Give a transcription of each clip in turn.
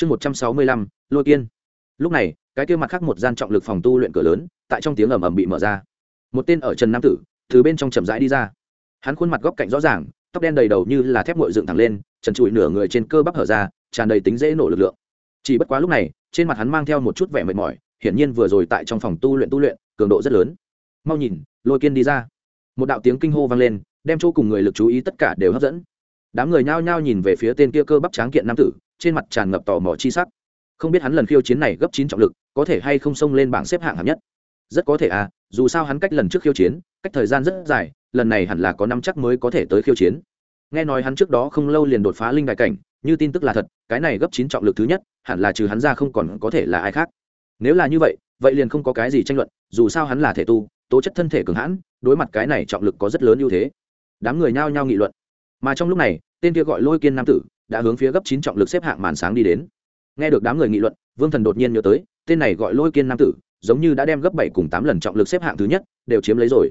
chương một trăm sáu mươi lăm, lôi kiên. Lúc này, cái kia mặt khác một gian trọng lực phòng tu luyện cửa lớn, tại trong tiếng ầm ầm bị mở ra. Một tên ở trần nam tử, từ bên trong chậm rãi đi ra. Hắn khuôn mặt góc cạnh rõ ràng, tóc đen đầy đầu như là thép ngội dựng thẳng lên, trần trụi nửa người trên cơ bắp hở ra, tràn đầy tính dễ nổ lực lượng. Chỉ bất quá lúc này, trên mặt hắn mang theo một chút vẻ mệt mỏi, hiển nhiên vừa rồi tại trong phòng tu luyện tu luyện, cường độ rất lớn. Mau nhìn, lôi kiên đi ra. Một đạo tiếng kinh hô vang lên, đem chỗ cùng người lực chú ý tất cả đều hấp dẫn. Đám người nhao nhao nhìn về phía tên kia cơ bắp tráng kiện nam tử trên mặt tràn ngập tò mò chi sắc. Không biết hắn lần khiêu chiến này gấp chín trọng lực, có thể hay không xông lên bảng xếp hạng hạng nhất? Rất có thể à dù sao hắn cách lần trước khiêu chiến, cách thời gian rất dài, lần này hẳn là có năm chắc mới có thể tới khiêu chiến. Nghe nói hắn trước đó không lâu liền đột phá linh đại cảnh, như tin tức là thật, cái này gấp chín trọng lực thứ nhất, hẳn là trừ hắn ra không còn có thể là ai khác. Nếu là như vậy vậy liền không có cái gì tranh luận, dù sao hắn là thể tu, tố chất thân thể cường hãn, đối mặt cái này trọng lực có rất lớn ưu thế. Đám người nhao nhao nghị luận. Mà trong lúc này, tên kia gọi lôi kiên nam tử đã hướng phía gấp chín trọng lực xếp hạng màn sáng đi đến. Nghe được đám người nghị luận, vương thần đột nhiên nhớ tới, tên này gọi lôi kiên nam tử, giống như đã đem gấp bảy cùng tám lần trọng lực xếp hạng thứ nhất đều chiếm lấy rồi.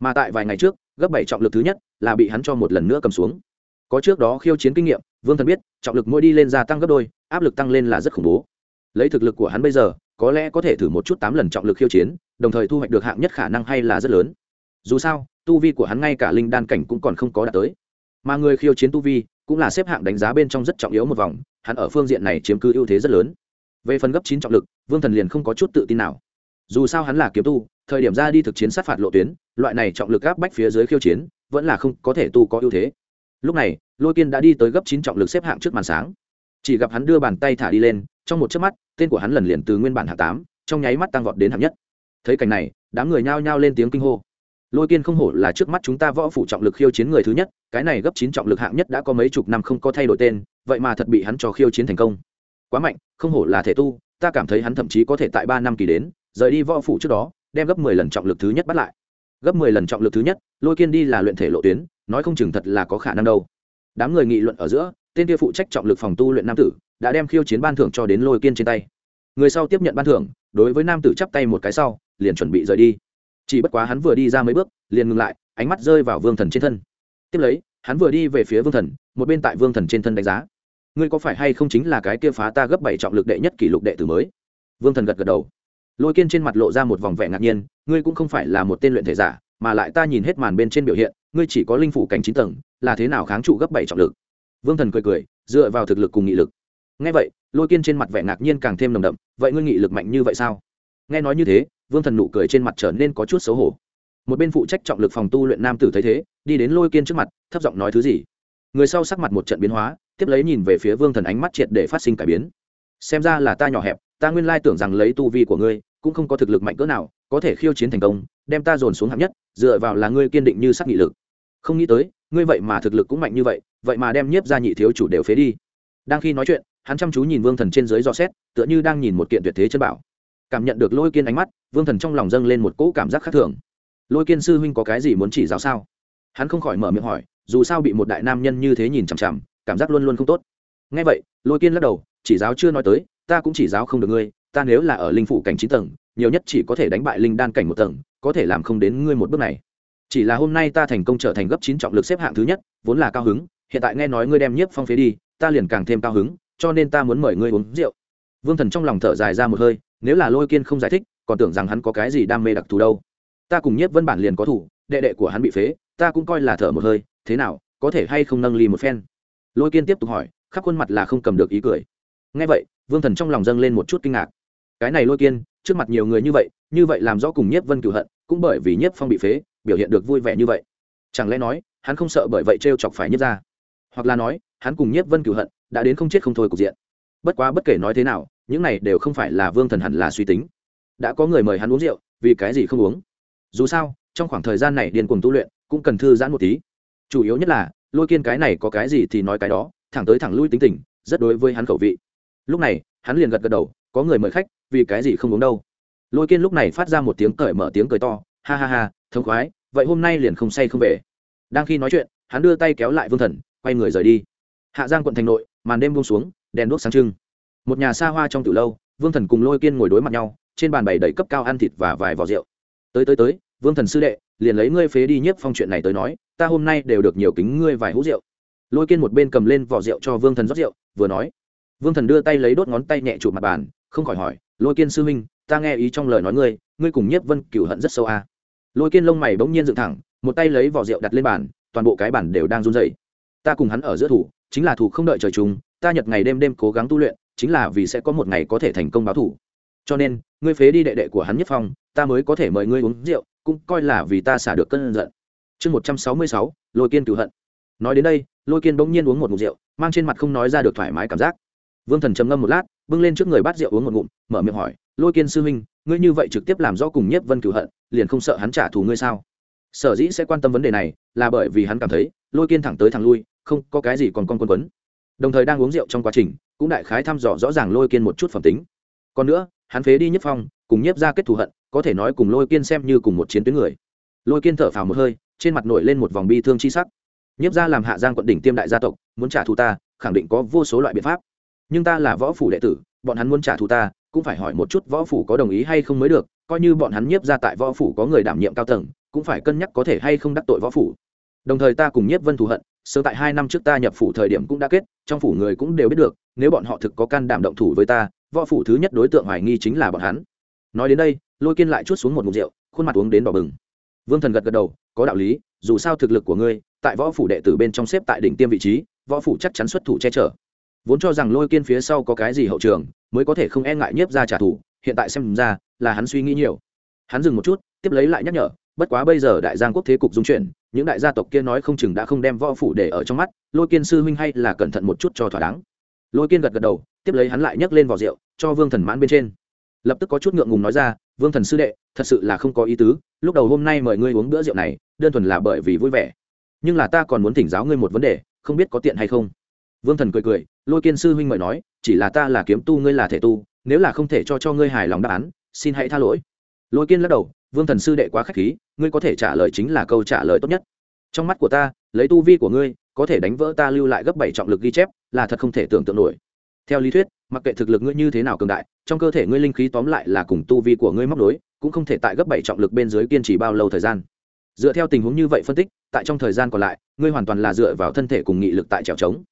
Mà tại vài ngày trước, gấp bảy trọng lực thứ nhất là bị hắn cho một lần nữa cầm xuống. Có trước đó khiêu chiến kinh nghiệm, vương thần biết, trọng lực mỗi đi lên gia tăng gấp đôi, áp lực tăng lên là rất khủng bố. Lấy thực lực của hắn bây giờ, có lẽ có thể thử một chút tám lần trọng lực khiêu chiến, đồng thời thu hoạch được hạng nhất khả năng hay là rất lớn. Dù sao, tu vi của hắn ngay cả linh đan cảnh cũng còn không có đạt tới. Mà người khiêu chiến tu vi cũng là xếp hạng đánh giá bên trong rất trọng yếu một vòng, hắn ở phương diện này chiếm cứ ưu thế rất lớn. Về phần gấp chín trọng lực, vương thần liền không có chút tự tin nào. Dù sao hắn là kiếm tu, thời điểm ra đi thực chiến sát phạt lộ tuyến, loại này trọng lực áp bách phía dưới khiêu chiến, vẫn là không có thể tu có ưu thế. Lúc này, lôi kiên đã đi tới gấp chín trọng lực xếp hạng trước màn sáng. Chỉ gặp hắn đưa bàn tay thả đi lên, trong một chớp mắt, tên của hắn lần liền từ nguyên bản hạng tám, trong nháy mắt tăng vọt đến hạng nhất. Thấy cảnh này, đám người nhao nhao lên tiếng kinh hô lôi kiên không hổ là trước mắt chúng ta võ phủ trọng lực khiêu chiến người thứ nhất, cái này gấp chín trọng lực hạng nhất đã có mấy chục năm không có thay đổi tên, vậy mà thật bị hắn cho khiêu chiến thành công. Quá mạnh, không hổ là thể tu, ta cảm thấy hắn thậm chí có thể tại ba năm kỳ đến, rời đi võ phủ trước đó, đem gấp mười lần trọng lực thứ nhất bắt lại. Gấp mười lần trọng lực thứ nhất, lôi kiên đi là luyện thể lộ tuyến, nói không chừng thật là có khả năng đâu. Đám người nghị luận ở giữa, tên kia phụ trách trọng lực phòng tu luyện nam tử, đã đem khiêu chiến ban thưởng cho đến lôi kiên trên tay. Người sau tiếp nhận ban thưởng, đối với nam tử chắp tay một cái sau, liền chuẩn bị rời đi chỉ bất quá hắn vừa đi ra mấy bước, liền ngừng lại, ánh mắt rơi vào vương thần trên thân. Tiếp lấy, hắn vừa đi về phía vương thần, một bên tại vương thần trên thân đánh giá. Ngươi có phải hay không chính là cái kia phá ta gấp bảy trọng lực đệ nhất kỷ lục đệ tử mới? Vương thần gật gật đầu. Lôi kiên trên mặt lộ ra một vòng vẻ ngạc nhiên, ngươi cũng không phải là một tên luyện thể giả, mà lại ta nhìn hết màn bên trên biểu hiện, ngươi chỉ có linh phủ cảnh chín tầng, là thế nào kháng trụ gấp bảy trọng lực? Vương thần cười cười, dựa vào thực lực cùng nghị lực. Ngay vậy, lôi kiên trên mặt vẻ ngạc nhiên càng thêm nồng đậm, vậy ngươi nghị lực mạnh như vậy sao? Nghe nói như thế vương thần nụ cười trên mặt trở nên có chút xấu hổ. Một bên phụ trách trọng lực phòng tu luyện nam tử thấy thế, đi đến lôi kiên trước mặt, thấp giọng nói thứ gì. Người sau sắc mặt một trận biến hóa, tiếp lấy nhìn về phía vương thần ánh mắt triệt để phát sinh cải biến. Xem ra là ta nhỏ hẹp, ta nguyên lai tưởng rằng lấy tu vi của ngươi, cũng không có thực lực mạnh cỡ nào, có thể khiêu chiến thành công, đem ta dồn xuống hạng nhất, dựa vào là ngươi kiên định như sắc nghị lực. Không nghĩ tới, ngươi vậy mà thực lực cũng mạnh như vậy vậy mà đem nhiếp ra nhị thiếu chủ đều phế đi. Đang khi nói chuyện, hắn chăm chú nhìn vương thần trên dưới dò xét, tựa như đang nhìn một kiện tuyệt thế chân bảo cảm nhận được lôi kiên ánh mắt, vương thần trong lòng dâng lên một cỗ cảm giác khác thường. Lôi kiên sư huynh có cái gì muốn chỉ giáo sao? Hắn không khỏi mở miệng hỏi, dù sao bị một đại nam nhân như thế nhìn chằm chằm, cảm giác luôn luôn không tốt. Ngay vậy, lôi kiên lắc đầu, chỉ giáo chưa nói tới, ta cũng chỉ giáo không được ngươi, ta nếu là ở linh phủ cảnh chín tầng, nhiều nhất chỉ có thể đánh bại linh đan cảnh một tầng, có thể làm không đến ngươi một bước này. Chỉ là hôm nay ta thành công trở thành gấp chín trọng lực xếp hạng thứ nhất, vốn là cao hứng, hiện tại nghe nói ngươi đem nhiếp phong phế đi, ta liền càng thêm cao hứng, cho nên ta muốn mời ngươi uống rượu. Vương thần trong lòng thở dài ra một hơi nếu là lôi kiên không giải thích, còn tưởng rằng hắn có cái gì đam mê đặc thù đâu. Ta cùng nhiếp vân bản liền có thủ, đệ đệ của hắn bị phế, ta cũng coi là thở một hơi, thế nào, có thể hay không nâng ly một phen? Lôi kiên tiếp tục hỏi, khắp khuôn mặt là không cầm được ý cười. Ngay vậy, vương thần trong lòng dâng lên một chút kinh ngạc. Cái này lôi kiên, trước mặt nhiều người như vậy như vậy làm rõ cùng nhiếp vân cửu hận, cũng bởi vì nhiếp phong bị phế, biểu hiện được vui vẻ như vậy. Chẳng lẽ nói, hắn không sợ bởi vậy t chọc phải nhiếp ra? Hoặc là nói, hắn cùng nhiếp vân cửu hận, đã đến không chết không thôi cục diện bất quá bất kể nói thế nào, những này đều không phải là vương thần hẳn là suy tính. Đã có người mời hắn uống rượu, vì cái gì không uống? Dù sao, trong khoảng thời gian này điên cuồng tu luyện, cũng cần thư giãn một tí. Chủ yếu nhất là, lôi kiên cái này có cái gì thì nói cái đó, thẳng tới thẳng lui tính tình, rất đối với hắn khẩu vị. Lúc này, hắn liền gật gật đầu, có người mời khách, vì cái gì không uống đâu? Lôi kiên lúc này phát ra một tiếng cởi mở tiếng cười to, ha ha ha, thống khoái, vậy hôm nay liền không say không về. Đang khi nói chuyện, hắn đưa tay kéo lại vương thần, quay người rời đi. Hạ giang quận thành nội, màn đêm buông xuống đèn đuốc sáng trưng một nhà xa hoa trong từ lâu, vương thần cùng lôi kiên ngồi đối mặt nhau, trên bàn bày đầy cấp cao ăn thịt và vài vỏ rượu tới tới tới, vương thần sư đệ, liền lấy ngươi phế đi nhiếp phong chuyện này tới nói, ta hôm nay đều được nhiều kính ngươi vài hũ rượu lôi kiên một bên cầm lên vỏ rượu cho vương thần rót rượu, vừa nói vương thần đưa tay lấy đốt ngón tay nhẹ chụp mặt bàn, không khỏi hỏi, lôi kiên sư huynh, ta nghe ý trong lời nói ngươi ngươi cùng nhiếp vân cửu hận rất sâu à. lôi kiên lông mày bỗng nhiên dựng thẳng, một tay lấy vỏ rượu đặt lên bàn, toàn bộ cái bàn đều đang run rẩy. ta cùng hắn ở giữa thủ, chính là thủ không đợi trời chung ta nhật ngày đêm đêm cố gắng tu luyện, chính là vì sẽ có một ngày có thể thành công báo thủ. Cho nên, ngươi phế đi đệ đệ của hắn nhất phong, ta mới có thể mời ngươi uống rượu, cũng coi là vì ta xả được cơn giận. Chương một trăm sáu mươi sáu, lôi kiên cửu hận. Nói đến đây, lôi kiên bỗng nhiên uống một mục rượu, mang trên mặt không nói ra được thoải mái cảm giác. Vương thần trầm ngâm một lát, bưng lên trước người bát rượu uống một ngụm, mở miệng hỏi, lôi kiên sư huynh, ngươi như vậy trực tiếp làm rõ cùng nhiếp vân cửu hận, liền không sợ hắn trả thù ngươi sao? Sở dĩ sẽ quan tâm vấn đề này là bởi vì hắn cảm thấy lôi kiên thẳng tới thẳng lui, không có cái gì còn con quân quấn đồng thời đang uống rượu trong quá trình, cũng đại khái thăm dò rõ ràng lôi kiên một chút phẩm tính. Còn nữa, hắn phế đi nhất phong, cùng nhiếp ra kết thù hận, có thể nói cùng lôi kiên xem như cùng một chiến tuyến người. Lôi kiên thở phào một hơi, trên mặt nổi lên một vòng bi thương chi sắc. Nhiếp ra làm hạ giang quận đỉnh tiêm đại gia tộc, muốn trả thù ta, khẳng định có vô số loại biện pháp. Nhưng ta là võ phủ đệ tử, bọn hắn muốn trả thù ta, cũng phải hỏi một chút võ phủ có đồng ý hay không mới được, coi như bọn hắn nhiếp ra tại võ phủ có người đảm nhiệm cao tầng, cũng phải cân nhắc có thể hay không đắc tội võ phủ. Đồng thời ta cùng nhiếp vân thù hận sớm tại hai năm trước ta nhập phủ thời điểm cũng đã kết, trong phủ người cũng đều biết được, nếu bọn họ thực có can đảm động thủ với ta, võ phủ thứ nhất đối tượng hoài nghi chính là bọn hắn. Nói đến đây, lôi kiên lại chút xuống một mục rượu, khuôn mặt uống đến đỏ bừng. Vương thần gật gật đầu, có đạo lý, dù sao thực lực của ngươi, tại võ phủ đệ tử bên trong xếp tại đỉnh tiêm vị trí, võ phủ chắc chắn xuất thủ che chở. Vốn cho rằng lôi kiên phía sau có cái gì hậu trường, mới có thể không e ngại nhiếp ra trả thù, hiện tại xem ra là hắn suy nghĩ nhiều. Hắn dừng một chút, tiếp lấy lại nhắc nhở, bất quá bây giờ đại giang quốc thế cục dung chuyển những đại gia tộc kia nói không chừng đã không đem võ phủ để ở trong mắt, lôi kiên sư huynh hay là cẩn thận một chút cho thỏa đáng. Lôi kiên gật gật đầu, tiếp lấy hắn lại nhấc lên vỏ rượu, cho vương thần mãn bên trên. Lập tức có chút ngượng ngùng nói ra, vương thần sư đệ, thật sự là không có ý tứ, lúc đầu hôm nay mời ngươi uống bữa rượu này, đơn thuần là bởi vì vui vẻ. Nhưng là ta còn muốn thỉnh giáo ngươi một vấn đề, không biết có tiện hay không? Vương thần cười cười, lôi kiên sư huynh mời nói, chỉ là ta là kiếm tu, ngươi là thể tu, nếu là không thể cho cho ngươi hài lòng đáp án, xin hãy tha lỗi. Lôi kiên lắc đầu vương thần sư đệ quá k h á c h khí, ngươi có thể trả lời chính là câu trả lời tốt nhất. Trong mắt của ta, lấy tu vi của ngươi, có thể đánh vỡ ta lưu lại gấp bảy trọng lực ghi chép, là thật không thể tưởng tượng nổi. Theo lý thuyết, mặc kệ thực lực ngươi như thế nào cường đại, trong cơ thể ngươi linh khí tóm lại là cùng tu vi của ngươi móc đối cũng không thể tại gấp bảy trọng lực bên dưới kiên trì bao lâu thời gian. Dựa theo tình huống như vậy phân tích, tại trong thời gian còn lại, ngươi hoàn toàn là dựa vào thân thể cùng nghị lực tại trèo trống.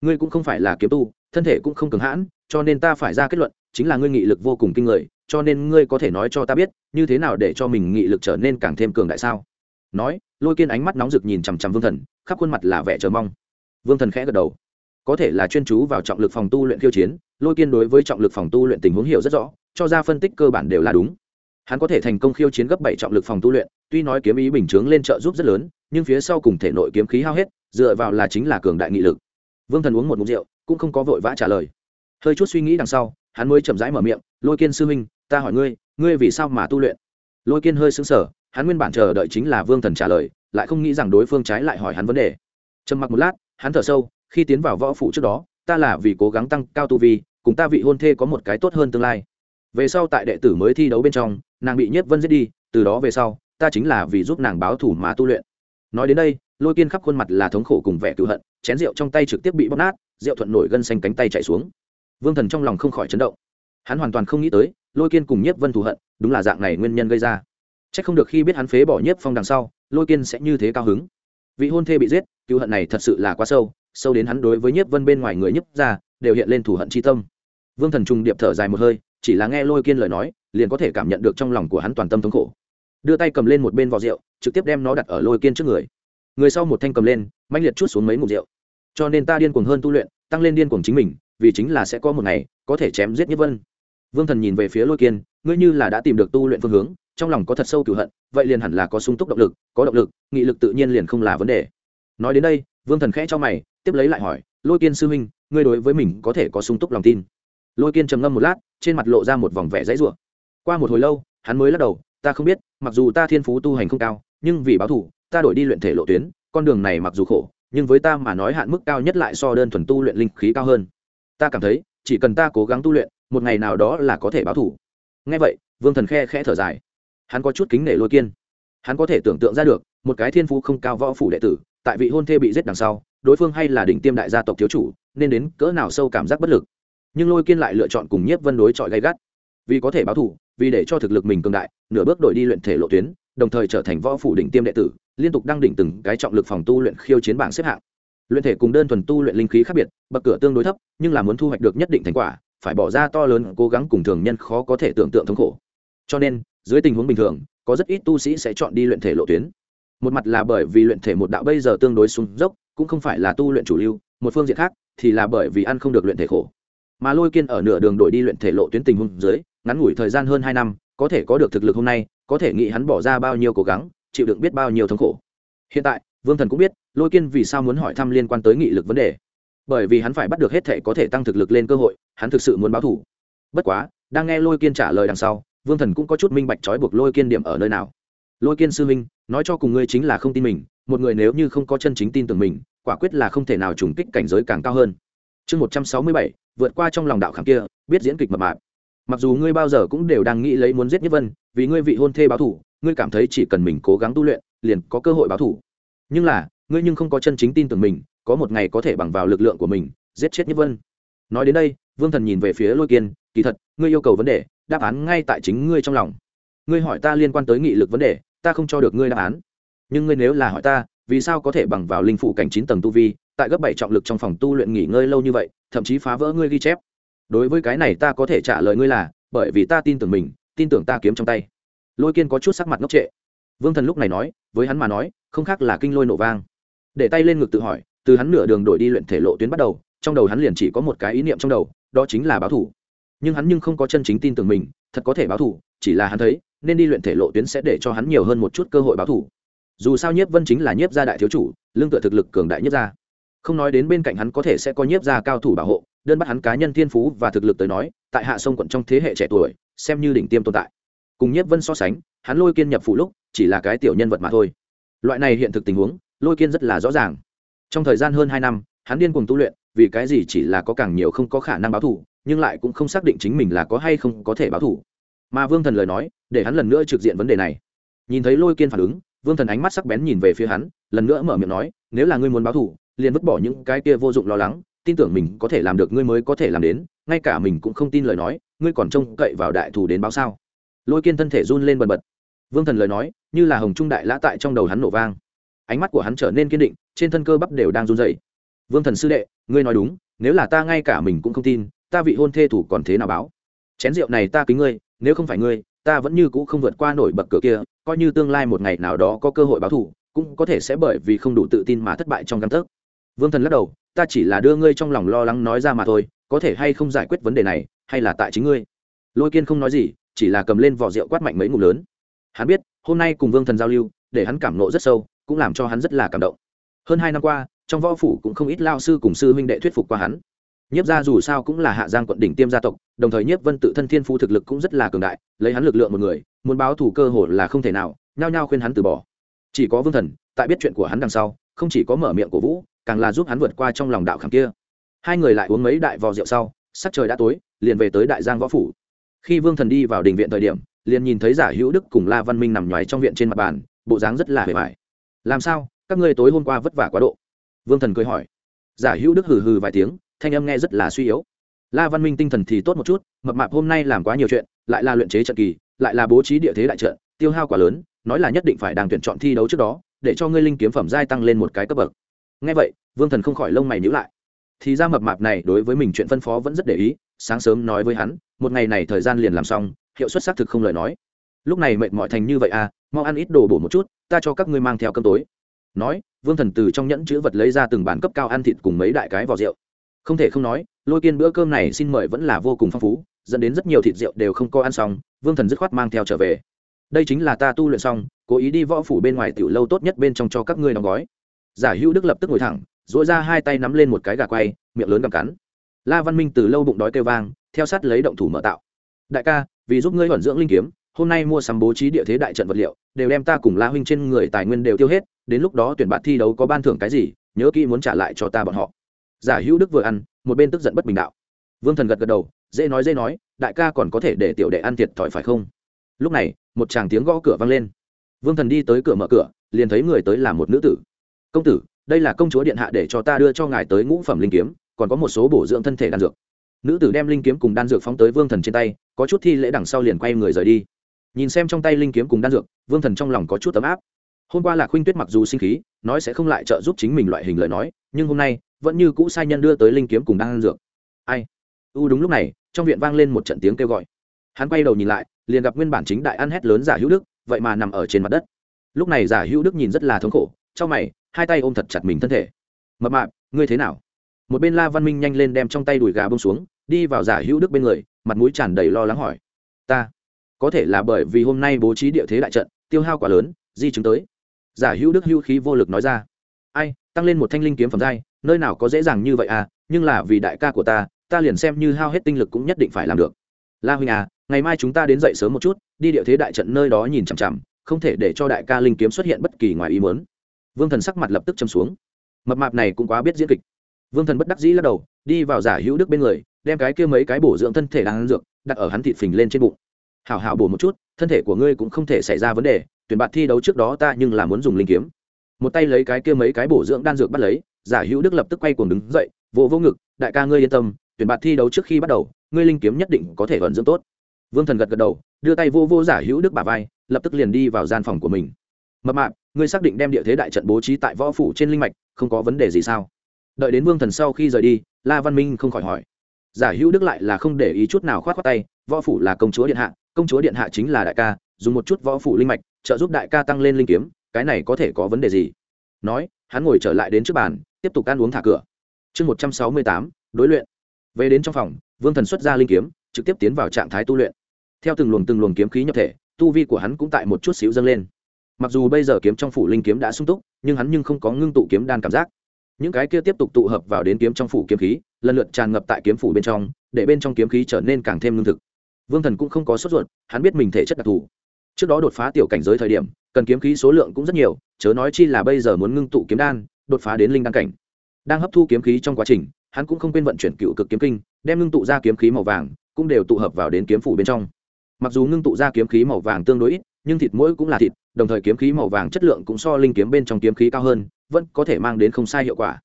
Ngươi cũng không phải là kiếm tu, thân thể cũng không cường hãn, cho nên ta phải ra kết luận, chính là ngươi nghị lực vô cùng kinh người cho nên ngươi có thể nói cho ta biết, như thế nào để cho mình nghị lực trở nên càng thêm cường đại sao? Nói, lôi kiên ánh mắt nóng rực nhìn chằm chằm vương thần, khắp khuôn mặt là vẻ chờ mong. Vương thần khẽ gật đầu. Có thể là chuyên chú vào trọng lực phòng tu luyện khiêu chiến, lôi kiên đối với trọng lực phòng tu luyện tình huống hiểu rất rõ, cho ra phân tích cơ bản đều là đúng. Hắn có thể thành công khiêu chiến gấp bảy trọng lực phòng tu luyện, tuy nói kiếm ý bình chướng lên trợ giúp rất lớn, nhưng phía sau cùng thể nội kiếm khí hao hết, dựa vào là chính là cường đại nghị lực. Vương thần uống một mục rượu, cũng không có vội vã trả lời. Hơi chút suy nghĩ đằng sau, hắn mới chậm rãi mở miệng, lôi kiên sư huynh ta hỏi ngươi ngươi vì sao mà tu luyện? Lôi kiên hơi xứng sở hắn nguyên bản chờ đợi chính là vương thần trả lời, lại không nghĩ rằng đối phương trái lại hỏi hắn vấn đề. Trầm mặc một lát, hắn thở sâu, khi tiến vào võ phủ trước đó, ta là vì cố gắng tăng cao tu vi, cùng ta vị hôn thê có một cái tốt hơn tương lai. Về sau tại đệ tử mới thi đấu bên trong, nàng bị nhất vân giết đi, từ đó về sau, ta chính là vì giúp nàng báo thủ mà tu luyện. Nói đến đây, lôi kiên khắp khuôn mặt là thống khổ cùng vẻ cựu hận, chén rượu trong tay trực tiếp bị bóp nát, rượu thuận nổi gân xanh cánh tay chạy xuống. Vương thần trong lòng không khỏi chấn động. Hắn hoàn toàn không nghĩ tới lôi kiên cùng nhiếp vân thù hận, đúng là dạng này nguyên nhân gây ra. C h ắ c không được khi biết hắn phế bỏ nhiếp phong đằng sau, lôi kiên sẽ như thế cao hứng. Vị hôn thê bị giết cựu hận này thật sự là quá sâu sâu đến hắn đối với nhiếp vân bên ngoài người nhiếp ra, đều hiện lên thù hận c tâm. Vương thần Trung điệp thở dài một hơi, chỉ là nghe lôi kiên lời nói, liền có thể cảm nhận được trong lòng của hắn toàn tâm thống khổ. Đưa tay cầm lên một bên vò rượu, trực tiếp đem nó đặt ở lôi kiên trước người. Người sau một thanh cầm lên mạnh liệt chút xuống mấy mục rượu. Cho nên ta điên cuồng hơn tu luyện, tăng lên điên cuồng chính mình, vì chính là sẽ có một ngày, có thể chém giết nhất vân vương thần nhìn về phía lôi kiên, ngươi như là đã tìm được tu luyện phương hướng, trong lòng có thật sâu cửu hận, vậy liền hẳn là có sung túc động lực, có động lực, nghị lực tự nhiên liền không là vấn đề. Nói đến đây, vương thần khẽ cho mày, tiếp lấy lại hỏi, lôi kiên sư huynh, ngươi đối với mình có thể có sung túc lòng tin? Lôi kiên trầm ngâm một lát, trên mặt lộ ra một vòng vẻ dãy rủa. Qua một hồi lâu, hắn mới lắc đầu, ta không biết, mặc dù ta thiên phú tu hành không cao, nhưng vì báo thủ ta đổi đi luyện thể lộ tuyến, con đường này mặc dù khổ, nhưng với ta mà nói hạn mức cao nhất lại so đơn thuần tu luyện linh khí cao hơn. Ta cảm thấy, chỉ cần ta cố gắng tu luyện một ngày nào đó là có thể báo thủ. Ngay vậy, vương thần khe khẽ thở dài. Hắn có chút kính nể lôi kiên. Hắn có thể tưởng tượng ra được, một cái thiên phú không cao võ phủ đệ tử, tại vị hôn thê bị giết đằng sau, đối phương hay là đỉnh tiêm đại gia tộc thiếu chủ, nên đến cỡ nào sâu cảm giác bất lực. Nhưng lôi kiên lại lựa chọn cùng nhiếp vân đối chọi gay gắt. Vì có thể báo thủ, vì để cho thực lực mình cường đại, nửa bước đổi đi luyện thể lộ tuyến, đồng thời trở thành võ phủ đỉnh tiêm đệ tử, liên tục đăng đỉnh từng cái trọng lực phòng tu luyện khiêu chiến bảng xếp hạng. Luyện thể cùng đơn thuần tu luyện linh khí khác biệt, bậc cửa tương đối thấp, nhưng là muốn thu hoạch được nhất định thành quả phải bỏ ra to lớn, cố gắng cùng thường nhân khó có thể tưởng tượng thống khổ. Cho nên, dưới tình huống bình thường, có rất ít tu sĩ sẽ chọn đi luyện thể lộ tuyến. Một mặt là bởi vì luyện thể một đạo bây giờ tương đối xuống dốc, cũng không phải là tu luyện chủ lưu, một phương diện khác thì là bởi vì ăn không được luyện thể khổ. Mà lôi kiên ở nửa đường đổi đi luyện thể lộ tuyến tình huống dưới, ngắn ngủi thời gian hơn hai năm, có thể có được thực lực hôm nay, có thể nghĩ hắn bỏ ra bao nhiêu cố gắng, chịu đựng biết bao nhiêu thống khổ. Hiện tại, vương thần cũng biết, lôi kiên vì sao muốn hỏi thăm liên quan tới nghị lực vấn đề bởi vì hắn phải bắt được hết thể có thể tăng thực lực lên cơ hội, hắn thực sự muốn báo thủ bất quá, đang nghe lôi kiên trả lời đằng sau, vương thần cũng có chút minh bạch trói buộc lôi kiên điểm ở nơi nào. Lôi kiên sư minh nói cho cùng ngươi chính là không tin mình, một người nếu như không có chân chính tin tưởng mình, quả quyết là không thể nào trùng kích cảnh giới càng cao hơn. Chương một trăm sáu mươi bảy, vượt qua trong lòng đạo khảm kia, biết diễn kịch mập mạp. Mặc dù ngươi bao giờ cũng đều đang nghĩ lấy muốn giết nhất vân, vì ngươi vị hôn thê báo thủ ngươi cảm thấy chỉ cần mình cố gắng tu luyện, liền có cơ hội báo thủ nhưng là, ngươi nhưng không có chân chính tin tưởng mình có một ngày có thể bằng vào lực lượng của mình, giết chết nhất vân. Nói đến đây, vương thần nhìn về phía lôi kiên, kỳ thật, ngươi yêu cầu vấn đề, đáp án ngay tại chính ngươi trong lòng. Ngươi hỏi ta liên quan tới nghị lực vấn đề, ta không cho được ngươi đáp án. Nhưng ngươi nếu là hỏi ta, vì sao có thể bằng vào linh phụ cảnh chín tầng tu vi, tại gấp bảy trọng lực trong phòng tu luyện nghỉ ngơi lâu như vậy, thậm chí phá vỡ ngươi ghi chép? Đối với cái này ta có thể trả lời ngươi là, bởi vì ta tin tưởng mình, tin tưởng ta kiếm trong tay. Lôi kiên có chút sắc mặt ngốc trệ. Vương thần lúc này nói, với hắn mà nói, không khác là kinh lôi nổ vang. Để tay lên ngực tự hỏi từ hắn nửa đường đổi đi luyện thể lộ tuyến bắt đầu, trong đầu hắn liền chỉ có một cái ý niệm trong đầu, đó chính là báo thủ. Nhưng hắn nhưng không có chân chính tin tưởng mình, thật có thể báo thủ, chỉ là hắn thấy, nên đi luyện thể lộ tuyến sẽ để cho hắn nhiều hơn một chút cơ hội báo thủ. Dù sao nhiếp vân chính là nhiếp gia đại thiếu chủ, lương tựa thực lực cường đại nhiếp gia. Không nói đến bên cạnh hắn có thể sẽ có nhiếp gia cao thủ bảo hộ, đơn bắt hắn cá nhân thiên phú và thực lực tới nói, tại hạ sông quận trong thế hệ trẻ tuổi, xem như đỉnh tiêm tồn tại. Cùng nhiếp vân so sánh, hắn lôi kiên nhập phủ lúc, chỉ là cái tiểu nhân vật mà thôi. Loại này hiện thực tình huống, lôi kiên rất là rõ ràng trong thời gian hơn hai năm, hắn điên cùng tu luyện, vì cái gì chỉ là có càng nhiều không có khả năng báo thủ nhưng lại cũng không xác định chính mình là có hay không có thể báo thủ mà vương thần lời nói, để hắn lần nữa trực diện vấn đề này. Nhìn thấy lôi kiên phản ứng, vương thần ánh mắt sắc bén nhìn về phía hắn, lần nữa mở miệng nói, nếu là ngươi muốn báo thủ liền vứt bỏ những cái kia vô dụng lo lắng, tin tưởng mình có thể làm được, ngươi mới có thể làm đến, ngay cả mình cũng không tin lời nói, ngươi còn trông cậy vào đại thủ đến báo sao? Lôi kiên thân thể run lên bần bật. Vương thần lời nói, như là hồng trung đại lã tại trong đầu hắn nổ vang. Ánh mắt của hắn trở nên kiên định trên thân cơ bắp đều đang run rẩy, vương thần sư đệ ngươi nói đúng nếu là ta ngay cả mình cũng không tin ta vị hôn thê thủ còn thế nào báo? Chén rượu này ta kính ngươi nếu không phải ngươi ta vẫn như cũ không vượt qua nổi bậc cửa kia coi như tương lai một ngày nào đó có cơ hội báo thù cũng có thể sẽ bởi vì không đủ tự tin mà thất bại trong căn tấc. Vương thần lắc đầu ta chỉ là đưa ngươi trong lòng lo lắng nói ra mà thôi có thể hay không giải quyết vấn đề này hay là tại chính ngươi? Lôi kiên không nói gì chỉ là cầm lên vỏ rượu quát mạnh mấy ngụm lớn. Hắn biết hôm nay cùng vương thần giao lưu để hắn cảm nộ rất sâu cũng làm cho hắn rất là cảm động hơn hai năm qua, trong võ phủ cũng không ít lao sư cùng sư huynh đệ thuyết phục qua hắn. Nhiếp gia dù sao cũng là hạ giang quận đỉnh tiêm gia tộc, đồng thời nhiếp vân tự thân thiên phu thực lực cũng rất là cường đại, lấy hắn lực lượng một người, muốn báo thủ cơ hội là không thể nào, nhao nhao khuyên hắn từ bỏ. Chỉ có vương thần, tại biết chuyện của hắn đằng sau, không chỉ có mở miệng cổ vũ, càng là giúp hắn vượt qua trong lòng đạo khảm kia. Hai người lại uống mấy đại vò rượu sau, sắc trời đã tối, liền về tới đại giang võ phủ. Khi vương thần đi vào đình viện thời điểm, liền nhìn thấy giả hữu đức cùng la văn minh nằm nhoài trong viện trên mặt bàn, bộ dáng rất là hề vải làm sao? Các ngươi tối hôm qua vất vả quá độ. Vương thần cười hỏi. Giả hữu đức hừ hừ vài tiếng, thanh âm nghe rất là suy yếu. La văn minh tinh thần thì tốt một chút, mập mạp hôm nay làm quá nhiều chuyện, lại là luyện chế trận kỳ, lại là bố trí địa thế đại trận, tiêu hao quá lớn, nói là nhất định phải đang tuyển chọn thi đấu trước đó, để cho ngươi linh kiếm phẩm giai tăng lên một cái cấp bậc. Ngay vậy, vương thần không khỏi lông mày nhữ lại. Thì ra mập mạp này đối với mình chuyện phân phó vẫn rất để ý, sáng sớm nói với hắn, một ngày này thời gian liền làm xong, hiệu suất xác thực không lời nói. Lúc này mệt mỏi thành như vậy à mau ăn ít đồ bổ một chút, ta cho các ngươi mang theo cơm tối nói, vương thần từ trong nhẫn chữ vật lấy ra từng bản cấp cao ăn thịt cùng mấy đại cái vỏ rượu. Không thể không nói, lôi kiên bữa cơm này xin mời vẫn là vô cùng phong phú, dẫn đến rất nhiều thịt rượu đều không có ăn xong, vương thần dứt khoát mang theo trở về. Đây chính là ta tu luyện xong, cố ý đi võ phủ bên ngoài tiểu lâu tốt nhất bên trong cho các ngươi đóng gói. Giả hữu đức lập tức ngồi thẳng dỗi ra hai tay nắm lên một cái gà quay, miệng lớn gặm cắn. La văn minh từ lâu bụng đói kêu vang, theo sát lấy động thủ mở tạo. Đại ca, vì giúp ngươi vận dưỡng linh kiếm, hôm nay mua sắm bố trí địa thế đại trận vật liệu, đều đem ta cùng la huynh trên người tài nguyên đều tiêu hết đến lúc đó tuyển bạn thi đấu có ban thưởng cái gì, nhớ kỹ muốn trả lại cho ta bọn họ. Giả hữu đức vừa ăn, một bên tức giận bất bình đạo. Vương thần gật gật đầu, dễ nói dễ nói, đại ca còn có thể để tiểu đệ ăn thiệt thòi phải không? Lúc này, một chàng tiếng gõ cửa vang lên. Vương thần đi tới cửa mở cửa, liền thấy người tới là một nữ tử. Công tử, đây là công chúa điện hạ để cho ta đưa cho ngài tới ngũ phẩm linh kiếm, còn có một số bổ dưỡng thân thể đan dược. Nữ tử đem linh kiếm cùng đan dược phóng tới vương thần trên tay, có chút thi lễ đằng sau liền quay người rời đi. Nhìn xem trong tay linh kiếm cùng đan dược, vương thần trong lòng có chút ấm áp hôm qua lạc huynh tuyết mặc dù sinh khí, nói sẽ không lại trợ giúp chính mình loại hình lời nói, nhưng hôm nay, vẫn như cũ sai nhân đưa tới linh kiếm cùng đang ăn dược. Ai? U đúng lúc này, trong viện vang lên một trận tiếng kêu gọi. Hắn quay đầu nhìn lại, liền gặp nguyên bản chính đại ăn hét lớn giả hữu đức, vậy mà nằm ở trên mặt đất. Lúc này giả hữu đức nhìn rất là thống khổ trong mày, hai tay ôm thật chặt mình thân thể. Mập mạp, ngươi thế nào? Một bên la văn minh nhanh lên đem trong tay đùi gà bông xuống, đi vào giả hữu đức bên người, mặt mũi tràn đầy lo lắng hỏi. Ta, có thể là bởi vì hôm nay bố trí địa thế đại trận, tiêu hao quá lớn, di chứng tới giả hữu đức hữu khí vô lực nói ra. Ai, tăng lên một thanh linh kiếm phẩm giai, nơi nào có dễ dàng như vậy à nhưng là vì đại ca của ta ta liền xem như hao hết tinh lực cũng nhất định phải làm được. La huynh à ngày mai chúng ta đến dậy sớm một chút, đi địa thế đại trận nơi đó nhìn chằm chằm, không thể để cho đại ca linh kiếm xuất hiện bất kỳ ngoài ý muốn. Vương thần sắc mặt lập tức châm xuống. Mập mạp này cũng quá biết diễn kịch. Vương thần bất đắc dĩ lắc đầu, đi vào giả hữu đức bên người, đem cái kia mấy cái bổ dưỡng thân thể đang ăn dược, đặt ở hắn thịt phình lên trên bụng. Hảo hảo bổ một chút, thân thể của ngươi cũng không thể xảy ra vấn đề tuyển bạn thi đấu trước đó ta nhưng là muốn dùng linh kiếm. Một tay lấy cái kia mấy cái bổ dưỡng đan dược bắt lấy, giả hữu đức lập tức quay cuồng đứng dậy, vỗ vỗ ngực, đại ca ngươi yên tâm, tuyển bạn thi đấu trước khi bắt đầu, ngươi linh kiếm nhất định có thể vận dưỡng tốt. Vương thần gật gật đầu, đưa tay vô vô giả hữu đức bà vai, lập tức liền đi vào gian phòng của mình. Mập mạp, ngươi xác định đem địa thế đại trận bố trí tại võ phủ trên linh mạch, không có vấn đề gì sao? Đợi đến vương thần sau khi rời đi, la văn minh không khỏi hỏi. Giả hữu đức lại là không để ý chút nào khoát khoát tay, võ phủ là công chúa điện hạ, công chúa điện hạ chính là đại ca, dùng một chút võ phủ linh mạch trợ giúp đại ca tăng lên linh kiếm, cái này có thể có vấn đề gì? Nói, hắn ngồi trở lại đến trước bàn, tiếp tục ăn uống thả cửa. Chương một trăm sáu mươi tám, đối luyện. Về đến trong phòng, vương thần xuất ra linh kiếm, trực tiếp tiến vào trạng thái tu luyện. Theo từng luồng từng luồng kiếm khí nhập thể, tu vi của hắn cũng tại một chút xíu dâng lên. Mặc dù bây giờ kiếm trong phủ linh kiếm đã sung túc, nhưng hắn nhưng không có ngưng tụ kiếm đan cảm giác. Những cái kia tiếp tục tụ hợp vào đến kiếm trong phủ kiếm khí, lần lượt tràn ngập tại kiếm phủ bên trong, để bên trong kiếm khí trở nên càng thêm lương thực. Vương thần cũng không có sốt ruột, hắn biết mình thể chất đặc thù trước đó đột phá tiểu cảnh giới thời điểm, cần kiếm khí số lượng cũng rất nhiều, chớ nói chi là bây giờ muốn ngưng tụ kiếm đan, đột phá đến linh đan cảnh. Đang hấp thu kiếm khí trong quá trình, hắn cũng không quên vận chuyển cựu cực kiếm kinh, đem ngưng tụ ra kiếm khí màu vàng cũng đều tụ hợp vào đến kiếm phủ bên trong. Mặc dù ngưng tụ ra kiếm khí màu vàng tương đối ít, nhưng thịt mũi cũng là thịt, đồng thời kiếm khí màu vàng chất lượng cũng so linh kiếm bên trong kiếm khí cao hơn, vẫn có thể mang đến không sai hiệu quả.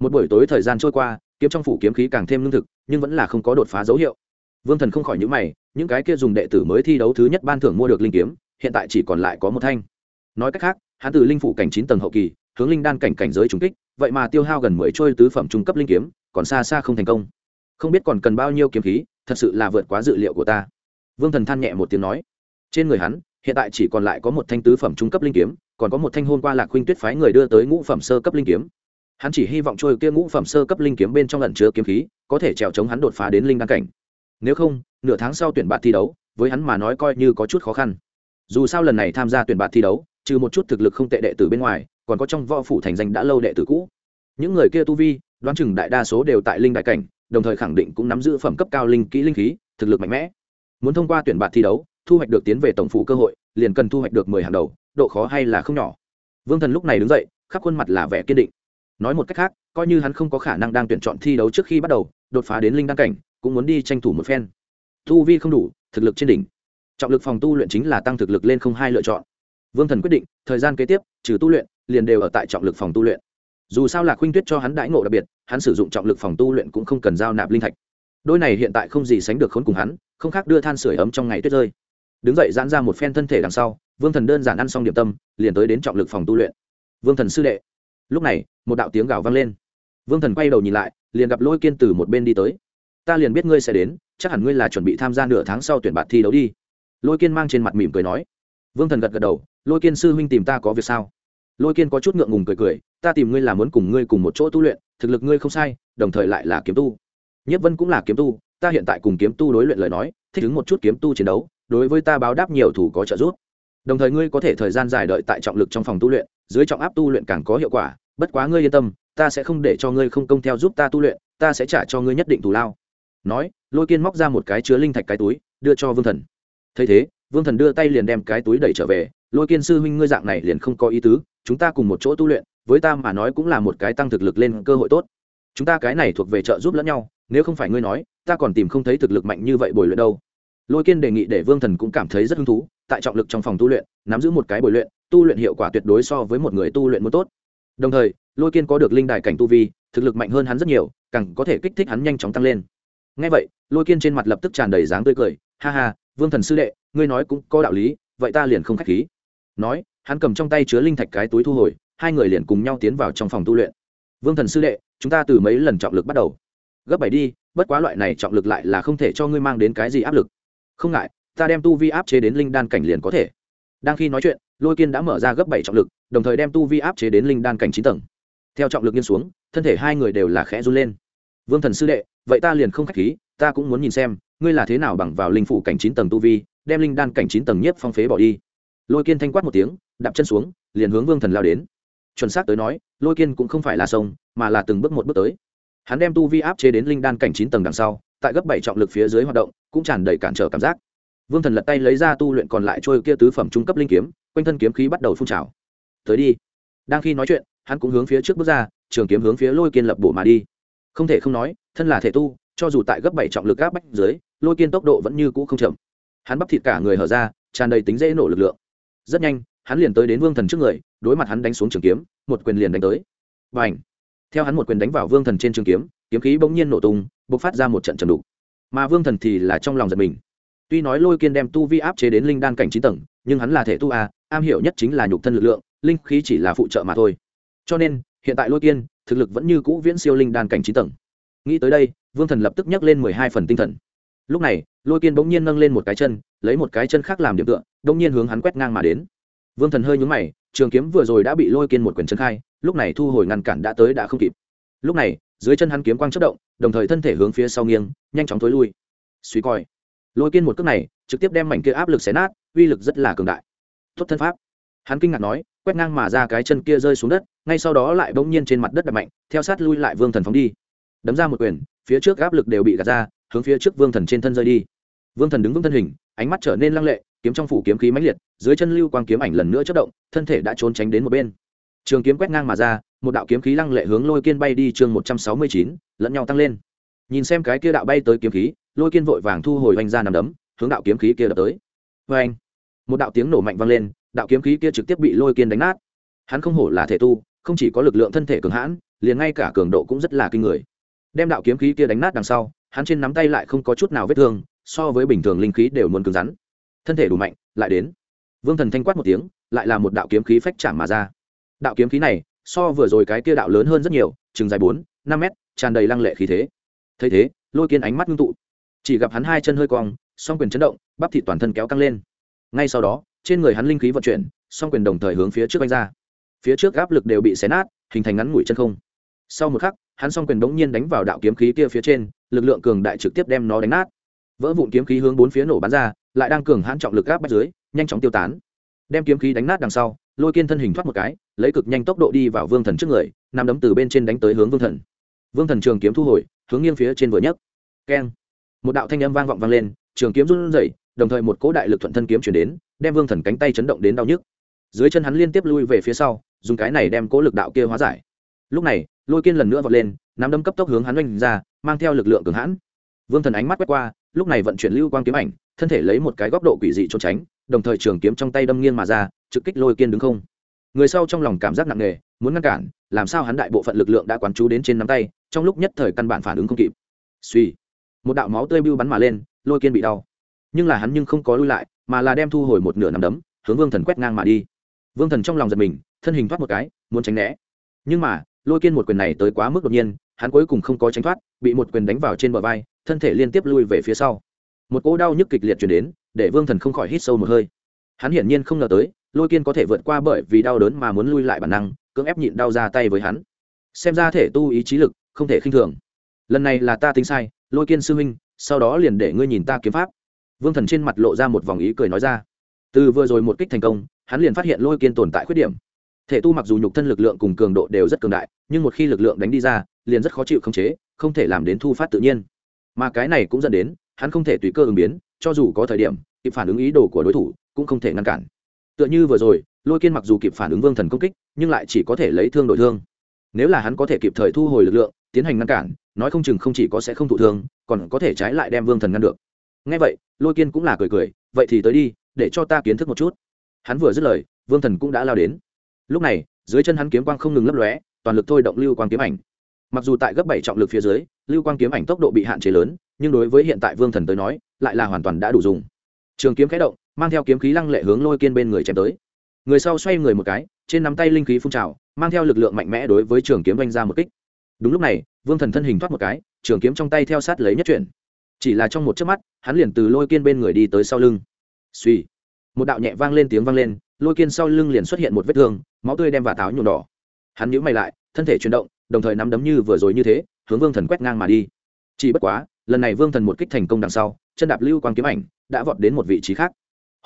Một buổi tối thời gian trôi qua, kiếm trong phủ kiếm khí càng thêm lương thực, nhưng vẫn là không có đột phá dấu hiệu vương thần không khỏi nhữ mày, những cái kia dùng đệ tử mới thi đấu thứ nhất ban thưởng mua được linh kiếm, hiện tại chỉ còn lại có một thanh. Nói cách khác, hắn từ linh phủ cảnh chín tầng hậu kỳ, hướng linh đan cảnh cảnh giới trùng kích, vậy mà tiêu hao gần mười trôi tứ phẩm trung cấp linh kiếm, còn xa xa không thành công. Không biết còn cần bao nhiêu kiếm khí, thật sự là vượt quá dự liệu của ta. Vương thần than nhẹ một tiếng nói. Trên người hắn, hiện tại chỉ còn lại có một thanh tứ phẩm trung cấp linh kiếm, còn có một thanh hôn qua lạc huynh tuyết phái người đưa tới ngũ phẩm sơ cấp linh kiếm. Hắn chỉ hy vọng trôi kia ngũ phẩm sơ cấp linh kiếm bên trong lần chứa kiếm khí, có thể trèo chống hắn đột phá đến linh đan cảnh nếu không, nửa tháng sau tuyển bạn thi đấu, với hắn mà nói coi như có chút khó khăn. Dù sao lần này tham gia tuyển bạn thi đấu, trừ một chút thực lực không tệ đệ tử bên ngoài, còn có trong võ phủ thành danh đã lâu đệ tử cũ. Những người kia tu vi, đoán chừng đại đa số đều tại linh đại cảnh, đồng thời khẳng định cũng nắm giữ phẩm cấp cao linh kỹ linh khí, thực lực mạnh mẽ. Muốn thông qua tuyển bạn thi đấu, thu hoạch được tiến về tổng phủ cơ hội, liền cần thu hoạch được mười hàng đầu, độ khó hay là không nhỏ. Vương thần lúc này đứng dậy, khắp khuôn mặt là vẻ kiên định. Nói một cách khác, coi như hắn không có khả năng đang tuyển chọn thi đấu trước khi bắt đầu, đột phá đến linh đăng cảnh cũng muốn đi tranh thủ một phen. Tu vi không đủ, thực lực trên đỉnh. Trọng lực phòng tu luyện chính là tăng thực lực lên không hai lựa chọn. Vương thần quyết định, thời gian kế tiếp, trừ tu luyện, liền đều ở tại trọng lực phòng tu luyện. Dù sao là khuynh tuyết cho hắn đãi ngộ đặc biệt, hắn sử dụng trọng lực phòng tu luyện cũng không cần giao nạp linh thạch. Đôi này hiện tại không gì sánh được khốn cùng hắn, không khác đưa than sửa ấm trong ngày tuyết rơi. Đứng dậy giãn ra một phen thân thể đằng sau, vương thần đơn giản ăn xong điểm tâm, liền tới đến trọng lực phòng tu luyện. Vương thần sư đệ. Lúc này, một đạo tiếng gào vang lên. Vương thần quay đầu nhìn lại, liền gặp lôi kiên từ một bên đi tới ta liền biết ngươi sẽ đến, chắc hẳn ngươi là chuẩn bị tham gia nửa tháng sau tuyển bạn thi đấu đi. Lôi kiên mang trên mặt mỉm cười nói. Vương thần gật gật đầu, lôi kiên sư huynh tìm ta có việc sao? Lôi kiên có chút ngượng ngùng cười cười, ta tìm ngươi là muốn cùng ngươi cùng một chỗ tu luyện, thực lực ngươi không sai, đồng thời lại là kiếm tu. Nhất vân cũng là kiếm tu, ta hiện tại cùng kiếm tu đối luyện lời nói, thích ứng một chút kiếm tu chiến đấu, đối với ta báo đáp nhiều thủ có trợ giúp. Đồng thời ngươi có thể thời gian dài đợi tại trọng lực trong phòng tu luyện, dưới trọng áp tu luyện càng có hiệu quả, bất quá ngươi yên tâm, ta sẽ không để cho ngươi không công theo giúp ta tu luyện, ta sẽ trả cho ngươi nhất định thù lao nói, lôi kiên móc ra một cái chứa linh thạch cái túi, đưa cho vương thần. Thấy thế, vương thần đưa tay liền đem cái túi đẩy trở về, lôi kiên sư huynh ngươi dạng này liền không có ý tứ, chúng ta cùng một chỗ tu luyện, với ta mà nói cũng là một cái tăng thực lực lên cơ hội tốt. Chúng ta cái này thuộc về trợ giúp lẫn nhau, nếu không phải ngươi nói, ta còn tìm không thấy thực lực mạnh như vậy bồi luyện đâu. Lôi kiên đề nghị để vương thần cũng cảm thấy rất hứng thú, tại trọng lực trong phòng tu luyện, nắm giữ một cái bồi luyện, tu luyện hiệu quả tuyệt đối so với một người tu luyện muốn tốt. Đồng thời, lôi kiên có được linh đài cảnh tu vi, thực lực mạnh hơn hắn rất nhiều, càng có thể kích thích hắn nhanh chóng tăng lên ngay vậy, lôi kiên trên mặt lập tức tràn đầy dáng tươi cười, ha ha, vương thần sư đệ, ngươi nói cũng có đạo lý, vậy ta liền không k h á c h khí. Nói, hắn cầm trong tay chứa linh thạch cái túi thu hồi, hai người liền cùng nhau tiến vào trong phòng tu luyện. Vương thần sư đệ, chúng ta từ mấy lần trọng lực bắt đầu? Gấp bảy đi, bất quá loại này trọng lực lại là không thể cho ngươi mang đến cái gì áp lực. Không ngại, ta đem tu vi áp chế đến linh đan cảnh liền có thể. Đang khi nói chuyện, lôi kiên đã mở ra gấp bảy trọng lực, đồng thời đem tu vi áp chế đến linh đan cảnh chín tầng. Theo trọng lực nghiêng xuống, thân thể hai người đều là khẽ run lên. Vương thần sư đệ vậy ta liền không khách khí, ta cũng muốn nhìn xem, ngươi là thế nào bằng vào linh phủ cảnh chín tầng tu vi, đem linh đan cảnh chín tầng nhiếp phong phế bỏ đi. Lôi kiên thanh quát một tiếng, đạp chân xuống, liền hướng vương thần lao đến. Chuẩn xác tới nói, lôi kiên cũng không phải là sông, mà là từng bước một bước tới. Hắn đem tu vi áp chế đến linh đan cảnh chín tầng đằng sau, tại gấp bảy trọng lực phía dưới hoạt động, cũng tràn đầy cản trở cảm giác. Vương thần lật tay lấy ra tu luyện còn lại trôi kia tứ phẩm trung cấp linh kiếm, quanh thân kiếm khí bắt đầu phun trào. Tới đi. Đang khi nói chuyện, hắn cũng hướng phía trước bước ra, trường kiếm hướng phía lôi kiên lập bổ mà đi. Không thể không nói thân là thể tu, cho dù tại gấp bảy trọng lực áp bách dưới, lôi kiên tốc độ vẫn như cũ không chậm. Hắn bắp thịt cả người hở ra, tràn đầy tính dễ nổ lực lượng. Rất nhanh, hắn liền tới đến vương thần trước người, đối mặt hắn đánh xuống trường kiếm, một quyền liền đánh tới. Và ảnh theo hắn một quyền đánh vào vương thần trên trường kiếm kiếm khí bỗng nhiên nổ tung b ộ c phát ra một trận trầm đục. Mà vương thần thì là trong lòng giật mình. Tuy nói lôi kiên đem tu vi áp chế đến linh đan cảnh chín tầng, nhưng hắn là thể tu a, am hiểu nhất chính là nhục thân lực lượng, linh khí chỉ là phụ trợ mà thôi. Cho nên, hiện tại lôi kiên, thực lực vẫn như cũ viễn siêu linh đan cảnh chín tầng nghĩ tới đây, vương thần lập tức nhắc lên mười hai phần tinh thần. Lúc này, lôi kiên bỗng nhiên nâng lên một cái chân, lấy một cái chân khác làm điểm tựa bỗng nhiên hướng hắn quét ngang mà đến. Vương thần hơi nhúng mày, trường kiếm vừa rồi đã bị lôi kiên một quyền chân khai, lúc này thu hồi ngăn cản đã tới đã không kịp. Lúc này, dưới chân hắn kiếm quang chất động, đồng thời thân thể hướng phía sau nghiêng, nhanh chóng t ố i lui. Suy coi. Lôi kiên một cước này, trực tiếp đem mảnh kia áp lực xé nát, uy lực rất là cường đại. Tốt thân pháp. Hắn kinh ngạc nói, quét ngang mà ra cái chân kia rơi xuống đất, ngay sau đó lại bỗng nhiên trên mặt đất đập mạnh, theo sát lui lại vương thần phóng đi đấm ra một quyền, phía trước áp lực đều bị gạt ra, hướng phía trước vương thần trên thân rơi đi. Vương thần đứng vững thân hình, ánh mắt trở nên lăng lệ, kiếm trong phủ kiếm khí mãnh liệt, dưới chân lưu quang kiếm ảnh lần nữa chất động, thân thể đã trốn tránh đến một bên. Trường kiếm quét ngang mà ra, một đạo kiếm khí lăng lệ hướng lôi kiên bay đi chương một trăm sáu mươi chín, lẫn nhau tăng lên. Nhìn xem cái kia đạo bay tới kiếm khí, lôi kiên vội vàng thu hồi oanh ra nằm đấm, hướng đạo kiếm khí kia đập tới. Vê anh một đạo tiếng nổ mạnh vang lên, đạo kiếm khí kia trực tiếp bị lôi kiên đánh nát. Hắn không hổ là thể tu, không chỉ có lực lượng thân thể cường hãn, liền ngay cả cường độ cũng rất là kinh người đem đạo kiếm khí kia đánh nát đằng sau, hắn trên nắm tay lại không có chút nào vết thương, so với bình thường linh khí đều muốn cứng rắn. Thân thể đủ mạnh, lại đến. Vương thần thanh quát một tiếng, lại là một đạo kiếm khí phách chạm mà ra. Đạo kiếm khí này, so vừa rồi cái kia đạo lớn hơn rất nhiều, chừng dài bốn, năm mét, tràn đầy lăng lệ khí thế. Thấy thế, lôi kiên ánh mắt ngưng tụ. Chỉ gặp hắn hai chân hơi cong, song quyền chấn động, bắp thịt toàn thân kéo căng lên. Ngay sau đó, trên người hắn linh khí vận chuyển, song quyền đồng thời hướng phía trước đánh ra. Phía trước áp lực đều bị xé nát, hình thành ngắn ngủi chân không. Sau một khắc hắn song quyền đống nhiên đánh vào đạo kiếm khí kia phía trên, lực lượng cường đại trực tiếp đem nó đánh nát. Vỡ vụn kiếm khí hướng bốn phía nổ bắn ra, lại đang cường hãn trọng lực áp bắt dưới, nhanh chóng tiêu tán. Đem kiếm khí đánh nát đằng sau, lôi kiên thân hình thoát một cái, lấy cực nhanh tốc độ đi vào vương thần trước người, nằm đấm từ bên trên đánh tới hướng vương thần. Vương thần trường kiếm thu hồi, hướng nghiêng phía trên vừa nhấc. Keng. Một đạo thanh âm vang vọng vang lên, trường kiếm run rẩy, đồng thời một cỗ đại lực thuận thân kiếm chuyển đến, đem vương thần cánh tay chấn động đến đau nhức. Dưới chân hắn liên tiếp lui về phía sau, dùng cái này đem cỗ lực đạo kia hóa giải lúc này, lôi kiên lần nữa vọt lên, nắm đấm cấp tốc hướng hắn oanh ra, mang theo lực lượng cường hãn. Vương thần ánh mắt quét qua, lúc này vận chuyển lưu quang kiếm ảnh, thân thể lấy một cái góc độ quỷ dị trốn tránh, đồng thời trường kiếm trong tay đâm nghiêng mà ra, trực kích lôi kiên đứng không. Người sau trong lòng cảm giác nặng nề, muốn ngăn cản, làm sao hắn đại bộ phận lực lượng đã quán chú đến trên nắm tay, trong lúc nhất thời căn bản phản ứng không kịp. Suy, một đạo máu tươi bưu bắn mà lên, lôi kiên bị đau. Nhưng là hắn nhưng không có lui lại, mà là đem thu hồi một nửa nắm đấm, hướng vương thần quét ngang mà đi. Vương thần trong lòng giật mình, thân hình thoát một cái, muốn tránh né. Nhưng mà lôi kiên một quyền này tới quá mức đột nhiên, hắn cuối cùng không có tránh thoát, bị một quyền đánh vào trên bờ vai, thân thể liên tiếp lui về phía sau. Một cỗ đau nhức kịch liệt chuyển đến, để vương thần không khỏi hít sâu một hơi. Hắn hiển nhiên không ngờ tới, lôi kiên có thể vượt qua bởi vì đau đớn mà muốn lui lại bản năng, cưỡng ép nhịn đau ra tay với hắn. Xem ra thể tu ý chí lực, không thể khinh thường. Lần này là ta tính sai, lôi kiên sư huynh, sau đó liền để ngươi nhìn ta kiếm pháp. Vương thần trên mặt lộ ra một vòng ý cười nói ra. Từ vừa rồi một kích thành công, hắn liền phát hiện lôi kiên tồn tại khuyết điểm thể tu mặc dù nhục thân lực lượng cùng cường độ đều rất cường đại, nhưng một khi lực lượng đánh đi ra, liền rất khó chịu khống chế, không thể làm đến thu phát tự nhiên. Mà cái này cũng dẫn đến, hắn không thể tùy cơ ứng biến, cho dù có thời điểm, kịp phản ứng ý đồ của đối thủ, cũng không thể ngăn cản. Tựa như vừa rồi, lôi kiên mặc dù kịp phản ứng vương thần công kích, nhưng lại chỉ có thể lấy thương đổi thương. Nếu là hắn có thể kịp thời thu hồi lực lượng, tiến hành ngăn cản, nói không chừng không chỉ có sẽ không thụ thương, còn có thể trái lại đem vương thần ngăn được. Ngay vậy, lôi kiên cũng là cười cười, vậy thì tới đi, để cho ta kiến thức một chút. Hắn vừa dứt lời, vương thần cũng đã lao đến lúc này, dưới chân hắn kiếm quang không ngừng lấp lóe, toàn lực thôi động lưu quang kiếm ảnh. Mặc dù tại gấp bảy trọng lực phía dưới, lưu quang kiếm ảnh tốc độ bị hạn chế lớn, nhưng đối với hiện tại vương thần tới nói, lại là hoàn toàn đã đủ dùng. Trường kiếm khẽ động, mang theo kiếm khí lăng lệ hướng lôi kiên bên người chém tới. Người sau xoay người một cái, trên nắm tay linh khí phun trào, mang theo lực lượng mạnh mẽ đối với trường kiếm oanh ra một kích. Đúng lúc này, vương thần thân hình thoát một cái, trường kiếm trong tay theo sát lấy nhất chuyển. Chỉ là trong một chớp mắt, hắn liền từ lôi kiên bên người đi tới sau lưng. Suy một đạo nhẹ vang lên tiếng vang lên lôi kiên sau lưng liền xuất hiện một vết thương, máu tươi đem và táo nhuộm đỏ. Hắn nhíu mày lại, thân thể chuyển động, đồng thời nắm đấm như vừa rồi như thế, hướng vương thần quét ngang mà đi. Chỉ bất quá, lần này vương thần một kích thành công đằng sau, chân đạp lưu quang kiếm ảnh đã vọt đến một vị trí khác.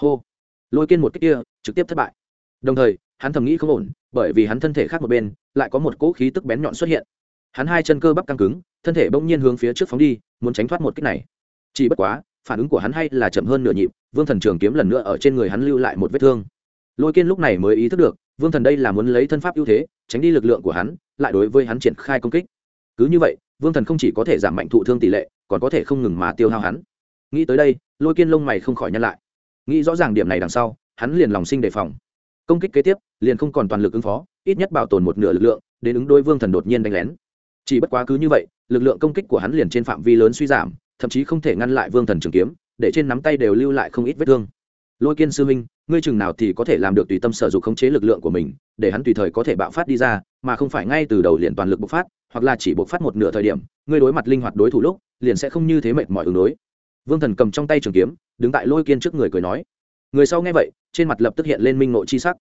Hô! Lôi kiên một kích kia, trực tiếp thất bại. Đồng thời, hắn thầm nghĩ không ổn, bởi vì hắn thân thể khác một bên, lại có một cỗ khí tức bén nhọn xuất hiện. Hắn hai chân cơ bắp căng cứng, thân thể bỗng nhiên hướng phía trước phóng đi, muốn tránh thoát một kích này. Chỉ bất quá, phản ứng của hắn hay là chậm hơn nửa nhịp, vương thần trường kiếm lần nữa ở trên người hắn lưu lại một vết thương lôi kiên lúc này mới ý thức được, vương thần đây là muốn lấy thân pháp ưu thế, tránh đi lực lượng của hắn, lại đối với hắn triển khai công kích. Cứ như vậy, vương thần không chỉ có thể giảm mạnh thụ thương tỷ lệ, còn có thể không ngừng mà tiêu hao hắn. Nghĩ tới đây, lôi kiên lông mày không khỏi nhăn lại. Nghĩ rõ ràng điểm này đằng sau, hắn liền lòng sinh đề phòng. Công kích kế tiếp, liền không còn toàn lực ứng phó, ít nhất bảo tồn một nửa lực lượng, đến ứng đối vương thần đột nhiên đánh lén. Chỉ bất quá cứ như vậy, lực lượng công kích của hắn liền trên phạm vi lớn suy giảm, thậm chí không thể ngăn lại vương thần trường kiếm, để trên nắm tay đều lưu lại không ít vết thương. Lôi kiên sư minh ngươi chừng nào thì có thể làm được tùy tâm sở dục khống chế lực lượng của mình, để hắn tùy thời có thể bạo phát đi ra, mà không phải ngay từ đầu liền toàn lực bộc phát, hoặc là chỉ bộc phát một nửa thời điểm, ngươi đối mặt linh hoạt đối thủ lúc, liền sẽ không như thế mệt mỏi ứng đối. Vương thần cầm trong tay trường kiếm, đứng tại lôi kiên trước người cười nói, người sau nghe vậy, trên mặt lập tức hiện lên minh nội chi sắc.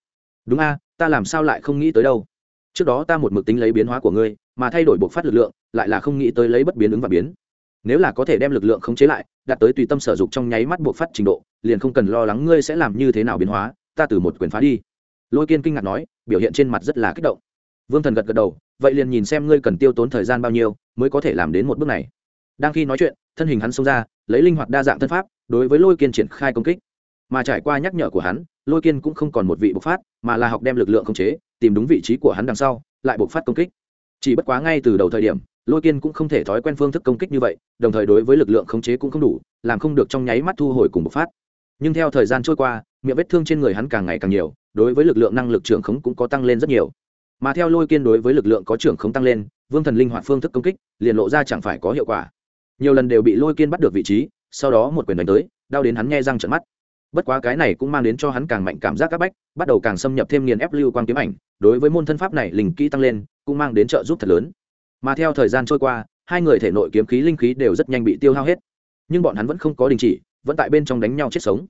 Đúng a, ta làm sao lại không nghĩ tới đâu? Trước đó ta một mực tính lấy biến hóa của ngươi, mà thay đổi bộc phát lực lượng, lại là không nghĩ tới lấy bất biến ứng và biến nếu là có thể đem lực lượng khống chế lại, đạt tới tùy tâm sở dục trong nháy mắt buộc phát trình độ, liền không cần lo lắng ngươi sẽ làm như thế nào biến hóa, ta từ một quyền phá đi. Lôi kiên kinh ngạc nói, biểu hiện trên mặt rất là kích động. Vương thần gật gật đầu, vậy liền nhìn xem ngươi cần tiêu tốn thời gian bao nhiêu, mới có thể làm đến một bước này. Đang khi nói chuyện, thân hình hắn xông ra, lấy linh hoạt đa dạng thân pháp, đối với lôi kiên triển khai công kích. Mà trải qua nhắc nhở của hắn, lôi kiên cũng không còn một vị bộc phát, mà là học đem lực lượng khống chế, tìm đúng vị trí của hắn đằng sau, lại bộc phát công kích. Chỉ bất quá ngay từ đầu thời điểm lôi kiên cũng không thể thói quen phương thức công kích như vậy, đồng thời đối với lực lượng khống chế cũng không đủ, làm không được trong nháy mắt thu hồi cùng bộc phát. Nhưng theo thời gian trôi qua, miệng vết thương trên người hắn càng ngày càng nhiều, đối với lực lượng năng lực trưởng khống cũng có tăng lên rất nhiều. Mà theo lôi kiên đối với lực lượng có trưởng khống tăng lên, vương thần linh hoạt phương thức công kích, liền lộ ra chẳng phải có hiệu quả. Nhiều lần đều bị lôi kiên bắt được vị trí, sau đó một quyền đánh tới, đau đến hắn nghe răng trận mắt. Bất quá cái này cũng mang đến cho hắn càng mạnh cảm giác áp bách, bắt đầu càng xâm nhập thêm nghiền ép lưu quan kiếm ảnh, đối với môn thân pháp này linh kỹ tăng lên, cũng mang đến trợ giúp thật lớn mà theo thời gian trôi qua, hai người thể nội kiếm khí, linh khí đều rất nhanh bị tiêu hao hết. Nhưng bọn hắn vẫn không có đình chỉ, vẫn tại bên trong đánh nhau chết sống.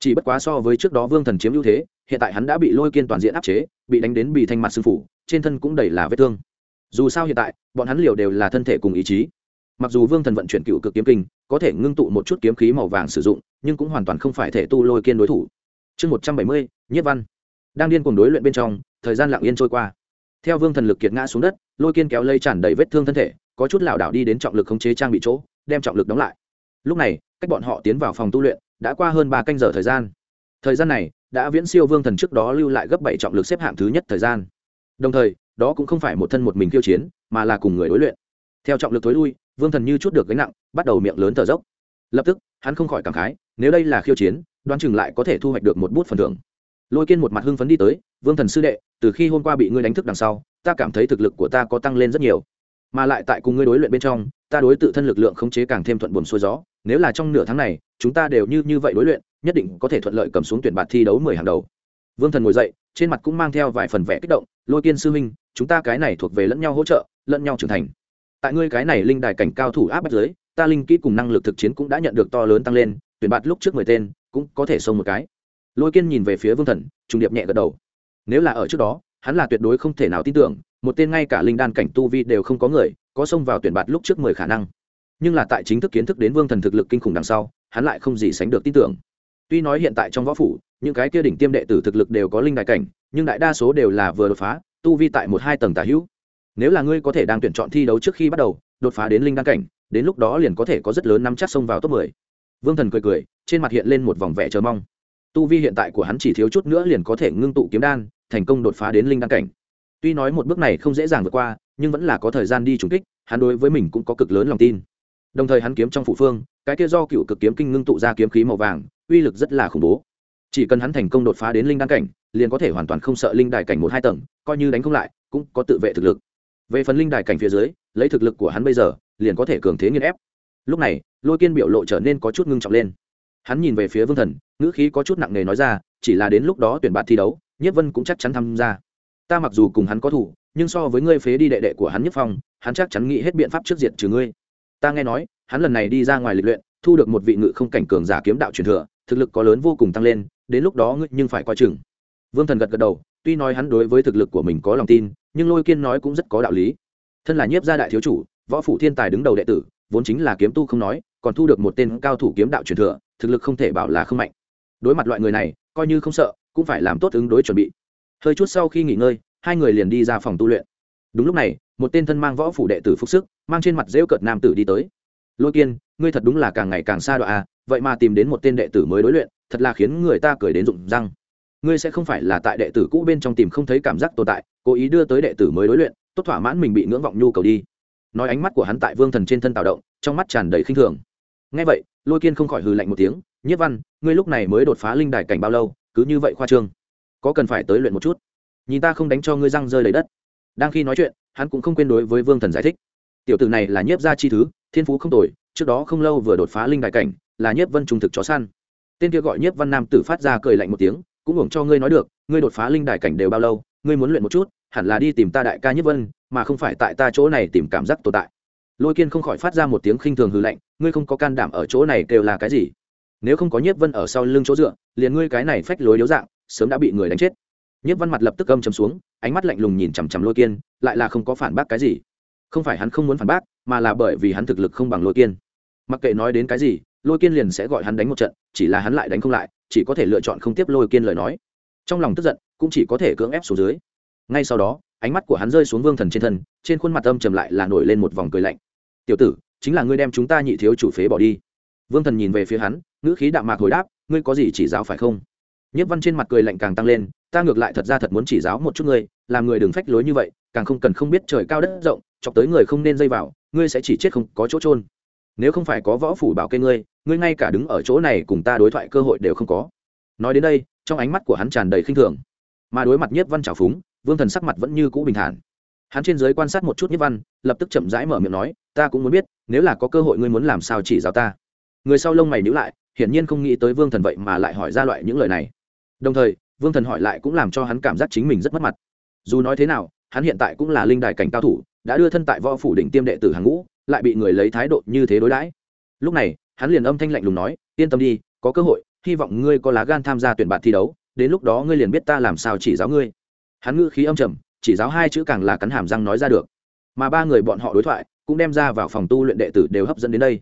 Chỉ bất quá so với trước đó vương thần chiếm ưu thế, hiện tại hắn đã bị lôi kiên toàn diện áp chế, bị đánh đến bị thanh mặt sư phủ, trên thân cũng đầy là vết thương. Dù sao hiện tại, bọn hắn liều đều là thân thể cùng ý chí. Mặc dù vương thần vận chuyển cựu cực kiếm kinh, có thể ngưng tụ một chút kiếm khí màu vàng sử dụng, nhưng cũng hoàn toàn không phải thể tu lôi kiên đối thủ. Chương một trăm bảy mươi, nhất văn. Đang điên cùng đối luyện bên trong, thời gian lặng yên trôi qua theo vương thần lực kiệt ngã xuống đất, lôi kiên kéo lây tràn đầy vết thương thân thể, có chút lảo đảo đi đến trọng lực khống chế trang bị chỗ, đem trọng lực đóng lại. Lúc này, cách bọn họ tiến vào phòng tu luyện đã qua hơn ba canh giờ thời gian. Thời gian này đã viễn siêu vương thần trước đó lưu lại gấp bảy trọng lực xếp hạng thứ nhất thời gian. Đồng thời, đó cũng không phải một thân một mình kiêu chiến, mà là cùng người đối luyện. Theo trọng lực tối lui, vương thần như chút được gánh nặng, bắt đầu miệng lớn thở dốc. Lập tức, hắn không khỏi cảm khái, nếu đây là khiêu chiến, đoán chừng lại có thể thu hoạch được một bút phần thưởng lôi kiên một mặt hưng phấn đi tới, vương thần sư đệ, từ khi hôm qua bị ngươi đánh thức đằng sau, ta cảm thấy thực lực của ta có tăng lên rất nhiều. Mà lại tại cùng ngươi đối luyện bên trong, ta đối tự thân lực lượng khống chế càng thêm thuận buồm xuôi gió. Nếu là trong nửa tháng này, chúng ta đều như như vậy đối luyện, nhất định có thể thuận lợi cầm xuống tuyển bạt thi đấu mười hàng đầu. Vương thần ngồi dậy, trên mặt cũng mang theo vài phần vẽ kích động, lôi kiên sư huynh, chúng ta cái này thuộc về lẫn nhau hỗ trợ, lẫn nhau trưởng thành. Tại ngươi cái này linh đài cảnh cao thủ áp bách giới, ta linh kỹ cùng năng lực thực chiến cũng đã nhận được to lớn tăng lên, tuyển bạt lúc trước mười tên, cũng có thể xông một cái lôi kiên nhìn về phía vương thần, trùng điệp nhẹ gật đầu. Nếu là ở trước đó, hắn là tuyệt đối không thể nào tin tưởng, một tên ngay cả linh đan cảnh tu vi đều không có người, có xông vào tuyển bạt lúc trước mười khả năng. Nhưng là tại chính thức kiến thức đến vương thần thực lực kinh khủng đằng sau, hắn lại không gì sánh được tin tưởng. Tuy nói hiện tại trong võ phủ, những cái kia đỉnh tiêm đệ tử thực lực đều có linh đại cảnh, nhưng đại đa số đều là vừa đột phá, tu vi tại một hai tầng tả hữu. Nếu là ngươi có thể đang tuyển chọn thi đấu trước khi bắt đầu, đột phá đến linh đan cảnh, đến lúc đó liền có thể có rất lớn nắm chắc xông vào top mười. Vương thần cười cười, trên mặt hiện lên một vòng vẻ chờ mong tu vi hiện tại của hắn chỉ thiếu chút nữa liền có thể ngưng tụ kiếm đan, thành công đột phá đến linh đan cảnh. Tuy nói một bước này không dễ dàng vượt qua, nhưng vẫn là có thời gian đi trùng kích, hắn đối với mình cũng có cực lớn lòng tin. Đồng thời hắn kiếm trong phủ phương, cái kia do cựu cực kiếm kinh ngưng tụ ra kiếm khí màu vàng, uy lực rất là khủng bố. Chỉ cần hắn thành công đột phá đến linh đan cảnh, liền có thể hoàn toàn không sợ linh đài cảnh một hai tầng, coi như đánh không lại, cũng có tự vệ thực lực. Về phần linh đài cảnh phía dưới, lấy thực lực của hắn bây giờ, liền có thể cường thế nghiên ép. Lúc này, lôi kiên biểu lộ trở nên có chút ngưng trọng lên hắn nhìn về phía vương thần, ngữ khí có chút nặng nề nói ra, chỉ là đến lúc đó tuyển bạn thi đấu, nhiếp vân cũng chắc chắn tham gia. Ta mặc dù cùng hắn có thủ, nhưng so với ngươi phế đi đệ đệ của hắn nhất phong, hắn chắc chắn nghĩ hết biện pháp trước diện trừ ngươi. Ta nghe nói, hắn lần này đi ra ngoài lịch luyện, thu được một vị ngự không cảnh cường giả kiếm đạo truyền thừa, thực lực có lớn vô cùng tăng lên, đến lúc đó ngươi nhưng phải coi chừng. Vương thần gật gật đầu, tuy nói hắn đối với thực lực của mình có lòng tin, nhưng lôi kiên nói cũng rất có đạo lý. Thân là nhiếp gia đại thiếu chủ, võ phủ thiên tài đứng đầu đệ tử, vốn chính là kiếm tu không nói còn thu được một tên cao thủ kiếm đạo truyền thừa, thực lực không thể bảo là không mạnh. Đối mặt loại người này, coi như không sợ, cũng phải làm tốt ứng đối chuẩn bị. Hơi chút sau khi nghỉ ngơi, hai người liền đi ra phòng tu luyện. Đúng lúc này, một tên thân mang võ phủ đệ tử phúc sức, mang trên mặt rêu cợt nam tử đi tới. Lôi kiên, ngươi thật đúng là càng ngày càng xa đọa à vậy mà tìm đến một tên đệ tử mới đối luyện, thật là khiến người ta cười đến rụng răng. Ngươi sẽ không phải là tại đệ tử cũ bên trong tìm không thấy cảm giác tồn tại, cố ý đưa tới đệ tử mới đối luyện, tốt thỏa mãn mình bị ngưỡng vọng nhu cầu đi. Nói ánh mắt của hắn tại vương thần trên thân tạo động, trong mắt tràn đầy khinh thường ngay vậy, lôi kiên không khỏi hừ lạnh một tiếng, nhiếp văn, ngươi lúc này mới đột phá linh đài cảnh bao lâu, cứ như vậy khoa trương? Có cần phải tới luyện một chút? Nhìn ta không đánh cho ngươi răng rơi lấy đất. Đang khi nói chuyện, hắn cũng không quên đối với vương thần giải thích. Tiểu tử này là nhiếp gia chi thứ, thiên phú không tồi, trước đó không lâu vừa đột phá linh đại cảnh, là nhiếp vân trung thực chó săn. Tên kia gọi nhiếp văn nam tử phát ra cười lạnh một tiếng, cũng hưởng cho ngươi nói được, ngươi đột phá linh đại cảnh đều bao lâu, ngươi muốn luyện một chút, hẳn là đi tìm ta đại ca nhiếp vân, mà không phải tại ta chỗ này tìm cảm giác tồn tại lôi kiên không khỏi phát ra một tiếng khinh thường hư lạnh, ngươi không có can đảm ở chỗ này kêu là cái gì? Nếu không có nhiếp vân ở sau lưng chỗ dựa, liền ngươi cái này phách lối điếu dạng, sớm đã bị người đánh chết. Nhiếp văn mặt lập tức âm chầm xuống, ánh mắt lạnh lùng nhìn chằm chằm lôi kiên, lại là không có phản bác cái gì. Không phải hắn không muốn phản bác, mà là bởi vì hắn thực lực không bằng lôi kiên. Mặc kệ nói đến cái gì, lôi kiên liền sẽ gọi hắn đánh một trận, chỉ là hắn lại đánh không lại, chỉ có thể lựa chọn không tiếp lôi kiên lời nói. Trong lòng tức giận, cũng chỉ có thể cưỡng ép xuống dưới. Ngay sau đó, ánh mắt của hắn rơi xuống vương thần trên thân, trên khuôn mặt âm trầm lại là nổi lên một vòng cười lạnh tiểu tử, chính là ngươi đem chúng ta nhị thiếu chủ phế bỏ đi. Vương thần nhìn về phía hắn, ngữ khí đạm mạc hồi đáp, ngươi có gì chỉ giáo phải không? Nhất văn trên mặt cười lạnh càng tăng lên, ta ngược lại thật ra thật muốn chỉ giáo một chút ngươi, làm người đừng phách lối như vậy, càng không cần không biết trời cao đất rộng, chọc tới người không nên dây vào, ngươi sẽ chỉ chết không có chỗ trôn nếu không phải có võ phủ bảo kê ngươi ngươi ngay cả đứng ở chỗ này cùng ta đối thoại cơ hội đều không có. Nói đến đây, trong ánh mắt của hắn tràn đầy khinh thường. Mà đối mặt nhiếp văn trào phúng, vương thần sắc mặt vẫn như cũ bình thản. Hắn trên giới quan sát một chút nhiếp văn, lập tức chậm rãi mở miệng nói ta cũng muốn biết, nếu là có cơ hội ngươi muốn làm sao chỉ giáo ta? Người sau lông mày nhữ lại, hiển nhiên không nghĩ tới vương thần vậy mà lại hỏi ra loại những lời này. Đồng thời, vương thần hỏi lại cũng làm cho hắn cảm giác chính mình rất mất mặt. Dù nói thế nào, hắn hiện tại cũng là linh đài cảnh cao thủ, đã đưa thân tại võ phủ đỉnh tiêm đệ tử hàng ngũ, lại bị người lấy thái độ như thế đối đãi. Lúc này, hắn liền âm thanh lạnh lùng nói, yên tâm đi, có cơ hội, hy vọng ngươi có lá gan tham gia tuyển bạn thi đấu, đến lúc đó ngươi liền biết ta làm sao chỉ giáo ngươi. Hắn ngữ khí âm trầm, chỉ giáo hai chữ càng là cắn hàm răng nói ra được. Mà ba người bọn họ đối thoại cũng đem ra vào phòng tu luyện đệ tử đều hấp dẫn đến đây.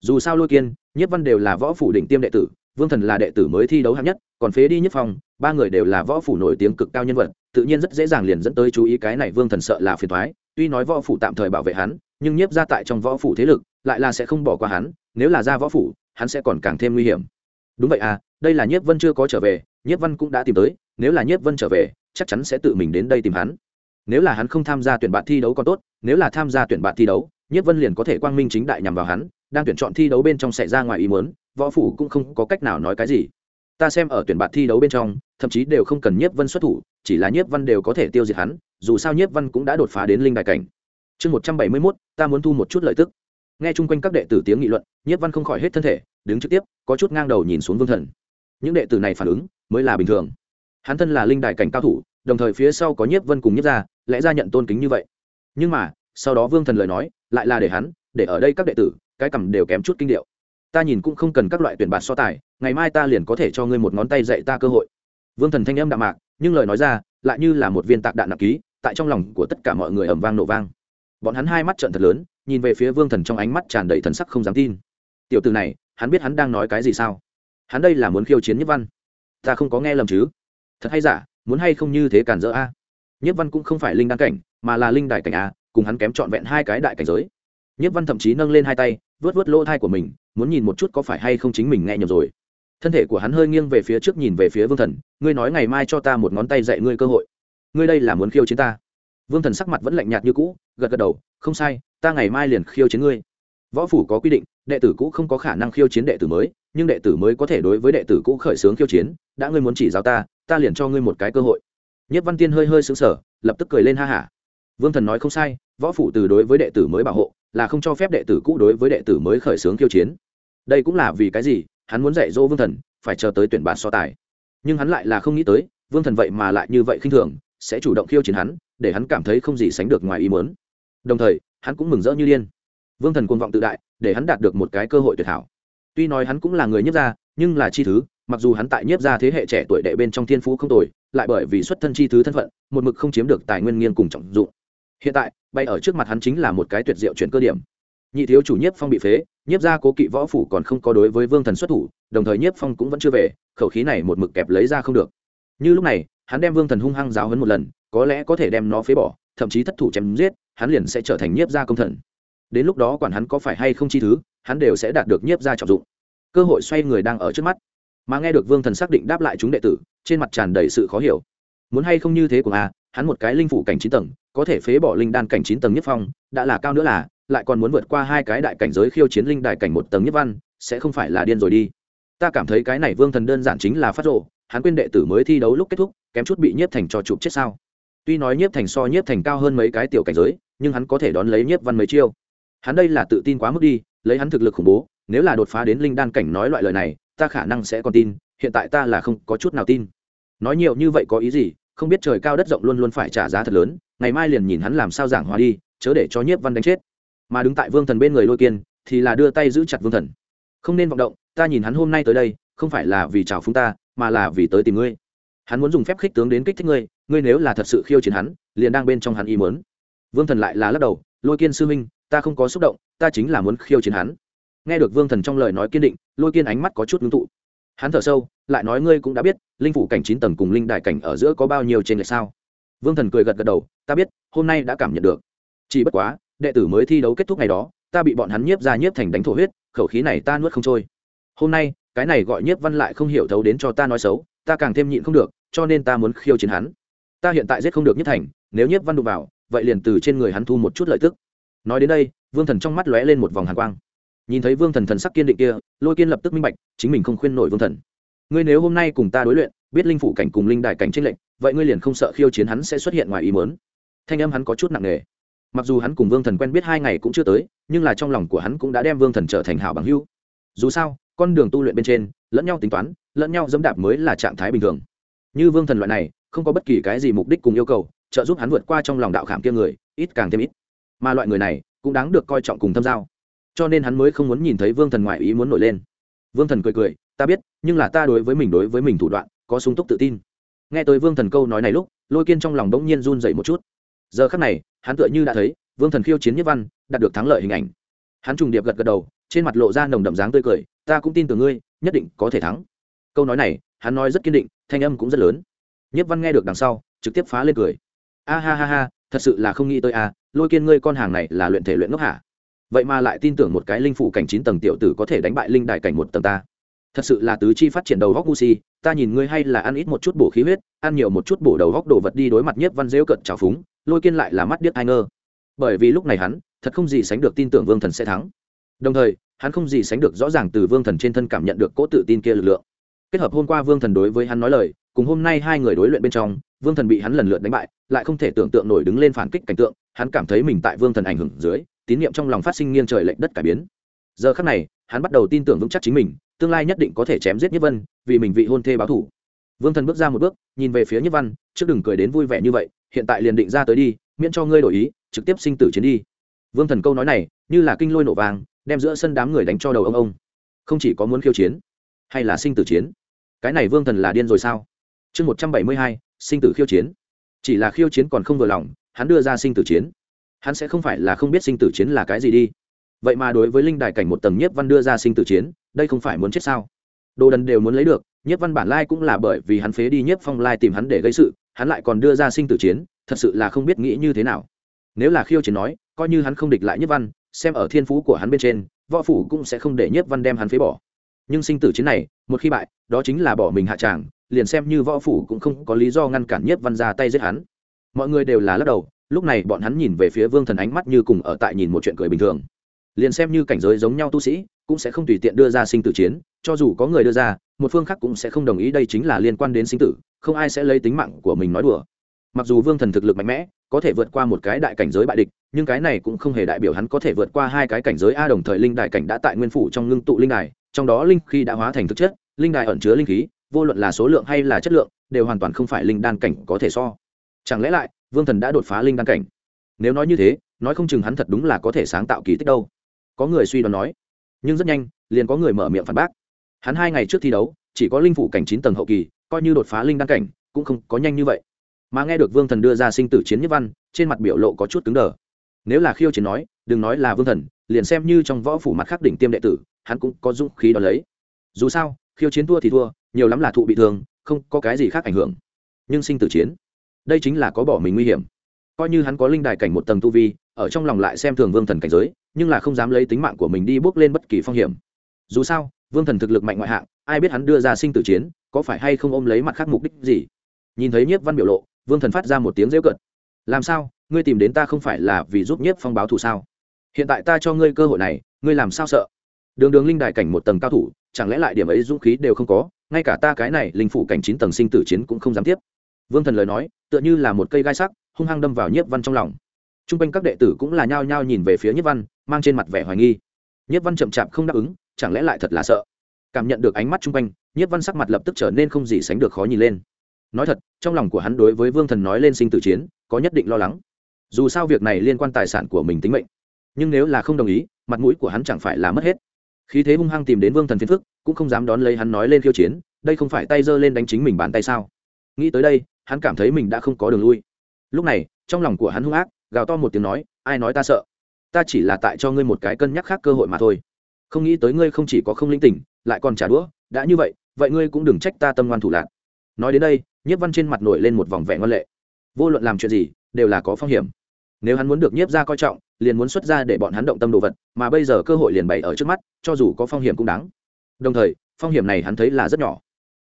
Dù sao lôi kiên nhất văn đều là võ phủ đỉnh tiêm đệ tử, vương thần là đệ tử mới thi đấu hạng nhất, còn phế đi nhất phong, ba người đều là võ phủ nổi tiếng cực cao nhân vật, tự nhiên rất dễ dàng liền dẫn tới chú ý cái này vương thần sợ là phiền thoái tuy nói võ phủ tạm thời bảo vệ hắn, nhưng nhiếp ra tại trong võ phủ thế lực, lại là sẽ không bỏ qua hắn, nếu là ra võ phủ, hắn sẽ còn càng thêm nguy hiểm. Đúng vậy à đây là nhiếp vân chưa có trở về, nhiếp văn cũng đã tìm tới, nếu là nhiếp vân trở về, chắc chắn sẽ tự mình đến đây tìm hắn nếu là hắn không tham gia tuyển bạn thi đấu còn tốt, nếu là tham gia tuyển bạn thi đấu nhất vân liền có thể quang minh chính đại nhằm vào hắn, đang tuyển chọn thi đấu bên trong xảy ra ngoài ý muốn, võ phủ cũng không có cách nào nói cái gì. Ta xem ở tuyển bạn thi đấu bên trong, thậm chí đều không cần nhiếp vân xuất thủ, chỉ là nhiếp văn đều có thể tiêu diệt hắn, dù sao nhiếp văn cũng đã đột phá đến linh đại cảnh. Chương một trăm bảy mươi mốt, ta muốn thu một chút lợi tức. Nghe chung quanh các đệ tử tiếng nghị luận, nhiếp văn không khỏi hết thân thể, đứng trực tiếp, có chút ngang đầu nhìn xuống vương thần. Những đệ tử này phản ứng mới là bình thường. Hắn thân là linh đại cảnh cao thủ đồng thời phía sau có nhiếp vân cùng nhiếp ra lẽ ra nhận tôn kính như vậy. Nhưng mà, sau đó vương thần lời nói, lại là để hắn, để ở đây các đệ tử, cái cầm đều kém chút kinh điệu. Ta nhìn cũng không cần các loại tuyển bạt so tài, ngày mai ta liền có thể cho ngươi một ngón tay dạy ta cơ hội. Vương thần thanh âm đạm mạc, nhưng lời nói ra, lại như là một viên tạc đạn nặng ký, tại trong lòng của tất cả mọi người ầm vang nổ vang. Bọn hắn hai mắt trận thật lớn, nhìn về phía vương thần trong ánh mắt tràn đầy thần sắc không dám tin. Tiểu từ này, hắn biết hắn đang nói cái gì sao? Hắn đây là muốn khiêu chiến nhất văn. Ta không có nghe lầm chứ? Thật hay giả? Muốn hay không như thế cản dỡ a? Nhất văn cũng không phải linh đăng cảnh, mà là linh đại cảnh a, cùng hắn kém trọn vẹn hai cái đại cảnh giới. Nhất văn thậm chí nâng lên hai tay, vớt vớt lỗ thai của mình, muốn nhìn một chút có phải hay không chính mình nghe nhầm rồi. Thân thể của hắn hơi nghiêng về phía trước nhìn về phía vương thần, ngươi nói ngày mai cho ta một ngón tay dạy ngươi cơ hội. Ngươi đây là muốn khiêu chiến ta? Vương thần sắc mặt vẫn lạnh nhạt như cũ, gật gật đầu, không sai, ta ngày mai liền khiêu chiến ngươi. Võ phủ có quy định, đệ tử cũ không có khả năng khiêu chiến đệ tử mới, nhưng đệ tử mới có thể đối với đệ tử cũ khởi xướng khiêu chiến, đã ngươi muốn chỉ giáo ta ta liền cho ngươi một cái cơ hội. Nhất văn tiên hơi hơi xứng sở lập tức cười lên ha hả. Vương thần nói không sai, võ phủ từ đối với đệ tử mới bảo hộ, là không cho phép đệ tử cũ đối với đệ tử mới khởi xướng kiêu chiến. Đây cũng là vì cái gì, hắn muốn dạy dỗ vương thần, phải chờ tới tuyển bản so tài. Nhưng hắn lại là không nghĩ tới, vương thần vậy mà lại như vậy khinh thường, sẽ chủ động khiêu chiến hắn, để hắn cảm thấy không gì sánh được ngoài ý muốn. Đồng thời, hắn cũng mừng rỡ như điên. Vương thần cuồng vọng tự đại, để hắn đạt được một cái cơ hội tuyệt hảo. Tuy nói hắn cũng là người nhất gia, nhưng là chi thứ mặc dù hắn tại nhiếp gia thế hệ trẻ tuổi đệ bên trong thiên phú không tồi, lại bởi vì xuất thân chi thứ thân phận, một mực không chiếm được tài nguyên nghiêng cùng trọng dụng. Hiện tại, bay ở trước mặt hắn chính là một cái tuyệt diệu chuyển cơ điểm. Nhị thiếu chủ nhiếp phong bị phế, nhiếp gia cố kỵ võ phủ còn không có đối với vương thần xuất thủ, đồng thời nhiếp phong cũng vẫn chưa về, khẩu khí này một mực kẹp lấy ra không được. Như lúc này, hắn đem vương thần hung hăng giáo hấn một lần, có lẽ có thể đem nó phế bỏ, thậm chí thất thủ chém giết, hắn liền sẽ trở thành nhiếp gia công thần. Đến lúc đó quản hắn có phải hay không chi thứ, hắn đều sẽ đạt được nhiếp gia trọng dụng. Cơ hội xoay người đang ở trước mắt mà nghe được vương thần xác định đáp lại chúng đệ tử, trên mặt tràn đầy sự khó hiểu. Muốn hay không như thế của a, hắn một cái linh phủ cảnh chín tầng, có thể phế bỏ linh đan cảnh chín tầng nhất phong, đã là cao nữa là, lại còn muốn vượt qua hai cái đại cảnh giới khiêu chiến linh đại cảnh một tầng nhất văn, sẽ không phải là điên rồi đi. Ta cảm thấy cái này vương thần đơn giản chính là phát rộ hắn quên đệ tử mới thi đấu lúc kết thúc, kém chút bị nhiếp thành cho chụp chết sao. Tuy nói nhiếp thành so nhiếp thành cao hơn mấy cái tiểu cảnh giới, nhưng hắn có thể đón lấy nhiếp văn mấy chiêu. Hắn đây là tự tin quá mức đi, lấy hắn thực lực khủng bố, nếu là đột phá đến linh đan cảnh nói loại lời này ta khả năng sẽ còn tin, hiện tại ta là không có chút nào tin. Nói nhiều như vậy có ý gì, không biết trời cao đất rộng luôn luôn phải trả giá thật lớn, ngày mai liền nhìn hắn làm sao giảng hòa đi, chớ để cho nhiếp văn đánh chết. Mà đứng tại vương thần bên người lôi kiên, thì là đưa tay giữ chặt vương thần. Không nên vọng động, ta nhìn hắn hôm nay tới đây, không phải là vì chào phúng ta, mà là vì tới tìm ngươi. Hắn muốn dùng phép khích tướng đến kích thích ngươi ngươi nếu là thật sự khiêu chiến hắn, liền đang bên trong hắn ý mớn vương thần lại là lắc đầu, lôi kiên sư minh ta không có xúc động, ta chính là muốn khiêu chiến hắn nghe được vương thần trong lời nói kiên định, lôi kiên ánh mắt có chút ngưng tụ. Hắn thở sâu, lại nói ngươi cũng đã biết, linh phủ cảnh chín tầng cùng linh đại cảnh ở giữa có bao nhiêu trên lệch sao? Vương thần cười gật gật đầu, ta biết, hôm nay đã cảm nhận được. Chỉ bất quá, đệ tử mới thi đấu kết thúc ngày đó, ta bị bọn hắn nhiếp ra nhiếp thành đánh thổ huyết, khẩu khí này ta nuốt không trôi. Hôm nay, cái này gọi nhiếp văn lại không hiểu thấu đến cho ta nói xấu, ta càng thêm nhịn không được, cho nên ta muốn khiêu chiến hắn. Ta hiện tại giết không được nhiếp thành, nếu nhiếp văn đụng vào, vậy liền từ trên người hắn thu một chút lợi tức. Nói đến đây, vương thần trong mắt lóe lên một vòng hàn quang nhìn thấy vương thần thần sắc kiên định kia, lôi kiên lập tức minh bạch, chính mình không khuyên nổi vương thần. Ngươi nếu hôm nay cùng ta đối luyện, biết linh phủ cảnh cùng linh đại cảnh tranh lệnh vậy ngươi liền không sợ khiêu chiến hắn sẽ xuất hiện ngoài ý mớn thanh âm hắn có chút nặng nề. Mặc dù hắn cùng vương thần quen biết hai ngày cũng chưa tới, nhưng là trong lòng của hắn cũng đã đem vương thần trở thành hảo bằng hữu. Dù sao, con đường tu luyện bên trên, lẫn nhau tính toán, lẫn nhau dẫm đạp mới là trạng thái bình thường. Như vương thần loại này, không có bất kỳ cái gì mục đích cùng yêu cầu, trợ giúp hắn vượt qua trong lòng đạo khảm kia người, ít càng thêm ít. Mà loại người này, cũng đáng được coi trọng cùng thâm giao cho nên hắn mới không muốn nhìn thấy vương thần ngoại ý muốn nổi lên. Vương thần cười cười, ta biết, nhưng là ta đối với mình đối với mình thủ đoạn, có sung túc tự tin. Nghe tới vương thần câu nói này lúc, lôi kiên trong lòng đ ỗ n g nhiên run dậy một chút. Giờ khắc này, hắn tựa như đã thấy, vương thần khiêu chiến nhất văn, đạt được thắng lợi hình ảnh. Hắn trùng điệp gật gật đầu, trên mặt lộ ra nồng đậm dáng tươi cười, ta cũng tin tưởng ngươi, nhất định có thể thắng. Câu nói này, hắn nói rất kiên định, thanh âm cũng rất lớn. Nhất văn nghe được đằng sau, trực tiếp phá lên cười. A ha ha ha, thật sự là không nghĩ tới a, lôi kiên ngươi con hàng này là luyện thể luyện ngốc hả? Vậy mà lại tin tưởng một cái linh phụ cảnh chín tầng tiểu tử có thể đánh bại linh đại cảnh một tầng ta. Thật sự là tứ chi phát triển đầu góc ngu si, ta nhìn ngươi hay là ăn ít một chút bổ khí huyết, ăn nhiều một chút bổ đầu góc đồ vật đi đối mặt nhất văn dễu cận trào phúng, lôi kiên lại là mắt điếc ai ngơ. Bởi vì lúc này hắn, thật không gì sánh được tin tưởng vương thần sẽ thắng. Đồng thời, hắn không gì sánh được rõ ràng từ vương thần trên thân cảm nhận được cỗ tự tin kia lực lượng. Kết hợp hôm qua vương thần đối với hắn nói lời, cùng hôm nay hai người đối luyện bên trong, vương thần bị hắn lần lượt đánh bại, lại không thể tưởng tượng nổi đứng lên phản kích cảnh tượng, hắn cảm thấy mình tại vương thần ảnh hưởng dưới tín niệm trong lòng phát sinh nghiêng trời lệch đất cải biến. Giờ khắc này, hắn bắt đầu tin tưởng vững chắc chính mình, tương lai nhất định có thể chém giết nhất vân, vì mình vị hôn thê báo thủ. Vương thần bước ra một bước, nhìn về phía nhất văn, trước đừng cười đến vui vẻ như vậy, hiện tại liền định ra tới đi, miễn cho ngươi đổi ý, trực tiếp sinh tử chiến đi. Vương thần câu nói này, như là kinh lôi nổ vàng, đem giữa sân đám người đánh cho đầu ông ông. Không chỉ có muốn khiêu chiến, hay là sinh tử chiến. Cái này vương thần là điên rồi sao? Chương một trăm bảy mươi hai, sinh tử khiêu chiến. Chỉ là khiêu chiến còn không vừa lòng, hắn đưa ra sinh tử chiến hắn sẽ không phải là không biết sinh tử chiến là cái gì đi. Vậy mà đối với linh đài cảnh một tầng nhiếp văn đưa ra sinh tử chiến, đây không phải muốn chết sao? Đồ đần đều muốn lấy được, nhiếp văn bản lai cũng là bởi vì hắn phế đi nhiếp phong lai tìm hắn để gây sự, hắn lại còn đưa ra sinh tử chiến, thật sự là không biết nghĩ như thế nào. Nếu là khiêu chiến nói, coi như hắn không địch lại nhiếp văn, xem ở thiên phú của hắn bên trên, võ phủ cũng sẽ không để nhiếp văn đem hắn phế bỏ. Nhưng sinh tử chiến này, một khi bại, đó chính là bỏ mình hạ tràng, liền xem như võ phủ cũng không có lý do ngăn cản nhiếp văn ra tay giết hắn. Mọi người đều là lắc đầu lúc này bọn hắn nhìn về phía vương thần ánh mắt như cùng ở tại nhìn một chuyện cười bình thường. Liền xem như cảnh giới giống nhau tu sĩ, cũng sẽ không tùy tiện đưa ra sinh tử chiến, cho dù có người đưa ra, một phương khác cũng sẽ không đồng ý đây chính là liên quan đến sinh tử, không ai sẽ lấy tính mạng của mình nói đùa. Mặc dù vương thần thực lực mạnh mẽ, có thể vượt qua một cái đại cảnh giới bại địch, nhưng cái này cũng không hề đại biểu hắn có thể vượt qua hai cái cảnh giới a đồng thời linh đại cảnh đã tại nguyên phủ trong ngưng tụ linh đài, trong đó linh khi đã hóa thành thực chất, linh đài ẩn chứa linh khí, vô luận là số lượng hay là chất lượng, đều hoàn toàn không phải linh đan cảnh có thể so. Chẳng lẽ lại vương thần đã đột phá linh đan cảnh. Nếu nói như thế, nói không chừng hắn thật đúng là có thể sáng tạo kỳ tích đâu. Có người suy đoán nói, nhưng rất nhanh, liền có người mở miệng phản bác. Hắn hai ngày trước thi đấu, chỉ có linh phủ cảnh chín tầng hậu kỳ, coi như đột phá linh đan cảnh, cũng không có nhanh như vậy. Mà nghe được vương thần đưa ra sinh tử chiến nhất văn, trên mặt biểu lộ có chút cứng đờ. Nếu là khiêu chiến nói, đừng nói là vương thần, liền xem như trong võ phủ mặt khắc đỉnh tiêm đệ tử, hắn cũng có dũng khí đ ó lấy. Dù sao, khiêu chiến thua thì thua, nhiều lắm là thụ bị thương, không có cái gì khác ảnh hưởng. Nhưng sinh tử chiến đây chính là có bỏ mình nguy hiểm. Coi như hắn có linh đài cảnh một tầng tu vi, ở trong lòng lại xem thường vương thần cảnh giới, nhưng là không dám lấy tính mạng của mình đi bước lên bất kỳ phong hiểm. Dù sao, vương thần thực lực mạnh ngoại hạng, ai biết hắn đưa ra sinh tử chiến, có phải hay không ôm lấy mặt khác mục đích gì? Nhìn thấy nhiếp văn biểu lộ, vương thần phát ra một tiếng rêu cợt. Làm sao? Ngươi tìm đến ta không phải là vì giúp nhiếp phong báo thù sao? Hiện tại ta cho ngươi cơ hội này, ngươi làm sao sợ? Đường đường linh đài cảnh một tầng cao thủ, chẳng lẽ lại điểm ấy dũng khí đều không có, ngay cả ta cái này linh phủ cảnh chín tầng sinh tử chiến cũng không dám tiếp vương thần lời nói, tựa như là một cây gai sắc, hung hăng đâm vào nhiếp văn trong lòng. T r u n g quanh các đệ tử cũng là nhao nhao nhìn về phía nhiếp văn, mang trên mặt vẻ hoài nghi. Nhiếp văn chậm chạp không đáp ứng, chẳng lẽ lại thật là sợ? Cảm nhận được ánh mắt t r u n g quanh, nhiếp văn sắc mặt lập tức trở nên không gì sánh được khó nhìn lên. Nói thật, trong lòng của hắn đối với vương thần nói lên sinh tử chiến, có nhất định lo lắng. Dù sao việc này liên quan tài sản của mình tính mệnh. Nhưng nếu là không đồng ý, mặt mũi của hắn chẳng phải là mất hết. Khí thế hung hăng tìm đến vương thần phiền phức, cũng không dám đón lấy hắn nói lên khiêu chiến, đây không phải tay giơ lên đánh chính mình bàn tay sao? Nghĩ tới đây hắn cảm thấy mình đã không có đường lui. Lúc này, trong lòng của hắn hung ác, gào to một tiếng nói, ai nói ta sợ? Ta chỉ là tại cho ngươi một cái cân nhắc khác cơ hội mà thôi. Không nghĩ tới ngươi không chỉ có không linh tỉnh, lại còn trả đũa. Đã như vậy vậy ngươi cũng đừng trách ta tâm ngoan thủ lạc. Nói đến đây, nhiếp văn trên mặt nổi lên một vòng vẻ ngoan lệ. Vô luận làm chuyện gì, đều là có phong hiểm. Nếu hắn muốn được nhiếp ra coi trọng, liền muốn xuất ra để bọn hắn động tâm đồ vật, mà bây giờ cơ hội liền bày ở trước mắt, cho dù có phong hiểm cũng đáng. Đồng thời, phong hiểm này hắn thấy là rất nhỏ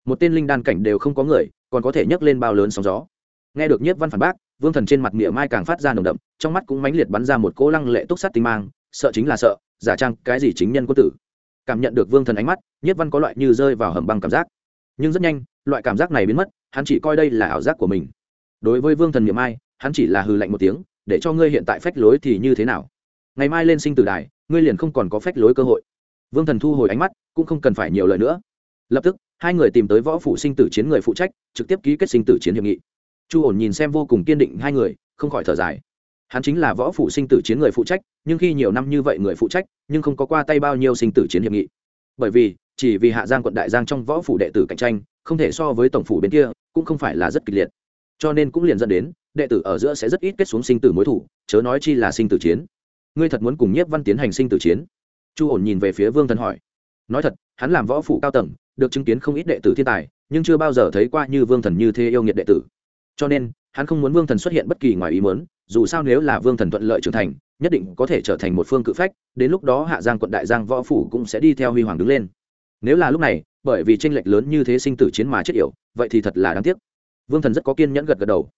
một tên linh đan cảnh đều không có người, còn có thể nhấc lên bao lớn sóng gió. Nghe được nhiếp văn phản bác, vương thần trên mặt mỉa mai càng phát ra nồng đậm, trong mắt cũng mãnh liệt bắn ra một cỗ lăng lệ túc sắt tinh mang, sợ chính là sợ, giả trang cái gì chính nhân quân tử. Cảm nhận được vương thần ánh mắt, nhiếp văn có loại như rơi vào hầm băng cảm giác. Nhưng rất nhanh, loại cảm giác này biến mất, hắn chỉ coi đây là ảo giác của mình. Đối với vương thần mỉa mai, hắn chỉ là hư lạnh một tiếng, để cho ngươi hiện tại phách lối thì như thế nào? Ngày mai lên sinh tử đài, ngươi liền không còn có phách lối cơ hội. Vương thần thu hồi ánh mắt, cũng không cần phải nhiều lời nữa lập tức, hai người tìm tới võ phủ sinh tử chiến người phụ trách, trực tiếp ký kết sinh tử chiến hiệp nghị. Chu ổn nhìn xem vô cùng kiên định hai người, không khỏi thở dài. Hắn chính là võ phủ sinh tử chiến người phụ trách, nhưng khi nhiều năm như vậy người phụ trách, nhưng không có qua tay bao nhiêu sinh tử chiến hiệp nghị. Bởi vì, chỉ vì hạ giang quận đại giang trong võ phủ đệ tử cạnh tranh, không thể so với tổng phủ bên kia, cũng không phải là rất kịch liệt. Cho nên cũng liền dẫn đến, đệ tử ở giữa sẽ rất ít kết xuống sinh tử mối thủ, chớ nói chi là sinh tử chiến. Ngươi thật muốn cùng nhiếp văn tiến hành sinh tử chiến? Chu ổn nhìn về phía vương thần hỏi. Nói thật, hắn làm võ phủ cao tầng được chứng kiến không ít đệ tử thiên tài, nhưng chưa bao giờ thấy qua như vương thần như thế yêu nghiệt đệ tử. Cho nên, hắn không muốn vương thần xuất hiện bất kỳ ngoài ý muốn, dù sao nếu là vương thần thuận lợi trưởng thành, nhất định có thể trở thành một phương cự phách, đến lúc đó hạ giang quận đại giang võ phủ cũng sẽ đi theo huy hoàng đứng lên. Nếu là lúc này, bởi vì tranh lệch lớn như thế sinh tử chiến mà chết yểu, vậy thì thật là đáng tiếc. Vương thần rất có kiên nhẫn gật gật đầu.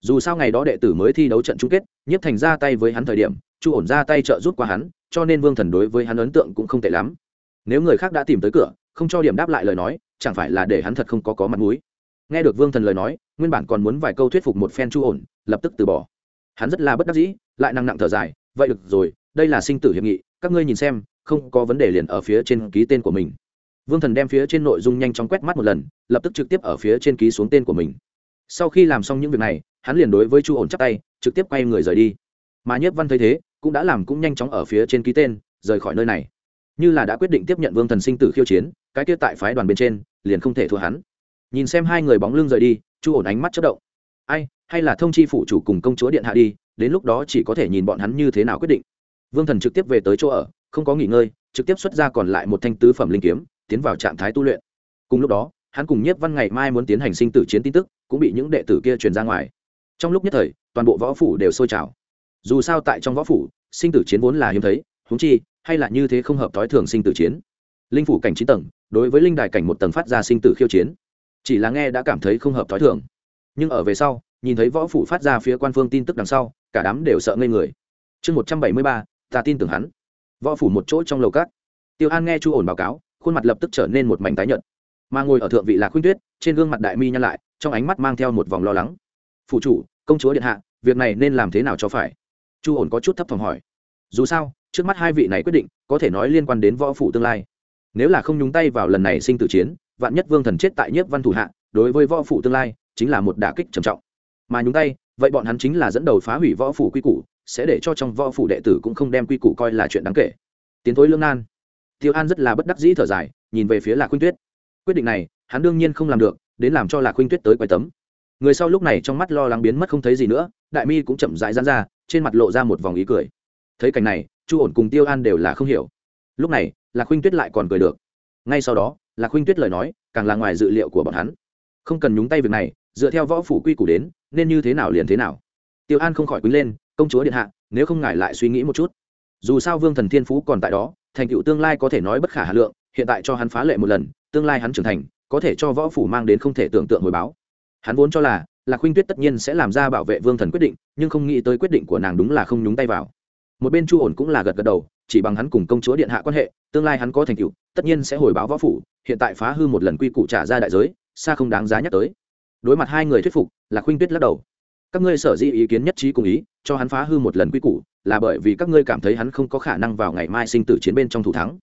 Dù sao ngày đó đệ tử mới thi đấu trận chung kết, nhiếp thành ra tay với hắn thời điểm, chu ổn ra tay trợ giúp qua hắn, cho nên vương thần đối với hắn ấn tượng cũng không tệ lắm. Nếu người khác đã tìm tới cửa không cho điểm đáp lại lời nói, chẳng phải là để hắn thật không có có mặt mũi. Nghe được vương thần lời nói, nguyên bản còn muốn vài câu thuyết phục một phen chu ổn, lập tức từ bỏ. Hắn rất là bất đắc dĩ, lại năng nặng thở dài, vậy được rồi, đây là sinh tử hiệp nghị, các ngươi nhìn xem, không có vấn đề liền ở phía trên ký tên của mình. Vương thần đem phía trên nội dung nhanh chóng quét mắt một lần, lập tức trực tiếp ở phía trên ký xuống tên của mình. Sau khi làm xong những việc này, hắn liền đối với chu ổn chắc tay, trực tiếp quay người rời đi. Mà nhiếp văn thấy thế, cũng đã làm cũng nhanh chóng ở phía trên ký tên, rời khỏi nơi này. Như là đã quyết định tiếp nhận vương thần sinh tử khiêu chiến cái kia tại phái đoàn bên trên, liền không thể thua hắn. Nhìn xem hai người bóng lưng rời đi, chu ổn ánh mắt chất động. Ai, hay là thông chi phụ chủ cùng công chúa điện hạ đi, đến lúc đó chỉ có thể nhìn bọn hắn như thế nào quyết định. Vương thần trực tiếp về tới chỗ ở, không có nghỉ ngơi, trực tiếp xuất ra còn lại một thanh tứ phẩm linh kiếm, tiến vào trạng thái tu luyện. Cùng lúc đó, hắn cùng nhiếp văn ngày mai muốn tiến hành sinh tử chiến tin tức, cũng bị những đệ tử kia truyền ra ngoài. Trong lúc nhất thời, toàn bộ võ phủ đều sôi trào. Dù sao tại trong võ phủ, sinh tử chiến vốn là hiếm thấy húng chi, hay là như thế không hợp thói thường sinh tử chiến. Linh phủ cảnh chín tầng đối với linh đài cảnh một tầng phát ra sinh tử khiêu chiến. Chỉ là nghe đã cảm thấy không hợp thói thường. Nhưng ở về sau, nhìn thấy võ phủ phát ra phía quan phương tin tức đằng sau, cả đám đều sợ ngây người. Chương một trăm bảy mươi ba, ta tin tưởng hắn. Võ phủ một chỗ trong lầu cát tiêu an nghe chu ổn báo cáo, khuôn mặt lập tức trở nên một mảnh tái nhợt. Mà ngồi ở thượng vị là khuynh tuyết, trên gương mặt đại mi nhăn lại, trong ánh mắt mang theo một vòng lo lắng. Phụ chủ, công chúa điện hạ, việc này nên làm thế nào cho phải? Chu ổn có chút thấp thỏm hỏi. Dù sao, trước mắt hai vị này quyết định, có thể nói liên quan đến võ phủ tương lai nếu là không nhúng tay vào lần này sinh tử chiến, vạn nhất vương thần chết tại nhiếp văn thủ hạ, đối với võ phủ tương lai, chính là một đả kích trầm trọng. Mà nhúng tay, vậy bọn hắn chính là dẫn đầu phá hủy võ phủ quy củ, sẽ để cho trong võ phủ đệ tử cũng không đem quy củ coi là chuyện đáng kể. Tiến thối lương nan tiêu an rất là bất đắc dĩ thở dài, nhìn về phía lạc khuynh tuyết. Quyết định này, hắn đương nhiên không làm được, đến làm cho lạc khuynh tuyết tới quay tấm. Người sau lúc này trong mắt lo lắng biến mất không thấy gì nữa, đại mi cũng chậm rãi dán ra, trên mặt lộ ra một vòng ý cười. Thấy cảnh này, chu ổn cùng tiêu an đều là không hiểu lúc này, lạc khuynh tuyết lại còn cười được. Ngay sau đó, lạc khuynh tuyết lời nói, càng là ngoài dự liệu của bọn hắn. Không cần nhúng tay việc này, dựa theo võ phủ quy củ đến, nên như thế nào liền thế nào. Tiêu an không khỏi quýnh lên, công chúa điện hạ, nếu không ngại lại suy nghĩ một chút. Dù sao vương thần thiên phú còn tại đó, thành tựu tương lai có thể nói bất khả hà lượng, hiện tại cho hắn phá lệ một lần, tương lai hắn trưởng thành, có thể cho võ phủ mang đến không thể tưởng tượng hồi báo. Hắn vốn cho là, lạc huynh tuyết tất nhiên sẽ làm ra bảo vệ vương thần quyết định, nhưng không nghĩ tới quyết định của nàng đúng là không nhúng tay vào. Một bên chu ổn cũng là gật gật đầu chỉ bằng hắn cùng công chúa điện hạ quan hệ, tương lai hắn có thành tựu, tất nhiên sẽ hồi báo võ phủ, hiện tại phá hư một lần quy củ trả ra đại giới, xa không đáng giá nhắc tới. Đối mặt hai người thuyết phục là khuynh tuyết lắc đầu. Các ngươi sở dĩ ý kiến nhất trí cùng ý, cho hắn phá hư một lần quy củ, là bởi vì các ngươi cảm thấy hắn không có khả năng vào ngày mai sinh tử chiến bên trong thủ thắng.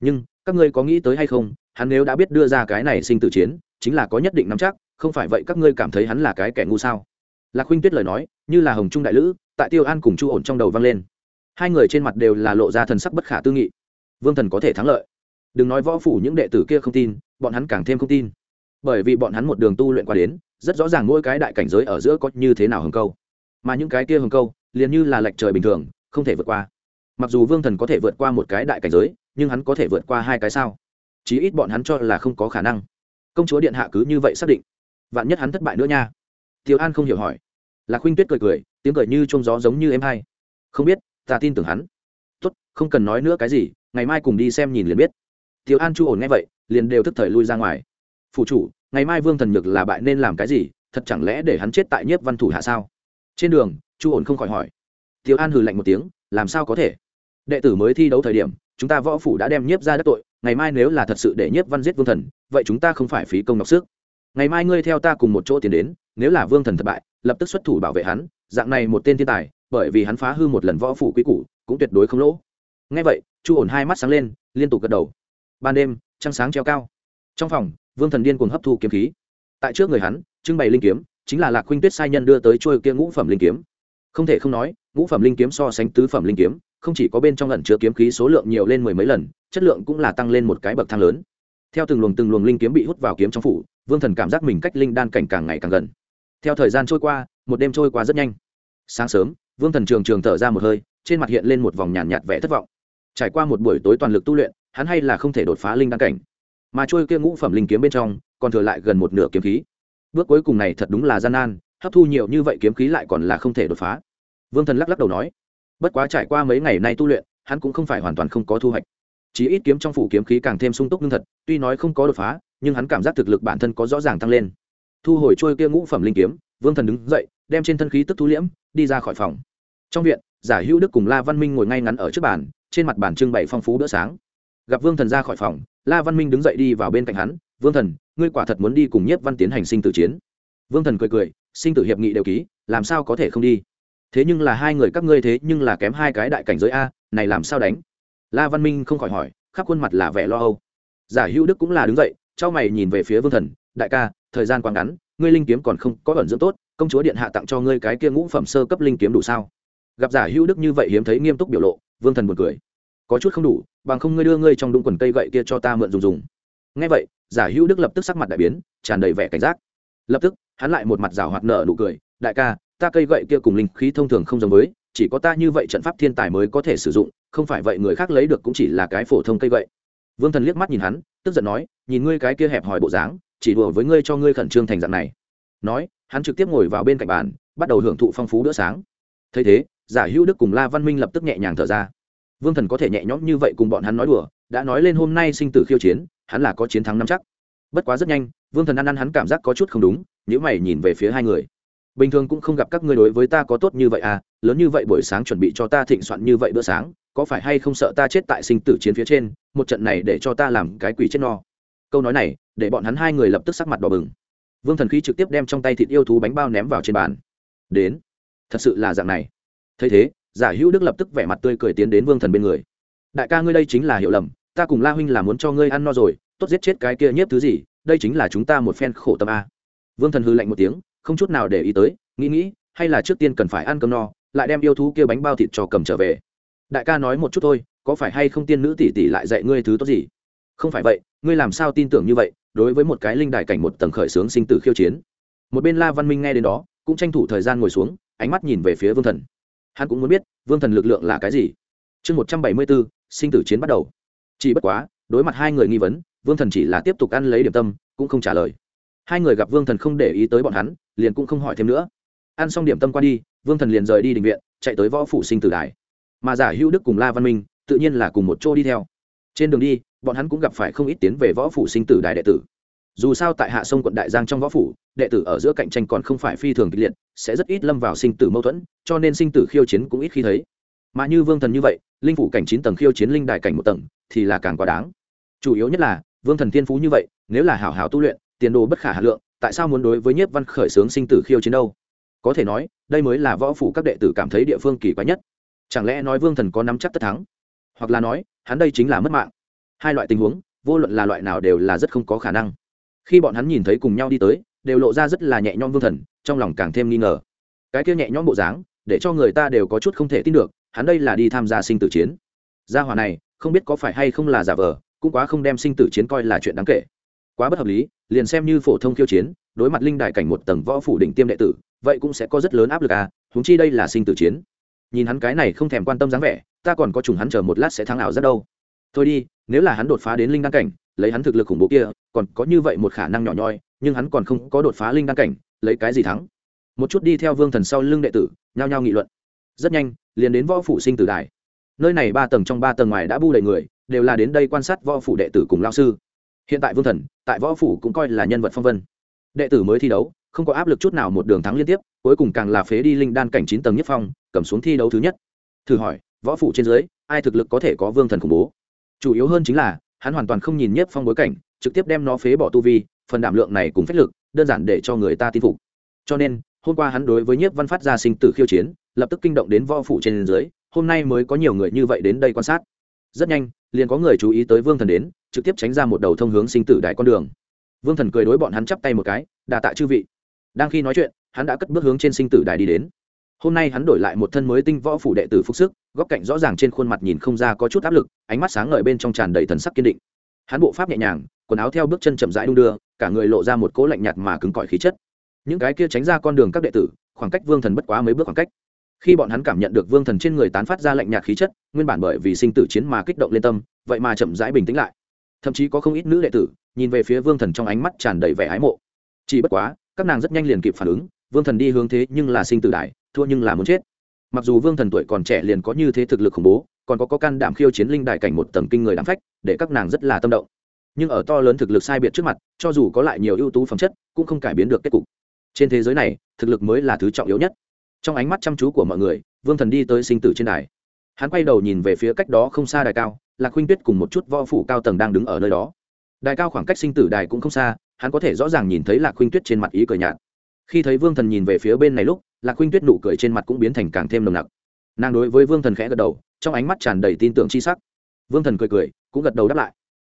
Nhưng, các ngươi có nghĩ tới hay không, hắn nếu đã biết đưa ra cái này sinh tử chiến, chính là có nhất định nắm chắc, không phải vậy các ngươi cảm thấy hắn là cái kẻ ngu sao? Lạc huynh tuyết lời nói, như là hồng trung đại lữ, tại tiêu an cùng chu ổn trong đầu vang lên hai người trên mặt đều là lộ ra thần sắc bất khả tư nghị. Vương thần có thể thắng lợi. Đừng nói võ phủ những đệ tử kia không tin, bọn hắn càng thêm không tin. Bởi vì bọn hắn một đường tu luyện qua đến, rất rõ ràng mỗi cái đại cảnh giới ở giữa có như thế nào hồng câu. Mà những cái kia hồng câu, liền như là lệch trời bình thường, không thể vượt qua. Mặc dù vương thần có thể vượt qua một cái đại cảnh giới, nhưng hắn có thể vượt qua hai cái sao? Chí ít bọn hắn cho là không có khả năng. Công chúa điện hạ cứ như vậy xác định. Vạn nhất hắn thất bại nữa nha. Tiêu an không hiểu hỏi. Lạc huynh tuyết cười cười, tiếng cười như trông gió giống như em hay. Không biết ta tin tưởng hắn. Tốt, không cần nói nữa cái gì, ngày mai cùng đi xem nhìn liền biết. Tiểu an chu ổn nghe vậy, liền đều thức thời lui ra ngoài. Phụ chủ, ngày mai vương thần nhược là bại nên làm cái gì, thật chẳng lẽ để hắn chết tại nhiếp văn thủ hạ sao? Trên đường, chu ổn không khỏi hỏi. Tiểu an hừ lạnh một tiếng, làm sao có thể? Đệ tử mới thi đấu thời điểm, chúng ta võ phủ đã đem nhiếp ra đất tội, ngày mai nếu là thật sự để nhiếp văn giết vương thần, vậy chúng ta không phải phí công nọc sức. Ngày mai ngươi theo ta cùng một chỗ tiến đến, nếu là vương thần thất bại, lập tức xuất thủ bảo vệ hắn, dạng này một tên thiên tài bởi vì hắn phá hư một lần võ phủ quy củ, cũng tuyệt đối không lỗ. Ngay vậy, chu ổn hai mắt sáng lên, liên tục gật đầu. Ban đêm, trăng sáng treo cao. Trong phòng, vương thần điên cuồng hấp thu kiếm khí. Tại trước người hắn, trưng bày linh kiếm, chính là lạc huynh tuyết sai nhân đưa tới trôi kia ngũ phẩm linh kiếm. Không thể không nói, ngũ phẩm linh kiếm so sánh tứ phẩm linh kiếm, không chỉ có bên trong lần chứa kiếm khí số lượng nhiều lên mười mấy lần, chất lượng cũng là tăng lên một cái bậc thang lớn. Theo từng luồng từng luồng linh kiếm bị hút vào kiếm trong phủ, vương thần cảm giác mình cách linh đan cảnh càng ngày càng gần. Theo thời gian trôi qua, một đêm trôi qua rất nhanh. Sáng sớm vương thần trường trường thở ra một hơi trên mặt hiện lên một vòng nhàn nhạt, nhạt vẻ thất vọng. Trải qua một buổi tối toàn lực tu luyện hắn hay là không thể đột phá linh đăng cảnh. Mà trôi kia ngũ phẩm linh kiếm bên trong còn thừa lại gần một nửa kiếm khí. Bước cuối cùng này thật đúng là gian nan hấp thu nhiều như vậy kiếm khí lại còn là không thể đột phá. Vương thần lắc lắc đầu nói bất quá trải qua mấy ngày nay tu luyện hắn cũng không phải hoàn toàn không có thu hoạch. Chỉ ít kiếm trong phủ kiếm khí càng thêm sung túc lương thật tuy nói không có đột phá nhưng hắn cảm giác thực lực bản thân có rõ ràng tăng lên. Thu hồi trôi kia ngũ phẩm linh kiếm vương thần đứng dậy đem trên thân khí tức thu liễm đi ra khỏi phòng trong viện, giả hữu đức cùng la văn minh ngồi ngay ngắn ở trước bàn, trên mặt bàn trưng bày phong phú bữa sáng. Gặp vương thần ra khỏi phòng, la văn minh đứng dậy đi vào bên cạnh hắn, vương thần, ngươi quả thật muốn đi cùng nhiếp văn tiến hành sinh tử chiến. Vương thần cười cười, sinh tử hiệp nghị đều ký, làm sao có thể không đi? Thế nhưng là hai người các ngươi thế nhưng là kém hai cái đại cảnh giới a, này làm sao đánh? La văn minh không khỏi hỏi, khắp khuôn mặt là vẻ lo âu. Giả hữu đức cũng là đứng dậy trao mày nhìn về phía vương thần, đại ca, thời gian quá ngắn, ngươi linh kiếm còn không có ẩn dưỡng tốt, công chúa điện hạ tặng cho ngươi cái kia ngũ phẩm sơ cấp linh kiếm đủ sao? Gặp giả hữu đức như vậy hiếm thấy nghiêm túc biểu lộ, vương thần buồn cười. Có chút không đủ, bằng không ngươi đưa ngươi trong đúng quần cây gậy kia cho ta mượn dùng dùng. Ngay vậy, giả hữu đức lập tức sắc mặt đại biến, tràn đầy vẻ cảnh giác. Lập tức, hắn lại một mặt rào hoạt nở nụ cười, đại ca, ta cây gậy kia cùng linh khí thông thường không giống với, chỉ có ta như vậy trận pháp thiên tài mới có thể sử dụng, không phải vậy người khác lấy được cũng chỉ là cái phổ thông cây gậy. Vương thần liếc mắt nhìn hắn, tức giận nói, nhìn ngươi cái kia hẹp hòi bộ dáng, chỉ đùa với ngươi cho ngươi khẩn trương thành dạng này. Nói, hắn trực tiếp ngồi vào bên cạnh bàn, bắt đầu hưởng thụ phong phú bữa sáng. Thấy thế giả hữu đức cùng la văn minh lập tức nhẹ nhàng thở ra. Vương thần có thể nhẹ nhõm như vậy cùng bọn hắn nói đùa, đã nói lên hôm nay sinh tử khiêu chiến, hắn là có chiến thắng năm chắc. Bất quá rất nhanh, vương thần ăn ăn hắn cảm giác có chút không đúng nhữ mày nhìn về phía hai người. Bình thường cũng không gặp các ngươi đối với ta có tốt như vậy à lớn như vậy buổi sáng chuẩn bị cho ta thịnh soạn như vậy bữa sáng, có phải hay không sợ ta chết tại sinh tử chiến phía trên, một trận này để cho ta làm cái quỷ chết no. Câu nói này, để bọn hắn hai người lập tức sắc mặt đỏ bừng. Vương thần khí trực tiếp đem trong tay thịt yêu thú bánh bao ném vào trên bàn. Đến. Thật sự là dạng này thấy thế, giả hữu đức lập tức vẻ mặt tươi cười tiến đến vương thần bên người. Đại ca ngươi đây chính là hiểu lầm, ta cùng la huynh là muốn cho ngươi ăn no rồi, tốt giết chết cái kia nhiếp thứ gì, đây chính là chúng ta một phen khổ tâm a. Vương thần hư lạnh một tiếng, không chút nào để ý tới, nghĩ nghĩ, hay là trước tiên cần phải ăn cơm no, lại đem yêu thú kia bánh bao thịt cho cầm trở về. Đại ca nói một chút thôi, có phải hay không tiên nữ tỷ tỷ lại dạy ngươi thứ tốt gì? Không phải vậy, ngươi làm sao tin tưởng như vậy, đối với một cái linh đại cảnh một tầng khởi xướng sinh tử khiêu chiến. Một bên la văn minh nghe đến đó, cũng tranh thủ thời gian ngồi xuống, ánh mắt nhìn về phía vương thần hắn cũng muốn biết vương thần lực lượng là cái gì. Chương một trăm bảy mươi bốn, sinh tử chiến bắt đầu. Chỉ bất quá, đối mặt hai người nghi vấn, vương thần chỉ là tiếp tục ăn lấy điểm tâm, cũng không trả lời. Hai người gặp vương thần không để ý tới bọn hắn, liền cũng không hỏi thêm nữa. Ăn xong điểm tâm qua đi, vương thần liền rời đi định viện, chạy tới võ phủ sinh tử đài. Mà giả hữu đức cùng la văn minh, tự nhiên là cùng một chỗ đi theo. Trên đường đi, bọn hắn cũng gặp phải không ít tiến về võ phủ sinh tử đài đệ tử dù sao tại hạ sông quận đại giang trong võ phủ, đệ tử ở giữa cạnh tranh còn không phải phi thường kịch liệt, sẽ rất ít lâm vào sinh tử mâu thuẫn, cho nên sinh tử khiêu chiến cũng ít khi thấy. Mà như vương thần như vậy, linh phủ cảnh chín tầng khiêu chiến linh đại cảnh một tầng thì là càng quá đáng. Chủ yếu nhất là, vương thần tiên phú như vậy, nếu là hảo hảo tu luyện, tiền đồ bất khả hà lượng, tại sao muốn đối với nhiếp văn khởi xướng sinh tử khiêu chiến đâu? Có thể nói, đây mới là võ phủ các đệ tử cảm thấy địa phương kỳ quái nhất. Chẳng lẽ nói vương thần có nắm chắc tất thắng? Hoặc là nói, hắn đây chính là mất mạng. Hai loại tình huống, vô luận là loại nào đều là rất không có khả năng khi bọn hắn nhìn thấy cùng nhau đi tới, đều lộ ra rất là nhẹ nhõm vương thần, trong lòng càng thêm nghi ngờ. Cái kia nhẹ nhõm bộ dáng, để cho người ta đều có chút không thể tin được, hắn đây là đi tham gia sinh tử chiến. Gia hòa này, không biết có phải hay không là giả vờ, cũng quá không đem sinh tử chiến coi là chuyện đáng kể. Quá bất hợp lý, liền xem như phổ thông khiêu chiến, đối mặt linh đại cảnh một tầng võ phủ đỉnh tiêm đệ tử, vậy cũng sẽ có rất lớn áp lực à huống chi đây là sinh tử chiến. Nhìn hắn cái này không thèm quan tâm dáng vẻ, ta còn có trùng hắn chờ một lát sẽ thắng ảo rất đâu. Thôi đi, nếu là hắn đột phá đến linh đăng cảnh lấy hắn thực lực khủng bố kia, còn có như vậy một khả năng nhỏ nhoi, nhưng hắn còn không có đột phá linh đăng cảnh, lấy cái gì thắng? Một chút đi theo vương thần sau lưng đệ tử, nhao nhao nghị luận. Rất nhanh, liền đến võ phủ sinh tử đài. Nơi này ba tầng trong ba tầng ngoài đã bu đầy người, đều là đến đây quan sát võ phủ đệ tử cùng lao sư. Hiện tại vương thần, tại võ phủ cũng coi là nhân vật phong vân. Đệ tử mới thi đấu, không có áp lực chút nào một đường thắng liên tiếp, cuối cùng càng là phế đi linh đan cảnh chín tầng nhất phong, cầm xuống thi đấu thứ nhất. Thử hỏi, võ phủ trên dưới, ai thực lực có thể có vương thần khủng bố? Chủ yếu hơn chính là hắn hoàn toàn không nhìn nhiếp phong bối cảnh, trực tiếp đem nó phế bỏ tu vi, phần đảm lượng này cùng phép lực, đơn giản để cho người ta tin phục. Cho nên, hôm qua hắn đối với nhiếp văn phát ra sinh tử khiêu chiến, lập tức kinh động đến võ phủ trên dưới, hôm nay mới có nhiều người như vậy đến đây quan sát. Rất nhanh, liền có người chú ý tới vương thần đến, trực tiếp tránh ra một đầu thông hướng sinh tử đại con đường. Vương thần cười đối bọn hắn chắp tay một cái, đà tạ chư vị. Đang khi nói chuyện, hắn đã cất bước hướng trên sinh tử đài đi đến hôm nay hắn đổi lại một thân mới tinh võ phủ đệ tử phục sức, góc cạnh rõ ràng trên khuôn mặt nhìn không ra có chút áp lực, ánh mắt sáng ngời bên trong tràn đầy thần sắc kiên định. Hắn bộ pháp nhẹ nhàng, quần áo theo bước chân chậm rãi đung đưa, cả người lộ ra một cỗ lạnh nhạt mà cứng cỏi khí chất. Những cái kia tránh ra con đường các đệ tử, khoảng cách vương thần bất quá mấy bước khoảng cách. Khi bọn hắn cảm nhận được vương thần trên người tán phát ra lạnh nhạt khí chất, nguyên bản bởi vì sinh tử chiến mà kích động lên tâm, vậy mà chậm rãi bình tĩnh lại. Thậm chí có không ít nữ đệ tử, nhìn về phía vương thần trong ánh mắt tràn đầy vẻ ái mộ. Chỉ bất quá, các nàng rất nhanh liền kịp phản ứng, vương thần đi hướng thế nhưng là sinh tử đại thua nhưng là muốn chết. Mặc dù vương thần tuổi còn trẻ liền có như thế thực lực khủng bố, còn có có can đảm khiêu chiến linh đại cảnh một tầng kinh người đáng phách, để các nàng rất là tâm động. Nhưng ở to lớn thực lực sai biệt trước mặt, cho dù có lại nhiều ưu tú phẩm chất, cũng không cải biến được kết cục. Trên thế giới này, thực lực mới là thứ trọng yếu nhất. Trong ánh mắt chăm chú của mọi người, vương thần đi tới sinh tử trên đài. Hắn quay đầu nhìn về phía cách đó không xa đài cao, lạc huynh tuyết cùng một chút võ phủ cao tầng đang đứng ở nơi đó. Đài cao khoảng cách sinh tử đài cũng không xa, hắn có thể rõ ràng nhìn thấy lạc huynh tuyết trên mặt ý cười nhạt. Khi thấy vương thần nhìn về phía bên này lúc lạc khuynh tuyết nụ cười trên mặt cũng biến thành càng thêm nồng nặc. Nàng đối với vương thần khẽ gật đầu, trong ánh mắt tràn đầy tin tưởng c h i sắc. Vương thần cười cười, cũng gật đầu đáp lại.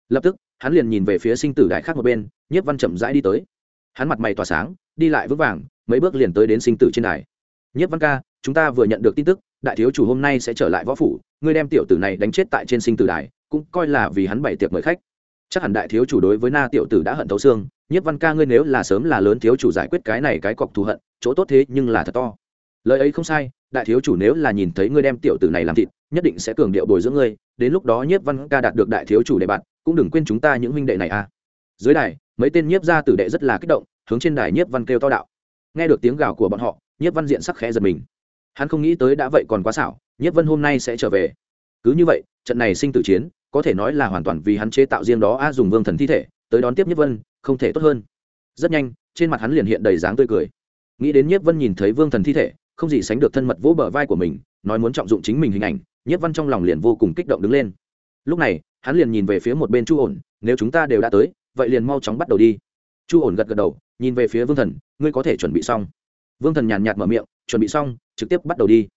Lập tức, hắn liền nhìn về phía sinh tử đại khác một bên, nhiếp văn chậm rãi đi tới. Hắn mặt mày tỏa sáng, đi lại vững vàng, mấy bước liền tới đến sinh tử trên đài. Nhiếp văn ca, chúng ta vừa nhận được tin tức, đại thiếu chủ hôm nay sẽ trở lại võ phủ, ngươi đem tiểu tử này đánh chết tại trên sinh tử đài, cũng coi là vì hắn bày tiệc mời khách. Chắc hẳn đại thiếu chủ đối với na tiểu tử đã hận thấu xương nhiếp văn ca ngươi nếu là sớm là lớn thiếu chủ giải quyết cái này cái cọc thù hận, chỗ tốt thế nhưng là thật to. Lời ấy không sai, đại thiếu chủ nếu là nhìn thấy ngươi đem tiểu tử này làm thịt, nhất định sẽ cường điệu bồi dưỡng ngươi, đến lúc đó nhiếp văn ca đạt được đại thiếu chủ đề bạt cũng đừng quên chúng ta những huynh đệ này a à. dưới đài, mấy tên nhiếp gia tử đệ rất là kích động, hướng trên đài nhiếp văn kêu to đạo. Nghe được tiếng gào của bọn họ, nhiếp văn diện sắc khẽ giật mình. Hắn không nghĩ tới đã vậy còn quá xảo, nhiếp vân hôm nay sẽ trở về. Cứ như vậy, trận này sinh tử chiến, có thể nói là hoàn toàn vì hắn chế tạo riêng đó a, dùng vương thần thi thể, tới đón tiếp nhiếp vân không thể tốt hơn. Rất nhanh, trên mặt hắn liền hiện đầy dáng tươi cười. Nghĩ đến nhiếp vân nhìn thấy vương thần thi thể, không gì sánh được thân mật vỗ bờ vai của mình, nói muốn trọng dụng chính mình hình ảnh, nhiếp văn trong lòng liền vô cùng kích động đứng lên. Lúc này, hắn liền nhìn về phía một bên chu ổn, nếu chúng ta đều đã tới, vậy liền mau chóng bắt đầu đi. Chu ổn gật gật đầu, nhìn về phía vương thần, ngươi có thể chuẩn bị xong. Vương thần nhàn nhạt mở miệng, chuẩn bị xong, trực tiếp bắt đầu đi.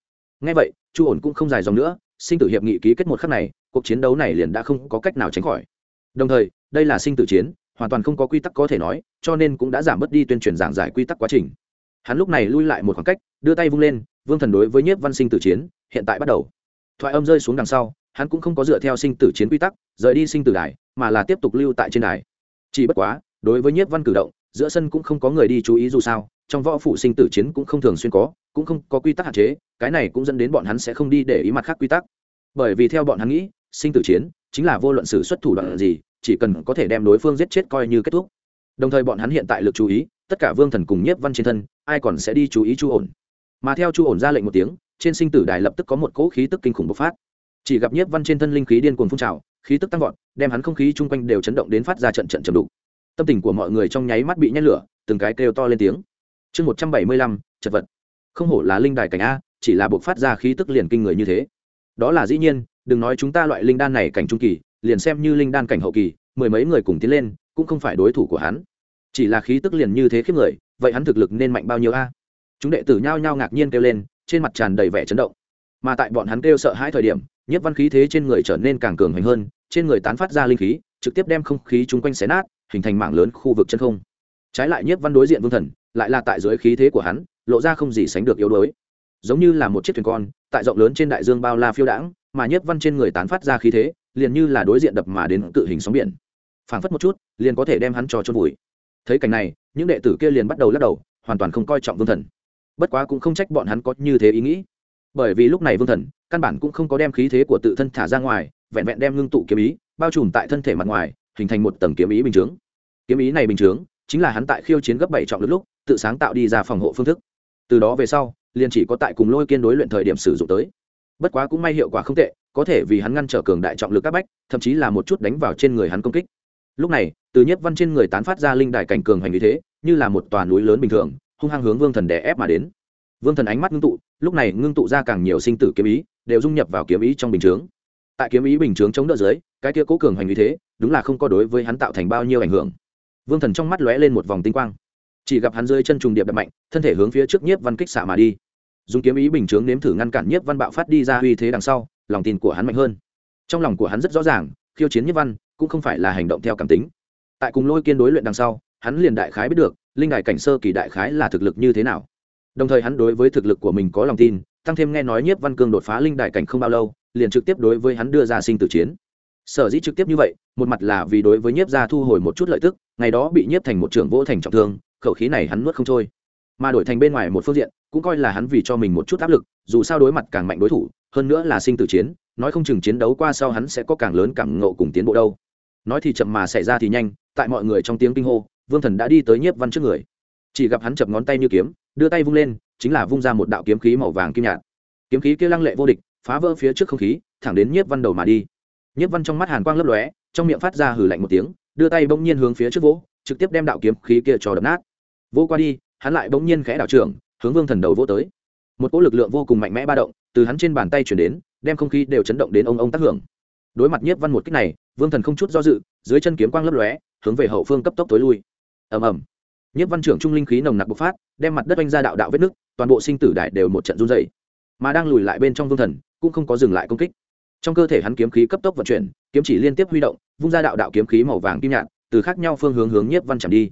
Ngay vậy, chu ổn cũng không dài dòng nữa, sinh tử hiệp nghị ký kết một khắc này, cuộc chiến đấu này liền đã không có cách nào tránh khỏi. Đồng thời, đây là sinh tử chiến hoàn toàn không có quy tắc có thể nói, cho nên cũng đã giảm bớt đi tuyên truyền giảng giải quy tắc quá trình. Hắn lúc này lui lại một khoảng cách, đưa tay vung lên, vương thần đối với nhiếp văn sinh tử chiến, hiện tại bắt đầu. Thoại âm rơi xuống đằng sau, hắn cũng không có dựa theo sinh tử chiến quy tắc, rời đi sinh tử đài, mà là tiếp tục lưu tại trên đài. Chỉ bất quá, đối với nhiếp văn cử động, giữa sân cũng không có người đi chú ý dù sao, trong võ phụ sinh tử chiến cũng không thường xuyên có, cũng không có quy tắc hạn chế, cái này cũng dẫn đến bọn hắn sẽ không đi để ý mặt khác quy tắc. Bởi vì theo bọn hắn nghĩ, sinh tử chiến chính là vô luận sử xuất thủ đoạn gì chỉ cần có thể đem đối phương giết chết coi như kết thúc. Đồng thời bọn hắn hiện tại lực chú ý, tất cả vương thần cùng nhiếp văn trên thân, ai còn sẽ đi chú ý chu ổn? Mà theo chu ổn ra lệnh một tiếng, trên sinh tử đài lập tức có một cỗ khí tức kinh khủng bộc phát. Chỉ gặp nhiếp văn trên thân linh khí điên cuồng phun trào, khí tức tăng vọt, đem hắn không khí chung quanh đều chấn động đến phát ra trận trận chầm đục. Tâm tình của mọi người trong nháy mắt bị nhét lửa, từng cái kêu to lên tiếng. Chương một trăm bảy mươi lăm, chật vật. Không hổ là linh đài cảnh a, chỉ là buộc phát ra khí tức liền kinh người như thế. Đó là dĩ nhiên, đừng nói chúng ta loại linh đan này cảnh trung kỳ liền xem như linh đan cảnh hậu kỳ, mười mấy người cùng tiến lên, cũng không phải đối thủ của hắn. Chỉ là khí tức liền như thế khiếp người, vậy hắn thực lực nên mạnh bao nhiêu a? Chúng đệ tử nhao nhao ngạc nhiên kêu lên, trên mặt tràn đầy vẻ chấn động. Mà tại bọn hắn kêu sợ hãi thời điểm nhất văn khí thế trên người trở nên càng cường hành hơn, trên người tán phát ra linh khí, trực tiếp đem không khí chung quanh xé nát, hình thành mảng lớn khu vực chân không. Trái lại nhất văn đối diện vương thần, lại là tại dưới khí thế của hắn, lộ ra không gì sánh được yếu đuối. Giống như là một chiếc thuyền con, tại rộng lớn trên đại dương bao la phiêu đãng, mà nhất văn trên người tán phát ra khí thế liền như là đối diện đập mà đến cự hình sóng biển. Phảng phất một chút, liền có thể đem hắn cho chôn vùi. Thấy cảnh này, những đệ tử kia liền bắt đầu lắc đầu, hoàn toàn không coi trọng vương thần. Bất quá cũng không trách bọn hắn có như thế ý nghĩ. Bởi vì lúc này vương thần, căn bản cũng không có đem khí thế của tự thân thả ra ngoài, vẹn vẹn đem ngưng tụ kiếm ý, bao trùm tại thân thể mặt ngoài, hình thành một tầng kiếm ý bình chướng. Kiếm ý này bình chướng, chính là hắn tại khiêu chiến gấp bảy trọng lúc lúc, tự sáng tạo đi ra phòng hộ phương thức. Từ đó về sau, liền chỉ có tại cùng lôi kiên đối luyện thời điểm sử dụng tới. Bất quá cũng may hiệu quả không tệ có thể vì hắn ngăn trở cường đại trọng lực các bách, thậm chí là một chút đánh vào trên người hắn công kích. Lúc này, từ nhất văn trên người tán phát ra linh đại cảnh cường hành như thế, như là một tòa núi lớn bình thường, hung hăng hướng vương thần đè ép mà đến. Vương thần ánh mắt ngưng tụ, lúc này ngưng tụ ra càng nhiều sinh tử kiếm ý, đều dung nhập vào kiếm ý trong bình chướng. Tại kiếm ý bình chướng chống đỡ dưới, cái kia cố cường hành như thế, đúng là không có đối với hắn tạo thành bao nhiêu ảnh hưởng. Vương thần trong mắt lóe lên một vòng tinh quang. Chỉ gặp hắn dưới chân trùng điệp đập mạnh, thân thể hướng phía trước nhiếp văn kích xạ mà đi. Dùng kiếm ý bình chướng nếm thử ngăn cản nhiếp văn bạo phát đi ra uy thế đằng sau lòng tin của hắn mạnh hơn. Trong lòng của hắn rất rõ ràng, khiêu chiến nhất văn cũng không phải là hành động theo cảm tính. Tại cùng lôi kiên đối luyện đằng sau, hắn liền đại khái biết được, linh đại cảnh sơ kỳ đại khái là thực lực như thế nào. Đồng thời hắn đối với thực lực của mình có lòng tin, tăng thêm nghe nói nhiếp văn cương đột phá linh đại cảnh không bao lâu, liền trực tiếp đối với hắn đưa ra sinh tử chiến. Sở dĩ trực tiếp như vậy, một mặt là vì đối với nhiếp gia thu hồi một chút lợi tức, ngày đó bị nhiếp thành một trưởng vỗ thành trọng thương, khẩu khí này hắn nuốt không trôi. Mà đổi thành bên ngoài một phương diện, cũng coi là hắn vì cho mình một chút áp lực, dù sao đối mặt càng mạnh đối thủ hơn nữa là sinh tử chiến, nói không chừng chiến đấu qua sau hắn sẽ có càng lớn càng ngộ cùng tiến bộ đâu. Nói thì chậm mà xảy ra thì nhanh, tại mọi người trong tiếng kinh hô, vương thần đã đi tới nhiếp văn trước người. Chỉ gặp hắn chập ngón tay như kiếm, đưa tay vung lên, chính là vung ra một đạo kiếm khí màu vàng kim nhạt. Kiếm khí kia lăng lệ vô địch, phá vỡ phía trước không khí, thẳng đến nhiếp văn đầu mà đi. Nhiếp văn trong mắt hàn quang lấp lóe, trong miệng phát ra hừ lạnh một tiếng, đưa tay bỗng nhiên hướng phía trước vỗ, trực tiếp đem đạo kiếm khí kia cho đập nát. Vô qua đi, hắn lại bỗng nhiên khẽ đảo trưởng, hướng vương thần đầu vỗ tới một cỗ lực lượng vô cùng mạnh mẽ ba động từ hắn trên bàn tay chuyển đến, đem không khí đều chấn động đến ông ông tác hưởng. Đối mặt nhiếp văn một cách này, vương thần không chút do dự, dưới chân kiếm quang lấp lóe, hướng về hậu phương cấp tốc tối lui. Ầm ầm. Nhiếp văn trưởng trung linh khí nồng nặc bộc phát, đem mặt đất oanh ra đạo đạo vết nứt, toàn bộ sinh tử đại đều một trận run dày mà đang lùi lại bên trong vương thần, cũng không có dừng lại công kích. Trong cơ thể hắn kiếm khí cấp tốc vận chuyển, kiếm chỉ liên tiếp huy động, vung ra đạo đạo kiếm khí màu vàng kim nhạt, từ khác nhau phương hướng hướng nhiếp văn chạm đi.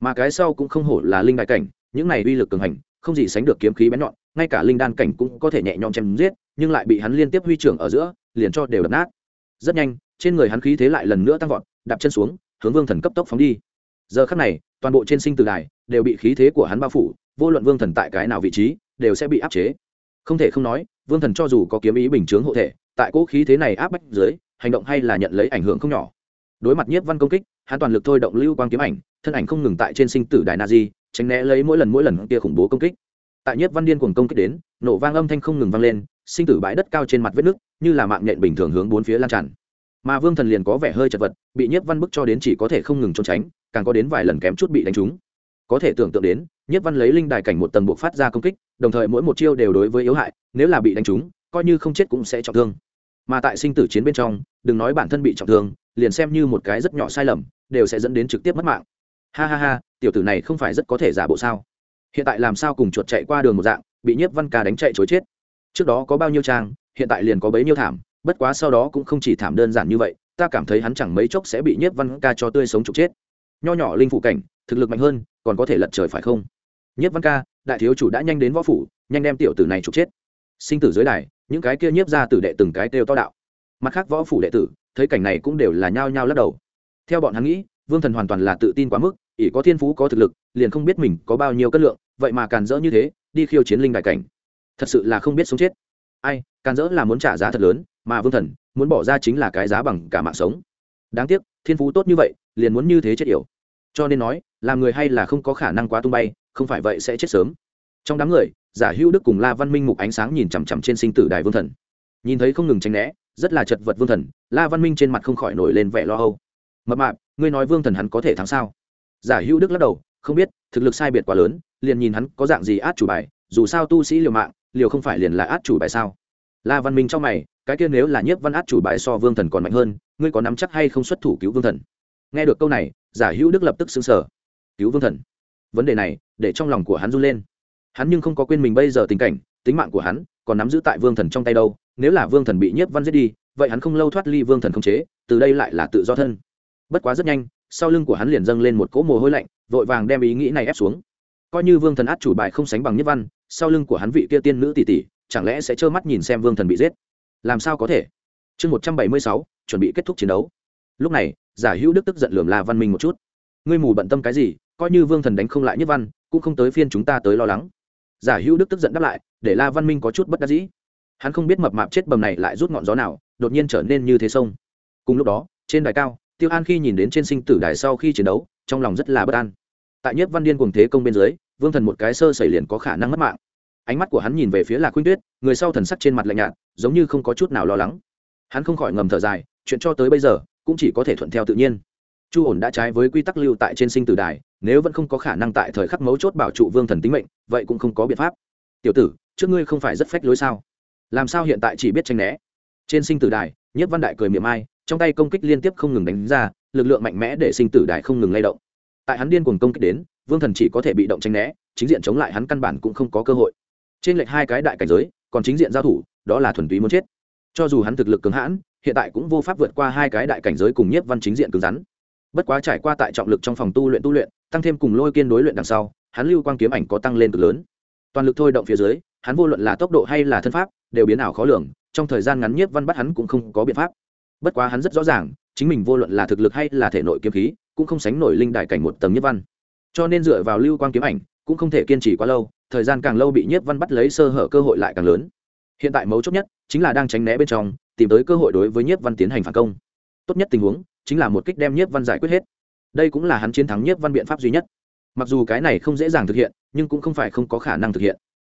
Mà cái sau cũng không hổ là linh đại cảnh, những này uy lực cường hành, không gì sánh được kiếm khí bén nhọn ngay cả linh đan cảnh cũng có thể nhẹ nhõm chém giết, nhưng lại bị hắn liên tiếp huy trưởng ở giữa, liền cho đều đập nát. Rất nhanh, trên người hắn khí thế lại lần nữa tăng vọt, đạp chân xuống, hướng vương thần cấp tốc phóng đi. Giờ khắc này, toàn bộ trên sinh từ đài đều bị khí thế của hắn bao phủ, vô luận vương thần tại cái nào vị trí, đều sẽ bị áp chế. Không thể không nói, vương thần cho dù có kiếm ý bình chướng hộ thể, tại cỗ khí thế này áp bách dưới, hành động hay là nhận lấy ảnh hưởng không nhỏ. Đối mặt nhiếp văn công kích, hắn toàn lực thôi động lưu quang kiếm ảnh, thân ảnh không ngừng tại trên sinh tử đài na di tránh né lấy mỗi lần mỗi lần kia khủng bố công kích tại nhiếp văn điên cuồng công kích đến, nổ vang âm thanh không ngừng vang lên, sinh tử bãi đất cao trên mặt vết nước, như là mạng nhện bình thường hướng bốn phía lan tràn. Mà vương thần liền có vẻ hơi chật vật, bị nhiếp văn bức cho đến chỉ có thể không ngừng trốn tránh, càng có đến vài lần kém chút bị đánh trúng. Có thể tưởng tượng đến, nhiếp văn lấy linh đài cảnh một tầng buộc phát ra công kích, đồng thời mỗi một chiêu đều đối với yếu hại, nếu là bị đánh trúng, coi như không chết cũng sẽ trọng thương. Mà tại sinh tử chiến bên trong, đừng nói bản thân bị trọng thương, liền xem như một cái rất nhỏ sai lầm, đều sẽ dẫn đến trực tiếp mất mạng. Ha ha ha, tiểu tử này không phải rất có thể giả bộ sao? Hiện tại làm sao cùng chuột chạy qua đường một dạng, bị nhiếp văn ca đánh chạy chối chết. Trước đó có bao nhiêu trang, hiện tại liền có bấy nhiêu thảm, bất quá sau đó cũng không chỉ thảm đơn giản như vậy, ta cảm thấy hắn chẳng mấy chốc sẽ bị nhiếp văn ca cho tươi sống trục chết. Nho nhỏ linh phụ cảnh, thực lực mạnh hơn, còn có thể lật trời phải không? Nhất văn ca, đại thiếu chủ đã nhanh đến võ phủ, nhanh đem tiểu tử này trục chết. Sinh tử dưới đài, những cái kia nhiếp ra tử đệ từng cái kêu to đạo. Mặt khác võ phủ đệ tử, thấy cảnh này cũng đều là nhao nhao lắc đầu. Theo bọn hắn nghĩ, vương thần hoàn toàn là tự tin quá mức ỷ có thiên phú có thực lực, liền không biết mình có bao nhiêu cân lượng, vậy mà càn rỡ như thế, đi khiêu chiến linh đại cảnh. Thật sự là không biết sống chết. Ai, càn rỡ là muốn trả giá thật lớn, mà vương thần, muốn bỏ ra chính là cái giá bằng cả mạng sống. Đáng tiếc, thiên phú tốt như vậy, liền muốn như thế chết yểu. Cho nên nói, làm người hay là không có khả năng quá tung bay, không phải vậy sẽ chết sớm. Trong đám người, giả hữu đức cùng la văn minh mục ánh sáng nhìn chằm chằm trên sinh tử đài vương thần. Nhìn thấy không ngừng tranh né, rất là chật vật vương thần, la văn minh trên mặt không khỏi nổi lên vẻ lo âu. Mập mạp, ngươi nói vương thần hắn có thể thắng sao? Giả hữu đức lắc đầu, không biết, thực lực sai biệt quá lớn, liền nhìn hắn có dạng gì át chủ bài, dù sao tu sĩ liều mạng, liều không phải liền là át chủ bài sao? La văn minh trong mày, cái kia nếu là nhiếp văn át chủ bài so vương thần còn mạnh hơn, ngươi có nắm chắc hay không xuất thủ cứu vương thần? Nghe được câu này, giả hữu đức lập tức xứng sở cứu vương thần? Vấn đề này, để trong lòng của hắn run lên. Hắn nhưng không có quên mình bây giờ tình cảnh, tính mạng của hắn, còn nắm giữ tại vương thần trong tay đâu. Nếu là vương thần bị nhiếp văn giết đi, vậy hắn không lâu thoát ly vương thần không chế, từ đây lại là tự do thân. Bất quá rất nhanh sau lưng của hắn liền dâng lên một cỗ mồ hôi lạnh, vội vàng đem ý nghĩ này ép xuống. Coi như vương thần át chủ bài không sánh bằng nhất văn, sau lưng của hắn vị kia tiên nữ tỷ tỷ, chẳng lẽ sẽ trơ mắt nhìn xem vương thần bị giết? Làm sao có thể? Chương một trăm bảy mươi sáu, chuẩn bị kết thúc chiến đấu. Lúc này, giả hữu đức tức giận lườm la văn minh một chút. Ngươi mù bận tâm cái gì, coi như vương thần đánh không lại nhất văn, cũng không tới phiên chúng ta tới lo lắng. Giả hữu đức tức giận đáp lại, để la văn minh có chút bất đắc dĩ. Hắn không biết mập mạp chết bầm này lại rút ngọn gió nào, đột nhiên trở nên như thế sông. Cùng lúc đó, trên đài cao tiêu an khi nhìn đến trên sinh tử đài sau khi chiến đấu, trong lòng rất là bất an. Tại nhất văn điên cùng thế công bên dưới, vương thần một cái sơ xảy liền có khả năng mất mạng. Ánh mắt của hắn nhìn về phía lạc khuynh tuyết, người sau thần sắc trên mặt lạnh nhạt, giống như không có chút nào lo lắng. Hắn không khỏi ngầm thở dài, chuyện cho tới bây giờ, cũng chỉ có thể thuận theo tự nhiên. Chu ổn đã trái với quy tắc lưu tại trên sinh tử đài, nếu vẫn không có khả năng tại thời khắc mấu chốt bảo trụ vương thần tính mệnh, vậy cũng không có biện pháp. Tiểu tử, trước ngươi không phải rất phách lối sao? Làm sao hiện tại chỉ biết tranh né? Trên sinh tử đài nhất văn đại cười miệng ai trong tay công kích liên tiếp không ngừng đánh ra, lực lượng mạnh mẽ để sinh tử đại không ngừng lay động. Tại hắn điên cuồng công kích đến, vương thần chỉ có thể bị động tranh né, chính diện chống lại hắn căn bản cũng không có cơ hội. Trên lệch hai cái đại cảnh giới, còn chính diện giao thủ, đó là thuần túy muốn chết. Cho dù hắn thực lực cứng hãn, hiện tại cũng vô pháp vượt qua hai cái đại cảnh giới cùng nhiếp văn chính diện cứng rắn. Bất quá trải qua tại trọng lực trong phòng tu luyện tu luyện, tăng thêm cùng lôi kiên đối luyện đằng sau, hắn lưu quang kiếm ảnh có tăng lên cực lớn. Toàn lực thôi động phía dưới, hắn vô luận là tốc độ hay là thân pháp, đều biến ảo khó lường, trong thời gian ngắn nhiếp văn bắt hắn cũng không có biện pháp bất quá hắn rất rõ ràng, chính mình vô luận là thực lực hay là thể nội kiếm khí, cũng không sánh nổi linh đại cảnh một tầng nhiếp văn. Cho nên dựa vào lưu quang kiếm ảnh, cũng không thể kiên trì quá lâu, thời gian càng lâu bị nhiếp văn bắt lấy sơ hở cơ hội lại càng lớn. Hiện tại mấu chốt nhất, chính là đang tránh né bên trong, tìm tới cơ hội đối với nhiếp văn tiến hành phản công. Tốt nhất tình huống, chính là một kích đem nhiếp văn giải quyết hết. Đây cũng là hắn chiến thắng nhiếp văn biện pháp duy nhất. Mặc dù cái này không dễ dàng thực hiện, nhưng cũng không phải không có khả năng thực hiện.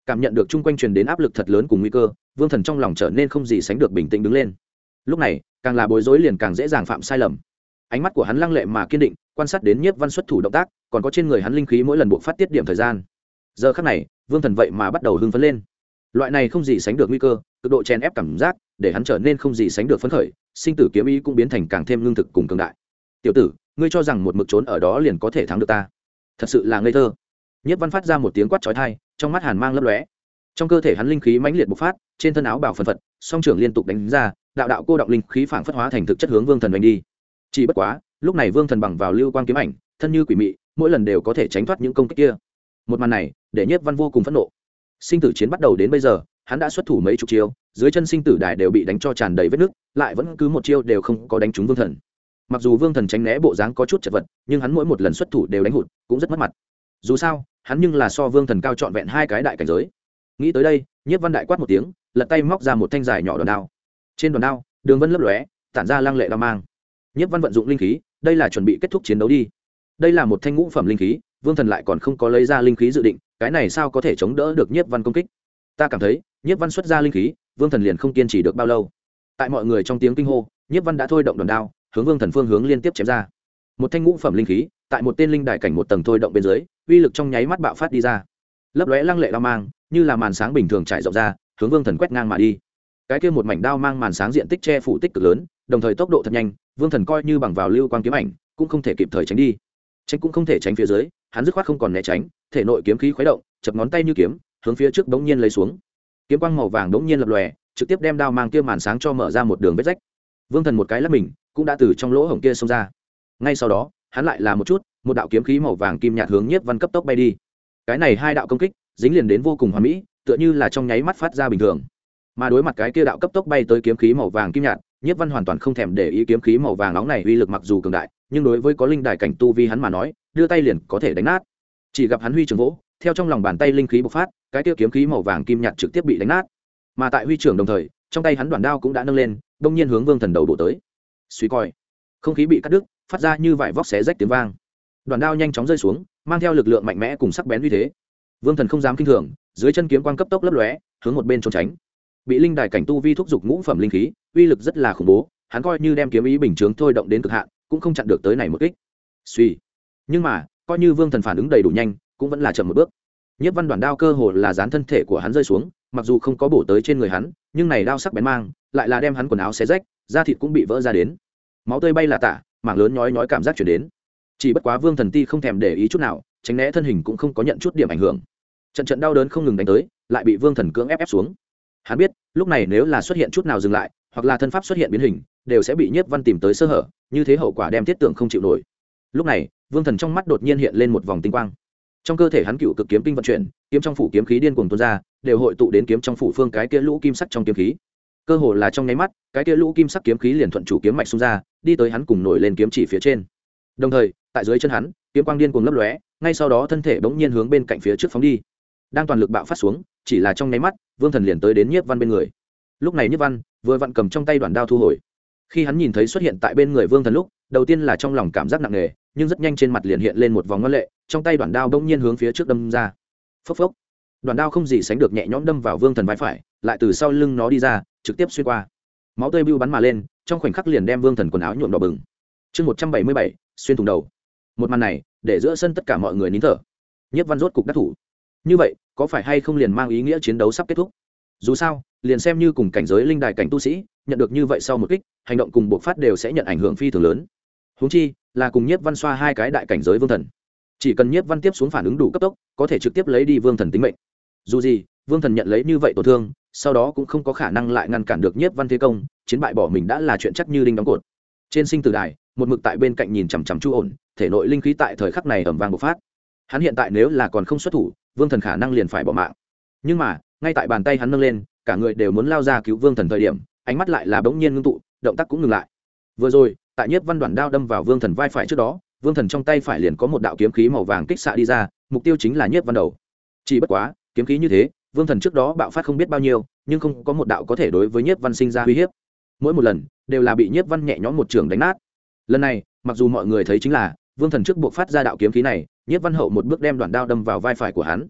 Cảm nhận được chung quanh truyền đến áp lực thật lớn cùng nguy cơ, vương thần trong lòng trở nên không gì sánh được bình tĩnh đứng lên lúc này, càng là bối rối liền càng dễ dàng phạm sai lầm. Ánh mắt của hắn lăng lệ mà kiên định, quan sát đến nhiếp văn xuất thủ động tác, còn có trên người hắn linh khí mỗi lần buộc phát tiết điểm thời gian. Giờ khắc này, vương thần vậy mà bắt đầu hưng phấn lên. Loại này không gì sánh được nguy cơ, cực độ chèn ép cảm giác, để hắn trở nên không gì sánh được phấn khởi, sinh tử kiếm ý cũng biến thành càng thêm lương thực cùng cường đại. Tiểu tử, ngươi cho rằng một mực trốn ở đó liền có thể thắng được ta? Thật sự là ngây thơ. Nhất văn phát ra một tiếng quát trói thai trong mắt hàn mang lấp lóe. Trong cơ thể hắn linh khí mãnh liệt bộc phát, trên thân áo bảo phần phật, song trưởng liên tục đánh ra đạo đạo cô động linh khí phảng phất hóa thành thực chất hướng vương thần đánh đi. Chỉ bất quá, lúc này vương thần bằng vào lưu quang kiếm ảnh, thân như quỷ mị, mỗi lần đều có thể tránh thoát những công kích kia. Một màn này, để nhất văn vô cùng phẫn nộ. Sinh tử chiến bắt đầu đến bây giờ, hắn đã xuất thủ mấy chục chiêu, dưới chân sinh tử đài đều bị đánh cho tràn đầy vết nước lại vẫn cứ một chiêu đều không có đánh trúng vương thần. Mặc dù vương thần tránh né bộ dáng có chút chật vật, nhưng hắn mỗi một lần xuất thủ đều đánh hụt, cũng rất mất mặt. Dù sao, hắn nhưng là so vương thần cao trọn vẹn hai cái đại cảnh giới. Nghĩ tới đây, nhiếp văn đại quát một tiếng, lật tay móc ra một thanh dài nhỏ đòn đao trên đòn đao, đường vân lấp lóe, tản ra lăng lệ đao mang. Nhiếp văn vận dụng linh khí, đây là chuẩn bị kết thúc chiến đấu đi. Đây là một thanh ngũ phẩm linh khí, vương thần lại còn không có lấy ra linh khí dự định, cái này sao có thể chống đỡ được nhiếp văn công kích? Ta cảm thấy nhiếp văn xuất ra linh khí, vương thần liền không kiên trì được bao lâu. Tại mọi người trong tiếng kinh hô nhiếp văn đã thôi động đòn đao, hướng vương thần phương hướng liên tiếp chém ra. Một thanh ngũ phẩm linh khí, tại một tên linh đại cảnh một tầng thôi động bên dưới, uy lực trong nháy mắt bạo phát đi ra. Lấp lóe lăng lệ lao mang, như là màn sáng bình thường trải rộng ra, hướng vương thần quét ngang mà đi cái kia một mảnh đao mang màn sáng diện tích che phủ tích cực lớn, đồng thời tốc độ thật nhanh, vương thần coi như bằng vào lưu quang kiếm ảnh, cũng không thể kịp thời tránh đi. Tránh cũng không thể tránh phía dưới, hắn dứt khoát không còn né tránh, thể nội kiếm khí khuấy động, chập ngón tay như kiếm, hướng phía trước đống nhiên lấy xuống. Kiếm quang màu vàng đống nhiên lập lòe, trực tiếp đem đao mang kia màn sáng cho mở ra một đường vết rách. Vương thần một cái lắp mình, cũng đã từ trong lỗ hổng kia xông ra. Ngay sau đó, hắn lại là một chút, một đạo kiếm khí màu vàng kim nhạt hướng nhiếp văn cấp tốc bay đi. Cái này hai đạo công kích, dính liền đến vô cùng hoàn mỹ, tựa như là trong nháy mắt phát ra bình thường mà đối mặt cái kia đạo cấp tốc bay tới kiếm khí màu vàng kim nhạt, nhiếp văn hoàn toàn không thèm để ý kiếm khí màu vàng nóng này uy lực mặc dù cường đại, nhưng đối với có linh đài cảnh tu vi hắn mà nói, đưa tay liền có thể đánh nát. Chỉ gặp hắn huy trường vỗ, theo trong lòng bàn tay linh khí bộc phát, cái kia kiếm khí màu vàng kim nhạt trực tiếp bị đánh nát. Mà tại huy trưởng đồng thời, trong tay hắn đoàn đao cũng đã nâng lên, đông nhiên hướng vương thần đầu đổ tới. Suy coi, không khí bị cắt đứt, phát ra như vải vóc xé rách tiếng vang. Đoàn đao nhanh chóng rơi xuống, mang theo lực lượng mạnh mẽ cùng sắc bén uy thế. Vương thần không dám kinh thường, dưới chân kiếm quang cấp tốc lấp lóe, hướng một bên trốn tránh bị linh đài cảnh tu vi thúc giục ngũ phẩm linh khí, uy lực rất là khủng bố, hắn coi như đem kiếm ý bình chướng thôi động đến cực hạn, cũng không chặn được tới này một kích. Suy. Nhưng mà, coi như vương thần phản ứng đầy đủ nhanh, cũng vẫn là chậm một bước. Nhất văn đoàn đao cơ hồ là dán thân thể của hắn rơi xuống, mặc dù không có bổ tới trên người hắn, nhưng này đao sắc bén mang, lại là đem hắn quần áo xé rách, da thịt cũng bị vỡ ra đến. Máu tươi bay là tả, mảng lớn nhói nhói cảm giác chuyển đến. Chỉ bất quá vương thần ti không thèm để ý chút nào, tránh né thân hình cũng không có nhận chút điểm ảnh hưởng. Trận trận đau đớn không ngừng đánh tới, lại bị vương thần cưỡng ép ép xuống hắn biết, lúc này nếu là xuất hiện chút nào dừng lại, hoặc là thân pháp xuất hiện biến hình, đều sẽ bị nhiếp văn tìm tới sơ hở, như thế hậu quả đem thiết tưởng không chịu nổi. Lúc này, vương thần trong mắt đột nhiên hiện lên một vòng tinh quang. Trong cơ thể hắn cựu cực kiếm kinh vận chuyển, kiếm trong phủ kiếm khí điên cuồng tuôn ra, đều hội tụ đến kiếm trong phủ phương cái kia lũ kim sắc trong kiếm khí. Cơ hồ là trong nháy mắt, cái kia lũ kim sắc kiếm khí liền thuận chủ kiếm mạch xung ra, đi tới hắn cùng nổi lên kiếm chỉ phía trên. Đồng thời, tại dưới chân hắn, kiếm quang điên cuồng lấp lóe, ngay sau đó thân thể bỗng nhiên hướng bên cạnh phía trước phóng đi đang toàn lực bạo phát xuống, chỉ là trong nháy mắt, vương thần liền tới đến nhiếp văn bên người. Lúc này nhiếp văn vừa vặn cầm trong tay đoạn đao thu hồi. Khi hắn nhìn thấy xuất hiện tại bên người vương thần lúc, đầu tiên là trong lòng cảm giác nặng nề, nhưng rất nhanh trên mặt liền hiện lên một vòng ngân lệ, trong tay đoạn đao bỗng nhiên hướng phía trước đâm ra. Phốc phốc. Đoạn đao không gì sánh được nhẹ nhõm đâm vào vương thần vai phải, lại từ sau lưng nó đi ra, trực tiếp xuyên qua. Máu tươi bưu bắn mà lên, trong khoảnh khắc liền đem vương thần quần áo nhuộm đỏ bừng. Chương một trăm bảy mươi bảy, xuyên thùng đầu. Một màn này, để giữa sân tất cả mọi người nín thở. Nhất văn rốt cục đắc thủ như vậy, có phải hay không liền mang ý nghĩa chiến đấu sắp kết thúc? Dù sao, liền xem như cùng cảnh giới linh đài cảnh tu sĩ, nhận được như vậy sau một kích, hành động cùng bộc phát đều sẽ nhận ảnh hưởng phi thường lớn. Húng chi, là cùng nhiếp văn xoa hai cái đại cảnh giới vương thần. Chỉ cần nhiếp văn tiếp xuống phản ứng đủ cấp tốc, có thể trực tiếp lấy đi vương thần tính mệnh. Dù gì, vương thần nhận lấy như vậy tổn thương, sau đó cũng không có khả năng lại ngăn cản được nhiếp văn thế công, chiến bại bỏ mình đã là chuyện chắc như đinh đóng cột. Trên sinh tử đài, một mực tại bên cạnh nhìn chằm chằm chu ổn, thể nội linh khí tại thời khắc này ẩm vàng bộc phát. Hắn hiện tại nếu là còn không xuất thủ vương thần khả năng liền phải bỏ mạng. Nhưng mà, ngay tại bàn tay hắn nâng lên, cả người đều muốn lao ra cứu vương thần thời điểm, ánh mắt lại là bỗng nhiên ngưng tụ, động tác cũng ngừng lại. Vừa rồi, tại nhất văn đoàn đao đâm vào vương thần vai phải trước đó, vương thần trong tay phải liền có một đạo kiếm khí màu vàng kích xạ đi ra, mục tiêu chính là nhất văn đầu. Chỉ bất quá, kiếm khí như thế, vương thần trước đó bạo phát không biết bao nhiêu, nhưng không có một đạo có thể đối với nhất văn sinh ra uy hiếp. Mỗi một lần, đều là bị nhất văn nhẹ nhõm một trường đánh nát. Lần này, mặc dù mọi người thấy chính là, vương thần trước buộc phát ra đạo kiếm khí này nhiếp văn hậu một bước đem đoạn đao đâm vào vai phải của hắn.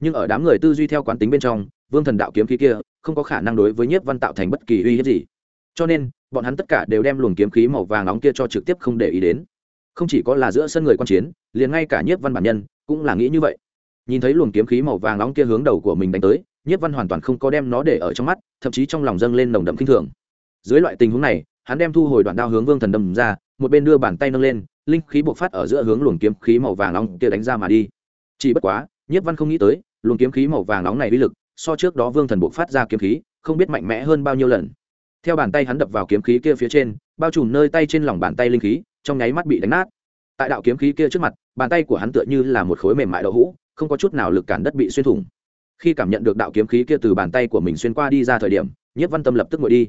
Nhưng ở đám người tư duy theo quán tính bên trong, vương thần đạo kiếm khí kia không có khả năng đối với nhiếp văn tạo thành bất kỳ uy hiếp gì. Cho nên, bọn hắn tất cả đều đem luồng kiếm khí màu vàng nóng kia cho trực tiếp không để ý đến. Không chỉ có là giữa sân người quan chiến, liền ngay cả nhiếp văn bản nhân cũng là nghĩ như vậy. Nhìn thấy luồng kiếm khí màu vàng nóng kia hướng đầu của mình đánh tới, nhiếp văn hoàn toàn không có đem nó để ở trong mắt, thậm chí trong lòng dâng lên nồng đậm kinh thường. Dưới loại tình huống này, hắn đem thu hồi đoạn đao hướng vương thần đâm ra, một bên đưa bàn tay nâng lên linh khí bộc phát ở giữa hướng luồng kiếm khí màu vàng nóng kia đánh ra mà đi. Chỉ bất quá, nhiếp văn không nghĩ tới, luồng kiếm khí màu vàng nóng này uy lực, so trước đó vương thần bộc phát ra kiếm khí, không biết mạnh mẽ hơn bao nhiêu lần. Theo bàn tay hắn đập vào kiếm khí kia phía trên, bao trùm nơi tay trên lòng bàn tay linh khí, trong nháy mắt bị đánh nát. Tại đạo kiếm khí kia trước mặt, bàn tay của hắn tựa như là một khối mềm mại đậu hũ, không có chút nào lực cản đất bị xuyên thủng. Khi cảm nhận được đạo kiếm khí kia từ bàn tay của mình xuyên qua đi ra thời điểm, nhiếp văn tâm lập tức ngồi đi.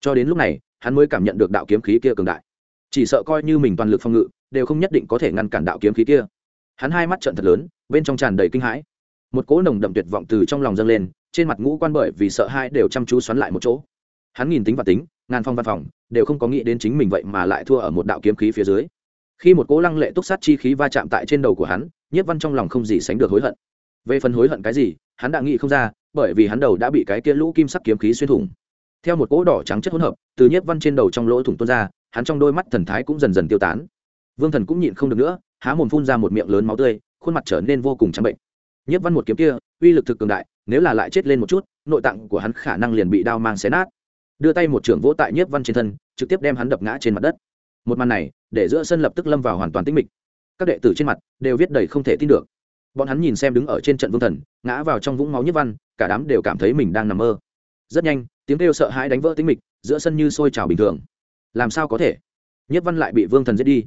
Cho đến lúc này, hắn mới cảm nhận được đạo kiếm khí kia cường đại. Chỉ sợ coi như mình toàn lực phòng ngự đều không nhất định có thể ngăn cản đạo kiếm khí kia. Hắn hai mắt trận thật lớn, bên trong tràn đầy kinh hãi. Một cỗ nồng đậm tuyệt vọng từ trong lòng dâng lên, trên mặt ngũ quan bởi vì sợ hai đều chăm chú xoắn lại một chỗ. Hắn nhìn tính và tính, ngàn phong văn phòng, đều không có nghĩ đến chính mình vậy mà lại thua ở một đạo kiếm khí phía dưới. Khi một cỗ lăng lệ túc sát chi khí va chạm tại trên đầu của hắn, nhiếp văn trong lòng không gì sánh được hối hận. Về phần hối hận cái gì, hắn đã nghĩ không ra, bởi vì hắn đầu đã bị cái kia lũ kim sắc kiếm khí xuyên thủng. Theo một cỗ đỏ trắng chất hỗn hợp, từ nhiếp văn trên đầu trong lỗ thủng tuôn ra, hắn trong đôi mắt thần thái cũng dần dần tiêu tán vương thần cũng nhịn không được nữa, há mồm phun ra một miệng lớn máu tươi, khuôn mặt trở nên vô cùng trắng bệnh. Nhiếp văn một kiếm kia, uy lực thực cường đại, nếu là lại chết lên một chút, nội tạng của hắn khả năng liền bị đao mang xé nát. Đưa tay một trưởng vỗ tại nhiếp văn trên thân, trực tiếp đem hắn đập ngã trên mặt đất. Một màn này, để giữa sân lập tức lâm vào hoàn toàn tĩnh mịch. Các đệ tử trên mặt đều viết đầy không thể tin được. Bọn hắn nhìn xem đứng ở trên trận vương thần, ngã vào trong vũng máu nhiếp văn, cả đám đều cảm thấy mình đang nằm mơ. Rất nhanh, tiếng kêu sợ hãi đánh vỡ tĩnh mịch, giữa sân như sôi trào bình thường. Làm sao có thể? Nhiếp văn lại bị vương thần giết đi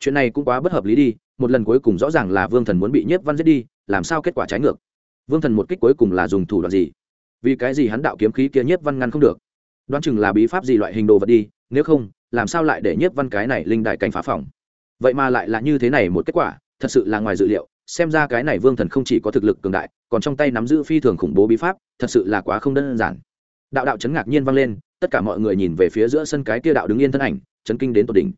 chuyện này cũng quá bất hợp lý đi, một lần cuối cùng rõ ràng là vương thần muốn bị nhiếp văn giết đi, làm sao kết quả trái ngược? Vương thần một kích cuối cùng là dùng thủ đoạn gì? Vì cái gì hắn đạo kiếm khí kia nhiếp văn ngăn không được? Đoán chừng là bí pháp gì loại hình đồ vật đi, nếu không, làm sao lại để nhiếp văn cái này linh đại cảnh phá phòng? Vậy mà lại là như thế này một kết quả, thật sự là ngoài dự liệu, xem ra cái này vương thần không chỉ có thực lực cường đại, còn trong tay nắm giữ phi thường khủng bố bí pháp, thật sự là quá không đơn giản. Đạo đạo chấn ngạc nhiên vang lên, tất cả mọi người nhìn về phía giữa sân cái kia đạo đứng yên thân ảnh, chấn kinh đến tột đỉnh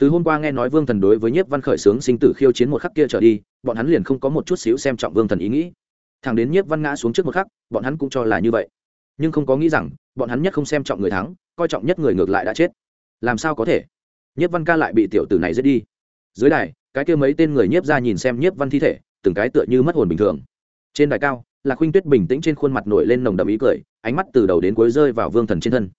từ hôm qua nghe nói vương thần đối với nhiếp văn khởi sướng sinh tử khiêu chiến một khắc kia trở đi, bọn hắn liền không có một chút xíu xem trọng vương thần ý nghĩ. Thằng đến nhiếp văn ngã xuống trước một khắc, bọn hắn cũng cho là như vậy. Nhưng không có nghĩ rằng, bọn hắn nhất không xem trọng người thắng, coi trọng nhất người ngược lại đã chết. Làm sao có thể? Nhiếp văn ca lại bị tiểu tử này giết đi. Dưới đài, cái kia mấy tên người nhiếp ra nhìn xem nhiếp văn thi thể, từng cái tựa như mất hồn bình thường. Trên đài cao là khuynh tuyết bình tĩnh trên khuôn mặt nổi lên nồng đậm ý cười, ánh mắt từ đầu đến cuối rơi vào vương thần trên thân.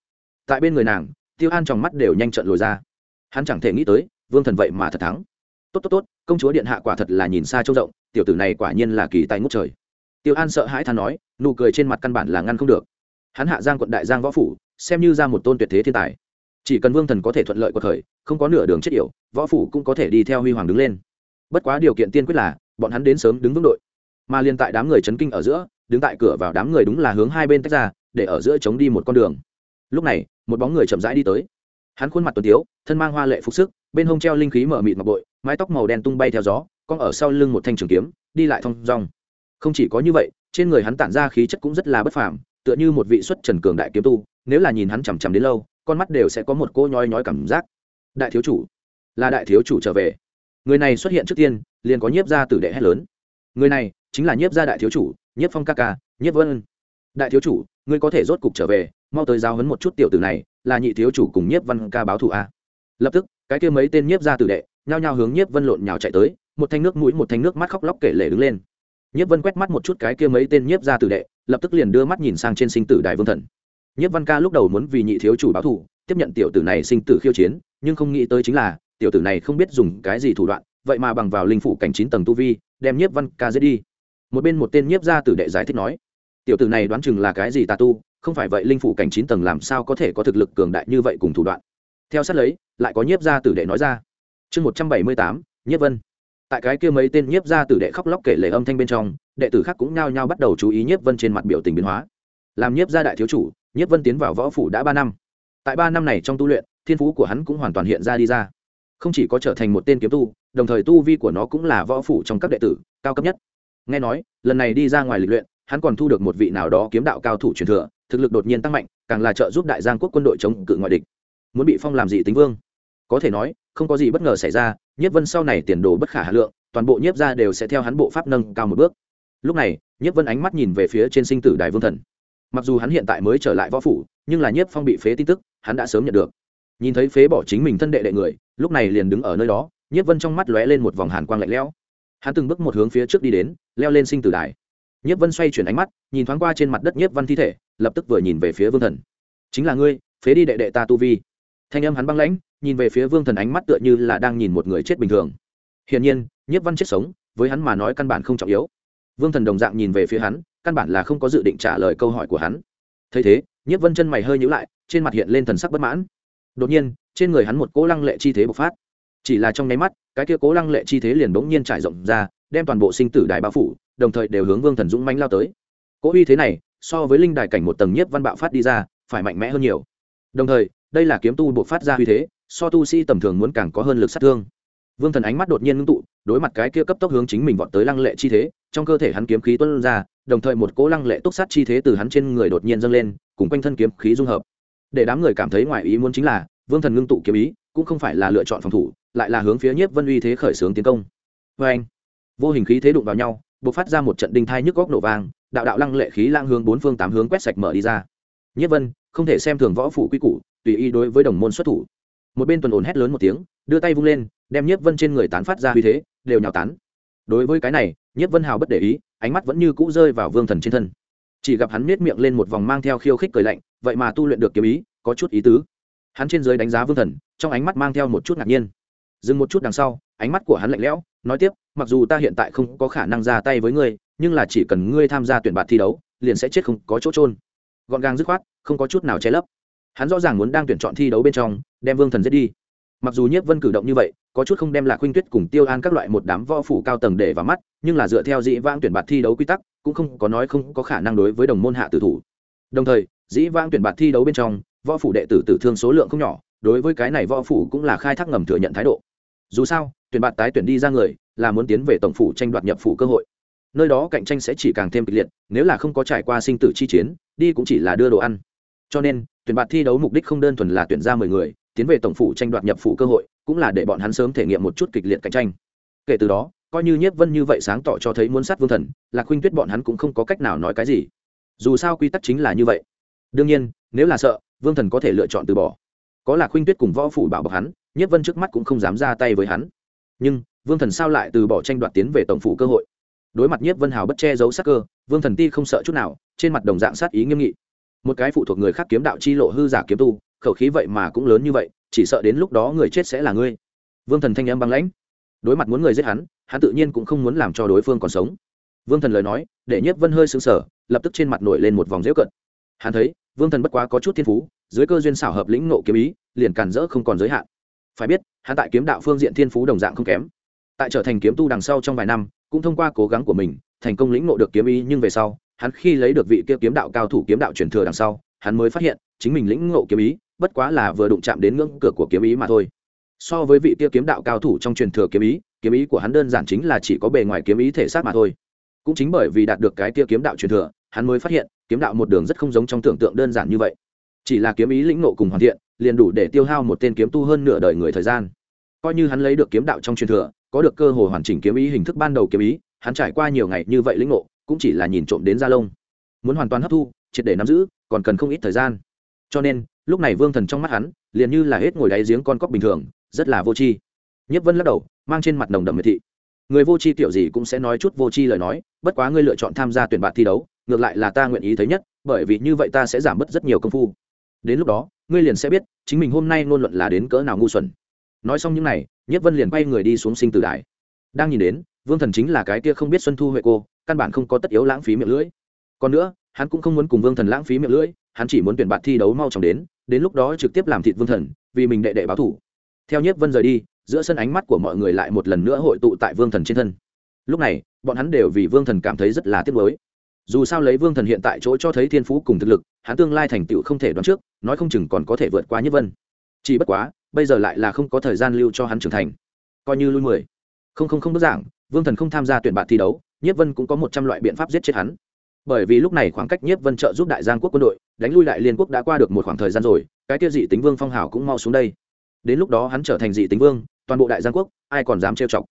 Tại bên người nàng, tiêu an trong mắt đều nhanh trận lồi ra hắn chẳng thể nghĩ tới, vương thần vậy mà thật thắng. Tốt tốt tốt, công chúa điện hạ quả thật là nhìn xa trông rộng, tiểu tử này quả nhiên là kỳ tài ngút trời. Tiêu an sợ hãi than nói, nụ cười trên mặt căn bản là ngăn không được. Hắn hạ giang quận đại giang võ phủ, xem như ra một tôn tuyệt thế thiên tài. Chỉ cần vương thần có thể thuận lợi cuộc khởi, không có nửa đường chết yểu, võ phủ cũng có thể đi theo huy hoàng đứng lên. Bất quá điều kiện tiên quyết là, bọn hắn đến sớm đứng vững đội. Mà liên tại đám người chấn kinh ở giữa, đứng tại cửa vào đám người đúng là hướng hai bên tách ra, để ở giữa chống đi một con đường. Lúc này, một bóng người chậm rãi đi tới hắn khuôn mặt tuần tiếu, thân mang hoa lệ phục sức, bên hông treo linh khí mở mịt ngọc bội, mái tóc màu đen tung bay theo gió con ở sau lưng một thanh trường kiếm, đi lại thong dong. Không chỉ có như vậy, trên người hắn tản ra khí chất cũng rất là bất phàm, tựa như một vị xuất trần cường đại kiếm tu, nếu là nhìn hắn chằm chằm đến lâu, con mắt đều sẽ có một cô nhói nhói cảm giác. Đại thiếu chủ, là đại thiếu chủ trở về. Người này xuất hiện trước tiên, liền có nhiếp ra tử đệ hét lớn. Người này chính là nhiếp gia đại thiếu chủ, nhiếp phong ca ca, nhiếp vân. Đại thiếu chủ, ngươi có thể rốt cục trở về, mau tới giao hấn một chút tiểu tử này là nhị thiếu chủ cùng nhiếp văn ca báo thù a. Lập tức, cái kia mấy tên nhiếp gia tử đệ, nhao nhao hướng nhiếp vân lộn nhào chạy tới, một thanh nước mũi, một thanh nước mắt khóc lóc kể lể đứng lên. Nhiếp vân quét mắt một chút cái kia mấy tên nhiếp gia tử đệ, lập tức liền đưa mắt nhìn sang trên sinh tử đại vương thần. Nhiếp văn ca lúc đầu muốn vì nhị thiếu chủ báo thù, tiếp nhận tiểu tử này sinh tử khiêu chiến, nhưng không nghĩ tới chính là, tiểu tử này không biết dùng cái gì thủ đoạn, vậy mà bằng vào linh phủ cảnh chín tầng tu vi, đem nhiếp văn ca giết đi. Một bên một tên nhiếp gia tử đệ giải thích nói, tiểu tử này đoán chừng là cái gì tà tu không phải vậy linh phủ cảnh chín tầng làm sao có thể có thực lực cường đại như vậy cùng thủ đoạn? Theo sát lấy, lại có nhiếp gia tử đệ nói ra. Chương một trăm bảy mươi tám, nhiếp vân. Tại cái kia mấy tên nhiếp gia tử đệ khóc lóc kể lể âm thanh bên trong, đệ tử khác cũng nhao nhao bắt đầu chú ý nhiếp vân trên mặt biểu tình biến hóa. Làm nhiếp gia đại thiếu chủ, nhiếp vân tiến vào võ phủ đã ba năm. Tại ba năm này trong tu luyện, thiên phú của hắn cũng hoàn toàn hiện ra đi ra. Không chỉ có trở thành một tên kiếm tu, đồng thời tu vi của nó cũng là võ phủ trong các đệ tử, cao cấp nhất. Nghe nói, lần này đi ra ngoài lịch luyện, hắn còn thu được một vị nào đó kiếm đạo cao thủ truyền thừa thực lực đột nhiên tăng mạnh, càng là trợ giúp đại giang quốc quân đội chống cự ngoại địch. Muốn bị phong làm gì tính vương? Có thể nói, không có gì bất ngờ xảy ra, nhiếp vân sau này tiền đồ bất khả hà lượng, toàn bộ nhiếp ra đều sẽ theo hắn bộ pháp nâng cao một bước. Lúc này, nhiếp vân ánh mắt nhìn về phía trên sinh tử đài vương thần. Mặc dù hắn hiện tại mới trở lại võ phủ, nhưng là nhiếp phong bị phế tin tức, hắn đã sớm nhận được. Nhìn thấy phế bỏ chính mình thân đệ đệ người, lúc này liền đứng ở nơi đó, nhiếp vân trong mắt lóe lên một vòng hàn quang lạnh lẽo. Hắn từng bước một hướng phía trước đi đến, leo lên sinh tử đài nhiếp vân xoay chuyển ánh mắt, nhìn thoáng qua trên mặt đất nhiếp văn thi thể, lập tức vừa nhìn về phía vương thần. Chính là ngươi, phế đi đệ đệ ta tu vi. Thanh âm hắn băng lãnh, nhìn về phía vương thần ánh mắt tựa như là đang nhìn một người chết bình thường. Hiển nhiên, nhiếp văn chết sống, với hắn mà nói căn bản không trọng yếu. Vương thần đồng dạng nhìn về phía hắn, căn bản là không có dự định trả lời câu hỏi của hắn. Thấy thế, nhiếp vân chân mày hơi nhữ lại, trên mặt hiện lên thần sắc bất mãn. Đột nhiên, trên người hắn một cỗ lăng lệ chi thế bộc phát. Chỉ là trong nháy mắt, cái kia cố lăng lệ chi thế liền bỗng nhiên trải rộng ra, đem toàn bộ sinh tử đài bao phủ đồng thời đều hướng vương thần dũng mánh lao tới. Cỗ uy thế này, so với linh đài cảnh một tầng nhiếp văn bạo phát đi ra, phải mạnh mẽ hơn nhiều. Đồng thời, đây là kiếm tu buộc phát ra uy thế, so tu sĩ tầm thường muốn càng có hơn lực sát thương. Vương thần ánh mắt đột nhiên ngưng tụ, đối mặt cái kia cấp tốc hướng chính mình vọt tới lăng lệ chi thế, trong cơ thể hắn kiếm khí tuân ra, đồng thời một cỗ lăng lệ túc sát chi thế từ hắn trên người đột nhiên dâng lên, cùng quanh thân kiếm khí dung hợp. Để đám người cảm thấy ngoài ý muốn chính là, vương thần ngưng tụ kiếm ý, cũng không phải là lựa chọn phòng thủ, lại là hướng phía nhiếp vân uy thế khởi xướng tiến công. Vê anh vô hình khí thế đụng vào nhau bộc phát ra một trận đinh thai nhức góc nổ vang, đạo đạo lăng lệ khí lang hướng bốn phương tám hướng quét sạch mở đi ra. Nhất vân, không thể xem thường võ phủ quy củ, tùy ý đối với đồng môn xuất thủ. Một bên tuần ồn hét lớn một tiếng, đưa tay vung lên, đem nhiếp vân trên người tán phát ra uy thế, đều nhào tán. Đối với cái này nhiếp vân hào bất để ý, ánh mắt vẫn như cũ rơi vào vương thần trên thân. Chỉ gặp hắn miết miệng lên một vòng mang theo khiêu khích cười lạnh, vậy mà tu luyện được kiếm ý, có chút ý tứ. Hắn trên dưới đánh giá vương thần, trong ánh mắt mang theo một chút ngạc nhiên. Dừng một chút đằng sau, ánh mắt của hắn lạnh lẽo, nói tiếp mặc dù ta hiện tại không có khả năng ra tay với ngươi, nhưng là chỉ cần ngươi tham gia tuyển bạt thi đấu, liền sẽ chết không có chỗ trôn gọn gàng dứt khoát, không có chút nào che lấp. Hắn rõ ràng muốn đang tuyển chọn thi đấu bên trong, đem vương thần giết đi. Mặc dù nhiếp vân cử động như vậy, có chút không đem lạc huynh tuyết cùng tiêu an các loại một đám võ phủ cao tầng để vào mắt, nhưng là dựa theo dĩ vãng tuyển bạt thi đấu quy tắc, cũng không có nói không có khả năng đối với đồng môn hạ tử thủ. Đồng thời, dĩ vãng tuyển bạt thi đấu bên trong, võ phủ đệ tử tử thương số lượng không nhỏ, đối với cái này võ phủ cũng là khai thác ngầm thừa nhận thái độ. Dù sao, tuyển bạt tái tuyển đi ra người là muốn tiến về tổng phủ tranh đoạt nhập phủ cơ hội. Nơi đó cạnh tranh sẽ chỉ càng thêm kịch liệt, nếu là không có trải qua sinh tử chi chiến, đi cũng chỉ là đưa đồ ăn. Cho nên, tuyển bạt thi đấu mục đích không đơn thuần là tuyển ra mười người, tiến về tổng phủ tranh đoạt nhập phủ cơ hội, cũng là để bọn hắn sớm thể nghiệm một chút kịch liệt cạnh tranh. Kể từ đó, coi như nhiếp vân như vậy sáng tỏ cho thấy muốn sát vương thần, lạc huynh tuyết bọn hắn cũng không có cách nào nói cái gì. Dù sao quy tắc chính là như vậy. Đương nhiên, nếu là sợ, vương thần có thể lựa chọn từ bỏ. Có lạc huynh tuyết cùng võ phủ bảo bọc hắn, nhiếp vân trước mắt cũng không dám ra tay với hắn. Nhưng vương thần sao lại từ bỏ tranh đoạt tiến về tổng phủ cơ hội? Đối mặt nhiếp vân hào bất che giấu sắc cơ, vương thần ti không sợ chút nào, trên mặt đồng dạng sát ý nghiêm nghị. Một cái phụ thuộc người khác kiếm đạo chi lộ hư giả kiếm tu, khẩu khí vậy mà cũng lớn như vậy, chỉ sợ đến lúc đó người chết sẽ là ngươi. Vương thần thanh âm băng lãnh. Đối mặt muốn người giết hắn hắn tự nhiên cũng không muốn làm cho đối phương còn sống. Vương thần lời nói, để nhiếp vân hơi xứng sở lập tức trên mặt nổi lên một vòng dễu cận hắn thấy, vương thần bất quá có chút thiên phú, dưới cơ duyên xảo hợp lĩnh nộ kiếm ý, liền càn rỡ không còn giới hạn. Phải biết, hắn tại kiếm đạo phương diện thiên phú đồng dạng không kém tại trở thành kiếm tu đằng sau trong vài năm, cũng thông qua cố gắng của mình, thành công lĩnh nộ được kiếm ý, nhưng về sau, hắn khi lấy được vị kia kiếm đạo cao thủ, kiếm đạo truyền thừa đằng sau, hắn mới phát hiện, chính mình lĩnh ngộ kiếm ý, bất quá là vừa đụng chạm đến ngưỡng cửa của kiếm ý mà thôi. So với vị kia kiếm đạo cao thủ trong truyền thừa kiếm ý kiếm ý của hắn đơn giản chính là chỉ có bề ngoài kiếm ý thể xác mà thôi. Cũng chính bởi vì đạt được cái kia kiếm đạo truyền thừa, hắn mới phát hiện, kiếm đạo một đường rất không giống trong tưởng tượng đơn giản như vậy. Chỉ là kiếm ý lĩnh ngộ cùng hoàn thiện, liền đủ để tiêu hao một tên kiếm tu hơn nửa đời người thời gian. Coi như hắn lấy được kiếm đạo trong truyền thừa có được cơ hội hoàn chỉnh kiếm ý hình thức ban đầu kiếm ý, hắn trải qua nhiều ngày như vậy lĩnh ngộ, cũng chỉ là nhìn trộm đến da lông muốn hoàn toàn hấp thu, triệt để nắm giữ, còn cần không ít thời gian. Cho nên, lúc này vương thần trong mắt hắn, liền như là hết ngồi đáy giếng con cóc bình thường, rất là vô tri. Nhất vân lắc đầu, mang trên mặt nồng đậm miệt thị. Người vô tri tiểu gì cũng sẽ nói chút vô tri lời nói, bất quá ngươi lựa chọn tham gia tuyển bạn thi đấu, ngược lại là ta nguyện ý thấy nhất, bởi vì như vậy ta sẽ giảm bớt rất nhiều công phu. Đến lúc đó, ngươi liền sẽ biết, chính mình hôm nay ngôn luận là đến cỡ nào ngu xuẩn nói xong những n à y nhất vân liền quay người đi xuống sinh tử đài. Đang nhìn đến, vương thần chính là cái kia không biết xuân thu huệ cô, căn bản không có tất yếu lãng phí miệng lưỡi. Còn nữa, hắn cũng không muốn cùng vương thần lãng phí miệng lưỡi, hắn chỉ muốn tuyển bạt thi đấu mau chóng đến đến lúc đó trực tiếp làm thịt vương thần, vì mình đệ đệ báo thủ. Theo nhất vân rời đi, giữa sân ánh mắt của mọi người lại một lần nữa hội tụ tại vương thần trên thân. Lúc này, bọn hắn đều vì vương thần cảm thấy rất là tiếc mới dù sao lấy vương thần hiện tại chỗ cho thấy thiên phú cùng thực lực, hắn tương lai thành tựu không thể đoán trước, nói không chừng còn có thể vượt qua nhất vân. Chỉ bất quá bây giờ lại là không có thời gian lưu cho hắn trưởng thành. Coi như lui mười. Không không không đơn giản vương thần không tham gia tuyển bạn thi đấu nhất vân cũng có một trăm loại biện pháp giết chết hắn. Bởi vì lúc này khoảng cách nhất vân trợ giúp đại giang quốc quân đội, đánh lui đại liên quốc đã qua được một khoảng thời gian rồi, cái tiêu dị tính vương phong hào cũng mau xuống đây. Đến lúc đó hắn trở thành dị tính vương, toàn bộ đại giang quốc, ai còn dám trêu chọc.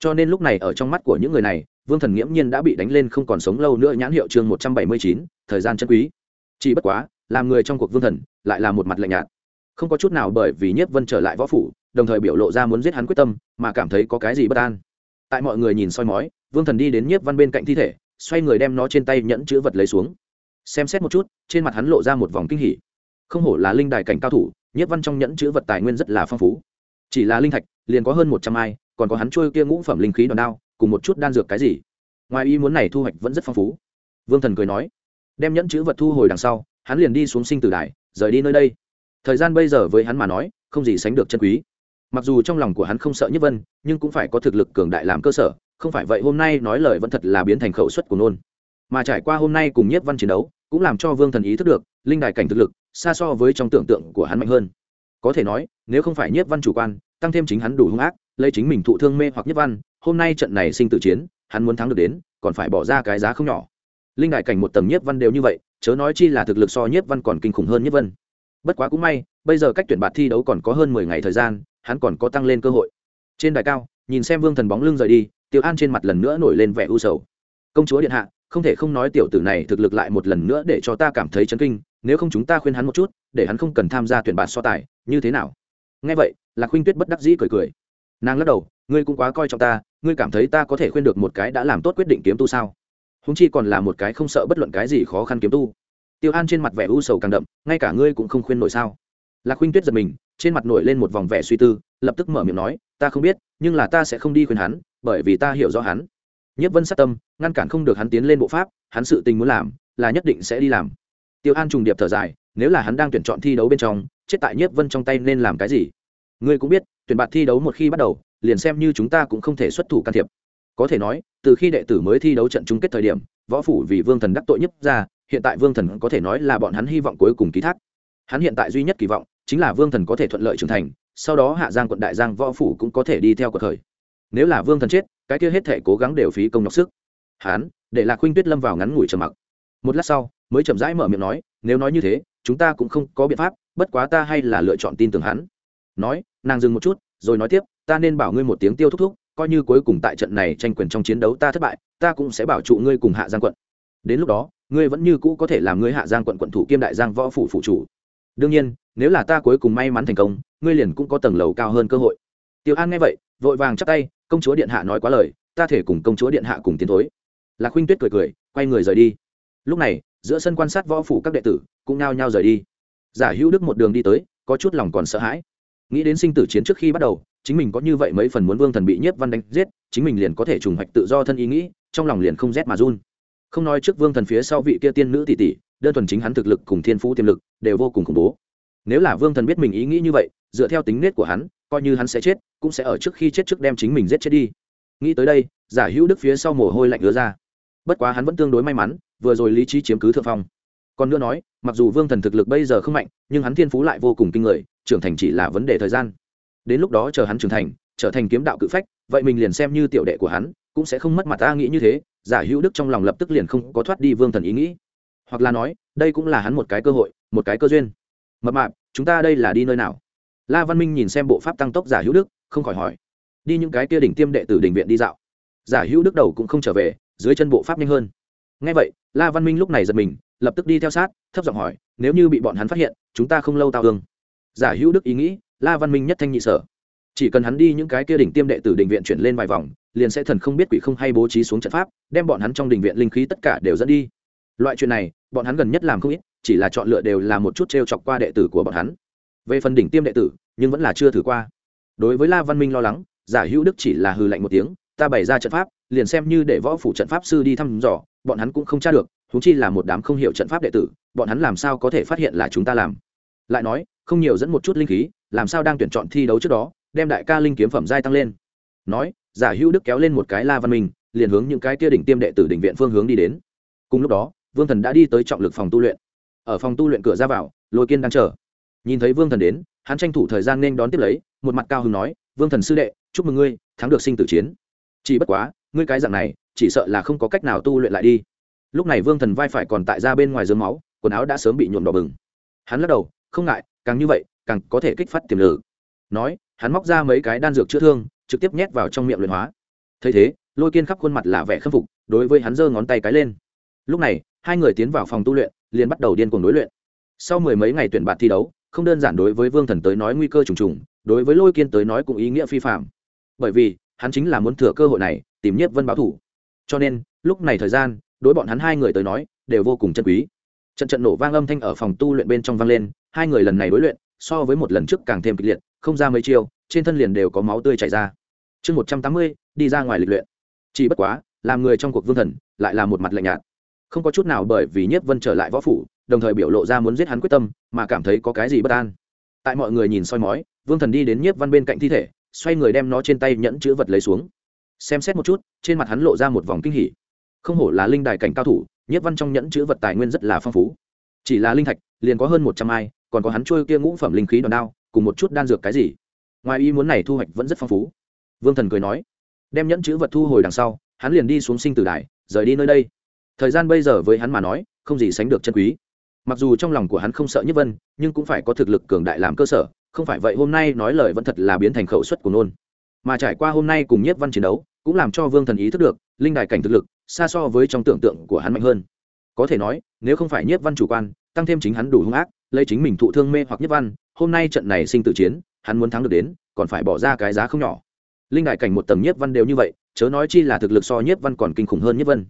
Cho nên lúc này ở trong mắt của những người này, vương thần nghiễm nhiên đã bị đánh lên không còn sống lâu nữa nhãn hiệu chương một trăm bảy mươi chín, thời gian chân quý. Chỉ bất quá, làm người trong cuộc vương thần, lại là một mặt lạnh nhạt không có chút nào bởi vì nhiếp vân trở lại võ phủ, đồng thời biểu lộ ra muốn giết hắn quyết tâm, mà cảm thấy có cái gì bất an. Tại mọi người nhìn soi mói, vương thần đi đến nhiếp văn bên cạnh thi thể, xoay người đem nó trên tay nhẫn chữ vật lấy xuống. Xem xét một chút, trên mặt hắn lộ ra một vòng kinh hỉ. Không hổ là linh đài cảnh cao thủ, nhiếp văn trong nhẫn chữ vật tài nguyên rất là phong phú. Chỉ là linh thạch, liền có hơn một trăm ai, còn có hắn trôi kia ngũ phẩm linh khí đòn đao, cùng một chút đan dược cái gì. Ngoài ý muốn này thu hoạch vẫn rất phong phú. Vương thần cười nói, đem nhẫn chữ vật thu hồi đằng sau, hắn liền đi xuống sinh tử đài, rời đi nơi đây thời gian bây giờ với hắn mà nói, không gì sánh được chân quý. Mặc dù trong lòng của hắn không sợ nhất vân, nhưng cũng phải có thực lực cường đại làm cơ sở, không phải vậy hôm nay nói lời vẫn thật là biến thành khẩu suất của nôn. Mà trải qua hôm nay cùng nhất văn chiến đấu, cũng làm cho vương thần ý thức được, linh đại cảnh thực lực, xa so với trong tưởng tượng của hắn mạnh hơn. Có thể nói, nếu không phải nhất văn chủ quan, tăng thêm chính hắn đủ hung ác, lấy chính mình thụ thương mê hoặc nhất văn hôm nay trận này sinh tử chiến, hắn muốn thắng được đến, còn phải bỏ ra cái giá không nhỏ. Linh đại cảnh một tầng nhất văn đều như vậy, chớ nói chi là thực lực so nhất văn còn kinh khủng hơn nhất văn bất quá cũng may, bây giờ cách tuyển bạt thi đấu còn có hơn mười ngày thời gian, hắn còn có tăng lên cơ hội. Trên đài cao, nhìn xem vương thần bóng lưng rời đi, tiểu an trên mặt lần nữa nổi lên vẻ u sầu. Công chúa điện hạ, không thể không nói tiểu tử này thực lực lại một lần nữa để cho ta cảm thấy chấn kinh, nếu không chúng ta khuyên hắn một chút, để hắn không cần tham gia tuyển bạt so tài, như thế nào? Nghe vậy là khuynh tuyết bất đắc dĩ cười cười. Nàng lắc đầu, ngươi cũng quá coi trọng ta, ngươi cảm thấy ta có thể khuyên được một cái đã làm tốt quyết định kiếm tu sao? Húng chi còn là một cái không sợ bất luận cái gì khó khăn kiếm tu tiêu an trên mặt vẻ u sầu càng đậm, ngay cả ngươi cũng không khuyên nổi sao? Lạc khuynh tuyết giật mình, trên mặt nổi lên một vòng vẻ suy tư, lập tức mở miệng nói, ta không biết, nhưng là ta sẽ không đi khuyên hắn, bởi vì ta hiểu rõ hắn. Nhất vân sát tâm, ngăn cản không được hắn tiến lên bộ pháp, hắn sự tình muốn làm, là nhất định sẽ đi làm. Tiêu an trùng điệp thở dài, nếu là hắn đang tuyển chọn thi đấu bên trong, chết tại nhất vân trong tay nên làm cái gì? Ngươi cũng biết, tuyển bạt thi đấu một khi bắt đầu, liền xem như chúng ta cũng không thể xuất thủ can thiệp. Có thể nói, từ khi đệ tử mới thi đấu trận chung kết thời điểm, võ phủ vì vương thần đắc tội nhất ra hiện tại vương thần có thể nói là bọn hắn hy vọng cuối cùng ký thác. Hắn hiện tại duy nhất kỳ vọng chính là vương thần có thể thuận lợi trưởng thành, sau đó hạ giang quận đại giang võ phủ cũng có thể đi theo cuộc thời nếu là vương thần chết, cái kia hết thể cố gắng đều phí công nhọc sức. Hắn, để lạc huynh tuyết lâm vào ngắn ngủi trầm mặc. Một lát sau, mới chậm rãi mở miệng nói, nếu nói như thế, chúng ta cũng không có biện pháp, bất quá ta hay là lựa chọn tin tưởng hắn. Nói, nàng dừng một chút, rồi nói tiếp, ta nên bảo ngươi một tiếng tiêu thúc thúc, coi như cuối cùng tại trận này tranh quyền trong chiến đấu ta thất bại, ta cũng sẽ bảo trụ ngươi cùng hạ giang quận. Đến lúc đó ngươi vẫn như cũ có thể làm ngươi hạ giang quận quận thủ kiêm đại giang võ phủ phụ chủ. Đương nhiên, nếu là ta cuối cùng may mắn thành công, ngươi liền cũng có tầng lầu cao hơn cơ hội. Tiêu an nghe vậy, vội vàng chắp tay, công chúa điện hạ nói quá lời, ta thể cùng công chúa điện hạ cùng tiến thối. Lạc huynh tuyết cười cười, quay người rời đi. Lúc này, giữa sân quan sát võ phủ các đệ tử cũng nao nhao rời đi. Giả hữu đức một đường đi tới, có chút lòng còn sợ hãi. Nghĩ đến sinh tử chiến trước khi bắt đầu, chính mình có như vậy mấy phần muốn vương thần bị nhiếp văn đánh giết, chính mình liền có thể trùng hoạch tự do thân ý nghĩ, trong lòng liền không rét mà run không nói trước vương thần phía sau vị kia tiên nữ tỷ tỷ, đơn thuần chính hắn thực lực cùng thiên phú tiềm lực đều vô cùng khủng bố. Nếu là vương thần biết mình ý nghĩ như vậy, dựa theo tính nết của hắn, coi như hắn sẽ chết, cũng sẽ ở trước khi chết trước đem chính mình giết chết đi. Nghĩ tới đây, giả hữu đức phía sau mồ hôi lạnh ứa ra. Bất quá hắn vẫn tương đối may mắn, vừa rồi lý trí chiếm cứ thượng phong. Còn nữa nói, mặc dù vương thần thực lực bây giờ không mạnh, nhưng hắn thiên phú lại vô cùng kinh người, trưởng thành chỉ là vấn đề thời gian. Đến lúc đó chờ hắn trưởng thành, trở thành kiếm đạo cự phách, vậy mình liền xem như tiểu đệ của hắn cũng sẽ không mất mặt ta nghĩ như thế, giả hữu đức trong lòng lập tức liền không có thoát đi vương thần ý nghĩ. Hoặc là nói, đây cũng là hắn một cái cơ hội, một cái cơ duyên. Mập mạp, chúng ta đây là đi nơi nào? La văn minh nhìn xem bộ pháp tăng tốc giả hữu đức, không khỏi hỏi. Đi những cái kia đỉnh tiêm đệ tử đỉnh viện đi dạo. Giả hữu đức đầu cũng không trở về, dưới chân bộ pháp nhanh hơn. Ngay vậy, la văn minh lúc này giật mình, lập tức đi theo sát, thấp giọng hỏi, nếu như bị bọn hắn phát hiện, chúng ta không lâu tao hương giả hữu đức ý nghĩ, la văn minh nhất thanh nhị sở. Chỉ cần hắn đi những cái kia đỉnh tiêm đệ tử đỉnh viện chuyển lên vài vòng liền sẽ thần không biết quỷ không hay bố trí xuống trận pháp, đem bọn hắn trong đình viện linh khí tất cả đều dẫn đi. Loại chuyện này, bọn hắn gần nhất làm không ít, chỉ là chọn lựa đều là một chút t r e o chọc qua đệ tử của bọn hắn. Về phần đỉnh tiêm đệ tử, nhưng vẫn là chưa thử qua. Đối với la văn minh lo lắng, giả hữu đức chỉ là hư lạnh một tiếng, ta bày ra trận pháp, liền xem như để võ phủ trận pháp sư đi thăm dò, bọn hắn cũng không tra được thú chi là một đám không hiểu trận pháp đệ tử, bọn hắn làm sao có thể phát hiện là chúng ta làm? Lại nói, không nhiều dẫn một chút linh khí, làm sao đang tuyển chọn thi đấu trước đó, đem đại ca linh kiếm phẩm giai tăng lên? Nói giả hữu đức kéo lên một cái la văn minh, liền hướng những cái kia đỉnh tiêm đệ tử đỉnh viện phương hướng đi đến. Cùng lúc đó, vương thần đã đi tới trọng lực phòng tu luyện. Ở phòng tu luyện cửa ra vào, lôi kiên đang chờ. Nhìn thấy vương thần đến, hắn tranh thủ thời gian nên đón tiếp lấy, một mặt cao hứng nói, vương thần sư đệ, chúc mừng ngươi, thắng được sinh tử chiến. Chỉ bất quá, ngươi cái dạng này, chỉ sợ là không có cách nào tu luyện lại đi. Lúc này vương thần vai phải còn tại ra bên ngoài dướng máu, quần áo đã sớm bị nhuộm đỏ bừng. Hắn lắc đầu, không ngại, càng như vậy, càng có thể kích phát tiềm lực. Nói, hắn móc ra mấy cái đan dược chữa thương trực tiếp nhét vào trong miệng luyện hóa. Thấy thế, lôi kiên khắp khuôn mặt là vẻ khâm phục, đối với hắn giơ ngón tay cái lên. Lúc này, hai người tiến vào phòng tu luyện, liền bắt đầu điên cuồng đối luyện. Sau mười mấy ngày tuyển bạt thi đấu, không đơn giản đối với vương thần tới nói nguy cơ trùng trùng, đối với lôi kiên tới nói cũng ý nghĩa phi phạm. Bởi vì, hắn chính là muốn thừa cơ hội này, tìm nhất vân báo thủ. Cho nên, lúc này thời gian, đối bọn hắn hai người tới nói, đều vô cùng chân quý. Trận trận nổ vang âm thanh ở phòng tu luyện bên trong vang lên, hai người lần này đối luyện, so với một lần trước càng thêm kịch liệt, không ra mấy chiêu trên thân liền đều có máu tươi chảy ra. Chương một trăm tám mươi, đi ra ngoài lịch luyện. Chỉ bất quá, làm người trong cuộc vương thần lại là một mặt lạnh nhạt. Không có chút nào bởi vì nhiếp vân trở lại võ phủ, đồng thời biểu lộ ra muốn giết hắn quyết tâm, mà cảm thấy có cái gì bất an. Tại mọi người nhìn soi mói, vương thần đi đến nhiếp văn bên cạnh thi thể, xoay người đem nó trên tay nhẫn chữ vật lấy xuống. Xem xét một chút, trên mặt hắn lộ ra một vòng kinh hỉ. Không hổ là linh đài cảnh cao thủ, nhiếp văn trong nhẫn chữ vật tài nguyên rất là phong phú. Chỉ là linh thạch, liền có hơn một trăm ai, còn có hắn trôi kia ngũ phẩm linh khí đòn đao, cùng một chút đan dược cái gì ngoài ý muốn này thu hoạch vẫn rất phong phú. Vương thần cười nói, đem nhẫn chữ vật thu hồi đằng sau, hắn liền đi xuống sinh tử đài, rời đi nơi đây. Thời gian bây giờ với hắn mà nói, không gì sánh được chân quý. Mặc dù trong lòng của hắn không sợ nhất vân, nhưng cũng phải có thực lực cường đại làm cơ sở, không phải vậy hôm nay nói lời vẫn thật là biến thành khẩu suất của nôn. Mà trải qua hôm nay cùng nhất văn chiến đấu, cũng làm cho vương thần ý thức được, linh đài cảnh thực lực, xa so với trong tưởng tượng của hắn mạnh hơn. Có thể nói, nếu không phải nhất văn chủ quan, tăng thêm chính hắn đủ hung ác, lấy chính mình thụ thương mê hoặc nhất văn hôm nay trận này sinh tử chiến hắn muốn thắng được đến, còn phải bỏ ra cái giá không nhỏ. Linh đại cảnh một tầng nhất văn đều như vậy, chớ nói chi là thực lực so nhất văn còn kinh khủng hơn nhất vân.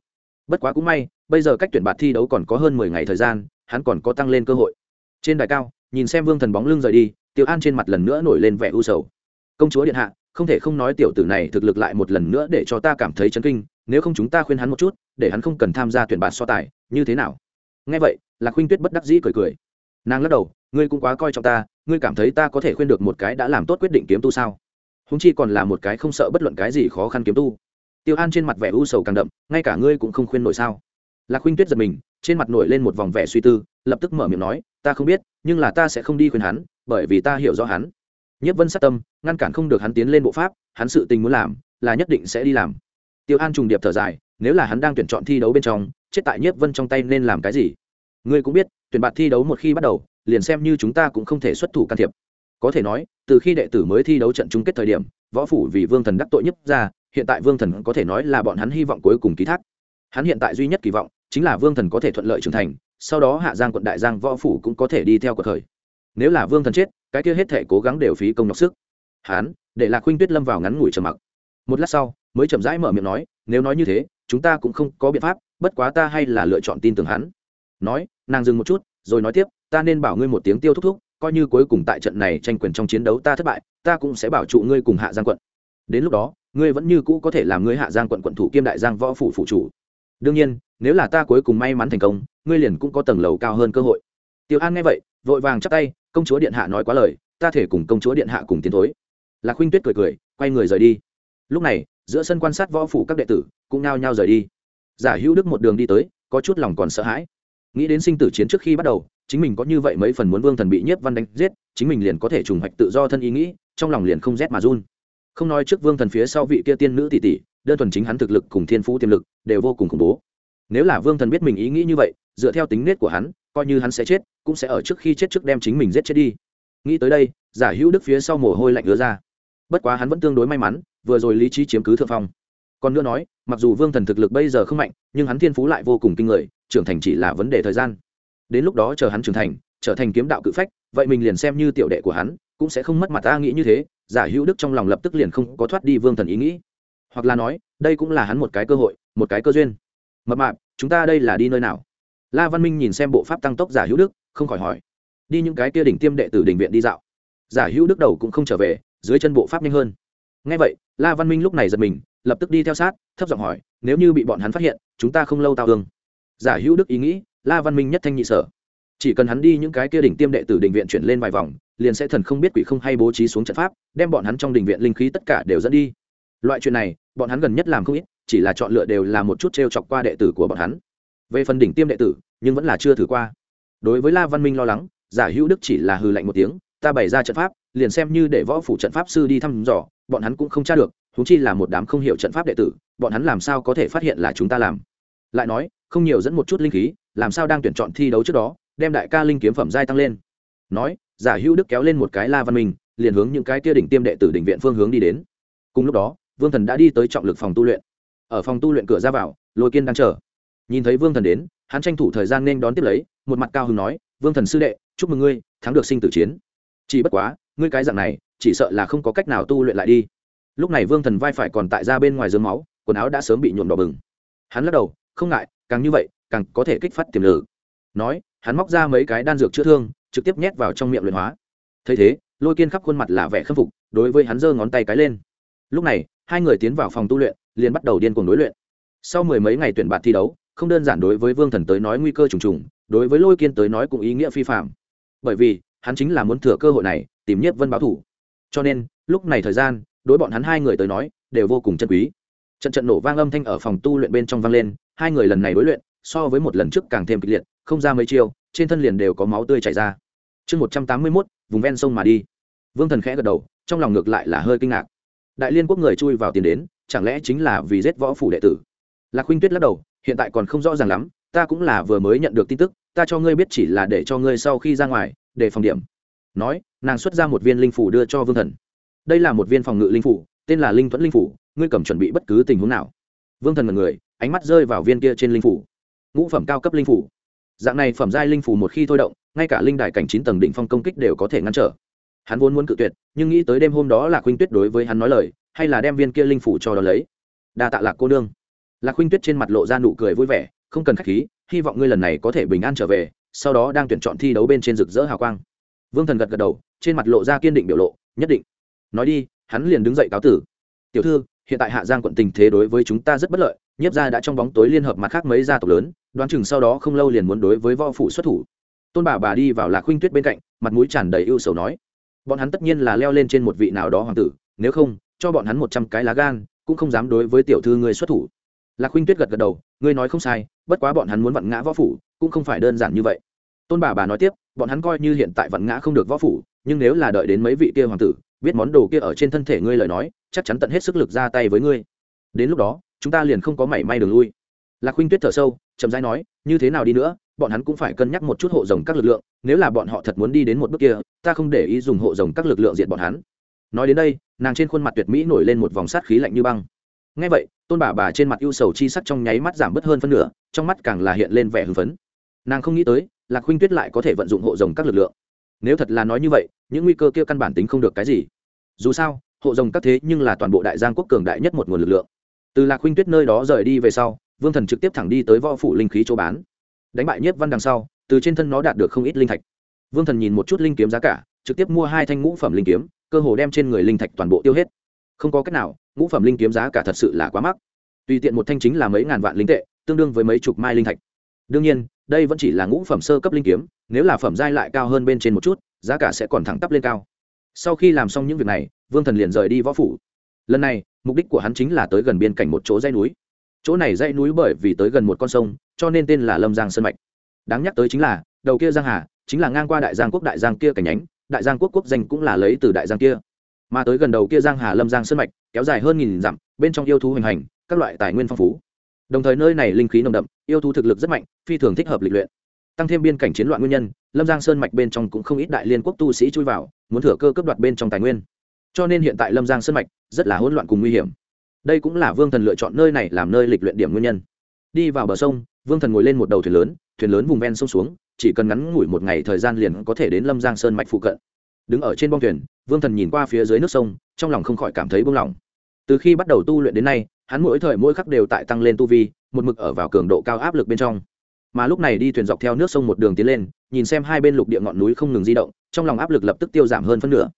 Bất quá cũng may, bây giờ cách tuyển bạt thi đấu còn có hơn mười ngày thời gian, hắn còn có tăng lên cơ hội. Trên đài cao, nhìn xem vương thần bóng lưng rời đi, tiểu an trên mặt lần nữa nổi lên vẻ u sầu. Công chúa điện hạ, không thể không nói tiểu tử này thực lực lại một lần nữa để cho ta cảm thấy chấn kinh, nếu không chúng ta khuyên hắn một chút, để hắn không cần tham gia tuyển bạt so tài, như thế nào? Nghe vậy, lạc huynh tuyết bất đắc dĩ cười cười. Nàng lắc đầu, ngươi cũng quá coi trọng ta ngươi cảm thấy ta có thể khuyên được một cái đã làm tốt quyết định kiếm tu sao? Húng chi còn là một cái không sợ bất luận cái gì khó khăn kiếm tu. Tiêu an trên mặt vẻ u sầu càng đậm, ngay cả ngươi cũng không khuyên nổi sao? Lạc huynh tuyết giật mình, trên mặt nổi lên một vòng vẻ suy tư, lập tức mở miệng nói, ta không biết, nhưng là ta sẽ không đi khuyên hắn, bởi vì ta hiểu rõ hắn. Nhất vân sát tâm, ngăn cản không được hắn tiến lên bộ pháp, hắn sự tình muốn làm, là nhất định sẽ đi làm. Tiêu an trùng điệp thở dài, nếu là hắn đang tuyển chọn thi đấu bên trong, chết tại nhất vân trong tay nên làm cái gì? Ngươi cũng biết, tuyển bạt thi đấu một khi bắt đầu liền xem như chúng ta cũng không thể xuất thủ can thiệp. Có thể nói, từ khi đệ tử mới thi đấu trận chung kết thời điểm, võ phủ vì vương thần đắc tội nhất ra, hiện tại vương thần có thể nói là bọn hắn hy vọng cuối cùng ký thác. Hắn hiện tại duy nhất kỳ vọng, chính là vương thần có thể thuận lợi trưởng thành, sau đó hạ giang quận đại giang võ phủ cũng có thể đi theo cuộc thời nếu là vương thần chết, cái kia hết thể cố gắng đều phí công nhọc sức. Hắn để lạc huynh tuyết lâm vào ngắn ngủi trầm mặc. Một lát sau, mới chậm rãi mở miệng nói, nếu nói như thế, chúng ta cũng không có biện pháp, bất quá ta hay là lựa chọn tin tưởng hắn. Nói, nàng dừng một chút, rồi nói tiếp ta nên bảo ngươi một tiếng tiêu thúc thúc, coi như cuối cùng tại trận này tranh quyền trong chiến đấu ta thất bại, ta cũng sẽ bảo trụ ngươi cùng hạ giang quận. Đến lúc đó, ngươi vẫn như cũ có thể làm ngươi hạ giang quận quận thủ kiêm đại giang võ phủ phụ chủ. Đương nhiên, nếu là ta cuối cùng may mắn thành công, ngươi liền cũng có tầng lầu cao hơn cơ hội. Tiêu an nghe vậy, vội vàng chắp tay, công chúa điện hạ nói quá lời, ta thể cùng công chúa điện hạ cùng tiến thối. Lạc huynh tuyết cười cười, quay người rời đi. Lúc này, giữa sân quan sát võ phủ các đệ tử cũng nao nhao rời đi. Giả hữu đức một đường đi tới, có chút lòng còn sợ hãi. Nghĩ đến sinh tử chiến trước khi bắt đầu chính mình có như vậy mấy phần muốn vương thần bị nhiếp văn đánh giết, chính mình liền có thể trùng hoạch tự do thân ý nghĩ, trong lòng liền không rét mà run. Không nói trước vương thần phía sau vị kia tiên nữ tỷ tỷ, đơn thuần chính hắn thực lực cùng thiên phú tiềm lực đều vô cùng khủng bố. Nếu là vương thần biết mình ý nghĩ như vậy, dựa theo tính nết của hắn, coi như hắn sẽ chết, cũng sẽ ở trước khi chết trước đem chính mình giết chết đi. Nghĩ tới đây, giả hữu đức phía sau mồ hôi lạnh ứa ra. Bất quá hắn vẫn tương đối may mắn, vừa rồi lý trí chiếm cứ thượng phong. Còn nữa nói, mặc dù vương thần thực lực bây giờ không mạnh, nhưng hắn thiên phú lại vô cùng kinh người, trưởng thành chỉ là vấn đề thời gian đến lúc đó chờ hắn trưởng thành, trở thành kiếm đạo cự phách, vậy mình liền xem như tiểu đệ của hắn, cũng sẽ không mất mặt ta nghĩ như thế, giả hữu đức trong lòng lập tức liền không có thoát đi vương thần ý nghĩ. Hoặc là nói, đây cũng là hắn một cái cơ hội, một cái cơ duyên. Mập mạp, chúng ta đây là đi nơi nào? La văn minh nhìn xem bộ pháp tăng tốc giả hữu đức, không khỏi hỏi. Đi những cái kia đỉnh tiêm đệ tử đỉnh viện đi dạo. Giả hữu đức đầu cũng không trở về, dưới chân bộ pháp nhanh hơn. Ngay vậy, la văn minh lúc này giật mình, lập tức đi theo sát, thấp giọng hỏi, nếu như bị bọn hắn phát hiện, chúng ta không lâu tao hương giả hữu đức ý nghĩ la văn minh nhất thanh nhị sở. Chỉ cần hắn đi những cái kia đỉnh tiêm đệ tử đình viện chuyển lên vài vòng, liền sẽ thần không biết quỷ không hay bố trí xuống trận pháp, đem bọn hắn trong đình viện linh khí tất cả đều dẫn đi. Loại chuyện này, bọn hắn gần nhất làm không ít, chỉ là chọn lựa đều là một chút t r e o chọc qua đệ tử của bọn hắn. Về phần đỉnh tiêm đệ tử, nhưng vẫn là chưa thử qua. Đối với la văn minh lo lắng, giả hữu đức chỉ là hư lạnh một tiếng, ta bày ra trận pháp, liền xem như để võ phủ trận pháp sư đi thăm dò, bọn hắn cũng không tra được thú chi là một đám không hiểu trận pháp đệ tử, bọn hắn làm sao có thể phát hiện là chúng ta làm? Lại nói, không nhiều dẫn một chút linh khí làm sao đang tuyển chọn thi đấu trước đó, đem đại ca linh kiếm phẩm giai tăng lên. Nói, giả hữu đức kéo lên một cái la văn minh, liền hướng những cái kia đỉnh tiêm đệ tử đỉnh viện phương hướng đi đến. Cùng lúc đó, vương thần đã đi tới trọng lực phòng tu luyện. Ở phòng tu luyện cửa ra vào, lôi kiên đang chờ. Nhìn thấy vương thần đến, hắn tranh thủ thời gian nên đón tiếp lấy, một mặt cao hứng nói, vương thần sư đệ, chúc mừng ngươi, thắng được sinh tử chiến. Chỉ bất quá, ngươi cái dạng này, chỉ sợ là không có cách nào tu luyện lại đi. Lúc này vương thần vai phải còn tại ra bên ngoài dưới máu, quần áo đã sớm bị nhuộm đỏ bừng. Hắn lắc đầu, không ngại, càng như vậy càng có thể kích phát tiềm lực. Nói, hắn móc ra mấy cái đan dược chữa thương, trực tiếp nhét vào trong miệng luyện hóa. Thấy thế, lôi kiên khắp khuôn mặt là vẻ khâm phục, đối với hắn giơ ngón tay cái lên. Lúc này, hai người tiến vào phòng tu luyện, liền bắt đầu điên cuồng đối luyện. Sau mười mấy ngày tuyển bạt thi đấu, không đơn giản đối với vương thần tới nói nguy cơ trùng trùng, đối với lôi kiên tới nói cũng ý nghĩa phi phạm bởi vì, hắn chính là muốn thừa cơ hội này, tìm nhất vân báo thủ. Cho nên, lúc này thời gian, đối bọn hắn hai người tới nói, đều vô cùng chân quý. Trận trận nổ vang âm thanh ở phòng tu luyện bên trong vang lên, hai người lần này đối luyện so với một lần trước càng thêm kịch liệt, không ra mấy chiêu, trên thân liền đều có máu tươi chảy ra. Chương một trăm tám mươi mốt, vùng ven sông mà đi. Vương thần khẽ gật đầu, trong lòng ngược lại là hơi kinh ngạc. Đại liên quốc người chui vào tiền đến, chẳng lẽ chính là vì giết võ phủ đệ tử? Lạc huynh tuyết lắc đầu, hiện tại còn không rõ ràng lắm, ta cũng là vừa mới nhận được tin tức, ta cho ngươi biết chỉ là để cho ngươi sau khi ra ngoài, để phòng điểm. Nói, nàng xuất ra một viên linh phủ đưa cho vương thần. Đây là một viên phòng ngự linh phủ, tên là linh thuẫn linh phủ, ngươi cầm chuẩn bị bất cứ tình huống nào. Vương thần mật người, ánh mắt rơi vào viên kia trên linh phủ ngũ phẩm cao cấp linh phủ. Dạng này phẩm giai linh phủ một khi thôi động, ngay cả linh đài cảnh chín tầng đỉnh phong công kích đều có thể ngăn trở. Hắn vốn muốn cự tuyệt, nhưng nghĩ tới đêm hôm đó là khuynh tuyết đối với hắn nói lời, hay là đem viên kia linh phủ cho đó lấy. Đa tạ lạc cô nương. Lạc khuynh tuyết trên mặt lộ ra nụ cười vui vẻ, không cần khách khí, hy vọng ngươi lần này có thể bình an trở về, sau đó đang tuyển chọn thi đấu bên trên rực rỡ hào quang. Vương thần gật gật đầu, trên mặt lộ ra kiên định biểu lộ, nhất định. Nói đi, hắn liền đứng dậy cáo tử. Tiểu thư hiện tại hạ giang quận tình thế đối với chúng ta rất bất lợi, nhiếp gia đã trong bóng tối liên hợp mặt khác mấy gia tộc lớn, đoán chừng sau đó không lâu liền muốn đối với võ phủ xuất thủ. Tôn bà bà đi vào lạc huynh tuyết bên cạnh, mặt mũi tràn đầy ưu sầu nói, bọn hắn tất nhiên là leo lên trên một vị nào đó hoàng tử, nếu không, cho bọn hắn một trăm cái lá gan, cũng không dám đối với tiểu thư ngươi xuất thủ. Lạc huynh tuyết gật gật đầu, ngươi nói không sai, bất quá bọn hắn muốn vặn ngã võ phủ, cũng không phải đơn giản như vậy. Tôn bà bà nói tiếp, bọn hắn coi như hiện tại vặn ngã không được võ phủ, nhưng nếu là đợi đến mấy vị kia hoàng tử biết món đồ kia ở trên thân thể ngươi lời nói, chắc chắn tận hết sức lực ra tay với ngươi. Đến lúc đó, chúng ta liền không có mảy may đường lui. Lạc huynh tuyết thở sâu, chậm rãi nói, như thế nào đi nữa, bọn hắn cũng phải cân nhắc một chút hộ rồng các lực lượng, nếu là bọn họ thật muốn đi đến một bước kia, ta không để ý dùng hộ rồng các lực lượng diện bọn hắn. Nói đến đây, nàng trên khuôn mặt tuyệt mỹ nổi lên một vòng sát khí lạnh như băng. Ngay vậy, tôn bà bà trên mặt ưu sầu chi sắc trong nháy mắt giảm bớt hơn phân nửa, trong mắt càng là hiện lên vẻ hưng phấn. Nàng không nghĩ tới, lạc huynh tuyết lại có thể vận dụng hộ rồng các lực lượng. Nếu thật là nói như vậy những nguy cơ kia căn bản tính không được cái gì. Dù sao, hộ rồng các thế nhưng là toàn bộ đại giang quốc cường đại nhất một nguồn lực lượng. Từ lạc huynh tuyết nơi đó rời đi về sau, vương thần trực tiếp thẳng đi tới võ phủ linh khí chỗ bán. Đánh bại nhất văn đằng sau, từ trên thân nó đạt được không ít linh thạch. Vương thần nhìn một chút linh kiếm giá cả, trực tiếp mua hai thanh ngũ phẩm linh kiếm, cơ hồ đem trên người linh thạch toàn bộ tiêu hết. Không có cách nào, ngũ phẩm linh kiếm giá cả thật sự là quá mắc. Tùy tiện một thanh chính là mấy ngàn vạn linh tệ, tương đương với mấy chục mai linh thạch. Đương nhiên, đây vẫn chỉ là ngũ phẩm sơ cấp linh kiếm, nếu là phẩm giai lại cao hơn bên trên một chút giá cả sẽ còn thẳng tắp lên cao. Sau khi làm xong những việc này, vương thần liền rời đi võ phủ. Lần này, mục đích của hắn chính là tới gần biên cảnh một chỗ dãy núi. Chỗ này dãy núi bởi vì tới gần một con sông, cho nên tên là lâm giang sơn mạch. Đáng nhắc tới chính là, đầu kia giang hà, chính là ngang qua đại giang quốc đại giang kia cảnh nhánh, đại giang quốc quốc danh cũng là lấy từ đại giang kia. Mà tới gần đầu kia giang hà lâm giang sơn mạch, kéo dài hơn nghìn dặm, bên trong yêu thú hoành hành, các loại tài nguyên phong phú. Đồng thời nơi này linh khí nồng đậm, yêu thú thực lực rất mạnh, phi thường thích hợp lịch luyện. Tăng thêm biên cảnh chiến loạn nguyên nhân lâm giang sơn mạch bên trong cũng không ít đại liên quốc tu sĩ chui vào, muốn thừa cơ cấp đoạt bên trong tài nguyên. Cho nên hiện tại lâm giang sơn mạch rất là hỗn loạn cùng nguy hiểm. Đây cũng là vương thần lựa chọn nơi này làm nơi lịch luyện điểm nguyên nhân. Đi vào bờ sông, vương thần ngồi lên một đầu thuyền lớn thuyền lớn vùng ven sông xuống, chỉ cần ngắn ngủi một ngày thời gian liền có thể đến lâm giang sơn mạch phụ cận. Đứng ở trên bong thuyền, vương thần nhìn qua phía dưới nước sông, trong lòng không khỏi cảm thấy buông lỏng. Từ khi bắt đầu tu luyện đến nay, hắn mỗi thời mỗi khắc đều tại tăng lên tu vi, một mực ở vào cường độ cao áp lực bên trong mà lúc này đi thuyền dọc theo nước sông một đường tiến lên, nhìn xem hai bên lục địa ngọn núi không ngừng di động, trong lòng áp lực lập tức tiêu giảm hơn phân nửa.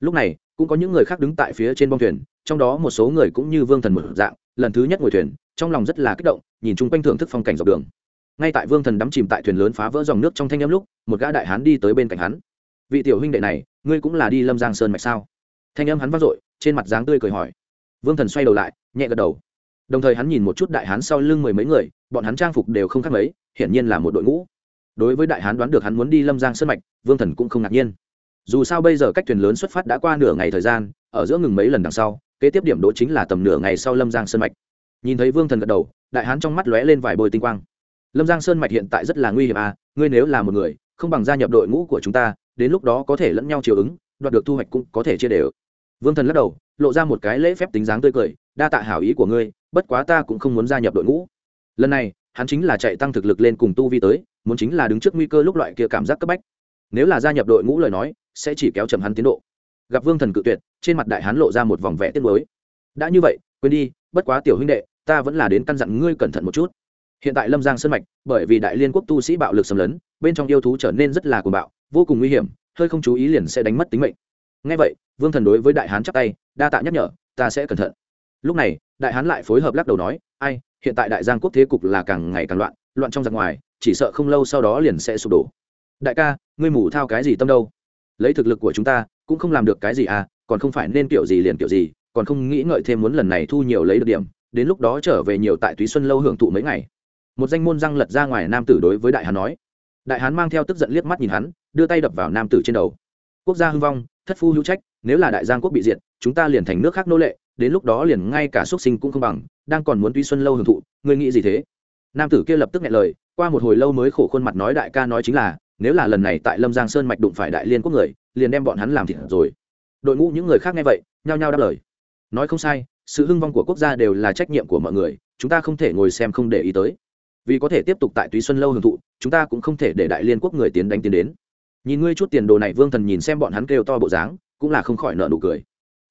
Lúc này, cũng có những người khác đứng tại phía trên bong thuyền, trong đó một số người cũng như vương thần một dạng, lần thứ nhất ngồi thuyền, trong lòng rất là kích động, nhìn chung quanh thưởng thức phong cảnh dọc đường. Ngay tại vương thần đắm chìm tại thuyền lớn phá vỡ dòng nước trong thanh âm lúc, một gã đại hán đi tới bên cạnh hắn. Vị tiểu huynh đệ này, ngươi cũng là đi lâm giang sơn mạch sao? Thanh âm hắn vang dội, trên mặt dáng tươi cười hỏi. Vương thần xoay đầu lại, nhẹ gật đầu đồng thời hắn nhìn một chút đại hán sau lưng mười mấy người, bọn hắn trang phục đều không khác mấy, hiển nhiên là một đội ngũ. Đối với đại hán đoán được hắn muốn đi lâm giang sơn mạch, vương thần cũng không ngạc nhiên. Dù sao bây giờ cách thuyền lớn xuất phát đã qua nửa ngày thời gian, ở giữa ngừng mấy lần đằng sau, kế tiếp điểm đỗ chính là tầm nửa ngày sau lâm giang sơn mạch. Nhìn thấy vương thần gật đầu, đại hán trong mắt lóe lên vài bôi tinh quang. Lâm giang sơn mạch hiện tại rất là nguy hiểm à ngươi nếu là một người, không bằng gia nhập đội ngũ của chúng ta, đến lúc đó có thể lẫn nhau chiều ứng, đoạt được thu hoạch cũng có thể chia đều. Vương thần lắc đầu, lộ ra một cái lễ phép tính dáng tươi cười, đa tạ hảo ý của ngươi bất quá ta cũng không muốn gia nhập đội ngũ. Lần này, hắn chính là chạy tăng thực lực lên cùng tu vi tới, muốn chính là đứng trước nguy cơ lúc loại kia cảm giác cấp bách. Nếu là gia nhập đội ngũ lời nói, sẽ chỉ kéo chậm hắn tiến độ. Gặp vương thần cự tuyệt, trên mặt đại hán lộ ra một vòng vẽ tiết mới đã như vậy, quên đi, bất quá tiểu huynh đệ, ta vẫn là đến căn dặn ngươi cẩn thận một chút. Hiện tại lâm giang sơn mạch, bởi vì đại liên quốc tu sĩ bạo lực xâm lấn, bên trong yêu thú trở nên rất là cuồng bạo, vô cùng nguy hiểm, hơi không chú ý liền sẽ đánh mất tính mệnh. Ngay vậy, vương thần đối với đại hán chắp tay, đa tạ nhắc nhở, ta sẽ cẩn thận lúc này, đại hán lại phối hợp lắc đầu nói, ai, hiện tại đại giang quốc thế cục là càng ngày càng loạn loạn trong giặc ngoài, chỉ sợ không lâu sau đó liền sẽ sụp đổ. Đại ca, ngươi mù thao cái gì tâm đâu? Lấy thực lực của chúng ta, cũng không làm được cái gì à còn không phải nên kiểu gì liền kiểu gì, còn không nghĩ ngợi thêm muốn lần này thu nhiều lấy được điểm, đến lúc đó trở về nhiều tại túy xuân lâu hưởng thụ mấy ngày. Một danh môn răng lật ra ngoài nam tử đối với đại hán nói. Đại hán mang theo tức giận liếc mắt nhìn hắn, đưa tay đập vào nam tử trên đầu. Quốc gia hưng vong, thất phu hữu trách, nếu là đại giang quốc bị diệt, chúng ta liền thành nước khác nô lệ đến lúc đó liền ngay cả xuất sinh cũng không bằng, đang còn muốn tuy xuân lâu hưởng thụ, ngươi nghĩ gì thế? Nam tử kia lập tức nghe lời, qua một hồi lâu mới khổ khuôn mặt nói đại ca nói chính là, nếu là lần này tại lâm giang sơn mạch đụng phải đại liên quốc người, liền đem bọn hắn làm thịt rồi. Đội ngũ những người khác nghe vậy, nhao nhao đáp lời. Nói không sai, sự hưng vong của quốc gia đều là trách nhiệm của mọi người, chúng ta không thể ngồi xem không để ý tới. Vì có thể tiếp tục tại túy xuân lâu hưởng thụ, chúng ta cũng không thể để đại liên quốc người tiến đánh tiến đến. Nhìn ngươi chút tiền đồ này, vương thần nhìn xem bọn hắn kêu to bộ dáng, cũng là không khỏi nợ nụ cười.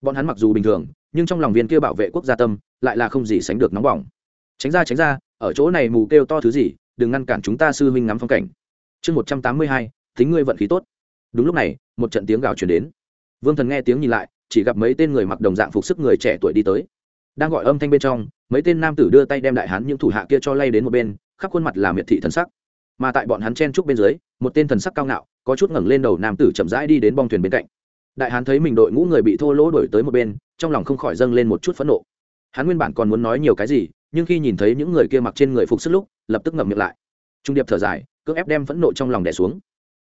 Bọn hắn mặc dù bình thường nhưng trong lòng viên kia bảo vệ quốc gia tâm, lại là không gì sánh được nóng bỏng. Tránh ra tránh ra, ở chỗ này mù kêu to thứ gì, đừng ngăn cản chúng ta sư huynh ngắm phong cảnh. Chương một trăm tám mươi hai tính ngươi vận khí tốt. Đúng lúc này, một trận tiếng gào chuyển đến. Vương thần nghe tiếng nhìn lại, chỉ gặp mấy tên người mặc đồng dạng phục sức người trẻ tuổi đi tới. Đang gọi âm thanh bên trong, mấy tên nam tử đưa tay đem đại hán những thủ hạ kia cho lay đến một bên, khắp khuôn mặt là miệt thị thần sắc. Mà tại bọn hắn chen trúc bên dưới, một tên thần sắc cao ngạo, có chút ngẩng lên đầu nam tử chậm rãi đi đến bong thuyền bên cạnh đại hán thấy mình đội ngũ người bị thô lỗ đổi tới một bên, trong lòng không khỏi dâng lên một chút phẫn nộ. Hắn nguyên bản còn muốn nói nhiều cái gì, nhưng khi nhìn thấy những người kia mặc trên người phục sức lúc, lập tức ngậm miệng lại. Trung điệp thở dài, cưỡng ép đem phẫn nộ trong lòng đẻ xuống.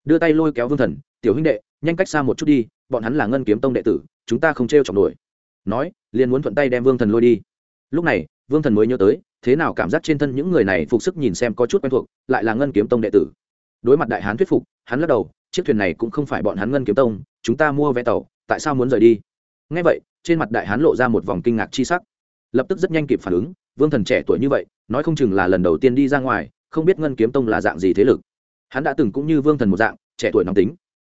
Đưa tay lôi kéo vương thần, tiểu huynh đệ, nhanh cách xa một chút đi, bọn hắn là ngân kiếm tông đệ tử, chúng ta không t r e o chọc nổi. Nói, liền muốn thuận tay đem vương thần lôi đi. Lúc này, vương thần mới nhớ tới, thế nào cảm giác trên thân những người này phục sức nhìn xem có chút quen thuộc, lại là ngân kiếm tông đệ tử. Đối mặt đại hán thuyết phục, hắn lắc đầu, chiếc thuyền này cũng không phải bọn hắn ngân kiếm tông chúng ta mua vé tàu, tại sao muốn rời đi? Ngay vậy, trên mặt đại hán lộ ra một vòng kinh ngạc chi sắc. Lập tức rất nhanh kịp phản ứng, vương thần trẻ tuổi như vậy, nói không chừng là lần đầu tiên đi ra ngoài, không biết ngân kiếm tông là dạng gì thế lực. Hắn đã từng cũng như vương thần một dạng, trẻ tuổi nóng tính,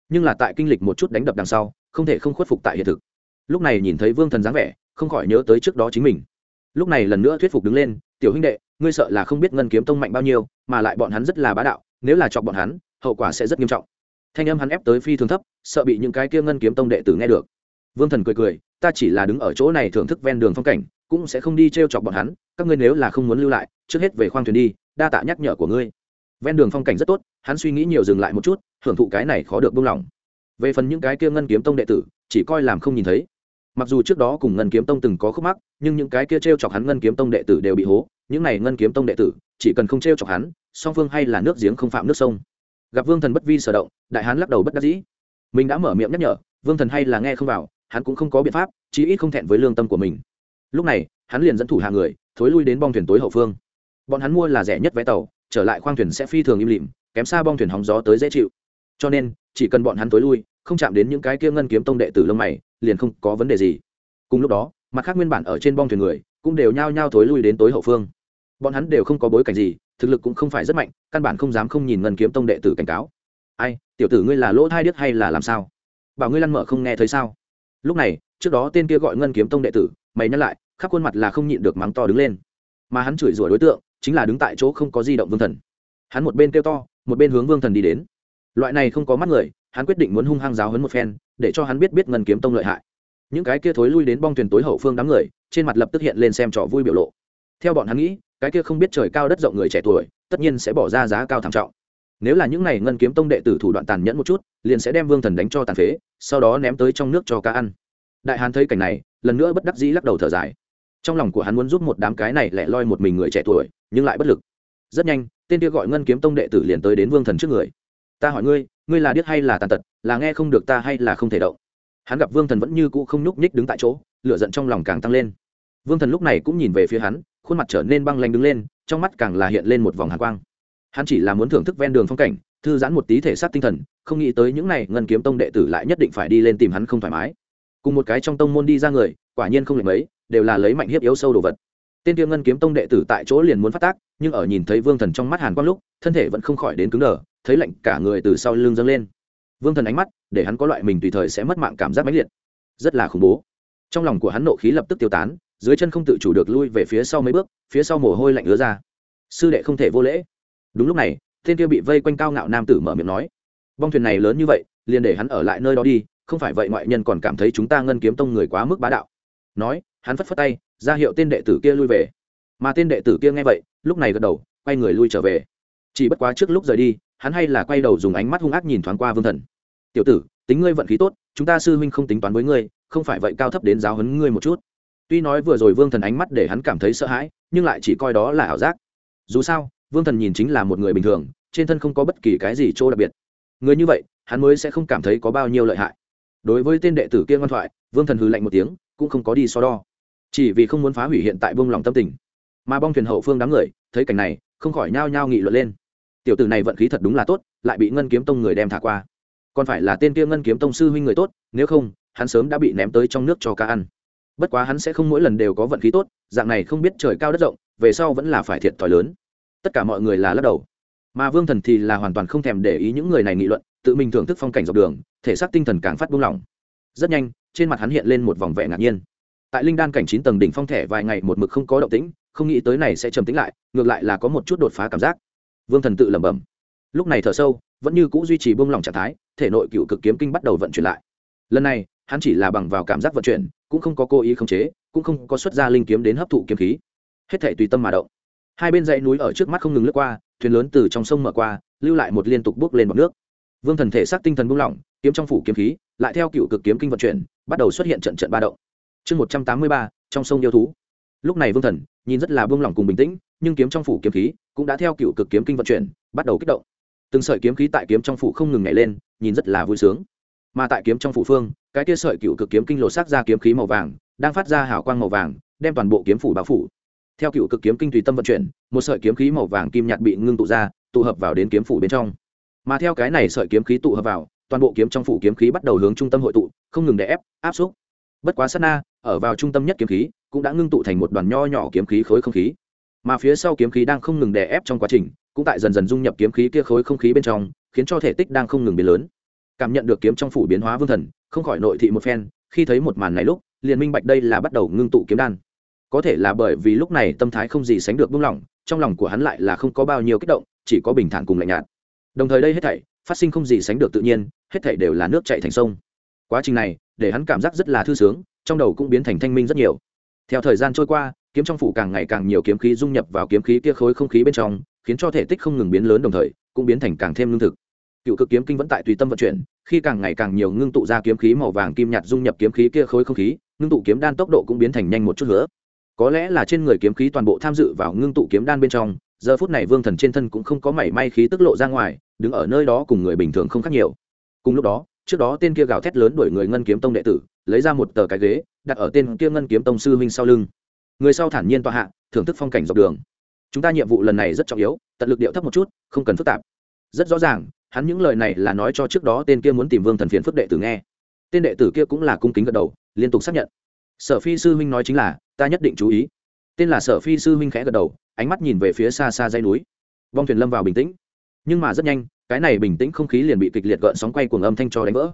nhưng là tại kinh lịch một chút đánh đập đằng sau, không thể không khuất phục tại hiện thực. Lúc này nhìn thấy vương thần dáng vẻ, không khỏi nhớ tới trước đó chính mình. Lúc này lần nữa thuyết phục đứng lên, tiểu huynh đệ, ngươi sợ là không biết ngân kiếm tông mạnh bao nhiêu, mà lại bọn hắn rất là bá đạo, nếu là chọc bọn hắn, hậu quả sẽ rất nghiêm trọng thanh âm hắn ép tới phi thường thấp, sợ bị những cái kia ngân kiếm tông đệ tử nghe được. Vương thần cười cười, ta chỉ là đứng ở chỗ này thưởng thức ven đường phong cảnh, cũng sẽ không đi t r e o chọc bọn hắn, các ngươi nếu là không muốn lưu lại, trước hết về khoang thuyền đi, đa tạ nhắc nhở của ngươi. Ven đường phong cảnh rất tốt, hắn suy nghĩ nhiều dừng lại một chút, hưởng thụ cái này khó được buông lỏng. Về phần những cái kia ngân kiếm tông đệ tử, chỉ coi làm không nhìn thấy. Mặc dù trước đó cùng ngân kiếm tông từng có khúc mắc, nhưng những cái kia t r e o chọc hắn ngân kiếm tông đệ tử đều bị hố, những này ngân kiếm tông đệ tử, chỉ cần không t r e o chọc hắn, song phương hay là nước giếng không phạm nước sông gặp vương thần bất vi sở động, đại hán lắc đầu bất đắc dĩ. Mình đã mở miệng nhắc nhở, vương thần hay là nghe không vào, hắn cũng không có biện pháp, chí ít không thẹn với lương tâm của mình. Lúc này, hắn liền dẫn thủ hạ người, thối lui đến bong thuyền tối hậu phương. Bọn hắn mua là rẻ nhất vé tàu, trở lại khoang thuyền sẽ phi thường im lìm, kém xa bong thuyền hóng gió tới dễ chịu. Cho nên, chỉ cần bọn hắn tối lui, không chạm đến những cái kia ngân kiếm tông đệ tử lông mày, liền không có vấn đề gì. Cùng lúc đó, mặt khác nguyên bản ở trên bong thuyền người, cũng đều nhao nhao thối lui đến tối hậu phương. Bọn hắn đều không có bối cảnh gì thực lực cũng không phải rất mạnh, căn bản không dám không nhìn ngân kiếm tông đệ tử cảnh cáo. Ai, tiểu tử ngươi là lỗ thai điếc hay là làm sao? Bảo ngươi lăn mở không nghe thấy sao? Lúc này, trước đó tên kia gọi ngân kiếm tông đệ tử, mày nhắc lại, khắp khuôn mặt là không nhịn được mắng to đứng lên. Mà hắn chửi rủa đối tượng, chính là đứng tại chỗ không có di động vương thần. Hắn một bên kêu to, một bên hướng vương thần đi đến. Loại này không có mắt người, hắn quyết định muốn hung hăng giáo hấn một phen, để cho hắn biết biết ngân kiếm tông lợi hại. Những cái kia thối lui đến bong thuyền tối hậu phương đám người, trên mặt lập tức hiện lên xem trò vui biểu lộ theo bọn hắn nghĩ, cái kia không biết trời cao đất rộng người trẻ tuổi, tất nhiên sẽ bỏ ra giá cao thảm trọng. Nếu là những này ngân kiếm tông đệ tử thủ đoạn tàn nhẫn một chút, liền sẽ đem vương thần đánh cho tàn phế, sau đó ném tới trong nước cho cá ăn. Đại hán thấy cảnh này, lần nữa bất đắc dĩ lắc đầu thở dài. Trong lòng của hắn muốn giúp một đám cái này lẻ loi một mình người trẻ tuổi, nhưng lại bất lực. Rất nhanh, tên kia gọi ngân kiếm tông đệ tử liền tới đến vương thần trước người. Ta hỏi ngươi ngươi là điếc hay là tàn tật, là nghe không được ta hay là không thể động? Hắn gặp vương thần vẫn như cũ không nhúc nhích đứng tại chỗ, lửa giận trong lòng càng tăng lên. Vương thần lúc này cũng nhìn về phía hắn khuôn mặt trở nên băng lanh đứng lên, trong mắt càng là hiện lên một vòng hạ quang. Hắn chỉ là muốn thưởng thức ven đường phong cảnh, thư giãn một tí thể xác tinh thần, không nghĩ tới những n à y ngân kiếm tông đệ tử lại nhất định phải đi lên tìm hắn không thoải mái. Cùng một cái trong tông môn đi ra người, quả nhiên không lệch mấy, đều là lấy mạnh hiếp yếu sâu đồ vật. Tên tiêu ngân kiếm tông đệ tử tại chỗ liền muốn phát tác, nhưng ở nhìn thấy vương thần trong mắt hàn quang lúc, thân thể vẫn không khỏi đến cứng đờ, thấy lạnh cả người từ sau lưng dâng lên. Vương thần ánh mắt, để hắn có loại mình tùy thời sẽ mất mạng cảm giác mãnh liệt. Rất là khủng bố. Trong lòng của hắn nộ khí lập tức tiêu tán dưới chân không tự chủ được lui về phía sau mấy bước, phía sau mồ hôi lạnh ứa ra. Sư đệ không thể vô lễ. Đúng lúc này, tên kia bị vây quanh cao ngạo nam tử mở miệng nói, bong thuyền này lớn như vậy, liền để hắn ở lại nơi đó đi, không phải vậy ngoại nhân còn cảm thấy chúng ta ngân kiếm tông người quá mức bá đạo. Nói, hắn phất phất tay, ra hiệu tên đệ tử kia lui về. Mà tên đệ tử kia nghe vậy, lúc này gật đầu, quay người lui trở về. Chỉ bất quá trước lúc rời đi, hắn hay là quay đầu dùng ánh mắt hung ác nhìn thoáng qua vương thần. Tiểu tử, tính ngươi vận khí tốt, chúng ta sư huynh không tính toán với ngươi, không phải vậy cao thấp đến giáo hấn ngươi một chút tuy nói vừa rồi vương thần ánh mắt để hắn cảm thấy sợ hãi, nhưng lại chỉ coi đó là ảo giác. Dù sao, vương thần nhìn chính là một người bình thường, trên thân không có bất kỳ cái gì chỗ đặc biệt. Người như vậy, hắn mới sẽ không cảm thấy có bao nhiêu lợi hại. Đối với tên đệ tử kia ngoan thoại, vương thần hư lạnh một tiếng, cũng không có đi so đo. Chỉ vì không muốn phá hủy hiện tại vương lòng tâm tình. Mà bong thuyền hậu phương đám người, thấy cảnh này, không khỏi nhao nhao nghị luận lên. Tiểu tử này vận khí thật đúng là tốt, lại bị ngân kiếm tông người đem thả qua. Còn phải là tên kia ngân kiếm tông sư huynh người tốt, nếu không, hắn sớm đã bị ném tới trong nước cho cá ăn bất quá hắn sẽ không mỗi lần đều có vận khí tốt, dạng này không biết trời cao đất rộng, về sau vẫn là phải thiệt thòi lớn. Tất cả mọi người là lắc đầu. Mà vương thần thì là hoàn toàn không thèm để ý những người này nghị luận, tự mình thưởng thức phong cảnh dọc đường, thể xác tinh thần càng phát buông lỏng. Rất nhanh, trên mặt hắn hiện lên một vòng vẻ ngạc nhiên. Tại linh đan cảnh chín tầng đỉnh phong thẻ vài ngày một mực không có động tĩnh, không nghĩ tới này sẽ trầm tĩnh lại, ngược lại là có một chút đột phá cảm giác. Vương thần tự lẩm bẩm. Lúc này thở sâu, vẫn như c ũ duy trì buông lỏng trạng thái, thể nội cựu cực kiếm kinh bắt đầu vận chuyển lại. Lần này, hắn chỉ là bằng vào cảm giác vận chuyển cũng không có cố ý khống chế, cũng không có xuất ra linh kiếm đến hấp thụ kiếm khí. Hết thể tùy tâm mà động. Hai bên dãy núi ở trước mắt không ngừng lướt qua, thuyền lớn từ trong sông mở qua, lưu lại một liên tục bước lên bọc nước. Vương thần thể xác tinh thần buông lỏng, kiếm trong phủ kiếm khí, lại theo cựu cực kiếm kinh vận chuyển, bắt đầu xuất hiện trận trận ba động. Chương một trăm tám mươi ba, trong sông yêu thú. Lúc này vương thần, nhìn rất là buông lỏng cùng bình tĩnh, nhưng kiếm trong phủ kiếm khí cũng đã theo cựu cực kiếm kinh vận chuyển, bắt đầu kích động. Từng sợi kiếm khí tại kiếm trong phủ không ngừng nhảy lên, nhìn rất là vui sướng. Mà tại kiếm trong phủ phương cái kia sợi cựu cực kiếm kinh lộ sắc ra kiếm khí màu vàng, đang phát ra hào quang màu vàng, đem toàn bộ kiếm phủ bao phủ. Theo cựu cực kiếm kinh tùy tâm vận chuyển, một sợi kiếm khí màu vàng kim nhạt bị ngưng tụ ra, tụ hợp vào đến kiếm phủ bên trong. Mà theo cái này sợi kiếm khí tụ hợp vào, toàn bộ kiếm trong phủ kiếm khí bắt đầu hướng trung tâm hội tụ, không ngừng đè ép, áp xúc. Bất quá sát na, ở vào trung tâm nhất kiếm khí, cũng đã ngưng tụ thành một đoàn nho nhỏ kiếm khí khối không khí. Mà phía sau kiếm khí đang không ngừng đè ép trong quá trình, cũng tại dần dần dung nhập kiếm khí kia khối không khí bên trong, khiến cho thể tích đang không ngừng biến lớn. Cảm nhận được kiếm trong phủ biến hóa vương thần không khỏi nội thị một phen, khi thấy một màn này lúc, liền minh bạch đây là bắt đầu ngưng tụ kiếm đan. Có thể là bởi vì lúc này tâm thái không gì sánh được buông lỏng, trong lòng của hắn lại là không có bao nhiêu kích động, chỉ có bình thản cùng lạnh nhạt. Đồng thời đây hết thảy, phát sinh không gì sánh được tự nhiên, hết thảy đều là nước chảy thành sông. Quá trình này, để hắn cảm giác rất là thư sướng, trong đầu cũng biến thành thanh minh rất nhiều. Theo thời gian trôi qua, kiếm trong phủ càng ngày càng nhiều kiếm khí dung nhập vào kiếm khí kia khối không khí bên trong, khiến cho thể tích không ngừng biến lớn đồng thời, cũng biến thành càng thêm lương thực cựu cực kiếm kinh vẫn tại tùy tâm vận chuyển, khi càng ngày càng nhiều ngưng tụ ra kiếm khí màu vàng kim nhạt dung nhập kiếm khí kia khối không khí, ngưng tụ kiếm đan tốc độ cũng biến thành nhanh một chút nữa. Có lẽ là trên người kiếm khí toàn bộ tham dự vào ngưng tụ kiếm đan bên trong, giờ phút này vương thần trên thân cũng không có mảy may khí tức lộ ra ngoài, đứng ở nơi đó cùng người bình thường không khác nhiều. Cùng lúc đó, trước đó tên kia gào thét lớn đuổi người ngân kiếm tông đệ tử, lấy ra một tờ cái ghế, đặt ở tên kia ngân kiếm tông sư huynh sau lưng. Người sau thản nhiên tọa hạ, thưởng thức phong cảnh dọc đường. Chúng ta nhiệm vụ lần này rất trọng yếu, tận lực điệu thấp một chút, không cần phức tạp. Rất rõ ràng hắn những lời này là nói cho trước đó tên kia muốn tìm vương thần phiền phức đệ tử nghe. Tên đệ tử kia cũng là cung kính gật đầu, liên tục xác nhận. Sở phi sư huynh nói chính là, ta nhất định chú ý. Tên là sở phi sư huynh khẽ gật đầu, ánh mắt nhìn về phía xa xa dây núi. Vong thuyền lâm vào bình tĩnh. Nhưng mà rất nhanh, cái này bình tĩnh không khí liền bị kịch liệt gợn sóng quay cuồng âm thanh cho đánh vỡ.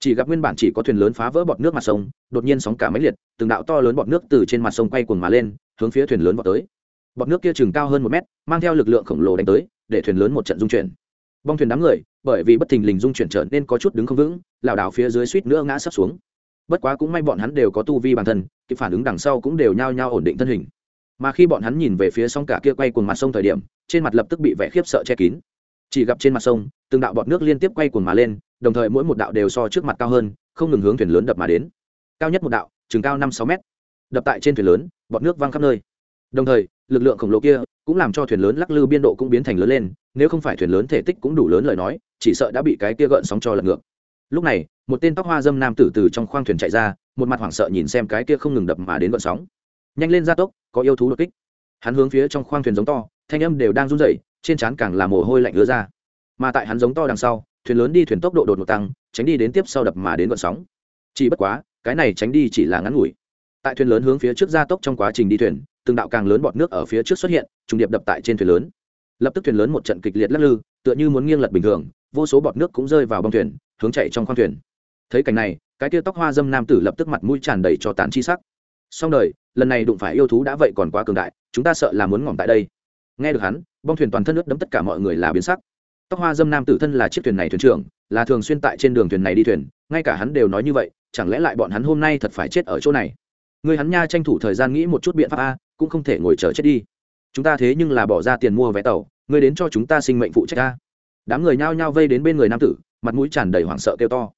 Chỉ gặp nguyên bản chỉ có thuyền lớn phá vỡ bọt nước mặt sông, đột nhiên sóng cả máy liệt, từng đạo to lớn bọt nước từ trên mặt sông quay cuồng mà lên, hướng phía thuyền lớn vào tới. Bọt nước kia chừng cao hơn một mét, mang theo lực lượng khổng lồ đánh tới, để thuyền lớn một trận dung chuyển bong thuyền đám người, bởi vì bất thình lình dung chuyển trở nên có chút đứng không vững, lảo đảo phía dưới suýt nữa ngã sấp xuống. Bất quá cũng may bọn hắn đều có tu vi bản thân, kịp phản ứng đằng sau cũng đều nhao nhao ổn định thân hình. Mà khi bọn hắn nhìn về phía sông cả kia quay cuồng mặt sông thời điểm, trên mặt lập tức bị vẻ khiếp sợ che kín. Chỉ gặp trên mặt sông, từng đạo bọt nước liên tiếp quay cuồng mà lên, đồng thời mỗi một đạo đều so trước mặt cao hơn, không ngừng hướng thuyền lớn đập mà đến. Cao nhất một đạo, chừng cao năm sáu mét. Đập tại trên thuyền lớn, bọt nước văng khắp nơi. Đồng thời, lực lượng khổng lồ kia cũng làm cho thuyền lớn lắc lư biên độ cũng biến thành lớn lên nếu không phải thuyền lớn thể tích cũng đủ lớn lời nói, chỉ sợ đã bị cái kia gợn sóng cho lật ngược. Lúc này, một tên tóc hoa dâm nam tử từ trong khoang thuyền chạy ra, một mặt hoảng sợ nhìn xem cái kia không ngừng đập mà đến gợn sóng. Nhanh lên gia tốc, có yêu thú đột kích. Hắn hướng phía trong khoang thuyền giống to, thanh âm đều đang run rẩy, trên trán càng là mồ hôi lạnh ứa ra. Mà tại hắn giống to đằng sau, thuyền lớn đi thuyền tốc độ đột ngột tăng, tránh đi đến tiếp sau đập mà đến gợn sóng. Chỉ bất quá, cái này tránh đi chỉ là ngắn ngủi. Tại thuyền lớn hướng phía trước gia tốc trong quá trình đi thuyền, từng đạo càng lớn bọt nước ở phía trước xuất hiện, trùng điệp đập tại trên thuyền lớn lập tức thuyền lớn một trận kịch liệt lắc lư, tựa như muốn nghiêng lật bình thường, vô số bọt nước cũng rơi vào bông thuyền, hướng chạy trong khoang thuyền. Thấy cảnh này, cái tia tóc hoa dâm nam tử lập tức mặt mũi tràn đầy cho tán chi sắc. Xong đời, lần này đụng phải yêu thú đã vậy còn quá cường đại, chúng ta sợ là muốn ngỏm tại đây. Nghe được hắn, bong thuyền toàn thân nước đấm tất cả mọi người là biến sắc. Tóc hoa dâm nam tử thân là chiếc thuyền này thuyền trưởng, là thường xuyên tại trên đường thuyền này đi thuyền, ngay cả hắn đều nói như vậy, chẳng lẽ lại bọn hắn hôm nay thật phải chết ở chỗ này? Người hắn nha tranh thủ thời gian nghĩ một chút biện pháp a, cũng không thể ngồi chờ chết đi chúng ta thế nhưng là bỏ ra tiền mua vé tàu, ngươi đến cho chúng ta sinh mệnh phụ trách ta. đám người nhao nhao vây đến bên người nam tử, mặt mũi tràn đầy hoảng sợ kêu to.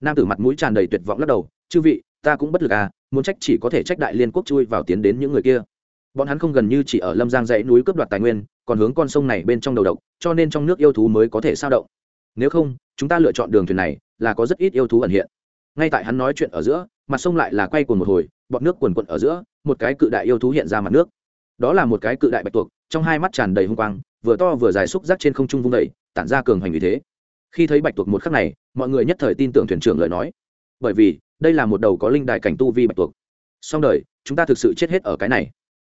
Nam tử mặt mũi tràn đầy tuyệt vọng lắc đầu, chư vị, ta cũng bất lực à muốn trách chỉ có thể trách đại liên quốc chui vào tiến đến những người kia. Bọn hắn không gần như chỉ ở lâm giang dãy núi cướp đoạt tài nguyên, còn hướng con sông này bên trong đầu độc, cho nên trong nước yêu thú mới có thể sao động. Nếu không, chúng ta lựa chọn đường thuyền này, là có rất ít yêu thú ẩn hiện. Ngay tại hắn nói chuyện ở giữa, mặt sông lại là quay cuồng một hồi, bọn nước quần quận ở giữa, một cái cự đại yêu thú hiện ra mặt nước đó là một cái cự đại bạch tuộc, trong hai mắt tràn đầy hung quang, vừa to vừa dài xúc giác trên không trung vung đầy tản ra cường hành như thế. Khi thấy bạch tuộc một khắc này, mọi người nhất thời tin tưởng thuyền trưởng lời nói. Bởi vì, đây là một đầu có linh đại cảnh tu vi bạch tuộc. Song đời, chúng ta thực sự chết hết ở cái này.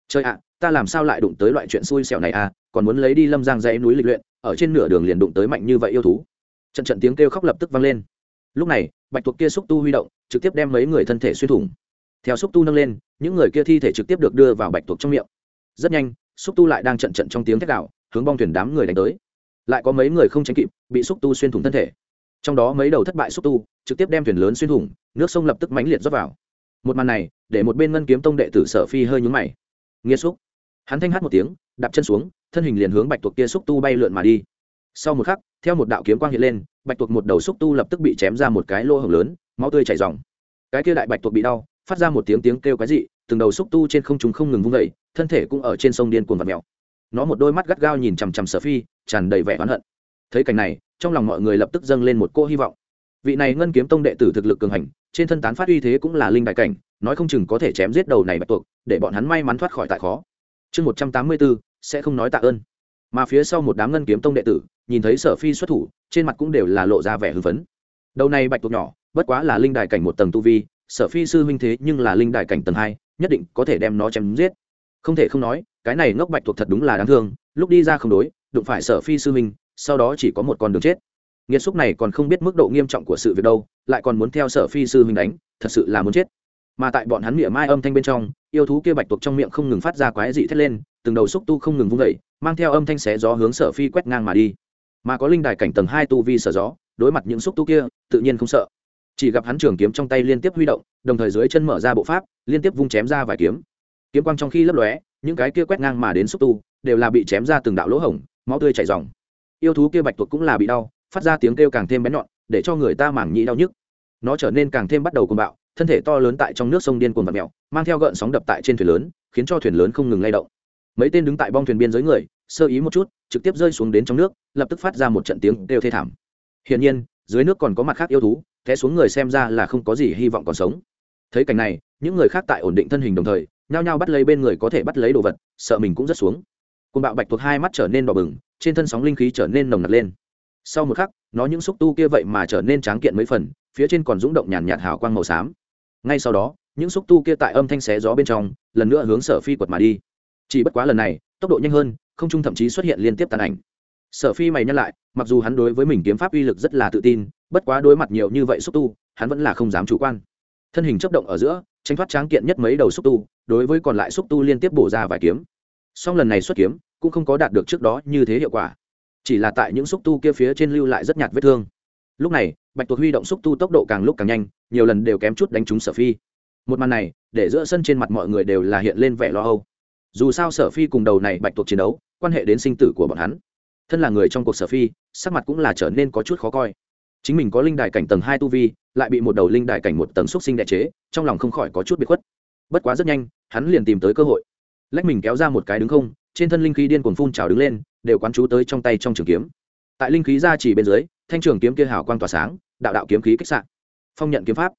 Trời ạ, ta làm sao lại đụng tới loại chuyện xui xẻo này à? Còn muốn lấy đi lâm giang dãy núi lịch luyện, ở trên nửa đường liền đụng tới mạnh như vậy yêu thú. Trận trận tiếng kêu khóc lập tức vang lên. Lúc này, bạch tuộc kia xúc tu huy động, trực tiếp đem mấy người thân thể xuyên thủng. Theo xúc tu nâng lên, những người kia thi thể trực tiếp được đưa vào bạch tuộc trong miệng rất nhanh, xúc tu lại đang trận trận trong tiếng thét đạo hướng bong thuyền đám người đánh tới. Lại có mấy người không tránh kịp, bị xúc tu xuyên thủng thân thể. Trong đó mấy đầu thất bại xúc tu, trực tiếp đem thuyền lớn xuyên thủng, nước sông lập tức mãnh liệt rót vào. Một màn này, để một bên ngân kiếm tông đệ tử sở phi hơi nhúng mày. Nghiêm xúc. Hắn thanh hát một tiếng, đạp chân xuống, thân hình liền hướng bạch tuộc kia xúc tu bay lượn mà đi. Sau một khắc, theo một đạo kiếm quang hiện lên, bạch tuộc một đầu xúc tu lập tức bị chém ra một cái lỗ hổng lớn, máu tươi chảy dòng cái kia đại bạch tuộc bị đau, phát ra một tiếng tiếng kêu cái gì từng đầu xúc tu trên không chúng không ngừng vung vẩy thân thể cũng ở trên sông điên cuồng vật mèo. Nó một đôi mắt gắt gao nhìn chằm chằm sở phi, tràn đầy vẻ oán hận. Thấy cảnh này, trong lòng mọi người lập tức dâng lên một cô hy vọng. Vị này ngân kiếm tông đệ tử thực lực cường hành, trên thân tán phát uy thế cũng là linh đại cảnh, nói không chừng có thể chém giết đầu này bạch tuộc, để bọn hắn may mắn thoát khỏi tại khó. Chương một trăm tám mươi bốn, sẽ không nói tạ ơn. Mà phía sau một đám ngân kiếm tông đệ tử, nhìn thấy sở phi xuất thủ, trên mặt cũng đều là lộ ra vẻ hưng phấn. Đầu này bạch tuộc nhỏ, bất quá là linh đài cảnh một tầng tu vi, sở phi sư huynh thế nhưng là linh đài cảnh tầng hai nhất định có thể đem nó chém giết. Không thể không nói cái này ngốc bạch tuộc thật đúng là đáng thương lúc đi ra không đối đụng phải sở phi sư Minh, sau đó chỉ có một con đường chết. Nghiệt xúc này còn không biết mức độ nghiêm trọng của sự việc đâu lại còn muốn theo sở phi sư Minh đánh thật sự là muốn chết. Mà tại bọn hắn miệng mai âm thanh bên trong yêu thú kia bạch tuộc trong miệng không ngừng phát ra quái dị thét lên từng đầu xúc tu không ngừng vung vẩy mang theo âm thanh xé gió hướng sở phi quét ngang mà đi. Mà có linh đài cảnh tầng hai tu vi sở gió đối mặt những xúc tu kia tự nhiên không sợ chỉ gặp hắn trường kiếm trong tay liên tiếp huy động, đồng thời dưới chân mở ra bộ pháp, liên tiếp vung chém ra vài kiếm. Kiếm quang trong khi lấp lóe, những cái kia quét ngang mà đến xúc tu, đều là bị chém ra từng đạo lỗ hổng, máu tươi chảy dòng yêu thú kia bạch tuộc cũng là bị đau, phát ra tiếng kêu càng thêm bén nhọn, để cho người ta mảng nhĩ đau nhức. Nó trở nên càng thêm bắt đầu cuồng bạo, thân thể to lớn tại trong nước sông điên cuồng vật mèo, mang theo gợn sóng đập tại trên thuyền lớn, khiến cho thuyền lớn không ngừng lay động. Mấy tên đứng tại bong thuyền biên giới người, sơ ý một chút, trực tiếp rơi xuống đến trong nước, lập tức phát ra một trận tiếng đều thê thảm. Hiển nhiên dưới nước còn có mặt khác yêu thú, té xuống người xem ra là không có gì hy vọng còn sống. Thấy cảnh này, những người khác tại ổn định thân hình đồng thời, nhao nhao bắt lấy bên người có thể bắt lấy đồ vật, sợ mình cũng rất xuống. Côn bạo bạch thuộc hai mắt trở nên đỏ bừng, trên thân sóng linh khí trở nên nồng nặc lên. Sau một khắc, nó những xúc tu kia vậy mà trở nên tráng kiện mấy phần, phía trên còn rung động nhàn nhạt hào quang màu xám. Ngay sau đó, những xúc tu kia tại âm thanh xé gió bên trong, lần nữa hướng sở phi quật mà đi. Chỉ bất quá lần này, tốc độ nhanh hơn, không trung thậm chí xuất hiện liên tiếp tàn ảnh sở phi mày nhắc lại, mặc dù hắn đối với mình kiếm pháp uy lực rất là tự tin, bất quá đối mặt nhiều như vậy xúc tu, hắn vẫn là không dám chủ quan. Thân hình chấp động ở giữa tranh thoát tráng kiện nhất mấy đầu xúc tu, đối với còn lại xúc tu liên tiếp bổ ra vài kiếm. Song lần này xuất kiếm, cũng không có đạt được trước đó như thế hiệu quả. Chỉ là tại những xúc tu kia phía trên lưu lại rất nhạt vết thương. Lúc này, bạch tuộc huy động xúc tu tốc độ càng lúc càng nhanh, nhiều lần đều kém chút đánh trúng sở phi. Một màn này, để giữa sân trên mặt mọi người đều là hiện lên vẻ lo âu. Dù sao sở phi cùng đầu này bạch tuộc chiến đấu, quan hệ đến sinh tử của bọn hắn thân là người trong cuộc sở phi, sắc mặt cũng là trở nên có chút khó coi. Chính mình có linh đài cảnh tầng hai tu vi, lại bị một đầu linh đài cảnh một tầng xúc sinh đại chế, trong lòng không khỏi có chút bị khuất. Bất quá rất nhanh, hắn liền tìm tới cơ hội. Lách mình kéo ra một cái đứng không, trên thân linh khí điên cuồng phun trào đứng lên, đều quán chú tới trong tay trong trường kiếm. Tại linh khí ra chỉ bên dưới, thanh trường kiếm kia hào quang tỏa sáng, đạo đạo kiếm khí kích sạn phong nhận kiếm pháp.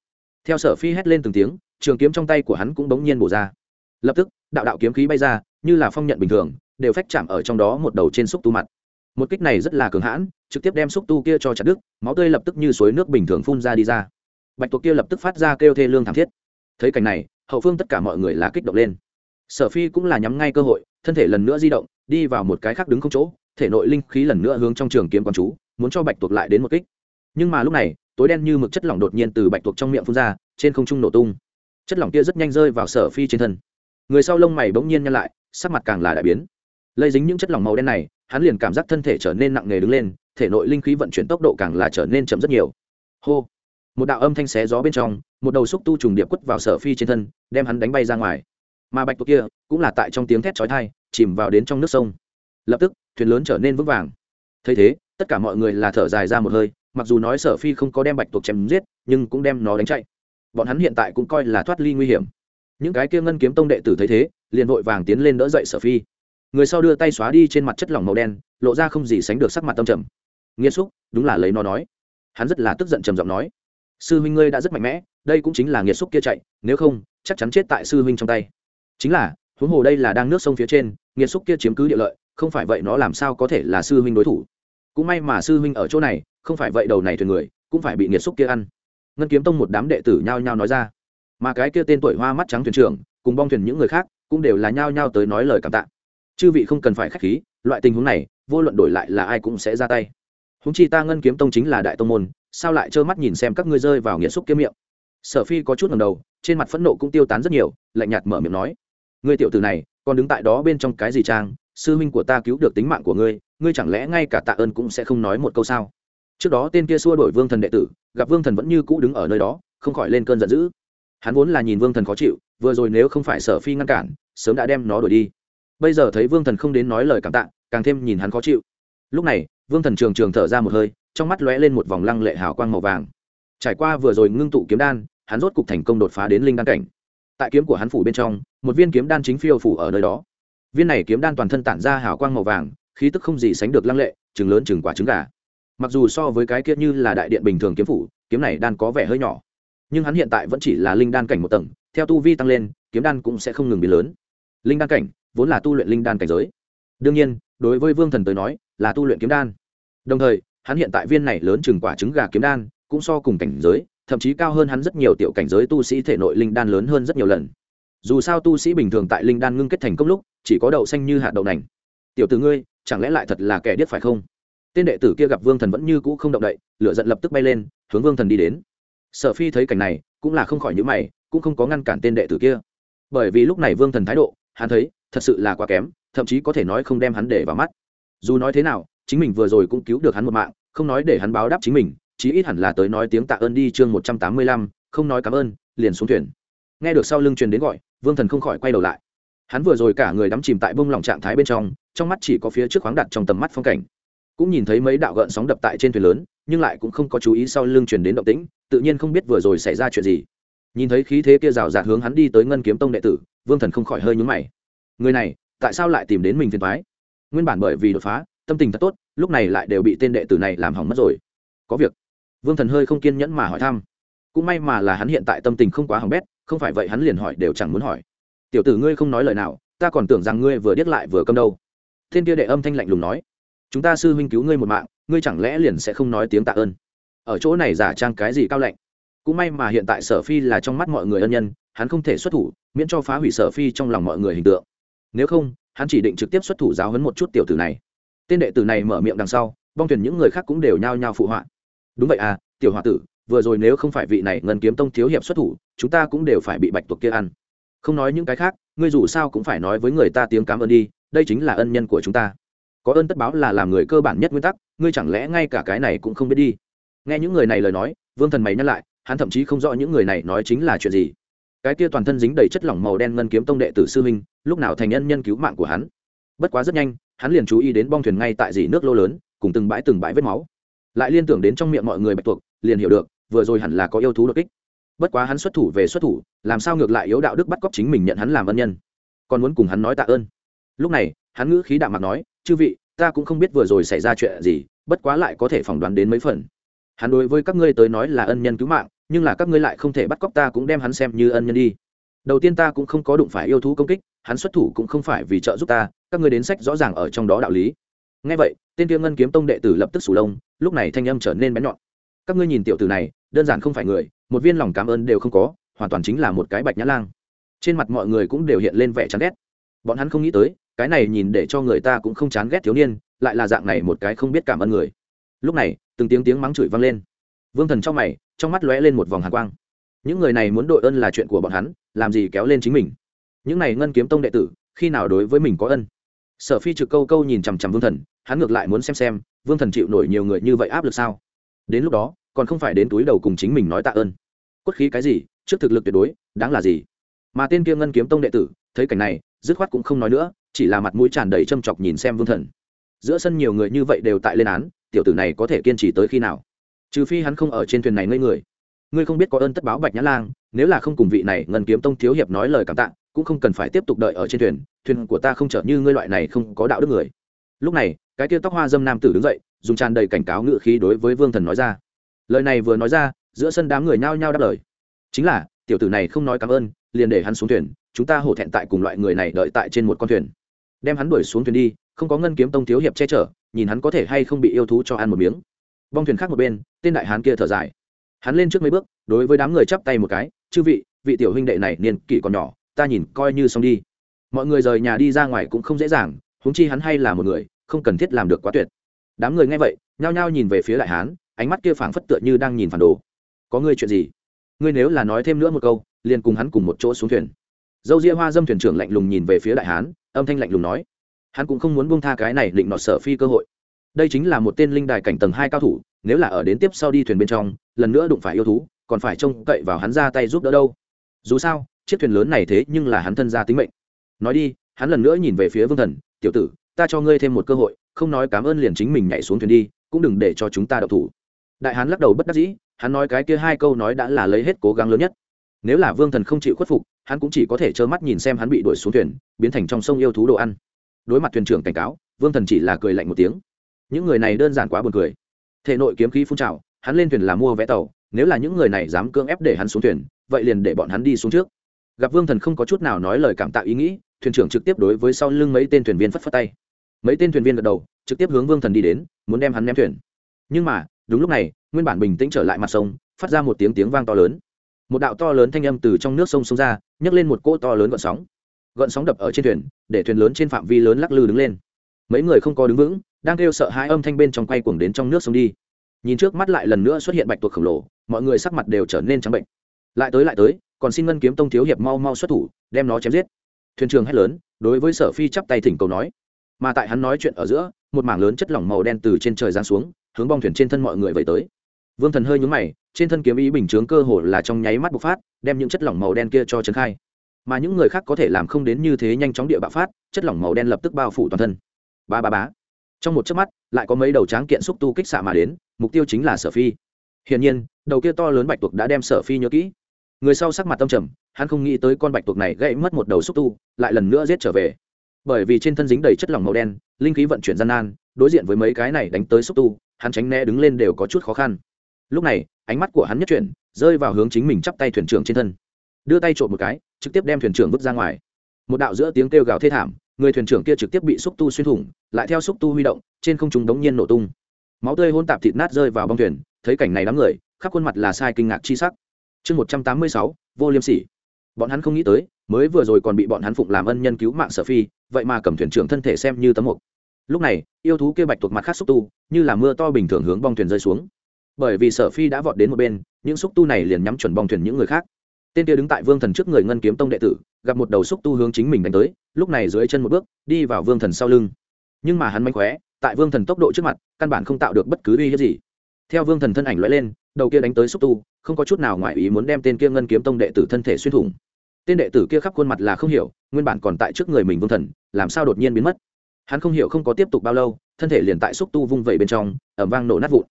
Theo sở phi hét lên từng tiếng, trường kiếm trong tay của hắn cũng bỗng nhiên bổ ra. Lập tức, đạo đạo kiếm khí bay ra, như là phong nhận bình thường, đều phách chạm ở trong đó một đầu trên xúc tu mặt một kích này rất là cường hãn, trực tiếp đem xúc tu kia cho chặt đứt, máu tươi lập tức như suối nước bình thường phun ra đi ra. Bạch tuộc kia lập tức phát ra kêu thê lương thảm thiết. Thấy cảnh này, hậu phương tất cả mọi người là kích động lên. Sở phi cũng là nhắm ngay cơ hội, thân thể lần nữa di động, đi vào một cái khác đứng không chỗ, thể nội linh khí lần nữa hướng trong trường kiếm con chú, muốn cho bạch tuộc lại đến một kích. Nhưng mà lúc này, tối đen như mực chất lỏng đột nhiên từ bạch tuộc trong miệng phun ra, trên không trung nổ tung. Chất lỏng kia rất nhanh rơi vào sở phi trên thân. Người sau lông mày bỗng nhiên nhăn lại, sắc mặt càng là đại biến. Lây dính những chất lỏng màu đen này hắn liền cảm giác thân thể trở nên nặng nề đứng lên, thể nội linh khí vận chuyển tốc độ càng là trở nên chậm rất nhiều. Hô! Một đạo âm thanh xé gió bên trong, một đầu xúc tu trùng điệp quất vào sở phi trên thân, đem hắn đánh bay ra ngoài. Mà bạch tuộc kia, cũng là tại trong tiếng thét chói thai chìm vào đến trong nước sông. Lập tức, thuyền lớn trở nên vững vàng. Thấy thế, tất cả mọi người là thở dài ra một hơi, mặc dù nói sở phi không có đem bạch tuộc chém giết, nhưng cũng đem nó đánh chạy. Bọn hắn hiện tại cũng coi là thoát ly nguy hiểm. Những cái kia ngân kiếm tông đệ tử thấy thế, liền vội vàng tiến lên đỡ dậy sở phi người sau đưa tay xóa đi trên mặt chất lỏng màu đen, lộ ra không gì sánh được sắc mặt tâm trầm. Nghiêm xúc, đúng là lấy nó nói. Hắn rất là tức giận trầm giọng nói. Sư huynh ngươi đã rất mạnh mẽ, đây cũng chính là nghiệt xúc kia chạy, nếu không, chắc chắn chết tại sư huynh trong tay. Chính là, huống hồ đây là đang nước sông phía trên nghiệt xúc kia chiếm cứ địa lợi, không phải vậy nó làm sao có thể là sư huynh đối thủ. Cũng may mà sư huynh ở chỗ này, không phải vậy đầu này thuyền người, cũng phải bị nghiệt xúc kia ăn. Ngân kiếm tông một đám đệ tử nhao nhao nói ra. Mà cái kia tên tuổi hoa mắt trắng thuyền trưởng, cùng bong thuyền những người khác, cũng đều là nhao nhao tới nói lời cảm tạ chư vị không cần phải khách khí, loại tình huống này, vô luận đổi lại là ai cũng sẽ ra tay. Húng chi ta ngân kiếm tông chính là đại tông môn, sao lại trơ mắt nhìn xem các ngươi rơi vào nghĩa xúc kiếm miệng? Sở phi có chút ngầm đầu, trên mặt phẫn nộ cũng tiêu tán rất nhiều, lạnh nhạt mở miệng nói, ngươi tiểu tử này, còn đứng tại đó bên trong cái gì trang? Sư huynh của ta cứu được tính mạng của ngươi ngươi chẳng lẽ ngay cả tạ ơn cũng sẽ không nói một câu sao? Trước đó tên kia xua đổi vương thần đệ tử, gặp vương thần vẫn như cũ đứng ở nơi đó, không khỏi lên cơn giận dữ. Hắn vốn là nhìn vương thần khó chịu, vừa rồi nếu không phải sở phi ngăn cản, sớm đã đem nó đuổi đi bây giờ thấy vương thần không đến nói lời cảm tạ, càng thêm nhìn hắn khó chịu. Lúc này, vương thần trường trường thở ra một hơi, trong mắt lóe lên một vòng lăng lệ hào quang màu vàng. Trải qua vừa rồi ngưng tụ kiếm đan, hắn rốt cục thành công đột phá đến linh đan cảnh. Tại kiếm của hắn phủ bên trong, một viên kiếm đan chính phiêu phủ ở nơi đó. Viên này kiếm đan toàn thân tản ra hào quang màu vàng, khí tức không gì sánh được lăng lệ, chừng lớn chừng quả trứng gà. Mặc dù so với cái kia như là đại điện bình thường kiếm phủ, kiếm này đan có vẻ hơi nhỏ. Nhưng hắn hiện tại vẫn chỉ là linh đan cảnh một tầng, theo tu vi tăng lên, kiếm đan cũng sẽ không ngừng biến lớn. Linh đan cảnh vốn là tu luyện linh đan cảnh giới. Đương nhiên, đối với vương thần tới nói, là tu luyện kiếm đan. Đồng thời, hắn hiện tại viên này lớn chừng quả trứng gà kiếm đan, cũng so cùng cảnh giới, thậm chí cao hơn hắn rất nhiều tiểu cảnh giới tu sĩ thể nội linh đan lớn hơn rất nhiều lần. Dù sao tu sĩ bình thường tại linh đan ngưng kết thành công lúc, chỉ có đậu xanh như hạt đậu nành. Tiểu t ử ngươi, chẳng lẽ lại thật là kẻ điếc phải không? Tên đệ tử kia gặp vương thần vẫn như cũ không động đậy, lửa giận lập tức bay lên, hướng vương thần đi đến. Sở phi thấy cảnh này, cũng là không khỏi những mày, cũng không có ngăn cản tên đệ tử kia. Bởi vì lúc này vương thần thái độ, hắn thấy thật sự là quá kém, thậm chí có thể nói không đem hắn để vào mắt. Dù nói thế nào, chính mình vừa rồi cũng cứu được hắn một mạng, không nói để hắn báo đáp chính mình, chí ít hẳn là tới nói tiếng tạ ơn đi chương một trăm tám mươi lăm, không nói cảm ơn, liền xuống thuyền. Nghe được sau lưng truyền đến gọi, vương thần không khỏi quay đầu lại. Hắn vừa rồi cả người đắm chìm tại bông lỏng trạng thái bên trong trong mắt chỉ có phía trước khoáng đặt trong tầm mắt phong cảnh. Cũng nhìn thấy mấy đạo gợn sóng đập tại trên thuyền lớn, nhưng lại cũng không có chú ý sau lưng truyền đến động tĩnh, tự nhiên không biết vừa rồi xảy ra chuyện gì. Nhìn thấy khí thế kia rào rạt hướng hắn đi tới ngân kiếm tông đệ tử, vương thần không khỏi hơi nhúng mày người này, tại sao lại tìm đến mình phiền thoái nguyên bản bởi vì đột phá, tâm tình thật tốt, lúc này lại đều bị tên đệ tử này làm hỏng mất rồi. Có việc. Vương thần hơi không kiên nhẫn mà hỏi thăm. Cũng may mà là hắn hiện tại tâm tình không quá hỏng bét, không phải vậy hắn liền hỏi đều chẳng muốn hỏi. Tiểu tử ngươi không nói lời nào, ta còn tưởng rằng ngươi vừa điếc lại vừa câm đâu. Thiên kia đệ âm thanh lạnh lùng nói. Chúng ta sư huynh cứu ngươi một mạng, ngươi chẳng lẽ liền sẽ không nói tiếng tạ ơn? Ở chỗ này giả trang cái gì cao lạnh? Cũng may mà hiện tại sở phi là trong mắt mọi người ân nhân, hắn không thể xuất thủ, miễn cho phá hủy sở phi trong lòng mọi người hình tượng nếu không, hắn chỉ định trực tiếp xuất thủ giáo hấn một chút tiểu tử này. Tên đệ tử này mở miệng đằng sau, bong thuyền những người khác cũng đều nhao nhao phụ họa. Đúng vậy à tiểu h o a tử, vừa rồi nếu không phải vị này ngân kiếm tông thiếu hiệp xuất thủ, chúng ta cũng đều phải bị bạch tuộc kia ăn. Không nói những cái khác, ngươi dù sao cũng phải nói với người ta tiếng cảm ơn đi, đây chính là ân nhân của chúng ta. Có ơn tất báo là làm người cơ bản nhất nguyên tắc, ngươi chẳng lẽ ngay cả cái này cũng không biết đi? Nghe những người này lời nói, vương thần mày nhắc lại, hắn thậm chí không rõ những người này nói chính là chuyện gì cái kia toàn thân dính đầy chất lỏng màu đen ngân kiếm tông đệ tử sư minh lúc nào thành nhân nhân cứu mạng của hắn. Bất quá rất nhanh, hắn liền chú ý đến bong thuyền ngay tại dỉ nước lô lớn, cùng từng bãi từng bãi vết máu. Lại liên tưởng đến trong miệng mọi người bạch tuộc, liền hiểu được, vừa rồi hẳn là có yêu thú đột kích. Bất quá hắn xuất thủ về xuất thủ, làm sao ngược lại yếu đạo đức bắt cóc chính mình nhận hắn làm ân nhân. Còn muốn cùng hắn nói tạ ơn. Lúc này, hắn ngữ khí đạm mặt nói, chư vị, ta cũng không biết vừa rồi xảy ra chuyện gì, bất quá lại có thể phỏng đoán đến mấy phần. Hắn đối với các ngươi tới nói là ân nhân cứu mạng nhưng là các ngươi lại không thể bắt cóc ta cũng đem hắn xem như ân nhân đi. Đầu tiên ta cũng không có đụng phải yêu thú công kích, hắn xuất thủ cũng không phải vì trợ giúp ta, các ngươi đến sách rõ ràng ở trong đó đạo lý. Ngay vậy, tên tiêu ngân kiếm tông đệ tử lập tức sủ lông, lúc này thanh âm trở nên bén nhọn. Các ngươi nhìn tiểu tử này, đơn giản không phải người, một viên lòng cảm ơn đều không có, hoàn toàn chính là một cái bạch nhã lang. Trên mặt mọi người cũng đều hiện lên vẻ chán ghét. Bọn hắn không nghĩ tới, cái này nhìn để cho người ta cũng không chán ghét thiếu niên, lại là dạng này một cái không biết cảm ơn người. Lúc này, từng tiếng tiếng mắng chửi vang lên. Vương thần trong mày trong mắt lóe lên một vòng hàn quang. Những người này muốn đội ơn là chuyện của bọn hắn, làm gì kéo lên chính mình? Những này ngân kiếm tông đệ tử, khi nào đối với mình có ân? Sở phi trực câu câu nhìn chằm chằm vương thần, hắn ngược lại muốn xem xem, vương thần chịu nổi nhiều người như vậy áp lực sao? Đến lúc đó, còn không phải đến túi đầu cùng chính mình nói tạ ơn. Cốt khí cái gì, trước thực lực tuyệt đối, đáng là gì? Mà tên kia ngân kiếm tông đệ tử, thấy cảnh này, dứt khoát cũng không nói nữa, chỉ là mặt mũi tràn đầy châm chọc nhìn xem vương thần. Giữa sân nhiều người như vậy đều tại lên án, tiểu tử này có thể kiên trì tới khi nào? Trừ phi hắn không ở trên thuyền này ngây người. Ngươi không biết có ơn tất báo bạch nhã lang, nếu là không cùng vị này ngân kiếm tông thiếu hiệp nói lời cảm tạ, cũng không cần phải tiếp tục đợi ở trên thuyền thuyền của ta không trở như ngươi loại này không có đạo đức người. Lúc này, cái tia tóc hoa dâm nam tử đứng dậy, dùng tràn đầy cảnh cáo ngự khí đối với vương thần nói ra. Lời này vừa nói ra, giữa sân đám người nhao nhao đáp lời. Chính là, tiểu tử này không nói cảm ơn, liền để hắn xuống thuyền, chúng ta hổ thẹn tại cùng loại người này đợi tại trên một con thuyền. Đem hắn đuổi xuống thuyền đi, không có ngân kiếm tông thiếu hiệp che chở, nhìn hắn có thể hay không bị yêu thú cho ăn một miếng bong thuyền khác một bên, tên đại hán kia thở dài. Hắn lên trước mấy bước, đối với đám người chắp tay một cái, chư vị vị tiểu huynh đệ này niên kỷ còn nhỏ, ta nhìn coi như xong đi. Mọi người rời nhà đi ra ngoài cũng không dễ dàng, huống chi hắn hay là một người, không cần thiết làm được quá tuyệt. Đám người nghe vậy, nhao nhao nhìn về phía đại hán, ánh mắt kia phảng phất tựa như đang nhìn phản đồ. Có ngươi chuyện gì? Ngươi nếu là nói thêm nữa một câu, liền cùng hắn cùng một chỗ xuống thuyền. Dâu ria hoa dâm thuyền trưởng lạnh lùng nhìn về phía đại hán, âm thanh lạnh lùng nói. Hắn cũng không muốn buông tha cái này định nọ sở phi cơ hội đây chính là một tên linh đài cảnh tầng hai cao thủ, nếu là ở đến tiếp sau đi thuyền bên trong, lần nữa đụng phải yêu thú, còn phải trông cậy vào hắn ra tay giúp đỡ đâu. Dù sao, chiếc thuyền lớn này thế nhưng là hắn thân ra tính mệnh. Nói đi, hắn lần nữa nhìn về phía vương thần, tiểu tử, ta cho ngươi thêm một cơ hội, không nói cảm ơn liền chính mình nhảy xuống thuyền đi, cũng đừng để cho chúng ta đậu thủ. Đại hắn lắc đầu bất đắc dĩ, hắn nói cái kia hai câu nói đã là lấy hết cố gắng lớn nhất. Nếu là vương thần không chịu khuất phục, hắn cũng chỉ có thể trơ mắt nhìn xem hắn bị đuổi xuống thuyền, biến thành trong sông yêu thú đồ ăn. Đối mặt thuyền trưởng cảnh cáo, vương thần chỉ là cười lạnh một tiếng những người này đơn giản quá buồn cười. Thể nội kiếm khí phun trào, hắn lên thuyền là mua vé tàu, nếu là những người này dám cưỡng ép để hắn xuống thuyền, vậy liền để bọn hắn đi xuống trước. Gặp vương thần không có chút nào nói lời cảm tạ ý nghĩ, thuyền trưởng trực tiếp đối với sau lưng mấy tên thuyền viên phất phất tay. Mấy tên thuyền viên gật đầu, trực tiếp hướng vương thần đi đến, muốn đem hắn ném thuyền. Nhưng mà, đúng lúc này, nguyên bản bình tĩnh trở lại mặt sông, phát ra một tiếng tiếng vang to lớn. Một đạo to lớn thanh âm từ trong nước sông xông ra, nhấc lên một cỗ to lớn gợn sóng. Gợn sóng đập ở trên thuyền, để thuyền lớn trên phạm vi lớn lắc lư đứng lên mấy người không có đứng vững, đang kêu sợ hãi âm thanh bên trong quay cuồng đến trong nước sông đi. Nhìn trước mắt lại lần nữa xuất hiện bạch tuộc khổng lồ, mọi người sắc mặt đều trở nên trắng bệnh. Lại tới lại tới, còn xin ngân kiếm tông thiếu hiệp mau mau xuất thủ, đem nó chém giết. Thuyền trường hét lớn, đối với sở phi chắp tay thỉnh cầu nói. Mà tại hắn nói chuyện ở giữa, một mảng lớn chất lỏng màu đen từ trên trời giáng xuống, hướng bong thuyền trên thân mọi người vẩy tới. Vương thần hơi nhúng mày, trên thân kiếm ý bình chướng cơ hồ là trong nháy mắt bộc phát, đem những chất lỏng màu đen kia cho trấn khai. Mà những người khác có thể làm không đến như thế nhanh chóng địa bạo phát, chất lỏng màu đen lập tức bao phủ toàn thân ba ba bá trong một chớp mắt, lại có mấy đầu tráng kiện xúc tu kích xạ mà đến, mục tiêu chính là sở phi. Hiển nhiên, đầu kia to lớn bạch tuộc đã đem sở phi nhớ kỹ. Người sau sắc mặt tâm trầm, hắn không nghĩ tới con bạch tuộc này gãy mất một đầu xúc tu, lại lần nữa giết trở về. Bởi vì trên thân dính đầy chất lỏng màu đen, linh khí vận chuyển gian nan, đối diện với mấy cái này đánh tới xúc tu, hắn tránh né đứng lên đều có chút khó khăn. Lúc này, ánh mắt của hắn nhất chuyển, rơi vào hướng chính mình chắp tay thuyền trưởng trên thân. Đưa tay trộm một cái, trực tiếp đem thuyền trưởng vứt ra ngoài. Một đạo giữa tiếng kêu gào thê thảm người thuyền trưởng kia trực tiếp bị xúc tu xuyên thủng, lại theo xúc tu huy động, trên không trung đống nhiên nổ tung. Máu tươi hôn tạp thịt nát rơi vào bong thuyền, thấy cảnh này đám người, khắp khuôn mặt là sai kinh ngạc chi sắc. Chương một trăm tám mươi sáu, vô liêm sỉ. Bọn hắn không nghĩ tới, mới vừa rồi còn bị bọn hắn phụng làm ân nhân cứu mạng sở phi, vậy mà cầm thuyền trưởng thân thể xem như tấm mục. Lúc này, yêu thú kia bạch thuộc mặt khác xúc tu, như là mưa to bình thường hướng bong thuyền rơi xuống. Bởi vì sở phi đã vọt đến một bên, những xúc tu này liền nhắm chuẩn bong thuyền những người khác tên kia đứng tại vương thần trước người ngân kiếm tông đệ tử, gặp một đầu xúc tu hướng chính mình đánh tới, lúc này dưới chân một bước, đi vào vương thần sau lưng. Nhưng mà hắn mánh khóe, tại vương thần tốc độ trước mặt, căn bản không tạo được bất cứ uy hiếp gì. Theo vương thần thân ảnh lõi lên, đầu kia đánh tới xúc tu, không có chút nào ngoài ý muốn đem tên kia ngân kiếm tông đệ tử thân thể xuyên thủng. Tên đệ tử kia khắp khuôn mặt là không hiểu, nguyên bản còn tại trước người mình vương thần, làm sao đột nhiên biến mất? Hắn không hiểu không có tiếp tục bao lâu, thân thể liền tại xúc tu vung vẩy bên trong ẩm vang nổ nát vụn.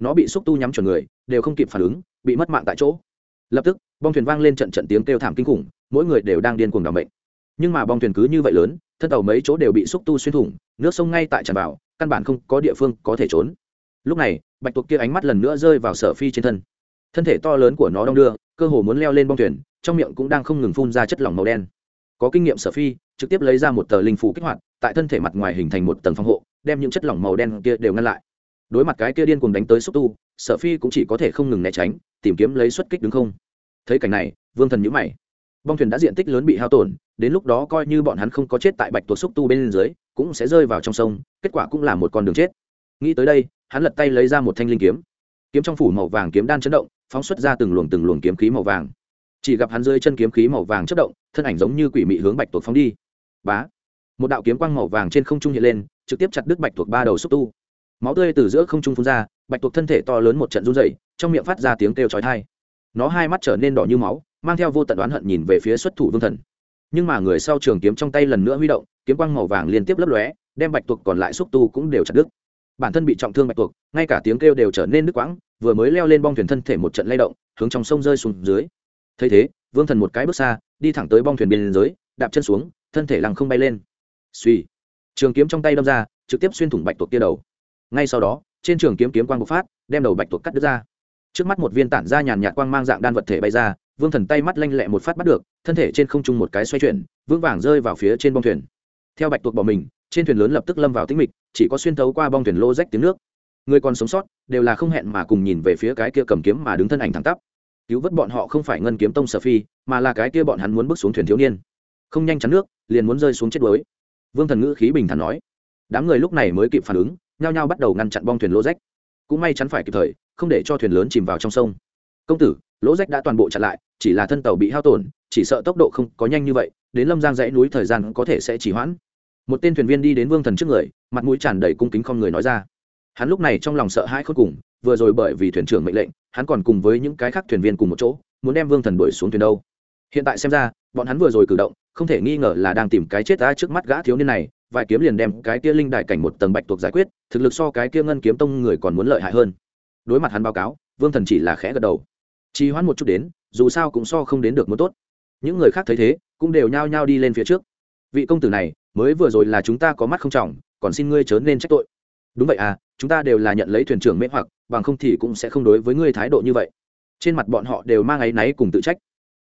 Nó bị xúc tu nhắm chuẩn người, đều không kịp phản ứng, bị mất mạng tại chỗ lập tức, bong thuyền vang lên trận trận tiếng kêu thảm kinh khủng, mỗi người đều đang điên cuồng đảm bệnh nhưng mà bong thuyền cứ như vậy lớn, thân tàu mấy chỗ đều bị xúc tu xuyên thủng, nước sông ngay tại tràn vào, căn bản không có địa phương có thể trốn. Lúc này, bạch tuộc kia ánh mắt lần nữa rơi vào sở phi trên thân. Thân thể to lớn của nó đong đưa, cơ hồ muốn leo lên bong thuyền, trong miệng cũng đang không ngừng phun ra chất lỏng màu đen. Có kinh nghiệm sở phi, trực tiếp lấy ra một tờ linh phủ kích hoạt, tại thân thể mặt ngoài hình thành một tầng phòng hộ, đem những chất lỏng màu đen kia đều ngăn lại. Đối mặt cái kia điên cùng đánh tới xúc tu, sở phi cũng chỉ có thể không ngừng né tránh, tìm kiếm lấy xuất kích đứng không thấy cảnh này, vương thần nhữ mày. Bong thuyền đã diện tích lớn bị hao tổn, đến lúc đó coi như bọn hắn không có chết tại bạch tuộc xúc tu bên dưới, cũng sẽ rơi vào trong sông, kết quả cũng là một con đường chết. Nghĩ tới đây, hắn lật tay lấy ra một thanh linh kiếm. Kiếm trong phủ màu vàng kiếm đan chấn động, phóng xuất ra từng luồng từng luồng kiếm khí màu vàng. Chỉ gặp hắn rơi chân kiếm khí màu vàng chất động, thân ảnh giống như quỷ mị hướng bạch tuộc phóng đi. Bá! Một đạo kiếm quang màu vàng trên không trung hiện lên, trực tiếp chặt đứt bạch tuộc ba đầu xúc tu. Máu tươi từ giữa không trung phun ra, bạch tuộc thân thể to lớn một trận run dày trong miệng phát ra tiếng kêu chói thai nó hai mắt trở nên đỏ như máu, mang theo vô tận đoán hận nhìn về phía xuất thủ vương thần. Nhưng mà người sau trường kiếm trong tay lần nữa huy động, kiếm quang màu vàng liên tiếp lấp lóe, đem bạch tuộc còn lại xúc tu cũng đều chặt đứt. Bản thân bị trọng thương bạch tuộc, ngay cả tiếng kêu đều trở nên đứt quãng, vừa mới leo lên bong thuyền thân thể một trận lay động, hướng trong sông rơi xuống dưới. Thấy thế, vương thần một cái bước xa, đi thẳng tới bong thuyền biên giới, đạp chân xuống, thân thể lăng không bay lên. Suy trường kiếm trong tay đâm ra, trực tiếp xuyên thủng bạch tuộc tia đầu. Ngay sau đó, trên trường kiếm kiếm quang bộc phát, đem đầu bạch tuộc cắt đứt ra trước mắt một viên tản ra nhàn nhạt quang mang dạng đan vật thể bay ra, vương thần tay mắt lanh lẹ một phát bắt được, thân thể trên không trung một cái xoay chuyển vương vàng rơi vào phía trên bong thuyền. Theo bạch tuộc bỏ mình, trên thuyền lớn lập tức lâm vào tĩnh mịch, chỉ có xuyên thấu qua bong thuyền lô rách tiếng nước. Người còn sống sót, đều là không hẹn mà cùng nhìn về phía cái kia cầm kiếm mà đứng thân ảnh thẳng tắp. Cứu vớt bọn họ không phải ngân kiếm tông sở phi, mà là cái kia bọn hắn muốn bước xuống thuyền thiếu niên. Không nhanh chắn nước, liền muốn rơi xuống chết đuối. Vương thần ngữ khí bình thản nói. Đám người lúc này mới kịp phản ứng, nhao nhao bắt đầu ngăn chặn bong thuyền lô rách. Cũng may chắn phải kịp thời không để cho thuyền lớn chìm vào trong sông. Công tử, lỗ rách đã toàn bộ chặn lại, chỉ là thân tàu bị hao tổn, chỉ sợ tốc độ không có nhanh như vậy, đến lâm giang dãy núi thời gian có thể sẽ chỉ hoãn. Một tên thuyền viên đi đến vương thần trước người, mặt mũi tràn đầy cung kính không người nói ra. Hắn lúc này trong lòng sợ hãi khôn cùng, vừa rồi bởi vì thuyền trưởng mệnh lệnh, hắn còn cùng với những cái khác thuyền viên cùng một chỗ, muốn đem vương thần đuổi xuống thuyền đâu. Hiện tại xem ra, bọn hắn vừa rồi cử động, không thể nghi ngờ là đang tìm cái chết ta trước mắt gã thiếu niên này, vài kiếm liền đem cái kia linh đại cảnh một tầng bạch tuộc giải quyết, thực lực so cái kia ngân kiếm tông người còn muốn lợi hại hơn đối mặt hắn báo cáo, vương thần chỉ là khẽ gật đầu. Trì hoãn một chút đến, dù sao cũng so không đến được muốn tốt. Những người khác thấy thế, cũng đều nhao nhao đi lên phía trước. Vị công tử này, mới vừa rồi là chúng ta có mắt không trọng, còn xin ngươi chớ nên trách tội. Đúng vậy à chúng ta đều là nhận lấy thuyền trưởng mễ hoặc, bằng không thì cũng sẽ không đối với ngươi thái độ như vậy. Trên mặt bọn họ đều mang áy náy cùng tự trách.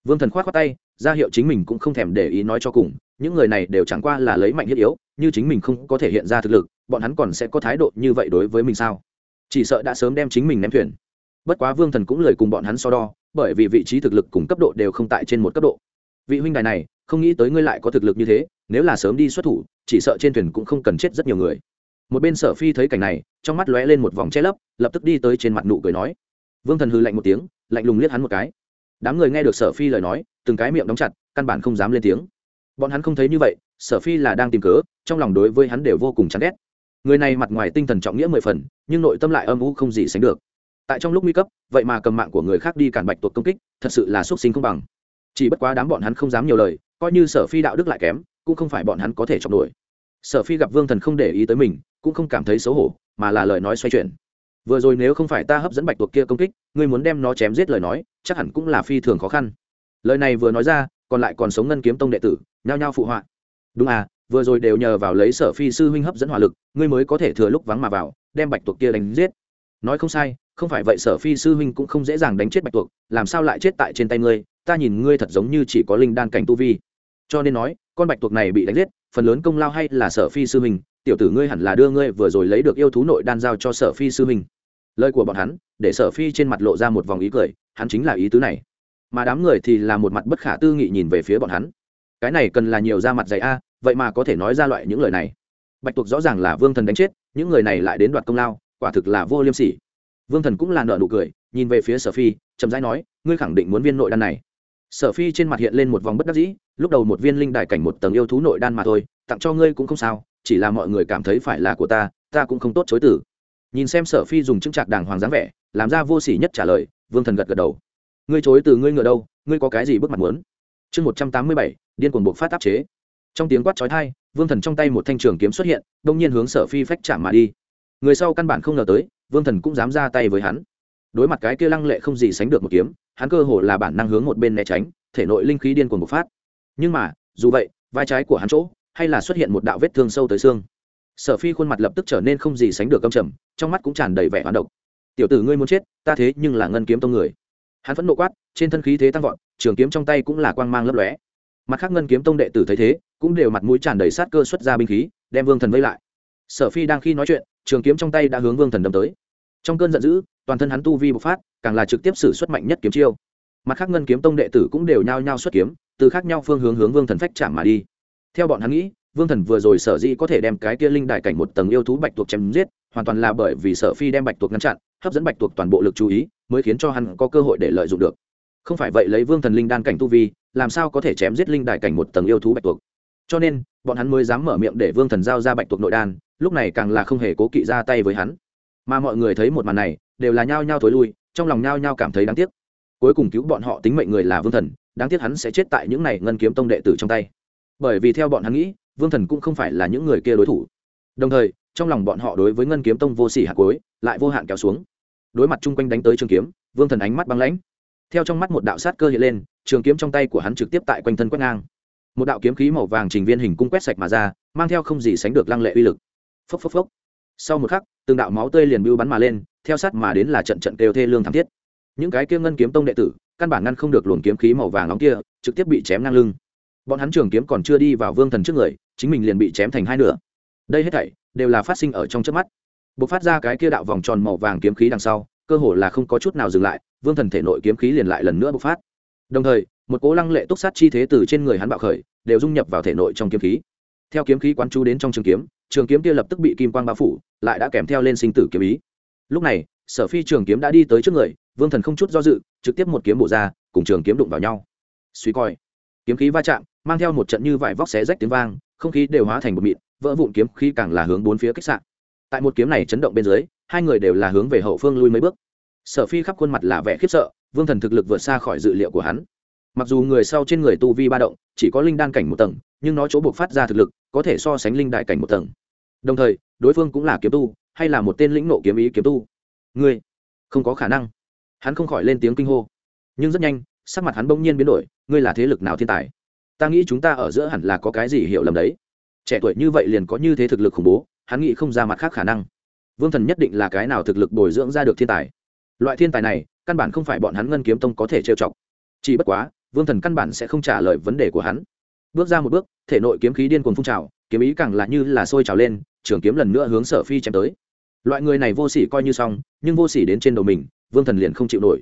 Vương thần k h o á t khoác tay, ra hiệu chính mình cũng không thèm để ý nói cho cùng, những người này đều chẳng qua là lấy mạnh thiết yếu, như chính mình không có thể hiện ra thực lực, bọn hắn còn sẽ có thái độ như vậy đối với mình sao? Chỉ sợ đã sớm đem chính mình ném thuyền. Bất quá vương thần cũng lời cùng bọn hắn so đo, bởi vì vị trí thực lực cùng cấp độ đều không tại trên một cấp độ. Vị huynh đài này, không nghĩ tới ngươi lại có thực lực như thế, nếu là sớm đi xuất thủ, chỉ sợ trên thuyền cũng không cần chết rất nhiều người. Một bên sở phi thấy cảnh này, trong mắt lóe lên một vòng che lấp, lập tức đi tới trên mặt nụ cười nói. Vương thần hư lạnh một tiếng, lạnh lùng liếc hắn một cái. Đám người nghe được sở phi lời nói, từng cái miệng đóng chặt, căn bản không dám lên tiếng. Bọn hắn không thấy như vậy, sở phi là đang tìm cớ, trong lòng đối với hắn đều vô cùng chán ghét người này mặt ngoài tinh thần trọng nghĩa mười phần, nhưng nội tâm lại âm u không gì sánh được. Tại trong lúc nguy cấp, vậy mà cầm mạng của người khác đi cản bạch tuộc công kích, thật sự là xuất sinh không bằng. Chỉ bất quá đám bọn hắn không dám nhiều lời, coi như sở phi đạo đức lại kém, cũng không phải bọn hắn có thể chọc nổi. Sở phi gặp vương thần không để ý tới mình, cũng không cảm thấy xấu hổ, mà là lời nói xoay chuyển. Vừa rồi nếu không phải ta hấp dẫn bạch tuộc kia công kích, ngươi muốn đem nó chém giết lời nói, chắc hẳn cũng là phi thường khó khăn. Lời này vừa nói ra, còn lại còn sống ngân kiếm tông đệ tử, nhao nhao phụ họa. Đúng à vừa rồi đều nhờ vào lấy sở phi sư huynh hấp dẫn hỏa lực, ngươi mới có thể thừa lúc vắng mà vào, đem bạch tuộc kia đánh giết. Nói không sai, không phải vậy sở phi sư huynh cũng không dễ dàng đánh chết bạch tuộc, làm sao lại chết tại trên tay ngươi, ta nhìn ngươi thật giống như chỉ có linh đan cảnh tu vi. Cho nên nói, con bạch tuộc này bị đánh giết, phần lớn công lao hay là sở phi sư huynh, tiểu tử ngươi hẳn là đưa ngươi vừa rồi lấy được yêu thú nội đan giao cho sở phi sư huynh. Lời của bọn hắn, để sở phi trên mặt lộ ra một vòng ý cười, hắn chính là ý tứ này. Mà đám người thì là một mặt bất khả tư nghị nhìn về phía bọn hắn. Cái này cần là nhiều da mặt dày a vậy mà có thể nói ra loại những lời này. Bạch tuộc rõ ràng là vương thần đánh chết, những người này lại đến đoạt công lao, quả thực là vô liêm sỉ. Vương thần cũng là nợ nụ cười, nhìn về phía sở phi, chậm rãi nói, ngươi khẳng định muốn viên nội đan này. Sở phi trên mặt hiện lên một vòng bất đắc dĩ, lúc đầu một viên linh đài cảnh một tầng yêu thú nội đan mà thôi, tặng cho ngươi cũng không sao, chỉ là mọi người cảm thấy phải là của ta ta cũng không tốt chối tử nhìn xem sở phi dùng chứng trạc đàng hoàng dáng vẻ, làm ra vô sỉ nhất trả lời, vương thần gật gật đầu. Ngươi chối từ ngươi ngựa đâu, ngươi có cái gì bước mặt muốn? Chương một trăm tám mươi bảy, điên cuồng buộc phát áp chế trong tiếng quát trói thai vương thần trong tay một thanh trường kiếm xuất hiện đông nhiên hướng sở phi phách chạm mà đi. Người sau căn bản không ngờ tới, vương thần cũng dám ra tay với hắn. Đối mặt cái kia lăng lệ không gì sánh được một kiếm, hắn cơ hồ là bản năng hướng một bên né tránh, thể nội linh khí điên cuồng bộc phát. Nhưng mà, dù vậy, vai trái của hắn chỗ, hay là xuất hiện một đạo vết thương sâu tới xương. Sở phi khuôn mặt lập tức trở nên không gì sánh được căm trầm, trong mắt cũng tràn đầy vẻ hoán độc. Tiểu tử ngươi muốn chết, ta thế nhưng là ngân kiếm tông người. Hắn vẫn nộ quát, trên thân khí thế tăng vọt, trường kiếm trong tay cũng là quang mang lấp lóe. Mặt khác ngân kiếm tông đệ tử thấy thế cũng đều mặt mũi tràn đầy sát cơ xuất ra binh khí, đem vương thần vây lại. Sở phi đang khi nói chuyện, trường kiếm trong tay đã hướng vương thần đâm tới. Trong cơn giận dữ, toàn thân hắn tu vi bộc phát, càng là trực tiếp xử xuất mạnh nhất kiếm chiêu. Mặt khác ngân kiếm tông đệ tử cũng đều nhao nhao xuất kiếm, từ khác nhau phương hướng hướng vương thần phách chạm mà đi. Theo bọn hắn nghĩ, vương thần vừa rồi sở dĩ có thể đem cái kia linh đại cảnh một tầng yêu thú bạch tuộc chém giết, hoàn toàn là bởi vì sở phi đem bạch tuộc ngăn chặn, hấp dẫn bạch tuộc toàn bộ lực chú ý, mới khiến cho hắn có cơ hội để lợi dụng được. Không phải vậy lấy vương thần linh đan cảnh tu vi, làm sao có thể chém giết linh đại cảnh một tầng yêu thú bạch tuộc? Cho nên, bọn hắn mới dám mở miệng để vương thần giao ra bạch tuộc nội đan, lúc này càng là không hề cố kỵ ra tay với hắn. Mà mọi người thấy một màn này, đều là nhao nhao thối lui, trong lòng nhao nhao cảm thấy đáng tiếc. Cuối cùng cứu bọn họ tính mệnh người là vương thần, đáng tiếc hắn sẽ chết tại những này ngân kiếm tông đệ tử trong tay. Bởi vì theo bọn hắn nghĩ, vương thần cũng không phải là những người kia đối thủ. Đồng thời, trong lòng bọn họ đối với ngân kiếm tông vô sỉ hạt cối lại vô hạn kéo xuống. Đối mặt chung quanh đánh tới trường kiếm, vương thần ánh mắt băng lãnh. Theo trong mắt một đạo sát cơ hiện lên, trường kiếm trong tay của hắn trực tiếp tại quanh thân quét ngang một đạo kiếm khí màu vàng trình viên hình cung quét sạch mà ra, mang theo không gì sánh được lăng lệ uy lực. Phốc phốc phốc. Sau một khắc, từng đạo máu tươi liền bưu bắn mà lên, theo sát mà đến là trận trận kêu thê lương thảm thiết. Những cái kia ngân kiếm tông đệ tử, căn bản ngăn không được luồng kiếm khí màu vàng nóng kia, trực tiếp bị chém ngang lưng. Bọn hắn trường kiếm còn chưa đi vào vương thần trước người, chính mình liền bị chém thành hai nửa. Đây hết thảy, đều là phát sinh ở trong trước mắt. B ộ c phát ra cái kia đạo vòng tròn màu vàng kiếm khí đằng sau, cơ hồ là không có chút nào dừng lại, vương thần thể nội kiếm khí liền lại lần nữa bộc phát. Đồng thời một cố lăng lệ túc sát chi thế từ trên người hắn bạo khởi, đều dung nhập vào thể nội trong kiếm khí. Theo kiếm khí quán chú đến trong trường kiếm trường kiếm kia lập tức bị kim quang bao phủ, lại đã kèm theo lên sinh tử kiếm ý. Lúc này, sở phi trường kiếm đã đi tới trước người, vương thần không chút do dự, trực tiếp một kiếm bổ ra, cùng trường kiếm đụng vào nhau. Suy coi, kiếm khí va chạm, mang theo một trận như vải vóc xé rách tiếng vang, không khí đều hóa thành một mịn, vỡ vụn kiếm khí càng là hướng bốn phía kích sạn tại một kiếm này chấn động bên dưới, hai người đều là hướng về hậu phương lui mấy bước. Sở phi khắp khuôn mặt là vẻ khiếp sợ, vương thần thực lực vượt xa khỏi dự liệu của hắn mặc dù người sau trên người tu vi ba động, chỉ có linh đan cảnh một tầng, nhưng nó chỗ buộc phát ra thực lực, có thể so sánh linh đại cảnh một tầng. Đồng thời, đối phương cũng là kiếm tu, hay là một tên lĩnh nộ kiếm ý kiếm tu. Ngươi, không có khả năng. Hắn không khỏi lên tiếng kinh hô. Nhưng rất nhanh, sắc mặt hắn bỗng nhiên biến đổi, ngươi là thế lực nào thiên tài? Ta nghĩ chúng ta ở giữa hẳn là có cái gì hiểu lầm đấy. Trẻ tuổi như vậy liền có như thế thực lực khủng bố, hắn nghĩ không ra mặt khác khả năng. Vương thần nhất định là cái nào thực lực bồi dưỡng ra được thiên tài. Loại thiên tài này, căn bản không phải bọn hắn ngân kiếm tông có thể trêu chọc. Chỉ bất quá vương thần căn bản sẽ không trả lời vấn đề của hắn. Bước ra một bước, thể nội kiếm khí điên cuồng phun trào, kiếm ý càng là như là sôi trào lên, trường kiếm lần nữa hướng sở phi chém tới. Loại người này vô sỉ coi như xong, nhưng vô sỉ đến trên đầu mình, vương thần liền không chịu nổi.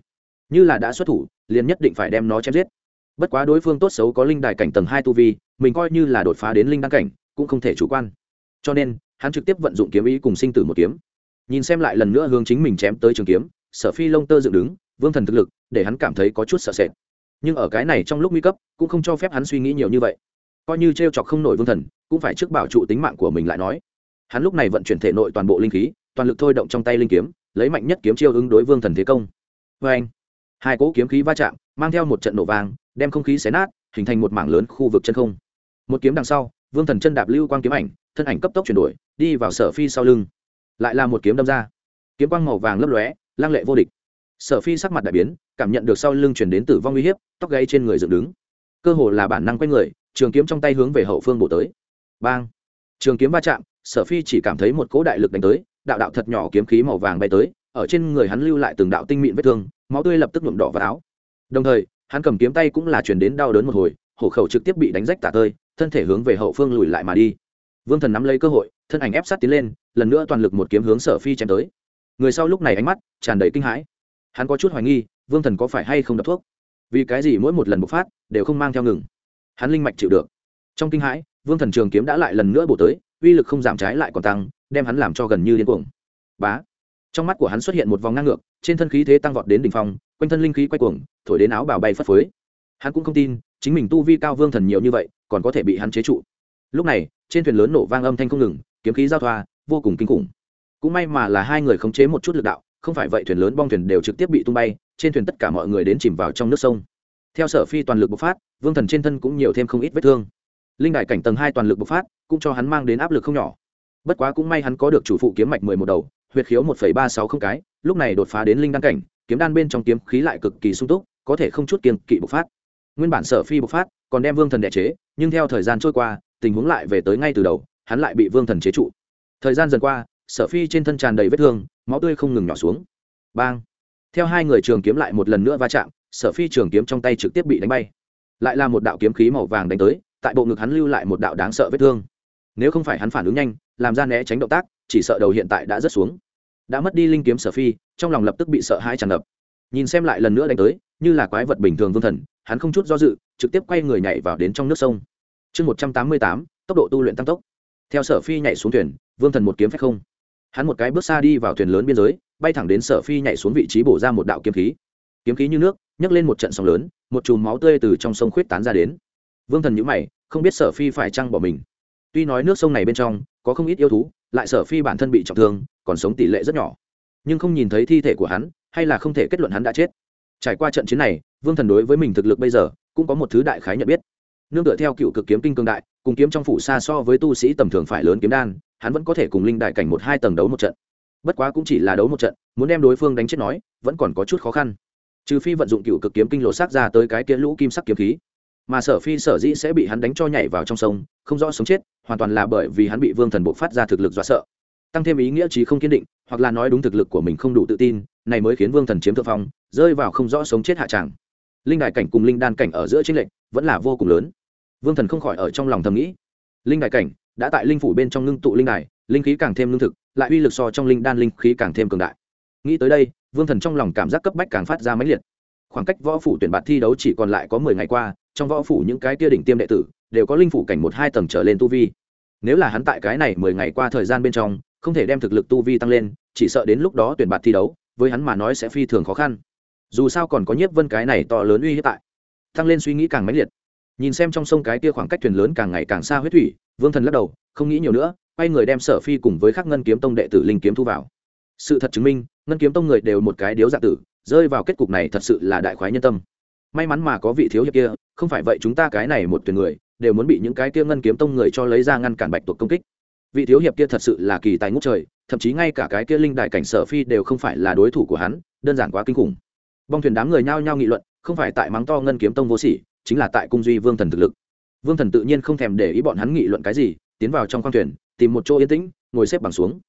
Như là đã xuất thủ, liền nhất định phải đem nó chém giết. Bất quá đối phương tốt xấu có linh đài cảnh tầng hai tu vi, mình coi như là đột phá đến linh đăng cảnh, cũng không thể chủ quan. Cho nên, hắn trực tiếp vận dụng kiếm ý cùng sinh tử một kiếm. Nhìn xem lại lần nữa hướng chính mình chém tới trường kiếm, sở phi lông tơ dựng đứng, vương thần thực lực, để hắn cảm thấy có chút sợ sệt nhưng ở cái này trong lúc nguy cấp, cũng không cho phép hắn suy nghĩ nhiều như vậy. Coi như t r e o chọc không nổi vương thần, cũng phải trước bảo trụ tính mạng của mình lại nói. Hắn lúc này vận chuyển thể nội toàn bộ linh khí, toàn lực thôi động trong tay linh kiếm, lấy mạnh nhất kiếm chiêu ứng đối vương thần thế công. Vê anh, hai cỗ kiếm khí va chạm, mang theo một trận nổ vàng đem không khí xé nát, hình thành một mảng lớn khu vực chân không. Một kiếm đằng sau, vương thần chân đạp lưu quang kiếm ảnh, thân ảnh cấp tốc chuyển đổi, đi vào sở phi sau lưng. Lại là một kiếm đâm ra. Kiếm quang màu vàng lấp lóe, lăng lệ vô địch sở phi sắc mặt đại biến, cảm nhận được sau lưng chuyển đến tử vong uy hiếp, tóc gáy trên người dựng đứng. Cơ hồ là bản năng quay người, trường kiếm trong tay hướng về hậu phương bổ tới. Bang! Trường kiếm va chạm, sở phi chỉ cảm thấy một cỗ đại lực đánh tới, đạo đạo thật nhỏ kiếm khí màu vàng bay tới, ở trên người hắn lưu lại từng đạo tinh mịn vết thương, máu tươi lập tức nhuộm đỏ vào áo. Đồng thời, hắn cầm kiếm tay cũng là chuyển đến đau đớn một hồi, hổ khẩu trực tiếp bị đánh rách tả tơi, thân thể hướng về hậu phương lùi lại mà đi. Vương thần nắm lấy cơ hội, thân ảnh ép sát tiến lên, lần nữa toàn lực một kiếm hướng sở phi chém tới. Người sau lúc này ánh mắt tràn đầy kinh hãi hắn có chút hoài nghi, vương thần có phải hay không đập thuốc? Vì cái gì mỗi một lần bộc phát đều không mang theo ngừng? Hắn linh mạch chịu được. Trong kinh hãi, vương thần trường kiếm đã lại lần nữa bổ tới, uy lực không giảm trái lại còn tăng, đem hắn làm cho gần như điên cuồng. Bá! Trong mắt của hắn xuất hiện một vòng ngang ngược, trên thân khí thế tăng vọt đến đỉnh phong, quanh thân linh khí quay cuồng, thổi đến áo bào bay phất phới. Hắn cũng không tin, chính mình tu vi cao vương thần nhiều như vậy, còn có thể bị hắn chế trụ. Lúc này, trên thuyền lớn nổ vang âm thanh không ngừng, kiếm khí giao thoa, vô cùng kinh khủng. Cũng may mà là hai người khống chế một chút lực đạo không phải vậy thuyền lớn bong thuyền đều trực tiếp bị tung bay, trên thuyền tất cả mọi người đến chìm vào trong nước sông. Theo sở phi toàn lực bộc phát, vương thần trên thân cũng nhiều thêm không ít vết thương. Linh đại cảnh tầng hai toàn lực bộc phát, cũng cho hắn mang đến áp lực không nhỏ. Bất quá cũng may hắn có được chủ phụ kiếm mạch mười một đầu, huyệt khiếu một phẩy ba sáu không cái, lúc này đột phá đến linh đăng cảnh, kiếm đan bên trong kiếm khí lại cực kỳ sung túc, có thể không chút kiềm kỵ bộc phát. Nguyên bản sở phi bộc phát, còn đem vương thần đẻ chế, nhưng theo thời gian trôi qua, tình huống lại về tới ngay từ đầu, hắn lại bị vương thần chế trụ. Thời gian dần qua, sở phi trên thân tràn đầy vết thương máu tươi không ngừng nhỏ xuống. Bang! Theo hai người trường kiếm lại một lần nữa va chạm, sở phi trường kiếm trong tay trực tiếp bị đánh bay. Lại là một đạo kiếm khí màu vàng đánh tới, tại bộ ngực hắn lưu lại một đạo đáng sợ vết thương. Nếu không phải hắn phản ứng nhanh, làm ra né tránh động tác, chỉ sợ đầu hiện tại đã rớt xuống. Đã mất đi linh kiếm sở phi, trong lòng lập tức bị sợ hãi tràn ngập. Nhìn xem lại lần nữa đánh tới, như là quái vật bình thường vương thần, hắn không chút do dự, trực tiếp quay người nhảy vào đến trong nước sông. Chương một trăm tám mươi tám, tốc độ tu luyện tăng tốc. Theo sở phi nhảy xuống thuyền, vương thần một kiếm phách không hắn một cái bước xa đi vào thuyền lớn biên giới, bay thẳng đến sở phi nhảy xuống vị trí bổ ra một đạo kiếm khí. Kiếm khí như nước, nhấc lên một trận sóng lớn, một chùm máu tươi từ trong sông khuyết tán ra đến. Vương thần nhữ mày, không biết sở phi phải chăng bỏ mình. Tuy nói nước sông này bên trong có không ít yêu thú, lại sở phi bản thân bị trọng thương, còn sống tỷ lệ rất nhỏ. Nhưng không nhìn thấy thi thể của hắn, hay là không thể kết luận hắn đã chết. Trải qua trận chiến này, vương thần đối với mình thực lực bây giờ cũng có một thứ đại khái nhận biết. Nương tựa theo cựu cực kiếm kinh cương đại, cùng kiếm trong phủ xa so với tu sĩ tầm thường phải lớn kiếm đan hắn vẫn có thể cùng linh đại cảnh một hai tầng đấu một trận. Bất quá cũng chỉ là đấu một trận, muốn đem đối phương đánh chết nói, vẫn còn có chút khó khăn. Trừ phi vận dụng cựu cực kiếm kinh lộ xác ra tới cái kia lũ kim sắc kiếm khí. Mà sở phi sở dĩ sẽ bị hắn đánh cho nhảy vào trong sông, không rõ sống chết, hoàn toàn là bởi vì hắn bị vương thần buộc phát ra thực lực dọa sợ. Tăng thêm ý nghĩa trí không kiên định, hoặc là nói đúng thực lực của mình không đủ tự tin, này mới khiến vương thần chiếm thượng phong, rơi vào không rõ sống chết hạ tràng linh đại cảnh cùng linh đan cảnh ở giữa chính lệnh vẫn là vô cùng lớn. Vương thần không khỏi ở trong lòng thầm nghĩ. Linh đại cảnh đã tại linh phủ bên trong ngưng tụ linh đài, linh khí càng thêm lương thực, lại uy lực so trong linh đan linh khí càng thêm cường đại. Nghĩ tới đây, vương thần trong lòng cảm giác cấp bách càng phát ra máy liệt. Khoảng cách võ phủ tuyển bạt thi đấu chỉ còn lại có mười ngày qua, trong võ phủ những cái tia đỉnh tiêm đệ tử đều có linh phủ cảnh một hai tầng trở lên tu vi. Nếu là hắn tại cái này mười ngày qua thời gian bên trong, không thể đem thực lực tu vi tăng lên, chỉ sợ đến lúc đó tuyển bạt thi đấu, với hắn mà nói sẽ phi thường khó khăn. Dù sao còn có nhiếp vân cái này to lớn uy hiếp tại. Tăng lên suy nghĩ càng mãnh liệt nhìn xem trong sông cái kia khoảng cách thuyền lớn càng ngày càng xa huyết thủy, vương thần lắc đầu, không nghĩ nhiều nữa, quay người đem sở phi cùng với khắc ngân kiếm tông đệ tử linh kiếm thu vào. Sự thật chứng minh, ngân kiếm tông người đều một cái điếu dạ tử, rơi vào kết cục này thật sự là đại khoái nhân tâm. May mắn mà có vị thiếu hiệp kia, không phải vậy chúng ta cái này một tuyển người, đều muốn bị những cái kia ngân kiếm tông người cho lấy ra ngăn cản bạch tuộc công kích. Vị thiếu hiệp kia thật sự là kỳ tài ngút trời, thậm chí ngay cả cái kia linh đại cảnh sở phi đều không phải là đối thủ của hắn, đơn giản quá kinh khủng. Bong thuyền đám người nhao nhao nghị luận, không phải tại mắng to ngân kiếm tông vô sỉ chính là tại cung duy vương thần thực lực. Vương thần tự nhiên không thèm để ý bọn hắn nghị luận cái gì, tiến vào trong khoang thuyền, tìm một chỗ yên tĩnh, ngồi xếp bằng xuống.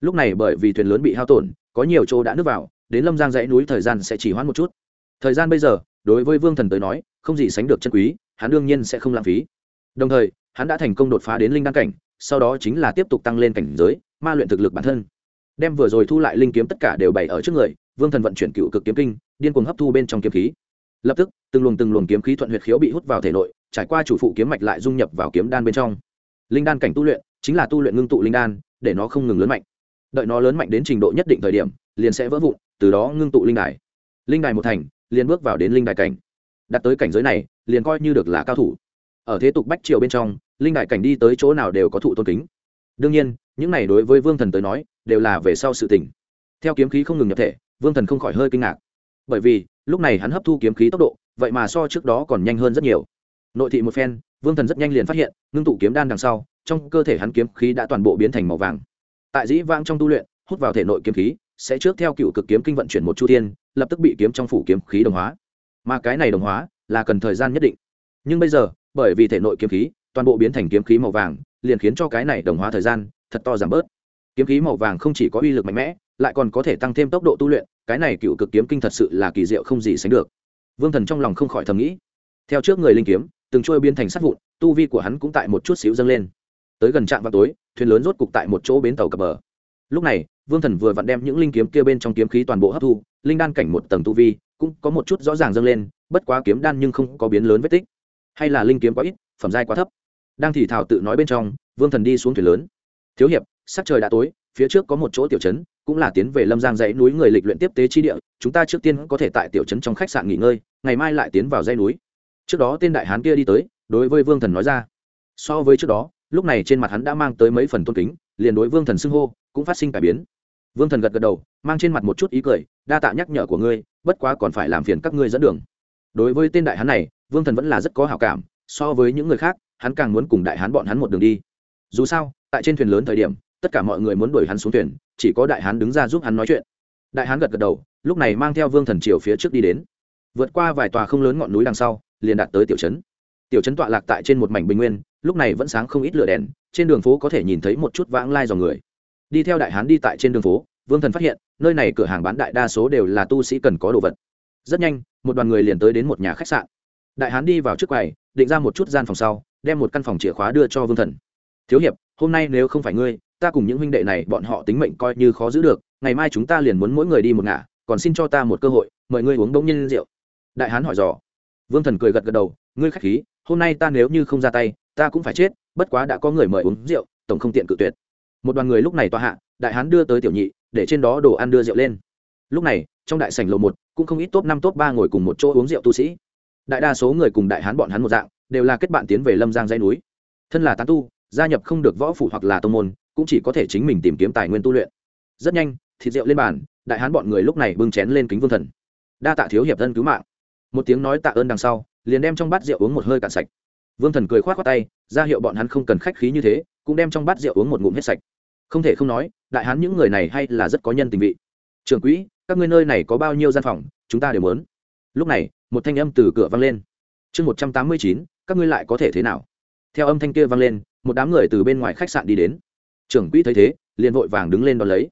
Lúc này bởi vì thuyền lớn bị hao tổn, có nhiều chỗ đã nước vào, đến lâm giang dãy núi thời gian sẽ chỉ hoãn một chút. Thời gian bây giờ, đối với vương thần tới nói, không gì sánh được chân quý, hắn đương nhiên sẽ không lãng phí. Đồng thời, hắn đã thành công đột phá đến linh đăng cảnh, sau đó chính là tiếp tục tăng lên cảnh giới, ma luyện thực lực bản thân. Đem vừa rồi thu lại linh kiếm tất cả đều bày ở trước người, vương thần vận chuyển cựu cực kiếm kinh, điên cuồng hấp thu bên trong kiếm khí lập tức, từng luồng từng luồng kiếm khí thuận huyệt khiếu bị hút vào thể nội, trải qua chủ phụ kiếm mạch lại dung nhập vào kiếm đan bên trong. Linh đan cảnh tu luyện, chính là tu luyện ngưng tụ linh đan, để nó không ngừng lớn mạnh. Đợi nó lớn mạnh đến trình độ nhất định thời điểm, liền sẽ vỡ vụn, từ đó ngưng tụ linh đài. Linh đài một thành, liền bước vào đến linh đài cảnh. Đặt tới cảnh giới này, liền coi như được là cao thủ. Ở thế tục bách triều bên trong, linh đài cảnh đi tới chỗ nào đều có thụ tôn kính. Đương nhiên, những này đối với vương thần tới nói, đều là về sau sự tỉnh theo kiếm khí không ngừng nhập thể, vương thần không khỏi hơi kinh ngạc. Bởi vì lúc này hắn hấp thu kiếm khí tốc độ, vậy mà so trước đó còn nhanh hơn rất nhiều. Nội thị một phen, vương thần rất nhanh liền phát hiện, ngưng tụ kiếm đan đằng sau, trong cơ thể hắn kiếm khí đã toàn bộ biến thành màu vàng. Tại dĩ vãng trong tu luyện, hút vào thể nội kiếm khí, sẽ trước theo cựu cực kiếm kinh vận chuyển một chu thiên, lập tức bị kiếm trong phủ kiếm khí đồng hóa. Mà cái này đồng hóa là cần thời gian nhất định. Nhưng bây giờ, bởi vì thể nội kiếm khí, toàn bộ biến thành kiếm khí màu vàng, liền khiến cho cái này đồng hóa thời gian thật to giảm bớt. Kiếm khí màu vàng không chỉ có uy lực mạnh mẽ, lại còn có thể tăng thêm tốc độ tu luyện cái này cựu cực kiếm kinh thật sự là kỳ diệu không gì sánh được. Vương thần trong lòng không khỏi thầm nghĩ. Theo trước người linh kiếm, từng trôi biến thành sắt vụn, tu vi của hắn cũng tại một chút xíu dâng lên. Tới gần trạm vào tối, thuyền lớn rốt cục tại một chỗ bến tàu cập bờ. Lúc này, vương thần vừa vặn đem những linh kiếm kia bên trong kiếm khí toàn bộ hấp thu, linh đan cảnh một tầng tu vi cũng có một chút rõ ràng dâng lên, bất quá kiếm đan nhưng không có biến lớn vết tích. Hay là linh kiếm quá ít, phẩm giai quá thấp. Đang thì thảo tự nói bên trong, vương thần đi xuống thuyền lớn. Thiếu hiệp sắc trời đã tối, phía trước có một chỗ tiểu trấn cũng là tiến về lâm giang dãy núi người lịch luyện tiếp tế chi địa, chúng ta trước tiên có thể tại tiểu trấn trong khách sạn nghỉ ngơi, ngày mai lại tiến vào dãy núi. Trước đó tên đại hán kia đi tới, đối với vương thần nói ra. So với trước đó, lúc này trên mặt hắn đã mang tới mấy phần tôn kính, liền đối vương thần xưng hô, cũng phát sinh cải biến. Vương thần gật gật đầu, mang trên mặt một chút ý cười, đa tạ nhắc nhở của ngươi, bất quá còn phải làm phiền các ngươi dẫn đường. Đối với tên đại hán này, vương thần vẫn là rất có hảo cảm, so với những người khác, hắn càng muốn cùng đại hán bọn hắn một đường đi. Dù sao, tại trên thuyền lớn thời điểm tất cả mọi người muốn đuổi hắn xuống thuyền, chỉ có đại hán đứng ra giúp hắn nói chuyện. Đại hán gật gật đầu, lúc này mang theo vương thần triều phía trước đi đến. Vượt qua vài tòa không lớn ngọn núi đằng sau, liền đạt tới tiểu trấn. Tiểu trấn tọa lạc tại trên một mảnh bình nguyên, lúc này vẫn sáng không ít lửa đèn, trên đường phố có thể nhìn thấy một chút vãng lai dòng người. Đi theo đại hán đi tại trên đường phố, vương thần phát hiện, nơi này cửa hàng bán đại đa số đều là tu sĩ cần có đồ vật. Rất nhanh, một đoàn người liền tới đến một nhà khách sạn. Đại hán đi vào trước quầy, định ra một chút gian phòng sau, đem một căn phòng chìa khóa đưa cho vương thần. Thiếu hiệp, hôm nay nếu không phải ngươi ta cùng những huynh đệ này bọn họ tính mệnh coi như khó giữ được, ngày mai chúng ta liền muốn mỗi người đi một ngả, còn xin cho ta một cơ hội, mời ngươi uống bỗng nhiên rượu. Đại hán hỏi dò. Vương thần cười gật gật đầu, ngươi khách khí, hôm nay ta nếu như không ra tay, ta cũng phải chết, bất quá đã có người mời uống rượu, tổng không tiện cự tuyệt. Một đoàn người lúc này tòa hạ, đại hán đưa tới tiểu nhị, để trên đó đồ ăn đưa rượu lên. Lúc này, trong đại sảnh lầu một, cũng không ít top năm top ba ngồi cùng một chỗ uống rượu tu sĩ. Đại đa số người cùng đại hán bọn hắn một dạng, đều là kết bạn tiến về lâm giang dây núi. Thân là tán tu, gia nhập không được võ phủ hoặc là tô môn cũng chỉ có thể chính mình tìm kiếm tài nguyên tu luyện. Rất nhanh, thịt rượu lên bàn, đại hán bọn người lúc này bưng chén lên kính vương thần. Đa tạ thiếu hiệp thân cứu mạng. Một tiếng nói tạ ơn đằng sau, liền đem trong bát rượu uống một hơi cạn sạch. Vương thần cười k h o á t k tay, ra hiệu bọn hắn không cần khách khí như thế, cũng đem trong bát rượu uống một ngụm hết sạch. Không thể không nói, đại hán những người này hay là rất có nhân tình vị. Trường quỹ, các ngươi nơi này có bao nhiêu gian phòng, chúng ta đều muốn. Lúc này, một thanh âm từ cửa vang lên. Chương một trăm tám mươi chín, các ngươi lại có thể thế nào? Theo âm thanh kia vang lên, một đám người từ bên ngoài khách sạn đi đến trưởng quỹ thấy thế, liền vội vàng đứng lên đón lấy.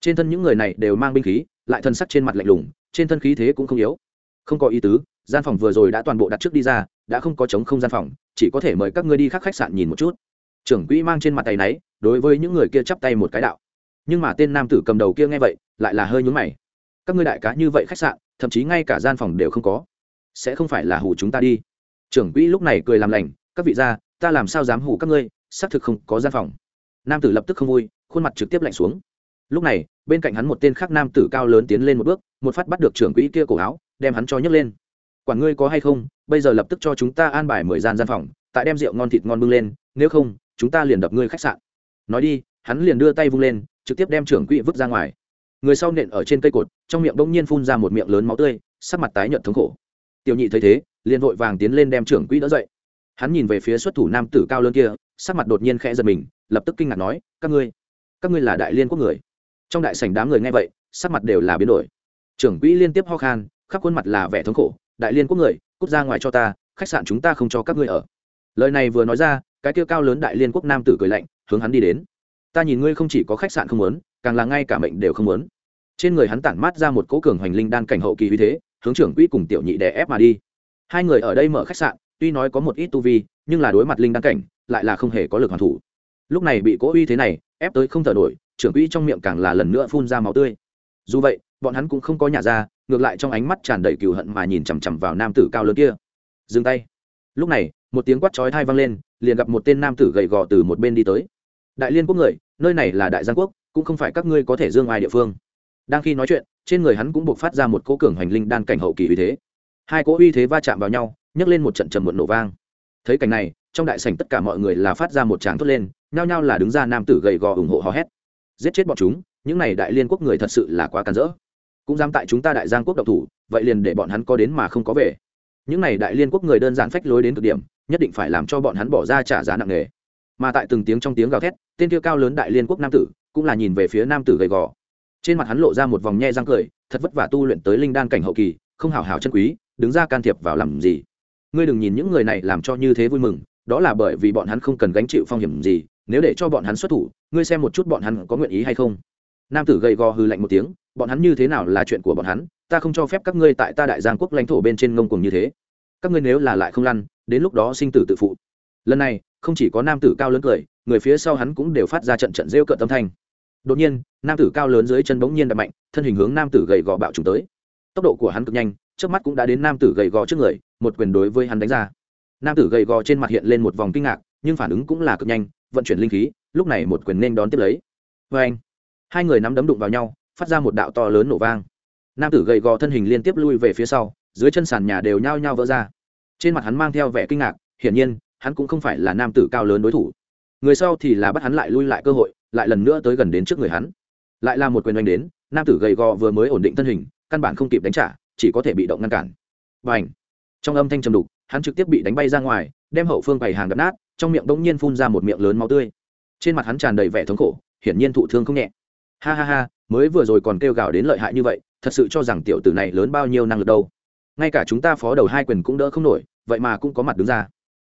Trên thân những người này đều mang binh khí, lại thân sắc trên mặt lạnh lùng, trên thân khí thế cũng không yếu. Không có ý tứ, gian phòng vừa rồi đã toàn bộ đặt trước đi ra, đã không có chống không gian phòng, chỉ có thể mời các ngươi đi khác khách sạn nhìn một chút. Trưởng quỹ mang trên mặt tay náy, đối với những người kia chắp tay một cái đạo. Nhưng mà tên nam tử cầm đầu kia nghe vậy, lại là hơi nhún mày. Các ngươi đại cá như vậy khách sạn, thậm chí ngay cả gian phòng đều không có. Sẽ không phải là hù chúng ta đi. Trưởng quỹ lúc này cười làm lành, các vị gia, ta làm sao dám hù các ngươi, xác thực không có gian phòng nam tử lập tức không vui, khuôn mặt trực tiếp lạnh xuống. Lúc này, bên cạnh hắn một tên khác nam tử cao lớn tiến lên một bước, một phát bắt được trưởng quỹ kia cổ áo, đem hắn cho nhấc lên. Quản ngươi có hay không, bây giờ lập tức cho chúng ta an bài mười gian gian phòng, tại đem rượu ngon thịt ngon bưng lên, nếu không, chúng ta liền đập ngươi khách sạn. Nói đi, hắn liền đưa tay vung lên, trực tiếp đem trưởng quỹ vứt ra ngoài. Người sau nện ở trên cây cột, trong miệng bỗng nhiên phun ra một miệng lớn máu tươi, sắc mặt tái nhợt thống khổ. Tiểu nhị thấy thế, liền vội vàng tiến lên đem trưởng quỹ đỡ dậy. Hắn nhìn về phía xuất thủ nam tử cao lớn kia, sắc mặt đột nhiên khẽ giật mình lập tức kinh ngạc nói, các ngươi các ngươi là đại liên quốc người. Trong đại sảnh đám người nghe vậy, sắc mặt đều là biến đổi. Trưởng quỹ liên tiếp ho khan, khắp khuôn mặt là vẻ thống khổ, đại liên quốc người, cút ra ngoài cho ta, khách sạn chúng ta không cho các ngươi ở. Lời này vừa nói ra, cái kia cao lớn đại liên quốc nam tử cười lạnh, hướng hắn đi đến. Ta nhìn ngươi không chỉ có khách sạn không muốn, càng là ngay cả mệnh đều không muốn. Trên người hắn tản mát ra một cỗ cường hoành linh đan cảnh hậu kỳ uy thế, hướng trưởng quỹ cùng tiểu nhị đè ép mà đi. Hai người ở đây mở khách sạn, tuy nói có một ít tu vi, nhưng là đối mặt linh đan cảnh, lại là không hề có lực hoàn thủ lúc này bị cố uy thế này, ép tới không thở nổi, trưởng quỹ trong miệng càng là lần nữa phun ra máu tươi. Dù vậy, bọn hắn cũng không có nhà ra, ngược lại trong ánh mắt tràn đầy cừu hận mà nhìn chằm chằm vào nam tử cao lớn kia. Dừng tay. Lúc này, một tiếng quát chói thai vang lên, liền gặp một tên nam tử gầy gò từ một bên đi tới. Đại liên quốc người, nơi này là đại giang quốc, cũng không phải các ngươi có thể dương ai địa phương. Đang khi nói chuyện, trên người hắn cũng buộc phát ra một cỗ cường hoành linh đan cảnh hậu kỳ uy thế. Hai cỗ uy thế va chạm vào nhau, nhấc lên một trận trầm muộn nổ vang. Thấy cảnh này, trong đại sảnh tất cả mọi người là phát ra một tràng thốt lên nhao nhao là đứng ra nam tử gầy gò ủng hộ hò hét. Giết chết bọn chúng, những này đại liên quốc người thật sự là quá càn rỡ. Cũng dám tại chúng ta đại giang quốc độc thủ, vậy liền để bọn hắn có đến mà không có về. Những này đại liên quốc người đơn giản phách lối đến cực điểm, nhất định phải làm cho bọn hắn bỏ ra trả giá nặng nề. Mà tại từng tiếng trong tiếng gào thét, tên kia cao lớn đại liên quốc nam tử cũng là nhìn về phía nam tử gầy gò. Trên mặt hắn lộ ra một vòng nhe răng cười, thật vất vả tu luyện tới linh đan cảnh hậu kỳ, không hào hào chân quý, đứng ra can thiệp vào làm gì? Ngươi đừng nhìn những người này làm cho như thế vui mừng, đó là bởi vì bọn hắn không cần gánh chịu phong hiểm gì nếu để cho bọn hắn xuất thủ, ngươi xem một chút bọn hắn có nguyện ý hay không. Nam tử gầy gò hư lạnh một tiếng, bọn hắn như thế nào là chuyện của bọn hắn? Ta không cho phép các ngươi tại ta đại giang quốc lãnh thổ bên trên ngông cùng như thế. Các ngươi nếu là lại không lăn, đến lúc đó sinh tử tự phụ. Lần này, không chỉ có nam tử cao lớn cười, người phía sau hắn cũng đều phát ra trận trận rêu cợt tâm thanh. Đột nhiên, nam tử cao lớn dưới chân bỗng nhiên đập mạnh, thân hình hướng nam tử gầy gò bạo trùng tới. Tốc độ của hắn cực nhanh trước mắt cũng đã đến nam tử gầy gò trước người, một quyền đối với hắn đánh ra. Nam tử gầy gò trên mặt hiện lên một vòng kinh ngạc, nhưng phản ứng cũng là cực nhanh vận chuyển linh khí, lúc này một quyền nên đón tiếp lấy. Vê anh, hai người nắm đấm đụng vào nhau, phát ra một đạo to lớn nổ vang. Nam tử gầy gò thân hình liên tiếp lui về phía sau, dưới chân sàn nhà đều nhao nhao vỡ ra. Trên mặt hắn mang theo vẻ kinh ngạc, hiển nhiên, hắn cũng không phải là nam tử cao lớn đối thủ. Người sau thì là bắt hắn lại lui lại cơ hội, lại lần nữa tới gần đến trước người hắn. Lại là một quyền đánh đến, nam tử gầy gò vừa mới ổn định thân hình, căn bản không kịp đánh trả, chỉ có thể bị động ngăn cản. Và ảnh trong âm thanh trầm đục, hắn trực tiếp bị đánh bay ra ngoài, đem hậu phương bày hàng đập nát trong miệng bỗng nhiên phun ra một miệng lớn máu tươi. Trên mặt hắn tràn đầy vẻ thống khổ, hiển nhiên thụ thương không nhẹ. Ha ha ha, mới vừa rồi còn kêu gào đến lợi hại như vậy, thật sự cho rằng tiểu tử này lớn bao nhiêu năng lực đâu. Ngay cả chúng ta phó đầu hai quyền cũng đỡ không nổi, vậy mà cũng có mặt đứng ra.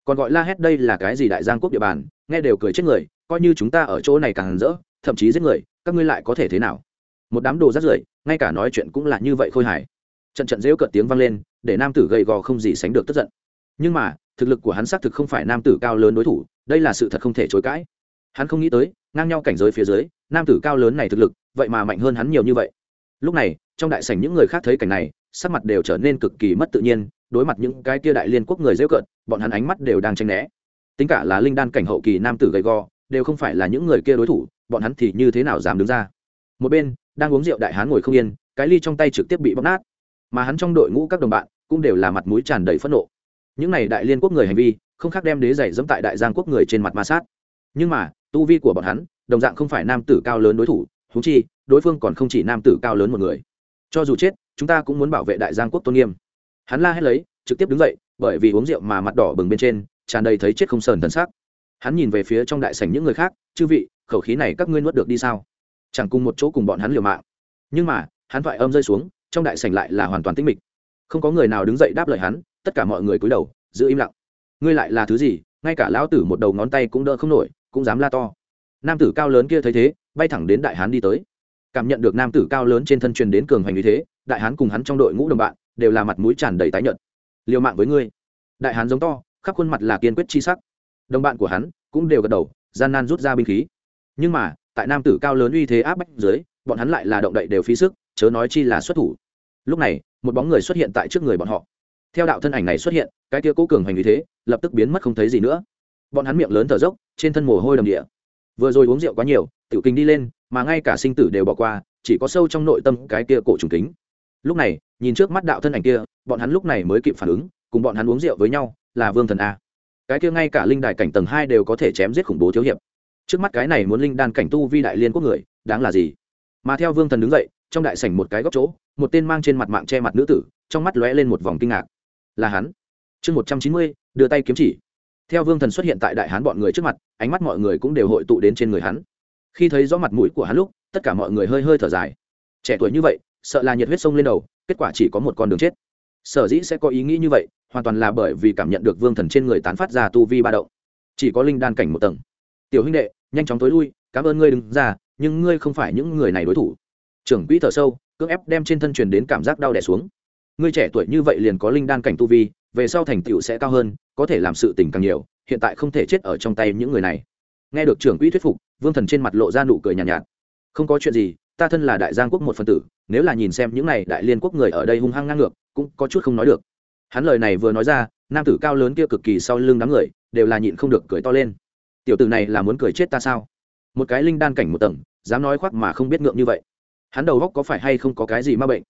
Còn gọi la hét đây là cái gì đại giang quốc địa bàn, nghe đều cười chết người, coi như chúng ta ở chỗ này càng rỡ, thậm chí giết người, các ngươi lại có thể thế nào? Một đám đồ rắt rưởi, ngay cả nói chuyện cũng là như vậy khôi hài. Trận trận rêu cợt tiếng vang lên, để nam tử gầy gò không gì sánh được tức giận. Nhưng mà thực lực của hắn xác thực không phải nam tử cao lớn đối thủ, đây là sự thật không thể chối cãi. Hắn không nghĩ tới, ngang nhau cảnh giới phía dưới, nam tử cao lớn này thực lực, vậy mà mạnh hơn hắn nhiều như vậy. Lúc này, trong đại sảnh những người khác thấy cảnh này, sắc mặt đều trở nên cực kỳ mất tự nhiên, đối mặt những cái kia đại liên quốc người dễ cợt, bọn hắn ánh mắt đều đang tranh né. Tính cả là linh đan cảnh hậu kỳ nam tử gầy gò, đều không phải là những người kia đối thủ, bọn hắn thì như thế nào dám đứng ra? Một bên, đang uống rượu đại hán ngồi không yên, cái ly trong tay trực tiếp bị bóc nát. Mà hắn trong đội ngũ các đồng bạn cũng đều là mặt mũi tràn đầy phẫn nộ những này đại liên quốc người hành vi, không khác đem đế giày dẫm tại đại giang quốc người trên mặt ma sát. Nhưng mà, tu vi của bọn hắn, đồng dạng không phải nam tử cao lớn đối thủ thú chi, đối phương còn không chỉ nam tử cao lớn một người. Cho dù chết, chúng ta cũng muốn bảo vệ đại giang quốc tôn nghiêm. Hắn la hét lấy, trực tiếp đứng dậy, bởi vì uống rượu mà mặt đỏ bừng bên trên, tràn đầy thấy chết không sờn thần sắc. Hắn nhìn về phía trong đại sảnh những người khác, chư vị, khẩu khí này các ngươi nuốt được đi sao? Chẳng cùng một chỗ cùng bọn hắn liều mạng. Nhưng mà, hắn thoại âm rơi xuống, trong đại sảnh lại là hoàn toàn tĩnh mịch. Không có người nào đứng dậy đáp lời hắn tất cả mọi người cúi đầu, giữ im lặng. Ngươi lại là thứ gì? Ngay cả lão tử một đầu ngón tay cũng đỡ không nổi, cũng dám la to. Nam tử cao lớn kia thấy thế, bay thẳng đến đại hán đi tới. Cảm nhận được nam tử cao lớn trên thân truyền đến cường hoành như thế, đại hán cùng hắn trong đội ngũ đồng bạn, đều là mặt mũi tràn đầy tái nhợt. Liều mạng với ngươi. Đại hán giống to, khắp khuôn mặt là kiên quyết chi sắc. Đồng bạn của hắn cũng đều gật đầu, gian nan rút ra binh khí. Nhưng mà, tại nam tử cao lớn uy thế áp bách dưới, bọn hắn lại là động đậy đều phí sức, chớ nói chi là xuất thủ. Lúc này, một bóng người xuất hiện tại trước người bọn họ theo đạo thân ảnh này xuất hiện, cái kia cố cường hành như thế, lập tức biến mất không thấy gì nữa. Bọn hắn miệng lớn thở dốc, trên thân mồ hôi đầm địa. Vừa rồi uống rượu quá nhiều, tiểu kinh đi lên, mà ngay cả sinh tử đều bỏ qua, chỉ có sâu trong nội tâm cái kia cổ trùng kính. Lúc này, nhìn trước mắt đạo thân ảnh kia, bọn hắn lúc này mới kịp phản ứng, cùng bọn hắn uống rượu với nhau, là vương thần a. Cái kia ngay cả linh đài cảnh tầng hai đều có thể chém giết khủng bố thiếu hiệp. Trước mắt cái này muốn linh đan cảnh tu vi đại liên quốc người, đáng là gì? Mà theo vương thần đứng dậy, trong đại sảnh một cái góc chỗ, một tên mang trên mặt mạng che mặt nữ tử, trong mắt lóe lên một vòng kinh ngạc là hắn. Chương một trăm chín mươi, đưa tay kiếm chỉ. Theo vương thần xuất hiện tại đại hán bọn người trước mặt, ánh mắt mọi người cũng đều hội tụ đến trên người hắn. Khi thấy rõ mặt mũi của hắn lúc, tất cả mọi người hơi hơi thở dài. Trẻ tuổi như vậy, sợ là nhiệt huyết sông lên đầu, kết quả chỉ có một con đường chết. Sở dĩ sẽ có ý nghĩ như vậy, hoàn toàn là bởi vì cảm nhận được vương thần trên người tán phát ra tu vi ba động. Chỉ có linh đan cảnh một tầng. Tiểu huynh đệ, nhanh chóng tối lui, cảm ơn ngươi đứng ra, nhưng ngươi không phải những người này đối thủ. Trưởng quỹ thở sâu, cưỡng ép đem trên thân truyền đến cảm giác đau đẻ xuống ngươi trẻ tuổi như vậy liền có linh đan cảnh tu vi về sau thành tựu sẽ cao hơn có thể làm sự tình càng nhiều hiện tại không thể chết ở trong tay những người này. Nghe được trưởng quỹ thuyết phục vương thần trên mặt lộ ra nụ cười nhàn nhạt, nhạt. Không có chuyện gì ta thân là đại giang quốc một phân tử nếu là nhìn xem những n à y đại liên quốc người ở đây hung hăng ngang ngược cũng có chút không nói được. Hắn lời này vừa nói ra nam tử cao lớn kia cực kỳ sau lưng đám người đều là nhịn không được cười to lên. Tiểu tử này là muốn cười chết ta sao? Một cái linh đan cảnh một tầng dám nói khoác mà không biết ngượng như vậy. Hắn đầu góc có phải hay không có cái gì m a bệnh?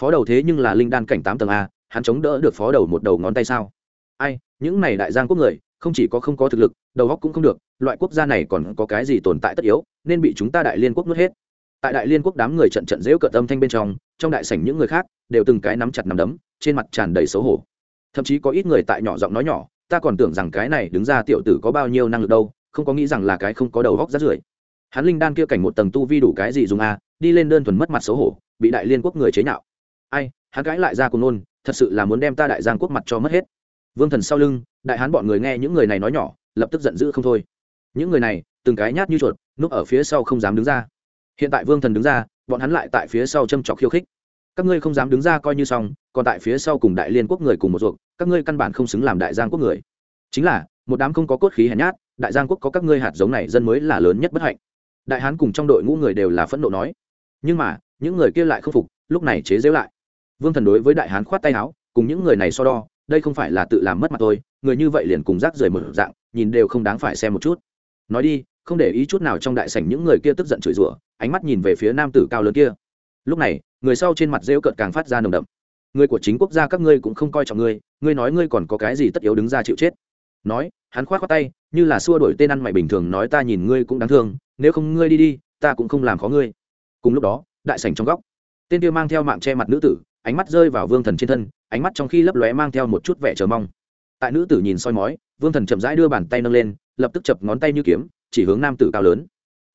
Phó đầu thế nhưng là linh đan cảnh tám tầng a, hắn chống đỡ được phó đầu một đầu ngón tay sao? Ai, những này đại giang quốc người, không chỉ có không có thực lực, đầu góc cũng không được, loại quốc gia này còn có cái gì tồn tại tất yếu, nên bị chúng ta đại liên quốc nuốt hết. Tại đại liên quốc đám người trận trận dễu cợt âm thanh bên trong trong đại sảnh những người khác đều từng cái nắm chặt nắm đấm, trên mặt tràn đầy xấu hổ. Thậm chí có ít người tại nhỏ giọng nói nhỏ, ta còn tưởng rằng cái này đứng ra tiểu tử có bao nhiêu năng lực đâu, không có nghĩ rằng là cái không có đầu góc rát rưởi. Hắn linh đan kia cảnh một tầng tu vi đủ cái gì dùng a, đi lên đơn thuần mất mặt xấu hổ, bị đại liên quốc người chế nhạo ai, hắn cãi lại ra cùng nôn, thật sự là muốn đem ta đại giang quốc mặt cho mất hết. Vương thần sau lưng, đại hán bọn người nghe những người này nói nhỏ, lập tức giận dữ không thôi. Những người này, từng cái nhát như chuột, núp ở phía sau không dám đứng ra. Hiện tại vương thần đứng ra, bọn hắn lại tại phía sau châm trọc khiêu khích. Các ngươi không dám đứng ra coi như xong, còn tại phía sau cùng đại liên quốc người cùng một ruột, các ngươi căn bản không xứng làm đại giang quốc người. Chính là, một đám không có cốt khí hèn nhát, đại giang quốc có các ngươi hạt giống này dân mới là lớn nhất bất hạnh. Đại hán cùng trong đội ngũ người đều là phẫn nộ nói. Nhưng mà, những người kia lại không phục, lúc này chế giễu lại vương thần đối với đại hán khoát tay áo, cùng những người này so đo, đây không phải là tự làm mất mặt tôi người như vậy liền cùng rác rời một dạng, nhìn đều không đáng phải xem một chút. Nói đi, không để ý chút nào trong đại sảnh những người kia tức giận chửi rủa, ánh mắt nhìn về phía nam tử cao lớn kia. Lúc này, người sau trên mặt rêu cợt càng phát ra nồng đậm. Người của chính quốc gia các ngươi cũng không coi trọng ngươi ngươi nói ngươi còn có cái gì tất yếu đứng ra chịu chết? Nói, hắn khoát khoát tay, như là xua đổi tên ăn mày bình thường nói ta nhìn ngươi cũng đáng thương, nếu không ngươi đi đi, ta cũng không làm khó ngươi. Cùng lúc đó, đại sảnh trong góc, tên kia mang theo mạng che mặt nữ tử ánh mắt rơi vào vương thần trên thân, ánh mắt trong khi lấp lóe mang theo một chút vẻ chờ mong. Tại nữ tử nhìn soi mói, vương thần chậm rãi đưa bàn tay nâng lên, lập tức chập ngón tay như kiếm, chỉ hướng nam tử cao lớn.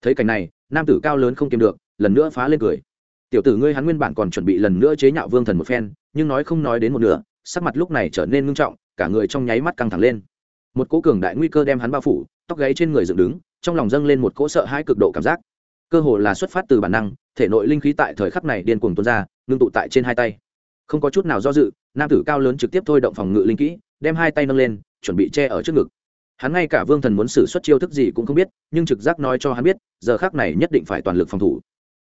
Thấy cảnh này, nam tử cao lớn không kiềm được, lần nữa phá lên cười. Tiểu tử ngươi hắn nguyên bản còn chuẩn bị lần nữa chế nhạo vương thần một phen, nhưng nói không nói đến một nửa, sắc mặt lúc này trở nên ngưng trọng, cả người trong nháy mắt căng thẳng lên. Một cỗ cường đại nguy cơ đem hắn bao phủ, tóc gáy trên người dựng đứng, trong lòng dâng lên một cỗ sợ hãi cực độ cảm giác. Cơ hồ là xuất phát từ bản năng, thể nội linh khí tại thời khắc này điên cuồng tuôn ra, ngưng tụ tại trên hai tay không có chút nào do dự, nam tử cao lớn trực tiếp thôi động phòng ngự linh kỹ, đem hai tay nâng lên, chuẩn bị che ở trước ngực. Hắn ngay cả vương thần muốn xử suất chiêu thức gì cũng không biết, nhưng trực giác nói cho hắn biết, giờ khác này nhất định phải toàn lực phòng thủ.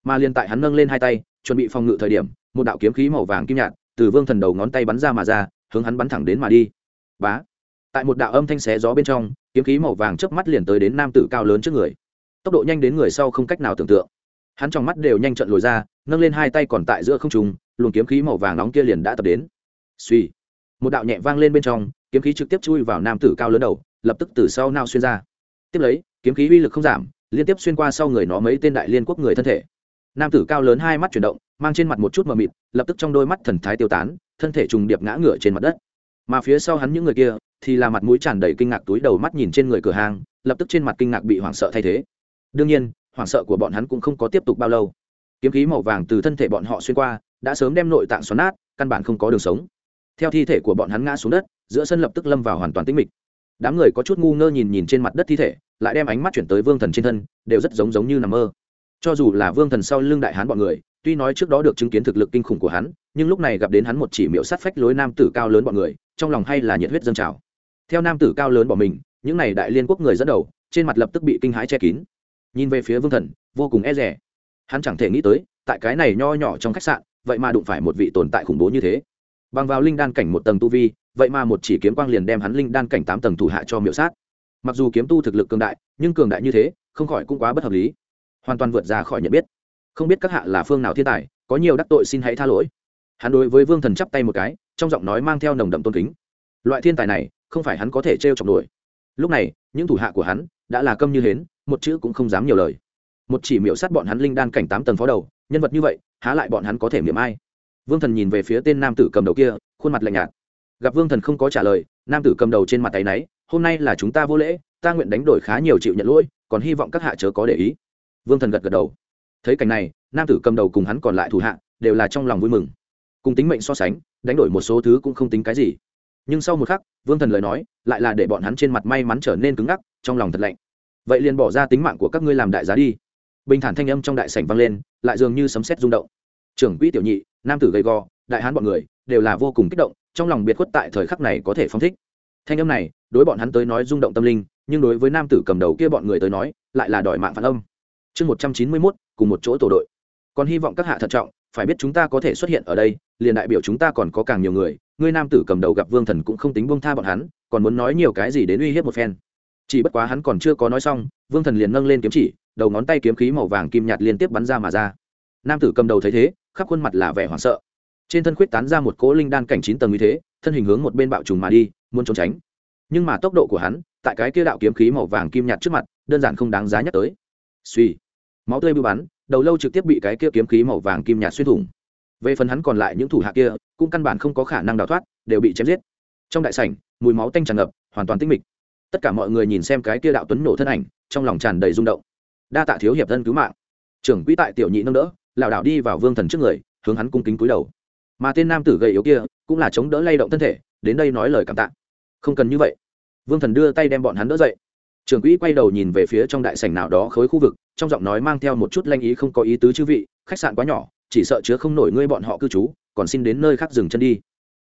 Mà liên tại hắn nâng lên hai tay, chuẩn bị phòng ngự thời điểm, một đạo kiếm khí màu vàng kim nhạt từ vương thần đầu ngón tay bắn ra mà ra, hướng hắn bắn thẳng đến mà đi. Bá! Tại một đạo âm thanh xé gió bên trong, kiếm khí màu vàng chớp mắt liền tới đến nam tử cao lớn trước người. Tốc độ nhanh đến người sau không cách nào tưởng tượng. Hắn trong mắt đều nhanh trận lồi ra, nâng lên hai tay còn tại giữa không trùng luồng kiếm khí màu vàng nóng kia liền đã tập đến. Suy một đạo nhẹ vang lên bên trong, kiếm khí trực tiếp chui vào nam tử cao lớn đầu, lập tức từ sau nao xuyên ra. Tiếp lấy, kiếm khí uy lực không giảm, liên tiếp xuyên qua sau người nó mấy tên đại liên quốc người thân thể. Nam tử cao lớn hai mắt chuyển động, mang trên mặt một chút mờ mịt, lập tức trong đôi mắt thần thái tiêu tán, thân thể trùng điệp ngã ngửa trên mặt đất. Mà phía sau hắn những người kia, thì là mặt mũi tràn đầy kinh ngạc túi đầu mắt nhìn trên người cửa hàng, lập tức trên mặt kinh ngạc bị hoảng sợ thay thế. Đương nhiên, hoảng sợ của bọn hắn cũng không có tiếp tục bao lâu. Kiếm khí màu vàng từ thân thể bọn họ xuyên qua đã sớm đem nội tạng xoắn nát, căn bản không có đường sống. Theo thi thể của bọn hắn ngã xuống đất, giữa sân lập tức lâm vào hoàn toàn tĩnh mịch. Đám người có chút ngu ngơ nhìn nhìn trên mặt đất thi thể, lại đem ánh mắt chuyển tới vương thần trên thân, đều rất giống giống như nằm mơ. Cho dù là vương thần sau lưng đại hán bọn người, tuy nói trước đó được chứng kiến thực lực kinh khủng của hắn, nhưng lúc này gặp đến hắn một chỉ miệu sát phách lối nam tử cao lớn bọn người, trong lòng hay là nhiệt huyết dâng trào. Theo nam tử cao lớn bỏ mình, những n à y đại liên quốc người dẫn đầu, trên mặt lập tức bị kinh hãi che kín. Nhìn về phía vương thần, vô cùng e rẻ hắn chẳng thể nghĩ tới, tại cái này nho nhỏ trong khách sạn vậy mà đụng phải một vị tồn tại khủng bố như thế. Bằng vào linh đan cảnh một tầng tu vi, vậy mà một chỉ kiếm quang liền đem hắn linh đan cảnh tám tầng thủ hạ cho miệu sát. Mặc dù kiếm tu thực lực cường đại, nhưng cường đại như thế, không khỏi cũng quá bất hợp lý. Hoàn toàn vượt ra khỏi nhận biết. Không biết các hạ là phương nào thiên tài, có nhiều đắc tội xin hãy tha lỗi. Hắn đối với vương thần chắp tay một cái, trong giọng nói mang theo nồng đậm tôn kính. Loại thiên tài này, không phải hắn có thể t r e o chọc nổi. Lúc này, những thủ hạ của hắn, đã là câm như hến, một chữ cũng không dám nhiều lời. Một chỉ miệu sát bọn hắn linh đan cảnh tám tầng phó đầu nhân vật như vậy, há lại bọn hắn có thể miệng ai? Vương thần nhìn về phía tên nam tử cầm đầu kia, khuôn mặt lạnh nhạt. Gặp vương thần không có trả lời, nam tử cầm đầu trên mặt tay náy, hôm nay là chúng ta vô lễ, ta nguyện đánh đổi khá nhiều chịu nhận lỗi, còn hy vọng các hạ chớ có để ý. Vương thần gật gật đầu. Thấy cảnh này, nam tử cầm đầu cùng hắn còn lại thủ hạ, đều là trong lòng vui mừng. Cùng tính mệnh so sánh, đánh đổi một số thứ cũng không tính cái gì. Nhưng sau một khắc, vương thần lời nói, lại là để bọn hắn trên mặt may mắn trở nên cứng ngắc, trong lòng thật lạnh. Vậy liền bỏ ra tính mạng của các ngươi làm đại giá đi. Bình thản thanh âm trong đại sảnh vang lên lại dường như sấm sét rung động. Trưởng quỹ tiểu nhị, nam tử gầy gò, đại hán bọn người, đều là vô cùng kích động, trong lòng biệt khuất tại thời khắc này có thể phong thích. Thanh âm này, đối bọn hắn tới nói rung động tâm linh, nhưng đối với nam tử cầm đầu kia bọn người tới nói, lại là đòi mạng phản âm. Chương một trăm chín mươi mốt, cùng một chỗ tổ đội. Còn hy vọng các hạ thận trọng, phải biết chúng ta có thể xuất hiện ở đây, liền đại biểu chúng ta còn có càng nhiều người, ngươi nam tử cầm đầu gặp vương thần cũng không tính buông tha bọn hắn, còn muốn nói nhiều cái gì đến uy hiếp một phen chỉ bất quá hắn còn chưa có nói xong, vương thần liền nâng lên kiếm chỉ, đầu ngón tay kiếm khí màu vàng kim nhạt liên tiếp bắn ra mà ra. Nam tử cầm đầu thấy thế, khắp khuôn mặt là vẻ hoảng sợ. Trên thân khuyết tán ra một cỗ linh đan cảnh chín tầng như thế, thân hình hướng một bên bạo trùng mà đi, muốn trốn tránh. Nhưng mà tốc độ của hắn, tại cái kia đạo kiếm khí màu vàng kim nhạt trước mặt, đơn giản không đáng giá nhắc tới. Suy, máu tươi bưu bắn, đầu lâu trực tiếp bị cái kia kiếm khí màu vàng kim nhạt xuyên thủng. Về phần hắn còn lại những thủ hạ kia, cũng căn bản không có khả năng đào thoát, đều bị chém giết. Trong đại sảnh, mùi máu tanh tràn ngập, hoàn toàn tinh mịch tất cả mọi người nhìn xem cái kia đạo tuấn nổ thân ảnh, trong lòng tràn đầy rung động. Đa tạ thiếu hiệp thân cứu mạng. Trưởng quỹ tại tiểu nhị nâng đỡ, lảo đảo đi vào vương thần trước người, hướng hắn cung kính cúi đầu. Mà tên nam tử gầy yếu kia, cũng là chống đỡ lay động thân thể, đến đây nói lời cảm tạ. Không cần như vậy. Vương thần đưa tay đem bọn hắn đỡ dậy. Trưởng quỹ quay đầu nhìn về phía trong đại sảnh nào đó khối khu vực, trong giọng nói mang theo một chút lanh ý không có ý tứ chư vị, khách sạn quá nhỏ, chỉ sợ chứa không nổi ngươi bọn họ cư trú, còn xin đến nơi khác dừng chân đi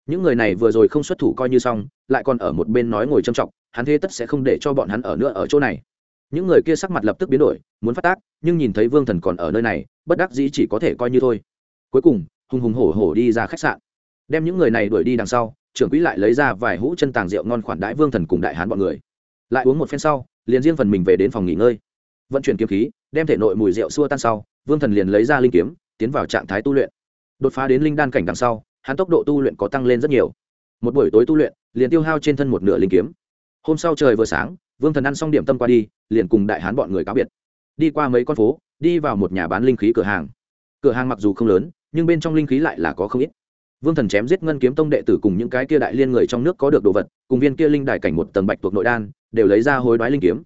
những người này vừa rồi không xuất thủ coi như xong, lại còn ở một bên nói ngồi trầm trọng hắn thế tất sẽ không để cho bọn hắn ở nữa ở chỗ này. Những người kia sắc mặt lập tức biến đổi, muốn phát tác, nhưng nhìn thấy vương thần còn ở nơi này, bất đắc dĩ chỉ có thể coi như thôi. Cuối cùng, hùng hùng hổ hổ đi ra khách sạn. Đem những người này đuổi đi đằng sau, trưởng quỹ lại lấy ra vài hũ chân tàng rượu ngon khoản đãi vương thần cùng đại hán bọn người. Lại uống một phen sau, liền riêng phần mình về đến phòng nghỉ ngơi. Vận chuyển kiếm khí, đem thể nội mùi rượu xua tan sau, vương thần liền lấy ra linh kiếm, tiến vào trạng thái tu luyện. Đột phá đến linh đan cảnh đằng sau hắn tốc độ tu luyện có tăng lên rất nhiều. Một buổi tối tu luyện, liền tiêu hao trên thân một nửa linh kiếm. Hôm sau trời vừa sáng, vương thần ăn xong điểm tâm qua đi, liền cùng đại hán bọn người cáo biệt. Đi qua mấy con phố, đi vào một nhà bán linh khí cửa hàng. Cửa hàng mặc dù không lớn, nhưng bên trong linh khí lại là có không ít. Vương thần chém giết ngân kiếm tông đệ tử cùng những cái kia đại liên người trong nước có được đồ vật, cùng viên kia linh đại cảnh một tầng bạch thuộc nội đan, đều lấy ra hối đoái linh kiếm.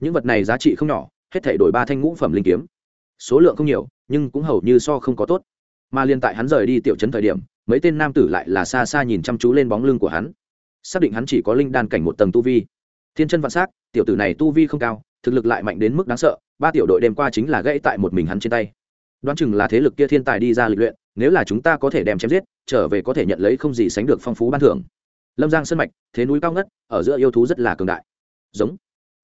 Những vật này giá trị không nhỏ, hết thể đổi ba thanh ngũ phẩm linh kiếm. Số lượng không nhiều, nhưng cũng hầu như so không có tốt. Mà liên tại hắn rời đi tiểu trấn thời điểm mấy tên nam tử lại là xa xa nhìn chăm chú lên bóng lưng của hắn. Xác định hắn chỉ có linh đan cảnh một tầng tu vi. Thiên chân vạn s á c tiểu tử này tu vi không cao, thực lực lại mạnh đến mức đáng sợ, ba tiểu đội đêm qua chính là gãy tại một mình hắn trên tay. Đoán chừng là thế lực kia thiên tài đi ra lịch luyện, nếu là chúng ta có thể đem chém giết, trở về có thể nhận lấy không gì sánh được phong phú ban thưởng. Lâm giang sân mạch, thế núi cao ngất, ở giữa yêu thú rất là cường đại. Giống.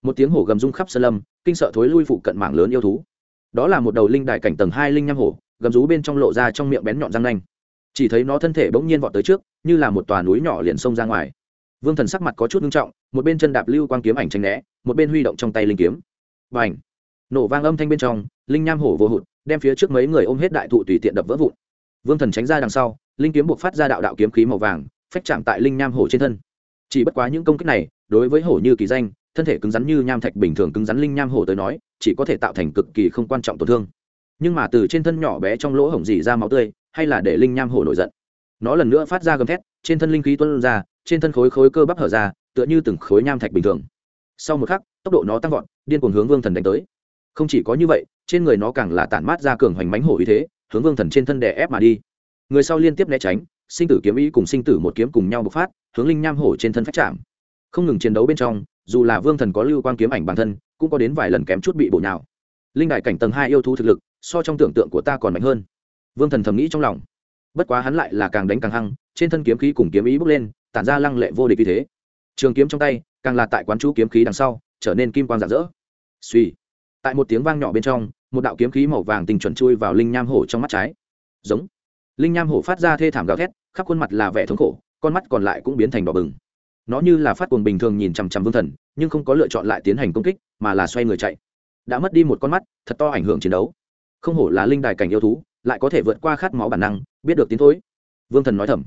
Một tiếng hổ gầm rung khắp sơn lâm, kinh sợ thối lui phụ cận mạng lớn yêu thú. Đó là một đầu linh đại cảnh tầng hai linh nham hổ, gầm rú bên trong lộ ra trong miệng bén nhọn răng nanh chỉ thấy nó thân thể bỗng nhiên vọt tới trước, như là một tòa núi nhỏ liền xông ra ngoài. Vương thần sắc mặt có chút nghiêm trọng, một bên chân đạp lưu quang kiếm ảnh tranh né, một bên huy động trong tay linh kiếm. Và ảnh nổ vang âm thanh bên trong, linh nham hổ vô hụt, đem phía trước mấy người ôm hết đại thụ tùy tiện đập vỡ vụn. Vương thần tránh ra đằng sau, linh kiếm buộc phát ra đạo đạo kiếm khí màu vàng, phách chạm tại linh nham hổ trên thân. Chỉ bất quá những công kích này, đối với hổ như kỳ danh, thân thể cứng rắn như nham thạch bình thường cứng rắn linh nham hổ tới nói, chỉ có thể tạo thành cực kỳ không quan trọng tổn thương. Nhưng mà từ trên thân nhỏ bé trong lỗ hổng dỉ ra máu tươi hay là để linh nham hổ nổi giận. Nó lần nữa phát ra gầm thét, trên thân linh khí tuân ra, trên thân khối khối cơ bắp hở ra, tựa như từng khối nham thạch bình thường. Sau một khắc, tốc độ nó tăng vọt, điên cuồng hướng vương thần đánh tới. Không chỉ có như vậy, trên người nó càng là tản mát ra cường hoành mánh hổ ý thế, hướng vương thần trên thân đè ép mà đi. Người sau liên tiếp né tránh, sinh tử kiếm ý cùng sinh tử một kiếm cùng nhau bộc phát, hướng linh nham hổ trên thân phát chạm. Không ngừng chiến đấu bên trong, dù là vương thần có lưu quan kiếm ảnh bản thân, cũng có đến vài lần kém chút bị bổ nhào. Linh đại cảnh tầng hai yêu thú thực lực, so trong tưởng tượng của ta còn mạnh hơn vương thần thầm nghĩ trong lòng. Bất quá hắn lại là càng đánh càng hăng, trên thân kiếm khí cùng kiếm ý bước lên, tản ra lăng lệ vô địch như thế. Trường kiếm trong tay, càng là tại quán chú kiếm khí đằng sau, trở nên kim quang rạng rỡ. Suy tại một tiếng vang nhỏ bên trong, một đạo kiếm khí màu vàng tình chuẩn chui vào linh nham hổ trong mắt trái. Giống. Linh nham hổ phát ra thê thảm gào thét, khắp khuôn mặt là vẻ thống khổ, con mắt còn lại cũng biến thành đỏ bừng. Nó như là phát cuồng bình thường nhìn chằm chằm vương thần, nhưng không có lựa chọn lại tiến hành công kích, mà là xoay người chạy. Đã mất đi một con mắt, thật to ảnh hưởng chiến đấu. Không hổ là linh đài cảnh yêu thú lại có thể vượt qua khát máu bản năng, biết được tiến thối. Vương thần nói thầm.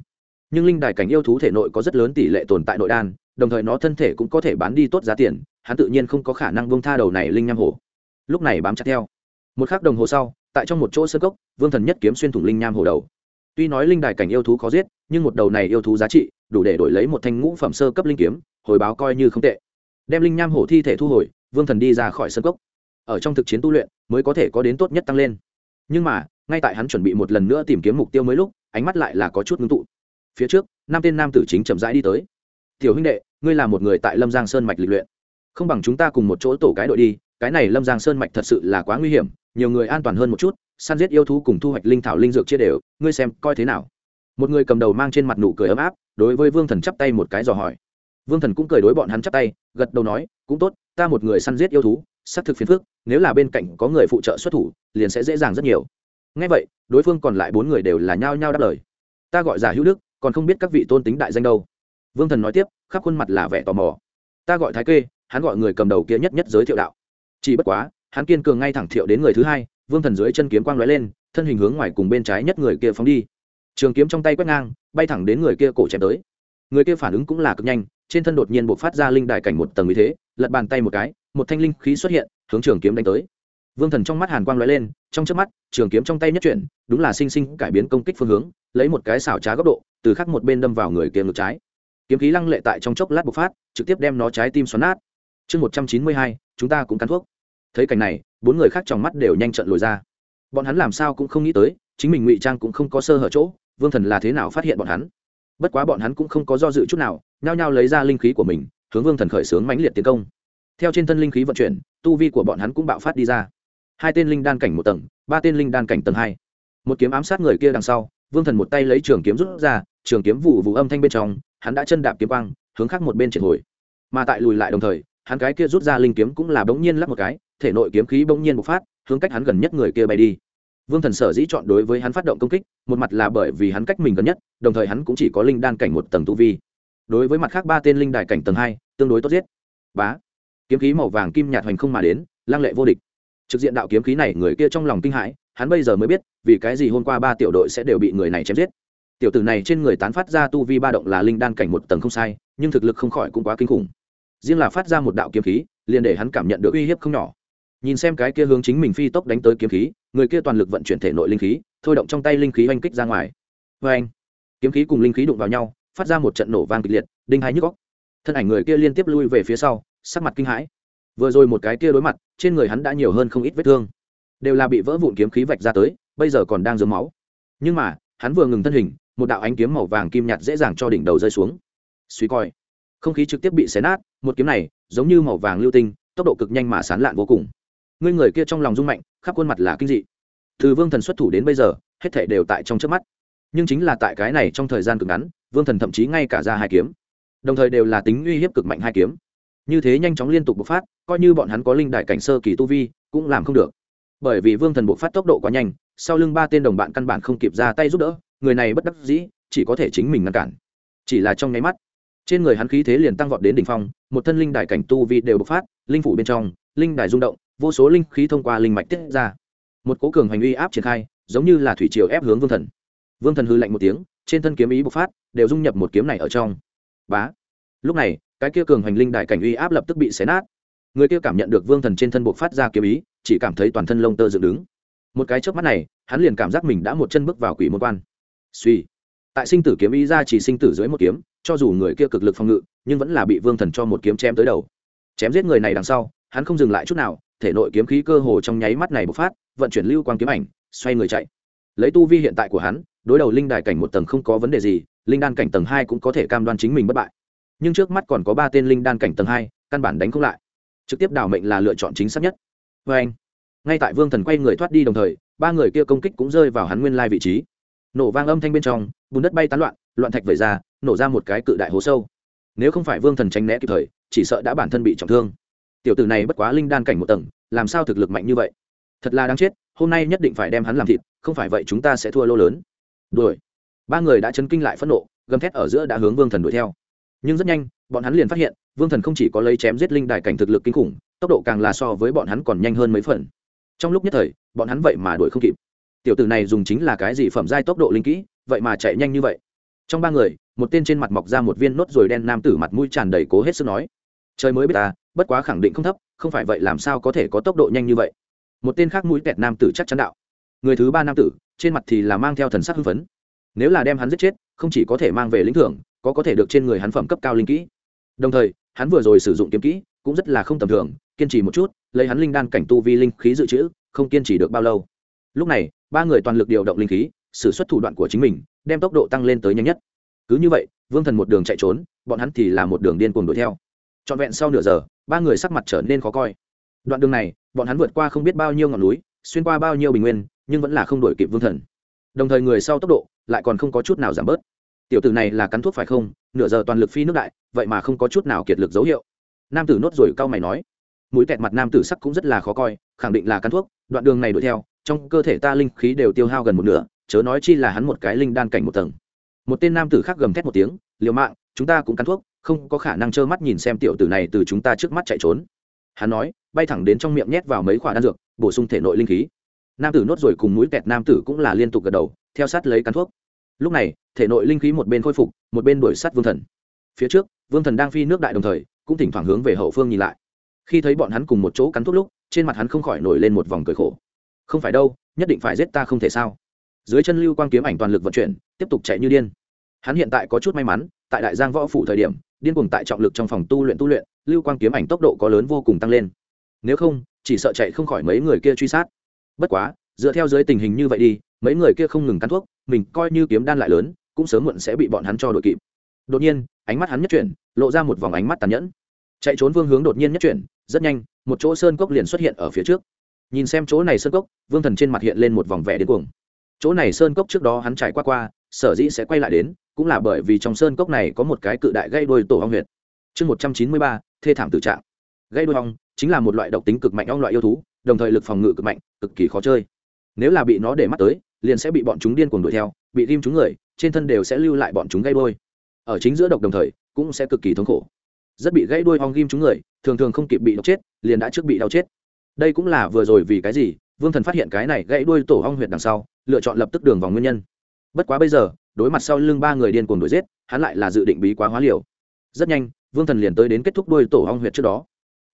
Nhưng linh đài cảnh yêu thú thể nội có rất lớn tỷ lệ tồn tại nội đan, đồng thời nó thân thể cũng có thể bán đi tốt giá tiền, hắn tự nhiên không có khả năng bông tha đầu này linh nham hổ. Lúc này bám chặt theo. Một k h ắ c đồng hồ sau, tại trong một chỗ sơ cốc, vương thần nhất kiếm xuyên thủng linh nham hổ đầu. Tuy nói linh đài cảnh yêu thú khó giết, nhưng một đầu này yêu thú giá trị, đủ để đổi lấy một thanh ngũ phẩm sơ cấp linh kiếm, hồi báo coi như không tệ. Đem linh nham hổ thi thể thu hồi, vương thần đi ra khỏi sân cốc. Ở trong thực chiến tu luyện, mới có thể có đến tốt nhất tăng lên. Nhưng mà ngay tại hắn chuẩn bị một lần nữa tìm kiếm mục tiêu mới lúc, ánh mắt lại là có chút ngưng tụ. Phía trước, năm tên nam tử chính chậm rãi đi tới. Tiểu huynh đệ, ngươi là một người tại lâm giang sơn mạch lịch luyện. Không bằng chúng ta cùng một chỗ tổ cái đội đi, cái này lâm giang sơn mạch thật sự là quá nguy hiểm, nhiều người an toàn hơn một chút, săn giết yêu thú cùng thu hoạch linh thảo linh dược chia đều, ngươi xem coi thế nào? Một người cầm đầu mang trên mặt nụ cười ấm áp, đối với vương thần chắp tay một cái dò hỏi. Vương thần cũng cười đối bọn hắn chắp tay, gật đầu nói, cũng tốt, ta một người săn giết yêu thú, xác thực phiền phước nếu là bên cạnh có người phụ trợ xuất thủ, liền sẽ dễ dàng rất nhiều ngay vậy, đối phương còn lại bốn người đều là nhao nhao đáp lời. Ta gọi giả hữu đức, còn không biết các vị tôn tính đại danh đâu. Vương thần nói tiếp, khắp khuôn mặt là vẻ tò mò. Ta gọi thái kê, hắn gọi người cầm đầu kia nhất nhất giới thiệu đạo. Chỉ bất quá, hắn kiên cường ngay thẳng thiệu đến người thứ hai, vương thần dưới chân kiếm quang lóe lên, thân hình hướng ngoài cùng bên trái nhất người kia phóng đi. Trường kiếm trong tay quét ngang, bay thẳng đến người kia cổ chém tới. Người kia phản ứng cũng là cực nhanh, trên thân đột nhiên b ộ c phát ra linh đài cảnh một tầng như thế, lật bàn tay một cái, một thanh linh khí xuất hiện, hướng trường kiếm đánh tới vương thần trong mắt hàn quang lóe lên, trong trước mắt, trường kiếm trong tay nhất chuyển, đúng là sinh sinh cải biến công kích phương hướng, lấy một cái xảo trá góc độ, từ khắc một bên đâm vào người kia ngược trái. Kiếm khí lăng lệ tại trong chốc lát bộc phát, trực tiếp đem nó trái tim xoắn nát. Chương một trăm chín mươi hai, chúng ta cũng cắn thuốc. Thấy cảnh này, bốn người khác trong mắt đều nhanh trận lùi ra. Bọn hắn làm sao cũng không nghĩ tới, chính mình ngụy trang cũng không có sơ hở chỗ, vương thần là thế nào phát hiện bọn hắn? Bất quá bọn hắn cũng không có do dự chút nào, nhao nhao lấy ra linh khí của mình, hướng vương thần khởi xướng mãnh liệt tiến công. Theo trên thân linh khí vận chuyển, tu vi của bọn hắn cũng bạo phát đi ra hai tên linh đan cảnh một tầng, ba tên linh đan cảnh tầng hai. Một kiếm ám sát người kia đằng sau, vương thần một tay lấy trường kiếm rút ra, trường kiếm vụ vụ âm thanh bên trong, hắn đã chân đạp kiếm quang, hướng khác một bên triệt hồi. Mà tại lùi lại đồng thời, hắn cái kia rút ra linh kiếm cũng là bỗng nhiên lắp một cái, thể nội kiếm khí bỗng nhiên bộc phát, hướng cách hắn gần nhất người kia bay đi. Vương thần sở dĩ chọn đối với hắn phát động công kích, một mặt là bởi vì hắn cách mình gần nhất, đồng thời hắn cũng chỉ có linh đan cảnh một tầng tu vi. Đối với mặt khác ba tên linh đài cảnh tầng hai, tương đối tốt giết. Bá. Kiếm khí màu vàng kim nhạt hoành không mà đến, lăng lệ vô địch trực diện đạo kiếm khí này người kia trong lòng kinh hãi, hắn bây giờ mới biết, vì cái gì hôm qua ba tiểu đội sẽ đều bị người này chém giết. Tiểu tử này trên người tán phát ra tu vi ba động là linh đan cảnh một tầng không sai, nhưng thực lực không khỏi cũng quá kinh khủng. Riêng là phát ra một đạo kiếm khí, liền để hắn cảm nhận được uy hiếp không nhỏ. Nhìn xem cái kia hướng chính mình phi tốc đánh tới kiếm khí, người kia toàn lực vận chuyển thể nội linh khí, thôi động trong tay linh khí oanh kích ra ngoài. Vê anh kiếm khí cùng linh khí đụng vào nhau, phát ra một trận nổ vang kịch liệt, đinh hai nhức góc thân ảnh người kia liên tiếp lui về phía sau, sắc mặt kinh hãi. Vừa rồi một cái kia đối mặt trên người hắn đã nhiều hơn không ít vết thương. Đều là bị vỡ vụn kiếm khí vạch ra tới, bây giờ còn đang dướng máu. Nhưng mà, hắn vừa ngừng thân hình, một đạo ánh kiếm màu vàng kim nhạt dễ dàng cho đỉnh đầu rơi xuống. Suy coi. Không khí trực tiếp bị xé nát, một kiếm này, giống như màu vàng lưu tinh, tốc độ cực nhanh mà sán lạn vô cùng. Ngươi người kia trong lòng rung mạnh, khắp khuôn mặt là kinh dị. Từ vương thần xuất thủ đến bây giờ, hết thể đều tại trong trước mắt. Nhưng chính là tại cái này trong thời gian cực ngắn, vương thần thậm chí ngay cả ra hai kiếm. Đồng thời đều là tính uy hiếp cực mạnh hai kiếm như thế nhanh chóng liên tục bộc phát, coi như bọn hắn có linh đại cảnh sơ kỳ tu vi, cũng làm không được. Bởi vì vương thần bộc phát tốc độ quá nhanh, sau lưng ba tên đồng bạn căn bản không kịp ra tay giúp đỡ, người này bất đắc dĩ, chỉ có thể chính mình ngăn cản. Chỉ là trong nháy mắt, trên người hắn khí thế liền tăng vọt đến đỉnh phong, một thân linh đài cảnh tu vi đều bộc phát, linh phủ bên trong, linh đài rung động, vô số linh khí thông qua linh mạch tiết ra. Một cố cường hành uy áp triển khai, giống như là thủy triều ép hướng vương thần. Vương thần hư lạnh một tiếng, trên thân kiếm ý bộc phát, đều dung nhập một kiếm này ở trong. Bá! Lúc này, cái kia cường hành linh đại cảnh uy áp lập tức bị xé nát. Người kia cảm nhận được vương thần trên thân buộc phát ra kiếm ý, chỉ cảm thấy toàn thân lông tơ dựng đứng. Một cái trước mắt này, hắn liền cảm giác mình đã một chân bước vào quỷ môn quan. Suy. Tại sinh tử kiếm ý ra chỉ sinh tử dưới một kiếm, cho dù người kia cực lực phòng ngự, nhưng vẫn là bị vương thần cho một kiếm chém tới đầu. Chém giết người này đằng sau, hắn không dừng lại chút nào, thể nội kiếm khí cơ hồ trong nháy mắt này bộc phát, vận chuyển lưu quang kiếm ảnh, xoay người chạy. Lấy tu vi hiện tại của hắn, đối đầu linh đài cảnh một tầng không có vấn đề gì, linh đan cảnh tầng hai cũng có thể cam đoan chính mình bất bại nhưng trước mắt còn có ba tên linh đan cảnh tầng hai, căn bản đánh không lại. Trực tiếp đảo mệnh là lựa chọn chính xác nhất. Vê anh, ngay tại vương thần quay người thoát đi đồng thời, ba người kia công kích cũng rơi vào hắn nguyên lai vị trí. Nổ vang âm thanh bên trong, bùn đất bay tán loạn loạn thạch vẩy ra, nổ ra một cái cự đại hố sâu. Nếu không phải vương thần tránh né kịp thời, chỉ sợ đã bản thân bị trọng thương. Tiểu tử này bất quá linh đan cảnh một tầng, làm sao thực lực mạnh như vậy? Thật là đáng chết, hôm nay nhất định phải đem hắn làm thịt, không phải vậy chúng ta sẽ thua lô lớn. Đuổi. Ba người đã chấn kinh lại phẫn nộ, gầm thét ở giữa đã hướng vương thần đuổi theo nhưng rất nhanh, bọn hắn liền phát hiện, vương thần không chỉ có lấy chém giết linh đại cảnh thực lực kinh khủng, tốc độ càng là so với bọn hắn còn nhanh hơn mấy phần. Trong lúc nhất thời, bọn hắn vậy mà đuổi không kịp. Tiểu tử này dùng chính là cái gì phẩm giai tốc độ linh kỹ, vậy mà chạy nhanh như vậy? Trong ba người, một tên trên mặt mọc ra một viên nốt rồi đen nam tử mặt mũi tràn đầy cố hết sức nói, trời mới biết ta, bất quá khẳng định không thấp, không phải vậy làm sao có thể có tốc độ nhanh như vậy? Một tên khác mũi tẹt nam tử chắc chắn đạo, người thứ ba nam tử, trên mặt thì là mang theo thần sắc hưng phấn. Nếu là đem hắn giết chết, không chỉ có thể mang về lĩnh thưởng có có thể được trên người hắn phẩm cấp cao linh kỹ. Đồng thời, hắn vừa rồi sử dụng kiếm kỹ cũng rất là không tầm thường, kiên trì một chút, lấy hắn linh đan cảnh tu vi linh khí dự trữ, không kiên trì được bao lâu. Lúc này, ba người toàn lực điều động linh khí, sử xuất thủ đoạn của chính mình, đem tốc độ tăng lên tới nhanh nhất. Cứ như vậy, vương thần một đường chạy trốn, bọn hắn thì là một đường điên cuồng đuổi theo. Trọn vẹn sau nửa giờ, ba người sắc mặt trở nên khó coi. Đoạn đường này, bọn hắn vượt qua không biết bao nhiêu ngọn núi, xuyên qua bao nhiêu bình nguyên, nhưng vẫn là không đuổi kịp vương thần. Đồng thời người sau tốc độ lại còn không có chút nào giảm bớt tiểu tử này là cắn thuốc phải không? Nửa giờ toàn lực phi nước đại, vậy mà không có chút nào kiệt lực dấu hiệu. Nam tử nốt rồi cau mày nói. Mũi tẹt mặt nam tử sắc cũng rất là khó coi, khẳng định là cắn thuốc, đoạn đường này đuổi theo, trong cơ thể ta linh khí đều tiêu hao gần một nửa, chớ nói chi là hắn một cái linh đan cảnh một tầng. Một tên nam tử khác gầm thét một tiếng, liều mạng, chúng ta cũng cắn thuốc, không có khả năng trơ mắt nhìn xem tiểu tử này từ chúng ta trước mắt chạy trốn. Hắn nói, bay thẳng đến trong miệng nhét vào mấy khoả đan dược, bổ sung thể nội linh khí. Nam tử nốt rồi cùng mũi kẹt nam tử cũng là liên tục gật đầu, theo sát lấy cắn thuốc lúc này, thể nội linh khí một bên khôi phục, một bên đuổi sát vương thần. Phía trước, vương thần đang phi nước đại đồng thời, cũng thỉnh thoảng hướng về hậu phương nhìn lại. Khi thấy bọn hắn cùng một chỗ cắn thuốc lúc, trên mặt hắn không khỏi nổi lên một vòng cười khổ. Không phải đâu, nhất định phải giết ta không thể sao? Dưới chân lưu quang kiếm ảnh toàn lực vận chuyển, tiếp tục chạy như điên. Hắn hiện tại có chút may mắn, tại đại giang võ phủ thời điểm, điên cuồng tại trọng lực trong phòng tu luyện tu luyện, lưu quang kiếm ảnh tốc độ có lớn vô cùng tăng lên. Nếu không, chỉ sợ chạy không khỏi mấy người kia truy sát. Bất quá, dựa theo dưới tình hình như vậy đi, mấy người kia không ngừng cắn thuốc mình coi như kiếm đan lại lớn, cũng sớm muộn sẽ bị bọn hắn cho đội kịp. Đột nhiên, ánh mắt hắn nhất chuyển, lộ ra một vòng ánh mắt tàn nhẫn. Chạy trốn vương hướng đột nhiên nhất chuyển, rất nhanh, một chỗ sơn cốc liền xuất hiện ở phía trước. Nhìn xem chỗ này sơn cốc, vương thần trên mặt hiện lên một vòng vẻ đến cuồng. Chỗ này sơn cốc trước đó hắn trải qua qua, sở dĩ sẽ quay lại đến, cũng là bởi vì trong sơn cốc này có một cái cự đại gây đôi tổ ong huyệt. Chương một trăm chín mươi ba, thê thảm tự trạng. Gây đôi ong chính là một loại độc tính cực mạnh ong loại yêu thú, đồng thời lực phòng ngự cực mạnh, cực kỳ khó chơi. Nếu là bị nó để mắt tới liền sẽ bị bọn chúng điên cuồng đuổi theo, bị ghim chúng người, trên thân đều sẽ lưu lại bọn chúng gây đôi ở chính giữa độc đồng thời, cũng sẽ cực kỳ thống khổ. Rất bị gãy đuôi hong ghim chúng người, thường thường không kịp bị độc chết, liền đã trước bị đau chết. Đây cũng là vừa rồi vì cái gì, vương thần phát hiện cái này gãy đuôi tổ ong huyệt đằng sau, lựa chọn lập tức đường vòng nguyên nhân. Bất quá bây giờ, đối mặt sau lưng ba người điên cuồng đuổi giết, hắn lại là dự định bí quá hóa liều. Rất nhanh, vương thần liền tới đến kết thúc đuôi tổ ong huyệt trước đó.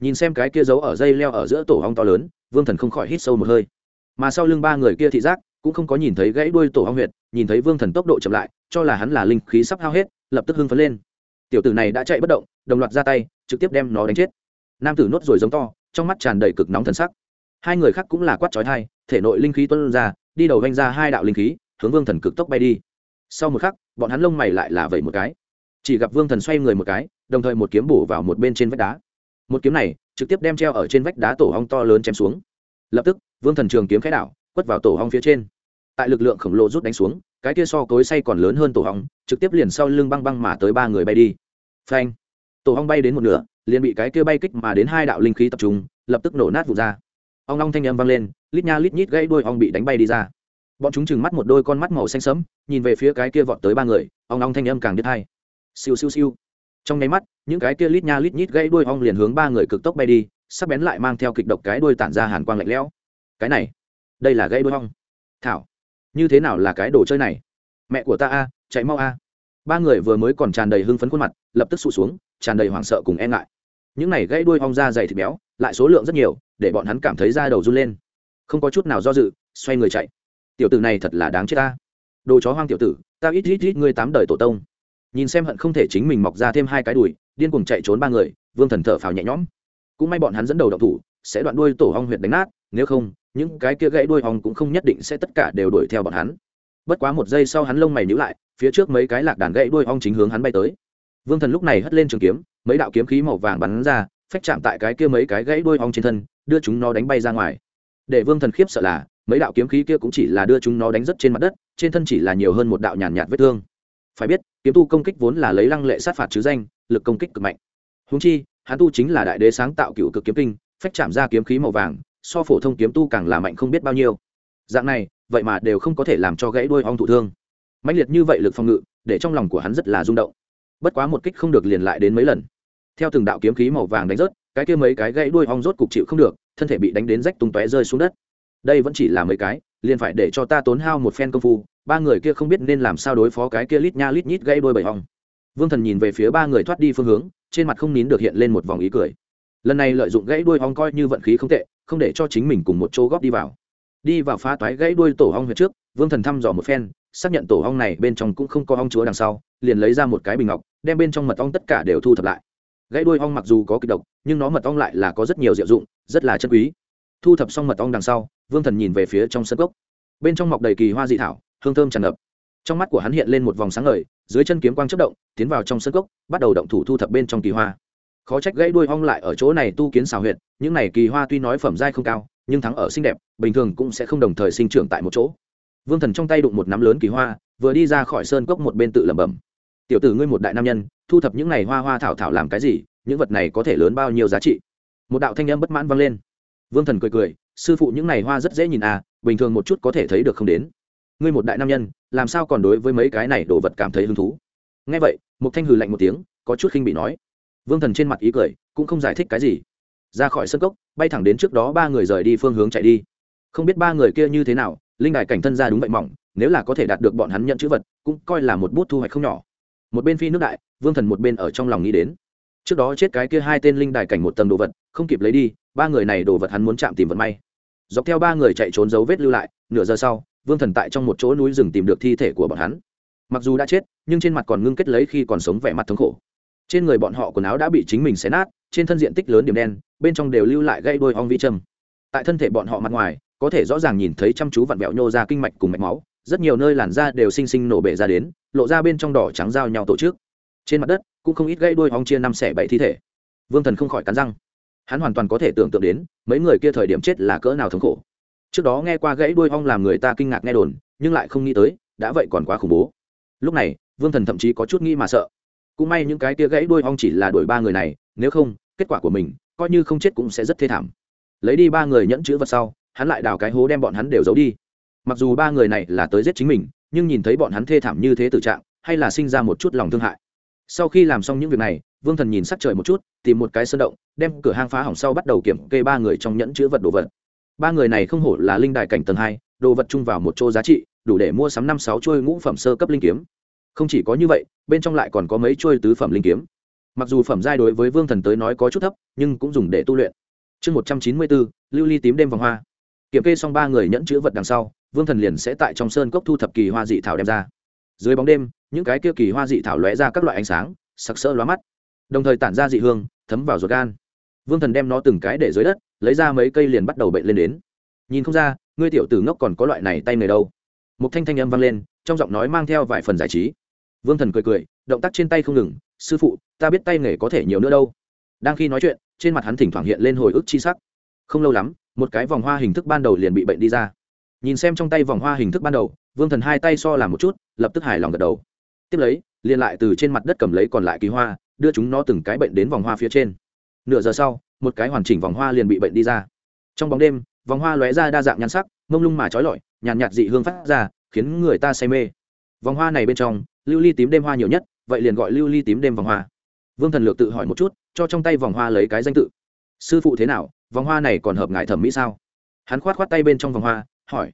Nhìn xem cái kia giấu ở dây leo ở giữa tổ ong to lớn, vương thần không khỏi hít sâu một hơi. Mà sau lưng ba người kia thị giác cũng không có nhìn thấy gãy đuôi tổ ong huyệt, nhìn thấy vương thần tốc độ chậm lại, cho là hắn là linh khí sắp hao hết, lập tức hưng phấn lên. Tiểu tử này đã chạy bất động, đồng loạt ra tay, trực tiếp đem nó đánh chết. Nam tử nốt rồi giống to, trong mắt tràn đầy cực nóng thần sắc. Hai người khác cũng là quát trói thai thể nội linh khí tuân ra, đi đầu vanh ra hai đạo linh khí, hướng vương thần cực tốc bay đi. Sau một khắc, bọn hắn lông mày lại là vẩy một cái. Chỉ gặp vương thần xoay người một cái, đồng thời một kiếm bổ vào một bên trên vách đá. Một kiếm này, trực tiếp đem treo ở trên vách đá tổ hong to lớn chém xuống. Lập tức, vương thần trường kiếm khẽ đảo, quất vào tổ hong phía trên tại lực lượng khổng lồ rút đánh xuống, cái kia so cối say còn lớn hơn tổ hóng trực tiếp liền sau lưng băng băng mà tới ba người bay đi. Phanh. Tổ hóng bay đến một nửa, liền bị cái kia bay kích mà đến hai đạo linh khí tập trung, lập tức nổ nát vụt ra. Ong long thanh âm vang lên, lít nha lít nhít gãy đôi ong bị đánh bay đi ra. Bọn chúng chừng mắt một đôi con mắt màu xanh sẫm, nhìn về phía cái kia vọt tới ba người ong ong thanh âm càng đứt hai. Siêu siêu siêu. Trong nháy mắt, những cái kia lít nha lít nhít gãy đôi ong liền hướng ba người cực tốc bay đi, sắc bén lại mang theo kịch độc cái đuôi tản ra hàn quang lạnh lẽo. Cái này, đây là gãy đôi ong thảo như thế nào là cái đồ chơi này? Mẹ của ta a, chạy mau a. Ba người vừa mới còn tràn đầy hưng phấn khuôn mặt, lập tức sụt xuống, tràn đầy hoảng sợ cùng e ngại. Những này gãy đuôi ong da dày thịt béo, lại số lượng rất nhiều, để bọn hắn cảm thấy da đầu run lên. Không có chút nào do dự, xoay người chạy. Tiểu tử này thật là đáng chết ta đồ chó hoang tiểu tử ta ít ít ít ngươi tám đời tổ tông. Nhìn xem hận không thể chính mình mọc ra thêm hai cái đùi, điên cùng chạy trốn ba người, vương thần thở phào nhẹ nhõm. Cũng may bọn hắn dẫn đầu động thủ, sẽ đoạn đuôi tổ hong huyệt đánh nát, nếu không những cái kia gãy đuôi hong cũng không nhất định sẽ tất cả đều đuổi theo bọn hắn. Bất quá một giây sau hắn lông mày nhíu lại phía trước mấy cái lạc đàn gãy đuôi hong chính hướng hắn bay tới. Vương thần lúc này hất lên trường kiếm mấy đạo kiếm khí màu vàng bắn ra phách chạm tại cái kia mấy cái gãy đuôi hong trên thân đưa chúng nó đánh bay ra ngoài. Để vương thần khiếp sợ là mấy đạo kiếm khí kia cũng chỉ là đưa chúng nó đánh rất trên mặt đất trên thân chỉ là nhiều hơn một đạo nhàn nhạt, nhạt vết thương. Phải biết kiếm tu công kích vốn là lấy lăng lệ sát phạt chứ danh lực công kích cực mạnh. Húng chi hắn tu chính là đại đế sáng tạo cựu cực kiếm kinh phách chạm ra kiếm khí màu vàng so phổ thông kiếm tu càng là mạnh không biết bao nhiêu. Dạng này, vậy mà đều không có thể làm cho gãy đuôi ong thụ thương. Mạnh liệt như vậy lực phòng ngự, để trong lòng của hắn rất là rung động. Bất quá một kích không được liền lại đến mấy lần. Theo từng đạo kiếm khí màu vàng đánh rớt, cái kia mấy cái gãy đuôi ong rốt cục chịu không được, thân thể bị đánh đến rách tung tóe rơi xuống đất. Đây vẫn chỉ là mấy cái, liền phải để cho ta tốn hao một phen công phu, ba người kia không biết nên làm sao đối phó cái kia lít nha lít nhít gãy đuôi bầy ong. Vương thần nhìn về phía ba người thoát đi phương hướng, trên mặt không nín được hiện lên một vòng ý cười lần này lợi dụng gãy đuôi ong coi như vận khí không tệ không để cho chính mình cùng một chỗ góp đi vào. Đi vào phá toái gãy đuôi tổ ong huyệt trước vương thần thăm dò một phen xác nhận tổ ong này bên trong cũng không có ong chúa đằng sau liền lấy ra một cái bình ngọc đem bên trong mật ong tất cả đều thu thập lại. Gãy đuôi ong mặc dù có kịch độc nhưng nó mật ong lại là có rất nhiều diệu dụng rất là chân quý. Thu thập xong mật ong đằng sau vương thần nhìn về phía trong sân gốc, bên trong mọc đầy kỳ hoa dị thảo hương thơm tràn ngập. Trong mắt của hắn hiện lên một vòng sáng ngời dưới chân kiếm quang chất động tiến vào trong sân gốc, bắt đầu động thủ thu thập bên trong kỳ hoa khó trách gãy đuôi ong lại ở chỗ này tu kiến xào huyệt, những này kỳ hoa tuy nói phẩm giai không cao, nhưng thắng ở xinh đẹp, bình thường cũng sẽ không đồng thời sinh trưởng tại một chỗ. Vương thần trong tay đụng một nắm lớn kỳ hoa, vừa đi ra khỏi sơn cốc một bên tự lẩm bẩm. Tiểu tử ngươi một đại nam nhân, thu thập những này hoa hoa thảo thảo làm cái gì, những vật này có thể lớn bao nhiêu giá trị? Một đạo thanh âm bất mãn vang lên. Vương thần cười cười, sư phụ những này hoa rất dễ nhìn à bình thường một chút có thể thấy được không đến. Ngươi một đại nam nhân, làm sao còn đối với mấy cái này đồ vật cảm thấy hứng thú? Ngay vậy một thanh hừ lạnh một tiếng, có chút khinh bị nói vương thần trên mặt ý cười, cũng không giải thích cái gì. Ra khỏi sân cốc, bay thẳng đến trước đó ba người rời đi phương hướng chạy đi. Không biết ba người kia như thế nào, linh đài cảnh thân ra đúng vậy mỏng, nếu là có thể đạt được bọn hắn nhận chữ vật, cũng coi là một bút thu hoạch không nhỏ. Một bên phi nước đại, vương thần một bên ở trong lòng nghĩ đến. Trước đó chết cái kia hai tên linh đài cảnh một tầng đồ vật, không kịp lấy đi, ba người này đồ vật hắn muốn chạm tìm vận may. Dọc theo ba người chạy trốn dấu vết lưu lại, nửa giờ sau, vương thần tại trong một chỗ núi rừng tìm được thi thể của bọn hắn. Mặc dù đã chết, nhưng trên mặt còn ngưng kết lấy khi còn sống vẻ mặt thống khổ trên người bọn họ quần áo đã bị chính mình xé nát, trên thân diện tích lớn điểm đen, bên trong đều lưu lại gây đôi ong vi châm. Tại thân thể bọn họ mặt ngoài, có thể rõ ràng nhìn thấy chăm chú vặn vẹo nhô ra kinh mạch cùng mạch máu, rất nhiều nơi làn da đều xinh xinh nổ bể ra đến, lộ ra bên trong đỏ trắng giao nhau tổ chức. Trên mặt đất, cũng không ít gây đôi ong chia năm xẻ bảy thi thể. Vương thần không khỏi cắn răng. Hắn hoàn toàn có thể tưởng tượng đến, mấy người kia thời điểm chết là cỡ nào thống khổ. Trước đó nghe qua gãy đuôi ong làm người ta kinh ngạc nghe đồn, nhưng lại không nghĩ tới, đã vậy còn quá khủng bố. Lúc này, vương thần thậm chí có chút nghĩ mà sợ cũng may những cái kia gãy đuôi ong chỉ là đuổi ba người này, nếu không, kết quả của mình, coi như không chết cũng sẽ rất thê thảm. Lấy đi ba người nhẫn chữ vật sau, hắn lại đào cái hố đem bọn hắn đều giấu đi. Mặc dù ba người này là tới giết chính mình, nhưng nhìn thấy bọn hắn thê thảm như thế tự trạng, hay là sinh ra một chút lòng thương hại. Sau khi làm xong những việc này, vương thần nhìn sắc trời một chút, tìm một cái sơn động, đem cửa hang phá hỏng sau bắt đầu kiểm kê ba người trong nhẫn chữ vật đồ vật. Ba người này không hổ là linh đại cảnh tầng hai, đồ vật chung vào một chỗ giá trị, đủ để mua sắm năm sáu chuôi ngũ phẩm sơ cấp linh kiếm không chỉ có như vậy, bên trong lại còn có mấy chuôi tứ phẩm linh kiếm. Mặc dù phẩm giai đối với vương thần tới nói có chút thấp, nhưng cũng dùng để tu luyện. Chương một trăm chín mươi bốn, lưu ly tím đêm vòng hoa. Kiểm kê xong ba người nhẫn chữ vật đằng sau, vương thần liền sẽ tại trong sơn cốc thu thập kỳ hoa dị thảo đem ra. Dưới bóng đêm, những cái kia kỳ hoa dị thảo lóe ra các loại ánh sáng, sặc sỡ lóa mắt. Đồng thời tản ra dị hương, thấm vào ruột gan. Vương thần đem nó từng cái để dưới đất, lấy ra mấy cây liền bắt đầu bệnh lên đến. Nhìn không ra, ngươi tiểu tử ngốc còn có loại này tay người đâu. Một thanh thanh âm vang lên, trong giọng nói mang theo vài phần giải trí vương thần cười cười động tác trên tay không ngừng sư phụ ta biết tay nghề có thể nhiều nữa đâu. Đang khi nói chuyện trên mặt hắn thỉnh thoảng hiện lên hồi ức chi sắc. Không lâu lắm một cái vòng hoa hình thức ban đầu liền bị bệnh đi ra. Nhìn xem trong tay vòng hoa hình thức ban đầu vương thần hai tay so làm một chút lập tức hài lòng gật đầu. Tiếp lấy liền lại từ trên mặt đất cầm lấy còn lại kỳ hoa đưa chúng nó từng cái bệnh đến vòng hoa phía trên. Nửa giờ sau một cái hoàn chỉnh vòng hoa liền bị bệnh đi ra. Trong bóng đêm vòng hoa lóe ra đa dạng nhan sắc mông lung mà trói lọi nhàn nhạt, nhạt dị hương phát ra khiến người ta say mê. Vòng hoa này bên trong lưu ly tím đêm hoa nhiều nhất, vậy liền gọi lưu ly tím đêm vòng hoa. Vương thần lược tự hỏi một chút, cho trong tay vòng hoa lấy cái danh tự. Sư phụ thế nào, vòng hoa này còn hợp ngại thẩm mỹ sao? Hắn khoát khoát tay bên trong vòng hoa, hỏi.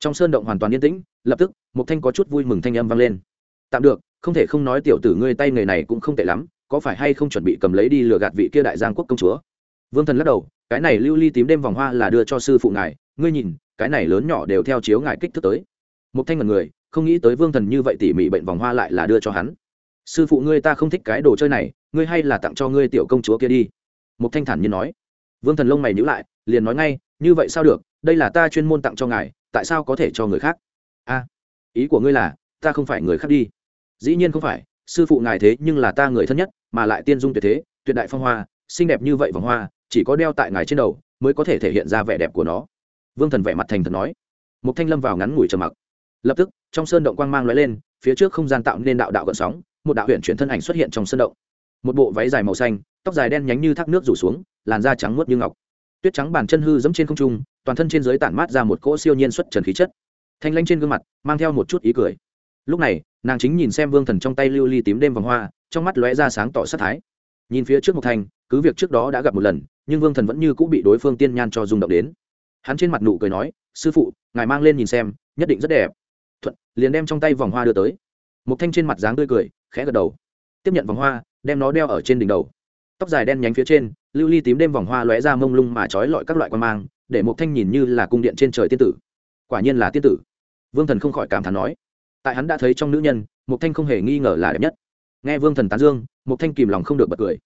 Trong sơn động hoàn toàn yên tĩnh, lập tức, một thanh có chút vui mừng thanh âm vang lên. Tạm được, không thể không nói tiểu tử ngươi tay người này cũng không tệ lắm, có phải hay không chuẩn bị cầm lấy đi lừa gạt vị kia đại giang quốc công chúa? Vương thần lắc đầu, cái này lưu ly tím đêm vòng hoa là đưa cho sư phụ ngài, ngươi nhìn, cái này lớn nhỏ đều theo chiếu ngài kích thước tới. Một thanh mật người không nghĩ tới vương thần như vậy tỉ mỉ bệnh vòng hoa lại là đưa cho hắn. Sư phụ ngươi ta không thích cái đồ chơi này, ngươi hay là tặng cho ngươi tiểu công chúa kia đi. Một thanh thản nhiên nói. Vương thần lông mày nhữ lại, liền nói ngay, như vậy sao được, đây là ta chuyên môn tặng cho ngài, tại sao có thể cho người khác? A, ý của ngươi là, ta không phải người khác đi. Dĩ nhiên không phải, sư phụ ngài thế nhưng là ta người thân nhất, mà lại tiên dung tuyệt thế, tuyệt đại phong hoa, xinh đẹp như vậy vòng hoa, chỉ có đeo tại ngài trên đầu, mới có thể thể hiện ra vẻ đẹp của nó. Vương thần vẻ mặt thành thật nói. Một thanh lâm vào ngắn ngủi trầm mặc. Lập tức trong sơn động quang mang lóe lên, phía trước không gian tạo nên đạo đạo gợn sóng, một đạo huyện chuyển thân ảnh xuất hiện trong sơn động. Một bộ váy dài màu xanh, tóc dài đen nhánh như thác nước rủ xuống, làn da trắng muốt như ngọc. Tuyết trắng bàn chân hư dẫm trên không trung, toàn thân trên dưới tản mát ra một cỗ siêu nhiên xuất trần khí chất. Thanh lanh trên gương mặt, mang theo một chút ý cười. Lúc này, nàng chính nhìn xem vương thần trong tay lưu ly tím đêm vòng hoa, trong mắt lóe ra sáng tỏ sát thái. Nhìn phía trước một thành, cứ việc trước đó đã gặp một lần, nhưng vương thần vẫn như cũng bị đối phương tiên nhan cho rung động đến. Hắn trên mặt nụ cười nói, sư phụ, ngài mang lên nhìn xem, nhất định rất đẹp thuận, liền đem trong tay vòng hoa đưa tới. Một thanh trên mặt dáng tươi cười, khẽ gật đầu. Tiếp nhận vòng hoa, đem nó đeo ở trên đỉnh đầu. Tóc dài đen nhánh phía trên, lưu ly tím đêm vòng hoa lóe ra mông lung mà trói lọi các loại quan mang, để một thanh nhìn như là cung điện trên trời tiên tử. Quả nhiên là tiên tử. Vương thần không khỏi cảm thán nói. Tại hắn đã thấy trong nữ nhân một thanh không hề nghi ngờ là đẹp nhất. Nghe vương thần tán dương một thanh kìm lòng không được bật cười.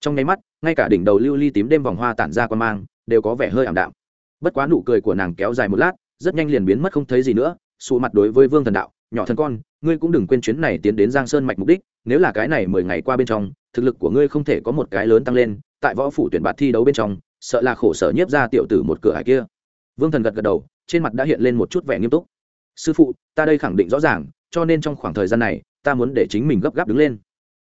Trong nháy mắt, ngay cả đỉnh đầu lưu ly tím đêm vòng hoa tản ra quan mang, đều có vẻ hơi ảm đạm. Bất quá nụ cười của nàng kéo dài một lát, rất nhanh liền biến mất không thấy gì nữa sụ mặt đối với vương thần đạo, nhỏ thần con, ngươi cũng đừng quên chuyến này tiến đến giang sơn mạch mục đích, nếu là cái này mười ngày qua bên trong, thực lực của ngươi không thể có một cái lớn tăng lên, tại võ phủ tuyển bạt thi đấu bên trong, sợ là khổ sở nhiếp ra tiểu tử một cửa hải kia. Vương thần gật gật đầu, trên mặt đã hiện lên một chút vẻ nghiêm túc. Sư phụ, ta đây khẳng định rõ ràng, cho nên trong khoảng thời gian này, ta muốn để chính mình gấp gáp đứng lên.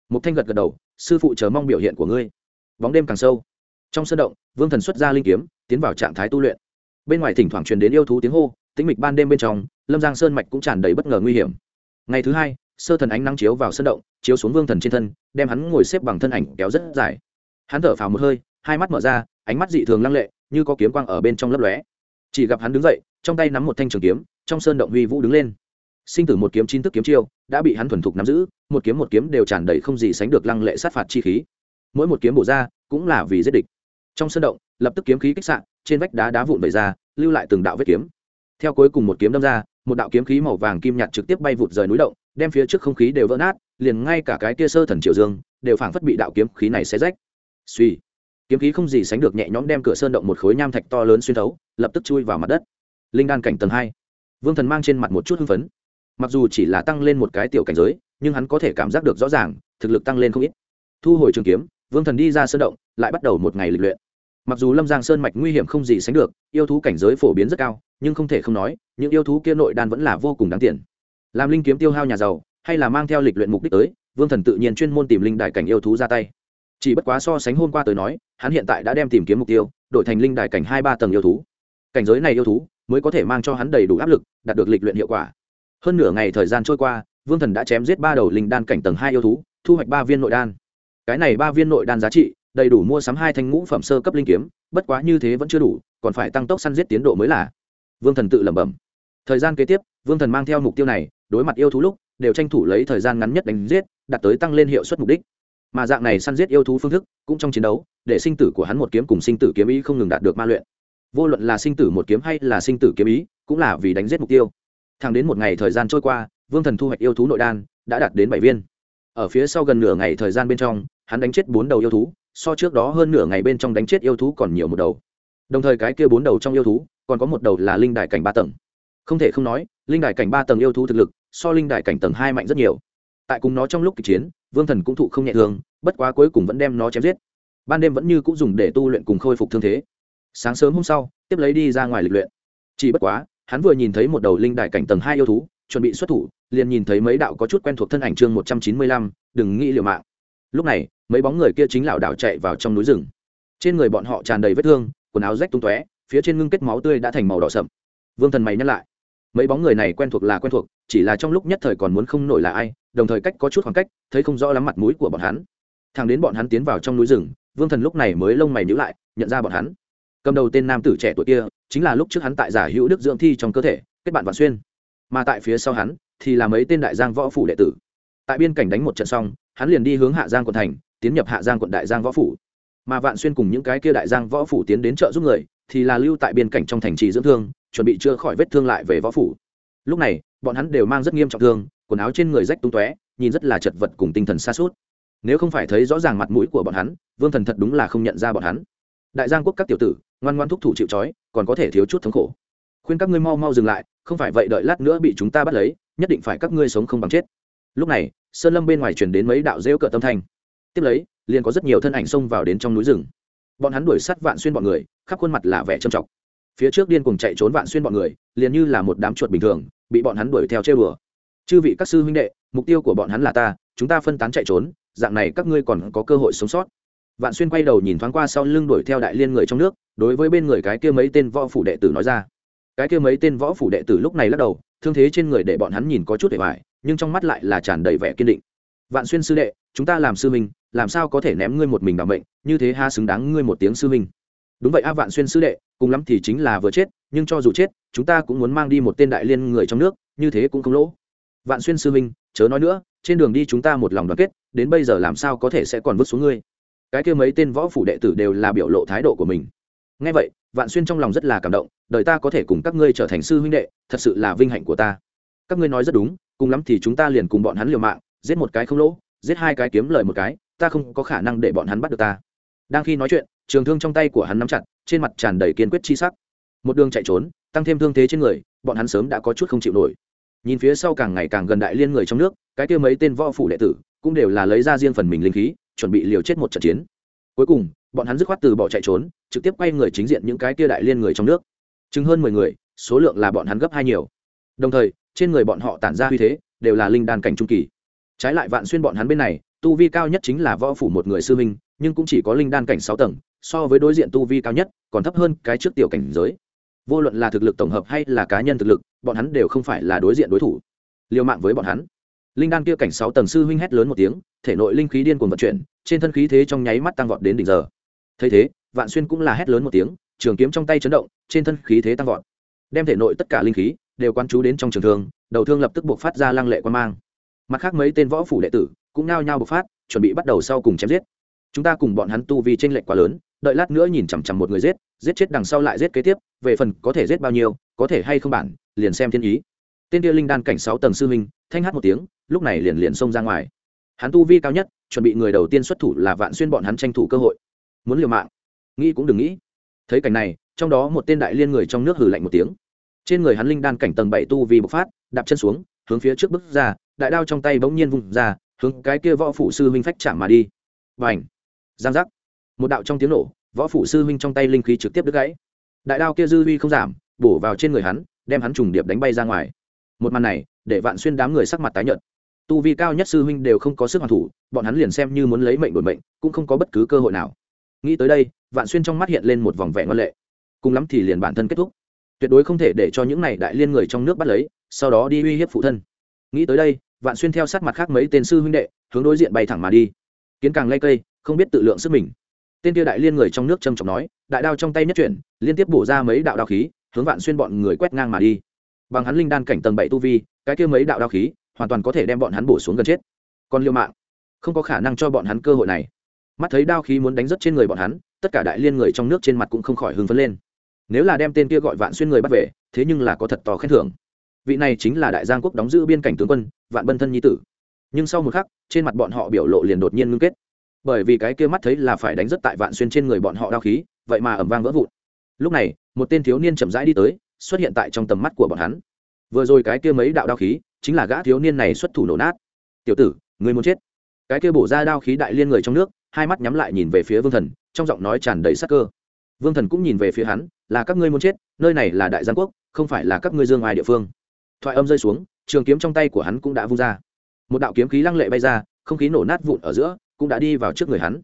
Một thanh gật gật đầu, sư phụ chờ mong biểu hiện của ngươi. Bóng đêm càng sâu. Trong sân động, vương thần xuất ra linh kiếm, tiến vào trạng thái tu luyện. Bên ngoài thỉnh thoảng truyền đến yêu thú tiếng hô, tĩnh mịch ban đêm bên trong lâm giang sơn mạch cũng tràn đầy bất ngờ nguy hiểm ngày thứ hai sơ thần ánh nắng chiếu vào sân động chiếu xuống vương thần trên thân đem hắn ngồi xếp bằng thân ảnh kéo rất dài hắn thở phào một hơi hai mắt mở ra ánh mắt dị thường lăng lệ như có kiếm quang ở bên trong lấp lóe chỉ gặp hắn đứng dậy trong tay nắm một thanh trường kiếm trong sơn động huy vũ đứng lên sinh tử một kiếm chín thức kiếm chiêu đã bị hắn thuần thục nắm giữ một kiếm một kiếm đều tràn đầy không gì sánh được lăng lệ sát phạt chi khí mỗi một kiếm bổ ra cũng là vì giết địch trong sân động lập tức kiếm khí kích sạn trên vách đá đá vụn vẩy ra lưu lại từng đạo vết kiếm theo cuối cùng một kiếm đâm ra một đạo kiếm khí màu vàng kim nhạt trực tiếp bay vụt rời núi động, đem phía trước không khí đều vỡ nát, liền ngay cả cái kia sơ thần triều dương, đều phảng phất bị đạo kiếm khí này xé rách. Suy kiếm khí không gì sánh được nhẹ nhõm đem cửa sơn động một khối nham thạch to lớn xuyên thấu, lập tức chui vào mặt đất. Linh đan cảnh tầng hai. Vương thần mang trên mặt một chút hưng phấn. Mặc dù chỉ là tăng lên một cái tiểu cảnh giới, nhưng hắn có thể cảm giác được rõ ràng, thực lực tăng lên không ít. Thu hồi trường kiếm, vương thần đi ra sơn động, lại bắt đầu một ngày lịch luyện mặc dù lâm giang sơn mạch nguy hiểm không gì sánh được, yêu thú cảnh giới phổ biến rất cao, nhưng không thể không nói, những yêu thú kia nội đan vẫn là vô cùng đáng tiền. Làm linh kiếm tiêu hao nhà giàu, hay là mang theo lịch luyện mục đích tới, vương thần tự nhiên chuyên môn tìm linh đại cảnh yêu thú ra tay. Chỉ bất quá so sánh hôm qua tới nói, hắn hiện tại đã đem tìm kiếm mục tiêu, đổi thành linh đại cảnh hai ba tầng yêu thú. Cảnh giới này yêu thú, mới có thể mang cho hắn đầy đủ áp lực, đạt được lịch luyện hiệu quả. Hơn nửa ngày thời gian trôi qua, vương thần đã chém giết ba đầu linh đan cảnh tầng hai yêu thú, thu hoạch ba viên nội đan. Cái này ba viên nội đan giá trị đầy đủ mua sắm hai thanh ngũ phẩm sơ cấp linh kiếm, bất quá như thế vẫn chưa đủ, còn phải tăng tốc săn giết tiến độ mới là. Vương thần tự lẩm bẩm. Thời gian kế tiếp, vương thần mang theo mục tiêu này, đối mặt yêu thú lúc, đều tranh thủ lấy thời gian ngắn nhất đánh giết, đạt tới tăng lên hiệu suất mục đích. Mà dạng này săn giết yêu thú phương thức, cũng trong chiến đấu, để sinh tử của hắn một kiếm cùng sinh tử kiếm ý không ngừng đạt được ma luyện. Vô luận là sinh tử một kiếm hay là sinh tử kiếm ý, cũng là vì đánh giết mục tiêu. Thẳng đến một ngày thời gian trôi qua, vương thần thu hoạch yêu thú nội đan, đã đạt đến bảy viên. Ở phía sau gần nửa ngày thời gian bên trong, hắn đánh chết bốn đầu yêu thú so trước đó hơn nửa ngày bên trong đánh chết yêu thú còn nhiều một đầu. Đồng thời cái kia bốn đầu trong yêu thú, còn có một đầu là linh đài cảnh ba tầng. Không thể không nói, linh đài cảnh ba tầng yêu thú thực lực, so linh đài cảnh tầng hai mạnh rất nhiều. Tại cùng nó trong lúc kịch chiến, vương thần cũng thụ không nhẹ thương, bất quá cuối cùng vẫn đem nó chém giết. Ban đêm vẫn như cũng dùng để tu luyện cùng khôi phục thương thế. Sáng sớm hôm sau, tiếp lấy đi ra ngoài lịch luyện. Chỉ bất quá, hắn vừa nhìn thấy một đầu linh đài cảnh tầng hai yêu thú, chuẩn bị xuất thủ, liền nhìn thấy mấy đạo có chút quen thuộc thân ảnh chương một trăm chín mươi lăm, đừng nghĩ liều mạng lúc này, mấy bóng người kia chính lảo đảo chạy vào trong núi rừng. Trên người bọn họ tràn đầy vết thương, quần áo rách tung tóe, phía trên ngưng kết máu tươi đã thành màu đỏ sậm. Vương thần mày nhắc lại. Mấy bóng người này quen thuộc là quen thuộc, chỉ là trong lúc nhất thời còn muốn không nổi là ai, đồng thời cách có chút khoảng cách, thấy không rõ lắm mặt mũi của bọn hắn. Thằng đến bọn hắn tiến vào trong núi rừng, vương thần lúc này mới lông mày nhữ lại, nhận ra bọn hắn. Cầm đầu tên nam tử trẻ tuổi kia, chính là lúc trước hắn tại giả hữu đức dưỡng thi trong cơ thể, kết bạn vạn xuyên. Mà tại phía sau hắn, thì là mấy tên đại giang võ phủ đệ tử. Tại biên cảnh đánh một trận xong hắn liền đi hướng hạ giang quận thành, tiến nhập hạ giang quận đại giang võ phủ. Mà vạn xuyên cùng những cái kia đại giang võ phủ tiến đến chợ giúp người, thì là lưu tại biên cảnh trong thành trì dưỡng thương, chuẩn bị chữa khỏi vết thương lại về võ phủ. Lúc này, bọn hắn đều mang rất nghiêm trọng thương, quần áo trên người rách tung tóe, nhìn rất là chật vật cùng tinh thần xa suốt nếu không phải thấy rõ ràng mặt mũi của bọn hắn, vương thần thật đúng là không nhận ra bọn hắn. Đại giang quốc các tiểu tử, ngoan ngoan thúc thủ chịu trói, còn có thể thiếu chút thống khổ. Khuyên các ngươi mau mau dừng lại, không phải vậy đợi lát nữa bị chúng ta bắt lấy, nhất định phải các ngươi sống không bằng chết lúc này, sơn lâm bên ngoài chuyển đến mấy đạo rêu cợt tâm thanh. Tiếp lấy, liền có rất nhiều thân ảnh xông vào đến trong núi rừng. Bọn hắn đuổi sát vạn xuyên bọn người, khắp khuôn mặt là vẻ trầm trọng. Phía trước điên cùng chạy trốn vạn xuyên bọn người, liền như là một đám chuột bình thường, bị bọn hắn đuổi theo chơi bừa chư vị các sư huynh đệ, mục tiêu của bọn hắn là ta, chúng ta phân tán chạy trốn, dạng này các ngươi còn có cơ hội sống sót. Vạn xuyên quay đầu nhìn thoáng qua sau lưng đuổi theo đại liên người trong nước, đối với bên người cái kia mấy tên võ phủ đệ tử nói ra. Cái kia mấy tên võ phủ đệ tử lúc này lắc đầu, thương thế trên người để bọn hắn nhìn có chút để bài nhưng trong mắt lại là tràn đầy vẻ kiên định. Vạn xuyên sư đệ, chúng ta làm sư minh làm sao có thể ném ngươi một mình đảm mệnh, như thế ha xứng đáng ngươi một tiếng sư minh đúng vậy a vạn xuyên sư đệ, cùng lắm thì chính là vừa chết, nhưng cho dù chết, chúng ta cũng muốn mang đi một tên đại liên người trong nước, như thế cũng không lỗ. Vạn xuyên sư minh chớ nói nữa, trên đường đi chúng ta một lòng đoàn kết, đến bây giờ làm sao có thể sẽ còn vứt xuống ngươi? Cái kia mấy tên võ phủ đệ tử đều là biểu lộ thái độ của mình. Ngay vậy, vạn xuyên trong lòng rất là cảm động, đời ta có thể cùng các ngươi trở thành sư huynh đệ, thật sự là vinh hạnh của ta. Các ngươi nói rất đúng cùng lắm thì chúng ta liền cùng bọn hắn liều mạng, giết một cái không lỗ, giết hai cái kiếm lời một cái, ta không có khả năng để bọn hắn bắt được ta. Đang khi nói chuyện, trường thương trong tay của hắn nắm chặt, trên mặt tràn đầy kiên quyết chi sắc. Một đường chạy trốn, tăng thêm thương thế trên người, bọn hắn sớm đã có chút không chịu nổi. Nhìn phía sau càng ngày càng gần đại liên người trong nước, cái kia mấy tên võ phủ đệ tử cũng đều là lấy ra riêng phần mình linh khí, chuẩn bị liều chết một trận chiến. Cuối cùng, bọn hắn dứt khoát từ bỏ chạy trốn, trực tiếp quay người chính diện những cái kia đại liên người trong nước. Chứng hơn mười người, số lượng là bọn hắn gấp hai nhiều. Đồng thời trên người bọn họ tản ra uy thế, đều là linh đan cảnh trung kỳ. Trái lại vạn xuyên bọn hắn bên này, tu vi cao nhất chính là võ phủ một người sư minh nhưng cũng chỉ có linh đan cảnh sáu tầng, so với đối diện tu vi cao nhất, còn thấp hơn cái trước tiểu cảnh giới. Vô luận là thực lực tổng hợp hay là cá nhân thực lực, bọn hắn đều không phải là đối diện đối thủ. Liều mạng với bọn hắn. Linh đan kia cảnh sáu tầng sư huynh hét lớn một tiếng, thể nội linh khí điên cuồng vận chuyển, trên thân khí thế trong nháy mắt tăng vọt đến đỉnh giờ. Thấy thế, vạn xuyên cũng là hét lớn một tiếng, trường kiếm trong tay chấn động, trên thân khí thế tăng vọt, đem thể nội tất cả linh khí đều quan chú đến trong trường thương, đầu thương lập tức buộc phát ra lăng lệ quan mang. Mặt khác mấy tên võ phủ đệ tử cũng nao nhao bộc phát, chuẩn bị bắt đầu sau cùng chém giết. Chúng ta cùng bọn hắn tu vi tranh lệch quá lớn, đợi lát nữa nhìn chằm chằm một người giết giết chết đằng sau lại giết kế tiếp, về phần có thể giết bao nhiêu, có thể hay không bản, liền xem thiên ý. Tên kia linh đan cảnh sáu tầng sư huynh, thanh hát một tiếng, lúc này liền liền xông ra ngoài. Hắn tu vi cao nhất, chuẩn bị người đầu tiên xuất thủ là vạn xuyên bọn hắn tranh thủ cơ hội. Muốn liều mạng. Nghĩ cũng đừng nghĩ. Thấy cảnh này, trong đó một tên đại liên người trong nước hừ lạnh một tiếng trên người hắn linh đan cảnh tầng bảy tu vi bộc phát, đạp chân xuống, hướng phía trước bước ra, đại đao trong tay bỗng nhiên vùng ra, hướng cái kia võ phụ sư huynh phách chạm mà đi. Và ảnh giang giác! Một đạo trong tiếng nổ, võ phụ sư huynh trong tay linh khí trực tiếp đứt gãy. Đại đao kia dư huy không giảm, bổ vào trên người hắn, đem hắn trùng điệp đánh bay ra ngoài. Một màn này, để vạn xuyên đám người sắc mặt tái nhợt. Tu vi cao nhất sư huynh đều không có sức hoàn thủ, bọn hắn liền xem như muốn lấy mệnh đổi mệnh, cũng không có bất cứ cơ hội nào. Nghĩ tới đây, vạn xuyên trong mắt hiện lên một vòng vẻ ngân lệ. Cùng lắm thì liền bản thân kết thúc tuyệt đối không thể để cho những này đại liên người trong nước bắt lấy, sau đó đi uy hiếp phụ thân. Nghĩ tới đây, vạn xuyên theo sát mặt khác mấy tên sư huynh đệ, hướng đối diện bay thẳng mà đi. Kiến càng lây cây, không biết tự lượng sức mình. Tên tiêu đại liên người trong nước trầm trọng nói, đại đao trong tay nhất chuyển, liên tiếp bổ ra mấy đạo đao khí, hướng vạn xuyên bọn người quét ngang mà đi. Bằng hắn linh đan cảnh tầng bảy tu vi, cái kia mấy đạo đao khí, hoàn toàn có thể đem bọn hắn bổ xuống gần chết. Còn liêu mạng, không có khả năng cho bọn hắn cơ hội này. Mắt thấy đao khí muốn đánh rất trên người bọn hắn, tất cả đại liên người trong nước trên mặt cũng không khỏi hưng phấn lên nếu là đem tên kia gọi vạn xuyên người bắt về, thế nhưng là có thật to khen thưởng. Vị này chính là đại giang quốc đóng giữ biên cảnh tướng quân, vạn bân thân nhi tử. Nhưng sau một khắc, trên mặt bọn họ biểu lộ liền đột nhiên ngưng kết. Bởi vì cái kia mắt thấy là phải đánh rất tại vạn xuyên trên người bọn họ đao khí, vậy mà ẩm vang vỡ vụn. Lúc này, một tên thiếu niên chậm rãi đi tới, xuất hiện tại trong tầm mắt của bọn hắn. Vừa rồi cái kia mấy đạo đao khí, chính là gã thiếu niên này xuất thủ nổ nát. Tiểu tử người muốn chết? Cái kia bổ ra đao khí đại liên người trong nước, hai mắt nhắm lại nhìn về phía vương thần, trong giọng nói tràn đầy sắc cơ. Vương thần cũng nhìn về phía hắn là các ngươi muốn chết, nơi này là đại giang quốc, không phải là các ngươi dương ngoài địa phương. Thoại âm rơi xuống, trường kiếm trong tay của hắn cũng đã vung ra. Một đạo kiếm khí lăng lệ bay ra, không khí nổ nát vụn ở giữa, cũng đã đi vào trước người hắn.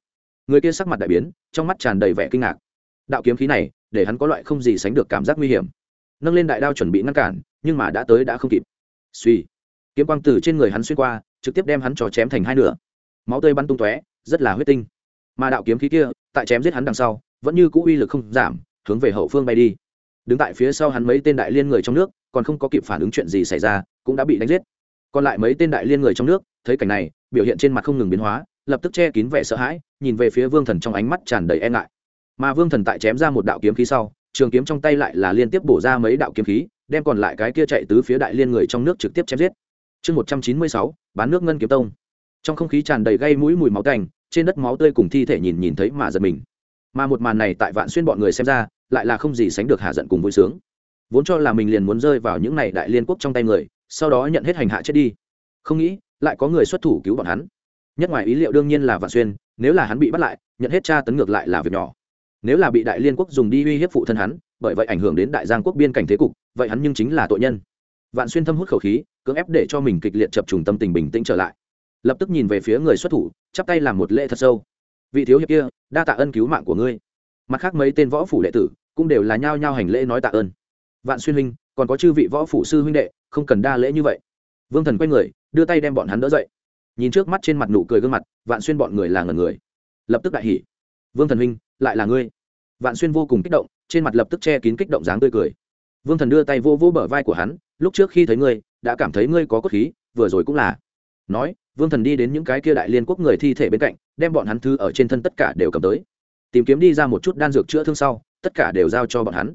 Người kia sắc mặt đại biến, trong mắt tràn đầy vẻ kinh ngạc. Đạo kiếm khí này, để hắn có loại không gì sánh được cảm giác nguy hiểm. Nâng lên đại đao chuẩn bị ngăn cản, nhưng mà đã tới đã không kịp. Suy kiếm quang từ trên người hắn xuyên qua, trực tiếp đem hắn cho chém thành hai nửa. Máu tươi bắn tung tóe, rất là huyết tinh. Mà đạo kiếm khí kia, tại chém giết hắn đằng sau, vẫn như cũ uy lực không giảm hướng về hậu phương bay đi. Đứng tại phía sau hắn mấy tên đại liên người trong nước, còn không có kịp phản ứng chuyện gì xảy ra, cũng đã bị đánh giết. Còn lại mấy tên đại liên người trong nước, thấy cảnh này, biểu hiện trên mặt không ngừng biến hóa, lập tức che kín vẻ sợ hãi, nhìn về phía vương thần trong ánh mắt tràn đầy e ngại. Mà vương thần tại chém ra một đạo kiếm khí sau, trường kiếm trong tay lại là liên tiếp bổ ra mấy đạo kiếm khí, đem còn lại cái kia chạy tứ phía đại liên người trong nước trực tiếp chém giết. Chương một trăm chín mươi sáu, bán nước ngân kiếm tông. Trong không khí tràn đầy gây mũi mùi máu cành, trên đất máu tươi cùng thi thể nhìn nhìn thấy mà giật mình mà một màn này tại vạn xuyên bọn người xem ra, lại là không gì sánh được hạ giận cùng vui sướng. Vốn cho là mình liền muốn rơi vào những này đại liên quốc trong tay người, sau đó nhận hết hành hạ chết đi. Không nghĩ, lại có người xuất thủ cứu bọn hắn. Nhất ngoài ý liệu đương nhiên là vạn xuyên, nếu là hắn bị bắt lại, nhận hết tra tấn ngược lại là việc nhỏ. Nếu là bị đại liên quốc dùng đi uy hiếp phụ thân hắn, bởi vậy ảnh hưởng đến đại giang quốc biên cảnh thế cục, vậy hắn nhưng chính là tội nhân. Vạn xuyên thâm hút khẩu khí, cưỡng ép để cho mình kịch liệt chập trùng tâm tình bình tĩnh trở lại. Lập tức nhìn về phía người xuất thủ, chắp tay làm một lễ thật sâu vị thiếu hiệp kia, đa tạ ân cứu mạng của ngươi. Mặt khác mấy tên võ phủ đệ tử cũng đều là nhao nhao hành lễ nói tạ ơn. Vạn xuyên huynh, còn có chư vị võ phủ sư huynh đệ, không cần đa lễ như vậy. Vương thần quay người, đưa tay đem bọn hắn đỡ dậy. Nhìn trước mắt trên mặt nụ cười gương mặt, vạn xuyên bọn người là ngần người. Lập tức đại hỉ. Vương thần huynh, lại là ngươi. Vạn xuyên vô cùng kích động, trên mặt lập tức che kín kích động dáng tươi cười. Vương thần đưa tay vô vô bờ vai của hắn, lúc trước khi thấy ngươi, đã cảm thấy ngươi có cốt khí, vừa rồi cũng là. Nói, vương thần đi đến những cái kia đại liên quốc người thi thể bên cạnh đem bọn hắn thư ở trên thân tất cả đều cầm tới. Tìm kiếm đi ra một chút đan dược chữa thương sau tất cả đều giao cho bọn hắn.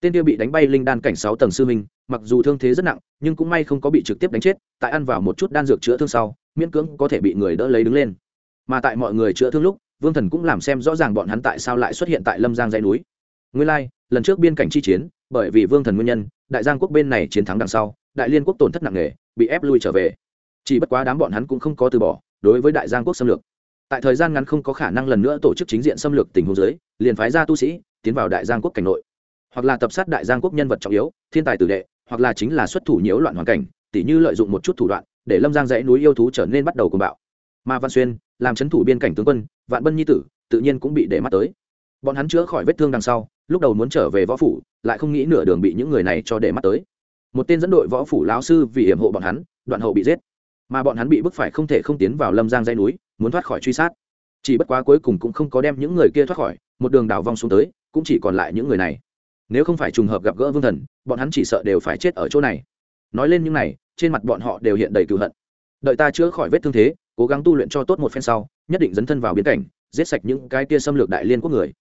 Tên kia bị đánh bay linh đan cảnh sáu tầng sư minh mặc dù thương thế rất nặng nhưng cũng may không có bị trực tiếp đánh chết tại ăn vào một chút đan dược chữa thương sau miễn cưỡng có thể bị người đỡ lấy đứng lên. Mà tại mọi người chữa thương lúc vương thần cũng làm xem rõ ràng bọn hắn tại sao lại xuất hiện tại lâm giang dãy núi. Nguyên lai、like, lần trước biên cảnh chi chiến bởi vì vương thần nguyên nhân đại giang quốc bên này chiến thắng đằng sau đại liên quốc tổn thất nặng nề bị ép lui trở về. Chỉ bất quá đám bọn hắn cũng không có từ bỏ đối với đại giang quốc xâm lược tại thời gian ngắn không có khả năng lần nữa tổ chức chính diện xâm lược tình huống giới liền phái ra tu sĩ tiến vào đại giang quốc cảnh nội. Hoặc là tập sát đại giang quốc nhân vật trọng yếu, thiên tài tử đệ, hoặc là chính là xuất thủ nhiễu loạn hoàn cảnh, tỉ như lợi dụng một chút thủ đoạn, để lâm giang dãy núi yêu thú trở nên bắt đầu cùng bạo. Mà văn xuyên, làm c h ấ n thủ biên cảnh tướng quân, vạn bân nhi tử, tự nhiên cũng bị để mắt tới. Bọn hắn chữa khỏi vết thương đằng sau, lúc đầu muốn trở về võ phủ, lại không nghĩ nửa đường bị những người này cho để mắt tới. Một tên dẫn đội võ phủ lão sư vì hiểm hộ bọn hắn, đoạn hậu bị giết. Mà bọn hắn bị bức phải không thể không tiến vào lâm giang dãy núi muốn thoát khỏi truy sát. Chỉ bất quá cuối cùng cũng không có đem những người kia thoát khỏi, một đường đào vong xuống tới, cũng chỉ còn lại những người này. Nếu không phải trùng hợp gặp gỡ vương thần, bọn hắn chỉ sợ đều phải chết ở chỗ này. Nói lên những này, trên mặt bọn họ đều hiện đầy cựu hận. Đợi ta chữa khỏi vết thương thế, cố gắng tu luyện cho tốt một phen sau, nhất định dấn thân vào biến cảnh, giết sạch những cái kia xâm lược đại liên quốc người.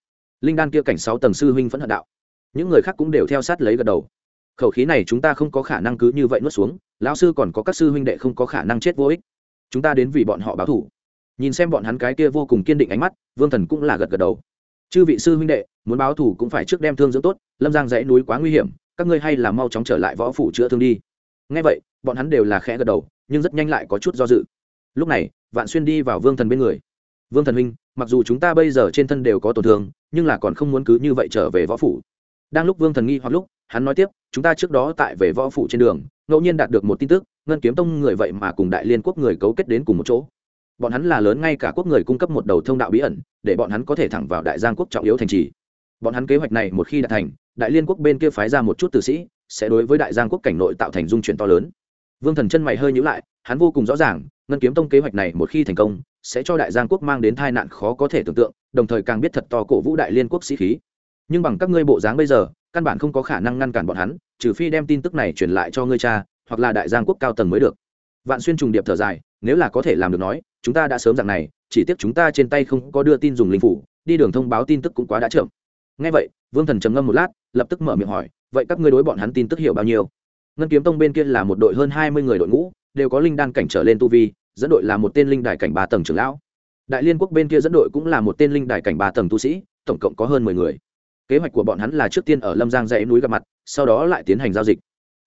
Linh đan kia cảnh sáu tầng sư huynh phẫn hận đạo. Những người khác cũng đều theo sát lấy gật đầu. Khẩu khí này chúng ta không có khả năng cứ như vậy nuốt xuống, lão sư còn có các sư huynh đệ không có khả năng chết vô ích. Chúng ta đến vì bọn họ báo thủ nhìn xem bọn hắn cái kia vô cùng kiên định ánh mắt, vương thần cũng là gật gật đầu. Chư vị sư huynh đệ, muốn báo thủ cũng phải trước đem thương dưỡng tốt, lâm giang dãy núi quá nguy hiểm, các ngươi hay là mau chóng trở lại võ phủ chữa thương đi. Ngay vậy, bọn hắn đều là khẽ gật đầu, nhưng rất nhanh lại có chút do dự. Lúc này, vạn xuyên đi vào vương thần bên người. Vương thần huynh, mặc dù chúng ta bây giờ trên thân đều có tổn thương, nhưng là còn không muốn cứ như vậy trở về võ phủ. Đang lúc vương thần nghi hoặc lúc, hắn nói tiếp, chúng ta trước đó tại về võ phủ trên đường, ngẫu nhiên đạt được một tin tức, ngân kiếm tông người vậy mà cùng đại liên quốc người cấu kết đến cùng một chỗ bọn hắn là lớn ngay cả quốc người cung cấp một đầu thông đạo bí ẩn, để bọn hắn có thể thẳng vào đại giang quốc trọng yếu thành trì. Bọn hắn kế hoạch này một khi đạt thành, đại liên quốc bên kia phái ra một chút tử sĩ, sẽ đối với đại giang quốc cảnh nội tạo thành dung chuyển to lớn. Vương thần chân mày hơi nhữ lại, hắn vô cùng rõ ràng, ngân kiếm tông kế hoạch này một khi thành công, sẽ cho đại giang quốc mang đến tai nạn khó có thể tưởng tượng, đồng thời càng biết thật to cổ vũ đại liên quốc sĩ khí. Nhưng bằng các ngươi bộ dáng bây giờ, căn bản không có khả năng ngăn cản bọn hắn, trừ phi đem tin tức này truyền lại cho ngươi cha, hoặc là đại giang quốc cao tầng mới được. Vạn xuyên trùng điệp thở dài, nếu là có thể làm được nói chúng ta đã sớm dạng này, chỉ tiếc chúng ta trên tay không có đưa tin dùng linh phủ, đi đường thông báo tin tức cũng quá đã chậm. Ngay vậy, vương thần trầm ngâm một lát, lập tức mở miệng hỏi, vậy các ngươi đối bọn hắn tin tức hiểu bao nhiêu? Ngân kiếm tông bên kia là một đội hơn hai mươi người đội ngũ, đều có linh đan cảnh trở lên tu vi, dẫn đội là một tên linh đài cảnh ba tầng trưởng lão. Đại liên quốc bên kia dẫn đội cũng là một tên linh đài cảnh ba tầng tu sĩ, tổng cộng có hơn mười người. Kế hoạch của bọn hắn là trước tiên ở lâm giang dãy núi gặp mặt, sau đó lại tiến hành giao dịch.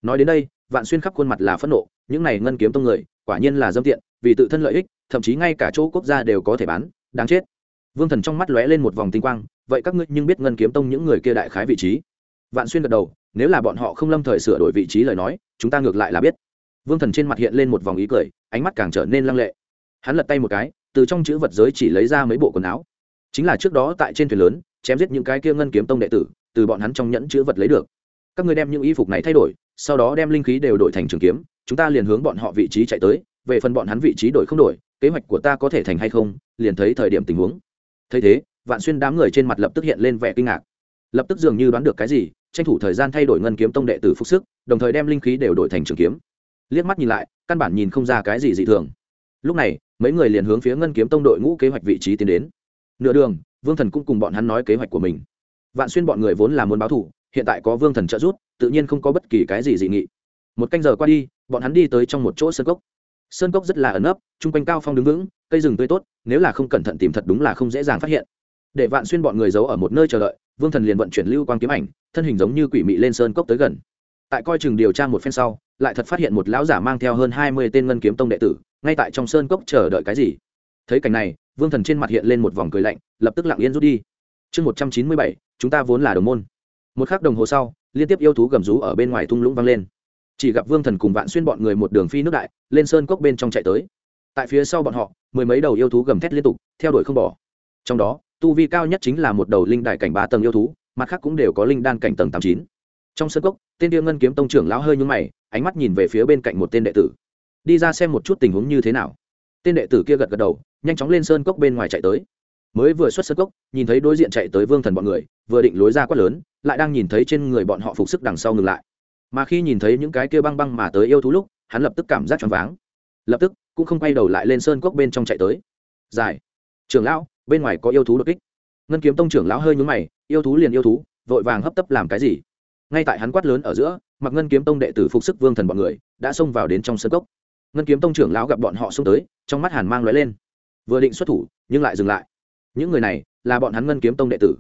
Nói đến đây, vạn xuyên khắp khuôn mặt là phẫn nộ, những này ngân kiếm tông người, quả nhiên là dâm tiện, vì tự thân lợi ích thậm chí ngay cả chỗ quốc gia đều có thể bán, đáng chết. Vương thần trong mắt lóe lên một vòng tinh quang, vậy các ngươi nhưng biết ngân kiếm tông những người kia đại khái vị trí? Vạn xuyên gật đầu, nếu là bọn họ không lâm thời sửa đổi vị trí lời nói, chúng ta ngược lại là biết. Vương thần trên mặt hiện lên một vòng ý cười, ánh mắt càng trở nên lăng lệ. Hắn lật tay một cái, từ trong chữ vật giới chỉ lấy ra mấy bộ quần áo. Chính là trước đó tại trên thuyền lớn, chém giết những cái kia ngân kiếm tông đệ tử, từ bọn hắn trong nhẫn chữ vật lấy được. Các ngươi đem những y phục này thay đổi, sau đó đem linh khí đều đổi thành trường kiếm, chúng ta liền hướng bọn họ vị trí chạy tới, về phần bọn hắn vị trí đổi không đổi kế hoạch của ta có thể thành hay không, liền thấy thời điểm tình huống. Thấy thế, vạn xuyên đám người trên mặt lập tức hiện lên vẻ kinh ngạc. Lập tức dường như đoán được cái gì, tranh thủ thời gian thay đổi ngân kiếm tông đệ tử phúc sức, đồng thời đem linh khí đều đổi thành trường kiếm. Liếc mắt nhìn lại, căn bản nhìn không ra cái gì dị thường. Lúc này, mấy người liền hướng phía ngân kiếm tông đội ngũ kế hoạch vị trí tiến đến. Nửa đường, vương thần cũng cùng bọn hắn nói kế hoạch của mình. Vạn xuyên bọn người vốn là muốn báo thủ hiện tại có vương thần trợ giúp, tự nhiên không có bất kỳ cái gì dị nghị. Một canh giờ qua đi, bọn hắn đi tới trong một chỗ sơ cốc sơn cốc rất là ẩn ấp chung quanh cao phong đứng vững, cây rừng tươi tốt, nếu là không cẩn thận tìm thật đúng là không dễ dàng phát hiện. Để vạn xuyên bọn người giấu ở một nơi chờ đợi, vương thần liền vận chuyển lưu quang kiếm ảnh, thân hình giống như quỷ mị lên sơn cốc tới gần. Tại coi chừng điều tra một phen sau, lại thật phát hiện một lão giả mang theo hơn hai mươi tên ngân kiếm tông đệ tử, ngay tại trong sơn cốc chờ đợi cái gì? Thấy cảnh này, vương thần trên mặt hiện lên một vòng cười lạnh, lập tức lặng yên rút đi. Chương một trăm chín mươi bảy, chúng ta vốn là đồng môn. Một k h ắ c đồng hồ sau, liên tiếp yêu thú gầm rú ở bên ngoài thung lũng vang lên chỉ gặp vương thần cùng vạn xuyên bọn người một đường phi nước đại, lên sơn cốc bên trong chạy tới. Tại phía sau bọn họ, mười mấy đầu yêu thú gầm thét liên tục, theo đuổi không bỏ. Trong đó, tu vi cao nhất chính là một đầu linh đại cảnh ba tầng yêu thú, mặt khác cũng đều có linh đan cảnh tầng tám chín. Trong sân cốc, tên tiêu ngân kiếm tông trưởng lão hơi nhún mày, ánh mắt nhìn về phía bên cạnh một tên đệ tử. Đi ra xem một chút tình huống như thế nào. Tên đệ tử kia gật gật đầu, nhanh chóng lên sơn cốc bên ngoài chạy tới. Mới vừa xuất sơn cốc, nhìn thấy đối diện chạy tới vương thần bọn người, vừa định lối ra quát lớn, lại đang nhìn thấy trên người bọn họ phục sức đằng sau ngừng lại mà khi nhìn thấy những cái kia băng băng mà tới yêu thú lúc hắn lập tức cảm giác choáng váng. Lập tức cũng không quay đầu lại lên sơn cốc bên trong chạy tới. Dài trưởng lão bên ngoài có yêu thú đột kích. Ngân kiếm tông trưởng lão hơi nhún mày yêu thú liền yêu thú vội vàng hấp tấp làm cái gì? Ngay tại hắn quát lớn ở giữa mặc ngân kiếm tông đệ tử phục sức vương thần bọn người đã xông vào đến trong sân cốc. Ngân kiếm tông trưởng lão gặp bọn họ xông tới trong mắt hàn mang lóe lên. Vừa định xuất thủ nhưng lại dừng lại. Những người này là bọn hắn ngân kiếm tông đệ tử.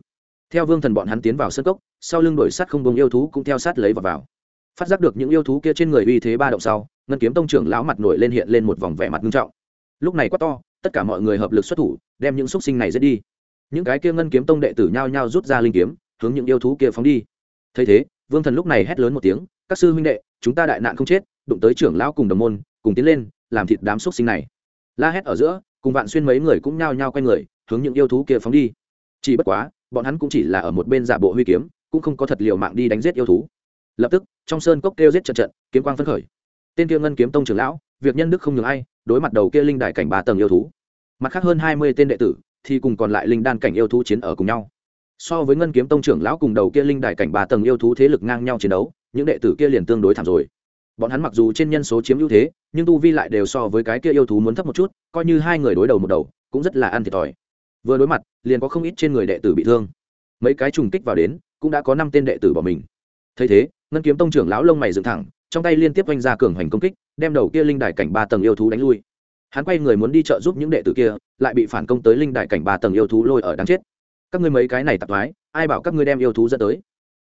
Theo vương thần bọn hắn tiến vào sân cốc sau lưng đổi sắt không bông yêu thú cũng theo sát lấy vào, vào phát giác được những yêu thú kia trên người uy thế ba động sau, ngân kiếm tông trưởng lão mặt nổi lên hiện lên một vòng vẻ mặt nghiêm trọng. Lúc này quá to, tất cả mọi người hợp lực xuất thủ, đem những xúc sinh này giết đi. Những cái kia ngân kiếm tông đệ tử nhao nhao rút ra linh kiếm, hướng những yêu thú kia phóng đi. Thấy thế, vương thần lúc này hét lớn một tiếng, các sư huynh đệ, chúng ta đại nạn không chết, đụng tới trưởng lão cùng đồng môn, cùng tiến lên, làm thịt đám xúc sinh này. La hét ở giữa, cùng vạn xuyên mấy người cũng nhao nhao quay người, hướng những yêu thú kia phóng đi. Chỉ bất quá, bọn hắn cũng chỉ là ở một bên giả bộ huy kiếm, cũng không có thật liều mạng đi đánh giết yêu thú lập tức, trong sơn cốc kêu giết trận trận, kiếm quang phấn khởi. Tên kia ngân kiếm tông trưởng lão, việc nhân đức không nhường ai, đối mặt đầu kia linh đại cảnh ba tầng yêu thú. Mặt khác hơn hai mươi tên đệ tử, thì cùng còn lại linh đan cảnh yêu thú chiến ở cùng nhau. So với ngân kiếm tông trưởng lão cùng đầu kia linh đại cảnh ba tầng yêu thú thế lực ngang nhau chiến đấu, những đệ tử kia liền tương đối thảm rồi. Bọn hắn mặc dù trên nhân số chiếm ưu thế, nhưng tu vi lại đều so với cái kia yêu thú muốn thấp một chút, coi như hai người đối đầu một đầu, cũng rất là ăn thiệt thòi. Vừa đối mặt, liền có không ít trên người đệ tử bị thương. Mấy cái trùng kích vào đến, cũng đã có năm tên đệ tử bỏ mình. Thấy thế ngân kiếm tông trưởng lão lông mày dựng thẳng, trong tay liên tiếp oanh ra cường hoành công kích, đem đầu kia linh đài cảnh ba tầng yêu thú đánh lui. Hắn quay người muốn đi trợ giúp những đệ tử kia, lại bị phản công tới linh đài cảnh ba tầng yêu thú lôi ở đáng chết. Các ngươi mấy cái này tạp thoái, ai bảo các ngươi đem yêu thú dẫn tới?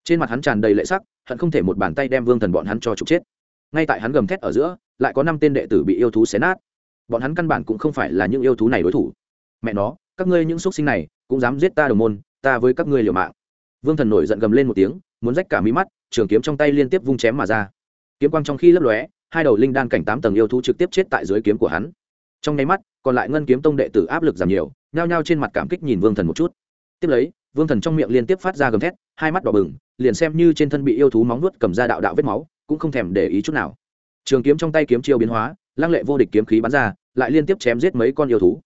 Trên mặt hắn tràn đầy lệ sắc, hận không thể một bàn tay đem vương thần bọn hắn cho trục chết. Ngay tại hắn gầm thét ở giữa, lại có năm tên đệ tử bị yêu thú xé nát. Bọn hắn căn bản cũng không phải là những yêu thú này đối thủ. Mẹ nó, các ngươi những xúc sinh này, cũng dám giết ta đồng môn, ta với các ngươi liều mạng. Vương thần nổi giận gầm lên một tiếng, muốn rách cả mí mắt trường kiếm trong tay liên tiếp vung chém mà ra. Kiếm quang trong khi lấp lóe, hai đầu linh đan cảnh tám tầng yêu thú trực tiếp chết tại dưới kiếm của hắn. Trong nháy mắt, còn lại ngân kiếm tông đệ tử áp lực giảm nhiều, nhao nhao trên mặt cảm kích nhìn vương thần một chút. Tiếp lấy, vương thần trong miệng liên tiếp phát ra gầm thét, hai mắt đỏ bừng, liền xem như trên thân bị yêu thú móng nuốt cầm ra đạo đạo vết máu, cũng không thèm để ý chút nào. Trường kiếm trong tay kiếm chiêu biến hóa, lăng lệ vô địch kiếm khí bắn ra, lại liên tiếp chém giết mấy con yêu thú.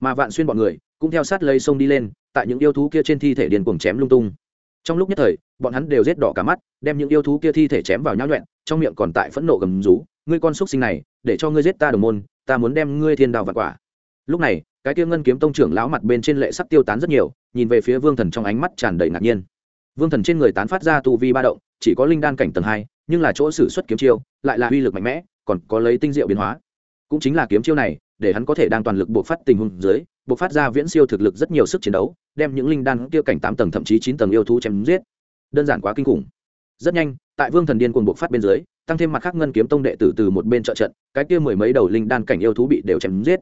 Mà vạn xuyên bọn người, cũng theo sát lây sông đi lên, tại những yêu thú kia trên thi thể điền cuồng chém lung tung trong lúc nhất thời, bọn hắn đều rết đỏ cả mắt, đem những yêu thú kia thi thể chém vào nhau nhuẹn, trong miệng còn tại phẫn nộ gầm rú, ngươi con xúc sinh này, để cho ngươi giết ta đồng môn, ta muốn đem ngươi thiên đào vặt quả. Lúc này, cái kia ngân kiếm tông trưởng lão mặt bên trên lệ sắc tiêu tán rất nhiều, nhìn về phía vương thần trong ánh mắt tràn đầy ngạc nhiên. Vương thần trên người tán phát ra tu vi ba động, chỉ có linh đan cảnh tầng hai, nhưng là chỗ xử xuất kiếm chiêu, lại là uy lực mạnh mẽ, còn có lấy tinh diệu biến hóa. Cũng chính là kiếm chiêu này, để hắn có thể đang toàn lực buộc phát tình huống dưới bộc phát ra viễn siêu thực lực rất nhiều sức chiến đấu, đem những linh đan kia cảnh tám tầng thậm chí chín tầng yêu thú chém giết. Đơn giản quá kinh khủng. Rất nhanh, tại vương thần điên cuồng bộc phát bên dưới, tăng thêm mặt khác ngân kiếm tông đệ tử từ một bên trợ trận, cái kia mười mấy đầu linh đan cảnh yêu thú bị đều chém giết.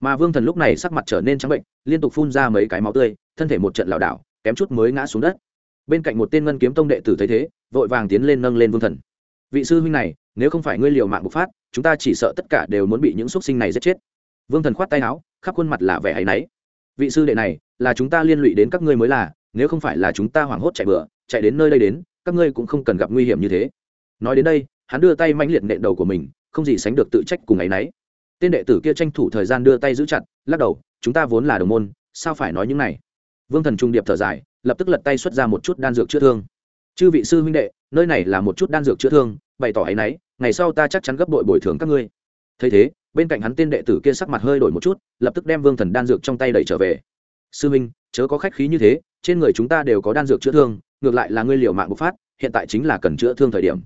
Mà vương thần lúc này sắc mặt trở nên trắng bệnh, liên tục phun ra mấy cái máu tươi, thân thể một trận lảo đảo, kém chút mới ngã xuống đất. Bên cạnh một tên ngân kiếm tông đệ tử thấy thế, vội vàng tiến lên nâng lên vương thần. Vị sư huynh này, nếu không phải ngươi liều mạng bộc phát, chúng ta chỉ sợ tất cả đều muốn bị những xúc sinh này giết chết. Vương thần khoát tay áo khắp khuôn mặt là vẻ hay náy. Vị sư đệ này, là chúng ta liên lụy đến các ngươi mới là, nếu không phải là chúng ta hoảng hốt chạy bựa chạy đến nơi đây đến, các ngươi cũng không cần gặp nguy hiểm như thế. Nói đến đây, hắn đưa tay mãnh liệt nện đầu của mình, không gì sánh được tự trách cùng áy náy. Tên đệ tử kia tranh thủ thời gian đưa tay giữ chặt, lắc đầu, chúng ta vốn là đồng môn, sao phải nói những này? Vương thần trung điệp thở dài, lập tức lật tay xuất ra một chút đan dược chữa thương. Chư vị sư huynh đệ, nơi này là một chút đan dược chữa thương, bày tỏ áy náy, ngày sau ta chắc chắn gấp đội bồi thường các ngươi. Thấy thế bên cạnh hắn tên đệ tử kia sắc mặt hơi đổi một chút, lập tức đem vương thần đan dược trong tay đẩy trở về. Sư minh, chớ có khách khí như thế, trên người chúng ta đều có đan dược chữa thương, ngược lại là ngươi liều mạng bộc phát, hiện tại chính là cần chữa thương thời điểm.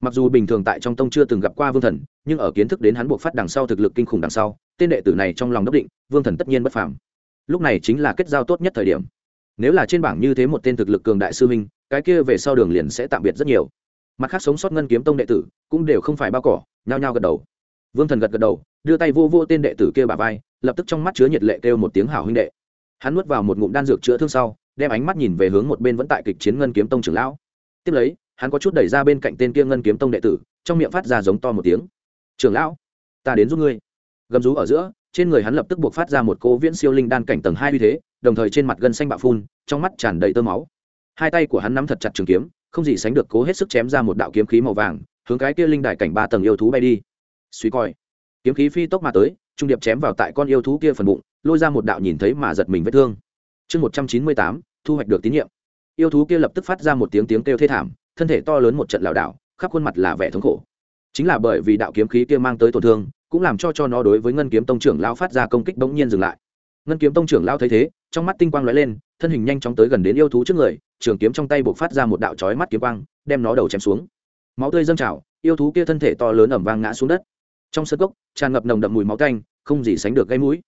Mặc dù bình thường tại trong tông chưa từng gặp qua vương thần, nhưng ở kiến thức đến hắn buộc phát đằng sau thực lực kinh khủng đằng sau, tên đệ tử này trong lòng đốc định, vương thần tất nhiên bất phàm. Lúc này chính là kết giao tốt nhất thời điểm. Nếu là trên bảng như thế một tên thực lực cường đại sư minh, cái kia về sau đường liền sẽ tạm biệt rất nhiều. Mặt khác sống sót ngân kiếm tông đệ tử cũng đều không phải bao cỏ, nhao nhao gật đầu. Vương thần gật gật đầu đưa tay vô vô tên đệ tử kia bà vai, lập tức trong mắt chứa nhiệt lệ kêu một tiếng hảo huynh đệ. Hắn nuốt vào một ngụm đan dược chữa thương sau, đem ánh mắt nhìn về hướng một bên vẫn tại kịch chiến ngân kiếm tông trưởng lão. Tiếp lấy, hắn có chút đẩy ra bên cạnh tên kia ngân kiếm tông đệ tử, trong miệng phát ra giống to một tiếng. Trưởng lão, ta đến giúp ngươi. Gầm rú ở giữa, trên người hắn lập tức buộc phát ra một cô viễn siêu linh đan cảnh tầng hai uy thế, đồng thời trên mặt gân xanh bạo phun, trong mắt tràn đầy tơ máu. Hai tay của hắn nắm thật chặt trường kiếm, không gì sánh được cố hết sức chém ra một đạo kiếm khí màu vàng, hướng cái kia linh đài cảnh ba tầng yêu thú bay đi. Suy coi kiếm khí phi tốc mà tới, trung điệp chém vào tại con yêu thú kia phần bụng, lôi ra một đạo nhìn thấy mà giật mình vết thương. Chương một trăm chín mươi tám, thu hoạch được tín nhiệm. Yêu thú kia lập tức phát ra một tiếng tiếng kêu thê thảm, thân thể to lớn một trận lảo đảo, khắp khuôn mặt là vẻ thống khổ. Chính là bởi vì đạo kiếm khí kia mang tới tổn thương, cũng làm cho cho nó đối với ngân kiếm tông trưởng lao phát ra công kích bỗng nhiên dừng lại. Ngân kiếm tông trưởng lao thấy thế, trong mắt tinh quang lóe lên, thân hình nhanh chóng tới gần đến yêu thú trước người, trường kiếm trong tay buộc phát ra một đạo chói mắt kiếm quang, đem nó đầu chém xuống. Máu tươi dâng trào, yêu thú kia thân thể to lớn ẩm vang ngã xuống đất trong sân gốc tràn ngập nồng đậm mùi máu canh không gì sánh được gây mũi.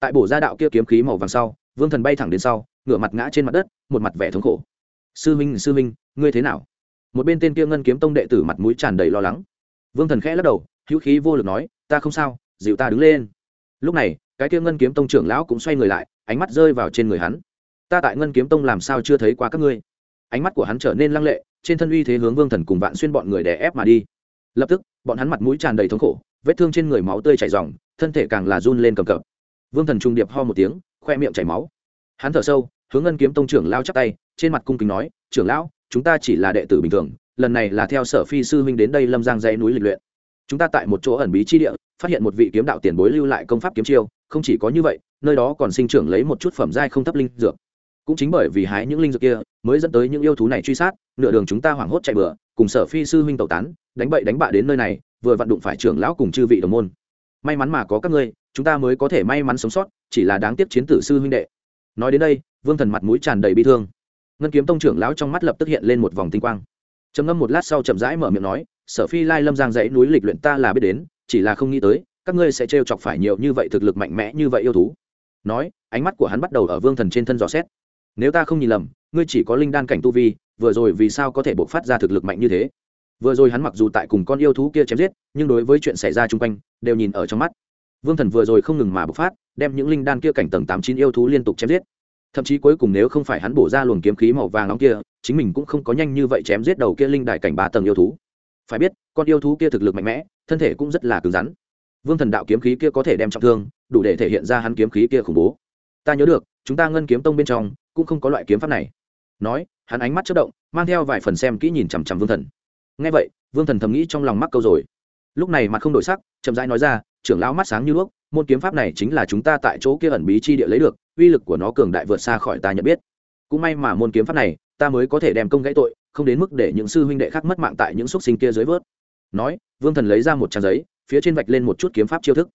Tại bổ ra đạo kia kiếm khí màu vàng sau, vương thần bay thẳng đến sau, ngửa mặt ngã trên mặt đất, một mặt vẻ thống khổ. Sư minh sư minh ngươi thế nào? Một bên tên kia ngân kiếm tông đệ tử mặt mũi tràn đầy lo lắng. Vương thần khẽ lắc đầu, hữu khí vô lực nói, ta không sao, dịu ta đứng lên. Lúc này, cái kia ngân kiếm tông trưởng lão cũng xoay người lại, ánh mắt rơi vào trên người hắn. Ta tại ngân kiếm tông làm sao chưa thấy qua các ngươi? Ánh mắt của hắn trở nên lăng lệ, trên thân uy thế hướng vương thần cùng vạn xuyên bọn người đè ép mà đi. Lập tức, bọn hắn mặt mũi tràn đầy thống khổ vết thương trên người máu tươi chảy ròng, thân thể càng là run lên cầm cập. Vương thần trung điệp ho một tiếng khoe miệng chảy máu. Hắn thở sâu hướng ngân kiếm tông trưởng lao chắp tay trên mặt cung kính nói trưởng lão chúng ta chỉ là đệ tử bình thường lần này là theo sở phi sư huynh đến đây lâm giang dãy núi lịch luyện. Chúng ta tại một chỗ ẩn bí chi địa phát hiện một vị kiếm đạo tiền bối lưu lại công pháp kiếm chiêu không chỉ có như vậy nơi đó còn sinh trưởng lấy một chút phẩm giai không thấp linh dược. Cũng chính bởi vì hái những linh dược kia mới dẫn tới những yêu thú này truy sát nửa đường chúng ta hoảng hốt chạy bừa cùng sở phi sư huynh tẩu tán đánh bậy đánh bạ đến nơi này vừa vặn đụng phải trưởng lão cùng chư vị đồng môn. May mắn mà có các ngươi, chúng ta mới có thể may mắn sống sót, chỉ là đáng tiếc chiến tử sư huynh đệ. Nói đến đây, vương thần mặt mũi tràn đầy bi thương. Ngân kiếm tông trưởng lão trong mắt lập tức hiện lên một vòng tinh quang. Trầm ngâm một lát sau chậm rãi mở miệng nói, sở phi lai lâm giang dãy núi lịch luyện ta là biết đến, chỉ là không nghĩ tới, các ngươi sẽ trêu chọc phải nhiều như vậy thực lực mạnh mẽ như vậy yêu thú. Nói, ánh mắt của hắn bắt đầu ở vương thần trên thân dò xét. Nếu ta không nhìn lầm, ngươi chỉ có linh đan cảnh tu vi, vừa rồi vì sao có thể bộc phát ra thực lực mạnh như thế? Vừa rồi hắn mặc dù tại cùng con yêu thú kia chém giết, nhưng đối với chuyện xảy ra chung quanh, đều nhìn ở trong mắt. Vương thần vừa rồi không ngừng mà bộc phát, đem những linh đan kia cảnh tầng tám chín yêu thú liên tục chém giết. Thậm chí cuối cùng nếu không phải hắn bổ ra luồng kiếm khí màu vàng nóng kia, chính mình cũng không có nhanh như vậy chém giết đầu kia linh đại cảnh ba tầng yêu thú. Phải biết, con yêu thú kia thực lực mạnh mẽ, thân thể cũng rất là cứng rắn. Vương thần đạo kiếm khí kia có thể đem trọng thương, đủ để thể hiện ra hắn kiếm khí kia khủng bố. Ta nhớ được, chúng ta ngân kiếm tông bên trong, cũng không có loại kiếm pháp này. Nói, hắn ánh mắt chất động, mang theo vài phần xem kỹ nhìn chằm chằm vương thần ngay vậy, vương thần thầm nghĩ trong lòng mắc câu rồi. Lúc này mặt không đổi sắc, chậm rãi nói ra, trưởng lão mắt sáng như đuốc môn kiếm pháp này chính là chúng ta tại chỗ kia ẩn bí chi địa lấy được, uy lực của nó cường đại vượt xa khỏi ta nhận biết. Cũng may mà môn kiếm pháp này, ta mới có thể đem công gãy tội, không đến mức để những sư huynh đệ khác mất mạng tại những xúc sinh kia dưới vớt. Nói, vương thần lấy ra một trang giấy, phía trên vạch lên một chút kiếm pháp chiêu thức.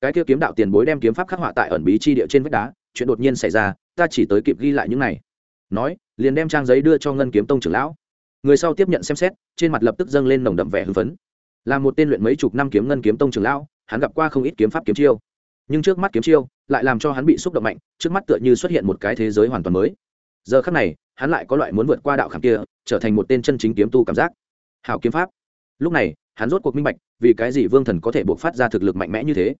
Cái kia kiếm đạo tiền bối đem kiếm pháp khắc họa tại ẩn bí chi địa trên vách đá, chuyện đột nhiên xảy ra, ta chỉ tới kịp ghi lại những này. Nói, liền đem trang giấy đưa cho ngân kiếm tông trưởng lão người sau tiếp nhận xem xét, trên mặt lập tức dâng lên nồng đậm vẻ hưng phấn. Là một tên luyện mấy chục năm kiếm ngân kiếm tông trưởng lão, hắn gặp qua không ít kiếm pháp kiếm chiêu. Nhưng trước mắt kiếm chiêu, lại làm cho hắn bị xúc động mạnh, trước mắt tựa như xuất hiện một cái thế giới hoàn toàn mới. Giờ khắc này, hắn lại có loại muốn vượt qua đạo khảm kia, trở thành một tên chân chính kiếm tu cảm giác. Hào kiếm pháp. Lúc này, hắn rốt cuộc minh bạch, vì cái gì vương thần có thể buộc phát ra thực lực mạnh mẽ như thế.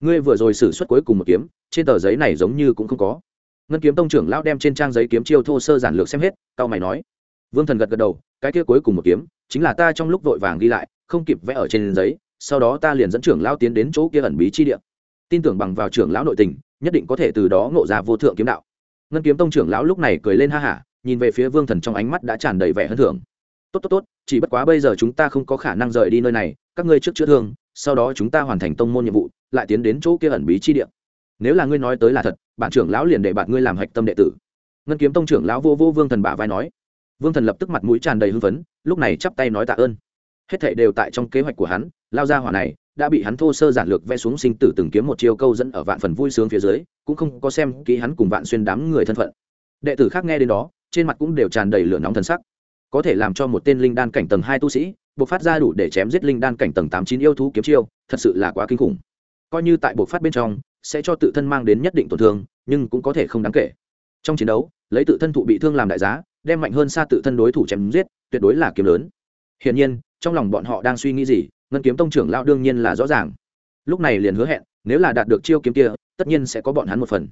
Ngươi vừa rồi xử suất cuối cùng một kiếm, trên tờ giấy này giống như cũng không có. Ngân kiếm tông trưởng lão đem trên trang giấy kiếm chiêu thô sơ giản lược xem hết tao mày nói. Vương thần gật gật đầu cái kia cuối cùng một kiếm, chính là ta trong lúc vội vàng ghi lại, không kịp vẽ ở trên giấy, sau đó ta liền dẫn trưởng lão tiến đến chỗ kia ẩn bí chi địa. Tin tưởng bằng vào trưởng lão nội tình, nhất định có thể từ đó ngộ ra vô thượng kiếm đạo. Ngân kiếm tông trưởng lão lúc này cười lên ha hả, nhìn về phía vương thần trong ánh mắt đã tràn đầy vẻ hơn thưởng tốt tốt tốt, chỉ bất quá bây giờ chúng ta không có khả năng rời đi nơi này, các ngươi trước chữa thương, sau đó chúng ta hoàn thành tông môn nhiệm vụ, lại tiến đến chỗ kia ẩn bí chi địa. Nếu là ngươi nói tới là thật, bản trưởng lão liền để bạn ngươi làm hạch tâm đệ tử. Ngân kiếm tông trưởng lão vô vô vương thần bả vai nói vương thần lập tức mặt mũi tràn đầy hưng phấn, lúc này chắp tay nói tạ ơn. Hết thệ đều tại trong kế hoạch của hắn, lao ra hỏa này đã bị hắn thô sơ giản lược vẽ xuống sinh tử từng kiếm một chiêu câu dẫn ở vạn phần vui sướng phía dưới, cũng không có xem kỹ hắn cùng vạn xuyên đám người thân phận. Đệ tử khác nghe đến đó, trên mặt cũng đều tràn đầy lửa nóng thần sắc. Có thể làm cho một tên linh đan cảnh tầng hai tu sĩ, buộc phát ra đủ để chém giết linh đan cảnh tầng tám chín yêu thú kiếm chiêu, thật sự là quá kinh khủng. Coi như tại buộc phát bên trong, sẽ cho tự thân mang đến nhất định tổn thương, nhưng cũng có thể không đáng kể. Trong chiến đấu, lấy tự thân thụ bị thương làm đại giá đem mạnh hơn xa tự thân đối thủ chém giết, tuyệt đối là kiếm lớn. Hiển nhiên, trong lòng bọn họ đang suy nghĩ gì, ngân kiếm tông trưởng lao đương nhiên là rõ ràng. Lúc này liền hứa hẹn, nếu là đạt được chiêu kiếm kia, tất nhiên sẽ có bọn hắn một phần.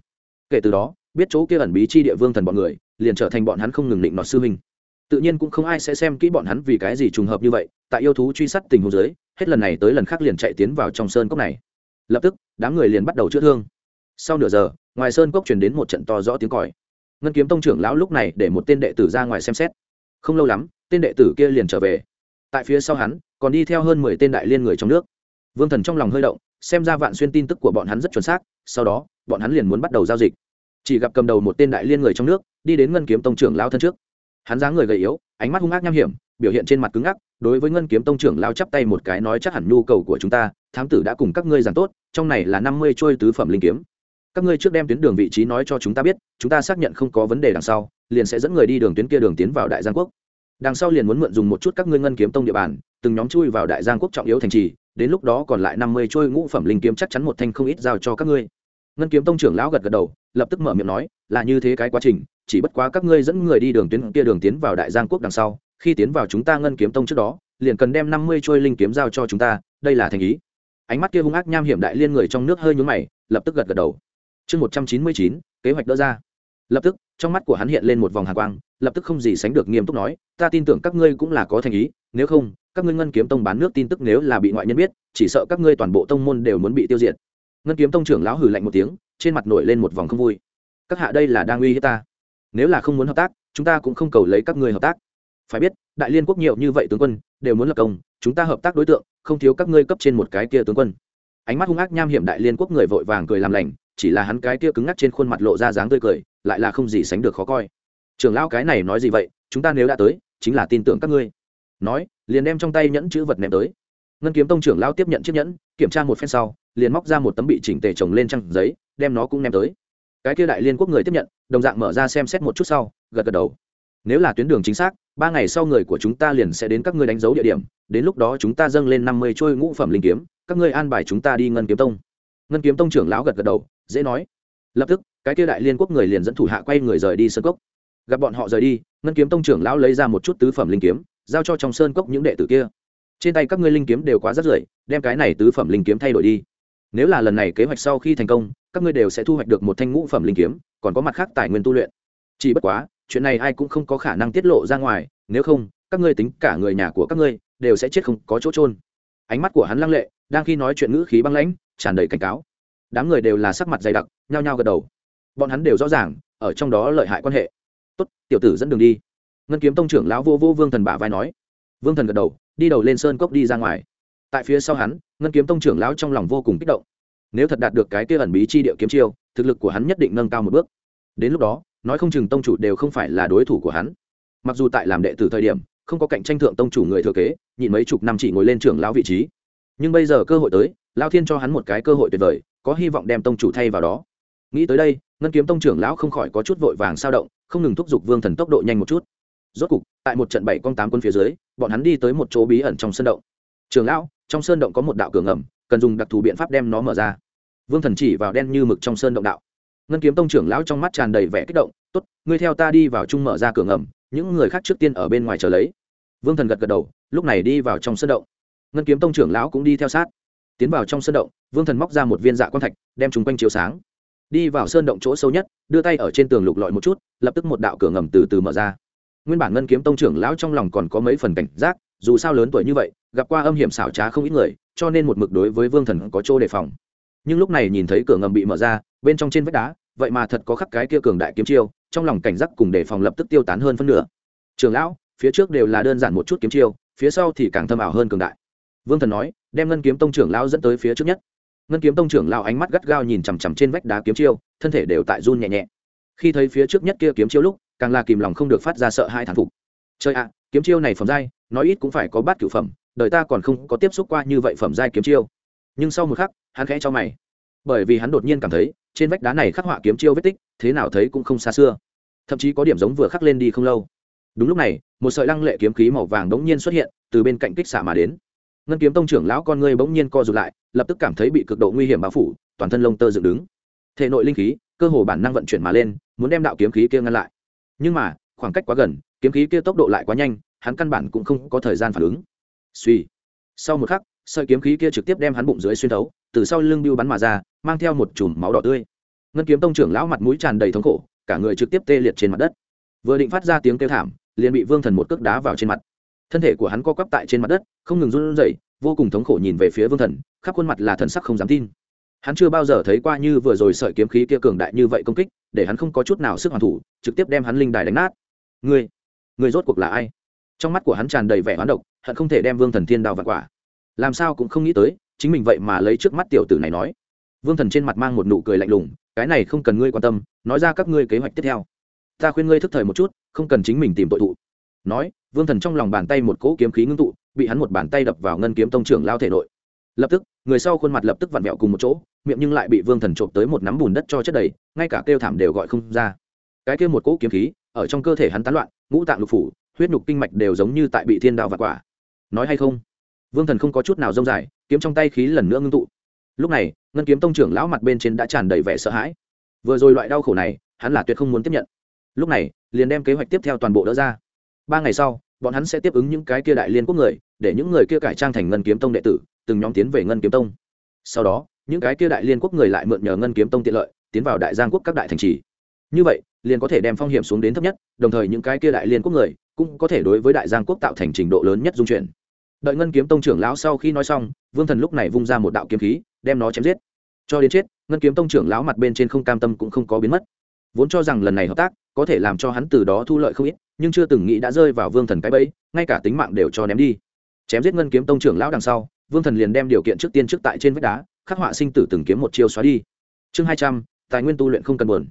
Kể từ đó, biết chỗ kia ẩn bí chi địa vương thần bọn người, liền trở thành bọn hắn không ngừng định nọt sư huynh. Tự nhiên cũng không ai sẽ xem kỹ bọn hắn vì cái gì trùng hợp như vậy, tại yêu thú truy sát tình huống dưới, hết lần này tới lần khác liền chạy tiến vào trong sơn cốc này. Lập tức, đám người liền bắt đầu chữa thương. Sau nửa giờ, ngoài sơn cốc truyền đến một trận to rõ tiếng còi ngân kiếm tông trưởng lão lúc này để một tên đệ tử ra ngoài xem xét. Không lâu lắm, tên đệ tử kia liền trở về. Tại phía sau hắn, còn đi theo hơn mười tên đại liên người trong nước. Vương thần trong lòng hơi động, xem ra vạn xuyên tin tức của bọn hắn rất chuẩn xác, sau đó, bọn hắn liền muốn bắt đầu giao dịch. Chỉ gặp cầm đầu một tên đại liên người trong nước, đi đến ngân kiếm tông trưởng lao thân trước. Hắn dáng người gầy yếu, ánh mắt hung ác nham hiểm, biểu hiện trên mặt cứng ngắc, đối với ngân kiếm tông trưởng lao chắp tay một cái nói chắc hẳn nhu cầu của chúng ta, thám tử đã cùng các ngươi giảng tốt, trong này là năm mươi trôi tứ phẩm linh kiếm các ngươi trước đem tuyến đường vị trí nói cho chúng ta biết, chúng ta xác nhận không có vấn đề đằng sau, liền sẽ dẫn người đi đường tuyến kia đường tiến vào đại giang quốc. Đằng sau liền muốn mượn dùng một chút các ngươi ngân kiếm tông địa bàn, từng nhóm chui vào đại giang quốc trọng yếu thành trì, đến lúc đó còn lại năm mươi trôi ngũ phẩm linh kiếm chắc chắn một thanh không ít giao cho các ngươi. Ngân kiếm tông trưởng lão gật gật đầu, lập tức mở miệng nói, là như thế cái quá trình, chỉ bất quá các ngươi dẫn người đi đường tuyến kia đường tiến vào đại giang quốc đằng sau, khi tiến vào chúng ta ngân kiếm tông trước đó, liền cần đem năm mươi trôi linh kiếm giao cho chúng ta, đây là thành ý. Ánh mắt kia hung ác nham hiểm đại liên người trong nước hơi nhún mày, lập tức gật gật đầu chương một trăm chín mươi chín, kế hoạch đỡ ra. Lập tức, trong mắt của hắn hiện lên một vòng hạ quang, lập tức không gì sánh được nghiêm túc nói, ta tin tưởng các ngươi cũng là có thành ý, nếu không, các ngươi ngân kiếm tông bán nước tin tức nếu là bị ngoại nhân biết, chỉ sợ các ngươi toàn bộ tông môn đều muốn bị tiêu diệt. Ngân kiếm tông trưởng lão hừ lạnh một tiếng, trên mặt nổi lên một vòng không vui. Các hạ đây là đang uy hiếp ta. Nếu là không muốn hợp tác, chúng ta cũng không cầu lấy các ngươi hợp tác. Phải biết, đại liên quốc nhiều như vậy tướng quân, đều muốn lập công, chúng ta hợp tác đối tượng, không thiếu các ngươi cấp trên một cái kia tướng quân. Ánh mắt hung ác nham hiểm đại liên quốc người vội vàng cười làm lành chỉ là hắn cái kia cứng ngắc trên khuôn mặt lộ ra dáng tươi cười, lại là không gì sánh được khó coi. Trưởng lão cái này nói gì vậy, chúng ta nếu đã tới, chính là tin tưởng các ngươi. Nói, liền đem trong tay nhẫn chữ vật ném tới. Ngân kiếm tông trưởng lão tiếp nhận chiếc nhẫn, kiểm tra một phen sau, liền móc ra một tấm bị chỉnh tề trồng lên trang giấy, đem nó cũng ném tới. Cái kia đại liên quốc người tiếp nhận, đồng dạng mở ra xem xét một chút sau, gật gật đầu. Nếu là tuyến đường chính xác, ba ngày sau người của chúng ta liền sẽ đến các ngươi đánh dấu địa điểm, đến lúc đó chúng ta dâng lên năm mươi trôi ngũ phẩm linh kiếm, các ngươi an bài chúng ta đi ngân kiếm tông. Ngân kiếm tông trưởng lão gật gật đầu dễ nói. Lập tức, cái kia đại liên quốc người liền dẫn thủ hạ quay người rời đi sơn cốc. Gặp bọn họ rời đi, ngân kiếm tông trưởng lão lấy ra một chút tứ phẩm linh kiếm, giao cho trong sơn cốc những đệ tử kia. Trên tay các ngươi linh kiếm đều quá rất rưởi, đem cái này tứ phẩm linh kiếm thay đổi đi. Nếu là lần này kế hoạch sau khi thành công, các ngươi đều sẽ thu hoạch được một thanh ngũ phẩm linh kiếm, còn có mặt khác tài nguyên tu luyện. Chỉ bất quá, chuyện này ai cũng không có khả năng tiết lộ ra ngoài, nếu không, các ngươi tính cả người nhà của các ngươi, đều sẽ chết không có chỗ trôn ánh mắt của hắn lăng lệ, đang khi nói chuyện ngữ khí băng lãnh, tràn đầy cảnh cáo đám người đều là sắc mặt dày đặc, nhao nhao gật đầu. Bọn hắn đều rõ ràng, ở trong đó lợi hại quan hệ. Tốt, tiểu tử dẫn đường đi. Ngân kiếm tông trưởng lão vô vô vương thần bả vai nói. Vương thần gật đầu, đi đầu lên sơn cốc đi ra ngoài. Tại phía sau hắn, ngân kiếm tông trưởng lão trong lòng vô cùng kích động. Nếu thật đạt được cái kia ẩn bí chi địa kiếm chiêu, thực lực của hắn nhất định nâng cao một bước. Đến lúc đó, nói không chừng tông chủ đều không phải là đối thủ của hắn. Mặc dù tại làm đệ tử thời điểm, không có cạnh tranh thượng tông chủ người thừa kế, nhịn mấy chục năm chỉ ngồi lên trưởng lão vị trí. Nhưng bây giờ cơ hội tới, lao thiên cho hắn một cái cơ hội tuyệt vời có hy vọng đem tông chủ thay vào đó. Nghĩ tới đây, ngân kiếm tông trưởng lão không khỏi có chút vội vàng sao động, không ngừng thúc giục vương thần tốc độ nhanh một chút. Rốt cục, tại một trận bảy con tám quân phía dưới, bọn hắn đi tới một chỗ bí ẩn trong sơn động. Trường lão, trong sơn động có một đạo cửa ngầm, cần dùng đặc thù biện pháp đem nó mở ra. Vương thần chỉ vào đen như mực trong sơn động đạo. Ngân kiếm tông trưởng lão trong mắt tràn đầy vẻ kích động, tốt, ngươi theo ta đi vào chung mở ra cửa ngầm, những người khác trước tiên ở bên ngoài chờ lấy. Vương thần gật gật đầu, lúc này đi vào trong sơn động. Ngân kiếm tông trưởng lão cũng đi theo sát tiến vào trong sơn động, vương thần móc ra một viên dạ quang thạch, đem chúng quanh chiếu sáng. Đi vào sơn động chỗ sâu nhất, đưa tay ở trên tường lục lọi một chút, lập tức một đạo cửa ngầm từ từ mở ra. Nguyên bản ngân kiếm tông trưởng lão trong lòng còn có mấy phần cảnh giác, dù sao lớn tuổi như vậy, gặp qua âm hiểm xảo trá không ít người, cho nên một mực đối với vương thần có chỗ đề phòng. Nhưng lúc này nhìn thấy cửa ngầm bị mở ra, bên trong trên vách đá, vậy mà thật có khắc cái kia cường đại kiếm chiêu, trong lòng cảnh giác cùng đề phòng lập tức tiêu tán hơn phân nửa. Trường lão, phía trước đều là đơn giản một chút kiếm chiêu, phía sau thì càng thâm ảo hơn cường đại vương thần nói, đem ngân kiếm tông trưởng lão dẫn tới phía trước nhất. Ngân kiếm tông trưởng lão ánh mắt gắt gao nhìn chằm chằm trên vách đá kiếm chiêu, thân thể đều tại run nhẹ nhẹ. Khi thấy phía trước nhất kia kiếm chiêu lúc, càng là kìm lòng không được phát ra sợ hai thản phục. Chơi ạ, kiếm chiêu này phẩm giai, nói ít cũng phải có bát cửu phẩm, đời ta còn không có tiếp xúc qua như vậy phẩm giai kiếm chiêu. Nhưng sau một khắc, hắn khẽ cho mày. Bởi vì hắn đột nhiên cảm thấy, trên vách đá này khắc họa kiếm chiêu vết tích, thế nào thấy cũng không xa xưa. Thậm chí có điểm giống vừa khắc lên đi không lâu. Đúng lúc này, một sợi lăng lệ kiếm khí màu vàng đống nhiên xuất hiện, từ bên cạnh kích xạ mà đến ngân kiếm tông trưởng lão con ngươi bỗng nhiên co rụt lại, lập tức cảm thấy bị cực độ nguy hiểm bao phủ, toàn thân lông tơ dựng đứng. Thể nội linh khí, cơ hồ bản năng vận chuyển mà lên, muốn đem đạo kiếm khí kia ngăn lại. Nhưng mà, khoảng cách quá gần, kiếm khí kia tốc độ lại quá nhanh, hắn căn bản cũng không có thời gian phản ứng. Suy. Sau một khắc, sợi kiếm khí kia trực tiếp đem hắn bụng dưới xuyên thấu, từ sau lưng biêu bắn mà ra, mang theo một chùm máu đỏ tươi. Ngân kiếm tông trưởng lão mặt mũi tràn đầy thống khổ, cả người trực tiếp tê liệt trên mặt đất. Vừa định phát ra tiếng kêu thảm, liền bị vương thần một cước đá vào trên mặt thân thể của hắn co quắp tại trên mặt đất, không ngừng run rẩy, vô cùng thống khổ nhìn về phía vương thần, khắp khuôn mặt là thần sắc không dám tin. Hắn chưa bao giờ thấy qua như vừa rồi sợi kiếm khí kia cường đại như vậy công kích, để hắn không có chút nào sức hoàn thủ, trực tiếp đem hắn linh đài đánh nát. Ngươi ngươi rốt cuộc là ai? Trong mắt của hắn tràn đầy vẻ hoán độc, hận không thể đem vương thần thiên đào vặt quả. Làm sao cũng không nghĩ tới, chính mình vậy mà lấy trước mắt tiểu tử này nói. Vương thần trên mặt mang một nụ cười lạnh lùng, cái này không cần ngươi quan tâm, nói ra các ngươi kế hoạch tiếp theo. Ta khuyên ngươi thức thời một chút, không cần chính mình tìm tội thụ nói, vương thần trong lòng bàn tay một cỗ kiếm khí ngưng tụ, bị hắn một bàn tay đập vào ngân kiếm tông trưởng lao thể nội. Lập tức, người sau khuôn mặt lập tức vặn vẹo cùng một chỗ, miệng nhưng lại bị vương thần trộm tới một nắm bùn đất cho chất đầy, ngay cả kêu thảm đều gọi không ra. Cái kêu một cỗ kiếm khí, ở trong cơ thể hắn tán loạn, ngũ tạng lục phủ, huyết nhục kinh mạch đều giống như tại bị thiên đạo vặt quả. Nói hay không? Vương thần không có chút nào rông dài, kiếm trong tay khí lần nữa ngưng tụ. Lúc này, ngân kiếm tông trưởng lão mặt bên trên đã tràn đầy vẻ sợ hãi. Vừa rồi loại đau khổ này, hắn là tuyệt không muốn tiếp nhận. Lúc này, liền đem kế hoạch tiếp theo toàn bộ đỡ ra ba ngày sau, bọn hắn sẽ tiếp ứng những cái kia đại liên quốc người, để những người kia cải trang thành ngân kiếm tông đệ tử, từng nhóm tiến về ngân kiếm tông. Sau đó, những cái kia đại liên quốc người lại mượn nhờ ngân kiếm tông tiện lợi, tiến vào đại giang quốc các đại thành trì. Như vậy, liền có thể đem phong hiểm xuống đến thấp nhất, đồng thời những cái kia đại liên quốc người cũng có thể đối với đại giang quốc tạo thành trình độ lớn nhất dung chuyển. Đợi ngân kiếm tông trưởng lão sau khi nói xong, vương thần lúc này vung ra một đạo kiếm khí, đem nó chém giết. Cho đến chết, ngân kiếm tông trưởng lão mặt bên trên không cam tâm cũng không có biến mất. Vốn cho rằng lần này hợp tác có thể làm cho hắn từ đó thu lợi không ít nhưng chưa từng nghĩ đã rơi vào vương thần cái bẫy, ngay cả tính mạng đều cho ném đi. Chém giết ngân kiếm tông trưởng lão đằng sau, vương thần liền đem điều kiện trước tiên trước tại trên vách đá, khắc họa sinh tử từng kiếm một chiêu xóa đi. Chương hai trăm, tài nguyên tu luyện không cần buồn.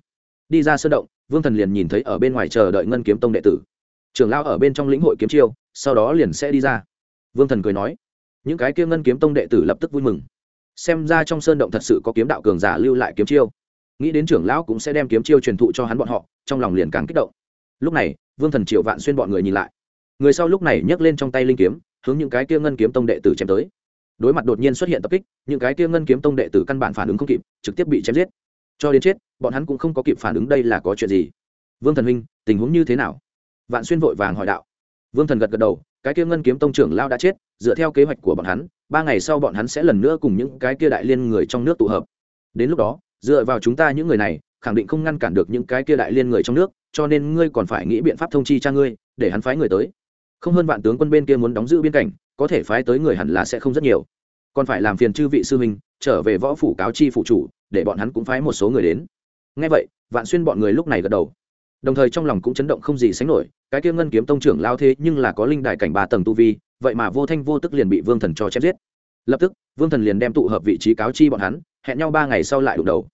Đi ra sân động, vương thần liền nhìn thấy ở bên ngoài chờ đợi ngân kiếm tông đệ tử. Trưởng lão ở bên trong lĩnh hội kiếm chiêu, sau đó liền sẽ đi ra. Vương thần cười nói, những cái kia ngân kiếm tông đệ tử lập tức vui mừng. Xem ra trong sơn động thật sự có kiếm đạo cường giả lưu lại kiếm chiêu. Nghĩ đến trưởng lão cũng sẽ đem kiếm chiêu truyền thụ cho hắn bọn họ, trong lòng liền càng kích động. Lúc này vương thần triệu vạn xuyên bọn người nhìn lại. Người sau lúc này nhấc lên trong tay linh kiếm, hướng những cái kia ngân kiếm tông đệ tử chém tới. Đối mặt đột nhiên xuất hiện tập kích, những cái kia ngân kiếm tông đệ tử căn bản phản ứng không kịp, trực tiếp bị chém giết. Cho đến chết, bọn hắn cũng không có kịp phản ứng đây là có chuyện gì. Vương thần huynh, tình huống như thế nào? Vạn xuyên vội vàng hỏi đạo. Vương thần gật gật đầu, cái kia ngân kiếm tông trưởng lao đã chết, dựa theo kế hoạch của bọn hắn, ba ngày sau bọn hắn sẽ lần nữa cùng những cái kia đại liên người trong nước tụ hợp. Đến lúc đó, dựa vào chúng ta những người này khẳng định không ngăn cản được những cái kia đại liên người trong nước, cho nên ngươi còn phải nghĩ biện pháp thông chi cha ngươi, để hắn phái người tới. Không hơn vạn tướng quân bên kia muốn đóng giữ biên cảnh, có thể phái tới người hẳn là sẽ không rất nhiều. Còn phải làm phiền chư vị sư huynh, trở về võ phủ cáo chi phụ chủ, để bọn hắn cũng phái một số người đến. Ngay vậy, vạn xuyên bọn người lúc này gật đầu. Đồng thời trong lòng cũng chấn động không gì sánh nổi, cái kia ngân kiếm tông trưởng lao thế nhưng là có linh đại cảnh ba tầng tu vi, vậy mà vô thanh vô tức liền bị vương thần cho chém giết. Lập tức, vương thần liền đem tụ hợp vị trí cáo chi bọn hắn, hẹn nhau ba ngày sau lại đụng đầu.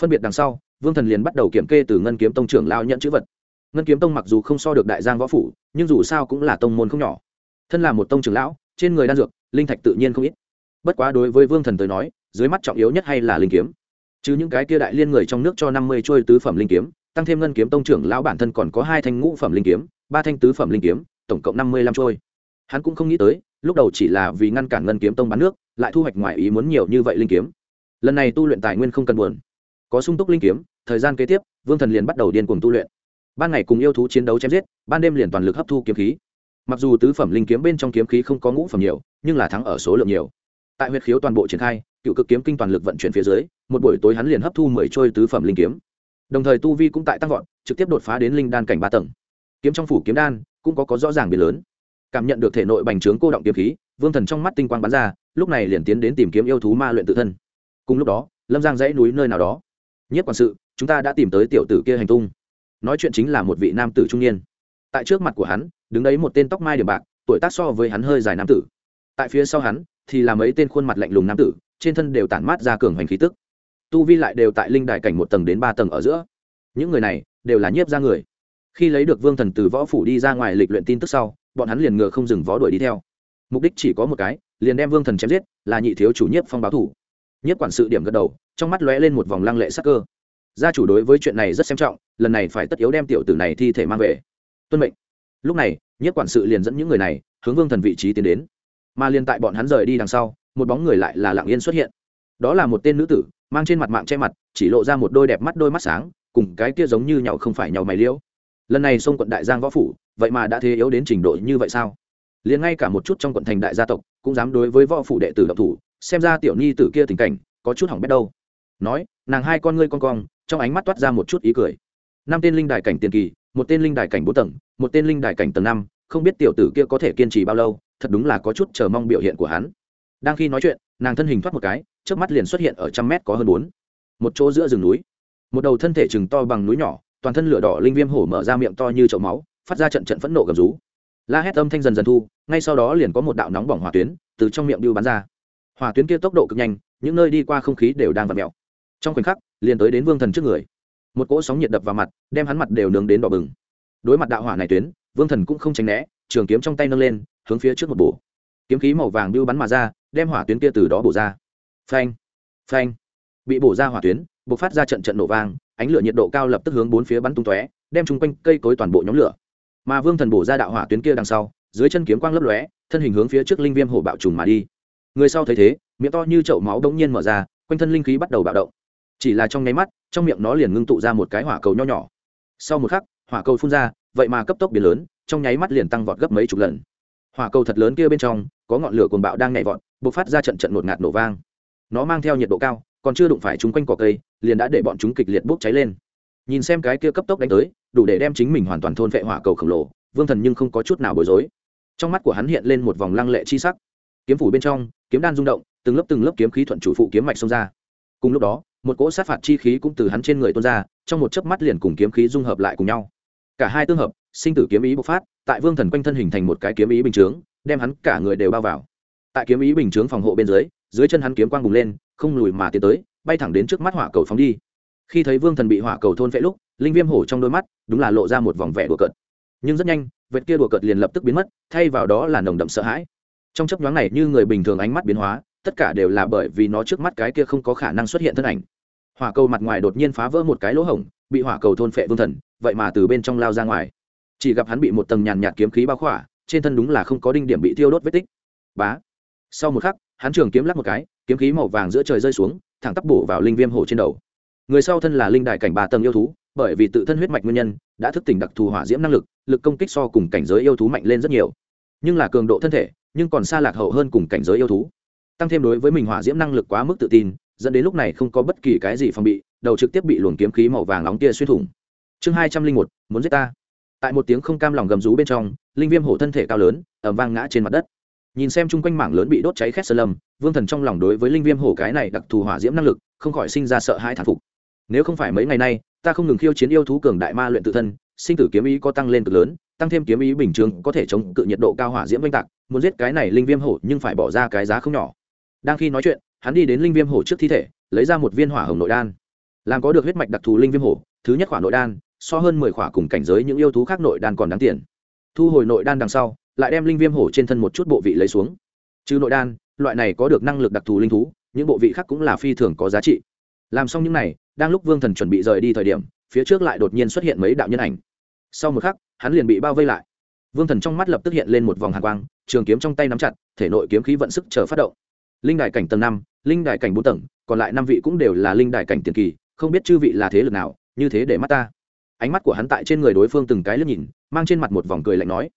Phân biệt đằng sau vương thần liền bắt đầu kiểm kê từ ngân kiếm tông trưởng lao nhận chữ vật. Ngân kiếm tông mặc dù không so được đại giang võ phủ, nhưng dù sao cũng là tông môn không nhỏ. Thân là một tông trưởng lão, trên người đan dược, linh thạch tự nhiên không ít. Bất quá đối với vương thần tới nói, dưới mắt trọng yếu nhất hay là linh kiếm. Chứ những cái kia đại liên người trong nước cho năm mươi trôi tứ phẩm linh kiếm, tăng thêm ngân kiếm tông trưởng lão bản thân còn có hai thanh ngũ phẩm linh kiếm, ba thanh tứ phẩm linh kiếm, tổng cộng năm mươi lăm trôi hắn cũng không nghĩ tới, lúc đầu chỉ là vì ngăn cản ngân kiếm tông bán nước, lại thu hoạch ngoài ý muốn nhiều như vậy linh kiếm. Lần này tu luyện tài nguyên không cần buồn có sung túc linh kiếm, thời gian kế tiếp, vương thần liền bắt đầu điên cuồng tu luyện. Ban ngày cùng yêu thú chiến đấu chém giết, ban đêm liền toàn lực hấp thu kiếm khí. Mặc dù tứ phẩm linh kiếm bên trong kiếm khí không có ngũ phẩm nhiều, nhưng là thắng ở số lượng nhiều. Tại huyệt khiếu toàn bộ triển khai, cựu cực kiếm kinh toàn lực vận chuyển phía dưới, một buổi tối hắn liền hấp thu mười trôi tứ phẩm linh kiếm. Đồng thời tu vi cũng tại tăng vọt, trực tiếp đột phá đến linh đan cảnh ba tầng. Kiếm trong phủ kiếm đan cũng có có rõ ràng biến lớn. Cảm nhận được thể nội bành trướng cô động kiếm khí, vương thần trong mắt tinh quang bắn ra, lúc này liền tiến đến tìm kiếm yêu thú ma luyện tự thân. Cùng lúc đó, lâm giang dãy núi nơi nào đó nhất quản sự, chúng ta đã tìm tới tiểu tử kia hành tung. Nói chuyện chính là một vị nam tử trung niên. Tại trước mặt của hắn, đứng đấy một tên tóc mai điểm bạc, tuổi tác so với hắn hơi dài nam tử. Tại phía sau hắn, thì là mấy tên khuôn mặt lạnh lùng nam tử, trên thân đều tản mát ra cường hành khí tức. Tu vi lại đều tại linh đài cảnh một tầng đến ba tầng ở giữa. Những người này, đều là nhiếp ra người. Khi lấy được vương thần từ võ phủ đi ra ngoài lịch luyện tin tức sau, bọn hắn liền ngựa không dừng vó đuổi đi theo. Mục đích chỉ có một cái, liền đem vương thần chém giết, là nhị thiếu chủ nhiếp phong báo thủ. Nhiếp quản sự điểm gật đầu trong mắt lóe lên một vòng lăng lệ sắc cơ. Gia chủ đối với chuyện này rất xem trọng, lần này phải tất yếu đem tiểu tử này thi thể mang về. Tuân mệnh. Lúc này nhiếp quản sự liền dẫn những người này, hướng vương thần vị trí tiến đến. Mà liền tại bọn hắn rời đi đằng sau, một bóng người lại là lặng yên xuất hiện. Đó là một tên nữ tử, mang trên mặt mạng che mặt, chỉ lộ ra một đôi đẹp mắt đôi mắt sáng, cùng cái kia giống như nhau không phải nhau mày liễu. Lần này sông quận đại giang võ phủ, vậy mà đã thế yếu đến trình độ như vậy sao? Liền ngay cả một chút trong quận thành đại gia tộc, cũng dám đối với võ phủ đệ tử độc thủ, xem ra tiểu nhi tử kia tình cảnh, có chút hỏng bét đâu nói, nàng hai con ngươi con cong, trong ánh mắt toát ra một chút ý cười. Năm tên linh đài cảnh tiền kỳ, một tên linh đài cảnh bốn tầng, một tên linh đài cảnh tầng năm, không biết tiểu tử kia có thể kiên trì bao lâu, thật đúng là có chút chờ mong biểu hiện của hắn. Đang khi nói chuyện, nàng thân hình thoát một cái trước mắt liền xuất hiện ở trăm mét có hơn bốn. Một chỗ giữa rừng núi. Một đầu thân thể chừng to bằng núi nhỏ, toàn thân lửa đỏ linh viêm hổ mở ra miệng to như chậu máu, phát ra trận trận phẫn nộ gầm rú. La hét âm thanh dần dần thu, ngay sau đó liền có một đạo nóng bỏng hỏa tuyến từ trong miệng biêu bắn ra. Hỏa tuyến kia tốc độ cực nhanh, những nơi đi qua không khí đều đang vặn mèo trong khoảnh khắc, liền tới đến vương thần trước người. Một cỗ sóng nhiệt đập vào mặt, đem hắn mặt đều nướng đến đỏ bừng. Đối mặt đạo hỏa này tuyến, vương thần cũng không tránh né, trường kiếm trong tay nâng lên, hướng phía trước một bổ. Kiếm khí màu vàng biêu bắn mà ra, đem hỏa tuyến kia từ đó bổ ra. Phanh phanh. Bị bổ ra hỏa tuyến, bộc phát ra trận trận nổ vang, ánh lửa nhiệt độ cao lập tức hướng bốn phía bắn tung tóe, đem chung quanh cây cối toàn bộ nhóm lửa. Mà vương thần bổ ra đạo hỏa tuyến kia đằng sau, dưới chân kiếm quang lấp lóe, thân hình hướng phía trước linh viêm hổ bạo trùng mà đi. Người sau thấy thế, miệng to như chậu máu đống nhiên mở ra, quanh thân linh khí bắt đầu bạo động chỉ là trong nháy mắt, trong miệng nó liền ngưng tụ ra một cái hỏa cầu nho nhỏ. Sau một khắc, hỏa cầu phun ra, vậy mà cấp tốc biến lớn, trong nháy mắt liền tăng vọt gấp mấy chục lần. Hỏa cầu thật lớn kia bên trong, có ngọn lửa cồn bạo đang nhảy vọt b ộ c phát ra trận trận ngột ngạt nổ vang. Nó mang theo nhiệt độ cao, còn chưa đụng phải chúng quanh cỏ cây, liền đã để bọn chúng kịch liệt bốc cháy lên. Nhìn xem cái kia cấp tốc đánh tới, đủ để đem chính mình hoàn toàn thôn vệ hỏa cầu khổng lồ, vương thần nhưng không có chút nào bối rối. Trong mắt của hắn hiện lên một vòng lăng lệ chi sắc. Kiếm phủ bên trong, kiếm đan rung động, từng lớp từng lớp kiếm khí thuận chủ phụ kiếm mạch xông ra. Cùng lúc đó một cỗ sát phạt chi khí cũng từ hắn trên người tuôn ra, trong một chớp mắt liền cùng kiếm khí dung hợp lại cùng nhau. Cả hai tương hợp, sinh tử kiếm ý bộc phát, tại vương thần quanh thân hình thành một cái kiếm ý bình chướng, đem hắn cả người đều bao vào. Tại kiếm ý bình chướng phòng hộ bên dưới dưới chân hắn kiếm quang bùng lên, không lùi mà tiến tới, bay thẳng đến trước mắt hỏa cầu phóng đi. Khi thấy vương thần bị hỏa cầu thôn phệ lúc, linh viêm hổ trong đôi mắt, đúng là lộ ra một vòng vẻ đùa cợt. Nhưng rất nhanh, vệt kia đùa cợt liền lập tức biến mất, thay vào đó là nồng đậm sợ hãi. Trong chấp nhoáng này như người bình thường ánh mắt biến hóa, tất cả đều là bởi vì nó trước mắt cái kia không có khả năng xuất hiện thân ảnh hỏa cầu mặt ngoài đột nhiên phá vỡ một cái lỗ hổng, bị hỏa cầu thôn phệ vương thần, vậy mà từ bên trong lao ra ngoài. Chỉ gặp hắn bị một tầng nhàn nhạt kiếm khí bao khỏa, trên thân đúng là không có đinh điểm bị tiêu đốt vết tích. Bá! Sau một khắc, hắn trường kiếm lắc một cái, kiếm khí màu vàng giữa trời rơi xuống, thẳng tắp bổ vào linh viêm hổ trên đầu. Người sau thân là linh đại cảnh ba tầng yêu thú, bởi vì tự thân huyết mạch nguyên nhân, đã thức tỉnh đặc thù hỏa diễm năng lực lực công kích so cùng cảnh giới yêu thú mạnh lên rất nhiều. Nhưng là cường độ thân thể, nhưng còn xa lạc hậu hơn cùng cảnh giới yêu thú. Tăng thêm đối với mình hỏa diễm năng lực quá mức tự tin dẫn đến lúc này không có bất kỳ cái gì phòng bị, đầu trực tiếp bị luồng kiếm khí màu vàng nóng kia xuyên thủng. Chương hai trăm linh một, muốn giết ta. Tại một tiếng không cam lòng gầm rú bên trong, linh viêm hổ thân thể cao lớn ẩm vang ngã trên mặt đất. Nhìn xem chung quanh mảng lớn bị đốt cháy khét sơ lâm, vương thần trong lòng đối với linh viêm hổ cái này đặc thù hỏa diễm năng lực, không khỏi sinh ra sợ hãi thản phục. Nếu không phải mấy ngày nay, ta không ngừng khiêu chiến yêu thú cường đại ma luyện tự thân, sinh tử kiếm ý có tăng lên cực lớn, tăng thêm kiếm ý bình thường có thể chống cự nhiệt độ cao hỏa diễm oanh tạc, muốn giết cái này linh viêm hổ nhưng phải bỏ ra cái giá không nhỏ. Đang khi nói chuyện hắn đi đến linh viêm hổ trước thi thể, lấy ra một viên hỏa hồng nội đan. Làm có được huyết mạch đặc thù linh viêm hổ, thứ nhất khỏa nội đan, so hơn mười khỏa cùng cảnh giới những yêu thú khác nội đan còn đáng tiền. Thu hồi nội đan đằng sau, lại đem linh viêm hổ trên thân một chút bộ vị lấy xuống. Trừ nội đan, loại này có được năng lực đặc thù linh thú, những bộ vị khác cũng là phi thường có giá trị. Làm xong những n à y đang lúc vương thần chuẩn bị rời đi thời điểm, phía trước lại đột nhiên xuất hiện mấy đạo nhân ảnh. Sau một khắc, hắn liền bị bao vây lại. Vương thần trong mắt lập tức hiện lên một vòng hàng quang, trường kiếm trong tay nắm chặt, thể nội kiếm khí vận sức chờ phát động linh đại cảnh tầng năm, linh đại cảnh bốn tầng, còn lại năm vị cũng đều là linh đại cảnh tiền kỳ, không biết chư vị là thế lực nào, như thế để mắt ta. Ánh mắt của hắn tại trên người đối phương từng cái lướt nhìn, mang trên mặt một vòng cười lạnh nói.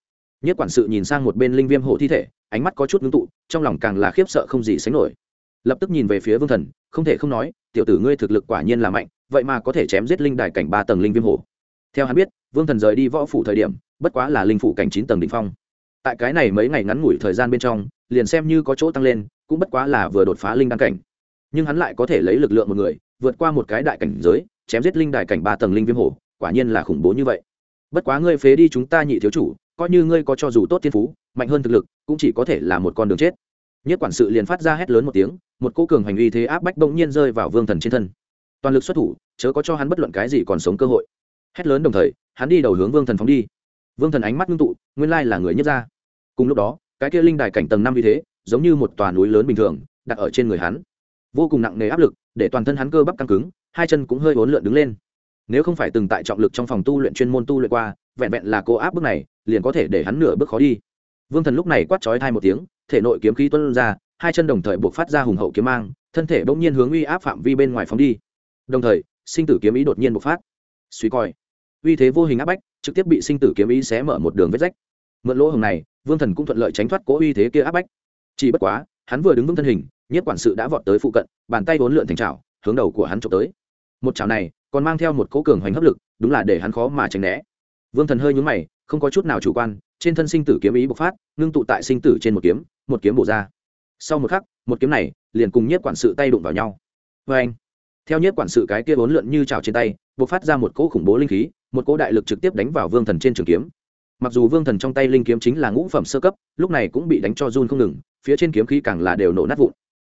Nhất quản sự nhìn sang một bên linh viêm hộ thi thể, ánh mắt có chút ngưng tụ, trong lòng càng là khiếp sợ không gì sánh nổi. Lập tức nhìn về phía vương thần, không thể không nói, tiểu tử ngươi thực lực quả nhiên là mạnh, vậy mà có thể chém giết linh đài cảnh ba tầng linh viêm hổ. Theo hắn biết, vương thần rời đi võ phủ thời điểm, bất quá là linh phủ cảnh chín tầng đ ỉ n h phong. Tại cái này mấy ngày ngắn ngủi thời gian bên trong, liền xem như có chỗ tăng lên cũng bất quá là vừa đột phá linh đăng cảnh. Nhưng hắn lại có thể lấy lực lượng một người, vượt qua một cái đại cảnh giới, chém giết linh đại cảnh ba tầng linh viêm hổ, quả nhiên là khủng bố như vậy. Bất quá ngươi phế đi chúng ta nhị thiếu chủ, coi như ngươi có cho dù tốt thiên phú, mạnh hơn thực lực, cũng chỉ có thể là một con đường chết. Nhất quản sự liền phát ra hét lớn một tiếng, một cô cường hành uy thế áp bách bỗng nhiên rơi vào vương thần trên thân. Toàn lực xuất thủ, chớ có cho hắn bất luận cái gì còn sống cơ hội. Hét lớn đồng thời, hắn đi đầu hướng vương thần phóng đi. Vương thần ánh mắt ngưng tụ, nguyên lai là người nhất ra cùng lúc đó, cái kia linh đài cảnh tầng năm như thế giống như một tòa núi lớn bình thường, đặt ở trên người hắn. Vô cùng nặng nề áp lực, để toàn thân hắn cơ bắp căng cứng, hai chân cũng hơi uốn lượn đứng lên. Nếu không phải từng tại trọng lực trong phòng tu luyện chuyên môn tu luyện qua, vẹn vẹn là cô áp bước này, liền có thể để hắn nửa bước khó đi. Vương thần lúc này quát trói thai một tiếng, thể nội kiếm khí tuân ra, hai chân đồng thời buộc phát ra hùng hậu kiếm mang, thân thể bỗng nhiên hướng uy áp phạm vi bên ngoài phóng đi. Đồng thời, sinh tử kiếm ý đột nhiên bộc phát. Suy coi. Uy thế vô hình áp bách, trực tiếp bị sinh tử kiếm ý xé mở một đường vết rách. Mượn lỗ hồng này, vương thần cũng thuận lợi tránh thoát cố uy thế kia áp bách chỉ bất quá, hắn vừa đứng vững thân hình nhất quản sự đã vọt tới phụ cận, bàn tay vốn lượn thành trào hướng đầu của hắn trộm tới. Một chảo này còn mang theo một cố cường hoành hấp lực, đúng là để hắn khó mà tránh né. Vương thần hơi nhún mày, không có chút nào chủ quan, trên thân sinh tử kiếm ý bộc phát, ngưng tụ tại sinh tử trên một kiếm một kiếm bổ ra. Sau một khắc, một kiếm này liền cùng nhiếp quản sự tay đụng vào nhau. Vê anh, theo nhiếp quản sự cái kia vốn lượn như trào trên tay, bộc phát ra một cỗ khủng bố linh khí, một cỗ đại lực trực tiếp đánh vào vương thần trên trường kiếm. Mặc dù vương thần trong tay linh kiếm chính là ngũ phẩm sơ cấp, lúc này cũng bị đánh cho run không ngừng phía trên kiếm khí càng là đều nổ nát vụn.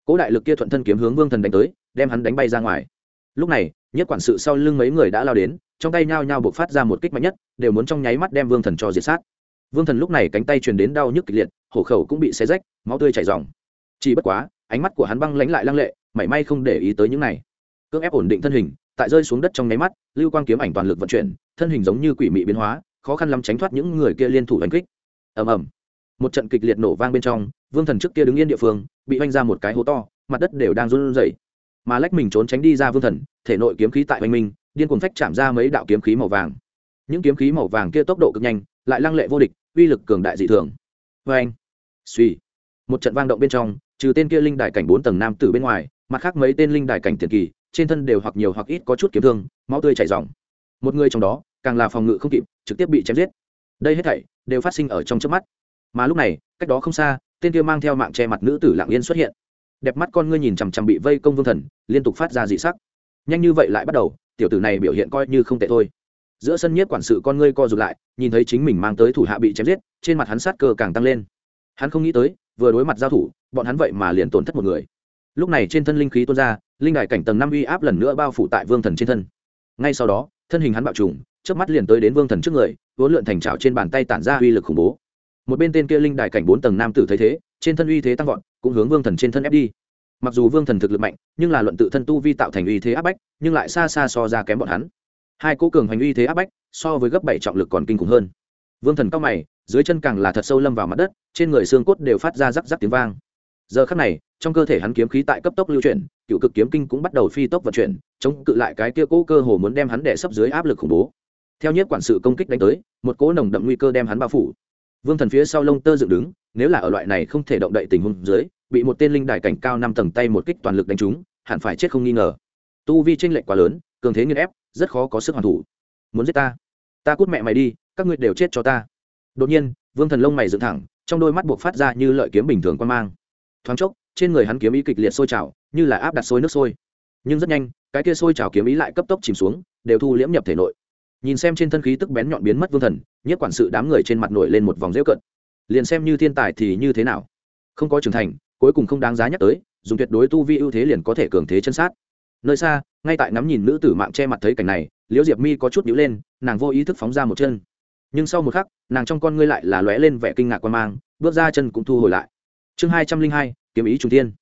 Cỗ đại lực kia thuận thân kiếm hướng vương thần đánh tới, đem hắn đánh bay ra ngoài. Lúc này, nhất quản sự sau lưng mấy người đã lao đến, trong tay nhao nhao buộc phát ra một kích mạnh nhất, đều muốn trong nháy mắt đem vương thần cho diệt sát. Vương thần lúc này cánh tay truyền đến đau nhức kịch liệt, hổ khẩu cũng bị xé rách, máu tươi chảy dòng chỉ bất quá, ánh mắt của hắn băng lánh lại lăng lệ, mảy may không để ý tới những này. Cưỡng ép ổn định thân hình, tại rơi xuống đất trong nháy mắt, lưu quang kiếm ảnh toàn lực vận chuyển, thân hình giống như quỷ mị biến hóa, khó khăn lắm tránh thoát những người kia liên thủ đánh kích. Ầm ầm. Một trận kịch liệt nổ vang bên trong vương thần trước kia đứng yên địa phương, bị oanh ra một cái hố to, mặt đất đều đang run rẩy. Mà lách mình trốn tránh đi ra vương thần, thể nội kiếm khí tại oanh minh, điên cuồng phách chạm ra mấy đạo kiếm khí màu vàng. Những kiếm khí màu vàng kia tốc độ cực nhanh, lại lăng lệ vô địch, uy lực cường đại dị thường. Vê anh suy một trận vang động bên trong, trừ tên kia linh đài cảnh bốn tầng nam tử bên ngoài, mặt khác mấy tên linh đài cảnh tiền kỳ, trên thân đều hoặc nhiều hoặc ít có chút kiếm thương, máu tươi chảy dòng một người trong đó, càng là phòng ngự không kịp, trực tiếp bị chém giết. Đây hết thảy đều phát sinh ở trong trước mắt. Mà lúc này, cách đó không xa tên kia mang theo mạng che mặt nữ tử lạng yên xuất hiện. Đẹp mắt con ngươi nhìn chằm chằm bị vây công vương thần, liên tục phát ra dị sắc. Nhanh như vậy lại bắt đầu, tiểu tử này biểu hiện coi như không tệ thôi. Giữa sân nhiếp quản sự con ngươi co rụt lại, nhìn thấy chính mình mang tới thủ hạ bị chém giết, trên mặt hắn sát cơ càng tăng lên. Hắn không nghĩ tới, vừa đối mặt giao thủ, bọn hắn vậy mà liền tổn thất một người. Lúc này trên thân linh khí tuôn ra, linh đài cảnh tầng năm uy áp lần nữa bao phủ tại vương thần trên thân. Ngay sau đó, thân hình hắn bạo trùng trước mắt liền tới đến vương thần trước người, vốn lượn thành trào trên bàn tay tản ra uy lực khủng bố một bên tên kia linh đài cảnh bốn tầng nam tử thấy thế, trên thân uy thế tăng vọt, cũng hướng vương thần trên thân ép đi. Mặc dù vương thần thực lực mạnh, nhưng là luận tự thân tu vi tạo thành uy thế áp bách, nhưng lại xa xa so ra kém bọn hắn. Hai cố cường hành uy thế áp bách, so với gấp bảy trọng lực còn kinh khủng hơn. Vương thần cao mày, dưới chân càng là thật sâu lâm vào mặt đất, trên người xương cốt đều phát ra rắc rắc tiếng vang. Giờ khắc này, trong cơ thể hắn kiếm khí tại cấp tốc lưu chuyển, cựu cực kiếm kinh cũng bắt đầu phi tốc vận chuyển, chống cự lại cái kia cố cơ hồ muốn đem hắn đè sấp dưới áp lực khủng bố. Theo nhất quản sự công kích đánh tới, một cỗ nồng đậm nguy cơ đem hắn bao phủ vương thần phía sau lông tơ dựng đứng, nếu là ở loại này không thể động đậy tình huống dưới, bị một tên linh đài cảnh cao năm tầng tay một kích toàn lực đánh trúng, hẳn phải chết không nghi ngờ. Tu vi tranh lệch quá lớn, cường thế nghiên ép, rất khó có sức hoàn thủ. Muốn giết ta? Ta cút mẹ mày đi, các ngươi đều chết cho ta. Đột nhiên, vương thần lông mày dựng thẳng, trong đôi mắt buộc phát ra như lợi kiếm bình thường quan mang. Thoáng chốc, trên người hắn kiếm ý kịch liệt sôi trào, như là áp đặt sôi nước sôi. Nhưng rất nhanh, cái kia sôi trào kiếm ý lại cấp tốc chìm xuống, đều thu liễm nhập thể nội nhìn xem trên thân khí tức bén nhọn biến mất vương thần, nhất quản sự đám người trên mặt nổi lên một vòng rêu cận liền xem như thiên tài thì như thế nào? Không có trưởng thành, cuối cùng không đáng giá nhắc tới, dùng tuyệt đối tu vi ưu thế liền có thể cường thế chân sát. Nơi xa, ngay tại ngắm nhìn nữ tử mạng che mặt thấy cảnh này, liễu diệp mi có chút nhíu lên, nàng vô ý thức phóng ra một chân. Nhưng sau một khắc, nàng trong con ngươi lại là lóe lên vẻ kinh ngạc quan mang, bước ra chân cũng thu hồi lại. Chương hai trăm linh hai, kiếm ý trung tiên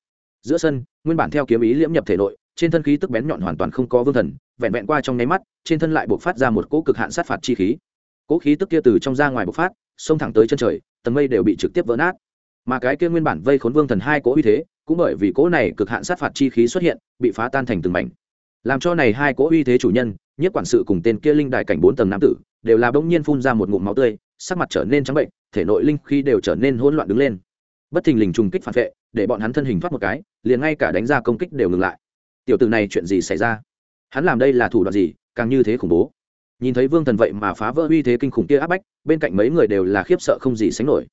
giữa sân, nguyên bản theo kiếm ý liễm nhập thể nội, trên thân khí tức bén nhọn hoàn toàn không có vương thần vẹn vẹn qua trong nháy mắt, trên thân lại buộc phát ra một cỗ cực hạn sát phạt chi khí. Cỗ khí tức kia từ trong ra ngoài bộc phát, xông thẳng tới chân trời, tầng mây đều bị trực tiếp vỡ nát. Mà cái kia nguyên bản vây khốn vương thần hai cỗ uy thế, cũng bởi vì cỗ này cực hạn sát phạt chi khí xuất hiện, bị phá tan thành từng mảnh. Làm cho này hai cỗ uy thế chủ nhân, nhất quản sự cùng tên kia linh đại cảnh bốn tầng nam tử, đều là bỗng nhiên phun ra một ngụm máu tươi, sắc mặt trở nên trắng bệnh, thể nội linh khí đều trở nên hỗn loạn đứng lên. Bất thình lình trùng kích phản vệ, để bọn hắn thân hình thoát một cái, liền ngay cả đánh ra công kích đều ngừng lại. Tiểu tử này chuyện gì xảy ra? Hắn làm đây là thủ đoạn gì, càng như thế khủng bố? Nhìn thấy vương thần vậy mà phá vỡ uy thế kinh khủng kia áp bách, bên cạnh mấy người đều là khiếp sợ không gì sánh nổi.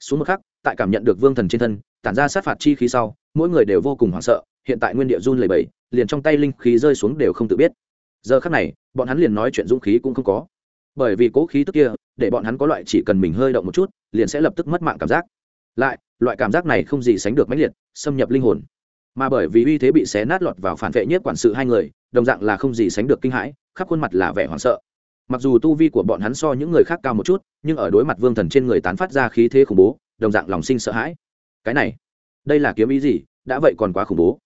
Xuống một khắc, tại cảm nhận được vương thần trên thân, tản ra sát phạt chi khí sau, mỗi người đều vô cùng hoảng sợ, hiện tại nguyên địa run lầy bầy liền trong tay linh khí rơi xuống đều không tự biết. Giờ khắc này, bọn hắn liền nói chuyện dũng khí cũng không có. Bởi vì cố khí tức kia, để bọn hắn có loại chỉ cần mình hơi động một chút, liền sẽ lập tức mất mạng cảm giác. Lại, loại cảm giác này không gì sánh được mãnh liệt, xâm nhập linh hồn mà bởi vì uy thế bị xé nát lọt vào phản vệ nhất quản sự hai người, đồng dạng là không gì sánh được kinh hãi, khắp khuôn mặt là vẻ hoảng sợ. Mặc dù tu vi của bọn hắn so những người khác cao một chút, nhưng ở đối mặt vương thần trên người tán phát ra khí thế khủng bố, đồng dạng lòng sinh sợ hãi. Cái này, đây là kiếm ý gì? Đã vậy còn quá khủng bố.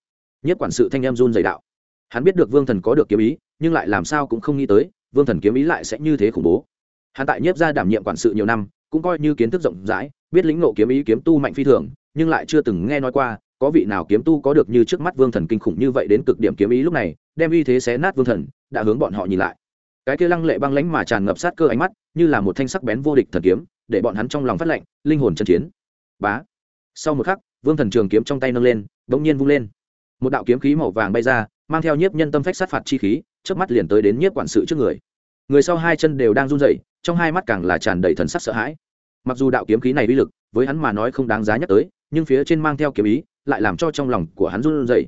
Nhất quản sự thanh em run dày đạo. Hắn biết được vương thần có được kiếm ý, nhưng lại làm sao cũng không nghĩ tới, vương thần kiếm ý lại sẽ như thế khủng bố. Hắn tại nhiếp ra đảm nhiệm quản sự nhiều năm, cũng coi như kiến thức rộng rãi, biết lĩnh ngộ kiếm ý kiếm tu mạnh phi thường, nhưng lại chưa từng nghe nói qua có vị nào kiếm tu có được như trước mắt vương thần kinh khủng như vậy đến cực điểm kiếm ý lúc này, đem uy thế xé nát vương thần, đã hướng bọn họ nhìn lại. Cái kia lăng lệ băng lánh mà tràn ngập sát cơ ánh mắt, như là một thanh sắc bén vô địch thần kiếm, để bọn hắn trong lòng phát lệnh linh hồn chân chiến. Bá. Sau một khắc, vương thần trường kiếm trong tay nâng lên bỗng nhiên vung lên. Một đạo kiếm khí màu vàng bay ra, mang theo nhiếp nhân tâm phách sát phạt chi khí trước mắt liền tới đến nhiếp quản sự trước người. Người sau hai chân đều đang run rẩy, trong hai mắt càng là tràn đầy thần sắc sợ hãi. Mặc dù đạo kiếm khí này uy lực, với hắn mà nói không đáng giá nhắc tới, nhưng phía trên mang theo kiếm ý lại làm cho trong lòng của hắn run rẩy.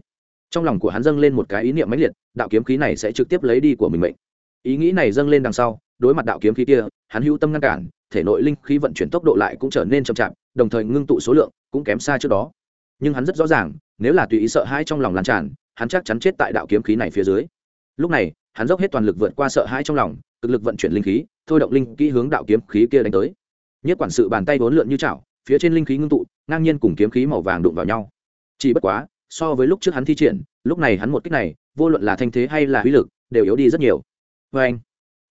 Trong lòng của hắn dâng lên một cái ý niệm mãnh liệt, đạo kiếm khí này sẽ trực tiếp lấy đi của mình mệnh. Ý nghĩ này dâng lên đằng sau, đối mặt đạo kiếm khí kia, hắn hữu tâm ngăn cản, thể nội linh khí vận chuyển tốc độ lại cũng trở nên chậm chạp, đồng thời ngưng tụ số lượng cũng kém xa trước đó. Nhưng hắn rất rõ ràng, nếu là tùy ý sợ hãi trong lòng lan tràn, hắn chắc chắn chết tại đạo kiếm khí này phía dưới. Lúc này, hắn dốc hết toàn lực vượt qua sợ hãi trong lòng, cực lực vận chuyển linh khí, thôi động linh kỹ hướng đạo kiếm khí kia đánh tới. Nhất quản sự bàn tay vốn lượn như chảo, phía trên linh khí ngưng tụ, ngang nhiên cùng kiếm khí màu vàng đụng vào nhau chỉ bất quá, so với lúc trước hắn thi triển, lúc này hắn một kích này, vô luận là thanh thế hay là uy lực, đều yếu đi rất nhiều. Vê anh,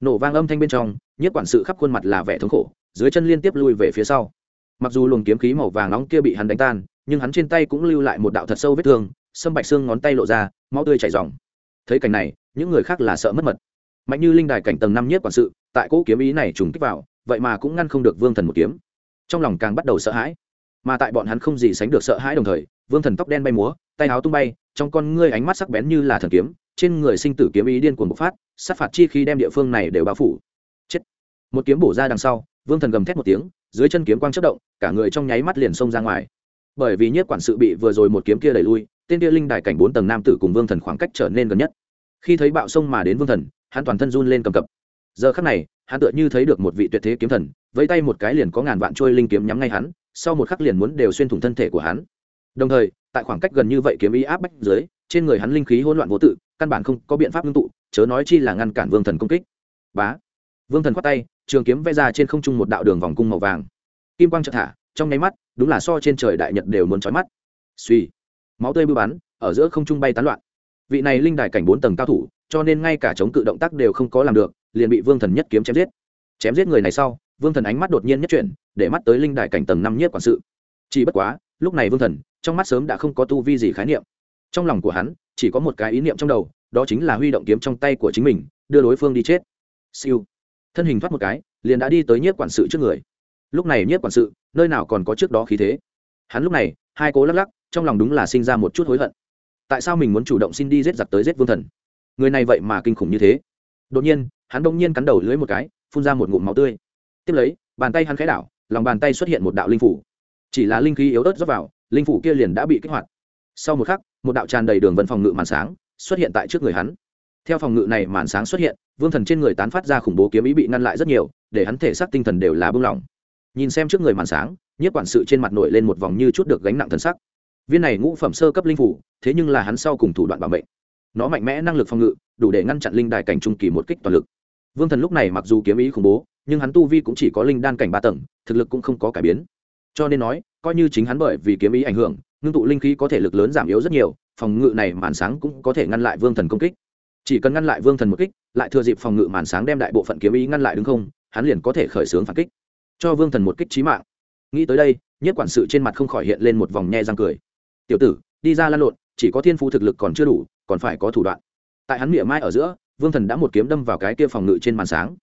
nổ vang âm thanh bên trong, nhất quản sự khắp khuôn mặt là vẻ thống khổ, dưới chân liên tiếp lui về phía sau. Mặc dù luồng kiếm khí màu vàng nóng kia bị hắn đánh tan, nhưng hắn trên tay cũng lưu lại một đạo thật sâu vết thương, sâm bạch xương ngón tay lộ ra, máu tươi chảy dòng thấy cảnh này, những người khác là sợ mất mật. Mạnh như linh đài cảnh tầng năm nhất quản sự, tại cỗ kiếm ý này trùng kích vào, vậy mà cũng ngăn không được vương thần một kiếm. Trong lòng càng bắt đầu sợ hãi. Mà tại bọn hắn không gì sánh được sợ hãi đồng thời vương thần tóc đen bay múa, tay áo tung bay, trong con ngươi ánh mắt sắc bén như là thần kiếm, trên người sinh tử kiếm ý điên cuồng bộc phát, sát phạt chi khi đem địa phương này đều bao phủ. Chết. Một kiếm bổ ra đằng sau, vương thần gầm thét một tiếng, dưới chân kiếm quang chất động, cả người trong nháy mắt liền xông ra ngoài. Bởi vì nhất quản sự bị vừa rồi một kiếm kia đẩy lui, tên kia linh đài cảnh bốn tầng nam tử cùng vương thần khoảng cách trở nên gần nhất. Khi thấy bạo sông mà đến vương thần, hắn toàn thân run lên cầm cập. Giờ khắc này, hắn tựa như thấy được một vị tuyệt thế kiếm thần, vẫy tay một cái liền có ngàn vạn trôi linh kiếm nhắm ngay hắn, sau một khắc liền muốn đều xuyên thủng thân thể của hắn đồng thời, tại khoảng cách gần như vậy kiếm ý áp bách dưới, trên người hắn linh khí hỗn loạn vô tự, căn bản không có biện pháp ngưng tụ, chớ nói chi là ngăn cản vương thần công kích. Bá. Vương thần khoát tay, trường kiếm vẽ ra trên không trung một đạo đường vòng cung màu vàng. Kim quang chợt thả, trong nháy mắt, đúng là so trên trời đại nhật đều muốn chói mắt. Suy máu tươi bưu bắn, ở giữa không trung bay tán loạn. Vị này linh đài cảnh bốn tầng cao thủ, cho nên ngay cả chống cự động tác đều không có làm được, liền bị vương thần nhất kiếm chém giết. Chém giết người này sau, vương thần ánh mắt đột nhiên nhất chuyển, để mắt tới linh đài cảnh tầng năm nhất quản sự. Chỉ bất quá, lúc này vương thần trong mắt sớm đã không có tu vi gì khái niệm. Trong lòng của hắn, chỉ có một cái ý niệm trong đầu, đó chính là huy động kiếm trong tay của chính mình, đưa đối phương đi chết. Siêu. Thân hình thoát một cái, liền đã đi tới nhiếp quản sự trước người. Lúc này nhiếp quản sự, nơi nào còn có trước đó khí thế? Hắn lúc này, hai cố lắc lắc, trong lòng đúng là sinh ra một chút hối hận. Tại sao mình muốn chủ động xin đi giết giặc tới giết vương thần? Người này vậy mà kinh khủng như thế. Đột nhiên, hắn bỗng nhiên cắn đầu lưới một cái, phun ra một ngụm máu tươi. Tiếp lấy, bàn tay hắn khẽ đảo, lòng bàn tay xuất hiện một đạo linh phủ. Chỉ là linh khí yếu ớt rót vào linh phủ kia liền đã bị kích hoạt. Sau một khắc, một đạo tràn đầy đường vân phòng ngự màn sáng xuất hiện tại trước người hắn. Theo phòng ngự này màn sáng xuất hiện, vương thần trên người tán phát ra khủng bố kiếm ý bị ngăn lại rất nhiều, để hắn thể xác tinh thần đều là bưng lỏng nhìn xem trước người màn sáng, nhiếp quản sự trên mặt nổi lên một vòng như chút được gánh nặng thần sắc. Viên này ngũ phẩm sơ cấp linh phủ, thế nhưng là hắn sau cùng thủ đoạn bảo mệnh. Nó mạnh mẽ năng lực phòng ngự, đủ để ngăn chặn linh đài cảnh trung kỳ một kích toàn lực. Vương thần lúc này mặc dù kiếm ý khủng bố, nhưng hắn tu vi cũng chỉ có linh đan cảnh ba tầng, thực lực cũng không có cải biến cho nên nói, coi như chính hắn bởi vì kiếm ý ảnh hưởng, ngưng tụ linh khí có thể lực lớn giảm yếu rất nhiều, phòng ngự này màn sáng cũng có thể ngăn lại vương thần công kích. Chỉ cần ngăn lại vương thần một kích, lại thừa dịp phòng ngự màn sáng đem đại bộ phận kiếm ý ngăn lại đứng không, hắn liền có thể khởi xướng phản kích. Cho vương thần một kích trí mạng. Nghĩ tới đây, nhất quản sự trên mặt không khỏi hiện lên một vòng nhe răng cười. Tiểu tử, đi ra lan lộn, chỉ có thiên phú thực lực còn chưa đủ, còn phải có thủ đoạn. Tại hắn miệng mai ở giữa, vương thần đã một kiếm đâm vào cái kia phòng ngự trên màn sáng.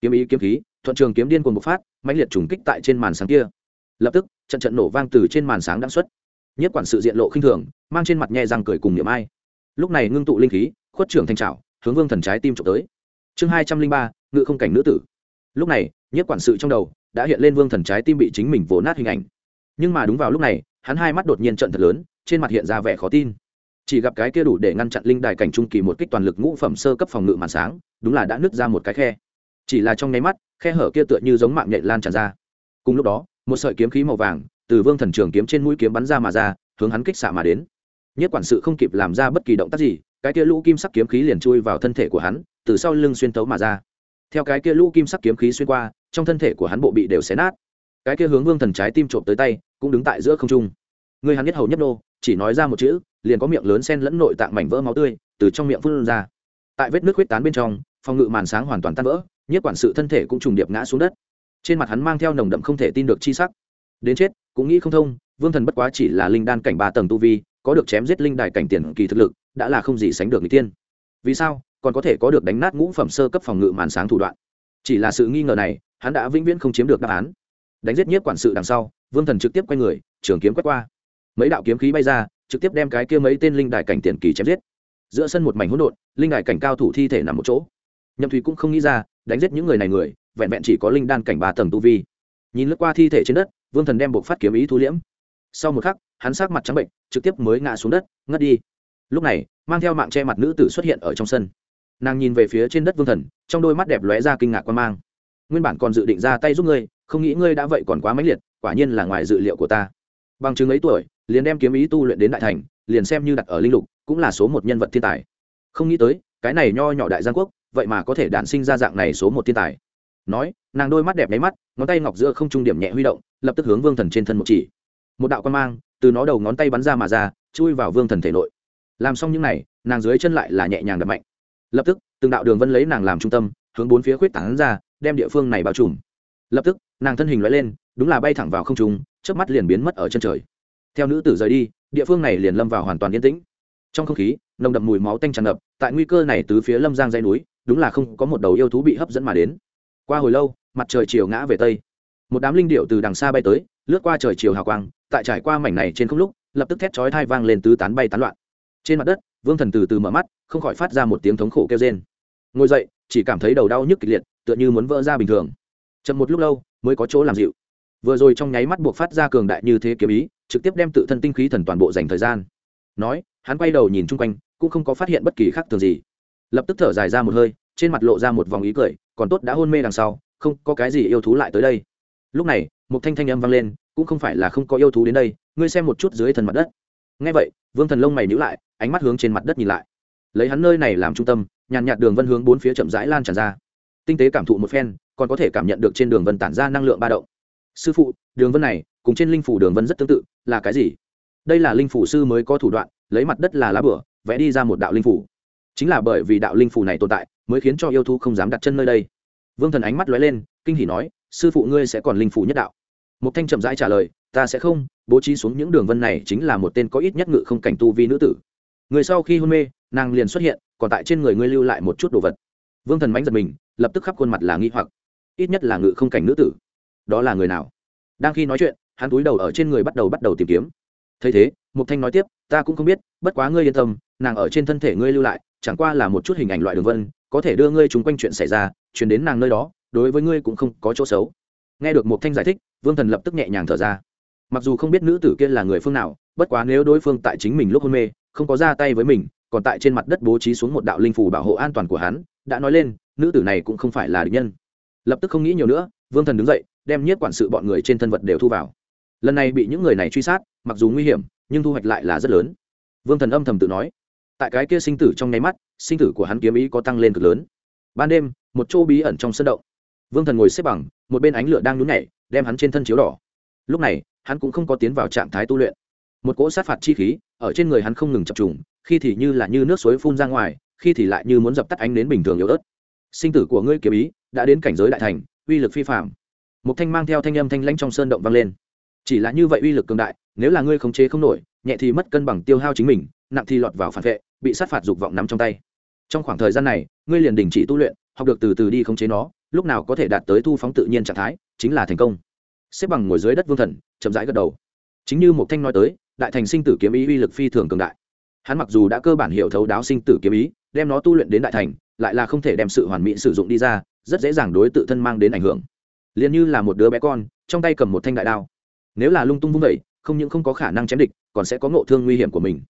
Kiếm ý kiếm khí, thuận trường kiếm điên cuồng bộc phát, mãnh liệt trùng kích tại trên màn sáng kia lập tức, trận trận nổ vang từ trên màn sáng đang xuất. Nhất quản sự diện lộ khinh thường, mang trên mặt nhẹ răng cười cùng niệm ai. Lúc này ngưng tụ linh khí, khuất trưởng thanh trào hướng vương thần trái tim trộm tới. Chương hai trăm linh ba, ngự không cảnh nữ tử. Lúc này, nhất quản sự trong đầu đã hiện lên vương thần trái tim bị chính mình vồ nát hình ảnh. Nhưng mà đúng vào lúc này, hắn hai mắt đột nhiên trận thật lớn, trên mặt hiện ra vẻ khó tin. Chỉ gặp cái kia đủ để ngăn chặn linh đài cảnh trung kỳ một kích toàn lực ngũ phẩm sơ cấp phòng ngự màn sáng, đúng là đã nứt ra một cái khe. Chỉ là trong nháy mắt, khe hở kia tựa như giống mạng nhện lan tràn ra. Cùng lúc đó một sợi kiếm khí màu vàng từ vương thần trường kiếm trên mũi kiếm bắn ra mà ra, hướng hắn kích xạ mà đến. Nhất quản sự không kịp làm ra bất kỳ động tác gì, cái kia lũ kim sắc kiếm khí liền chui vào thân thể của hắn, từ sau lưng xuyên tấu mà ra. Theo cái kia lũ kim sắc kiếm khí xuyên qua, trong thân thể của hắn bộ bị đều xé nát. Cái kia hướng vương thần trái tim trộm tới tay, cũng đứng tại giữa không trung. Người hắn nhất hầu nhất nô, chỉ nói ra một chữ, liền có miệng lớn sen lẫn nội tạng mảnh vỡ máu tươi, từ trong miệng phun ra. Tại vết nước huyết tán bên trong, phòng ngự màn sáng hoàn toàn tan vỡ, nhất quản sự thân thể cũng trùng điệp ngã xuống đất trên mặt hắn mang theo nồng đậm không thể tin được chi sắc. Đến chết, cũng nghĩ không thông, vương thần bất quá chỉ là linh đan cảnh ba tầng tu vi, có được chém giết linh đài cảnh tiền kỳ thực lực, đã là không gì sánh được người tiên vì sao, còn có thể có được đánh nát ngũ phẩm sơ cấp phòng ngự màn sáng thủ đoạn? Chỉ là sự nghi ngờ này, hắn đã vĩnh viễn không chiếm được đáp án. Đánh giết nhiếp quản sự đằng sau, vương thần trực tiếp quay người, trường kiếm quét qua. Mấy đạo kiếm khí bay ra, trực tiếp đem cái kia mấy tên linh đài cảnh tiền kỳ chém giết. Giữa sân một mảnh hỗn độn, linh đài cảnh cao thủ thi thể nằm một chỗ. Nhậm thùy cũng không nghĩ ra, đánh giết những người này người vẹn vẹn chỉ có linh đan cảnh ba tầng tu vi. Nhìn lướt qua thi thể trên đất, vương thần đem buộc phát kiếm ý thu liễm. Sau một khắc, hắn sát mặt trắng bệnh, trực tiếp mới ngã xuống đất, ngất đi. Lúc này, mang theo mạng che mặt nữ tử xuất hiện ở trong sân. Nàng nhìn về phía trên đất vương thần, trong đôi mắt đẹp lóe ra kinh ngạc quan mang. Nguyên bản còn dự định ra tay giúp ngươi, không nghĩ ngươi đã vậy còn quá mãnh liệt, quả nhiên là ngoài dự liệu của ta. Bằng chứng ấy tuổi, liền đem kiếm ý tu luyện đến đại thành, liền xem như đặt ở linh lục, cũng là số một nhân vật thiên tài. Không nghĩ tới, cái này nho nhỏ đại giang quốc, vậy mà có thể đản sinh ra dạng này số một thiên tài nói, nàng đôi mắt đẹp nháy mắt, ngón tay ngọc giữa không trung điểm nhẹ huy động, lập tức hướng vương thần trên thân một chỉ. Một đạo quan mang, từ nó đầu ngón tay bắn ra mà ra, chui vào vương thần thể nội. Làm xong những n à y nàng dưới chân lại là nhẹ nhàng đập mạnh. Lập tức, từng đạo đường vân lấy nàng làm trung tâm, hướng bốn phía khuyết tảng ra, đem địa phương này bao trùm. Lập tức, nàng thân hình loại lên, đúng là bay thẳng vào không trung trước mắt liền biến mất ở chân trời. Theo nữ tử rời đi, địa phương này liền lâm vào hoàn toàn yên tĩnh. Trong không khí, nồng đậm mùi máu tanh tràn ngập, tại nguy cơ này từ phía lâm giang dây núi, đúng là không có một đầu yêu thú bị hấp dẫn mà đến qua hồi lâu, mặt trời chiều ngã về tây. Một đám linh điệu từ đằng xa bay tới, lướt qua trời chiều hào quang, tại trải qua mảnh này trên không lúc, lập tức thét chói thai vang lên tứ tán bay tán loạn. Trên mặt đất, vương thần từ từ mở mắt, không khỏi phát ra một tiếng thống khổ kêu rên. Ngồi dậy, chỉ cảm thấy đầu đau nhức kịch liệt, tựa như muốn vỡ ra bình thường. Chậm một lúc lâu, mới có chỗ làm dịu. Vừa rồi trong nháy mắt buộc phát ra cường đại như thế kiếm ý, trực tiếp đem tự thân tinh khí thần toàn bộ dành thời gian. Nói, hắn quay đầu nhìn chung quanh, cũng không có phát hiện bất kỳ khác thường gì. Lập tức thở dài ra một hơi, trên mặt lộ ra một vòng ý cười còn tốt đã hôn mê đằng sau, không có cái gì yêu thú lại tới đây. Lúc này, một thanh thanh âm vang lên, cũng không phải là không có yêu thú đến đây, ngươi xem một chút dưới thần mặt đất. Ngay vậy, vương thần lông mày nhữ lại, ánh mắt hướng trên mặt đất nhìn lại. Lấy hắn nơi này làm trung tâm, nhàn nhạt đường vân hướng bốn phía chậm rãi lan tràn ra. Tinh tế cảm thụ một phen, còn có thể cảm nhận được trên đường vân tản ra năng lượng ba động. Sư phụ, đường vân này, cùng trên linh phủ đường vân rất tương tự, là cái gì? Đây là linh phủ sư mới có thủ đoạn, lấy mặt đất là lá bửa, vẽ đi ra một đạo linh phủ. Chính là bởi vì đạo linh phủ này tồn tại mới khiến cho yêu thú không dám đặt chân nơi đây. Vương thần ánh mắt lóe lên, kinh hỉ nói, sư phụ ngươi sẽ còn linh phủ nhất đạo. Mục thanh chậm rãi trả lời, ta sẽ không, bố trí xuống những đường vân này chính là một tên có ít nhất ngự không cảnh tu vi nữ tử. Người sau khi hôn mê, nàng liền xuất hiện, còn tại trên người ngươi lưu lại một chút đồ vật. Vương thần mánh giật mình, lập tức khắp khuôn mặt là nghi hoặc. Ít nhất là ngự không cảnh nữ tử. Đó là người nào? Đang khi nói chuyện, hắn túi đầu ở trên người bắt đầu bắt đầu tìm kiếm. Thấy thế mục thanh nói tiếp, ta cũng không biết, bất quá ngươi yên tâm, nàng ở trên thân thể ngươi lưu lại, chẳng qua là một chút hình ảnh loại đường vân có thể đưa ngươi chúng quanh chuyện xảy ra chuyển đến nàng nơi đó, đối với ngươi cũng không có chỗ xấu. Nghe được một thanh giải thích, vương thần lập tức nhẹ nhàng thở ra. Mặc dù không biết nữ tử kia là người phương nào, bất quá nếu đối phương tại chính mình lúc hôn mê, không có ra tay với mình, còn tại trên mặt đất bố trí xuống một đạo linh phủ bảo hộ an toàn của hắn, đã nói lên, nữ tử này cũng không phải là địch nhân. Lập tức không nghĩ nhiều nữa, vương thần đứng dậy, đem nhiếp quản sự bọn người trên thân vật đều thu vào. Lần này bị những người này truy sát, mặc dù nguy hiểm, nhưng thu hoạch lại là rất lớn. Vương thần âm thầm tự nói tại cái kia sinh tử trong nháy mắt, sinh tử của hắn kiếm ý có tăng lên cực lớn. Ban đêm, một chỗ bí ẩn trong sân động. Vương thần ngồi xếp bằng, một bên ánh lửa đang nhún nhảy, đem hắn trên thân chiếu đỏ. Lúc này, hắn cũng không có tiến vào trạng thái tu luyện. Một cỗ sát phạt chi khí ở trên người hắn không ngừng chập trùng, khi thì như là như nước suối phun ra ngoài, khi thì lại như muốn dập tắt ánh đến bình thường yếu ớt. Sinh tử của ngươi kiếm ý đã đến cảnh giới đại thành, uy lực phi phạm một thanh mang theo thanh âm thanh lãnh trong sơn động vang lên. Chỉ là như vậy uy lực cường đại, nếu là ngươi khống chế không nổi, nhẹ thì mất cân bằng tiêu hao chính mình, nặng thì lọt vào phản vệ bị sát phạt dục vọng nắm trong tay. Trong khoảng thời gian này, ngươi liền đình chỉ tu luyện, học được từ từ đi khống chế nó, lúc nào có thể đạt tới thu phóng tự nhiên trạng thái, chính là thành công. Xếp bằng ngồi dưới đất vương thần, chậm rãi gật đầu. Chính như một thanh nói tới, đại thành sinh tử kiếm ý uy lực phi thường cường đại. Hắn mặc dù đã cơ bản hiểu thấu đáo sinh tử kiếm ý, đem nó tu luyện đến đại thành, lại là không thể đem sự hoàn mỹ sử dụng đi ra, rất dễ dàng đối tự thân mang đến ảnh hưởng. Liền như là một đứa bé con, trong tay cầm một thanh đại đao. Nếu là lung tung vung vẩy không những không có khả năng chém địch, còn sẽ có ngộ thương nguy hiểm của mình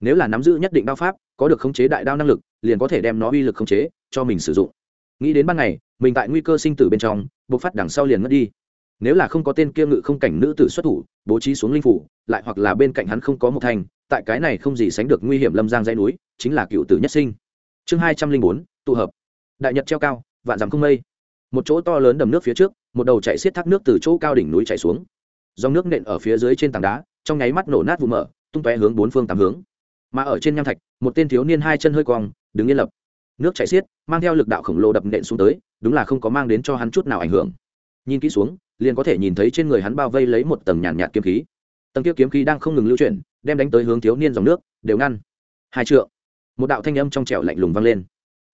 nếu là nắm giữ nhất định đao pháp, có được khống chế đại đao năng lực, liền có thể đem nó uy lực khống chế, cho mình sử dụng. Nghĩ đến ban ngày, mình tại nguy cơ sinh tử bên trong buộc phát đằng sau liền mất đi. Nếu là không có tên kia ngự không cảnh nữ tử xuất thủ, bố trí xuống linh phủ, lại hoặc là bên cạnh hắn không có một thành, tại cái này không gì sánh được nguy hiểm lâm giang dãy núi, chính là cựu tử nhất sinh. Chương hai trăm linh bốn, tụ hợp. Đại nhật treo cao, vạn dặm không mây. Một chỗ to lớn đầm nước phía trước, một đầu chạy xiết thác nước từ chỗ cao đỉnh núi chạy xuống. Dòng nước nện ở phía dưới trên tảng đá, trong nháy mắt nổ nát vụ mở, tung tóe hướng bốn phương tám hướng mà ở trên nham thạch một tên thiếu niên hai chân hơi cong đứng yên lập. Nước chảy xiết mang theo lực đạo khổng lồ đập nện xuống tới đúng là không có mang đến cho hắn chút nào ảnh hưởng. Nhìn kỹ xuống liền có thể nhìn thấy trên người hắn bao vây lấy một tầng nhàn nhạt, nhạt kiếm khí. Tầng kia kiếm khí đang không ngừng lưu chuyển đem đánh tới hướng thiếu niên dòng nước đều ngăn. Hai trượng. Một đạo thanh âm trong trẻo lạnh lùng vang lên.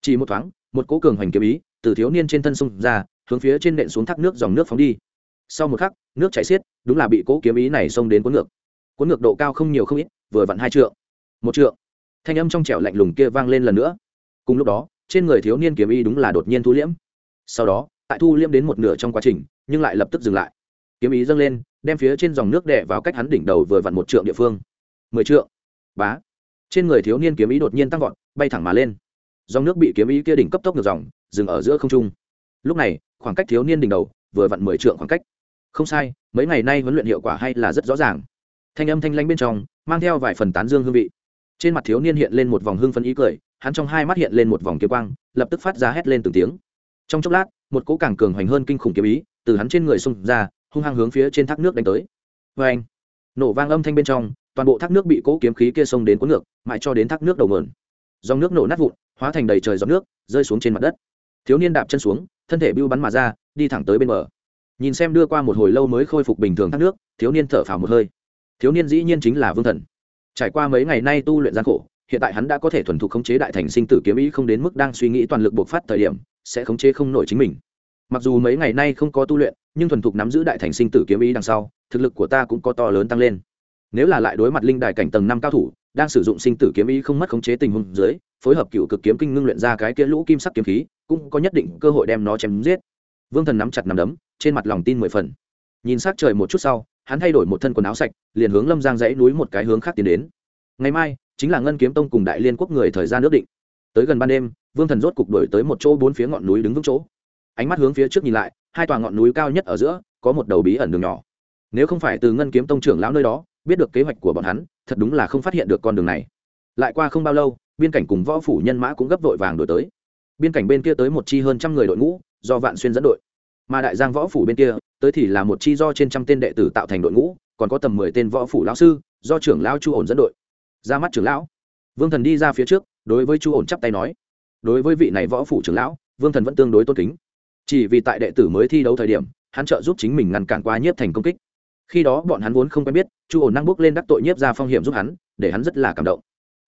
Chỉ một thoáng một cỗ cường hoành kiếm ý từ thiếu niên trên thân sông ra hướng phía trên nện xuống thác nước dòng nước phóng đi. Sau một khắc nước chảy xiết đúng là bị cỗ kiếm ý này xông đến cuốn ngược. Cuốn ngược độ cao không nhiều không ít vừa vặn hai trượng một trượng. Thanh âm trong trẻo lạnh lùng kia vang lên lần nữa. Cùng lúc đó, trên người thiếu niên kiếm ý đúng là đột nhiên thu liễm. Sau đó, tại thu liễm đến một nửa trong quá trình, nhưng lại lập tức dừng lại. Kiếm ý dâng lên, đem phía trên dòng nước đè vào cách hắn đỉnh đầu vừa vặn một trượng địa phương. Mười trượng. Bá. Trên người thiếu niên kiếm ý đột nhiên tăng vọt, bay thẳng mà lên. Dòng nước bị kiếm ý kia đỉnh cấp tốc ngược dòng, dừng ở giữa không trung. Lúc này, khoảng cách thiếu niên đỉnh đầu, vừa vặn mười trượng khoảng cách. Không sai, mấy ngày nay huấn luyện hiệu quả hay là rất rõ ràng. Thanh âm thanh lanh bên trong, mang theo vài phần tán dương hương vị trên mặt thiếu niên hiện lên một vòng hưng phấn ý cười, hắn trong hai mắt hiện lên một vòng kiếm quang, lập tức phát ra hét lên từng tiếng. Trong chốc lát, một cỗ càng cường hoành hơn kinh khủng kiếm ý từ hắn trên người xung ra, hung hăng hướng phía trên thác nước đánh tới. Vê anh, nổ vang âm thanh bên trong, toàn bộ thác nước bị cỗ kiếm khí kia xông đến cuốn ngược, mãi cho đến thác nước đầu mượn dòng nước nổ nát vụn, hóa thành đầy trời giọt nước, rơi xuống trên mặt đất. Thiếu niên đạp chân xuống, thân thể bưu bắn mà ra, đi thẳng tới bên bờ. Nhìn xem đưa qua một hồi lâu mới khôi phục bình thường thác nước, thiếu niên thở phào một hơi. Thiếu niên dĩ nhiên chính là vương thần trải qua mấy ngày nay tu luyện gian khổ, hiện tại hắn đã có thể thuần thục khống chế đại thành sinh tử kiếm ý không đến mức đang suy nghĩ toàn lực buộc phát thời điểm, sẽ khống chế không nổi chính mình. Mặc dù mấy ngày nay không có tu luyện, nhưng thuần thục nắm giữ đại thành sinh tử kiếm ý đằng sau, thực lực của ta cũng có to lớn tăng lên. Nếu là lại đối mặt linh đài cảnh tầng năm cao thủ, đang sử dụng sinh tử kiếm ý không mất khống chế tình huống dưới, phối hợp cựu cực kiếm kinh ngưng luyện ra cái kia lũ kim sắc kiếm khí, cũng có nhất định cơ hội đem nó chém giết. Vương thần nắm chặt nắm đấm, trên mặt lòng tin mười phần. Nhìn s trời một chút sau hắn thay đổi một thân quần áo sạch, liền hướng lâm giang dãy núi một cái hướng khác tiến đến. Ngày mai, chính là ngân kiếm tông cùng đại liên quốc người thời gian ước định. Tới gần ban đêm, vương thần rốt cục đổi tới một chỗ bốn phía ngọn núi đứng vững chỗ. Ánh mắt hướng phía trước nhìn lại, hai tòa ngọn núi cao nhất ở giữa, có một đầu bí ẩn đường nhỏ. Nếu không phải từ ngân kiếm tông trưởng lão nơi đó, biết được kế hoạch của bọn hắn, thật đúng là không phát hiện được con đường này. Lại qua không bao lâu, biên cảnh cùng võ phủ nhân mã cũng gấp vội vàng đổi tới. Biên cảnh bên kia tới một chi hơn trăm người đội ngũ, do vạn xuyên dẫn đội mà đại giang võ phủ bên kia, tới thì là một chi do trên trăm tên đệ tử tạo thành đội ngũ, còn có tầm mười tên võ phủ lão sư, do trưởng lão chu ổn dẫn đội. Ra mắt trưởng lão. Vương thần đi ra phía trước, đối với chu ổn chắp tay nói. Đối với vị này võ phủ trưởng lão, vương thần vẫn tương đối tôn kính. Chỉ vì tại đệ tử mới thi đấu thời điểm, hắn trợ giúp chính mình ngăn cản qua nhiếp thành công kích. Khi đó bọn hắn vốn không quen biết, chu ổn năng bước lên đắc tội nhiếp ra phong hiểm giúp hắn, để hắn rất là cảm động.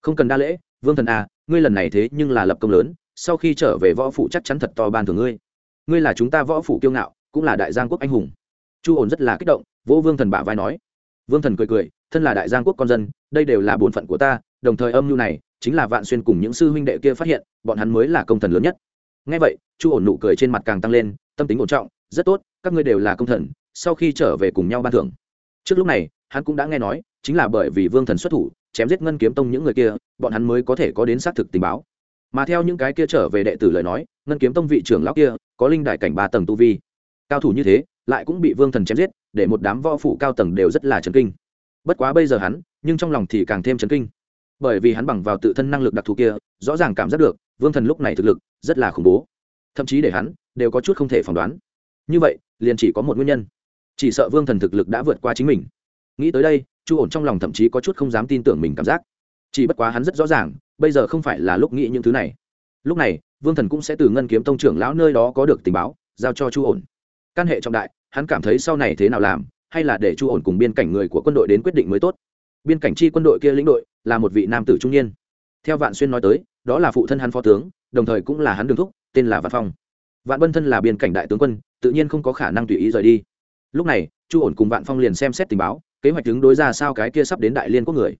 Không cần đa lễ, vương thần à ngươi lần này thế nhưng là lập công lớn, sau khi trở về võ phủ chắc chắn thật to ban thường ngươi ngươi là chúng ta võ phủ kiêu ngạo, cũng là đại giang quốc anh hùng. Chu ổn rất là kích động, vỗ vương thần bả vai nói. Vương thần cười cười, thân là đại giang quốc con dân, đây đều là bổn phận của ta, đồng thời âm mưu này chính là vạn xuyên cùng những sư huynh đệ kia phát hiện, bọn hắn mới là công thần lớn nhất. Ngay vậy, chu ổn nụ cười trên mặt càng tăng lên, tâm tính ổn trọng, rất tốt, các ngươi đều là công thần, sau khi trở về cùng nhau ban thưởng. Trước lúc này, hắn cũng đã nghe nói, chính là bởi vì vương thần xuất thủ, chém giết ngân kiếm tông những người kia, bọn hắn mới có thể có đến xác thực tình báo mà theo những cái kia trở về đệ tử lời nói, ngân kiếm tông vị trưởng lão kia có linh đại cảnh ba tầng tu vi. Cao thủ như thế, lại cũng bị vương thần chém giết, để một đám võ phụ cao tầng đều rất là chấn kinh. Bất quá bây giờ hắn, nhưng trong lòng thì càng thêm chấn kinh. Bởi vì hắn bằng vào tự thân năng lực đặc thù kia, rõ ràng cảm giác được, vương thần lúc này thực lực rất là khủng bố. Thậm chí để hắn đều có chút không thể phỏng đoán. Như vậy, liền chỉ có một nguyên nhân. Chỉ sợ vương thần thực lực đã vượt qua chính mình. Nghĩ tới đây, chu ổn trong lòng thậm chí có chút không dám tin tưởng mình cảm giác. Chỉ bất quá hắn rất rõ ràng bây giờ không phải là lúc nghĩ những thứ này. Lúc này, vương thần cũng sẽ từ ngân kiếm tông trưởng lão nơi đó có được tình báo, giao cho chu ổn. Căn hệ trọng đại, hắn cảm thấy sau này thế nào làm, hay là để chu ổn cùng biên cảnh người của quân đội đến quyết định mới tốt. Biên cảnh chi quân đội kia lĩnh đội là một vị nam tử trung niên. Theo vạn xuyên nói tới, đó là phụ thân hắn phó tướng, đồng thời cũng là hắn đường thúc, tên là vạn phong. Vạn bân thân là biên cảnh đại tướng quân, tự nhiên không có khả năng tùy ý rời đi. Lúc này, chu ổn cùng vạn phong liền xem xét tình báo, kế hoạch đứng đối ra sao cái kia sắp đến đại liên quốc người.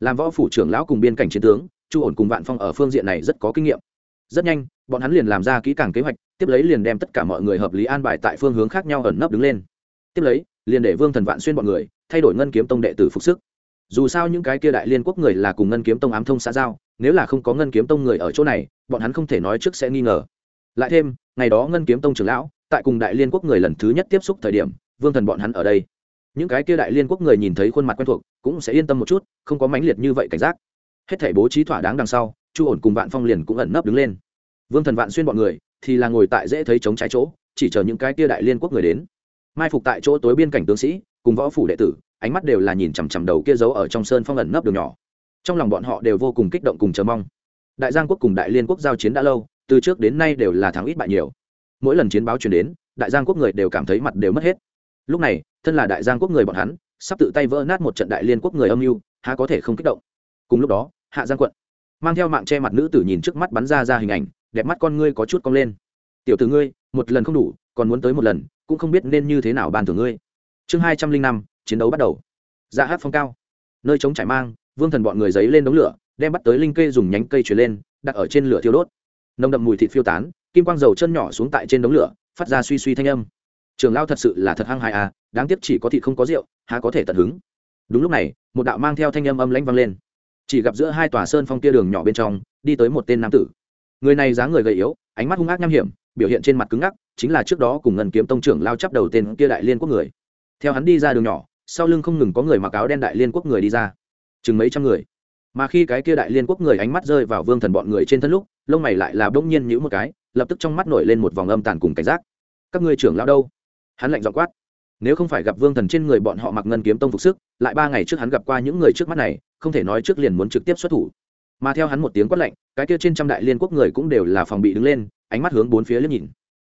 Làm võ phủ trưởng lão cùng biên cảnh chiến tướng chu ổn cùng vạn phong ở phương diện này rất có kinh nghiệm. Rất nhanh, bọn hắn liền làm ra kỹ càng kế hoạch, tiếp lấy liền đem tất cả mọi người hợp lý an bài tại phương hướng khác nhau ẩn nấp đứng lên. Tiếp lấy, liền để vương thần vạn xuyên bọn người thay đổi ngân kiếm tông đệ tử phục sức. Dù sao những cái kia đại liên quốc người là cùng ngân kiếm tông ám thông xã giao, nếu là không có ngân kiếm tông người ở chỗ này, bọn hắn không thể nói trước sẽ nghi ngờ. Lại thêm, ngày đó ngân kiếm tông trưởng lão, tại cùng đại liên quốc người lần thứ nhất tiếp xúc thời điểm, vương thần bọn hắn ở đây. Những cái kia đại liên quốc người nhìn thấy khuôn mặt quen thuộc, cũng sẽ yên tâm một chút, không có mãnh liệt như vậy cảnh giác hết thể bố trí thỏa đáng đằng sau, chu ổn cùng vạn phong liền cũng ẩn nấp đứng lên. Vương thần vạn xuyên bọn người thì là ngồi tại dễ thấy chống trái chỗ, chỉ chờ những cái kia đại liên quốc người đến. Mai phục tại chỗ tối biên cảnh tướng sĩ, cùng võ phủ đệ tử, ánh mắt đều là nhìn chằm chằm đầu kia giấu ở trong sơn phong ẩn nấp đường nhỏ. Trong lòng bọn họ đều vô cùng kích động cùng chờ mong. Đại giang quốc cùng đại liên quốc giao chiến đã lâu, từ trước đến nay đều là thắng ít bại nhiều. Mỗi lần chiến báo chuyển đến, đại giang quốc người đều cảm thấy mặt đều mất hết. Lúc này, thân là đại giang quốc người bọn hắn, sắp tự tay vỡ nát một trận đại liên quốc người âm mưu, há có thể không kích động. Cùng lúc đó hạ giang quận. Mang theo mạng che mặt nữ tử nhìn trước mắt bắn ra ra hình ảnh, đẹp mắt con ngươi có chút cong lên. Tiểu tử ngươi, một lần không đủ, còn muốn tới một lần, cũng không biết nên như thế nào ban thưởng ngươi. Chương hai trăm linh năm, chiến đấu bắt đầu. Dạ hát phong cao. Nơi chống trải mang, vương thần bọn người giấy lên đống lửa, đem bắt tới linh kê dùng nhánh cây chuyển lên, đặt ở trên lửa thiêu đốt. Nồng đậm mùi thịt phiêu tán, kim quang dầu chân nhỏ xuống tại trên đống lửa, phát ra suy suy thanh âm. Trường lao thật sự là thật hăng hại à đáng tiếc chỉ có thịt không có rượu, há có thể tận hứng. Đúng lúc này, một đạo mang theo thanh âm âm lãnh vang lên chỉ gặp giữa hai tòa sơn phong kia đường nhỏ bên trong, đi tới một tên nam tử. Người này dáng người gầy yếu, ánh mắt hung ác nham hiểm, biểu hiện trên mặt cứng ngắc, chính là trước đó cùng ngân kiếm tông trưởng lao chắp đầu tên kia đại liên quốc người. Theo hắn đi ra đường nhỏ, sau lưng không ngừng có người mặc áo đen đại liên quốc người đi ra. Chừng mấy trăm người. Mà khi cái kia đại liên quốc người ánh mắt rơi vào vương thần bọn người trên thân lúc, lông mày lại là bỗng nhiên nhữ một cái, lập tức trong mắt nổi lên một vòng âm tàn cùng cảnh giác. Các ngươi trưởng lao đâu? Hắn lạnh dọn quát nếu không phải gặp vương thần trên người bọn họ mặc ngân kiếm tông phục sức, lại ba ngày trước hắn gặp qua những người trước mắt này, không thể nói trước liền muốn trực tiếp xuất thủ. Mà theo hắn một tiếng quát lạnh, cái kia trên trăm đại liên quốc người cũng đều là phòng bị đứng lên, ánh mắt hướng bốn phía liếc nhìn.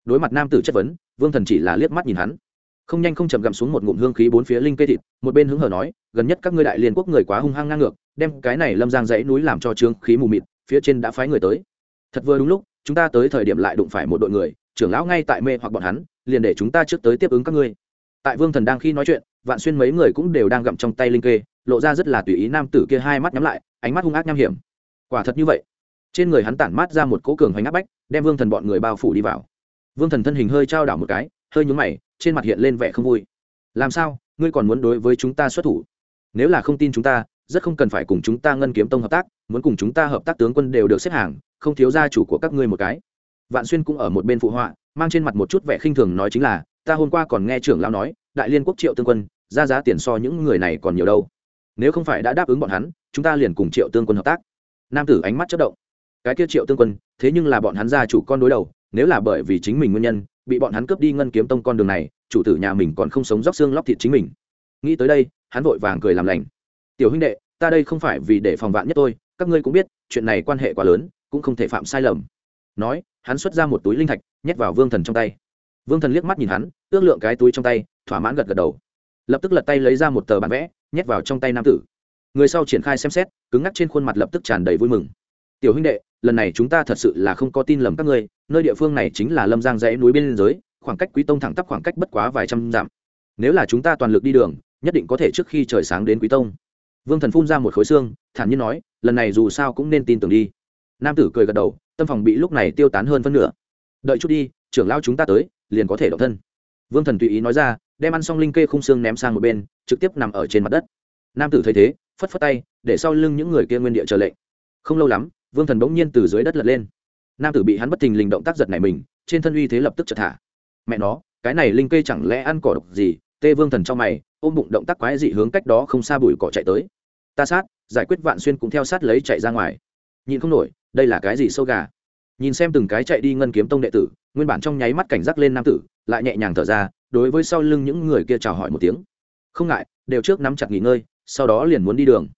Đối mặt nam tử chất vấn, vương thần chỉ là liếc mắt nhìn hắn. Không nhanh không chậm gặm xuống một ngụm hương khí bốn phía linh cây thịt, một bên hứng hở nói, gần nhất các ngươi đại liên quốc người quá hung hăng ngang ngược, đem cái này lâm giang dãy núi làm cho trương khí mù mịt, phía trên đã phái người tới. Thật vừa đúng lúc, chúng ta tới thời điểm lại đụng phải một đội người, trưởng lão ngay tại mê hoặc bọn hắn, liền để chúng ta trước tới tiếp ứng các ngươi tại vương thần đang khi nói chuyện, vạn xuyên mấy người cũng đều đang gặm trong tay linh kê, lộ ra rất là tùy ý nam tử kia hai mắt nhắm lại, ánh mắt hung ác nham hiểm. Quả thật như vậy. Trên người hắn tản mát ra một cỗ cường hoành áp bách, đem vương thần bọn người bao phủ đi vào. Vương thần thân hình hơi trao đảo một cái, hơi nhúng mày, trên mặt hiện lên vẻ không vui. Làm sao? Ngươi còn muốn đối với chúng ta xuất thủ? Nếu là không tin chúng ta, rất không cần phải cùng chúng ta ngân kiếm tông hợp tác, muốn cùng chúng ta hợp tác tướng quân đều được xếp hàng, không thiếu gia chủ của các ngươi một cái. Vạn xuyên cũng ở một bên phụ họa, mang trên mặt một chút vẻ khinh thường nói chính là ta hôm qua còn nghe trưởng lão nói, đại liên quốc triệu tương quân, ra giá tiền so những người này còn nhiều đâu. Nếu không phải đã đáp ứng bọn hắn, chúng ta liền cùng triệu tương quân hợp tác. Nam tử ánh mắt chất động. Cái kia triệu tương quân, thế nhưng là bọn hắn gia chủ con đối đầu, nếu là bởi vì chính mình nguyên nhân, bị bọn hắn cướp đi ngân kiếm tông con đường này, chủ tử nhà mình còn không sống róc xương lóc thịt chính mình. Nghĩ tới đây, hắn vội vàng cười làm lành. Tiểu huynh đệ, ta đây không phải vì để phòng vạn nhất tôi các ngươi cũng biết, chuyện này quan hệ quá lớn, cũng không thể phạm sai lầm. Nói, hắn xuất ra một túi linh thạch, nhét vào vương thần trong tay vương thần liếc mắt nhìn hắn, ước lượng cái túi trong tay, thỏa mãn gật gật đầu. Lập tức lật tay lấy ra một tờ bản vẽ, nhét vào trong tay nam tử. Người sau triển khai xem xét, cứng ngắc trên khuôn mặt lập tức tràn đầy vui mừng. Tiểu huynh đệ, lần này chúng ta thật sự là không có tin lầm các ngươi, nơi địa phương này chính là lâm giang dãy núi bên giới khoảng cách quý tông thẳng tắp khoảng cách bất quá vài trăm dặm. Nếu là chúng ta toàn lực đi đường, nhất định có thể trước khi trời sáng đến quý tông. Vương thần phun ra một khối xương, thản nhiên nói, lần này dù sao cũng nên tin tưởng đi. Nam tử cười gật đầu, tâm phòng bị lúc này tiêu tán hơn phân nửa. Đợi chút đi, trưởng lao chúng ta tới liền có thể động thân. Vương thần tùy ý nói ra, đem ăn xong linh kê khung xương ném sang một bên, trực tiếp nằm ở trên mặt đất. Nam tử thấy thế, phất phất tay, để sau lưng những người kia nguyên địa chờ lệnh. Không lâu lắm, vương thần bỗng nhiên từ dưới đất lật lên. Nam tử bị hắn bất thình lình động tác giật này mình, trên thân uy thế lập tức chợt thả. Mẹ nó, cái này linh kê chẳng lẽ ăn cỏ độc gì? Tê vương thần trong mày, ôm bụng động tác quái dị hướng cách đó không xa bụi cỏ chạy tới. Ta sát, giải quyết vạn xuyên cũng theo sát lấy chạy ra ngoài. Nhìn không nổi, đây là cái gì sâu gà? Nhìn xem từng cái chạy đi ngân kiếm tông đệ tử, nguyên bản trong nháy mắt cảnh giác lên nam tử, lại nhẹ nhàng thở ra, đối với sau lưng những người kia chào hỏi một tiếng. Không ngại, đều trước nắm chặt nghỉ ngơi, sau đó liền muốn đi đường.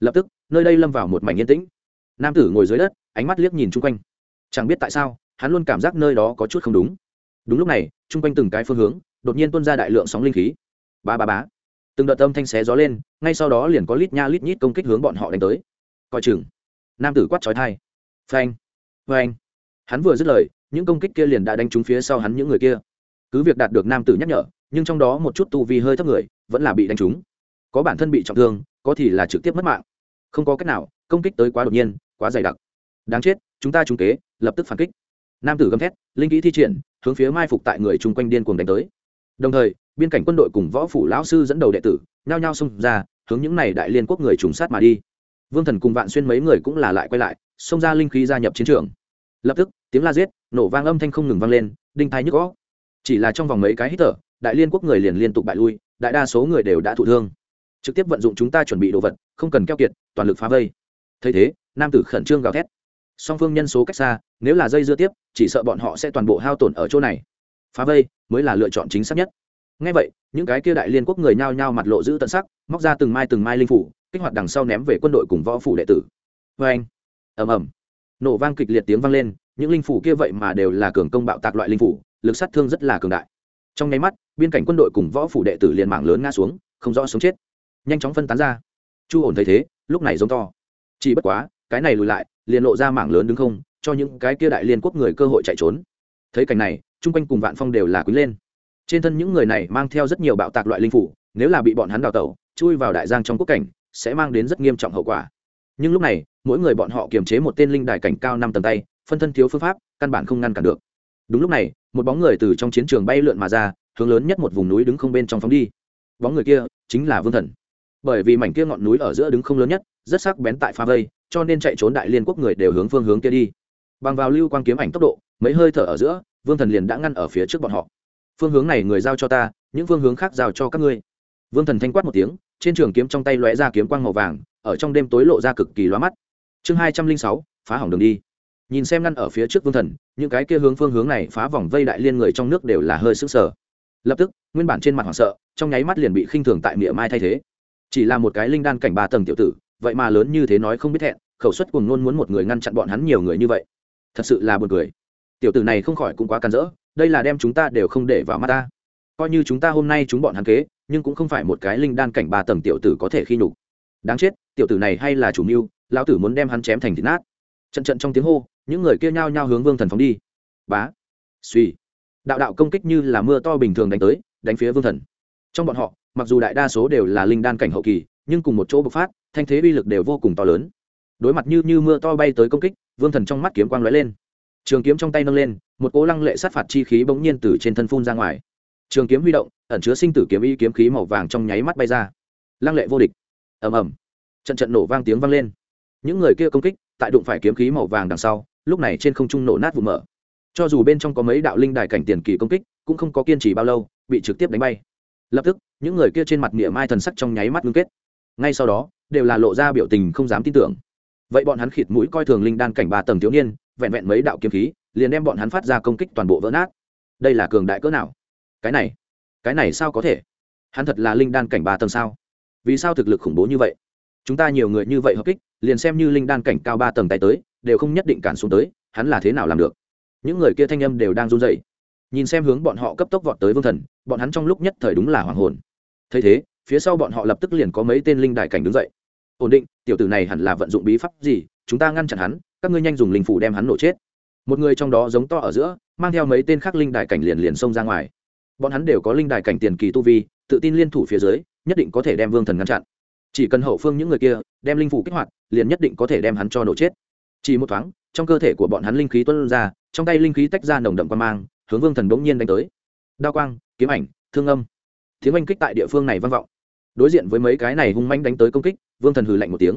Lập tức, nơi đây lâm vào một mảnh yên tĩnh. Nam tử ngồi dưới đất, ánh mắt liếc nhìn chung quanh. Chẳng biết tại sao, hắn luôn cảm giác nơi đó có chút không đúng. Đúng lúc này, chung quanh từng cái phương hướng, đột nhiên tuôn ra đại lượng sóng linh khí. Ba ba bá từng đợt âm thanh xé gió lên, ngay sau đó liền có lít nha lít nhít công kích hướng bọn họ đánh tới. Coi chừng. Nam tử quát trói thai phanh phanh hắn vừa dứt lời, những công kích kia liền đã đánh trúng phía sau hắn những người kia. Cứ việc đạt được nam tử nhắc nhở, nhưng trong đó một chút tu vi hơi thấp người vẫn là bị đánh trúng. Có bản thân bị trọng thương, có thì là trực tiếp mất mạng. Không có cách nào, công kích tới quá đột nhiên, quá dày đặc. Đáng chết, chúng ta trúng kế, lập tức phản kích. Nam tử gầm thét, linh kỹ thi triển, hướng phía mai phục tại người chung quanh điên cuồng đánh tới. Đồng thời, biên cảnh quân đội cùng võ phủ lão sư dẫn đầu đệ tử, nhao nhao xông ra, hướng những này đại liên quốc người trùng sát mà đi vương thần cùng vạn xuyên mấy người cũng là lại quay lại, xông ra linh khí gia nhập chiến trường. Lập tức, tiếng la giết, nổ vang âm thanh không ngừng vang lên, đinh thai nhức gõ chỉ là trong vòng mấy cái hít thở, đại liên quốc người liền liên tục bại lui, đại đa số người đều đã thụ thương. Trực tiếp vận dụng chúng ta chuẩn bị đồ vật, không cần keo kiệt, toàn lực phá vây. Thấy thế, nam tử khẩn trương gào thét. Song phương nhân số cách xa, nếu là dây dưa tiếp, chỉ sợ bọn họ sẽ toàn bộ hao tổn ở chỗ này. Phá vây mới là lựa chọn chính xác nhất. Ngay vậy, những cái kia đại liên quốc người nhao nhao mặt lộ giữ tận sắc, móc ra từng mai từng mai linh phủ kích hoạt đằng sau ném về quân đội cùng võ phủ đệ tử. Vê anh, ầm ầm, nổ vang kịch liệt tiếng vang lên, những linh phủ kia vậy mà đều là cường công bạo tạc loại linh phủ, lực sát thương rất là cường đại. Trong nháy mắt, biên cảnh quân đội cùng võ phủ đệ tử liền mạng lớn ngã xuống, không rõ sống chết. Nhanh chóng phân tán ra. Chu ổn thấy thế, lúc này giống to. Chỉ bất quá, cái này lùi lại, liền lộ ra mảng lớn đứng không, cho những cái kia đại liên quốc người cơ hội chạy trốn. Thấy cảnh này, chung quanh cùng vạn phong đều là quý lên. Trên thân những người này mang theo rất nhiều bạo tạc loại linh phủ, nếu là bị bọn hắn đào tẩu, chui vào đại giang trong quốc cảnh sẽ mang đến rất nghiêm trọng hậu quả. Nhưng lúc này, mỗi người bọn họ kiềm chế một tên linh đài cảnh cao năm tầng tay, phân thân thiếu phương pháp, căn bản không ngăn cản được. Đúng lúc này, một bóng người từ trong chiến trường bay lượn mà ra, hướng lớn nhất một vùng núi đứng không bên trong phóng đi. Bóng người kia chính là vương thần. Bởi vì mảnh kia ngọn núi ở giữa đứng không lớn nhất, rất sắc bén tại pha vây, cho nên chạy trốn đại liên quốc người đều hướng phương hướng kia đi. Bằng vào lưu quang kiếm ảnh tốc độ, mấy hơi thở ở giữa, vương thần liền đã ngăn ở phía trước bọn họ. Phương hướng này người giao cho ta, những phương hướng khác giao cho các ngươi vương thần thanh quát một tiếng, trên trường kiếm trong tay lóe ra kiếm quang màu vàng, ở trong đêm tối lộ ra cực kỳ lóa mắt. Chương hai trăm linh sáu, phá hỏng đường đi. Nhìn xem ngăn ở phía trước vương thần, những cái kia hướng phương hướng này phá vòng vây đại liên người trong nước đều là hơi sững sờ. Lập tức, nguyên bản trên mặt hoảng sợ, trong nháy mắt liền bị khinh thường tại miệng mai thay thế. Chỉ là một cái linh đan cảnh ba tầng tiểu tử, vậy mà lớn như thế nói không biết thẹn, khẩu suất cùng nôn muốn một người ngăn chặn bọn hắn nhiều người như vậy. Thật sự là buồn cười. Tiểu tử này không khỏi cũng quá can rỡ, đây là đem chúng ta đều không để vào mắt ta. Coi như chúng ta hôm nay chúng bọn hắn kế nhưng cũng không phải một cái linh đan cảnh ba tầng tiểu tử có thể khi nhục. Đáng chết, tiểu tử này hay là chủ mưu, lão tử muốn đem hắn chém thành thịt nát. Trận trận trong tiếng hô, những người kia nhao nhao hướng vương thần phóng đi. Bá, suy. Đạo đạo công kích như là mưa to bình thường đánh tới, đánh phía vương thần. Trong bọn họ, mặc dù đại đa số đều là linh đan cảnh hậu kỳ, nhưng cùng một chỗ bộc phát, thanh thế uy lực đều vô cùng to lớn. Đối mặt như như mưa to bay tới công kích, vương thần trong mắt kiếm quang lóe lên. Trường kiếm trong tay nâng lên, một cỗ lăng lệ sát phạt chi khí bỗng nhiên từ trên thân phun ra ngoài trường kiếm huy động, ẩn chứa sinh tử kiếm y kiếm khí màu vàng trong nháy mắt bay ra. Lăng lệ vô địch. Ầm ầm. Trận trận nổ vang tiếng vang lên. Những người kia công kích, tại đụng phải kiếm khí màu vàng đằng sau, lúc này trên không trung nổ nát vụ mở. Cho dù bên trong có mấy đạo linh đài cảnh tiền kỳ công kích, cũng không có kiên trì bao lâu, bị trực tiếp đánh bay. Lập tức, những người kia trên mặt niệm mai thần sắc trong nháy mắt ngưng kết. Ngay sau đó, đều là lộ ra biểu tình không dám tin tưởng. Vậy bọn hắn khịt mũi coi thường linh đan cảnh ba tầng thiếu niên, vẹn vẹn mấy đạo kiếm khí, liền đem bọn hắn phát ra công kích toàn bộ vỡ nát. Đây là cường đại cỡ nào? Cái này cái này sao có thể? Hắn thật là linh đan cảnh ba tầng sao? Vì sao thực lực khủng bố như vậy? Chúng ta nhiều người như vậy hợp kích, liền xem như linh đan cảnh cao ba tầng tay tới, đều không nhất định cản xuống tới, hắn là thế nào làm được? Những người kia thanh âm đều đang run dậy nhìn xem hướng bọn họ cấp tốc vọt tới vương thần, bọn hắn trong lúc nhất thời đúng là hoàng hồn. Thấy thế, phía sau bọn họ lập tức liền có mấy tên linh đại cảnh đứng dậy. Ổn định, tiểu tử này hẳn là vận dụng bí pháp gì? Chúng ta ngăn chặn hắn, các ngươi nhanh dùng linh phủ đem hắn nổ chết. Một người trong đó giống to ở giữa, mang theo mấy tên khác linh đại cảnh liền liền xông ra ngoài bọn hắn đều có linh đại cảnh tiền kỳ tu vi, tự tin liên thủ phía dưới, nhất định có thể đem vương thần ngăn chặn. Chỉ cần hậu phương những người kia đem linh phủ kích hoạt, liền nhất định có thể đem hắn cho nổ chết. Chỉ một thoáng, trong cơ thể của bọn hắn linh khí tuân ra, trong tay linh khí tách ra nồng đậm quan mang, hướng vương thần bỗng nhiên đánh tới. Đao quang, kiếm ảnh, thương âm. Tiếng oanh kích tại địa phương này vang vọng. Đối diện với mấy cái này hung manh đánh tới công kích, vương thần hừ lạnh một tiếng.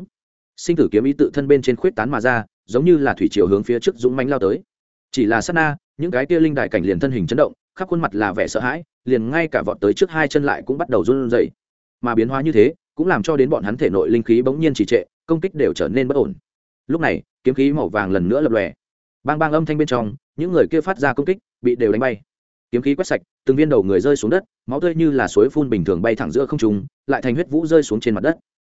Sinh tử kiếm ý tự thân bên trên khuyết tán mà ra, giống như là thủy chiều hướng phía trước dũng manh lao tới. Chỉ là sát na, những cái kia linh đại cảnh liền thân hình chấn động khắp khuôn mặt là vẻ sợ hãi, liền ngay cả vọt tới trước hai chân lại cũng bắt đầu run rẩy. Mà biến hóa như thế, cũng làm cho đến bọn hắn thể nội linh khí bỗng nhiên trì trệ, công kích đều trở nên bất ổn. Lúc này, kiếm khí màu vàng lần nữa lập lòe. Bang bang âm thanh bên trong, những người kia phát ra công kích, bị đều đánh bay. Kiếm khí quét sạch, từng viên đầu người rơi xuống đất, máu tươi như là suối phun bình thường bay thẳng giữa không trung, lại thành huyết vũ rơi xuống trên mặt đất.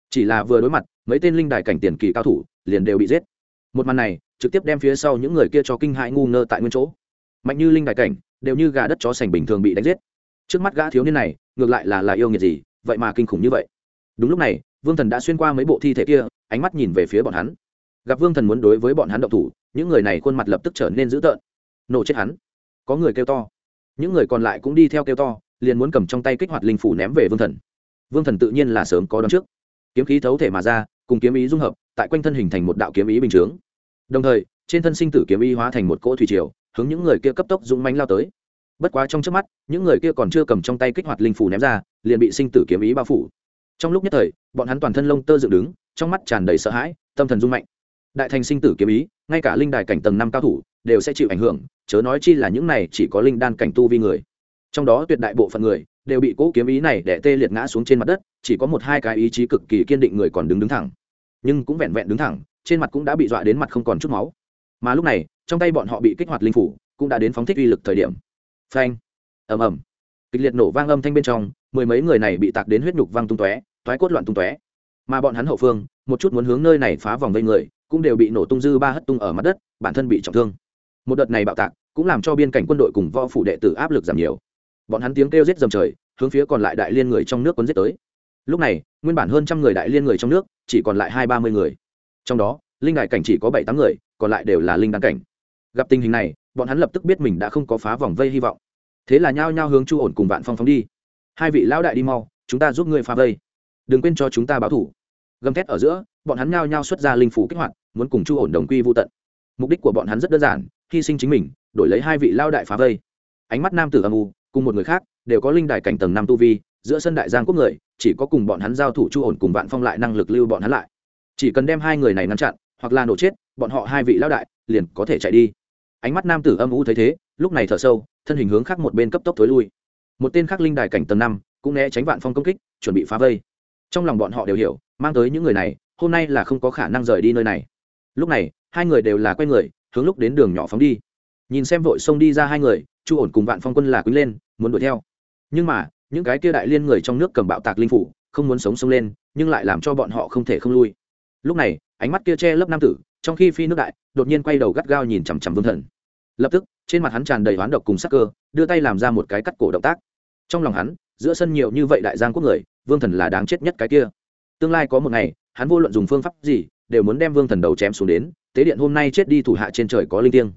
Chỉ là vừa đối mặt, mấy tên linh đài cảnh tiền kỳ cao thủ liền đều bị giết. Một màn này, trực tiếp đem phía sau những người kia cho kinh hãi ngu ngơ tại nguyên chỗ. Mạnh như linh đài cảnh đều như gà đất chó sành bình thường bị đánh giết. Trước mắt gã thiếu niên này, ngược lại là là yêu nghiệt gì, vậy mà kinh khủng như vậy. Đúng lúc này, vương thần đã xuyên qua mấy bộ thi thể kia, ánh mắt nhìn về phía bọn hắn. Gặp vương thần muốn đối với bọn hắn động thủ, những người này khuôn mặt lập tức trở nên dữ tợn. Nổ chết hắn. Có người kêu to. Những người còn lại cũng đi theo kêu to, liền muốn cầm trong tay kích hoạt linh phủ ném về vương thần. Vương thần tự nhiên là sớm có đón trước. Kiếm khí thấu thể mà ra, cùng kiếm ý dung hợp, tại quanh thân hình thành một đạo kiếm ý bình chướng. Đồng thời, trên thân sinh tử kiếm ý hóa thành một cỗ thủy triều hướng những người kia cấp tốc dũng mánh lao tới. Bất quá trong trước mắt, những người kia còn chưa cầm trong tay kích hoạt linh phủ ném ra, liền bị sinh tử kiếm ý bao phủ. Trong lúc nhất thời, bọn hắn toàn thân lông tơ dựng đứng, trong mắt tràn đầy sợ hãi, tâm thần rung mạnh. Đại thành sinh tử kiếm ý, ngay cả linh đài cảnh tầng năm cao thủ, đều sẽ chịu ảnh hưởng, chớ nói chi là những này chỉ có linh đan cảnh tu vi người. Trong đó tuyệt đại bộ phận người, đều bị cỗ kiếm ý này để tê liệt ngã xuống trên mặt đất, chỉ có một hai cái ý chí cực kỳ kiên định người còn đứng đứng thẳng. Nhưng cũng vẹn vẹn đứng thẳng, trên mặt cũng đã bị dọa đến mặt không còn chút máu. Mà lúc này trong tay bọn họ bị kích hoạt linh phủ, cũng đã đến phóng thích uy lực thời điểm. Phanh, ầm ầm. Kịch liệt nổ vang âm thanh bên trong, mười mấy người này bị tạc đến huyết nhục văng tung tóe thoái cốt loạn tung tóe. Mà bọn hắn hậu phương, một chút muốn hướng nơi này phá vòng vây người, cũng đều bị nổ tung dư ba hất tung ở mặt đất, bản thân bị trọng thương. Một đợt này bạo tạc, cũng làm cho biên cảnh quân đội cùng võ phủ đệ tử áp lực giảm nhiều. Bọn hắn tiếng kêu giết dầm trời, hướng phía còn lại đại liên người trong nước quân giết tới. Lúc này, nguyên bản hơn trăm người đại liên người trong nước, chỉ còn lại hai ba mươi người. Trong đó, linh đại cảnh chỉ có bảy tám người, còn lại đều là linh đăng cảnh gặp tình hình này, bọn hắn lập tức biết mình đã không có phá vòng vây hy vọng. Thế là nhao nhao hướng chu ổn cùng vạn phong phóng đi. Hai vị lão đại đi mau, chúng ta giúp ngươi phá vây. Đừng quên cho chúng ta báo thủ. Gầm thét ở giữa, bọn hắn nhao nhao xuất ra linh phủ kích hoạt, muốn cùng chu ổn đồng quy vô tận. Mục đích của bọn hắn rất đơn giản, hy sinh chính mình, đổi lấy hai vị lao đại phá vây. Ánh mắt nam tử âm u, cùng một người khác, đều có linh đài cảnh tầng năm tu vi, giữa sân đại giang quốc người, chỉ có cùng bọn hắn giao thủ chu ổn cùng vạn phong lại năng lực lưu bọn hắn lại. Chỉ cần đem hai người này ngăn chặn, hoặc là nổ chết, bọn họ hai vị lao đại liền có thể chạy đi ánh mắt nam tử âm u thấy thế, lúc này thở sâu, thân hình hướng khác một bên cấp tốc thối lui. Một tên khác linh đài cảnh tầng năm, cũng né tránh vạn phong công kích, chuẩn bị phá vây. Trong lòng bọn họ đều hiểu, mang tới những người này, hôm nay là không có khả năng rời đi nơi này. Lúc này, hai người đều là quay người, hướng lúc đến đường nhỏ phóng đi. Nhìn xem vội xông đi ra hai người, chu ổn cùng vạn phong quân là quý lên, muốn đuổi theo. Nhưng mà, những cái kia đại liên người trong nước cầm bạo tạc linh phủ, không muốn sống xông lên, nhưng lại làm cho bọn họ không thể không lui. Lúc này, ánh mắt kia che lấp nam tử trong khi phi nước đại, đột nhiên quay đầu gắt gao nhìn chằm chằm vương thần. Lập tức, trên mặt hắn tràn đầy hoán độc cùng sắc cơ, đưa tay làm ra một cái cắt cổ động tác. Trong lòng hắn, giữa sân nhiều như vậy đại giang quốc người, vương thần là đáng chết nhất cái kia. Tương lai có một ngày, hắn vô luận dùng phương pháp gì, đều muốn đem vương thần đầu chém xuống đến, tế điện hôm nay chết đi thủ hạ trên trời có linh thiêng.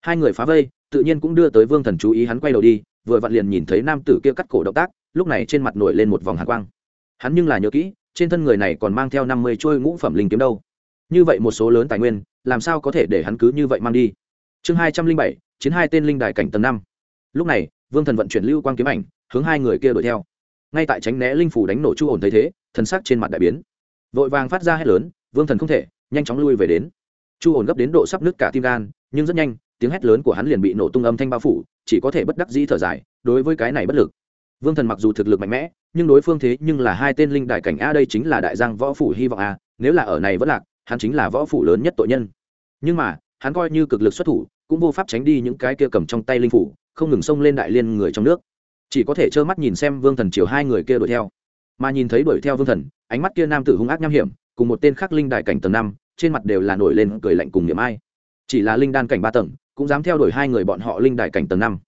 Hai người phá vây, tự nhiên cũng đưa tới vương thần chú ý hắn quay đầu đi, vừa vặn liền nhìn thấy nam tử kia cắt cổ động tác, lúc này trên mặt nổi lên một vòng hạ quang. Hắn nhưng là nhớ kỹ, trên thân người này còn mang theo năm mươi trôi ngũ phẩm linh kiếm đâu như vậy một số lớn tài nguyên, làm sao có thể để hắn cứ như vậy mang đi? Chương hai trăm linh bảy, chiến hai tên linh đài cảnh tầng năm. Lúc này, vương thần vận chuyển lưu quang kiếm ảnh, hướng hai người kia đuổi theo. Ngay tại tránh né linh phủ đánh nổ chu ổn thấy thế, thần sắc trên mặt đại biến. Vội vàng phát ra hét lớn, vương thần không thể, nhanh chóng lui về đến. Chu ổn gấp đến độ sắp nứt cả tim gan, nhưng rất nhanh, tiếng hét lớn của hắn liền bị nổ tung âm thanh bao phủ, chỉ có thể bất đắc dĩ thở dài, đối với cái này bất lực. Vương thần mặc dù thực lực mạnh mẽ, nhưng đối phương thế nhưng là hai tên linh đại cảnh a đây chính là đại giang võ phủ hy vọng a, nếu là ở này vẫn lạc hắn chính là võ phủ lớn nhất tội nhân. Nhưng mà, hắn coi như cực lực xuất thủ, cũng vô pháp tránh đi những cái kia cầm trong tay linh phủ, không ngừng xông lên đại liên người trong nước. Chỉ có thể trơ mắt nhìn xem vương thần chiều hai người kia đuổi theo. Mà nhìn thấy đuổi theo vương thần, ánh mắt kia nam tử hung ác nham hiểm, cùng một tên khác linh đại cảnh tầng năm, trên mặt đều là nổi lên cười lạnh cùng niệm ai. Chỉ là linh đan cảnh ba tầng, cũng dám theo đuổi hai người bọn họ linh đại cảnh tầng năm.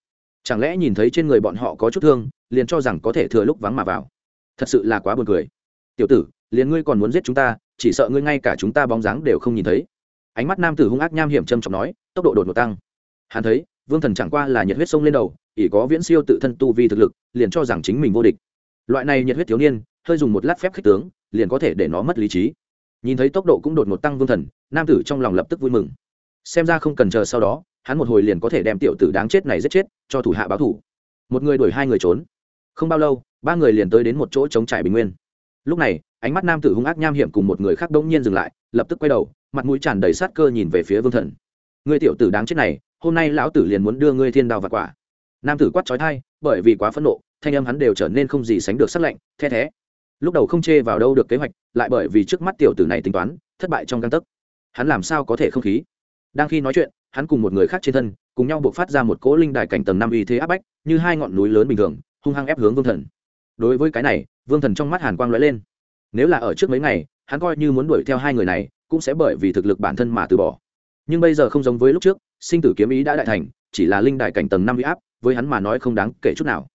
Chẳng lẽ nhìn thấy trên người bọn họ có chút thương, liền cho rằng có thể thừa lúc vắng mà vào. Thật sự là quá buồn cười. Tiểu tử, liền ngươi còn muốn giết chúng ta chỉ sợ ngươi ngay cả chúng ta bóng dáng đều không nhìn thấy. Ánh mắt nam tử hung ác nham hiểm trầm trọng nói, tốc độ đột ngột tăng. Hắn thấy, vương thần chẳng qua là nhiệt huyết sông lên đầu, ỷ có viễn siêu tự thân tu vi thực lực, liền cho rằng chính mình vô địch. Loại này nhiệt huyết thiếu niên, hơi dùng một lát phép khích tướng, liền có thể để nó mất lý trí. Nhìn thấy tốc độ cũng đột ngột tăng vương thần, nam tử trong lòng lập tức vui mừng. Xem ra không cần chờ sau đó, hắn một hồi liền có thể đem tiểu tử đáng chết này giết chết, cho thủ hạ báo thủ. Một người đuổi hai người trốn. Không bao lâu, ba người liền tới đến một chỗ chống trải bình nguyên lúc này, ánh mắt nam tử hung ác nham hiểm cùng một người khác đông nhiên dừng lại, lập tức quay đầu, mặt mũi tràn đầy sát cơ nhìn về phía vương thần. Người tiểu tử đáng chết này, hôm nay lão tử liền muốn đưa ngươi thiên đao và quả. Nam tử quát trói thai bởi vì quá phẫn nộ, thanh âm hắn đều trở nên không gì sánh được sắc lạnh, the thé. Lúc đầu không chê vào đâu được kế hoạch, lại bởi vì trước mắt tiểu tử này tính toán, thất bại trong căng tấc. Hắn làm sao có thể không khí? Đang khi nói chuyện, hắn cùng một người khác trên thân, cùng nhau buộc phát ra một cỗ linh đài cảnh tầng năm uy thế áp bách, như hai ngọn núi lớn bình thường, hung hăng ép hướng vương thần. Đối với cái này vương thần trong mắt hàn quang lóe lên. Nếu là ở trước mấy ngày, hắn coi như muốn đuổi theo hai người này, cũng sẽ bởi vì thực lực bản thân mà từ bỏ. Nhưng bây giờ không giống với lúc trước, sinh tử kiếm ý đã đại thành, chỉ là linh đại cảnh tầng năm huy áp, với hắn mà nói không đáng kể chút nào.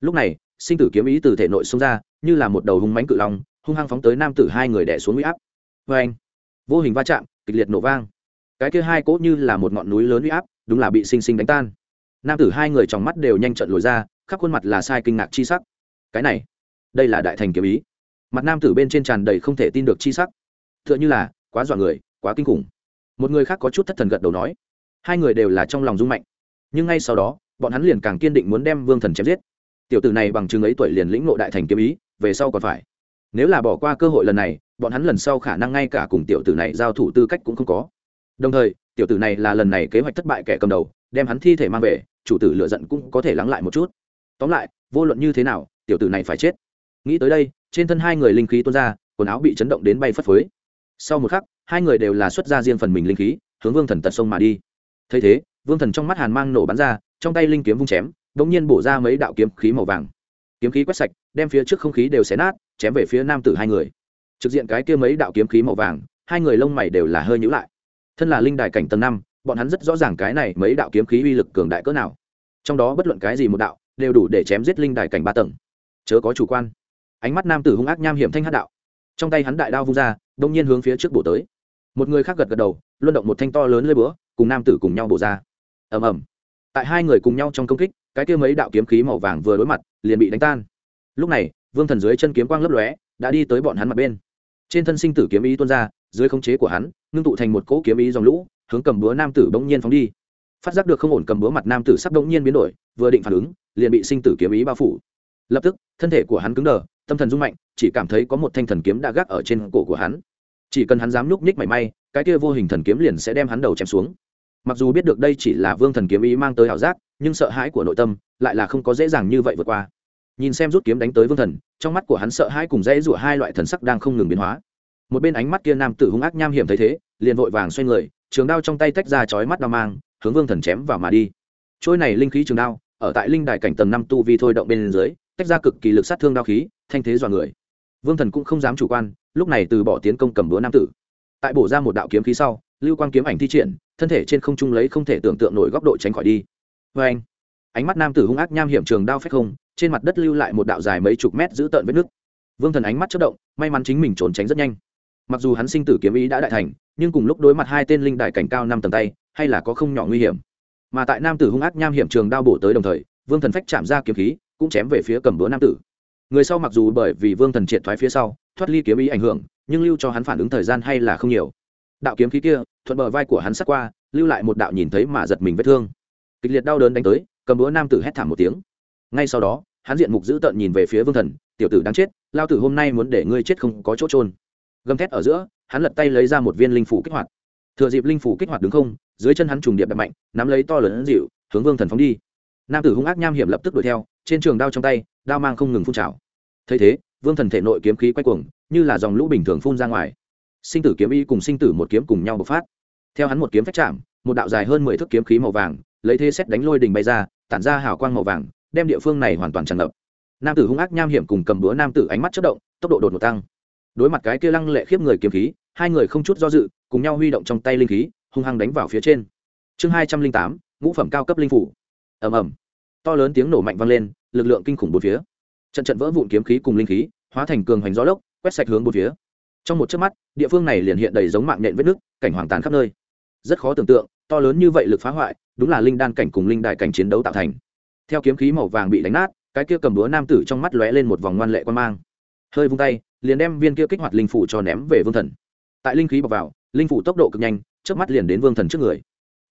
Lúc này, sinh tử kiếm ý từ thể nội xông ra, như là một đầu hung mánh cự long, hung hăng phóng tới nam tử hai người đẻ xuống huy áp. Vê anh, vô hình va chạm, kịch liệt nổ vang. Cái kia hai cỗ như là một ngọn núi lớn huy áp, đúng là bị sinh sinh đánh tan. Nam tử hai người trong mắt đều nhanh trận lồi ra, khắp khuôn mặt là sai kinh ngạc chi sắc. Cái này đây là đại thành kiếm ý. Mặt nam tử bên trên tràn đầy không thể tin được chi sắc. T h ư ợ n h ư là, quá dọa người, quá kinh khủng. Một người khác có chút thất thần gật đầu nói, hai người đều là trong lòng rung mạnh. Nhưng ngay sau đó, bọn hắn liền càng kiên định muốn đem vương thần chém giết. Tiểu tử này bằng chứng ấy tuổi liền lĩnh ngộ đại thành kiếm ý, về sau còn phải. Nếu là bỏ qua cơ hội lần này, bọn hắn lần sau khả năng ngay cả cùng tiểu tử này giao thủ tư cách cũng không có. Đồng thời, tiểu tử này là lần này kế hoạch thất bại kẻ cầm đầu, đem hắn thi thể mang về, chủ tử lựa giận cũng có thể lắng lại một chút. Tóm lại, vô luận như thế nào, tiểu tử này phải chết nghĩ tới đây, trên thân hai người linh khí tuôn ra, quần áo bị chấn động đến bay phất phới. Sau một khắc, hai người đều là xuất ra riêng phần mình linh khí, hướng vương thần tật sông mà đi. Thấy thế, vương thần trong mắt hàn mang nổ bắn ra, trong tay linh kiếm vung chém đ ỗ n g nhiên bổ ra mấy đạo kiếm khí màu vàng. Kiếm khí quét sạch, đem phía trước không khí đều xé nát, chém về phía nam tử hai người. Trực diện cái kia mấy đạo kiếm khí màu vàng, hai người lông mày đều là hơi nhữ lại. Thân là linh đài cảnh tầng năm, bọn hắn rất rõ ràng cái này mấy đạo kiếm khí uy lực cường đại cỡ nào. Trong đó bất luận cái gì một đạo, đều đủ để chém giết linh đài cảnh ba tầng. Chớ có chủ quan ánh mắt nam tử hung ác nham hiểm thanh hát đạo. Trong tay hắn đại đao vung ra, đông nhiên hướng phía trước bổ tới. Một người khác gật gật đầu, luân động một thanh to lớn lơi búa, cùng nam tử cùng nhau bổ ra. Ầm ầm. Tại hai người cùng nhau trong công kích, cái kia mấy đạo kiếm khí màu vàng vừa đối mặt, liền bị đánh tan. Lúc này, vương thần dưới chân kiếm quang lấp lóe, đã đi tới bọn hắn mặt bên. Trên thân sinh tử kiếm ý tuôn ra, dưới khống chế của hắn, ngưng tụ thành một cỗ kiếm ý dòng lũ, hướng cầm búa nam tử bỗng nhiên phóng đi. Phát giác được không ổn cầm búa mặt nam tử sắp bỗng nhiên biến đổi, vừa định phản ứng, liền bị sinh tử kiếm ý bao phủ. Lập tức, thân thể của hắn cứng đờ tâm thần rung mạnh, chỉ cảm thấy có một thanh thần kiếm đã gác ở trên cổ của hắn. Chỉ cần hắn dám nhúc nhích mảy may, cái kia vô hình thần kiếm liền sẽ đem hắn đầu chém xuống. Mặc dù biết được đây chỉ là vương thần kiếm ý mang tới ảo giác, nhưng sợ hãi của nội tâm lại là không có dễ dàng như vậy vượt qua. Nhìn xem rút kiếm đánh tới vương thần, trong mắt của hắn sợ hãi cùng dễ rủa hai loại thần sắc đang không ngừng biến hóa. Một bên ánh mắt kia nam tử hung ác nham hiểm thấy thế, liền vội vàng xoay người, trường đao trong tay tách ra chói mắt đao mang, hướng vương thần chém vào mà đi. Trôi này linh khí trường đao, ở tại linh đài cảnh tầng năm tu vi thôi động bên dưới tách ra cực kỳ lực sát thương đao khí, thanh thế dọa người. Vương thần cũng không dám chủ quan, lúc này từ bỏ tiến công cầm búa nam tử. Tại bổ ra một đạo kiếm khí sau, lưu quang kiếm ảnh thi triển, thân thể trên không trung lấy không thể tưởng tượng nổi góc độ tránh khỏi đi. Vê anh, ánh mắt nam tử hung ác nham hiểm trường đao phách không, trên mặt đất lưu lại một đạo dài mấy chục mét giữ tợn vết nước vương thần ánh mắt chất động, may mắn chính mình trốn tránh rất nhanh. Mặc dù hắn sinh tử kiếm ý đã đại thành, nhưng cùng lúc đối mặt hai tên linh đại cảnh cao năm tầng tay, hay là có không nhỏ nguy hiểm. Mà tại nam tử hung ác nham hiểm trường đao bổ tới đồng thời, vương thần phách chạm ra kiếm khí cũng chém về phía cầm búa nam tử. Người sau mặc dù bởi vì vương thần triệt thoái phía sau, thoát ly kiếm ý ảnh hưởng, nhưng lưu cho hắn phản ứng thời gian hay là không nhiều. Đạo kiếm khí kia, thuận bờ vai của hắn sắc qua, lưu lại một đạo nhìn thấy mà giật mình vết thương. Kịch liệt đau đớn đánh tới, cầm búa nam tử hét thảm một tiếng. Ngay sau đó, hắn diện mục dữ tợn nhìn về phía vương thần, tiểu tử đáng chết, lao tử hôm nay muốn để ngươi chết không có chỗ trôn gầm thét ở giữa, hắn lật tay lấy ra một viên linh phủ kích hoạt. Thừa dịp linh phủ kích hoạt đứng không, dưới chân hắn trùng điệp đập mạnh, nắm lấy to lớn dịu, hướng vương thần phóng đi. Nam tử hung ác nham hiểm lập tức đuổi theo trên trường đao trong tay, đao mang không ngừng phun trào. Thấy thế, vương thần thể nội kiếm khí quay cuồng, như là dòng lũ bình thường phun ra ngoài. Sinh tử kiếm y cùng sinh tử một kiếm cùng nhau bộc phát. Theo hắn một kiếm phách chạm, một đạo dài hơn mười thước kiếm khí màu vàng, lấy thế xét đánh lôi đình bay ra, tản ra hào quang màu vàng, đem địa phương này hoàn toàn tràn ngập. Nam tử hung ác nham hiểm cùng cầm búa nam tử ánh mắt chất động, tốc độ đột ngột tăng. Đối mặt cái kia lăng lệ khiếp người kiếm khí, hai người không chút do dự, cùng nhau huy động trong tay linh khí, hung hăng đánh vào phía trên. Chương hai trăm linh tám, ngũ phẩm cao cấp linh phủ. Ầm ầm. To lớn tiếng nổ mạnh vang lên lực lượng kinh khủng bốn phía. Trận trận vỡ vụn kiếm khí cùng linh khí, hóa thành cường hoành gió lốc, quét sạch hướng bốn phía. Trong một chớp mắt, địa phương này liền hiện đầy giống mạng nhện vết nước cảnh hoàng tàn khắp nơi. Rất khó tưởng tượng, to lớn như vậy lực phá hoại, đúng là linh đan cảnh cùng linh đại cảnh chiến đấu tạo thành. Theo kiếm khí màu vàng bị đánh nát, cái kia cầm đũa nam tử trong mắt lóe lên một vòng ngoan lệ quan mang. Hơi vung tay, liền đem viên kia kích hoạt linh phủ cho ném về vương thần. Tại linh khí bọc vào, linh phủ tốc độ cực nhanh trước mắt liền đến vương thần trước người.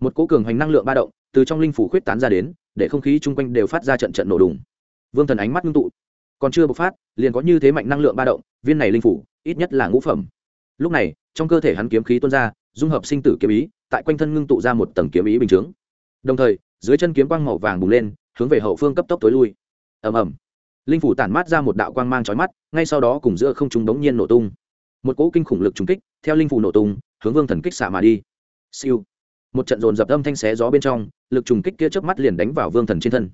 Một cố cường hoành năng lượng ba động, từ trong linh phủ khuyết tán ra đến, để không khí chung quanh đều phát ra trận trận nổ đùng vương thần ánh mắt ngưng tụ. Còn chưa bộc phát, liền có như thế mạnh năng lượng ba động, viên này linh phủ, ít nhất là ngũ phẩm. Lúc này, trong cơ thể hắn kiếm khí tuôn ra, dung hợp sinh tử kiếm ý, tại quanh thân ngưng tụ ra một tầng kiếm ý bình chướng. Đồng thời, dưới chân kiếm quang màu vàng bùng lên, hướng về hậu phương cấp tốc tối lui. Ầm ầm. Linh phủ tản mát ra một đạo quang mang chói mắt, ngay sau đó cùng giữa không trung đống nhiên nổ tung. Một cỗ kinh khủng lực trúng kích, theo linh phủ nổ tung, hướng vương thần kích xạ mà đi. Siêu. Một trận dồn dập âm thanh xé gió bên trong, lực trùng kích kia chớp mắt liền đánh vào vương thần trên thân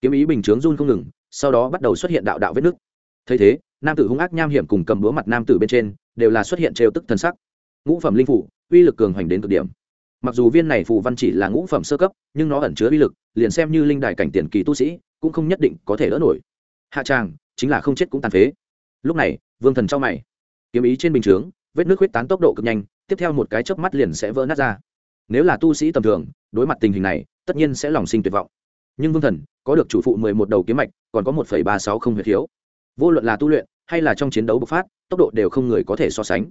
kiếm ý bình chướng run không ngừng, sau đó bắt đầu xuất hiện đạo đạo vết nứt thấy thế, nam tử hung ác nham hiểm cùng cầm búa mặt nam tử bên trên đều là xuất hiện trêu tức thân sắc. Ngũ phẩm linh phủ, uy lực cường hoành đến cực điểm. Mặc dù viên này phù văn chỉ là ngũ phẩm sơ cấp, nhưng nó ẩn chứa uy lực, liền xem như linh đài cảnh tiền kỳ tu sĩ, cũng không nhất định có thể đỡ nổi. Hạ tràng, chính là không chết cũng tàn phế. Lúc này, vương thần trong mày. Kiếm ý trên bình chướng, vết nước huyết tán tốc độ cực nhanh, tiếp theo một cái chớp mắt liền sẽ vỡ nát ra. Nếu là tu sĩ tầm thường, đối mặt tình hình này, tất nhiên sẽ lòng sinh tuyệt vọng nhưng vương thần, có được chủ phụ mười một đầu kiếm mạch, còn có một phẩy ba sáu không huyệt thiếu vô luận là tu luyện, hay là trong chiến đấu bộc phát, tốc độ đều không người có thể so sánh.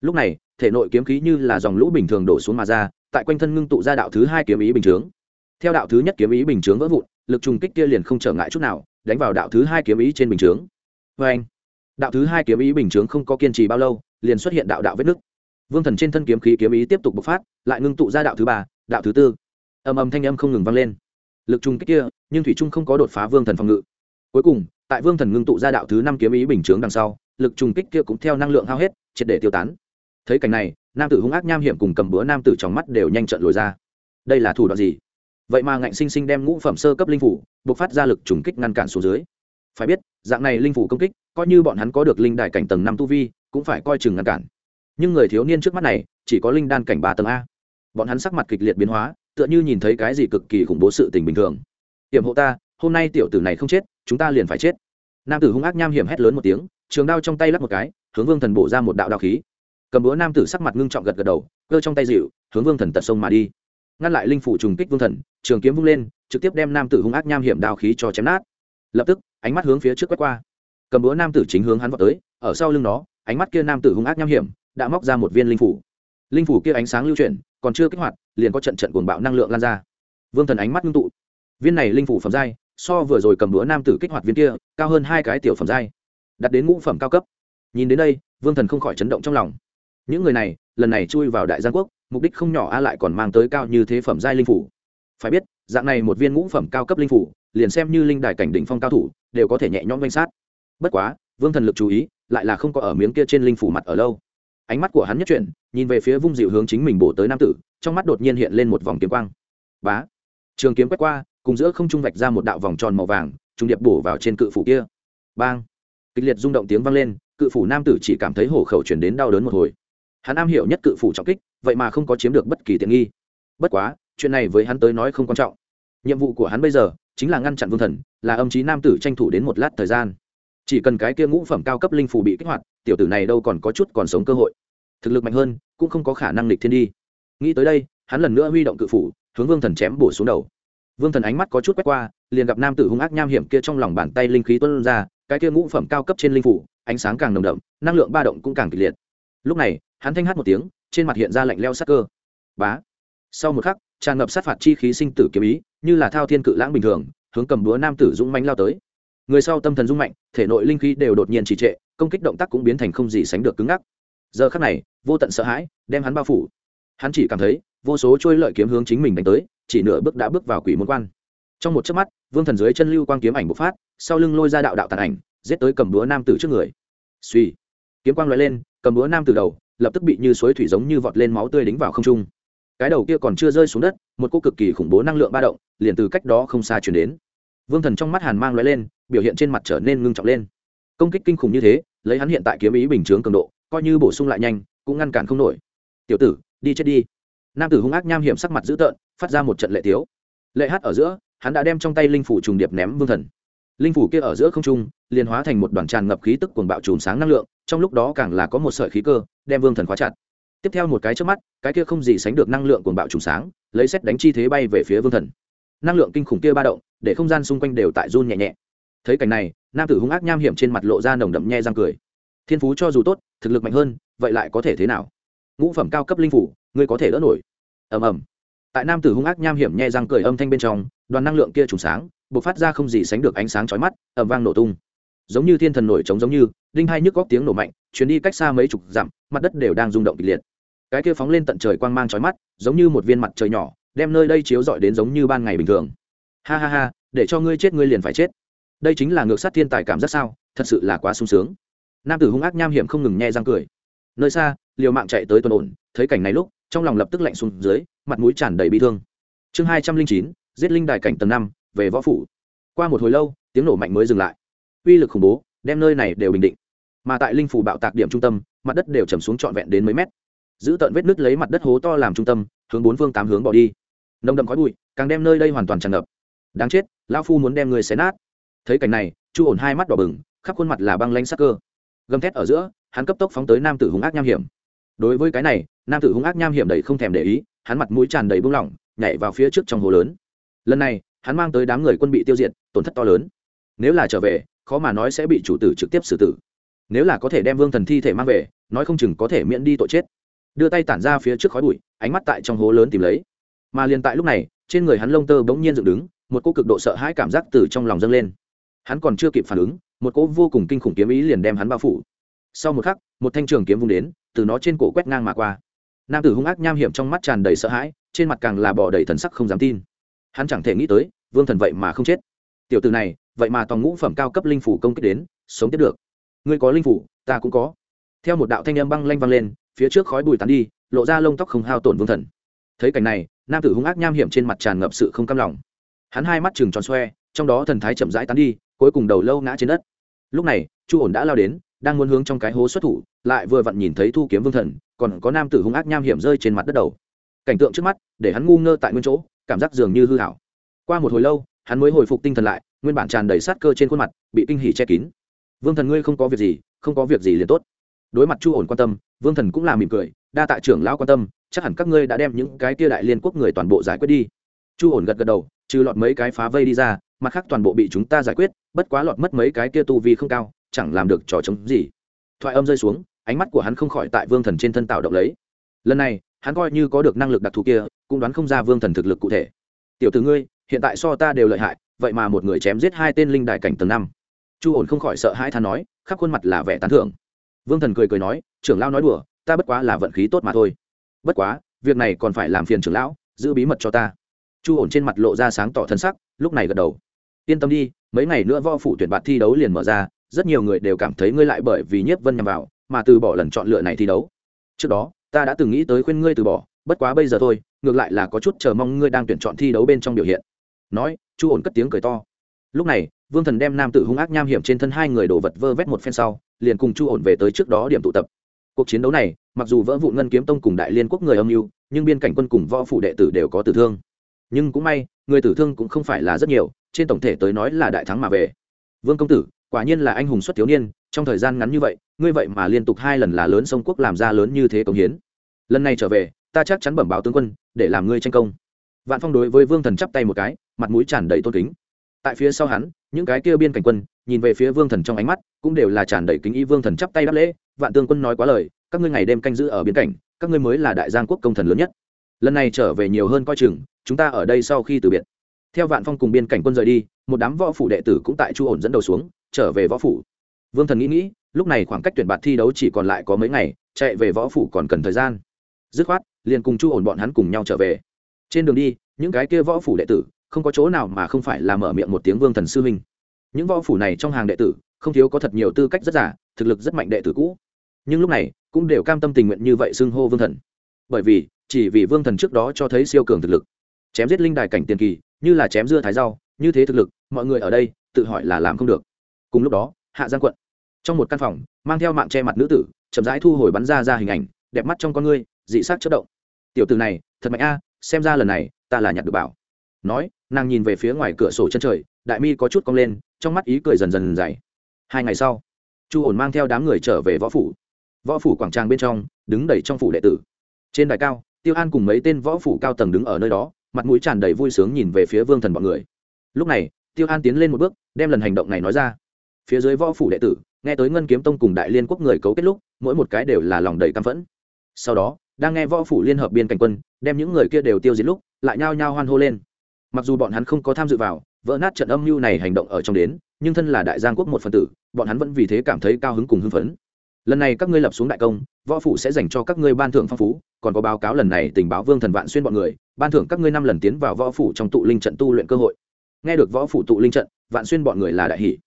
Lúc này, thể nội kiếm khí như là dòng lũ bình thường đổ xuống mà ra, tại quanh thân ngưng tụ ra đạo thứ hai kiếm ý bình chướng. Theo đạo thứ nhất kiếm ý bình chướng vỡ vụn, lực trùng kích kia liền không trở ngại chút nào, đánh vào đạo thứ hai kiếm ý trên bình chướng. Vê anh đạo thứ hai kiếm ý bình chướng không có kiên trì bao lâu, liền xuất hiện đạo đạo vết nứt. Vương thần trên thân kiếm khí kiếm ý tiếp tục bộc phát, lại ngưng tụ ra đạo thứ ba, đạo thứ tư. Âm âm thanh âm không ngừng vang lên lực trùng kích kia, nhưng thủy trung không có đột phá vương thần phòng ngự. Cuối cùng, tại vương thần ngưng tụ ra đạo thứ năm kiếm ý bình chướng đằng sau, lực trùng kích kia cũng theo năng lượng hao hết, triệt để tiêu tán. Thấy cảnh này, nam tử hung ác nham hiểm cùng cầm búa nam tử trong mắt đều nhanh trận lồi ra. Đây là thủ đoạn gì? Vậy mà ngạnh sinh sinh đem ngũ phẩm sơ cấp linh phủ buộc phát ra lực trùng kích ngăn cản xuống dưới. Phải biết, dạng này linh phủ công kích, coi như bọn hắn có được linh đại cảnh tầng năm tu vi, cũng phải coi chừng ngăn cản. Nhưng người thiếu niên trước mắt này, chỉ có linh đan cảnh ba tầng a. Bọn hắn sắc mặt kịch liệt biến hóa tựa như nhìn thấy cái gì cực kỳ khủng bố sự tình bình thường. Hiểm hộ ta, hôm nay tiểu tử này không chết, chúng ta liền phải chết. Nam tử hung ác nham hiểm hét lớn một tiếng, trường đao trong tay lắp một cái, hướng vương thần bổ ra một đạo đạo khí. Cầm búa nam tử sắc mặt ngưng trọng gật gật đầu, cơ trong tay dịu, hướng vương thần tật sông mà đi. Ngăn lại linh phủ trùng kích vương thần, trường kiếm vung lên, trực tiếp đem nam tử hung ác nham hiểm đạo khí cho chém nát. Lập tức, ánh mắt hướng phía trước quét qua. Cầm búa nam tử chính hướng hắn vào tới, ở sau lưng nó, ánh mắt kia nam tử hung ác nham hiểm, đã móc ra một viên linh phủ linh phủ kia ánh sáng lưu chuyển, còn chưa kích hoạt, liền có trận trận cuồng bạo năng lượng lan ra. Vương thần ánh mắt ngưng tụ. Viên này linh phủ phẩm giai, so vừa rồi cầm đũa nam tử kích hoạt viên kia, cao hơn hai cái tiểu phẩm giai. Đặt đến ngũ phẩm cao cấp. Nhìn đến đây, vương thần không khỏi chấn động trong lòng. Những người này, lần này chui vào đại giang quốc, mục đích không nhỏ a lại còn mang tới cao như thế phẩm giai linh phủ. Phải biết, dạng này một viên ngũ phẩm cao cấp linh phủ, liền xem như linh đài cảnh đỉnh phong cao thủ, đều có thể nhẹ nhõm danh sát. Bất quá, vương thần lực chú ý, lại là không có ở miếng kia trên linh phủ mặt ở lâu. Ánh mắt của hắn nhất chuyển nhìn về phía vung dịu hướng chính mình bổ tới nam tử, trong mắt đột nhiên hiện lên một vòng kiếm quang. Bá! Trường kiếm quét qua, cùng giữa không trung vạch ra một đạo vòng tròn màu vàng trung điệp bổ vào trên cự phủ kia. Bang! Kịch liệt rung động tiếng vang lên, cự phủ nam tử chỉ cảm thấy hổ khẩu chuyển đến đau đớn một hồi. Hắn am hiểu nhất cự phủ trọng kích, vậy mà không có chiếm được bất kỳ tiện nghi. Bất quá, chuyện này với hắn tới nói không quan trọng. Nhiệm vụ của hắn bây giờ chính là ngăn chặn vương thần, là âm trí nam tử tranh thủ đến một lát thời gian. Chỉ cần cái kia ngũ phẩm cao cấp linh phủ bị kích hoạt, tiểu tử này đâu còn có chút còn sống cơ hội thực lực mạnh hơn, cũng không có khả năng lịch thiên đi. Nghĩ tới đây, hắn lần nữa huy động cự phủ, hướng vương thần chém bổ xuống đầu. Vương thần ánh mắt có chút quét qua, liền gặp nam tử hung ác nham hiểm kia trong lòng bàn tay linh khí tuân ra, cái kia ngũ phẩm cao cấp trên linh phủ, ánh sáng càng nồng đậm, năng lượng ba động cũng càng kịch liệt. Lúc này, hắn thanh hát một tiếng, trên mặt hiện ra lạnh leo sắc cơ. Bá! Sau một khắc, tràn ngập sát phạt chi khí sinh tử kiếm ý, như là thao thiên cự lãng bình thường, hướng cầm búa nam tử dũng mánh lao tới. Người sau tâm thần rung mạnh, thể nội linh khí đều đột nhiên trì trệ, công kích động tác cũng biến thành không gì sánh được cứng ngắc giờ khắc này, vô tận sợ hãi đem hắn bao phủ. Hắn chỉ cảm thấy vô số trôi lợi kiếm hướng chính mình đánh tới, chỉ nửa bước đã bước vào quỷ môn quan. Trong một chớp mắt, vương thần dưới chân lưu quang kiếm ảnh bộc phát, sau lưng lôi ra đạo đạo tàn ảnh, giết tới cầm đúa nam tử trước người. Suy kiếm quang lóe lên, cầm đúa nam tử đầu, lập tức bị như suối thủy giống như vọt lên máu tươi đính vào không trung. Cái đầu kia còn chưa rơi xuống đất, một cô cực kỳ khủng bố năng lượng ba động, liền từ cách đó không xa chuyển đến. Vương thần trong mắt hàn mang lóe lên, biểu hiện trên mặt trở nên ngưng trọng lên. Công kích kinh khủng như thế, lấy hắn hiện tại kiếm ý bình chướng cường độ coi như bổ sung lại nhanh, cũng ngăn cản không nổi. Tiểu tử, đi chết đi. Nam tử hung ác nham hiểm sắc mặt dữ tợn, phát ra một trận lệ tiếu. Lệ hát ở giữa, hắn đã đem trong tay linh phủ trùng điệp ném vương thần. Linh phủ kia ở giữa không trung, liền hóa thành một đoàn tràn ngập khí tức cuồng bạo chùm sáng năng lượng, trong lúc đó càng là có một sợi khí cơ, đem vương thần khóa chặt. Tiếp theo một cái trước mắt, cái kia không gì sánh được năng lượng cuồng bạo chùm sáng, lấy xét đánh chi thế bay về phía vương thần. Năng lượng kinh khủng kia ba động, để không gian xung quanh đều tại run nhẹ nhẹ. Thấy cảnh này, nam tử hung ác nham hiểm trên mặt lộ ra nồng đậm nhe răng cười thiên phú cho dù tốt, thực lực mạnh hơn, vậy lại có thể thế nào? Ngũ phẩm cao cấp linh phủ, ngươi có thể đỡ nổi. Ầm ầm. Tại nam tử hung ác nham hiểm nhẹ răng cười âm thanh bên trong, đoàn năng lượng kia trùng sáng b ộ c phát ra không gì sánh được ánh sáng chói mắt ẩm vang nổ tung. Giống như thiên thần nổi trống giống như, đinh hai nhức góc tiếng nổ mạnh chuyến đi cách xa mấy chục dặm, mặt đất đều đang rung động kịch liệt. Cái kia phóng lên tận trời quang mang chói mắt, giống như một viên mặt trời nhỏ, đem nơi đây chiếu rọi đến giống như ban ngày bình thường. Ha ha ha, để cho ngươi chết ngươi liền phải chết. Đây chính là ngược sát thiên tài cảm giác sao, thật sự là quá sung sướng nam tử hung ác nham hiểm không ngừng nhe răng cười. Nơi xa, liều mạng chạy tới tuần ổn, thấy cảnh này lúc, trong lòng lập tức lạnh xuống dưới, mặt mũi tràn đầy bị thương. Chương hai trăm linh chín, giết linh đài cảnh tầng năm, về võ phủ. Qua một hồi lâu, tiếng nổ mạnh mới dừng lại. Uy lực khủng bố, đem nơi này đều bình định. Mà tại linh phủ bạo tạc điểm trung tâm, mặt đất đều chầm xuống trọn vẹn đến mấy mét. Giữ tận vết nứt lấy mặt đất hố to làm trung tâm, hướng bốn phương tám hướng bỏ đi. Nồng đậm khói bụi, càng đem nơi đây hoàn toàn tràn ngập. Đáng chết, lão phu muốn đem người xé nát. Thấy cảnh này, chu ổn hai mắt đỏ bừng, khắp khuôn mặt là băng lanh sắc cơ gầm thét ở giữa, hắn cấp tốc phóng tới nam tử hung ác nham hiểm. Đối với cái này, nam tử hung ác nham hiểm đầy không thèm để ý, hắn mặt mũi tràn đầy bung lỏng, nhảy vào phía trước trong hồ lớn. Lần này, hắn mang tới đám người quân bị tiêu diệt, tổn thất to lớn. Nếu là trở về, khó mà nói sẽ bị chủ tử trực tiếp xử tử. Nếu là có thể đem vương thần thi thể mang về, nói không chừng có thể miễn đi tội chết. Đưa tay tản ra phía trước khói bụi, ánh mắt tại trong hố lớn tìm lấy. Mà liền tại lúc này, trên người hắn lông tơ bỗng nhiên dựng đứng, một cô cực độ sợ hãi cảm giác từ trong lòng dâng lên hắn còn chưa kịp phản ứng, một cỗ vô cùng kinh khủng kiếm ý liền đem hắn bao phủ. Sau một khắc, một thanh trường kiếm vung đến, từ nó trên cổ quét ngang mà qua. Nam tử hung ác nham hiểm trong mắt tràn đầy sợ hãi, trên mặt càng là bỏ đầy thần sắc không dám tin. Hắn chẳng thể nghĩ tới, vương thần vậy mà không chết. Tiểu từ này, vậy mà toàn ngũ phẩm cao cấp linh phủ công kích đến, sống tiếp được. Ngươi có linh phủ, ta cũng có. Theo một đạo thanh âm băng lanh vang lên, phía trước khói bùi tán đi, lộ ra lông tóc không hao tổn vương thần. Thấy cảnh này, nam tử hung ác nham hiểm trên mặt tràn ngập sự không cam lòng. Hắn hai mắt chừng tròn xoe, trong đó thần thái chậm rãi tán đi cuối cùng đầu lâu ngã trên đất. Lúc này, chu ổn đã lao đến, đang muốn hướng trong cái hố xuất thủ, lại vừa vặn nhìn thấy thu kiếm vương thần, còn có nam tử hung ác nham hiểm rơi trên mặt đất đầu. Cảnh tượng trước mắt, để hắn ngu ngơ tại nguyên chỗ, cảm giác dường như hư hảo qua một hồi lâu, hắn mới hồi phục tinh thần lại, nguyên bản tràn đầy sát cơ trên khuôn mặt, bị kinh hỉ che kín. Vương thần ngươi không có việc gì, không có việc gì liền tốt. Đối mặt chu ổn quan tâm, vương thần cũng là mỉm cười, đa tạ trưởng lão quan tâm, chắc hẳn các ngươi đã đem những cái kia đại liên quốc người toàn bộ giải quyết đi. Chu ổn gật gật đầu, trừ lọt mấy cái phá vây đi ra, mặt khác toàn bộ bị chúng ta giải quyết bất quá lọt mất mấy cái kia tu vi không cao, chẳng làm được trò chống gì. Thoại âm rơi xuống, ánh mắt của hắn không khỏi tại vương thần trên thân tạo động lấy. Lần này, hắn coi như có được năng lực đặc thù kia, cũng đoán không ra vương thần thực lực cụ thể. Tiểu tử ngươi, hiện tại so ta đều lợi hại, vậy mà một người chém giết hai tên linh đại cảnh tầng năm. Chu ổn không khỏi sợ hai than nói, khắp khuôn mặt là vẻ tán thưởng. Vương thần cười cười nói, trưởng lão nói đùa, ta bất quá là vận khí tốt mà thôi. Bất quá, việc này còn phải làm phiền trưởng lão, giữ bí mật cho ta. Chu ổn trên mặt lộ ra sáng tỏ thân sắc, lúc này gật đầu. Yên tâm đi mấy ngày nữa võ phủ tuyển bạt thi đấu liền mở ra, rất nhiều người đều cảm thấy ngươi lại bởi vì nhiếp vân nhằm vào, mà từ bỏ lần chọn lựa này thi đấu. Trước đó, ta đã từng nghĩ tới khuyên ngươi từ bỏ, bất quá bây giờ thôi, ngược lại là có chút chờ mong ngươi đang tuyển chọn thi đấu bên trong biểu hiện. Nói, chu ổn cất tiếng cười to. Lúc này, vương thần đem nam tử hung ác nham hiểm trên thân hai người đổ vật vơ vét một phen sau, liền cùng chu ổn về tới trước đó điểm tụ tập. Cuộc chiến đấu này, mặc dù vỡ vụ ngân kiếm tông cùng đại liên quốc người âm mưu, nhưng biên cảnh quân cùng võ phủ đệ tử đều có tử thương nhưng cũng may, người tử thương cũng không phải là rất nhiều, trên tổng thể tới nói là đại thắng mà về. Vương công tử, quả nhiên là anh hùng xuất thiếu niên, trong thời gian ngắn như vậy, ngươi vậy mà liên tục hai lần là lớn sông quốc làm ra lớn như thế công hiến. Lần này trở về, ta chắc chắn bẩm báo tướng quân, để làm ngươi tranh công. Vạn phong đối với vương thần chắp tay một cái, mặt mũi tràn đầy tôn kính. Tại phía sau hắn, những cái kia biên cảnh quân, nhìn về phía vương thần trong ánh mắt, cũng đều là tràn đầy kính ý vương thần chắp tay đáp lễ, vạn tướng quân nói quá lời, các ngươi ngày đêm canh giữ ở biên cảnh, các ngươi mới là đại giang quốc công thần lớn nhất lần này trở về nhiều hơn coi chừng, chúng ta ở đây sau khi từ biệt. Theo vạn phong cùng biên cảnh quân rời đi, một đám võ phủ đệ tử cũng tại chu ổn dẫn đầu xuống, trở về võ phủ. Vương thần nghĩ nghĩ, lúc này khoảng cách tuyển bạt thi đấu chỉ còn lại có mấy ngày, chạy về võ phủ còn cần thời gian. Dứt khoát, liền cùng chu ổn bọn hắn cùng nhau trở về. Trên đường đi, những cái kia võ phủ đệ tử, không có chỗ nào mà không phải là mở miệng một tiếng vương thần sư huynh. Những võ phủ này trong hàng đệ tử, không thiếu có thật nhiều tư cách rất giả thực lực rất mạnh đệ tử cũ. Nhưng lúc này, cũng đều cam tâm tình nguyện như vậy xưng hô vương thần. Bởi vì chỉ vì vương thần trước đó cho thấy siêu cường thực lực. Chém giết linh đài cảnh tiền kỳ, như là chém dưa thái rau, như thế thực lực, mọi người ở đây tự hỏi là làm không được. Cùng lúc đó, hạ giang quận, trong một căn phòng, mang theo mạng che mặt nữ tử, chậm rãi thu hồi bắn ra ra hình ảnh, đẹp mắt trong con ngươi, dị sắc chất động. Tiểu từ này, thật mạnh a, xem ra lần này, ta là nhặt được bảo. Nói, nàng nhìn về phía ngoài cửa sổ chân trời, đại mi có chút cong lên, trong mắt ý cười dần dần dày. Hai ngày sau, chu ổn mang theo đám người trở về võ phủ. Võ phủ quảng trang bên trong, đứng đầy trong phủ đệ tử. Trên đài cao tiêu an cùng mấy tên võ phủ cao tầng đứng ở nơi đó, mặt mũi tràn đầy vui sướng nhìn về phía vương thần bọn người. Lúc này, tiêu an tiến lên một bước, đem lần hành động này nói ra. Phía dưới võ phủ đệ tử, nghe tới ngân kiếm tông cùng đại liên quốc người cấu kết lúc, mỗi một cái đều là lòng đầy căm phẫn. Sau đó, đang nghe võ phủ liên hợp biên cảnh quân, đem những người kia đều tiêu diệt lúc, lại nhao nhao hoan hô lên. Mặc dù bọn hắn không có tham dự vào, vỡ nát trận âm mưu này hành động ở trong đến, nhưng thân là đại giang quốc một phần tử, bọn hắn vẫn vì thế cảm thấy cao hứng cùng hưng phấn lần này các ngươi lập xuống đại công, võ phủ sẽ dành cho các ngươi ban thưởng phong phú, còn có báo cáo lần này tình báo vương thần vạn xuyên bọn người, ban thưởng các ngươi năm lần tiến vào võ phủ trong tụ linh trận tu luyện cơ hội. Nghe được võ phủ tụ linh trận, vạn xuyên bọn người là đại hỷ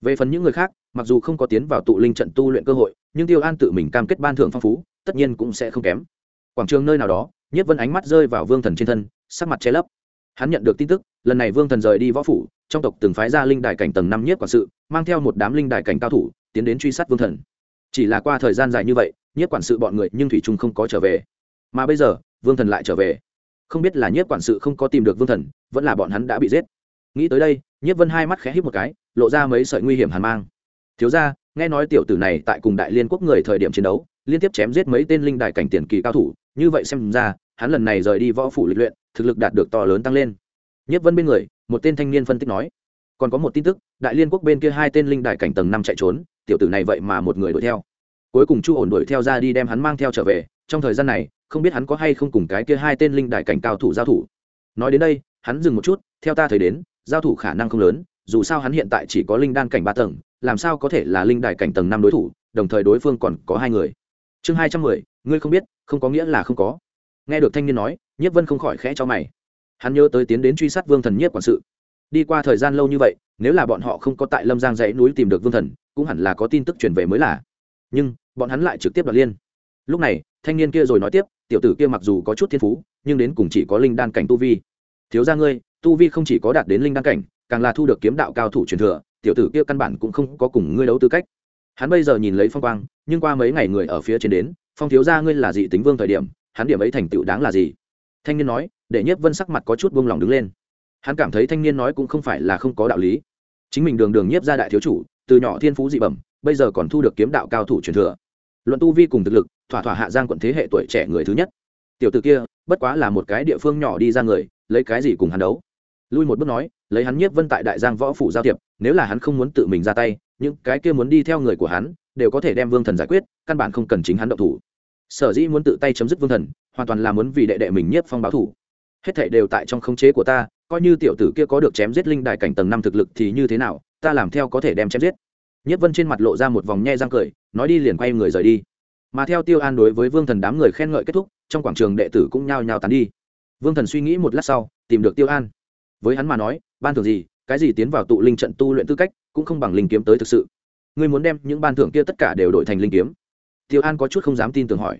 về phần những người khác, mặc dù không có tiến vào tụ linh trận tu luyện cơ hội, nhưng tiêu an tự mình cam kết ban thưởng phong phú, tất nhiên cũng sẽ không kém. Quảng trường nơi nào đó nhất vân ánh mắt rơi vào vương thần trên thân, sắc mặt che lấp. Hắn nhận được tin tức, lần này vương thần rời đi võ phủ, trong tộc từng phái ra linh đài cảnh tầng năm nhất quản sự, mang theo một đám linh đài cảnh cao thủ, tiến đến truy sát vương thần chỉ là qua thời gian dài như vậy nhất quản sự bọn người nhưng thủy trung không có trở về. Mà bây giờ, vương thần lại trở về. Không biết là nhất quản sự không có tìm được vương thần, vẫn là bọn hắn đã bị giết. Nghĩ tới đây nhất vân hai mắt khẽ hít một cái, lộ ra mấy sợi nguy hiểm hàn mang. Thiếu ra nghe nói tiểu tử này tại cùng đại liên quốc người thời điểm chiến đấu, liên tiếp chém giết mấy tên linh đại cảnh tiền kỳ cao thủ, như vậy xem ra, hắn lần này rời đi võ phủ lịch luyện, thực lực đạt được to lớn tăng lên. Nhất vân bên người, một tên thanh niên phân tích nói, còn có một tin tức, đại liên quốc bên kia hai tên linh đại cảnh tầng năm chạy trốn, tiểu tử này vậy mà một người đuổi theo cuối cùng chu ổn đuổi theo ra đi đem hắn mang theo trở về. Trong thời gian này, không biết hắn có hay không cùng cái kia hai tên linh đại cảnh cao thủ giao thủ. Nói đến đây, hắn dừng một chút, theo ta thấy đến, giao thủ khả năng không lớn, dù sao hắn hiện tại chỉ có linh đan cảnh ba tầng, làm sao có thể là linh đại cảnh tầng năm đối thủ, đồng thời đối phương còn có hai người. Chương hai trăm mười, ngươi không biết, không có nghĩa là không có. Nghe được thanh niên nói, nhiếp vân không khỏi khẽ cho mày. Hắn nhớ tới tiến đến truy sát vương thần nhiếp quản sự. Đi qua thời gian lâu như vậy, nếu là bọn họ không có tại lâm giang dãy núi tìm được vương thần, cũng hẳn là có tin tức truyền về mới là nhưng bọn hắn lại trực tiếp đoạt liên. Lúc này, thanh niên kia rồi nói tiếp, tiểu tử kia mặc dù có chút thiên phú, nhưng đến cùng chỉ có linh đan cảnh tu vi. Thiếu ra ngươi, tu vi không chỉ có đạt đến linh đan cảnh, càng là thu được kiếm đạo cao thủ truyền thừa, tiểu tử kia căn bản cũng không có cùng ngươi đấu tư cách. Hắn bây giờ nhìn lấy phong quang, nhưng qua mấy ngày người ở phía trên đến, phong thiếu ra ngươi là dị tính vương thời điểm, hắn điểm ấy thành tựu đáng là gì? Thanh niên nói, để nhất vân sắc mặt có chút buông lòng đứng lên. Hắn cảm thấy thanh niên nói cũng không phải là không có đạo lý. Chính mình đường đường nhiếp ra đại thiếu chủ, từ nhỏ thiên phú dị bẩm bây giờ còn thu được kiếm đạo cao thủ truyền thừa. Luận tu vi cùng thực lực, thỏa thỏa hạ giang quận thế hệ tuổi trẻ người thứ nhất. Tiểu t ử kia, bất quá là một cái địa phương nhỏ đi ra người, lấy cái gì cùng hắn đấu? Lui một bước nói, lấy hắn nhiếp vân tại đại giang võ phủ giao thiệp, nếu là hắn không muốn tự mình ra tay, những cái kia muốn đi theo người của hắn, đều có thể đem vương thần giải quyết, căn bản không cần chính hắn động thủ. Sở dĩ muốn tự tay chấm dứt vương thần, hoàn toàn là muốn vì đệ đệ mình nhiếp phong báo thủ. Hết thảy đều tại trong khống chế của ta, coi như tiểu tử kia có được chém giết linh đại cảnh tầng năm thực lực thì như thế nào, ta làm theo có thể đem chém giết nhất vân trên mặt lộ ra một vòng nhe răng cười, nói đi liền quay người rời đi. Mà theo tiêu an đối với vương thần đám người khen ngợi kết thúc, trong quảng trường đệ tử cũng nhao nhao tán đi. Vương thần suy nghĩ một lát sau, tìm được tiêu an. Với hắn mà nói, ban thưởng gì, cái gì tiến vào tụ linh trận tu luyện tư cách, cũng không bằng linh kiếm tới thực sự. Ngươi muốn đem những ban thưởng kia tất cả đều đổi thành linh kiếm? Tiêu an có chút không dám tin tưởng hỏi.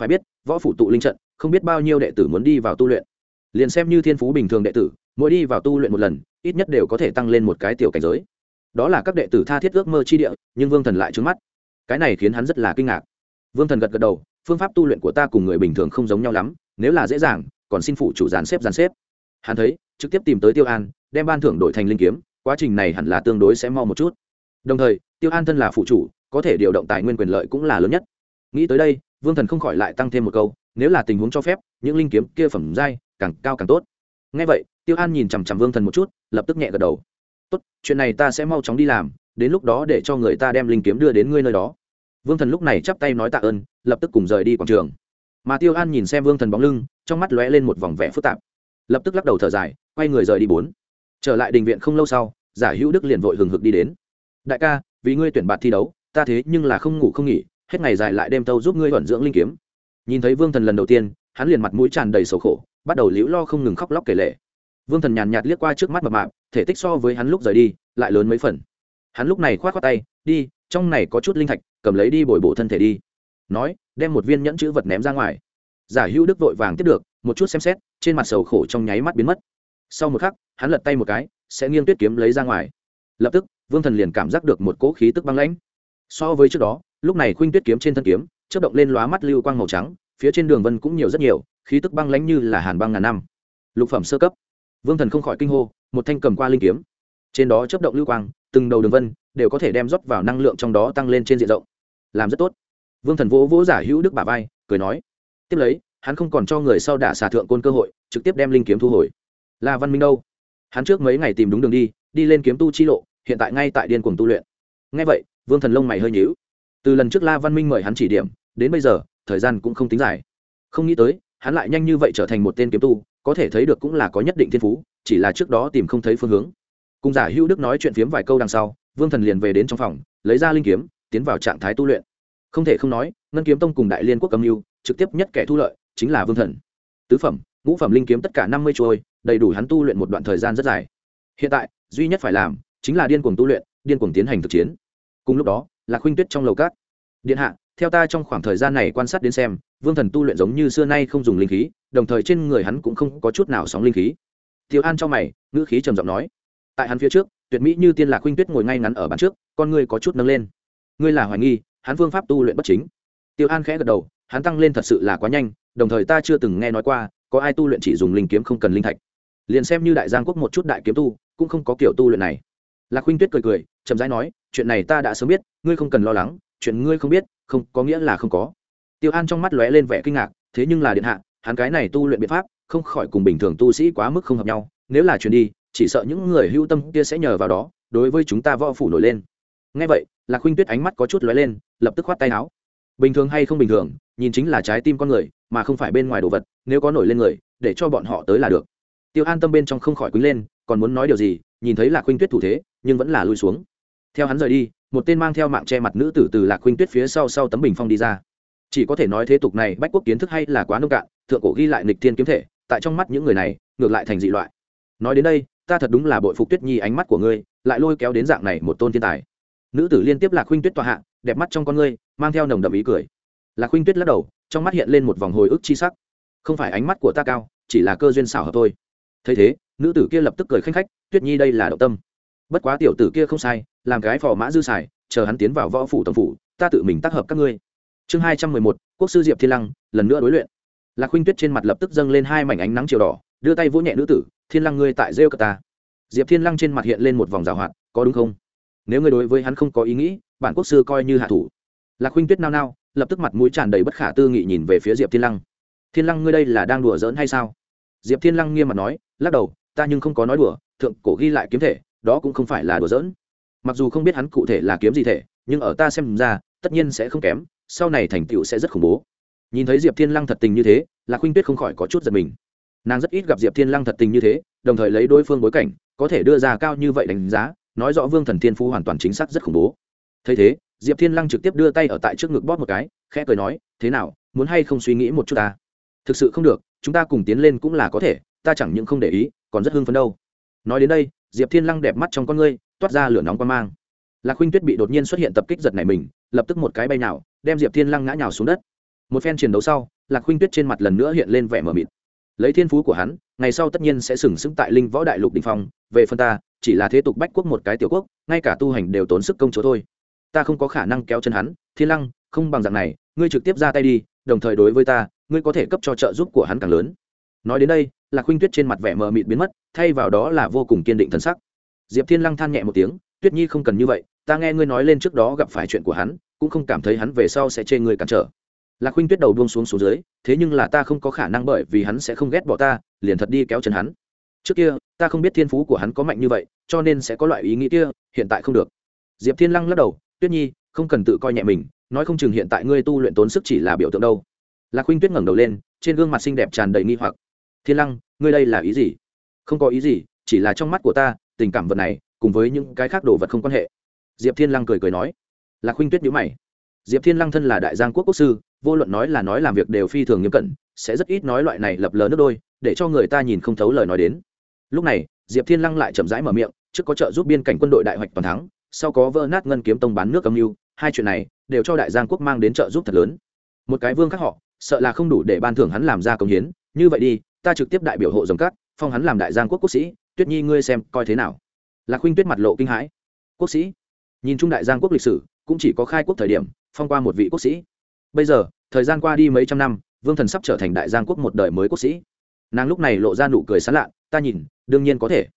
Phải biết, võ phủ tụ linh trận, không biết bao nhiêu đệ tử muốn đi vào tu luyện. Liền xem như thiên phú bình thường đệ tử, mỗi đi vào tu luyện một lần, ít nhất đều có thể tăng lên một cái tiểu cảnh giới đó là các đệ tử tha thiết ước mơ chi địa, nhưng vương thần lại trứng mắt. Cái này khiến hắn rất là kinh ngạc. Vương thần gật gật đầu, phương pháp tu luyện của ta cùng người bình thường không giống nhau lắm, nếu là dễ dàng, còn xin phụ chủ dàn xếp dàn xếp. Hắn thấy, trực tiếp tìm tới tiêu an, đem ban thưởng đổi thành linh kiếm, quá trình này hẳn là tương đối sẽ mau một chút. Đồng thời, tiêu an thân là phụ chủ, có thể điều động tài nguyên quyền lợi cũng là lớn nhất. Nghĩ tới đây, vương thần không khỏi lại tăng thêm một câu, nếu là tình huống cho phép, những linh kiếm kia phẩm giai càng cao càng tốt. Ngay vậy, tiêu an nhìn chằm chằm vương thần một chút, lập tức nhẹ gật đầu tốt, chuyện này ta sẽ mau chóng đi làm, đến lúc đó để cho người ta đem linh kiếm đưa đến ngươi nơi đó. Vương thần lúc này chắp tay nói tạ ơn, lập tức cùng rời đi quảng trường. Mà tiêu an nhìn xem vương thần bóng lưng, trong mắt lóe lên một vòng vẻ phức tạp. Lập tức lắc đầu thở dài, quay người rời đi bốn. Trở lại đình viện không lâu sau, giả hữu đức liền vội hừng hực đi đến. Đại ca, vì ngươi tuyển bạt thi đấu, ta thế nhưng là không ngủ không nghỉ, hết ngày dài lại đêm tâu giúp ngươi vận dưỡng linh kiếm. Nhìn thấy vương thần lần đầu tiên, hắn liền mặt mũi tràn đầy sầu khổ, bắt đầu liễu lo không ngừng khóc lóc kể lệ vương thần nhàn nhạt liếc qua trước mắt mập mạp, thể tích so với hắn lúc rời đi, lại lớn mấy phần. Hắn lúc này k h o á t k tay, đi, trong này có chút linh thạch, cầm lấy đi bồi bổ thân thể đi. Nói, đem một viên nhẫn chữ vật ném ra ngoài. Giả hữu đức vội vàng tiếp được, một chút xem xét, trên mặt sầu khổ trong nháy mắt biến mất. Sau một khắc, hắn lật tay một cái, sẽ nghiêng tuyết kiếm lấy ra ngoài. Lập tức, vương thần liền cảm giác được một cỗ khí tức băng lãnh. So với trước đó, lúc này khuynh tuyết kiếm trên thân kiếm chất động lên lóa mắt lưu quang màu trắng, phía trên đường vân cũng nhiều rất nhiều, khí tức băng lãnh như là hàn băng ngàn năm. Lục phẩm sơ cấp vương thần không khỏi kinh hô, một thanh cầm qua linh kiếm. Trên đó chấp động lưu quang, từng đầu đường vân đều có thể đem rót vào năng lượng trong đó tăng lên trên diện rộng. Làm rất tốt. Vương thần vỗ vỗ giả hữu đức bà vai, cười nói. Tiếp lấy, hắn không còn cho người sau đả xà thượng côn cơ hội, trực tiếp đem linh kiếm thu hồi. Là văn minh đâu? Hắn trước mấy ngày tìm đúng đường đi đi lên kiếm tu chi lộ, hiện tại ngay tại điên cuồng tu luyện. Ngay vậy, vương thần lông mày hơi nhíu. Từ lần trước la văn minh mời hắn chỉ điểm, đến bây giờ, thời gian cũng không tính dài. Không nghĩ tới, hắn lại nhanh như vậy trở thành một tên kiếm tu có thể thấy được cũng là có nhất định thiên phú, chỉ là trước đó tìm không thấy phương hướng. Cùng giả hữu đức nói chuyện phiếm vài câu đằng sau, vương thần liền về đến trong phòng, lấy ra linh kiếm, tiến vào trạng thái tu luyện. Không thể không nói, ngân kiếm tông cùng đại liên quốc âm mưu, trực tiếp nhất kẻ thu lợi, chính là vương thần. Tứ phẩm, ngũ phẩm linh kiếm tất cả năm mươi trôi đầy đủ hắn tu luyện một đoạn thời gian rất dài. Hiện tại, duy nhất phải làm, chính là điên cuồng tu luyện, điên cuồng tiến hành thực chiến. Cùng lúc đó là khuynh tuyết trong lầu cát điện hạ, theo ta trong khoảng thời gian này quan sát đến xem vương thần tu luyện giống như xưa nay không dùng linh khí, đồng thời trên người hắn cũng không có chút nào sóng linh khí. Thiếu an cho mày, ngữ khí trầm giọng nói, tại hắn phía trước, tuyệt mỹ như tiên lạc huynh tuyết ngồi ngay ngắn ở bàn trước, con ngươi có chút nâng lên. Ngươi là hoài nghi, hắn phương pháp tu luyện bất chính. Tiêu an khẽ gật đầu, hắn tăng lên thật sự là quá nhanh, đồng thời ta chưa từng nghe nói qua, có ai tu luyện chỉ dùng linh kiếm không cần linh thạch. Liền xem như đại giang quốc một chút đại kiếm tu, cũng không có kiểu tu luyện này. Lạc huynh tuyết cười cười, chậm rãi nói, chuyện này ta đã sớm biết, ngươi không cần lo lắng, chuyện ngươi không biết, không có nghĩa là không có tiêu an trong mắt lóe lên vẻ kinh ngạc, thế nhưng là điện hạ, hắn cái này tu luyện biện pháp, không khỏi cùng bình thường tu sĩ quá mức không hợp nhau. Nếu là chuyển đi, chỉ sợ những người hưu tâm kia sẽ nhờ vào đó, đối với chúng ta võ phủ nổi lên. Ngay vậy, lạc khuynh tuyết ánh mắt có chút lóe lên, lập tức khoát tay áo. Bình thường hay không bình thường, nhìn chính là trái tim con người, mà không phải bên ngoài đồ vật, nếu có nổi lên người, để cho bọn họ tới là được. Tiêu an tâm bên trong không khỏi quýnh lên, còn muốn nói điều gì, nhìn thấy lạc khuynh tuyết thủ thế, nhưng vẫn là lui xuống. Theo hắn rời đi, một tên mang theo mạng che mặt nữ tử từ lạc khuynh tuyết phía sau sau tấm bình phong đi ra chỉ có thể nói thế tục này bách quốc kiến thức hay là quá nông cạn, thượng cổ ghi lại nịch thiên kiếm thể, tại trong mắt những người này, ngược lại thành dị loại. Nói đến đây, ta thật đúng là bội phục tuyết nhi ánh mắt của ngươi, lại lôi kéo đến dạng này một tôn thiên tài. Nữ tử liên tiếp lạc huynh tuyết tòa hạ, đẹp mắt trong con ngươi, mang theo nồng đậm ý cười. Lạc huynh tuyết lắc đầu, trong mắt hiện lên một vòng hồi ức chi sắc. Không phải ánh mắt của ta cao, chỉ là cơ duyên xảo hợp thôi. Thấy thế, nữ tử kia lập tức cười khanh khách, tuyết nhi đây là động tâm. Bất quá tiểu tử kia không sai, làm cái phò mã dư xài, chờ hắn tiến vào võ phủ tổng phủ, ta tự mình tác hợp các ngươi chương hai trăm mười một, quốc sư diệp thiên lăng, lần nữa đối luyện. Lạc huynh tuyết trên mặt lập tức dâng lên hai mảnh ánh nắng chiều đỏ, đưa tay vỗ nhẹ nữ tử, thiên lăng ngươi tại rêu cờ ta. Diệp thiên lăng trên mặt hiện lên một vòng rào hoạt, có đúng không? Nếu ngươi đối với hắn không có ý nghĩ, bản quốc sư coi như hạ thủ. Lạc huynh tuyết nao nao, lập tức mặt mũi tràn đầy bất khả tư nghị nhìn về phía diệp thiên lăng. Thiên lăng ngươi đây là đang đùa giỡn hay sao? Diệp thiên lăng nghiêm mặt nói, lắc đầu, ta nhưng không có nói đùa, thượng cổ ghi lại kiếm thể, đó cũng không phải là đùa giỡn. Mặc dù không biết hắn cụ thể là kiếm gì thể, nhưng ở ta xem ra, tất nhiên sẽ không kém sau này thành tựu sẽ rất khủng bố. Nhìn thấy diệp thiên lăng thật tình như thế, lạc khuynh tuyết không khỏi có chút giật mình. Nàng rất ít gặp diệp thiên lăng thật tình như thế, đồng thời lấy đối phương bối cảnh, có thể đưa ra cao như vậy đánh giá, nói rõ vương thần thiên phú hoàn toàn chính xác rất khủng bố. Thấy thế, diệp thiên lăng trực tiếp đưa tay ở tại trước ngực bóp một cái, khẽ cười nói, thế nào, muốn hay không suy nghĩ một chút ta? Thực sự không được, chúng ta cùng tiến lên cũng là có thể, ta chẳng những không để ý, còn rất hưng phấn đâu. Nói đến đây, diệp thiên lăng đẹp mắt trong con ngươi, toát ra lửa nóng quan mang. Lạc huynh tuyết bị đột nhiên xuất hiện tập kích giật này mình, lập tức một cái bay nào đem diệp thiên lăng ngã nhào xuống đất một phen chiến đấu sau lạc huynh tuyết trên mặt lần nữa hiện lên vẻ mờ mịt lấy thiên phú của hắn ngày sau tất nhiên sẽ sừng sững tại linh võ đại lục đình phong về phần ta chỉ là thế tục bách quốc một cái tiểu quốc ngay cả tu hành đều tốn sức công chúa thôi ta không có khả năng kéo chân hắn thiên lăng không bằng dạng này ngươi trực tiếp ra tay đi đồng thời đối với ta ngươi có thể cấp cho trợ giúp của hắn càng lớn nói đến đây lạc khuynh tuyết trên mặt vẻ mờ mịt biến mất thay vào đó là vô cùng kiên định thân sắc diệp thiên lăng than nhẹ một tiếng tuyết nhi không cần như vậy ta nghe ngươi nói lên trước đó gặp phải chuyện của hắn cũng không cảm thấy hắn về sau sẽ chê người cản trở. Lạc khuynh tuyết đầu buông xuống xuống dưới, thế nhưng là ta không có khả năng bởi vì hắn sẽ không ghét bỏ ta, liền thật đi kéo chân hắn. Trước kia, ta không biết thiên phú của hắn có mạnh như vậy, cho nên sẽ có loại ý nghĩ kia, hiện tại không được. Diệp thiên lăng lắc đầu, tuyết nhi, không cần tự coi nhẹ mình, nói không chừng hiện tại ngươi tu luyện tốn sức chỉ là biểu tượng đâu. Lạc khuynh tuyết ngẩng đầu lên, trên gương mặt xinh đẹp tràn đầy nghi hoặc. Thiên lăng, ngươi đây là ý gì? Không có ý gì, chỉ là trong mắt của ta, tình cảm vật này, cùng với những cái khác đồ vật không quan hệ. Diệp thiên lăng cười cười nói lạc khuynh tuyết nhíu mày. Diệp thiên lăng thân là đại giang quốc quốc sư, vô luận nói là nói làm việc đều phi thường nghiêm cẩn, sẽ rất ít nói loại này lập lờ nước đôi, để cho người ta nhìn không thấu lời nói đến. Lúc này, diệp thiên lăng lại chậm rãi mở miệng, trước có trợ giúp biên cảnh quân đội đại hoạch toàn thắng, sau có vỡ nát ngân kiếm tông bán nước âm mưu, hai chuyện này đều cho đại giang quốc mang đến trợ giúp thật lớn. Một cái vương khác họ, sợ là không đủ để ban thưởng hắn làm ra công hiến, như vậy đi, ta trực tiếp đại biểu hộ dòng cát phong hắn làm đại giang quốc quốc sĩ, tuyết nhi ngươi xem coi thế nào. Lạc huynh tuyết mặt lộ kinh hãi. Quốc sĩ? Nhìn chung đại giang quốc lịch sử cũng chỉ có khai quốc thời điểm, phong qua một vị quốc sĩ. Bây giờ, thời gian qua đi mấy trăm năm, vương thần sắp trở thành đại giang quốc một đời mới quốc sĩ. Nàng lúc này lộ ra nụ cười sán lạ, ta nhìn, đương nhiên có thể.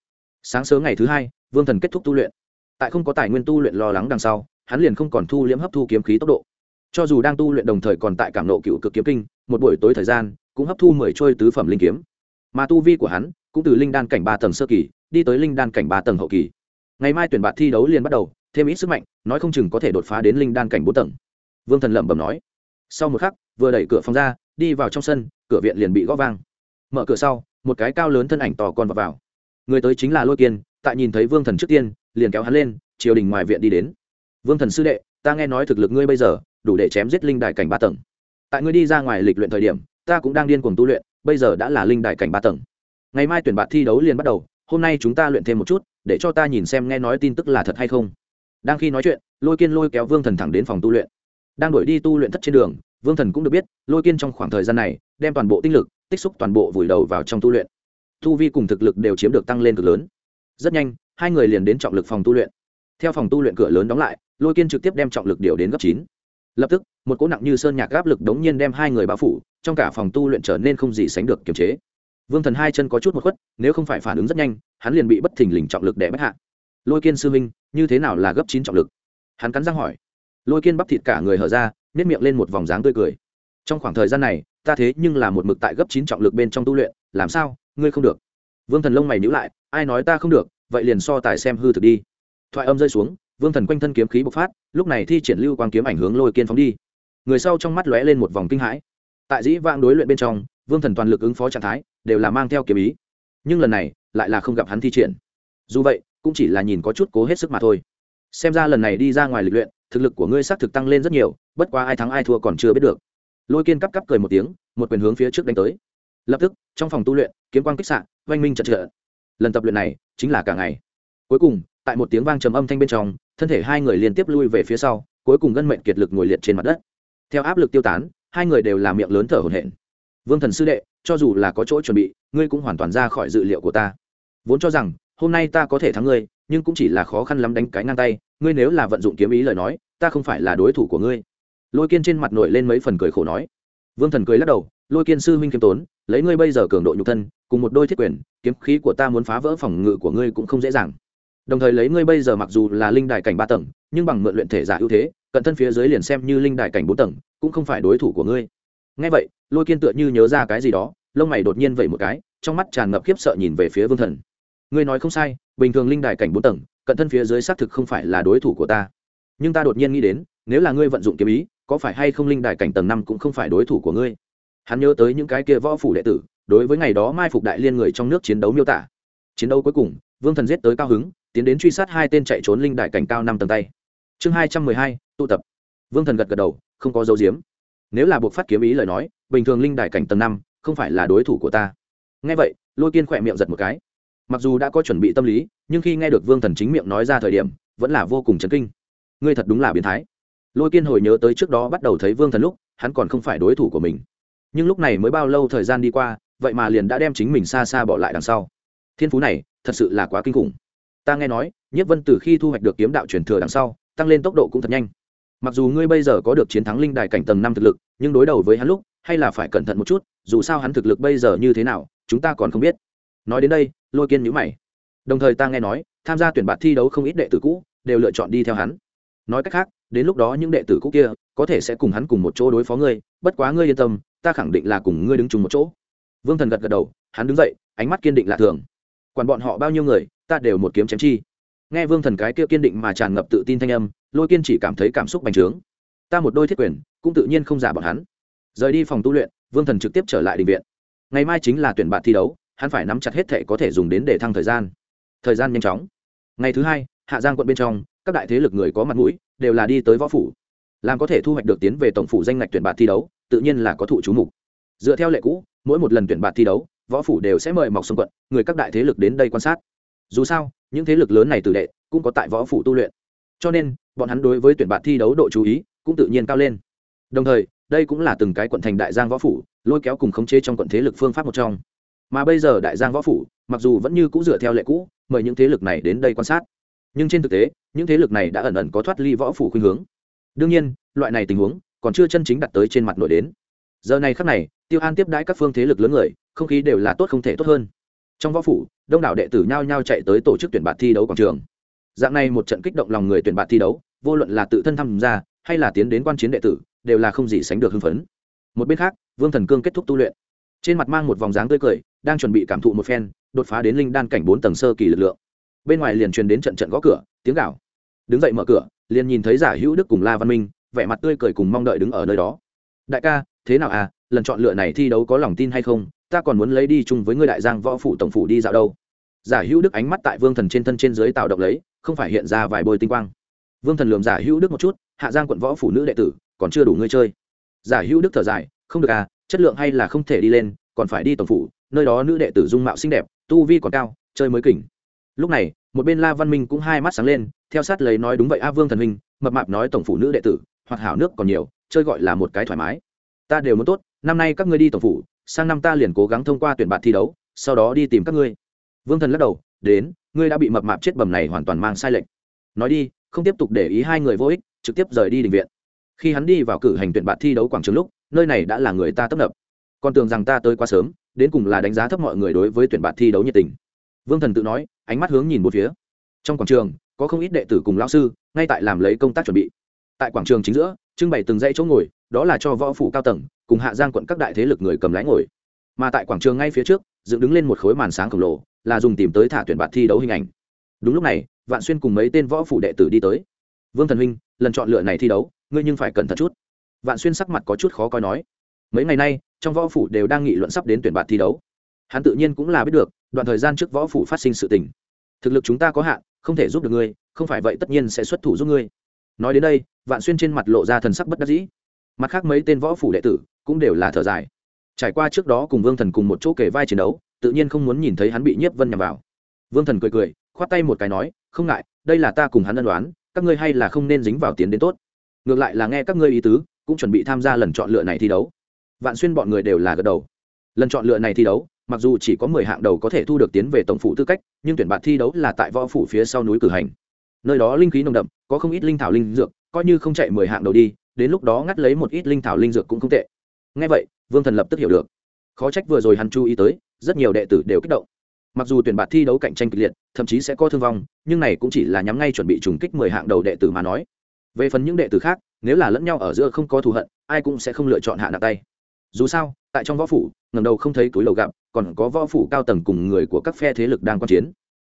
Sáng sớm ngày thứ hai, vương thần kết thúc tu luyện. Tại không có tài nguyên tu luyện lo lắng đằng sau, hắn liền không còn thu liễm hấp thu kiếm khí tốc độ. Cho dù đang tu luyện đồng thời còn tại cảm nộ cựu cực kiếm kinh, một buổi tối thời gian, cũng hấp thu mười trôi tứ phẩm linh kiếm. Mà tu vi của hắn, cũng từ linh đan cảnh ba tầng sơ kỳ, đi tới linh đan cảnh ba tầng hậu kỳ. Ngày mai tuyển bạt thi đấu liền bắt đầu thêm ít sức mạnh nói không chừng có thể đột phá đến linh đan cảnh bốn tầng. Vương thần lẩm bẩm nói. Sau một khắc vừa đẩy cửa phòng ra đi vào trong sân cửa viện liền bị gõ vang. Mở cửa sau một cái cao lớn thân ảnh tò con vào, vào. người tới chính là lôi kiên tại nhìn thấy vương thần trước tiên liền kéo hắn lên triều đình ngoài viện đi đến. Vương thần sư đệ ta nghe nói thực lực ngươi bây giờ đủ để chém giết linh đài cảnh ba tầng. Tại ngươi đi ra ngoài lịch luyện thời điểm ta cũng đang điên cuồng tu luyện bây giờ đã là linh đài cảnh ba tầng. Ngày mai tuyển bạn thi đấu liền bắt đầu hôm nay chúng ta luyện thêm một chút để cho ta nhìn xem nghe nói tin tức là thật hay không đang khi nói chuyện, lôi kiên lôi kéo vương thần thẳng đến phòng tu luyện. Đang đổi đi tu luyện thất trên đường, vương thần cũng được biết, lôi kiên trong khoảng thời gian này, đem toàn bộ tinh lực, tích xúc toàn bộ vùi đầu vào trong tu luyện. Tu vi cùng thực lực đều chiếm được tăng lên cực lớn. Rất nhanh, hai người liền đến trọng lực phòng tu luyện. Theo phòng tu luyện cửa lớn đóng lại, lôi kiên trực tiếp đem trọng lực điều đến gấp chín. Lập tức, một cỗ nặng như sơn nhạc áp lực đống nhiên đem hai người bao phủ, trong cả phòng tu luyện trở nên không gì sánh được kiềm chế. Vương thần hai chân có chút một khuất, nếu không phải phản ứng rất nhanh, hắn liền bị bất thình lình trọng lực đè bách hạ lôi kiên sư minh như thế nào là gấp chín trọng lực? Hắn cắn răng hỏi. Lôi kiên bắp thịt cả người hở ra nếp miệng lên một vòng dáng tươi cười. Trong khoảng thời gian này, ta thế nhưng là một mực tại gấp chín trọng lực bên trong tu luyện, làm sao? Ngươi không được. Vương thần lông mày nhữ lại, ai nói ta không được, vậy liền so tài xem hư thực đi. Thoại âm rơi xuống, vương thần quanh thân kiếm khí bộc phát, lúc này thi triển lưu quang kiếm ảnh hướng lôi kiên phóng đi. Người sau trong mắt lóe lên một vòng kinh hãi. Tại dĩ vãng đối luyện bên trong, vương thần toàn lực ứng phó trạng thái, đều là mang theo kiếm ý. Nhưng lần này, lại là không gặp hắn thi triển. Dù vậy cũng chỉ là nhìn có chút cố hết sức mà thôi. Xem ra lần này đi ra ngoài lịch luyện, thực lực của ngươi xác thực tăng lên rất nhiều, bất quá ai thắng ai thua còn chưa biết được. Lôi kiên cắp cắp cười một tiếng, một quyền hướng phía trước đánh tới. Lập tức, trong phòng tu luyện, kiếm quang kích sạn oanh minh chật trợ lần tập luyện này, chính là cả ngày. Cuối cùng, tại một tiếng vang trầm âm thanh bên trong, thân thể hai người liên tiếp lui về phía sau, cuối cùng gân mệnh kiệt lực ngồi liệt trên mặt đất. Theo áp lực tiêu tán, hai người đều làm miệng lớn thở hổn hển. Vương thần sư đệ, cho dù là có chỗ chuẩn bị, ngươi cũng hoàn toàn ra khỏi dự liệu của ta. Vốn cho rằng hôm nay ta có thể thắng ngươi, nhưng cũng chỉ là khó khăn lắm đánh cái ngang tay, ngươi nếu là vận dụng kiếm ý lời nói, ta không phải là đối thủ của ngươi. Lôi kiên trên mặt nổi lên mấy phần cười khổ nói. Vương thần cười lắc đầu, lôi kiên sư huynh kiêm tốn, lấy ngươi bây giờ cường độ nhục thân, cùng một đôi thiết quyền, kiếm khí của ta muốn phá vỡ phòng ngự của ngươi cũng không dễ dàng. Đồng thời lấy ngươi bây giờ mặc dù là linh đài cảnh ba tầng, nhưng bằng mượn luyện thể giả ưu thế, cận thân phía dưới liền xem như linh đài cảnh bốn tầng, cũng không phải đối thủ của ngươi. Ngay vậy, lôi kiên tựa như nhớ ra cái gì đó, lông mày đột nhiên vẩy một cái, trong mắt tràn ngập khiếp sợ nhìn về phía vương thần ngươi nói không sai, bình thường linh đài cảnh bốn tầng, cận thân phía dưới xác thực không phải là đối thủ của ta. Nhưng ta đột nhiên nghĩ đến, nếu là ngươi vận dụng kiếm ý, có phải hay không linh đài cảnh tầng năm cũng không phải đối thủ của ngươi? Hắn nhớ tới những cái kia võ phủ đệ tử, đối với ngày đó mai phục đại liên người trong nước chiến đấu miêu tả. Chiến đấu cuối cùng, vương thần giết tới cao hứng, tiến đến truy sát hai tên chạy trốn linh đại cảnh cao năm tầng tay. Chương hai trăm mười hai, tụ tập. Vương thần gật gật đầu, không có dấu diếm nếu là buộc phát kiếm ý lời nói, bình thường linh đại cảnh tầng năm không phải là đối thủ của ta. Nghe vậy, lôi kiên khỏe miệng giật một cái mặc dù đã có chuẩn bị tâm lý, nhưng khi nghe được vương thần chính miệng nói ra thời điểm, vẫn là vô cùng chấn kinh. Ngươi thật đúng là biến thái. Lôi kiên hồi nhớ tới trước đó bắt đầu thấy vương thần lúc, hắn còn không phải đối thủ của mình. Nhưng lúc này mới bao lâu thời gian đi qua, vậy mà liền đã đem chính mình xa xa bỏ lại đằng sau. Thiên phú này, thật sự là quá kinh khủng. Ta nghe nói nhất vân từ khi thu hoạch được kiếm đạo truyền thừa đằng sau, tăng lên tốc độ cũng thật nhanh. Mặc dù ngươi bây giờ có được chiến thắng linh đài cảnh tầng năm thực lực, nhưng đối đầu với hắn lúc, hay là phải cẩn thận một chút, dù sao hắn thực lực bây giờ như thế nào, chúng ta còn không biết nói đến đây, lôi kiên nhữ mày. Đồng thời ta nghe nói, tham gia tuyển bạt thi đấu không ít đệ tử cũ đều lựa chọn đi theo hắn. Nói cách khác, đến lúc đó những đệ tử cũ kia có thể sẽ cùng hắn cùng một chỗ đối phó ngươi, bất quá ngươi yên tâm, ta khẳng định là cùng ngươi đứng chung một chỗ. Vương thần gật gật đầu, hắn đứng dậy, ánh mắt kiên định lạ thường. Quản bọn họ bao nhiêu người, ta đều một kiếm chém chi. Nghe vương thần cái kia kiên định mà tràn ngập tự tin thanh âm, lôi kiên chỉ cảm thấy cảm xúc bành trướng. Ta một đôi thiết quyền, cũng tự nhiên không giả bọn hắn. Rời đi phòng tu luyện, vương thần trực tiếp trở lại định viện. Ngày mai chính là tuyển bạn thi đấu hắn phải nắm chặt hết thệ có thể dùng đến để thăng thời gian. Thời gian nhanh chóng. Ngày thứ hai, hạ giang quận bên trong, các đại thế lực người có mặt mũi, đều là đi tới võ phủ. Làm có thể thu hoạch được tiến về tổng phủ danh ngạch tuyển bạt thi đấu, tự nhiên là có thụ chú mục. Dựa theo lệ cũ, mỗi một lần tuyển bạt thi đấu, võ phủ đều sẽ mời mọc sông quận, người các đại thế lực đến đây quan sát. Dù sao, những thế lực lớn này từ đệ cũng có tại võ phủ tu luyện. Cho nên, bọn hắn đối với tuyển bạt thi đấu độ chú ý cũng tự nhiên cao lên. Đồng thời, đây cũng là từng cái quận thành đại giang võ phủ, lôi kéo cùng khống chế trong quận thế lực phương pháp một trong mà bây giờ đại giang võ phủ, mặc dù vẫn như cũ dựa theo lệ cũ, mời những thế lực này đến đây quan sát. Nhưng trên thực tế, những thế lực này đã ẩn ẩn có thoát ly võ phủ khuynh hướng. Đương nhiên, loại này tình huống còn chưa chân chính đặt tới trên mặt nổi đến. Giờ này khắc này, tiêu an tiếp đãi các phương thế lực lớn người, không khí đều là tốt không thể tốt hơn. Trong võ phủ, đông đảo đệ tử nhao nhao chạy tới tổ chức tuyển bạt thi đấu quảng trường. Dạng này một trận kích động lòng người tuyển bạt thi đấu, vô luận là tự thân tham gia, hay là tiến đến quan chiến đệ tử, đều là không gì sánh được hưng phấn. Một bên khác, vương thần cương kết thúc tu luyện trên mặt mang một vòng dáng tươi cười, đang chuẩn bị cảm thụ một phen, đột phá đến linh đan cảnh bốn tầng sơ kỳ lực lượng. Bên ngoài liền truyền đến trận trận gõ cửa, tiếng gạo đứng dậy mở cửa, liền nhìn thấy giả hữu đức cùng la văn minh, vẻ mặt tươi cười cùng mong đợi đứng ở nơi đó. Đại ca, thế nào à? Lần chọn lựa này thi đấu có lòng tin hay không? Ta còn muốn lấy đi chung với ngươi đại giang võ phủ tổng phủ đi dạo đâu. Giả hữu đức ánh mắt tại vương thần trên thân trên dưới tạo động lấy, không phải hiện ra vài bôi tinh quang. Vương thần lườm giả hữu đức một chút, hạ giang quận võ phủ nữ đệ tử, còn chưa đủ ngươi chơi. Giả hữu đức thở dài, không được à chất lượng hay là không thể đi lên, còn phải đi tổng phủ, nơi đó nữ đệ tử dung mạo xinh đẹp, tu vi còn cao, chơi mới kỉnh. Lúc này, một bên la văn minh cũng hai mắt sáng lên, theo sát lấy nói đúng vậy, a vương thần minh mập mạp nói tổng phủ nữ đệ tử, hoặc hảo nước còn nhiều, chơi gọi là một cái thoải mái. Ta đều muốn tốt, năm nay các ngươi đi tổng phủ, sang năm ta liền cố gắng thông qua tuyển bạn thi đấu, sau đó đi tìm các ngươi. Vương thần lắc đầu, đến, ngươi đã bị mập mạp chết bầm này hoàn toàn mang sai lệch. Nói đi, không tiếp tục để ý hai người vô ích, trực tiếp rời đi định viện. Khi hắn đi vào cử hành tuyển bạn thi đấu quảng trường lúc nơi này đã là người ta tấp nập. Còn tưởng rằng ta tới quá sớm, đến cùng là đánh giá thấp mọi người đối với tuyển bạn thi đấu nhiệt tình. Vương thần tự nói, ánh mắt hướng nhìn một phía. Trong quảng trường, có không ít đệ tử cùng lão sư, ngay tại làm lấy công tác chuẩn bị. Tại quảng trường chính giữa, trưng bày từng dãy chỗ ngồi, đó là cho võ phủ cao tầng, cùng hạ giang quận các đại thế lực người cầm lái ngồi. Mà tại quảng trường ngay phía trước, dựng đứng lên một khối màn sáng khổng lồ, là dùng tìm tới thả tuyển bạt thi đấu hình ảnh. Đúng lúc này, vạn xuyên cùng mấy tên võ phủ đệ tử đi tới. Vương thần huynh, lần chọn lựa này thi đấu, ngươi nhưng phải cẩn thận chút vạn xuyên sắc mặt có chút khó coi nói, mấy ngày nay, trong võ phủ đều đang nghị luận sắp đến tuyển bạt thi đấu. Hắn tự nhiên cũng là biết được, đoạn thời gian trước võ phủ phát sinh sự tình. Thực lực chúng ta có hạn, không thể giúp được ngươi, không phải vậy tất nhiên sẽ xuất thủ giúp ngươi. Nói đến đây, vạn xuyên trên mặt lộ ra thần sắc bất đắc dĩ. Mặt khác mấy tên võ phủ đệ tử cũng đều là thở dài. Trải qua trước đó cùng vương thần cùng một chỗ kể vai chiến đấu, tự nhiên không muốn nhìn thấy hắn bị nhiếp vân nhằm vào. Vương thần cười cười, khoát tay một cái nói, không ngại, đây là ta cùng hắn ân đoán các ngươi hay là không nên dính vào tiến đến tốt. Ngược lại là nghe các ngươi ý tứ cũng chuẩn bị tham gia lần chọn lựa này thi đấu. Vạn xuyên bọn người đều là gật đầu. Lần chọn lựa này thi đấu, mặc dù chỉ có mười hạng đầu có thể thu được tiến về tổng phủ tư cách, nhưng tuyển bạn thi đấu là tại võ phủ phía sau núi cử hành. Nơi đó linh khí nồng đậm, có không ít linh thảo linh dược, coi như không chạy mười hạng đầu đi, đến lúc đó ngắt lấy một ít linh thảo linh dược cũng không tệ. Ngay vậy, vương thần lập tức hiểu được. Khó trách vừa rồi hắn chú ý tới, rất nhiều đệ tử đều kích động. Mặc dù tuyển bạt thi đấu cạnh tranh kịch liệt, thậm chí sẽ có thương vong, nhưng này cũng chỉ là nhắm ngay chuẩn bị trùng kích mười hạng đầu đệ tử mà nói về phần những đệ tử khác, nếu là lẫn nhau ở giữa không có thù hận, ai cũng sẽ không lựa chọn hạ nặng tay. Dù sao, tại trong võ phủ ngầm đầu không thấy túi lầu gặp, còn có võ phủ cao tầng cùng người của các phe thế lực đang quan chiến.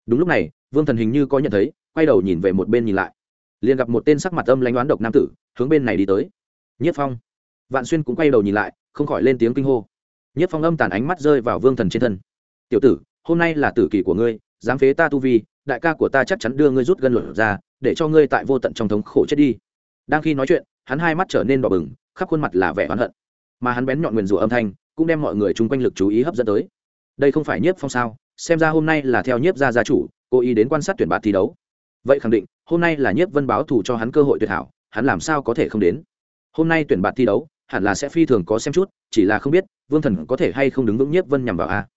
Đúng lúc này, vương thần hình như có nhận thấy, quay đầu nhìn về một bên nhìn lại. Liền gặp một tên sắc mặt âm lãnh đoán độc nam tử, hướng bên này đi tới. Nhất phong. Vạn xuyên cũng quay đầu nhìn lại, không khỏi lên tiếng kinh hô. Nhất phong âm tàn ánh mắt rơi vào vương thần trên thân. Tiểu tử, hôm nay là tử kỳ của ngươi, dám phế ta tu vi, đại ca của ta chắc chắn đưa ngươi rút gân luật ra để cho ngươi tại vô tận trong thống khổ chết đi. Đang khi nói chuyện, hắn hai mắt trở nên đỏ bừng, khắp khuôn mặt là vẻ oán hận. Mà hắn bén nhọn nguyền rủa âm thanh, cũng đem mọi người chung quanh lực chú ý hấp dẫn tới. Đây không phải nhiếp phong sao? Xem ra hôm nay là theo nhiếp gia gia chủ, cố ý đến quan sát tuyển bạt thi đấu. Vậy khẳng định, hôm nay là nhiếp vân báo thù cho hắn cơ hội tuyệt hảo, hắn làm sao có thể không đến? Hôm nay tuyển bạt thi đấu, hẳn là sẽ phi thường có xem chút, chỉ là không biết, vương thần có thể hay không đứng vững nhiếp vân nhằm vào a?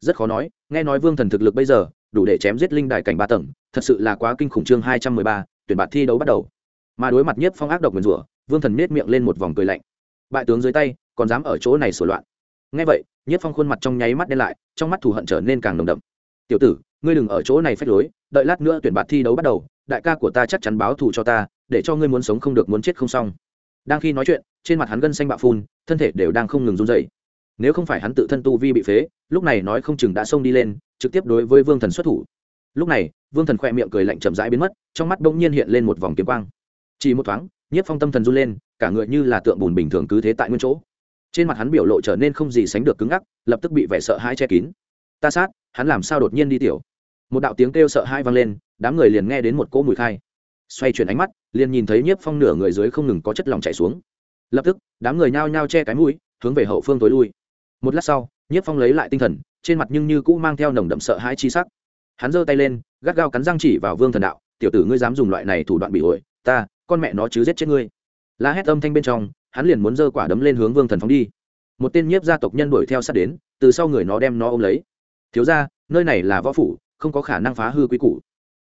Rất khó nói, nghe nói vương thần thực lực bây giờ đủ để chém giết linh đài cảnh ba tầng, thật sự là quá kinh khủng chương hai trăm mười ba, tuyển bạt thi đấu bắt đầu. Mà đối mặt nhiếp phong ác độc nguyền rủa, vương thần nết miệng lên một vòng cười lạnh. Bại tướng dưới tay, còn dám ở chỗ này sửa loạn. Ngay vậy, nhiếp phong khuôn mặt trong nháy mắt đen lại, trong mắt thù hận trở nên càng nồng đậm. Tiểu tử, ngươi đừng ở chỗ này phách lối, đợi lát nữa tuyển bạt thi đấu bắt đầu, đại ca của ta chắc chắn báo thù cho ta, để cho ngươi muốn sống không được muốn chết không xong. Đang khi nói chuyện, trên mặt hắn gân xanh bạo phun, thân thể đều đang không ngừng run dậy nếu không phải hắn tự thân tu vi bị phế, lúc này nói không chừng đã xông đi lên, trực tiếp đối với vương thần xuất thủ. Lúc này, vương thần khoe miệng cười lạnh chậm rãi biến mất, trong mắt bỗng nhiên hiện lên một vòng kiếm quang. Chỉ một thoáng, nhiếp phong tâm thần run lên, cả người như là tượng bùn bình thường cứ thế tại nguyên chỗ. Trên mặt hắn biểu lộ trở nên không gì sánh được cứng ngắc, lập tức bị vẻ sợ hãi che kín. Ta sát, hắn làm sao đột nhiên đi tiểu? Một đạo tiếng kêu sợ hãi vang lên, đám người liền nghe đến một cỗ mùi khai. Xoay chuyển ánh mắt, liền nhìn thấy nhiếp phong nửa người dưới không ngừng có chất lỏng chảy xuống. Lập tức, đám người nhao nhao che cái mũi, hướng về hậu phương tối lui một lát sau, nhiếp phong lấy lại tinh thần, trên mặt nhưng như cũ mang theo nồng đậm sợ hãi chi sắc. Hắn giơ tay lên, gắt gao cắn răng chỉ vào vương thần đạo, tiểu tử ngươi dám dùng loại này thủ đoạn bị ổi ta, con mẹ nó chứ giết chết ngươi. La hét âm thanh bên trong, hắn liền muốn giơ quả đấm lên hướng vương thần phóng đi. Một tên nhiếp gia tộc nhân đuổi theo sát đến, từ sau người nó đem nó ôm lấy. Thiếu ra nơi này là võ phủ, không có khả năng phá hư quý củ.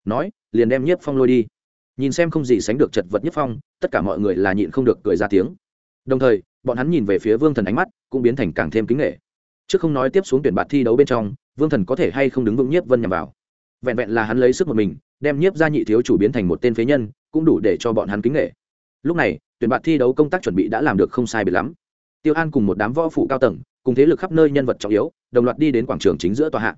Nói, liền đem nhiếp phong lôi đi. Nhìn xem không gì sánh được chật vật nhiếp phong, tất cả mọi người là nhịn không được cười ra tiếng. Đồng thời bọn hắn nhìn về phía vương thần ánh mắt cũng biến thành càng thêm kính nghệ. Trước không nói tiếp xuống tuyển bạt thi đấu bên trong, vương thần có thể hay không đứng vững nhiếp vân nhằm vào. Vẹn vẹn là hắn lấy sức một mình, đem nhiếp gia nhị thiếu chủ biến thành một tên phế nhân, cũng đủ để cho bọn hắn kính nghệ. Lúc này, tuyển bạt thi đấu công tác chuẩn bị đã làm được không sai biệt lắm. Tiêu an cùng một đám võ phụ cao tầng, cùng thế lực khắp nơi nhân vật trọng yếu, đồng loạt đi đến quảng trường chính giữa tòa hạng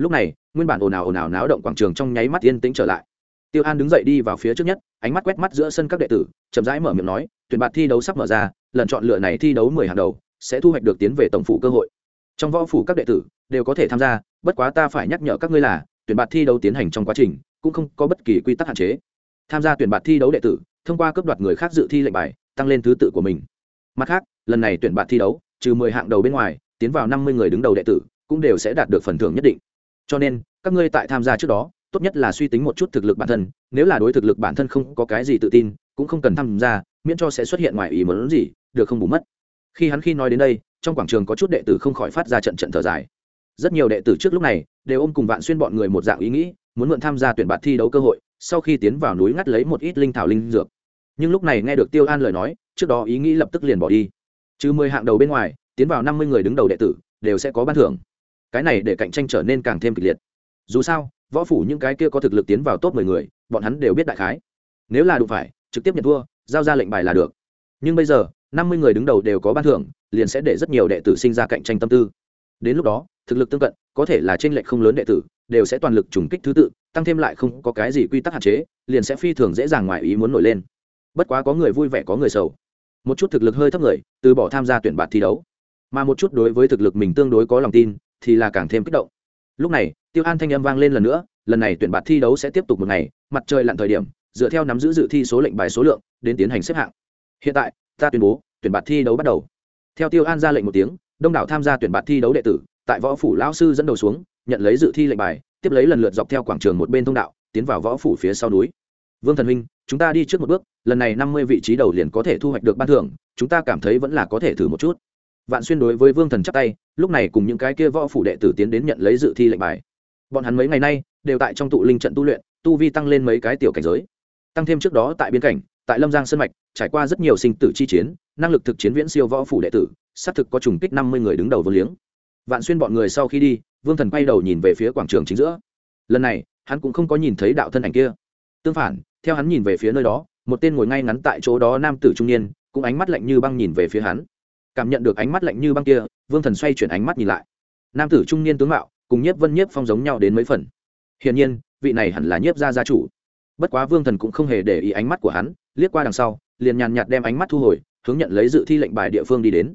lúc này, nguyên bản ồn ào ồn ào náo động quảng trường trong nháy mắt yên tĩnh trở lại. Tiêu an đứng dậy đi vào phía trước nhất, ánh mắt quét mắt giữa sân các đệ tử, chậm rãi mở miệng nói, tuyển bạt thi đấu sắp mở ra lần chọn lựa này thi đấu mười hàng đầu, sẽ thu hoạch được tiến về tổng phủ cơ hội. Trong võ phủ các đệ tử đều có thể tham gia, bất quá ta phải nhắc nhở các ngươi là, tuyển bạt thi đấu tiến hành trong quá trình cũng không có bất kỳ quy tắc hạn chế. Tham gia tuyển bạt thi đấu đệ tử, thông qua cấp đoạt người khác dự thi lệnh bài, tăng lên thứ tự của mình. Mặt khác, lần này tuyển bạt thi đấu, trừ mười hạng đầu bên ngoài, tiến vào năm mươi người đứng đầu đệ tử cũng đều sẽ đạt được phần thưởng nhất định. Cho nên, các ngươi tại tham gia trước đó, tốt nhất là suy tính một chút thực lực bản thân, nếu là đối thực lực bản thân không có cái gì tự tin, cũng không cần tham gia, miễn cho sẽ xuất hiện ngoài ý muốn gì được không bù mất. Khi hắn khi nói đến đây, trong quảng trường có chút đệ tử không khỏi phát ra trận trận thở dài. Rất nhiều đệ tử trước lúc này đều ôm cùng vạn xuyên bọn người một dạng ý nghĩ, muốn mượn tham gia tuyển bạt thi đấu cơ hội, sau khi tiến vào núi ngắt lấy một ít linh thảo linh dược. Nhưng lúc này nghe được tiêu an lời nói, trước đó ý nghĩ lập tức liền bỏ đi. Trừ mười hạng đầu bên ngoài, tiến vào năm mươi người đứng đầu đệ tử đều sẽ có ban thưởng. Cái này để cạnh tranh trở nên càng thêm kịch liệt. Dù sao, võ phủ những cái kia có thực lực tiến vào top mười người, bọn hắn đều biết đại khái. Nếu là đủ phải, trực tiếp nhận thua, giao ra lệnh bài là được. Nhưng bây giờ năm mươi người đứng đầu đều có ban thưởng, liền sẽ để rất nhiều đệ tử sinh ra cạnh tranh tâm tư. Đến lúc đó, thực lực tương cận, có thể là trên lệnh không lớn đệ tử, đều sẽ toàn lực trùng kích thứ tự, tăng thêm lại không có cái gì quy tắc hạn chế, liền sẽ phi thường dễ dàng ngoài ý muốn nổi lên. Bất quá có người vui vẻ, có người sầu. Một chút thực lực hơi thấp người, từ bỏ tham gia tuyển bạt thi đấu. Mà một chút đối với thực lực mình tương đối có lòng tin, thì là càng thêm kích động. Lúc này, tiêu an thanh âm vang lên lần nữa, lần này tuyển bạt thi đấu sẽ tiếp tục một ngày, mặt trời lặn thời điểm, dựa theo nắm giữ dự thi số lệnh bài số lượng, đến tiến hành xếp hạng. Hiện tại ta tuyên bố, tuyển bạt thi đấu bắt đầu. Theo tiêu an ra lệnh một tiếng, đông đảo tham gia tuyển bạt thi đấu đệ tử, tại võ phủ lão sư dẫn đầu xuống, nhận lấy dự thi lệnh bài, tiếp lấy lần lượt dọc theo quảng trường một bên thông đạo, tiến vào võ phủ phía sau núi. Vương thần huynh, chúng ta đi trước một bước, lần này năm mươi vị trí đầu liền có thể thu hoạch được ban thưởng, chúng ta cảm thấy vẫn là có thể thử một chút. Vạn xuyên đối với vương thần chắp tay, lúc này cùng những cái kia võ phủ đệ tử tiến đến nhận lấy dự thi lệnh bài. Bọn hắn mấy ngày nay, đều tại trong tụ linh trận tu luyện, tu vi tăng lên mấy cái tiểu cảnh giới. Tăng thêm trước đó tại biên cảnh tại lâm giang sân mạch, trải qua rất nhiều sinh tử chi chiến, năng lực thực chiến viễn siêu võ phủ đệ tử, xác thực có trùng kích năm mươi người đứng đầu vô liếng. Vạn xuyên bọn người sau khi đi, vương thần quay đầu nhìn về phía quảng trường chính giữa. Lần này, hắn cũng không có nhìn thấy đạo thân ảnh kia. Tương phản, theo hắn nhìn về phía nơi đó, một tên ngồi ngay ngắn tại chỗ đó nam tử trung niên, cũng ánh mắt lạnh như băng nhìn về phía hắn. Cảm nhận được ánh mắt lạnh như băng kia, vương thần xoay chuyển ánh mắt nhìn lại. Nam tử trung niên tướng mạo, cùng nhiếp vân nhiếp phong giống nhau đến mấy phần. Hiển nhiên, vị này hẳn là nhiếp gia gia chủ bất quá vương thần cũng không hề để ý ánh mắt của hắn, liếc qua đằng sau, liền nhàn nhạt đem ánh mắt thu hồi, hướng nhận lấy dự thi lệnh bài địa phương đi đến.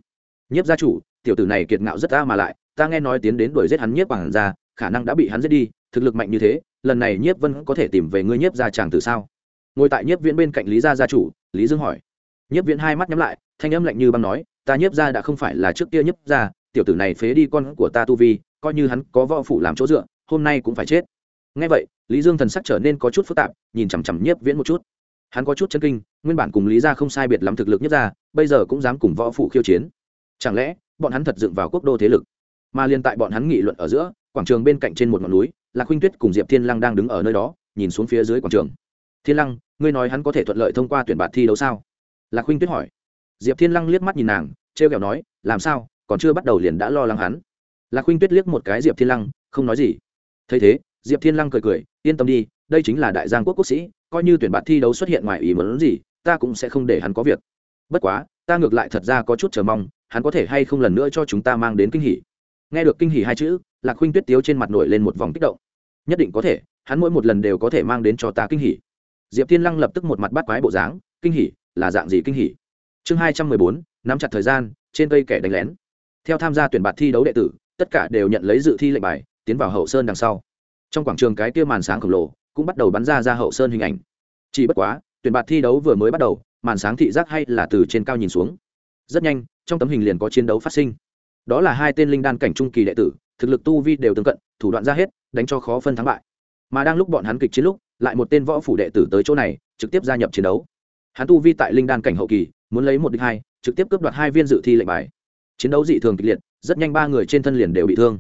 Nhiếp gia chủ, tiểu tử này kiệt ngạo rất ta mà lại, ta nghe nói tiến đến đuổi giết hắn nhiếp bằng ra, khả năng đã bị hắn giết đi, thực lực mạnh như thế, lần này nhiếp vân có thể tìm về ngươi nhiếp gia chàng từ sao? Ngồi tại nhiếp viễn bên cạnh lý gia gia chủ, lý dương hỏi. Nhiếp viễn hai mắt nhắm lại, thanh âm lạnh như băng nói, ta nhiếp gia đã không phải là trước kia nhiếp gia, tiểu tử này phế đi con của ta tu vi, coi như hắn có võ phủ làm chỗ dựa, hôm nay cũng phải chết ngay vậy, lý dương thần sắc trở nên có chút phức tạp, nhìn chằm chằm nhiếp viễn một chút. Hắn có chút chân kinh, nguyên bản cùng lý gia không sai biệt lắm thực lực nhất ra bây giờ cũng dám cùng võ phụ khiêu chiến. Chẳng lẽ, bọn hắn thật dựng vào quốc đô thế lực? Mà liên tại bọn hắn nghị luận ở giữa, quảng trường bên cạnh trên một ngọn núi, lạc huynh tuyết cùng diệp thiên lăng đang đứng ở nơi đó, nhìn xuống phía dưới quảng trường. Thiên lăng, ngươi nói hắn có thể thuận lợi thông qua tuyển bạt thi đấu sao? Lạc huynh tuyết hỏi. Diệp thiên lăng liếc mắt nhìn nàng t r e o kẹo nói, làm sao? Còn chưa bắt đầu liền đã lo lắng hắn. Lạc huynh tuyết liếc một cái diệp thiên lăng, không nói gì. Thấy thế diệp thiên lăng cười cười, yên tâm đi, đây chính là đại giang quốc quốc sĩ, coi như tuyển bạn thi đấu xuất hiện ngoài ý muốn gì, ta cũng sẽ không để hắn có việc. Bất quá, ta ngược lại thật ra có chút chờ mong, hắn có thể hay không lần nữa cho chúng ta mang đến kinh hỉ. Nghe được kinh hỉ hai chữ, lạc khuynh tuyết tiếu trên mặt nổi lên một vòng kích động. Nhất định có thể, hắn mỗi một lần đều có thể mang đến cho ta kinh hỉ. Diệp thiên lăng lập tức một mặt bắt quái bộ dáng, kinh hỉ, là dạng gì kinh hỉ? Chương hai trăm mười bốn, nắm chặt thời gian, trên cây kẻ đánh lén. Theo tham gia tuyển bạt thi đấu đệ tử, tất cả đều nhận lấy dự thi lệnh bài, tiến vào hậu sơn đằng sau trong quảng trường cái kia màn sáng khổng lồ cũng bắt đầu bắn ra ra hậu sơn hình ảnh. Chỉ bất quá, tuyển bạt thi đấu vừa mới bắt đầu, màn sáng thị giác hay là từ trên cao nhìn xuống. Rất nhanh, trong tấm hình liền có chiến đấu phát sinh. Đó là hai tên linh đan cảnh trung kỳ đệ tử, thực lực tu vi đều tương cận, thủ đoạn ra hết, đánh cho khó phân thắng bại. Mà đang lúc bọn hắn kịch chiến lúc, lại một tên võ phủ đệ tử tới chỗ này, trực tiếp gia nhập chiến đấu. Hắn tu vi tại linh đan cảnh hậu kỳ, muốn lấy một địch hai, trực tiếp cướp đoạt hai viên dự thi lệnh bài. Chiến đấu dị thường kịch liệt, rất nhanh ba người trên thân liền đều bị thương.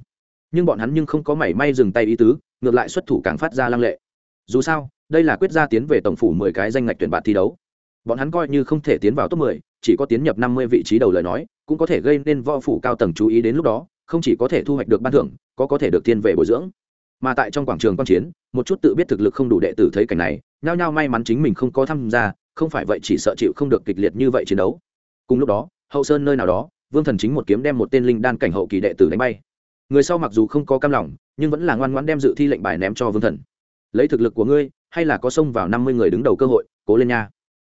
Nhưng bọn hắn nhưng không có mảy may dừng tay ý tứ ngược lại xuất thủ càng phát ra lăng lệ. Dù sao, đây là quyết gia tiến về tổng phủ mười cái danh ngạch tuyển bạn thi đấu. Bọn hắn coi như không thể tiến vào top mười, chỉ có tiến nhập năm mươi vị trí đầu lời nói, cũng có thể gây nên võ phủ cao tầng chú ý đến lúc đó, không chỉ có thể thu hoạch được ban thưởng, có có thể được tiên về bồi dưỡng. Mà tại trong quảng trường quan chiến, một chút tự biết thực lực không đủ đệ tử thấy cảnh này, nhao nhao may mắn chính mình không có tham gia, không phải vậy chỉ sợ chịu không được kịch liệt như vậy chiến đấu. Cùng lúc đó, hậu sơn nơi nào đó, vương thần chính một kiếm đem một tên linh đan cảnh hậu kỳ đệ tử đánh bay. Người sau mặc dù không có cam lòng nhưng vẫn là ngoan ngoãn đem dự thi lệnh bài ném cho vương thần. Lấy thực lực của ngươi, hay là có xông vào năm mươi người đứng đầu cơ hội, cố lên nha.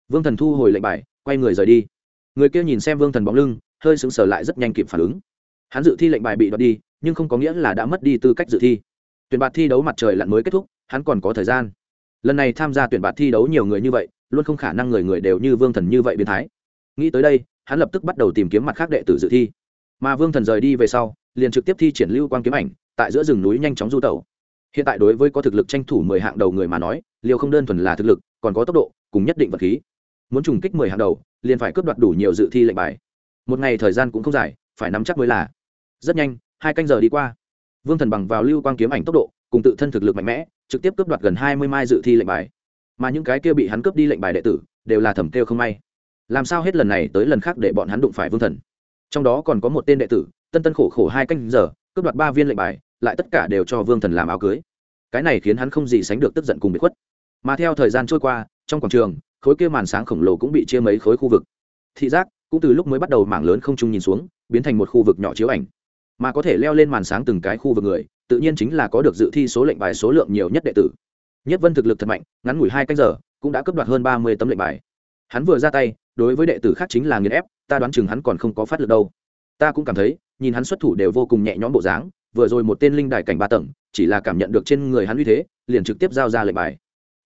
Vương thần thu hồi lệnh bài, quay người rời đi. Người kia nhìn xem vương thần bóng lưng, hơi sững sờ lại rất nhanh kịp phản ứng. Hắn dự thi lệnh bài bị đoạt đi, nhưng không có nghĩa là đã mất đi tư cách dự thi. Tuyển bạt thi đấu mặt trời lặn mới kết thúc, hắn còn có thời gian. Lần này tham gia tuyển bạt thi đấu nhiều người như vậy, luôn không khả năng người người đều như vương thần như vậy biến thái. Nghĩ tới đây, hắn lập tức bắt đầu tìm kiếm mặt khác đệ tử dự thi. Mà vương thần rời đi về sau, liền trực tiếp thi triển lưu quan kiếm ảnh tại giữa rừng núi nhanh chóng du tẩu. Hiện tại đối với có thực lực tranh thủ mười hạng đầu người mà nói, liều không đơn thuần là thực lực, còn có tốc độ, cùng nhất định vật khí. Muốn trùng kích mười hạng đầu, liền phải cướp đoạt đủ nhiều dự thi lệnh bài. Một ngày thời gian cũng không dài, phải nắm chắc mới là. Rất nhanh, hai canh giờ đi qua. Vương thần bằng vào lưu quang kiếm ảnh tốc độ, cùng tự thân thực lực mạnh mẽ, trực tiếp cướp đoạt gần hai mươi mai dự thi lệnh bài. Mà những cái kia bị hắn cướp đi lệnh bài đệ tử, đều là thẩm kêu không may. Làm sao hết lần này tới lần khác để bọn hắn đụng phải vương thần? Trong đó còn có một tên đệ tử, tân tân khổ khổ hai canh giờ, cướp đoạt ba viên lệnh bài lại tất cả đều cho vương thần làm áo cưới. Cái này khiến hắn không gì sánh được tức giận cùng bị khuất. Mà theo thời gian trôi qua, trong quảng trường, khối kia màn sáng khổng lồ cũng bị chia mấy khối khu vực. Thị giác cũng từ lúc mới bắt đầu mảng lớn không trung nhìn xuống, biến thành một khu vực nhỏ chiếu ảnh. Mà có thể leo lên màn sáng từng cái khu vực người, tự nhiên chính là có được dự thi số lệnh bài số lượng nhiều nhất đệ tử. Nhất vân thực lực thật mạnh, ngắn ngủi hai canh giờ, cũng đã cấp đoạt hơn ba mươi tấm lệnh bài. Hắn vừa ra tay, đối với đệ tử khác chính là nghiền ép, ta đoán chừng hắn còn không có phát lực đâu. Ta cũng cảm thấy, nhìn hắn xuất thủ đều vô cùng nhẹ nhõm bộ dáng vừa rồi một tên linh đài cảnh ba tầng, chỉ là cảm nhận được trên người hắn uy thế, liền trực tiếp giao ra lệnh bài.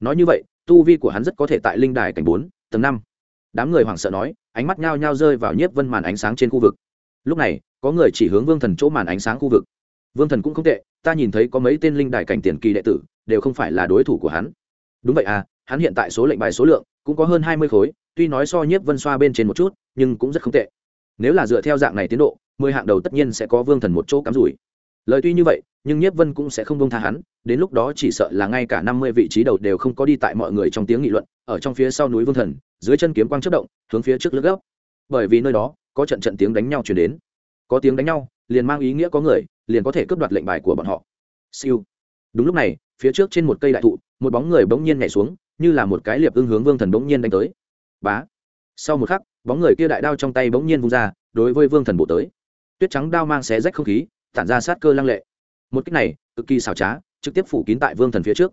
Nói như vậy, tu vi của hắn rất có thể tại linh đài cảnh bốn, tầng năm. Đám người hoảng sợ nói, ánh mắt nhao nhao rơi vào nhiếp vân màn ánh sáng trên khu vực. Lúc này, có người chỉ hướng vương thần chỗ màn ánh sáng khu vực. Vương thần cũng không tệ, ta nhìn thấy có mấy tên linh đài cảnh tiền kỳ đệ tử, đều không phải là đối thủ của hắn. Đúng vậy à hắn hiện tại số lệnh bài số lượng cũng có hơn hai mươi khối, tuy nói so nhiếp vân xoa bên trên một chút, nhưng cũng rất không tệ. Nếu là dựa theo dạng này tiến độ, mười hạng đầu tất nhiên sẽ có vương thần một chỗ cắm rủi lời tuy như vậy, nhưng nhiếp vân cũng sẽ không bông tha hắn, đến lúc đó chỉ sợ là ngay cả năm mươi vị trí đầu đều không có đi tại mọi người trong tiếng nghị luận, ở trong phía sau núi vương thần, dưới chân kiếm quang chất động, hướng phía trước lướt gấp. Bởi vì nơi đó, có trận trận tiếng đánh nhau chuyển đến. Có tiếng đánh nhau, liền mang ý nghĩa có người, liền có thể cướp đoạt lệnh bài của bọn họ. Siêu. Đúng lúc này, phía trước trên một cây đại thụ, một bóng người bỗng nhiên nhảy xuống, như là một cái liệp ưng hướng vương thần bỗng nhiên đánh tới. Bá. Sau một khắc, bóng người kia đại đao trong tay bỗng nhiên vung ra, đối với vương thần bộ tới. Tuyết trắng đao mang xé rách không khí tản ra sát cơ lăng lệ. Một cách này, cực kỳ xảo trá, trực tiếp phủ kín tại vương thần phía trước.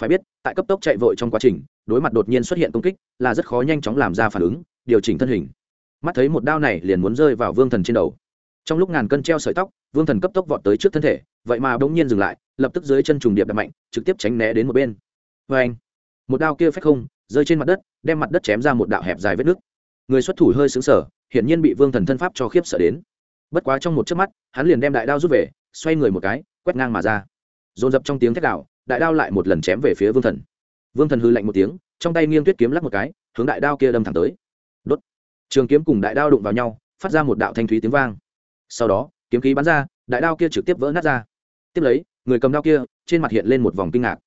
Phải biết, tại cấp tốc chạy vội trong quá trình, đối mặt đột nhiên xuất hiện công kích, là rất khó nhanh chóng làm ra phản ứng, điều chỉnh thân hình. Mắt thấy một đao này liền muốn rơi vào vương thần trên đầu. Trong lúc ngàn cân treo sợi tóc, vương thần cấp tốc vọt tới trước thân thể, vậy mà bỗng nhiên dừng lại, lập tức dưới chân trùng điệp đập mạnh, trực tiếp tránh né đến một bên. Vê anh, một đao kia phách không, rơi trên mặt đất, đem mặt đất chém ra một đạo hẹp dài vết nước người xuất thủ hơi xứng sở hiển nhiên bị vương thần thân pháp cho khiếp sợ đến bất quá trong một chớp mắt, hắn liền đem đại đao rút về, xoay người một cái, quét ngang mà ra. Dồn dập trong tiếng thét đạo đại đao lại một lần chém về phía vương thần. Vương thần hư lạnh một tiếng, trong tay nghiêng tuyết kiếm lắc một cái, hướng đại đao kia đâm thẳng tới. Đốt. Trường kiếm cùng đại đao đụng vào nhau, phát ra một đạo thanh thúy tiếng vang. Sau đó, kiếm khí bắn ra, đại đao kia trực tiếp vỡ nát ra. Tiếp lấy, người cầm đao kia, trên mặt hiện lên một vòng kinh ngạc.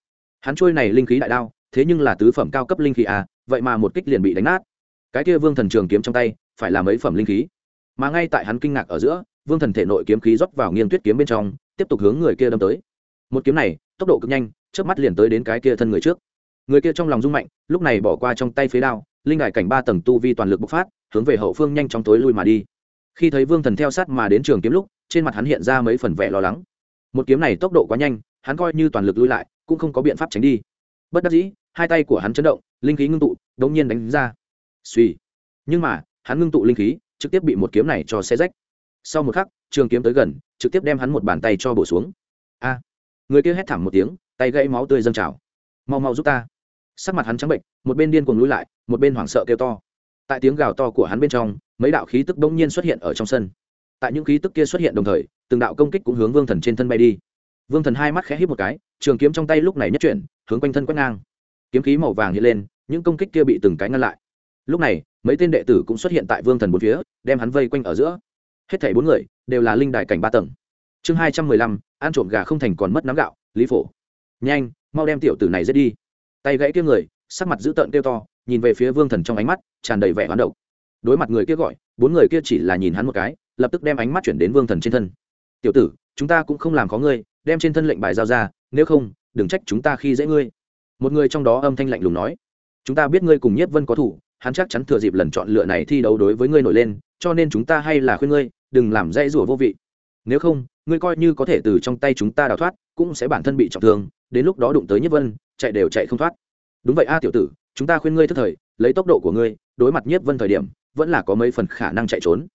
Hắn trôi này linh khí đại đao, thế nhưng là tứ phẩm cao cấp linh khí à vậy mà một kích liền bị đánh nát. Cái kia vương thần trường kiếm trong tay, phải là mấy phẩm linh khí? Mà ngay tại hắn kinh ngạc ở giữa, vương thần thể nội kiếm khí rót vào nghiêng tuyết kiếm bên trong, tiếp tục hướng người kia đâm tới. Một kiếm này, tốc độ cực nhanh trước mắt liền tới đến cái kia thân người trước. Người kia trong lòng rung mạnh, lúc này bỏ qua trong tay phế đao, linh đại cảnh ba tầng tu vi toàn lực bộc phát, hướng về hậu phương nhanh chóng tối lui mà đi. Khi thấy vương thần theo sát mà đến trường kiếm lúc, trên mặt hắn hiện ra mấy phần vẻ lo lắng. Một kiếm này tốc độ quá nhanh, hắn coi như toàn lực lui lại, cũng không có biện pháp tránh đi. Bất đắc dĩ, hai tay của hắn chấn động, linh khí ngưng tụ đống nhiên đánh ra. Suy nhưng mà, hắn ngưng tụ linh khí trực tiếp bị một kiếm này cho xe rách. Sau một khắc, trường kiếm tới gần, trực tiếp đem hắn một bàn tay cho bổ xuống. A! Người kia hét thảm một tiếng, tay gãy máu tươi dâng trào. Mau mau giúp ta. Sắc mặt hắn trắng bệnh, một bên điên cuồng lùi lại, một bên hoảng sợ kêu to. Tại tiếng gào to của hắn bên trong, mấy đạo khí tức bỗng nhiên xuất hiện ở trong sân. Tại những khí tức kia xuất hiện đồng thời, từng đạo công kích cũng hướng vương thần trên thân bay đi. Vương thần hai mắt khẽ hít một cái, trường kiếm trong tay lúc này nhất chuyển, hướng quanh thân quét ngang. Kiếm khí màu vàng hiện lên, những công kích kia bị từng cái ngăn lại lúc này, mấy tên đệ tử cũng xuất hiện tại vương thần bốn phía, đem hắn vây quanh ở giữa. Hết thảy bốn người đều là linh đại cảnh ba tầng. Chương hai trăm mười lăm, ăn trộm gà không thành còn mất nắm gạo, lý phổ. Nhanh, mau đem tiểu tử này giết đi. Tay gãy kia người, sắc mặt dữ tợn kêu to, nhìn về phía vương thần trong ánh mắt tràn đầy vẻ hoán độc. Đối mặt người kia gọi, bốn người kia chỉ là nhìn hắn một cái, lập tức đem ánh mắt chuyển đến vương thần trên thân. Tiểu tử, chúng ta cũng không làm có ngươi, đem trên thân lệnh bài giao ra, nếu không, đừng trách chúng ta khi dễ ngươi. Một người trong đó âm thanh lạnh lùng nói, chúng ta biết ngươi cùng nhiếp vân có thủ hắn chắc chắn thừa dịp lần chọn lựa này thi đấu đối với ngươi nổi lên, cho nên chúng ta hay là khuyên ngươi, đừng làm dây rủa vô vị. Nếu không, ngươi coi như có thể từ trong tay chúng ta đào thoát, cũng sẽ bản thân bị trọng thương, đến lúc đó đụng tới Nhất vân, chạy đều chạy không thoát. Đúng vậy a tiểu tử, chúng ta khuyên ngươi thức thời, lấy tốc độ của ngươi, đối mặt Nhất vân thời điểm, vẫn là có mấy phần khả năng chạy trốn.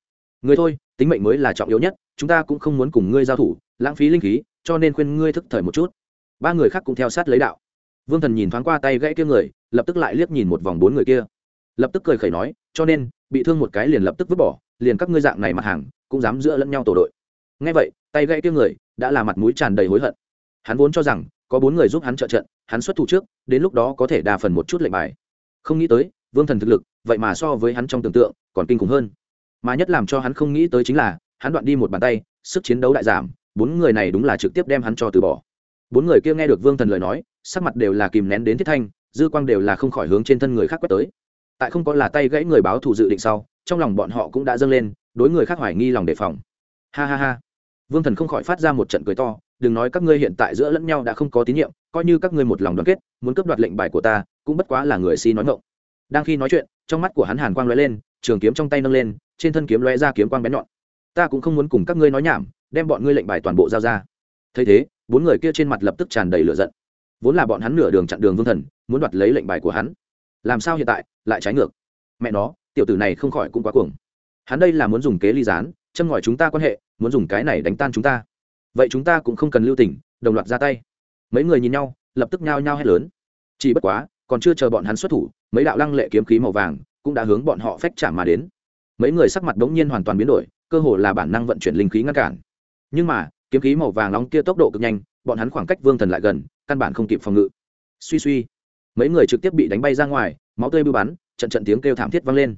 Ngươi thôi, tính mệnh mới là trọng yếu nhất, chúng ta cũng không muốn cùng ngươi giao thủ, lãng phí linh khí, cho nên khuyên ngươi thức thời một chút. Ba người khác cũng theo sát lấy đạo. Vương thần nhìn thoáng qua tay gãy kia người, lập tức lại liếc nhìn một vòng bốn người kia lập tức cười khẩy nói, cho nên, bị thương một cái liền lập tức vứt bỏ, liền các ngươi dạng này mặt hàng, cũng dám giữa lẫn nhau tổ đội. Ngay vậy, tay gãy kia người, đã là mặt mũi tràn đầy hối hận. Hắn vốn cho rằng, có bốn người giúp hắn trợ trận, hắn xuất thủ trước, đến lúc đó có thể đà phần một chút lệnh bài. Không nghĩ tới, vương thần thực lực, vậy mà so với hắn trong tưởng tượng, còn kinh khủng hơn. Mà nhất làm cho hắn không nghĩ tới chính là, hắn đoạn đi một bàn tay, sức chiến đấu đại giảm, bốn người này đúng là trực tiếp đem hắn cho từ bỏ. Bốn người kia nghe được vương thần lời nói, sắc mặt đều là kìm nén đến thiết thanh, dư quang đều là không khỏi hướng trên thân người khác quét tới tại không có là tay gãy người báo thù dự định sau, trong lòng bọn họ cũng đã dâng lên, đối người khác hoài nghi lòng đề phòng. Ha ha ha. Vương thần không khỏi phát ra một trận cười to, đừng nói các ngươi hiện tại giữa lẫn nhau đã không có tín nhiệm, coi như các ngươi một lòng đoàn kết, muốn cướp đoạt lệnh bài của ta, cũng bất quá là người si nói ngộng đang khi nói chuyện, trong mắt của hắn hàn quang lóe lên, trường kiếm trong tay nâng lên, trên thân kiếm lóe ra kiếm quang bén nhọn. Ta cũng không muốn cùng các ngươi nói nhảm, đem bọn ngươi lệnh bài toàn bộ giao ra. Thấy thế, bốn người kia trên mặt lập tức tràn đầy lửa giận. Vốn là bọn hắn nửa đường chặn đường vương thần, muốn đoạt lấy lệnh bài của hắn làm sao hiện tại lại trái ngược? Mẹ nó, tiểu tử này không khỏi cũng quá cuồng. Hắn đây là muốn dùng kế ly gián, châm ngòi chúng ta quan hệ, muốn dùng cái này đánh tan chúng ta. Vậy chúng ta cũng không cần lưu tình, đồng loạt ra tay. Mấy người nhìn nhau, lập tức nhao nhao hét lớn. Chỉ bất quá, còn chưa chờ bọn hắn xuất thủ, mấy đạo lăng lệ kiếm khí màu vàng cũng đã hướng bọn họ phách trả mà đến. Mấy người sắc mặt đ ố n g nhiên hoàn toàn biến đổi, cơ hồ là bản năng vận chuyển linh khí ngăn cản. Nhưng mà, kiếm khí màu vàng nóng kia tốc độ cực nhanh, bọn hắn khoảng cách vương thần lại gần, căn bản không kịp phòng ngự. Suy suy mấy người trực tiếp bị đánh bay ra ngoài, máu tươi bưu bắn, trận trận tiếng kêu thảm thiết vang lên.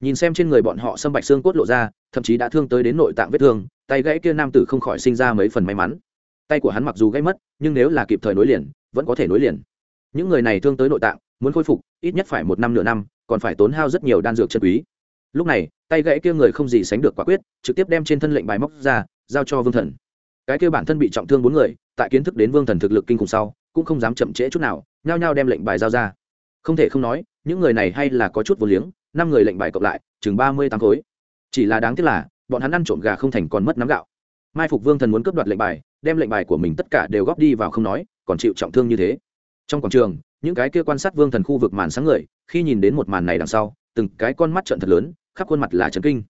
Nhìn xem trên người bọn họ sâm bạch xương cốt lộ ra, thậm chí đã thương tới đến nội tạng vết thương, tay gãy kia nam tử không khỏi sinh ra mấy phần may mắn. Tay của hắn mặc dù gãy mất, nhưng nếu là kịp thời nối liền, vẫn có thể nối liền. Những người này thương tới nội tạng, muốn khôi phục, ít nhất phải một năm nửa năm, còn phải tốn hao rất nhiều đan dược chân quý. Lúc này, tay gãy kia người không gì sánh được quả quyết, trực tiếp đem trên thân lệnh bài móc ra, giao cho vương thần. Cái kia bản thân bị trọng thương bốn người, tại kiến thức đến vương thần thực lực kinh khủng sau, cũng không dám chậm trễ chút nào nhao nhao đem lệnh bài giao ra. Không thể không nói, những người này hay là có chút vô liếng, năm người lệnh bài cộng lại, chừng ba mươi tám khối. Chỉ là đáng tiếc là, bọn hắn ăn trộm gà không thành còn mất nắm gạo. Mai phục vương thần muốn cướp đoạt lệnh bài, đem lệnh bài của mình tất cả đều góp đi vào không nói, còn chịu trọng thương như thế. Trong quảng trường, những cái kia quan sát vương thần khu vực màn sáng người, khi nhìn đến một màn này đằng sau, từng cái con mắt trận thật lớn, khắp khuôn mặt là trấn kinh.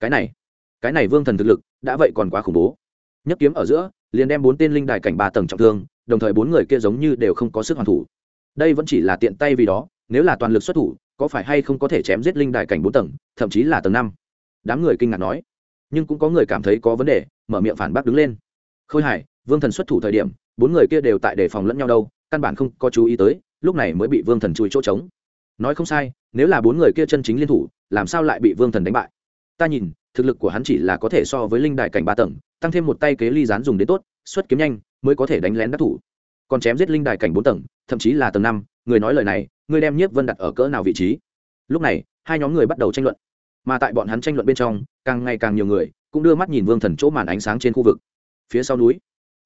Cái này cái này vương thần thực lực, đã vậy còn quá khủng bố. Nhấp kiếm ở giữa, liền đem bốn tên linh đài cảnh ba tầng trọng thương, đồng thời bốn người kia giống như đều không có sức hoàn thủ đây vẫn chỉ là tiện tay vì đó, nếu là toàn lực xuất thủ, có phải hay không có thể chém giết linh đài cảnh bốn tầng, thậm chí là tầng năm? Đám người kinh ngạc nói. Nhưng cũng có người cảm thấy có vấn đề, mở miệng phản bác đứng lên. Khôi hải, vương thần xuất thủ thời điểm, bốn người kia đều tại đề phòng lẫn nhau đâu, căn bản không có chú ý tới, lúc này mới bị vương thần chui chỗ trống. Nói không sai, nếu là bốn người kia chân chính liên thủ, làm sao lại bị vương thần đánh bại? Ta nhìn, thực lực của hắn chỉ là có thể so với linh đại cảnh ba tầng, tăng thêm một tay kế ly gián dùng đến tốt, xuất kiếm nhanh, mới có thể đánh lén đắc thủ còn chém giết linh đài cảnh bốn tầng, thậm chí là tầng năm, người nói lời này, người đem nhiếp vân đặt ở cỡ nào vị trí? Lúc này, hai nhóm người bắt đầu tranh luận. Mà tại bọn hắn tranh luận bên trong, càng ngày càng nhiều người cũng đưa mắt nhìn vương thần chỗ màn ánh sáng trên khu vực. Phía sau núi,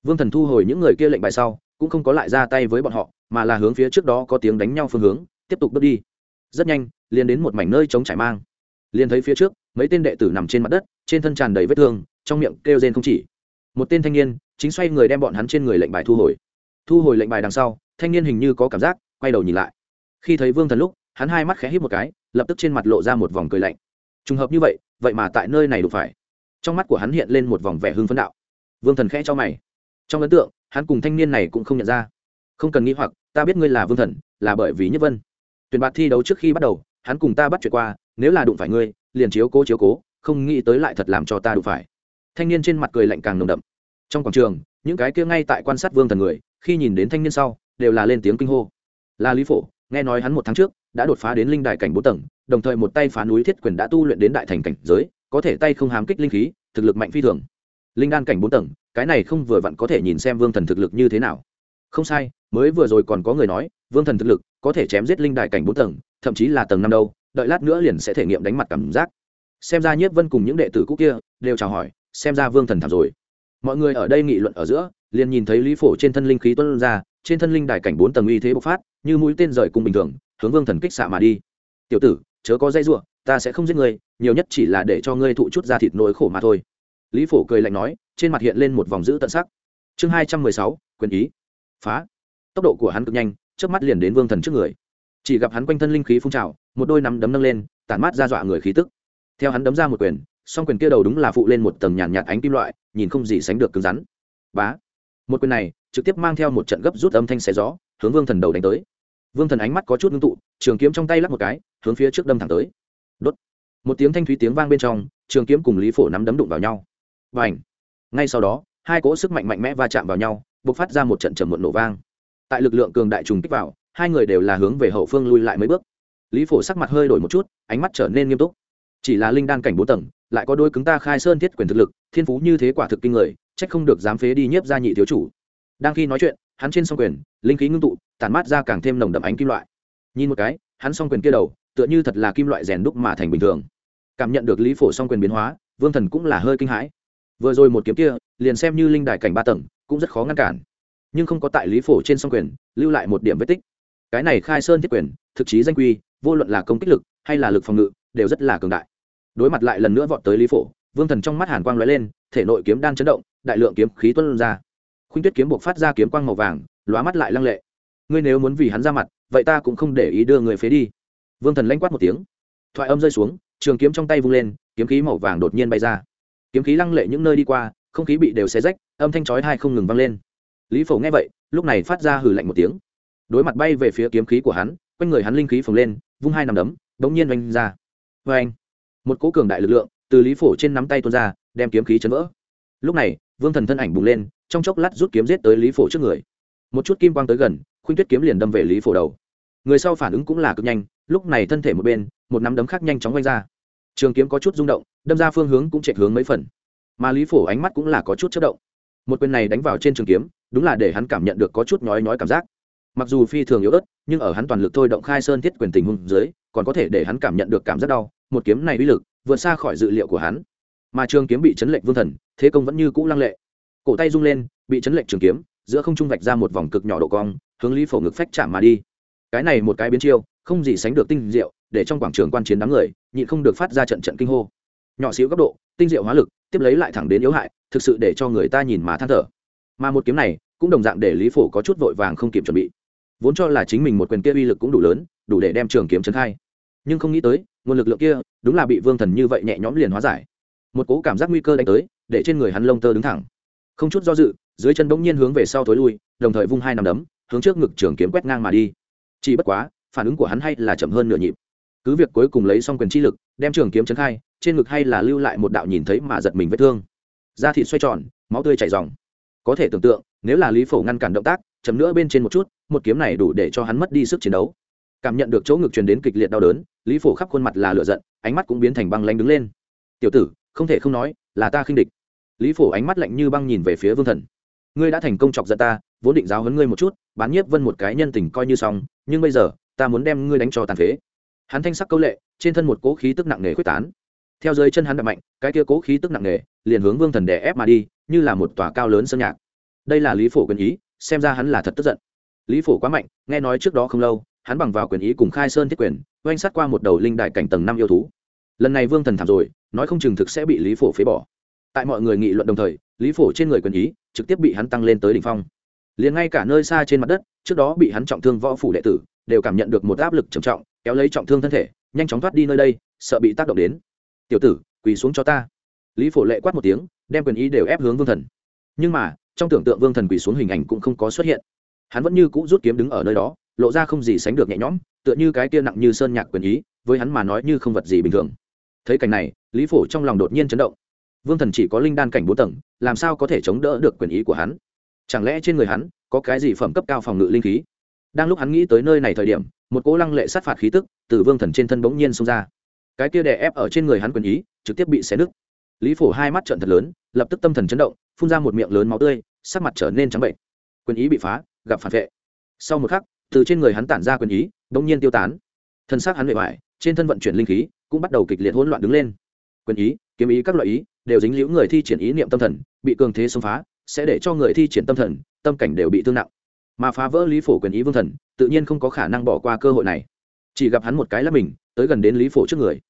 vương thần thu hồi những người kia lệnh bài sau, cũng không có lại ra tay với bọn họ, mà là hướng phía trước đó có tiếng đánh nhau phương hướng, tiếp tục bước đi. Rất nhanh, liền đến một mảnh nơi trống trải mang. Liền thấy phía trước, mấy tên đệ tử nằm trên mặt đất, trên thân tràn đầy vết thương, trong miệng kêu rên không chỉ. Một tên thanh niên, chính xoay người đem bọn hắn trên người lệnh bài thu hồi thu hồi lệnh bài đằng sau, thanh niên hình như có cảm giác, quay đầu nhìn lại. Khi thấy vương thần lúc, hắn hai mắt khẽ hít một cái, lập tức trên mặt lộ ra một vòng cười lạnh. Trùng hợp như vậy vậy mà tại nơi này đụng phải. Trong mắt của hắn hiện lên một vòng vẻ hưng phấn đạo. Vương thần khẽ cho mày. Trong ấn tượng, hắn cùng thanh niên này cũng không nhận ra. Không cần nghĩ hoặc, ta biết ngươi là vương thần, là bởi vì nhất vân. Tuyển bạt thi đấu trước khi bắt đầu, hắn cùng ta bắt chuyện qua, nếu là đụng phải ngươi, liền chiếu cố chiếu cố, không nghĩ tới lại thật làm cho ta đụng phải. Thanh niên trên mặt cười lạnh càng nồng đậm. Trong quảng trường, những cái kia ngay tại quan sát vương thần người khi nhìn đến thanh niên sau, đều là lên tiếng kinh hô. Là lý phổ, nghe nói hắn một tháng trước đã đột phá đến linh đại cảnh bốn tầng, đồng thời một tay phá núi thiết quyền đã tu luyện đến đại thành cảnh giới, có thể tay không hám kích linh khí, thực lực mạnh phi thường. Linh đan cảnh bốn tầng, cái này không vừa vặn có thể nhìn xem vương thần thực lực như thế nào. Không sai, mới vừa rồi còn có người nói, vương thần thực lực có thể chém giết linh đại cảnh bốn tầng, thậm chí là tầng năm đâu, đợi lát nữa liền sẽ thể nghiệm đánh mặt cảm giác. Xem ra nhiếp vân cùng những đệ tử cũ kia đều chào hỏi, xem ra vương thần thảm rồi. Mọi người ở đây nghị luận ở giữa liền nhìn thấy lý phổ trên thân linh khí tuân ra, trên thân linh đài cảnh bốn tầng uy thế bộc phát, như mũi tên rời cùng bình thường, hướng vương thần kích xạ mà đi. Tiểu tử, chớ có dây ruộng, ta sẽ không giết ngươi, nhiều nhất chỉ là để cho ngươi thụ chút ra thịt nỗi khổ mà thôi. Lý phổ cười lạnh nói, trên mặt hiện lên một vòng dữ tận sắc. Chương hai trăm mười sáu, quyền ý. Phá. Tốc độ của hắn cực nhanh trước mắt liền đến vương thần trước người. Chỉ gặp hắn quanh thân linh khí phun trào, một đôi nắm đấm nâng lên, tản mát ra dọa người khí tức. Theo hắn đấm ra một quyền, song quyền kia đầu đúng là phụ lên một tầng nhàn nhạt ánh kim loại, nhìn không gì sánh được cứng rắn. Bá một quyền này, trực tiếp mang theo một trận gấp rút âm thanh xé gió, hướng vương thần đầu đánh tới. Vương thần ánh mắt có chút ngưng tụ, trường kiếm trong tay lắp một cái, hướng phía trước đâm thẳng tới. Đốt. Một tiếng thanh thúy tiếng vang bên trong, trường kiếm cùng lý phổ nắm đấm đụng vào nhau. Và ảnh ngay sau đó, hai cỗ sức mạnh mạnh mẽ va chạm vào nhau b ộ c phát ra một trận trầm muộn nổ vang. Tại lực lượng cường đại trùng kích vào, hai người đều là hướng về hậu phương lui lại mấy bước. Lý phổ sắc mặt hơi đổi một chút, ánh mắt trở nên nghiêm túc. Chỉ là linh đan cảnh bốn tầng, lại có đôi cứng ta khai sơn thiết quyền thực lực, thiên phú như thế quả thực kinh người trách không được dám phế đi nhiếp gia nhị thiếu chủ. Đang khi nói chuyện, hắn trên song quyền, linh khí ngưng tụ, tản mát ra càng thêm nồng đậm ánh kim loại. Nhìn một cái, hắn song quyền kia đầu, tựa như thật là kim loại rèn đúc mà thành bình thường. Cảm nhận được lý phổ song quyền biến hóa, vương thần cũng là hơi kinh hãi. Vừa rồi một kiếm kia, liền xem như linh đài cảnh ba tầng, cũng rất khó ngăn cản. Nhưng không có tại lý phổ trên song quyền, lưu lại một điểm vết tích. Cái này khai sơn thiết quyền, thực chí danh quy, vô luận là công kích lực hay là lực phòng ngự, đều rất là cường đại. Đối mặt lại lần nữa vọt tới lý phổ, vương thần trong mắt hàn quang l ó e lên, thể nội kiếm đan chấn động đại lượng kiếm khí tuân ra. Khuynh tuyết kiếm buộc phát ra kiếm quang màu vàng, lóa mắt lại lăng lệ. Ngươi nếu muốn vì hắn ra mặt, vậy ta cũng không để ý đưa người phế đi. Vương thần lanh quát một tiếng. Thoại âm rơi xuống, trường kiếm trong tay vung lên, kiếm khí màu vàng đột nhiên bay ra. Kiếm khí lăng lệ những nơi đi qua, không khí bị đều xé rách, âm thanh chói hai không ngừng vang lên. Lý phổ nghe vậy, lúc này phát ra hừ lạnh một tiếng. Đối mặt bay về phía kiếm khí của hắn, quanh người hắn linh khí phồng lên, vung hai nằm đấm, bỗng nhiên oanh ra. Vê anh một cỗ cường đại lực lượng từ lý phổ trên nắm tay tuôn ra, đem kiếm khí chấn vỡ. Lúc này vương thần thân ảnh bùng lên, trong chốc lát rút kiếm giết tới lý phổ trước người. Một chút kim quang tới gần, khuynh tuyết kiếm liền đâm về lý phổ đầu. Người sau phản ứng cũng là cực nhanh, lúc này thân thể một bên, một nắm đấm khác nhanh chóng quanh ra. Trường kiếm có chút rung động, đâm ra phương hướng cũng chạy hướng mấy phần. Mà lý phổ ánh mắt cũng là có chút chất động. Một quyền này đánh vào trên trường kiếm, đúng là để hắn cảm nhận được có chút nhói nhói cảm giác. Mặc dù phi thường yếu ớt, nhưng ở hắn toàn lực thôi động khai sơn thiết quyền tình hung dưới, còn có thể để hắn cảm nhận được cảm giác đau. Một kiếm này uy lực, vượt xa khỏi dự liệu của hắn mà trường kiếm bị chấn lệnh vương thần, thế công vẫn như cũ lăng lệ. Cổ tay rung lên, bị chấn lệnh trường kiếm, giữa không trung vạch ra một vòng cực nhỏ độ cong, hướng lý phổ ngực phách chạm mà đi. Cái này một cái biến chiêu, không gì sánh được tinh diệu, để trong quảng trường quan chiến đám người, nhịn không được phát ra trận trận kinh hô. Nhỏ xíu góc độ, tinh diệu hóa lực, tiếp lấy lại thẳng đến yếu hại, thực sự để cho người ta nhìn mà than thở. Mà một kiếm này, cũng đồng dạng để lý phổ có chút vội vàng không kịp chuẩn bị. Vốn cho là chính mình một quyền kia uy lực cũng đủ lớn, đủ để đem trường kiếm trấn khai. Nhưng không nghĩ tới, nguồn lực lượng kia, đúng là bị vương thần như vậy nhẹ nhõm liền hóa giải một cố cảm giác nguy cơ đánh tới, để trên người hắn lông tơ đứng thẳng. Không chút do dự, dưới chân bỗng nhiên hướng về sau thối lui, đồng thời vung hai nằm đấm, hướng trước ngực trường kiếm quét ngang mà đi. Chỉ bất quá, phản ứng của hắn hay là chậm hơn nửa nhịp. Cứ việc cuối cùng lấy xong quyền chi lực, đem trường kiếm chấn khai, trên ngực hay là lưu lại một đạo nhìn thấy mà giật mình vết thương. Da thịt xoay tròn, máu tươi chảy dòng có thể tưởng tượng, nếu là lý phổ ngăn cản động tác, chậm nữa bên trên một chút, một kiếm này đủ để cho hắn mất đi sức chiến đấu. Cảm nhận được chỗ ngực truyền đến kịch liệt đau đớn, lý phổ khắp khuôn mặt là lửa giận, ánh mắt cũng biến thành băng lanh đứng lên. Tiểu tử không thể không nói, là ta khinh địch. Lý phổ ánh mắt lạnh như băng nhìn về phía vương thần. Ngươi đã thành công chọc giận ta, vốn định giáo hấn ngươi một chút, bán nhiếp vân một cái nhân tình coi như xong, nhưng bây giờ, ta muốn đem ngươi đánh cho tàn phế. Hắn thanh sắc câu lệ, trên thân một cỗ khí tức nặng nề quyết tán. Theo dưới chân hắn đập mạnh, cái kia cố khí tức nặng nề, liền hướng vương thần đè ép mà đi, như là một tòa cao lớn sơn nhạc. Đây là lý phổ quyền ý, xem ra hắn là thật tức giận. Lý phổ quá mạnh, nghe nói trước đó không lâu, hắn bằng vào quyền ý cùng khai sơn thiết quyền, oanh sát qua một đầu linh đại cảnh tầng năm yêu thú. Lần này vương thần thảm rồi nói không chừng thực sẽ bị lý phổ phế bỏ. Tại mọi người nghị luận đồng thời, lý phổ trên người quyền ý trực tiếp bị hắn tăng lên tới đỉnh phong. Liền ngay cả nơi xa trên mặt đất, trước đó bị hắn trọng thương võ phủ đệ tử, đều cảm nhận được một áp lực trầm trọng, kéo lấy trọng thương thân thể, nhanh chóng thoát đi nơi đây, sợ bị tác động đến. Tiểu tử, quỳ xuống cho ta. Lý phổ lệ quát một tiếng, đem quyền ý đều ép hướng vương thần. Nhưng mà, trong tưởng tượng vương thần quỳ xuống hình ảnh cũng không có xuất hiện. Hắn vẫn như cũ rút kiếm đứng ở nơi đó, lộ ra không gì sánh được nhẹ nhõm, tựa như cái kia nặng như sơn nhạc quyền ý, với hắn mà nói như không vật gì bình thường thấy cảnh này, lý phổ trong lòng đột nhiên chấn động. Vương thần chỉ có linh đan cảnh bốn tầng, làm sao có thể chống đỡ được quyền ý của hắn? Chẳng lẽ trên người hắn có cái gì phẩm cấp cao phòng ngự linh khí? Đang lúc hắn nghĩ tới nơi này thời điểm, một cỗ lăng lệ sát phạt khí tức từ vương thần trên thân bỗng nhiên xông ra. Cái kia đè ép ở trên người hắn quyền ý, trực tiếp bị xé nứt. Lý phổ hai mắt trợn thật lớn, lập tức tâm thần chấn động, phun ra một miệng lớn máu tươi, sắc mặt trở nên trắng bệnh quyền ý bị phá, gặp phản vệ. Sau một khắc, từ trên người hắn tản ra quyền ý, bỗng nhiên tiêu tán. Thân xác hắn bề ngoài trên thân vận chuyển linh khí cũng bắt đầu kịch liệt hỗn loạn đứng lên. Quyền ý, kiếm ý các loại ý đều dính liễu người thi triển ý niệm tâm thần, bị cường thế xông phá, sẽ để cho người thi triển tâm thần, tâm cảnh đều bị thương nặng. Mà phá vỡ lý phổ quyền ý vương thần, tự nhiên không có khả năng bỏ qua cơ hội này. Chỉ gặp hắn một cái là mình, tới gần đến lý phổ trước người.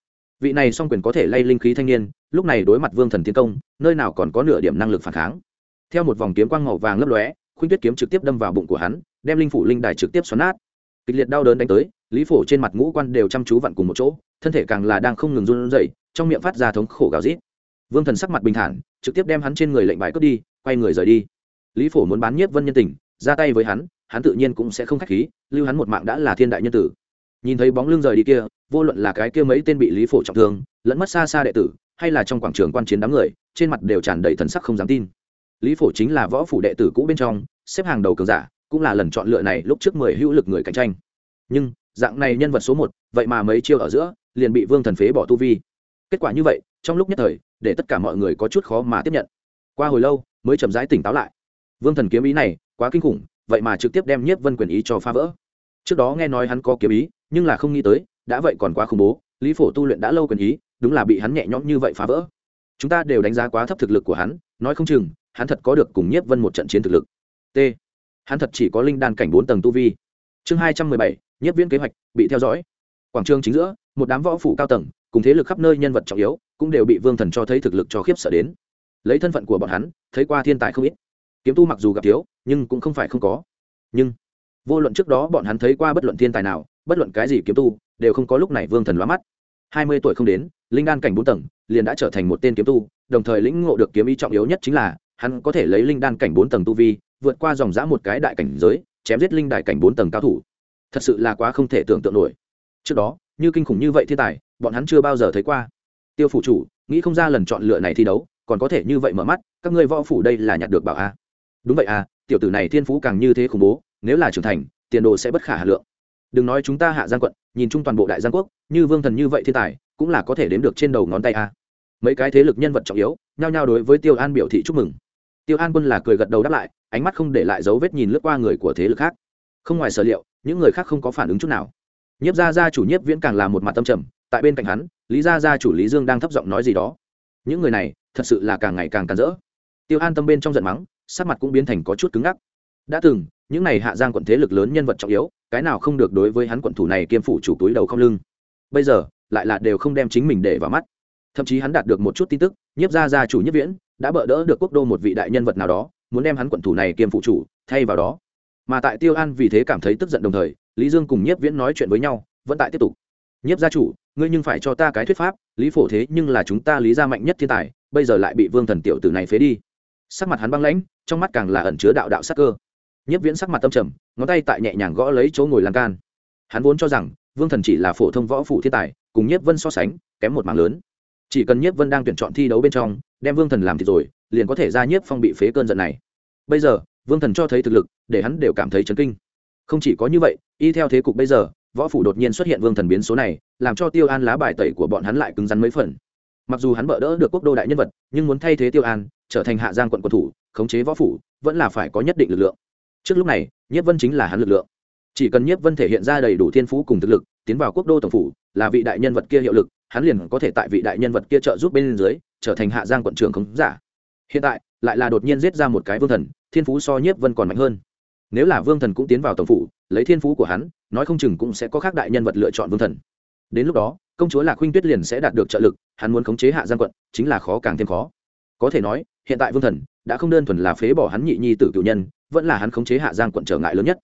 Vị này song quyền có thể lay linh khí thanh niên, lúc này đối mặt vương thần tiến công, nơi nào còn có nửa điểm năng lực phản kháng. Theo một vòng kiếm quang màu vàng lấp lóe, khuynh tuyết kiếm trực tiếp đâm vào bụng của hắn, đem linh phủ linh đài trực tiếp xoắn nát. Kịch liệt đau đớn đánh tới lý phổ trên mặt ngũ quan đều chăm chú vặn cùng một chỗ, thân thể càng là đang không ngừng run rẩy, trong miệng phát ra thống khổ gào rít. Vương thần sắc mặt bình thản, trực tiếp đem hắn trên người lệnh bài cướp đi, quay người rời đi. Lý phổ muốn bán nhiếp vân nhân tình, ra tay với hắn hắn tự nhiên cũng sẽ không khách khí, lưu hắn một mạng đã là thiên đại nhân tử. Nhìn thấy bóng lưng rời đi kia, vô luận là cái kia mấy tên bị lý phổ trọng thương, lẫn mất xa xa đệ tử, hay là trong quảng trường quan chiến đám người, trên mặt đều tràn đầy thần sắc không dám tin. Lý phổ chính là võ phủ đệ tử cũ bên trong, xếp hàng đầu cường giả, cũng là lần chọn lựa này lúc trước mười hữu lực người cạnh tranh. Nhưng dạng này nhân vật số một, vậy mà mấy chiêu ở giữa, liền bị vương thần phế bỏ tu vi. Kết quả như vậy, trong lúc nhất thời, để tất cả mọi người có chút khó mà tiếp nhận. Qua hồi lâu, mới chậm rãi tỉnh táo lại. Vương thần kiếm ý này, quá kinh khủng, vậy mà trực tiếp đem nhiếp vân quyền ý cho phá vỡ. Trước đó nghe nói hắn có kiếm ý, nhưng là không nghĩ tới, đã vậy còn quá khủng bố, lý phổ tu luyện đã lâu quyền ý, đúng là bị hắn nhẹ nhõm như vậy phá vỡ. Chúng ta đều đánh giá quá thấp thực lực của hắn, nói không chừng, hắn thật có được cùng nhiếp vân một trận chiến thực lực. T. Hắn thật chỉ có linh đan cảnh bốn tầng tu vi. Chương hai trăm mười bảy nhiếp viễn kế hoạch, bị theo dõi. Quảng trường chính giữa, một đám võ phủ cao tầng, cùng thế lực khắp nơi nhân vật trọng yếu, cũng đều bị vương thần cho thấy thực lực cho khiếp sợ đến. Lấy thân phận của bọn hắn, thấy qua thiên tài không ít. Kiếm tu mặc dù gặp thiếu, nhưng cũng không phải không có. Nhưng, vô luận trước đó bọn hắn thấy qua bất luận thiên tài nào, bất luận cái gì kiếm tu, đều không có lúc này vương thần lóa mắt. Hai mươi tuổi không đến, linh đan cảnh bốn tầng, liền đã trở thành một tên kiếm tu, đồng thời lĩnh ngộ được kiếm ý trọng yếu nhất chính là, hắn có thể lấy linh đan cảnh bốn tầng tu vi, vượt qua dòng dã một cái đại cảnh giới, chém giết linh đại cảnh bốn tầng cao thủ thật sự là quá không thể tưởng tượng nổi. Trước đó, như kinh khủng như vậy thiên tài, bọn hắn chưa bao giờ thấy qua. Tiêu phủ chủ, nghĩ không ra lần chọn lựa này thi đấu, còn có thể như vậy mở mắt, các ngươi võ phủ đây là nhặt được bảo a. Đúng vậy à tiểu tử này thiên phú càng như thế khủng bố, nếu là trưởng thành, tiền đồ sẽ bất khả hà lượng. Đừng nói chúng ta hạ giang quận, nhìn chung toàn bộ đại giang quốc, như vương thần như vậy thiên tài, cũng là có thể đếm được trên đầu ngón tay a. Mấy cái thế lực nhân vật trọng yếu, nhao nhao đối với tiêu an biểu thị chúc mừng. Tiêu an quân là cười gật đầu đáp lại, ánh mắt không để lại dấu vết nhìn lướt qua người của thế lực khác. Không ngoài sở liệu những người khác không có phản ứng chút nào. Nhiếp gia gia chủ nhiếp viễn càng là một mặt tâm trầm, tại bên cạnh hắn, lý gia gia chủ lý dương đang thấp giọng nói gì đó. Những người này, thật sự là càng ngày càng càn rỡ. Tiêu an tâm bên trong giận mắng, sắc mặt cũng biến thành có chút cứng ngắc. Đã từng, những này hạ giang quận thế lực lớn nhân vật trọng yếu, cái nào không được đối với hắn quận thủ này kiêm phủ chủ túi đầu không lưng. Bây giờ, lại là đều không đem chính mình để vào mắt. Thậm chí hắn đạt được một chút tin tức, nhiếp gia gia chủ nhiếp viễn đã bỡ đỡ được quốc đô một vị đại nhân vật nào đó, muốn đem hắn quận thủ này kiêm phụ chủ thay vào đó mà tại tiêu an vì thế cảm thấy tức giận đồng thời, lý dương cùng nhiếp viễn nói chuyện với nhau, vẫn tại tiếp tục. Nhiếp gia chủ, ngươi nhưng phải cho ta cái thuyết pháp, lý phổ thế nhưng là chúng ta lý gia mạnh nhất thiên tài, bây giờ lại bị vương thần tiểu tử này phế đi. Sắc mặt hắn băng lãnh, trong mắt càng là ẩn chứa đạo đạo sắc cơ. Nhiếp viễn sắc mặt tâm trầm, ngón tay tại nhẹ nhàng gõ lấy chỗ ngồi lan can. Hắn vốn cho rằng, vương thần chỉ là phổ thông võ phụ thiên tài, cùng nhiếp vân so sánh, kém một mảng lớn. Chỉ cần nhiếp vân đang tuyển chọn thi đấu bên trong, đem vương thần làm thì rồi, liền có thể ra nhiếp phong bị phế cơn giận này. Bây giờ vương thần cho thấy thực lực, để hắn đều cảm thấy chấn kinh. Không chỉ có như vậy, y theo thế cục bây giờ, võ phủ đột nhiên xuất hiện vương thần biến số này, làm cho tiêu an lá bài tẩy của bọn hắn lại cứng rắn mấy phần. Mặc dù hắn bỡ đỡ được quốc đô đại nhân vật, nhưng muốn thay thế tiêu an, trở thành hạ giang quận quân thủ, khống chế võ phủ, vẫn là phải có nhất định lực lượng. Trước lúc này, nhiếp vân chính là hắn lực lượng. Chỉ cần nhiếp vân thể hiện ra đầy đủ thiên phú cùng thực lực, tiến vào quốc đô tổng phủ, là vị đại nhân vật kia hiệu lực, hắn liền có thể tại vị đại nhân vật kia trợ giúp bên dưới, trở thành hạ giang quận trưởng khống giả. Hiện tại lại là đột nhiên giết ra một cái vương thần, thiên phú so nhiếp vân còn mạnh hơn. Nếu là vương thần cũng tiến vào tổng phủ, lấy thiên phú của hắn, nói không chừng cũng sẽ có khác đại nhân vật lựa chọn vương thần. Đến lúc đó, công chúa lạc huynh tuyết liền sẽ đạt được trợ lực, hắn muốn khống chế hạ giang quận, chính là khó càng thêm khó. Có thể nói, hiện tại vương thần đã không đơn thuần là phế bỏ hắn nhị nhi tử cựu nhân, vẫn là hắn khống chế hạ giang quận trở ngại lớn nhất.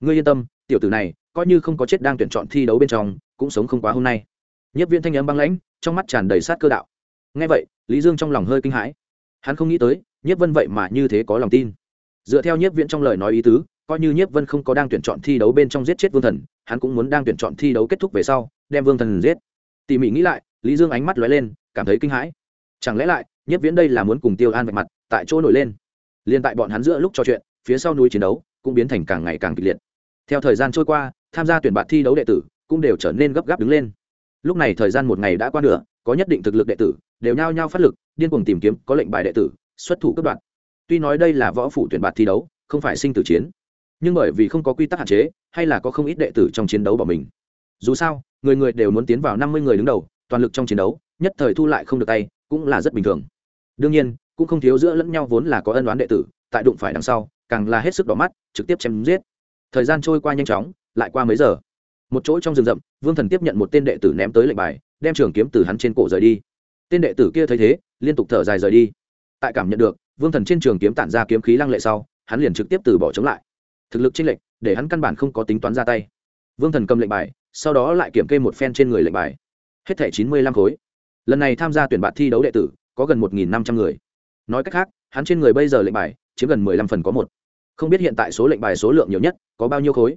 Ngươi yên tâm, tiểu tử này coi như không có chết đang tuyển chọn thi đấu bên trong, cũng sống không quá hôm nay. Nhất viên thanh âm băng lãnh, trong mắt tràn đầy sát cơ đạo. Ngay vậy, lý dương trong lòng hơi kinh hãi. Hắn không nghĩ tới nhất vân vậy mà như thế có lòng tin. Dựa theo nhất viễn trong lời nói ý tứ, coi như nhất vân không có đang tuyển chọn thi đấu bên trong giết chết vương thần, hắn cũng muốn đang tuyển chọn thi đấu kết thúc về sau, đem vương thần giết. Tỉ mỉ nghĩ lại, lý dương ánh mắt lóe lên, cảm thấy kinh hãi. Chẳng lẽ lại nhất viễn đây là muốn cùng tiêu an vạch mặt, tại chỗ nổi lên. Liên tại bọn hắn giữa lúc trò chuyện, phía sau núi chiến đấu cũng biến thành càng ngày càng kịch liệt. Theo thời gian trôi qua, tham gia tuyển bạn thi đấu đệ tử cũng đều trở nên gấp gáp đứng lên. Lúc này thời gian một ngày đã qua nửa, có nhất định thực lực đệ tử đều nhao nhao phát lực, điên cuồng tìm kiếm, có lệnh bài đệ tử xuất thủ cấp đoạn tuy nói đây là võ phủ tuyển bạt thi đấu, không phải sinh tử chiến, nhưng bởi vì không có quy tắc hạn chế, hay là có không ít đệ tử trong chiến đấu bỏ mình. Dù sao, người người đều muốn tiến vào năm mươi người đứng đầu, toàn lực trong chiến đấu, nhất thời thu lại không được tay, cũng là rất bình thường. Đương nhiên, cũng không thiếu giữa lẫn nhau vốn là có ân đoán đệ tử, tại đụng phải đằng sau, càng là hết sức đỏ mắt, trực tiếp chém giết. Thời gian trôi qua nhanh chóng, lại qua mấy giờ? Một chỗ trong rừng rậm, vương thần tiếp nhận một tên đệ tử ném tới lệnh bài, đem trường kiếm từ hắn trên cổ rời đi. Tên đệ tử kia thấy thế, liên tục thở dài rời đi tại cảm nhận được, vương thần trên trường kiếm tản ra kiếm khí lăng lệ sau, hắn liền trực tiếp từ bỏ chống lại. Thực lực chênh lệnh để hắn căn bản không có tính toán ra tay. Vương thần cầm lệnh bài, sau đó lại kiểm kê một phen trên người lệnh bài. Hết thẻ chín mươi lăm khối. Lần này tham gia tuyển bạn thi đấu đệ tử, có gần một năm trăm người. Nói cách khác, hắn trên người bây giờ lệnh bài, chiếm gần mười lăm phần có một. Không biết hiện tại số lệnh bài số lượng nhiều nhất, có bao nhiêu khối?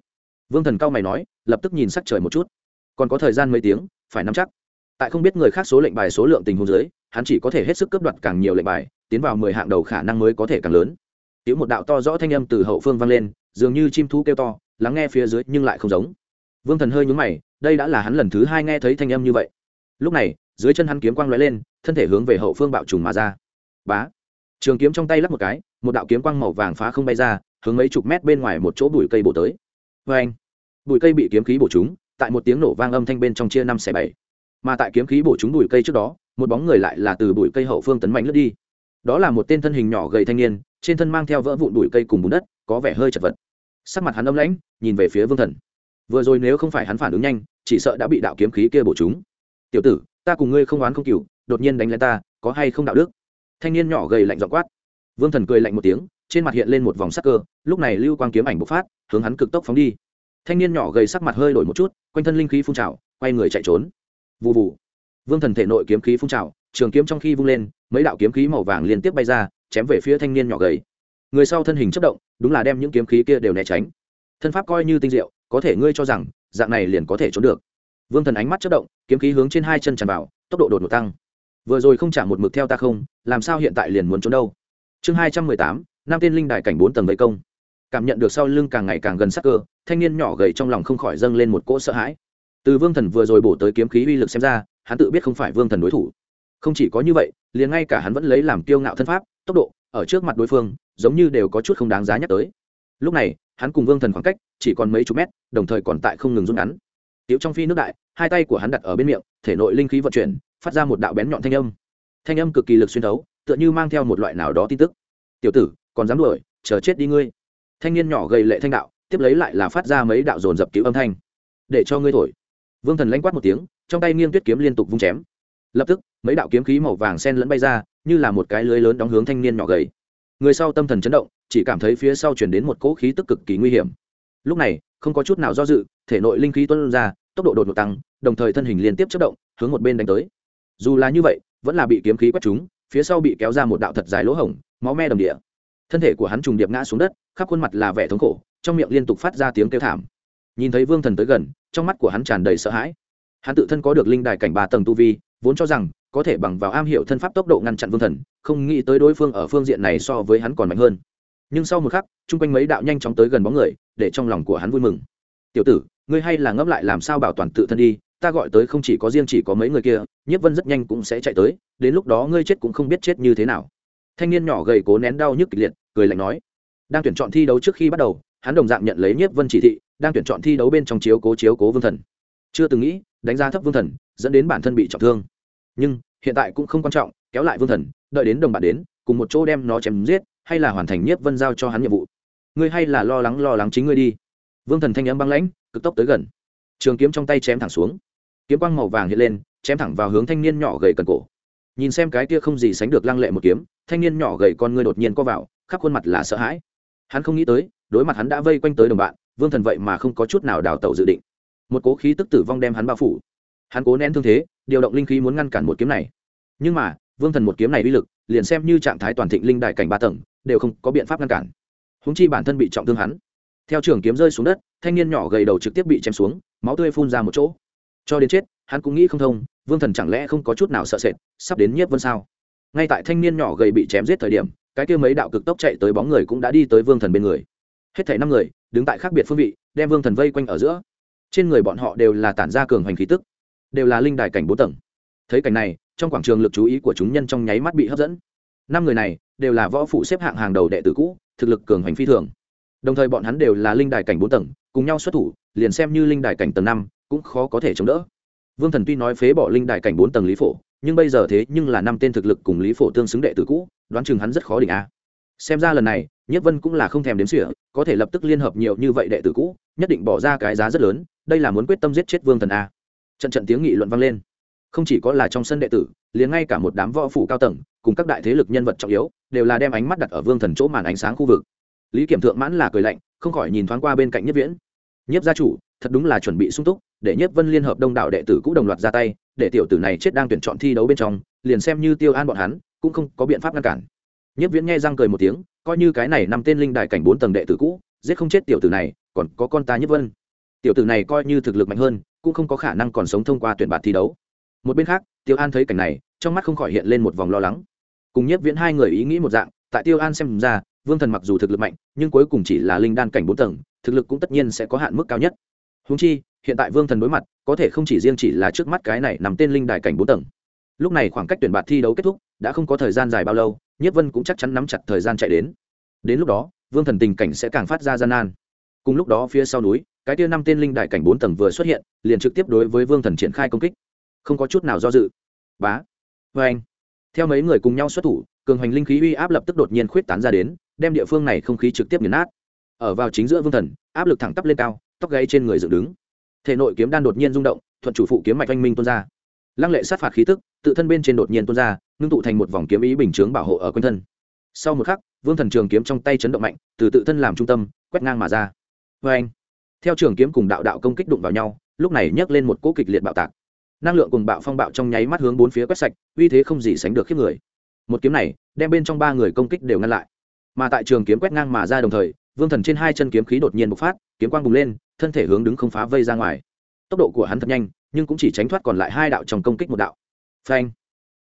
Vương thần cao mày nói, lập tức nhìn sắc trời một chút. Còn có thời gian mấy tiếng, phải nắm chắc tại không biết người khác số lệnh bài số lượng tình huống dưới, hắn chỉ có thể hết sức cướp đoạt càng nhiều lệnh bài, tiến vào mười hạng đầu khả năng mới có thể càng lớn. Tiếng một đạo to rõ thanh âm từ hậu phương vang lên, dường như chim thú kêu to, lắng nghe phía dưới nhưng lại không giống. Vương thần hơi nhúng mày, đây đã là hắn lần thứ hai nghe thấy thanh âm như vậy. Lúc này, dưới chân hắn kiếm quang lóe lên, thân thể hướng về hậu phương bạo trùng mà ra. Bá! Trường kiếm trong tay lắp một cái, một đạo kiếm quang màu vàng phá không bay ra, hướng mấy chục mét bên ngoài một chỗ bụi cây bổ tới. Vê anh bụi cây bị kiếm khí bổ trúng, tại một tiếng nổ vang âm thanh bên trong chia năm xẻ bảy mà tại kiếm khí bổ trúng bụi cây trước đó, một bóng người lại là từ bụi cây hậu phương tấn mạnh lướt đi. Đó là một tên thân hình nhỏ gầy thanh niên, trên thân mang theo vỡ vụn bụi cây cùng bùn đất, có vẻ hơi chật vật. Sắc mặt hắn âm lãnh, nhìn về phía vương thần. Vừa rồi nếu không phải hắn phản ứng nhanh, chỉ sợ đã bị đạo kiếm khí kia bổ chúng. tiểu tử, ta cùng ngươi không oán không cừu, đột nhiên đánh lên ta, có hay không đạo đức? Thanh niên nhỏ gầy lạnh dọ quát. Vương thần cười lạnh một tiếng, trên mặt hiện lên một vòng sắc cơ, lúc này lưu quang kiếm ảnh bộc phát, hướng hắn cực tốc phóng đi. Thanh niên nhỏ gầy sắc mặt hơi đổi một chút, quanh thân linh khí phun trào, quay người chạy trốn vụ vụ vương thần thể nội kiếm khí phun trào, trường kiếm trong khi vung lên, mấy đạo kiếm khí màu vàng liên tiếp bay ra, chém về phía thanh niên nhỏ gầy. Người sau thân hình chất động, đúng là đem những kiếm khí kia đều né tránh. Thân pháp coi như tinh diệu, có thể ngươi cho rằng, dạng này liền có thể trốn được. Vương thần ánh mắt chất động, kiếm khí hướng trên hai chân tràn vào, tốc độ đột ngột tăng. Vừa rồi không trả một mực theo ta không, làm sao hiện tại liền muốn trốn đâu? Chương hai trăm mười tám, năm tên linh đại cảnh bốn tầng vây công. Cảm nhận được sau lưng càng ngày càng gần sắc cơ, thanh niên nhỏ gầy trong lòng không khỏi dâng lên một cỗ sợ hãi từ vương thần vừa rồi bổ tới kiếm khí uy lực xem ra, hắn tự biết không phải vương thần đối thủ. Không chỉ có như vậy, liền ngay cả hắn vẫn lấy làm kiêu ngạo thân pháp, tốc độ, ở trước mặt đối phương, giống như đều có chút không đáng giá nhắc tới. Lúc này, hắn cùng vương thần khoảng cách chỉ còn mấy chục mét, đồng thời còn tại không ngừng rút ngắn. Tiếu trong phi nước đại, hai tay của hắn đặt ở bên miệng, thể nội linh khí vận chuyển, phát ra một đạo bén nhọn thanh âm. Thanh âm cực kỳ lực xuyên thấu, tựa như mang theo một loại nào đó tin tức. Tiểu tử, còn dám đuổi, chờ chết đi ngươi. Thanh niên nhỏ gầy lệ thanh đạo, tiếp lấy lại là phát ra mấy đạo dồn dập cứu âm thanh. Để cho ngươi thổi vương thần lanh quát một tiếng, trong tay nghiêng tuyết kiếm liên tục vung chém. Lập tức, mấy đạo kiếm khí màu vàng sen lẫn bay ra, như là một cái lưới lớn đóng hướng thanh niên nhỏ gầy. Người sau tâm thần chấn động, chỉ cảm thấy phía sau chuyển đến một cỗ khí tức cực kỳ nguy hiểm. Lúc này, không có chút nào do dự, thể nội linh khí tuân ra, tốc độ đột ngột tăng, đồng thời thân hình liên tiếp chất động, hướng một bên đánh tới. Dù là như vậy, vẫn là bị kiếm khí quét trúng, phía sau bị kéo ra một đạo thật dài lỗ hổng, máu me đầm địa. Thân thể của hắn trùng điệp ngã xuống đất, khắp khuôn mặt là vẻ thống khổ, trong miệng liên tục phát ra tiếng kêu thảm. Nhìn thấy vương thần tới gần trong mắt của hắn tràn đầy sợ hãi. Hắn tự thân có được linh đài cảnh ba tầng tu vi, vốn cho rằng có thể bằng vào am hiểu thân pháp tốc độ ngăn chặn vương thần, không nghĩ tới đối phương ở phương diện này so với hắn còn mạnh hơn. Nhưng sau một khắc, chung quanh mấy đạo nhanh chóng tới gần bóng người, để trong lòng của hắn vui mừng. Tiểu tử, ngươi hay là ngẫm lại làm sao bảo toàn tự thân đi, ta gọi tới không chỉ có riêng chỉ có mấy người kia, nhiếp vân rất nhanh cũng sẽ chạy tới, đến lúc đó ngươi chết cũng không biết chết như thế nào. Thanh niên nhỏ gầy cố nén đau nhức kịch liệt, cười lạnh nói. Đang tuyển chọn thi đấu trước khi bắt đầu, hắn đồng dạng nhận lấy nhiếp vân chỉ thị đang tuyển chọn thi đấu bên trong chiếu cố chiếu cố vương thần. Chưa từng nghĩ, đánh giá thấp vương thần, dẫn đến bản thân bị trọng thương. Nhưng, hiện tại cũng không quan trọng, kéo lại vương thần, đợi đến đồng bạn đến, cùng một chỗ đem nó chém giết, hay là hoàn thành nhiếp vân giao cho hắn nhiệm vụ. Ngươi hay là lo lắng lo lắng chính ngươi đi. Vương thần thanh âm băng lãnh, cực tốc tới gần. Trường kiếm trong tay chém thẳng xuống. Kiếm quang màu vàng hiện lên, chém thẳng vào hướng thanh niên nhỏ gầy cần cổ. Nhìn xem cái kia không gì sánh được lăng lệ một kiếm, thanh niên nhỏ gầy con ngươi đột nhiên co vào, khắp khuôn mặt là sợ hãi. Hắn không nghĩ tới, đối mặt hắn đã vây quanh tới đồng bạn vương thần vậy mà không có chút nào đào tẩu dự định. Một cố khí tức tử vong đem hắn bao phủ. Hắn cố nén thương thế, điều động linh khí muốn ngăn cản một kiếm này. Nhưng mà, vương thần một kiếm này uy lực, liền xem như trạng thái toàn thịnh linh đại cảnh ba tầng, đều không có biện pháp ngăn cản. Húng chi bản thân bị trọng thương hắn. Theo trường kiếm rơi xuống đất, thanh niên nhỏ gầy đầu trực tiếp bị chém xuống, máu tươi phun ra một chỗ. Cho đến chết, hắn cũng nghĩ không thông, vương thần chẳng lẽ không có chút nào sợ sệt, sắp đến nhiếp vân sao? Ngay tại thanh niên nhỏ gầy bị chém giết thời điểm, cái kia mấy đạo cực tốc chạy tới bóng người cũng đã đi tới vương thần bên người hết thảy năm người, đứng tại khác biệt phương vị, đem vương thần vây quanh ở giữa. Trên người bọn họ đều là tản ra cường hoành khí tức, đều là linh đài cảnh bốn tầng. Thấy cảnh này, trong quảng trường lực chú ý của chúng nhân trong nháy mắt bị hấp dẫn. Năm người này đều là võ phụ xếp hạng hàng đầu đệ tử cũ, thực lực cường hoành phi thường. Đồng thời bọn hắn đều là linh đài cảnh bốn tầng, cùng nhau xuất thủ, liền xem như linh đài cảnh tầng năm cũng khó có thể chống đỡ. Vương thần tuy nói phế bỏ linh đài cảnh bốn tầng lý phổ, nhưng bây giờ thế nhưng là năm tên thực lực cùng lý phổ tương xứng đệ tử cũ, đoán chừng hắn rất khó đỉnh a xem ra lần này nhất vân cũng là không thèm đếm xỉa, có thể lập tức liên hợp nhiều như vậy đệ tử cũ, nhất định bỏ ra cái giá rất lớn, đây là muốn quyết tâm giết chết vương thần a. Trận trận tiếng nghị luận vang lên. Không chỉ có là trong sân đệ tử, liền ngay cả một đám võ phủ cao tầng, cùng các đại thế lực nhân vật trọng yếu, đều là đem ánh mắt đặt ở vương thần chỗ màn ánh sáng khu vực. Lý kiểm thượng mãn là cười lạnh, không khỏi nhìn thoáng qua bên cạnh nhất viễn. Nhất gia chủ, thật đúng là chuẩn bị sung túc, để nhất vân liên hợp đông đảo đệ tử cũ đồng loạt ra tay, để tiểu tử này chết đang tuyển chọn thi đấu bên trong, liền xem như tiêu an bọn hắn, cũng không có biện pháp ngăn cản nhất viễn nghe răng cười một tiếng, coi như cái này năm tên linh đại cảnh bốn tầng đệ tử cũ, giết không chết tiểu tử này, còn có con ta nhất vân. Tiểu tử này coi như thực lực mạnh hơn, cũng không có khả năng còn sống thông qua tuyển bạt thi đấu. Một bên khác, tiêu an thấy cảnh này, trong mắt không khỏi hiện lên một vòng lo lắng. Cùng nhất viễn hai người ý nghĩ một dạng, tại tiêu an xem ra, vương thần mặc dù thực lực mạnh, nhưng cuối cùng chỉ là linh đan cảnh bốn tầng, thực lực cũng tất nhiên sẽ có hạn mức cao nhất. Húng chi, hiện tại vương thần đối mặt, có thể không chỉ riêng chỉ là trước mắt cái này nằm tên linh đài cảnh bốn tầng lúc này khoảng cách tuyển bạt thi đấu kết thúc, đã không có thời gian dài bao lâu nhất vân cũng chắc chắn nắm chặt thời gian chạy đến. Đến lúc đó, vương thần tình cảnh sẽ càng phát ra gian nan. Cùng lúc đó phía sau núi, cái tia năm tên linh đại cảnh bốn tầng vừa xuất hiện, liền trực tiếp đối với vương thần triển khai công kích. Không có chút nào do dự. Bá. Vê anh theo mấy người cùng nhau xuất thủ, cường hoành linh khí uy áp lập tức đột nhiên khuyết tán ra đến, đem địa phương này không khí trực tiếp nghiền nát. Ở vào chính giữa vương thần, áp lực thẳng tắp lên cao, tóc gáy trên người dựng đứng. Thể nội kiếm đan đột nhiên rung động, thuận chủ phụ kiếm mạch oanh minh tuôn ra lăng lệ sát phạt khí tức, tự thân bên trên đột nhiên tuôn ra, ngưng tụ thành một vòng kiếm ý bình chướng bảo hộ ở quanh thân. Sau một khắc, vương thần trường kiếm trong tay chấn động mạnh, từ tự thân làm trung tâm, quét ngang mà ra. Vê anh, theo trường kiếm cùng đạo đạo công kích đụng vào nhau, lúc này nhấc lên một cỗ kịch liệt bạo tạc. Năng lượng cùng bạo phong bạo trong nháy mắt hướng bốn phía quét sạch, uy thế không gì sánh được khiếp người. Một kiếm này, đem bên trong ba người công kích đều ngăn lại. Mà tại trường kiếm quét ngang mà ra đồng thời, vương thần trên hai chân kiếm khí đột nhiên bộc phát, kiếm quang bùng lên, thân thể hướng đứng không phá vây ra ngoài. Tốc độ của hắn thật nhanh nhưng cũng chỉ tránh thoát còn lại hai đạo trong công kích một đạo. Phanh.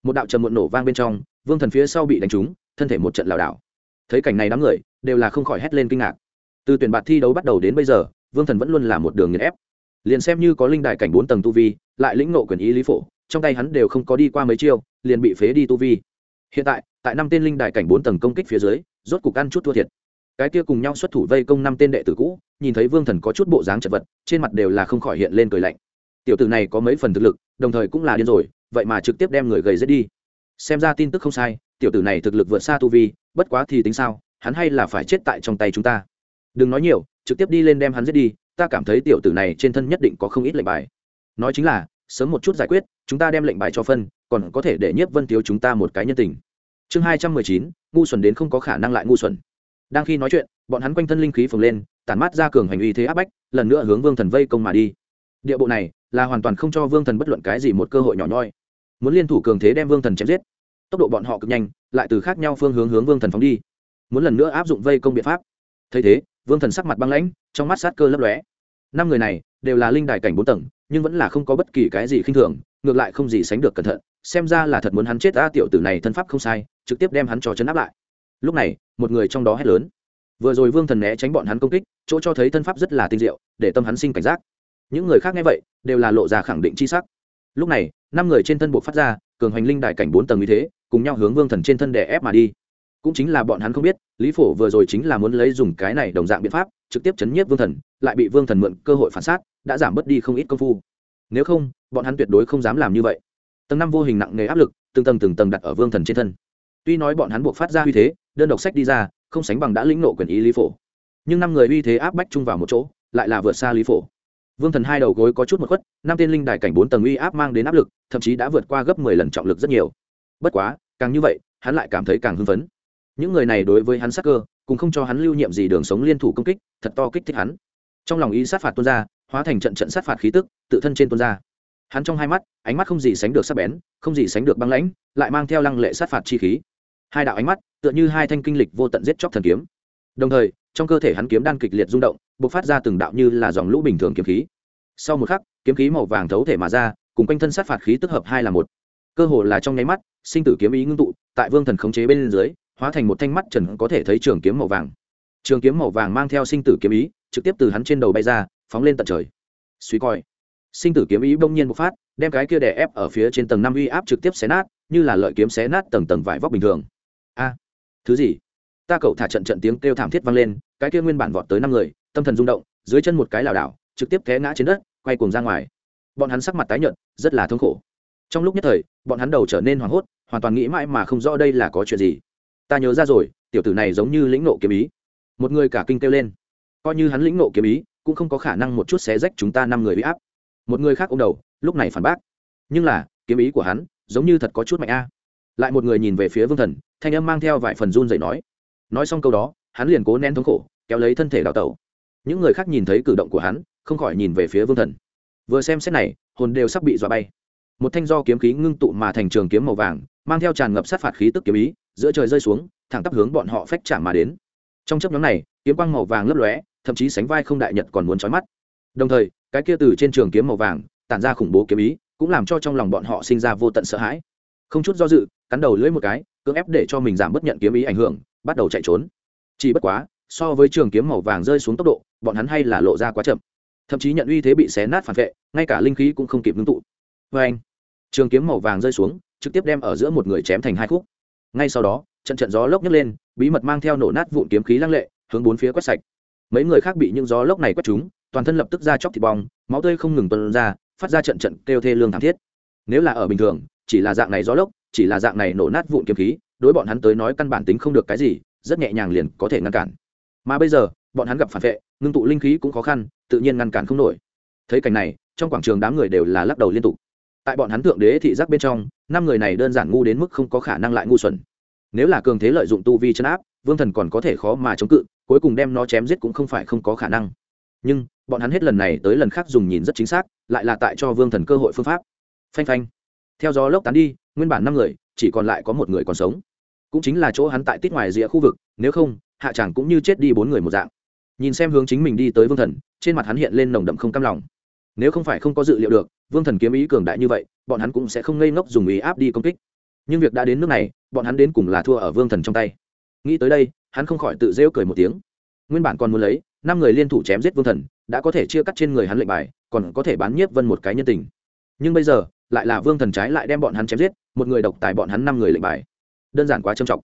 Một đạo trầm muộn nổ vang bên trong, vương thần phía sau bị đánh trúng, thân thể một trận lảo đảo. Thấy cảnh này đám người, đều là không khỏi hét lên kinh ngạc. Từ tuyển bạt thi đấu bắt đầu đến bây giờ, vương thần vẫn luôn là một đường nghiền ép. Liền xem như có linh đại cảnh bốn tầng tu vi, lại lĩnh nộ quyền ý lý phổ, trong tay hắn đều không có đi qua mấy chiêu, liền bị phế đi tu vi. Hiện tại tại năm tên linh đại cảnh bốn tầng công kích phía dưới, rốt cục ăn chút thua thiệt. Cái kia cùng nhau xuất thủ vây công năm tên đệ tử cũ, nhìn thấy vương thần có chút bộ dáng chật vật, trên mặt đều là không khỏi hiện lên cười lạnh tiểu tử này có mấy phần thực lực, đồng thời cũng là điên rồi, vậy mà trực tiếp đem người gầy giết đi. Xem ra tin tức không sai, tiểu tử này thực lực vượt xa tu vi, bất quá thì tính sao, hắn hay là phải chết tại trong tay chúng ta. Đừng nói nhiều, trực tiếp đi lên đem hắn giết đi, ta cảm thấy tiểu tử này trên thân nhất định có không ít lệnh bài. Nói chính là, sớm một chút giải quyết, chúng ta đem lệnh bài cho phân, còn có thể để nhiếp vân thiếu chúng ta một cái nhân tình. Chương hai trăm mười chín, ngu xuẩn đến không có khả năng lại ngu xuẩn. Đang khi nói chuyện, bọn hắn quanh thân linh khí phồng lên, tản mát ra cường hành uy thế áp bách, lần nữa hướng vương thần vây công mà đi địa bộ này là hoàn toàn không cho vương thần bất luận cái gì một cơ hội nhỏ nhoi. Muốn liên thủ cường thế đem vương thần chém giết, tốc độ bọn họ cực nhanh, lại từ khác nhau phương hướng hướng vương thần phóng đi. Muốn lần nữa áp dụng vây công biện pháp. Thấy thế, vương thần sắc mặt băng lãnh, trong mắt sát cơ lấp lóe. Năm người này đều là linh đài cảnh bốn tầng, nhưng vẫn là không có bất kỳ cái gì khinh thường, ngược lại không gì sánh được cẩn thận, xem ra là thật muốn hắn chết a tiểu tử này thân pháp không sai, trực tiếp đem hắn cho chấn áp lại. Lúc này, một người trong đó hét lớn. Vừa rồi vương thần né tránh bọn hắn công kích, chỗ cho thấy thân pháp rất là tinh diệu, để tâm hắn sinh cảnh giác những người khác nghe vậy, đều là lộ ra khẳng định c h i sắc. Lúc này, năm người trên thân buộc phát ra, cường hoành linh đại cảnh bốn tầng như thế, cùng nhau hướng vương thần trên thân đè ép mà đi. Cũng chính là bọn hắn không biết, lý phổ vừa rồi chính là muốn lấy dùng cái này đồng dạng biện pháp, trực tiếp chấn nhiếp vương thần, lại bị vương thần mượn cơ hội phản xác đã giảm bớt đi không ít công phu. Nếu không, bọn hắn tuyệt đối không dám làm như vậy. Tầng năm vô hình nặng nề áp lực, từng tầng từng tầng đặt ở vương thần trên thân. Tuy nói bọn hắn buộc phát ra uy thế, đơn độc sách đi ra, không sánh bằng đã lĩnh nộ quyền ý lý phổ. Nhưng năm người uy thế áp bách chung vào một chỗ, lại là vượt xa lý phổ vương thần hai đầu gối có chút một khuất, năm tên linh đài cảnh bốn tầng uy áp mang đến áp lực, thậm chí đã vượt qua gấp mười lần trọng lực rất nhiều. Bất quá, càng như vậy, hắn lại cảm thấy càng hưng phấn. Những người này đối với hắn sắc cơ, cũng không cho hắn lưu nhiệm gì đường sống liên thủ công kích, thật to kích thích hắn. Trong lòng ý sát phạt tuôn ra, hóa thành trận trận sát phạt khí tức, tự thân trên tuôn ra. Hắn trong hai mắt, ánh mắt không gì sánh được sắc bén, không gì sánh được băng lãnh, lại mang theo lăng lệ sát phạt chi khí. Hai đạo ánh mắt, tựa như hai thanh kinh lịch vô tận giết chóc thần kiếm. Đồng thời, trong cơ thể hắn kiếm đang kịch liệt rung động bộc phát ra từng đạo như là dòng lũ bình thường kiếm khí. Sau một khắc, kiếm khí màu vàng thấu thể mà ra, cùng quanh thân sát phạt khí tức hợp hai là một. Cơ hồ là trong nháy mắt, sinh tử kiếm ý ngưng tụ, tại vương thần khống chế bên dưới, hóa thành một thanh mắt trần có thể thấy trường kiếm màu vàng. Trường kiếm màu vàng mang theo sinh tử kiếm ý, trực tiếp từ hắn trên đầu bay ra, phóng lên tận trời. Suy coi. Sinh tử kiếm ý bỗng nhiên bộc phát, đem cái kia đè ép ở phía trên tầng năm uy áp trực tiếp xé nát, như là lợi kiếm xé nát tầng tầng vải vóc bình thường. A. Thứ gì? Ta cậu thả trận trận tiếng kêu thảm thiết vang lên, cái kia nguyên bản vọt tới năm người tâm thần rung động, dưới chân một cái lảo đảo, trực tiếp té ngã trên đất, quay cuồng ra ngoài. Bọn hắn sắc mặt tái nhợt, rất là thương khổ. Trong lúc nhất thời, bọn hắn đầu trở nên hoảng hốt, hoàn toàn nghĩ mãi mà không rõ đây là có chuyện gì. Ta nhớ ra rồi, tiểu tử này giống như lĩnh nộ kiếm ý. Một người cả kinh kêu lên. Coi như hắn lĩnh nộ kiếm ý, cũng không có khả năng một chút xé rách chúng ta năm người bị áp. Một người khác ô m đầu, lúc này phản bác. Nhưng là, kiếm ý của hắn, giống như thật có chút mạnh a. Lại một người nhìn về phía vương thần, thanh âm mang theo vài phần run dậy nói. Nói xong câu đó, hắn liền cố nén thống khổ, kéo lấy thân thể đào tẩu những người khác nhìn thấy cử động của hắn, không khỏi nhìn về phía vương thần. Vừa xem xét này, hồn đều sắp bị dọa bay. Một thanh do kiếm khí ngưng tụ mà thành trường kiếm màu vàng, mang theo tràn ngập sát phạt khí tức kiếm ý, giữa trời rơi xuống, thẳng tắp hướng bọn họ phách chạm mà đến. Trong chấp nhóm này, kiếm quang màu vàng lấp lóe, thậm chí sánh vai không đại nhật còn muốn trói mắt. Đồng thời, cái kia từ trên trường kiếm màu vàng, tản ra khủng bố kiếm ý, cũng làm cho trong lòng bọn họ sinh ra vô tận sợ hãi. Không chút do dự, cắn đầu lưỡi một cái, cưỡng ép để cho mình giảm bất nhận kiếm ý ảnh hưởng, bắt đầu chạy trốn. Chỉ bất quá so với trường kiếm màu vàng rơi xuống tốc độ, bọn hắn hay là lộ ra quá chậm. Thậm chí nhận uy thế bị xé nát phản vệ, ngay cả linh khí cũng không kịp ngưng tụ. Vê anh, trường kiếm màu vàng rơi xuống, trực tiếp đem ở giữa một người chém thành hai khúc. Ngay sau đó, trận trận gió lốc nhấc lên, bí mật mang theo nổ nát vụn kiếm khí lăng lệ, hướng bốn phía quét sạch. Mấy người khác bị những gió lốc này quét trúng, toàn thân lập tức ra chóc thịt bong, máu tươi không ngừng tuân ra, phát ra trận trận kêu thê lương thảm thiết. Nếu là ở bình thường, chỉ là dạng này gió lốc, chỉ là dạng này nổ nát vụn kiếm khí, đối bọn hắn tới nói căn bản tính không được cái gì, rất nhẹ nhàng liền có thể ngăn cản mà bây giờ, bọn hắn gặp phản vệ, ngưng tụ linh khí cũng khó khăn, tự nhiên ngăn cản không nổi. Thấy cảnh này, trong quảng trường đám người đều là lắc đầu liên tục. Tại bọn hắn thượng đế thị giác bên trong, năm người này đơn giản ngu đến mức không có khả năng lại ngu xuẩn. Nếu là cường thế lợi dụng tu vi chấn áp, vương thần còn có thể khó mà chống cự, cuối cùng đem nó chém giết cũng không phải không có khả năng. Nhưng, bọn hắn hết lần này tới lần khác dùng nhìn rất chính xác, lại là tại cho vương thần cơ hội phương pháp. Phanh phanh. Theo gió lốc tán đi, nguyên bản năm người, chỉ còn lại có một người còn sống cũng chính là chỗ hắn tại tít ngoài rìa khu vực, nếu không, hạ chẳng cũng như chết đi bốn người một dạng. Nhìn xem hướng chính mình đi tới vương thần, trên mặt hắn hiện lên nồng đậm không cam lòng. Nếu không phải không có dự liệu được, vương thần kiếm ý cường đại như vậy, bọn hắn cũng sẽ không ngây ngốc dùng ý áp đi công kích. Nhưng việc đã đến nước này, bọn hắn đến cùng là thua ở vương thần trong tay. Nghĩ tới đây, hắn không khỏi tự rêu cười một tiếng. Nguyên bản còn muốn lấy, năm người liên thủ chém giết vương thần, đã có thể chia cắt trên người hắn lệnh bài, còn có thể bán nhiếp vân một cái nhân tình. Nhưng bây giờ, lại là vương thần trái lại đem bọn hắn chém giết, một người độc tài bọn hắn năm người lệnh bài đơn giản quá trầm trọng.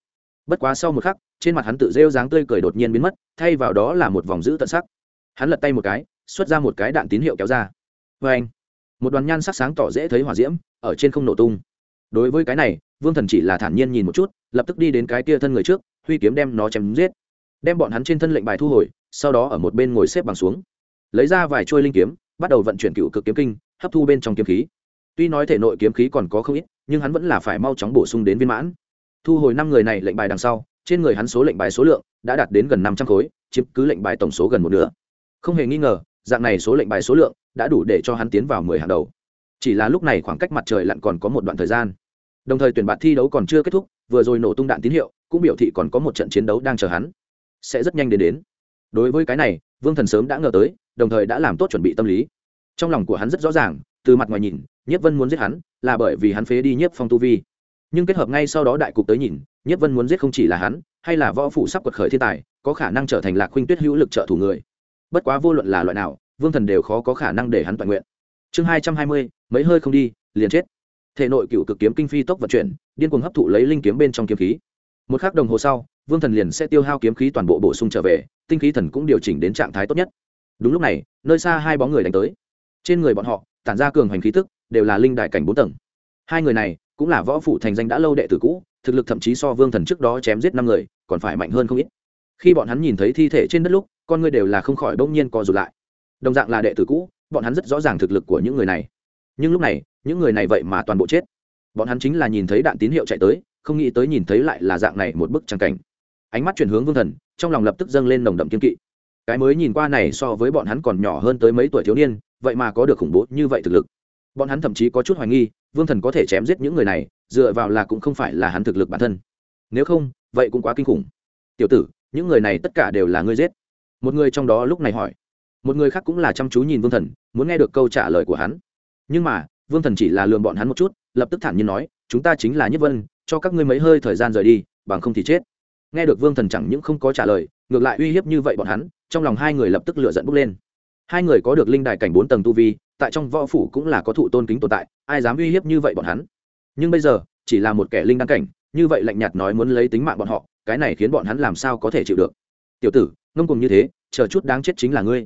Bất quá sau một khắc, trên mặt hắn tự rêu dáng tươi cười đột nhiên biến mất, thay vào đó là một vòng giữ tận sắc. Hắn lật tay một cái, xuất ra một cái đạn tín hiệu kéo ra. Vê anh, một đoàn nhan sắc sáng tỏ dễ thấy hỏa diễm, ở trên không nổ tung. Đối với cái này, vương thần chỉ là thản nhiên nhìn một chút, lập tức đi đến cái kia thân người trước, huy kiếm đem nó chém giết. Đem bọn hắn trên thân lệnh bài thu hồi, sau đó ở một bên ngồi xếp bằng xuống. Lấy ra vài chuôi linh kiếm, bắt đầu vận chuyển cựu cực kiếm kinh, hấp thu bên trong kiếm khí. Tuy nói thể nội kiếm khí còn có không ít, nhưng hắn vẫn là phải mau chóng bổ sung đến viên mãn thu hồi năm người này lệnh bài đằng sau, trên người hắn số lệnh bài số lượng đã đạt đến gần năm trăm khối, chiếm cứ lệnh bài tổng số gần một nửa. Không hề nghi ngờ, dạng này số lệnh bài số lượng đã đủ để cho hắn tiến vào mười hàng đầu. Chỉ là lúc này khoảng cách mặt trời lặn còn có một đoạn thời gian. Đồng thời tuyển bạt thi đấu còn chưa kết thúc, vừa rồi nổ tung đạn tín hiệu, cũng biểu thị còn có một trận chiến đấu đang chờ hắn. Sẽ rất nhanh đến đến. Đối với cái này, vương thần sớm đã ngờ tới, đồng thời đã làm tốt chuẩn bị tâm lý. Trong lòng của hắn rất rõ ràng, từ mặt ngoài nhìn nhất vân muốn giết hắn, là bởi vì hắn phế đi nhất phong tu vi nhưng kết hợp ngay sau đó đại cục tới nhìn, nhất vân muốn giết không chỉ là hắn, hay là võ phủ sắp quật khởi thiên tài, có khả năng trở thành lạc khuynh tuyết hữu lực trợ thủ người. Bất quá vô luận là loại nào, vương thần đều khó có khả năng để hắn toàn nguyện. Chương hai trăm hai mươi, mấy hơi không đi, liền chết. Thể nội cựu cực kiếm kinh phi tốc vận chuyển, điên cuồng hấp thụ lấy linh kiếm bên trong kiếm khí. Một k h ắ c đồng hồ sau, vương thần liền sẽ tiêu hao kiếm khí toàn bộ bổ sung trở về, tinh khí thần cũng điều chỉnh đến trạng thái tốt nhất. Đúng lúc này, nơi xa hai bóng người đánh tới. Trên người bọn họ, tản ra cường hành khí tức, đều là linh đại cảnh bốn tầng. Hai người này cũng là võ phủ thành danh đã lâu đệ tử cũ, thực lực thậm chí so vương thần trước đó chém giết năm người, còn phải mạnh hơn không ít. Khi bọn hắn nhìn thấy thi thể trên đất lúc, con người đều là không khỏi bỗng nhiên co rụt lại. Đồng dạng là đệ tử cũ, bọn hắn rất rõ ràng thực lực của những người này. Nhưng lúc này, những người này vậy mà toàn bộ chết. Bọn hắn chính là nhìn thấy đạn tín hiệu chạy tới, không nghĩ tới nhìn thấy lại là dạng này một bức trang cảnh. Ánh mắt chuyển hướng vương thần, trong lòng lập tức dâng lên nồng đậm kiên kỵ. Cái mới nhìn qua này so với bọn hắn còn nhỏ hơn tới mấy tuổi thiếu niên, vậy mà có được khủng bố như vậy thực lực bọn hắn thậm chí có chút hoài nghi, vương thần có thể chém giết những người này, dựa vào là cũng không phải là hắn thực lực bản thân. Nếu không, vậy cũng quá kinh khủng. Tiểu tử, những người này tất cả đều là ngươi giết. Một người trong đó lúc này hỏi. Một người khác cũng là chăm chú nhìn vương thần, muốn nghe được câu trả lời của hắn. Nhưng mà, vương thần chỉ là lường bọn hắn một chút, lập tức thản nhiên nói, chúng ta chính là nhất vân, cho các ngươi mấy hơi thời gian rời đi, bằng không thì chết. Nghe được vương thần chẳng những không có trả lời, ngược lại uy hiếp như vậy bọn hắn, trong lòng hai người lập tức lựa dẫn bốc lên hai người có được linh đài cảnh bốn tầng tu vi, tại trong võ phủ cũng là có thụ tôn kính tồn tại, ai dám uy hiếp như vậy bọn hắn? Nhưng bây giờ, chỉ là một kẻ linh đăng cảnh, như vậy lạnh nhạt nói muốn lấy tính mạng bọn họ, cái này khiến bọn hắn làm sao có thể chịu được? Tiểu tử, ngông cùng như thế, chờ chút đáng chết chính là ngươi.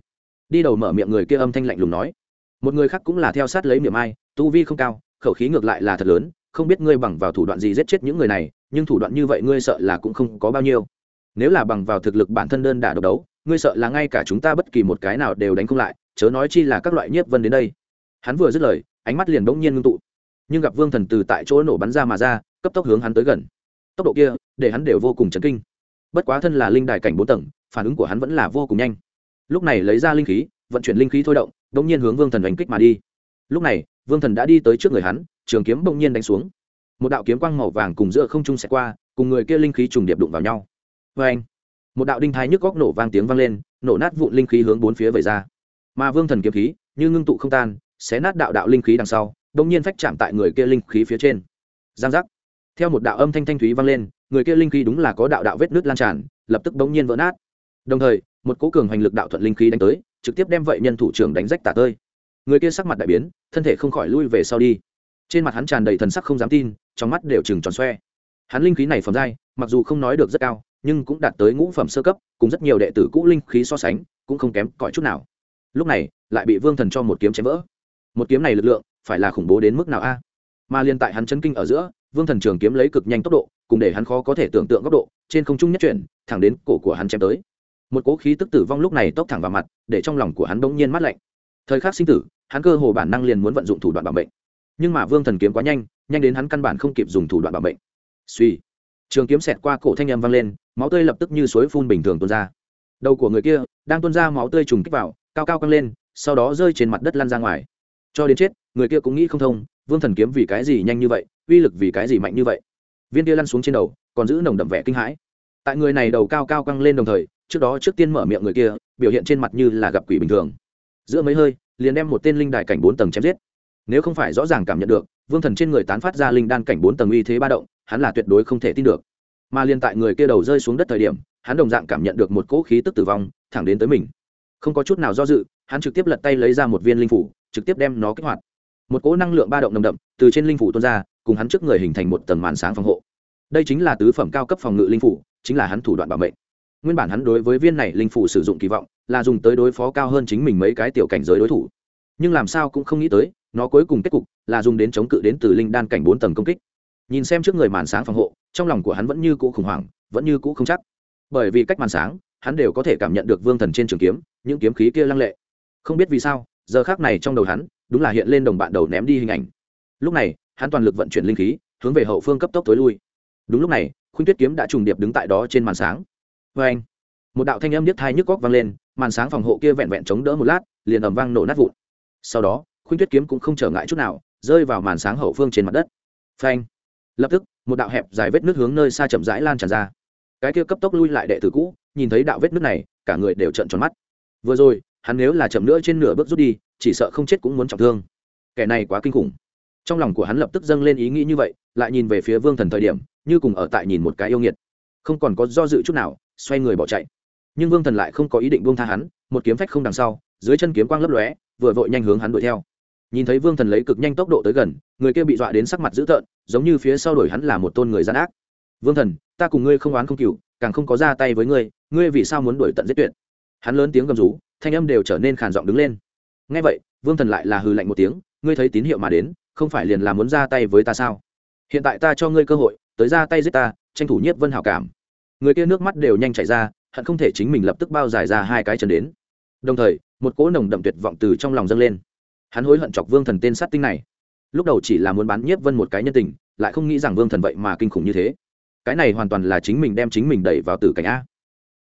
Đi đầu mở miệng người kia âm thanh lạnh lùng nói. Một người khác cũng là theo sát lấy miệng ai, tu vi không cao, khẩu khí ngược lại là thật lớn, không biết ngươi bằng vào thủ đoạn gì giết chết những người này, nhưng thủ đoạn như vậy ngươi sợ là cũng không có bao nhiêu. Nếu là bằng vào thực lực bản thân đơn đả độc đấu ngươi sợ là ngay cả chúng ta bất kỳ một cái nào đều đánh không lại, chớ nói chi là các loại nhiếp vân đến đây. Hắn vừa dứt lời, ánh mắt liền bỗng nhiên ngưng tụ. Nhưng gặp vương thần từ tại chỗ nổ bắn ra mà ra, cấp tốc hướng hắn tới gần. Tốc độ kia, để hắn đều vô cùng chấn kinh. Bất quá thân là linh đại cảnh bốn tầng, phản ứng của hắn vẫn là vô cùng nhanh. Lúc này lấy ra linh khí, vận chuyển linh khí thôi động, bỗng nhiên hướng vương thần đánh kích mà đi. Lúc này, vương thần đã đi tới trước người hắn, trường kiếm bỗng nhiên đánh xuống. Một đạo kiếm quang màu vàng cùng giữa không trung xẹt qua, cùng người kia linh khí trùng điệp đụng vào nhau. Vê anh một đạo đinh thái nhức góc nổ vang tiếng vang lên, nổ nát vụn linh khí hướng bốn phía vẩy ra. Mà vương thần kiếm khí, như ngưng tụ không tan, xé nát đạo đạo linh khí đằng sau đ ỗ n g nhiên phách chạm tại người kia linh khí phía trên. Giang giác. Theo một đạo âm thanh thanh thúy vang lên, người kia linh khí đúng là có đạo đạo vết nước lan tràn, lập tức bỗng nhiên vỡ nát. Đồng thời, một cố cường hành lực đạo thuận linh khí đánh tới, trực tiếp đem vậy nhân thủ trưởng đánh rách tả tơi. Người kia sắc mặt đại biến, thân thể không khỏi lui về sau đi. Trên mặt hắn tràn đầy thần sắc không dám tin, trong mắt đều chừng tròn xoe. Hắn linh khí này phẩm giai, mặc dù không nói được rất cao nhưng cũng đạt tới ngũ phẩm sơ cấp, cùng rất nhiều đệ tử cũ linh khí so sánh, cũng không kém cỏi chút nào. Lúc này, lại bị vương thần cho một kiếm chém vỡ. Một kiếm này lực lượng, phải là khủng bố đến mức nào a? Mà liên tại hắn chấn kinh ở giữa, vương thần trường kiếm lấy cực nhanh tốc độ, cùng để hắn khó có thể tưởng tượng góc độ, trên không trung nhất chuyển, thẳng đến cổ của hắn chém tới. Một cố khí tức tử vong lúc này tốc thẳng vào mặt, để trong lòng của hắn bỗng nhiên mát lạnh. Thời khắc sinh tử, hắn cơ hồ bản năng liền muốn vận dụng thủ đoạn bảo mệnh. Nhưng mà vương thần kiếm quá nhanh nhanh đến hắn căn bản không kịp dùng thủ đoạn bảo mệnh. Suy trường kiếm xẹt qua cổ thanh âm vang lên máu tươi lập tức như suối phun bình thường tuôn ra. Đầu của người kia đang tuôn ra máu tươi trùng kích vào, cao cao căng lên, sau đó rơi trên mặt đất lăn ra ngoài. Cho đến chết, người kia cũng nghĩ không thông, vương thần kiếm vì cái gì nhanh như vậy, uy lực vì cái gì mạnh như vậy? Viên kia lăn xuống trên đầu, còn giữ nồng đậm vẻ kinh hãi. Tại người này đầu cao cao căng lên đồng thời, trước đó trước tiên mở miệng người kia, biểu hiện trên mặt như là gặp quỷ bình thường. Giữa mấy hơi, liền đem một tên linh đài cảnh bốn tầng chém giết. Nếu không phải rõ ràng cảm nhận được, vương thần trên người tán phát ra linh đan cảnh bốn tầng uy thế ba động, hắn là tuyệt đối không thể tin được mà liền tại người kia đầu rơi xuống đất thời điểm, hắn đồng dạng cảm nhận được một cỗ khí tức tử vong, thẳng đến tới mình. Không có chút nào do dự, hắn trực tiếp lật tay lấy ra một viên linh phủ, trực tiếp đem nó kích hoạt. Một cỗ năng lượng ba động nồng đậm, từ trên linh phủ tuôn ra, cùng hắn trước người hình thành một tầng màn sáng phòng hộ. Đây chính là tứ phẩm cao cấp phòng ngự linh phủ, chính là hắn thủ đoạn bảo mệnh. Nguyên bản hắn đối với viên này linh phủ sử dụng kỳ vọng, là dùng tới đối phó cao hơn chính mình mấy cái tiểu cảnh giới đối thủ. Nhưng làm sao cũng không nghĩ tới, nó cuối cùng kết cục là dùng đến chống cự đến từ linh đan cảnh bốn tầng công kích. Nhìn xem trước người màn sáng phòng hộ trong lòng của hắn vẫn như cũ khủng hoảng, vẫn như cũ không chắc. Bởi vì cách màn sáng, hắn đều có thể cảm nhận được vương thần trên trường kiếm, những kiếm khí kia lăng lệ. Không biết vì sao, giờ khác này trong đầu hắn, đúng là hiện lên đồng bạn đầu ném đi hình ảnh. Lúc này, hắn toàn lực vận chuyển linh khí, hướng về hậu phương cấp tốc tối lui. Đúng lúc này, khuynh tuyết kiếm đã trùng điệp đứng tại đó trên màn sáng. Vê anh, một đạo thanh âm điếc thai nhức góc vang lên, màn sáng phòng hộ kia vẹn vẹn chống đỡ một lát, liền ầm vang nổ nát vụn. Sau đó, khuynh tuyết kiếm cũng không trở ngại chút nào, rơi vào màn sáng hậu phương trên mặt đất. Phanh lập tức, một đạo hẹp dài vết nước hướng nơi xa chậm rãi lan tràn ra. Cái kia cấp tốc lui lại đệ tử cũ, nhìn thấy đạo vết nước này, cả người đều trợn tròn mắt. Vừa rồi, hắn nếu là chậm nữa trên nửa bước rút đi, chỉ sợ không chết cũng muốn trọng thương. Kẻ này quá kinh khủng. Trong lòng của hắn lập tức dâng lên ý nghĩ như vậy, lại nhìn về phía vương thần thời điểm, như cùng ở tại nhìn một cái yêu nghiệt. Không còn có do dự chút nào, xoay người bỏ chạy. Nhưng vương thần lại không có ý định buông tha hắn, một kiếm phách không đằng sau, dưới chân kiếm quang lấp lóe, vừa vội nhanh hướng hắn đuổi theo nhìn thấy vương thần lấy cực nhanh tốc độ tới gần, người kia bị dọa đến sắc mặt dữ tợn, giống như phía sau đuổi hắn là một tôn người gian ác. Vương thần, ta cùng ngươi không oán không cừu, càng không có ra tay với ngươi ngươi vì sao muốn đuổi tận giết tuyệt? Hắn lớn tiếng gầm rú, thanh âm đều trở nên khàn giọng đứng lên. Ngay vậy, vương thần lại là hư lạnh một tiếng, ngươi thấy tín hiệu mà đến, không phải liền là muốn ra tay với ta sao? Hiện tại ta cho ngươi cơ hội, tới ra tay giết ta, tranh thủ nhiếp vân hảo cảm. Người kia nước mắt đều nhanh chảy ra, hận không thể chính mình lập tức bao giải ra hai cái chân đến. Đồng thời, một cỗ nồng đậm tuyệt vọng từ trong lòng dâng lên hắn hối hận chọc vương thần tên sát tinh này. Lúc đầu chỉ là muốn bán nhiếp vân một cái nhân tình, lại không nghĩ rằng vương thần vậy mà kinh khủng như thế. Cái này hoàn toàn là chính mình đem chính mình đẩy vào tử cảnh a.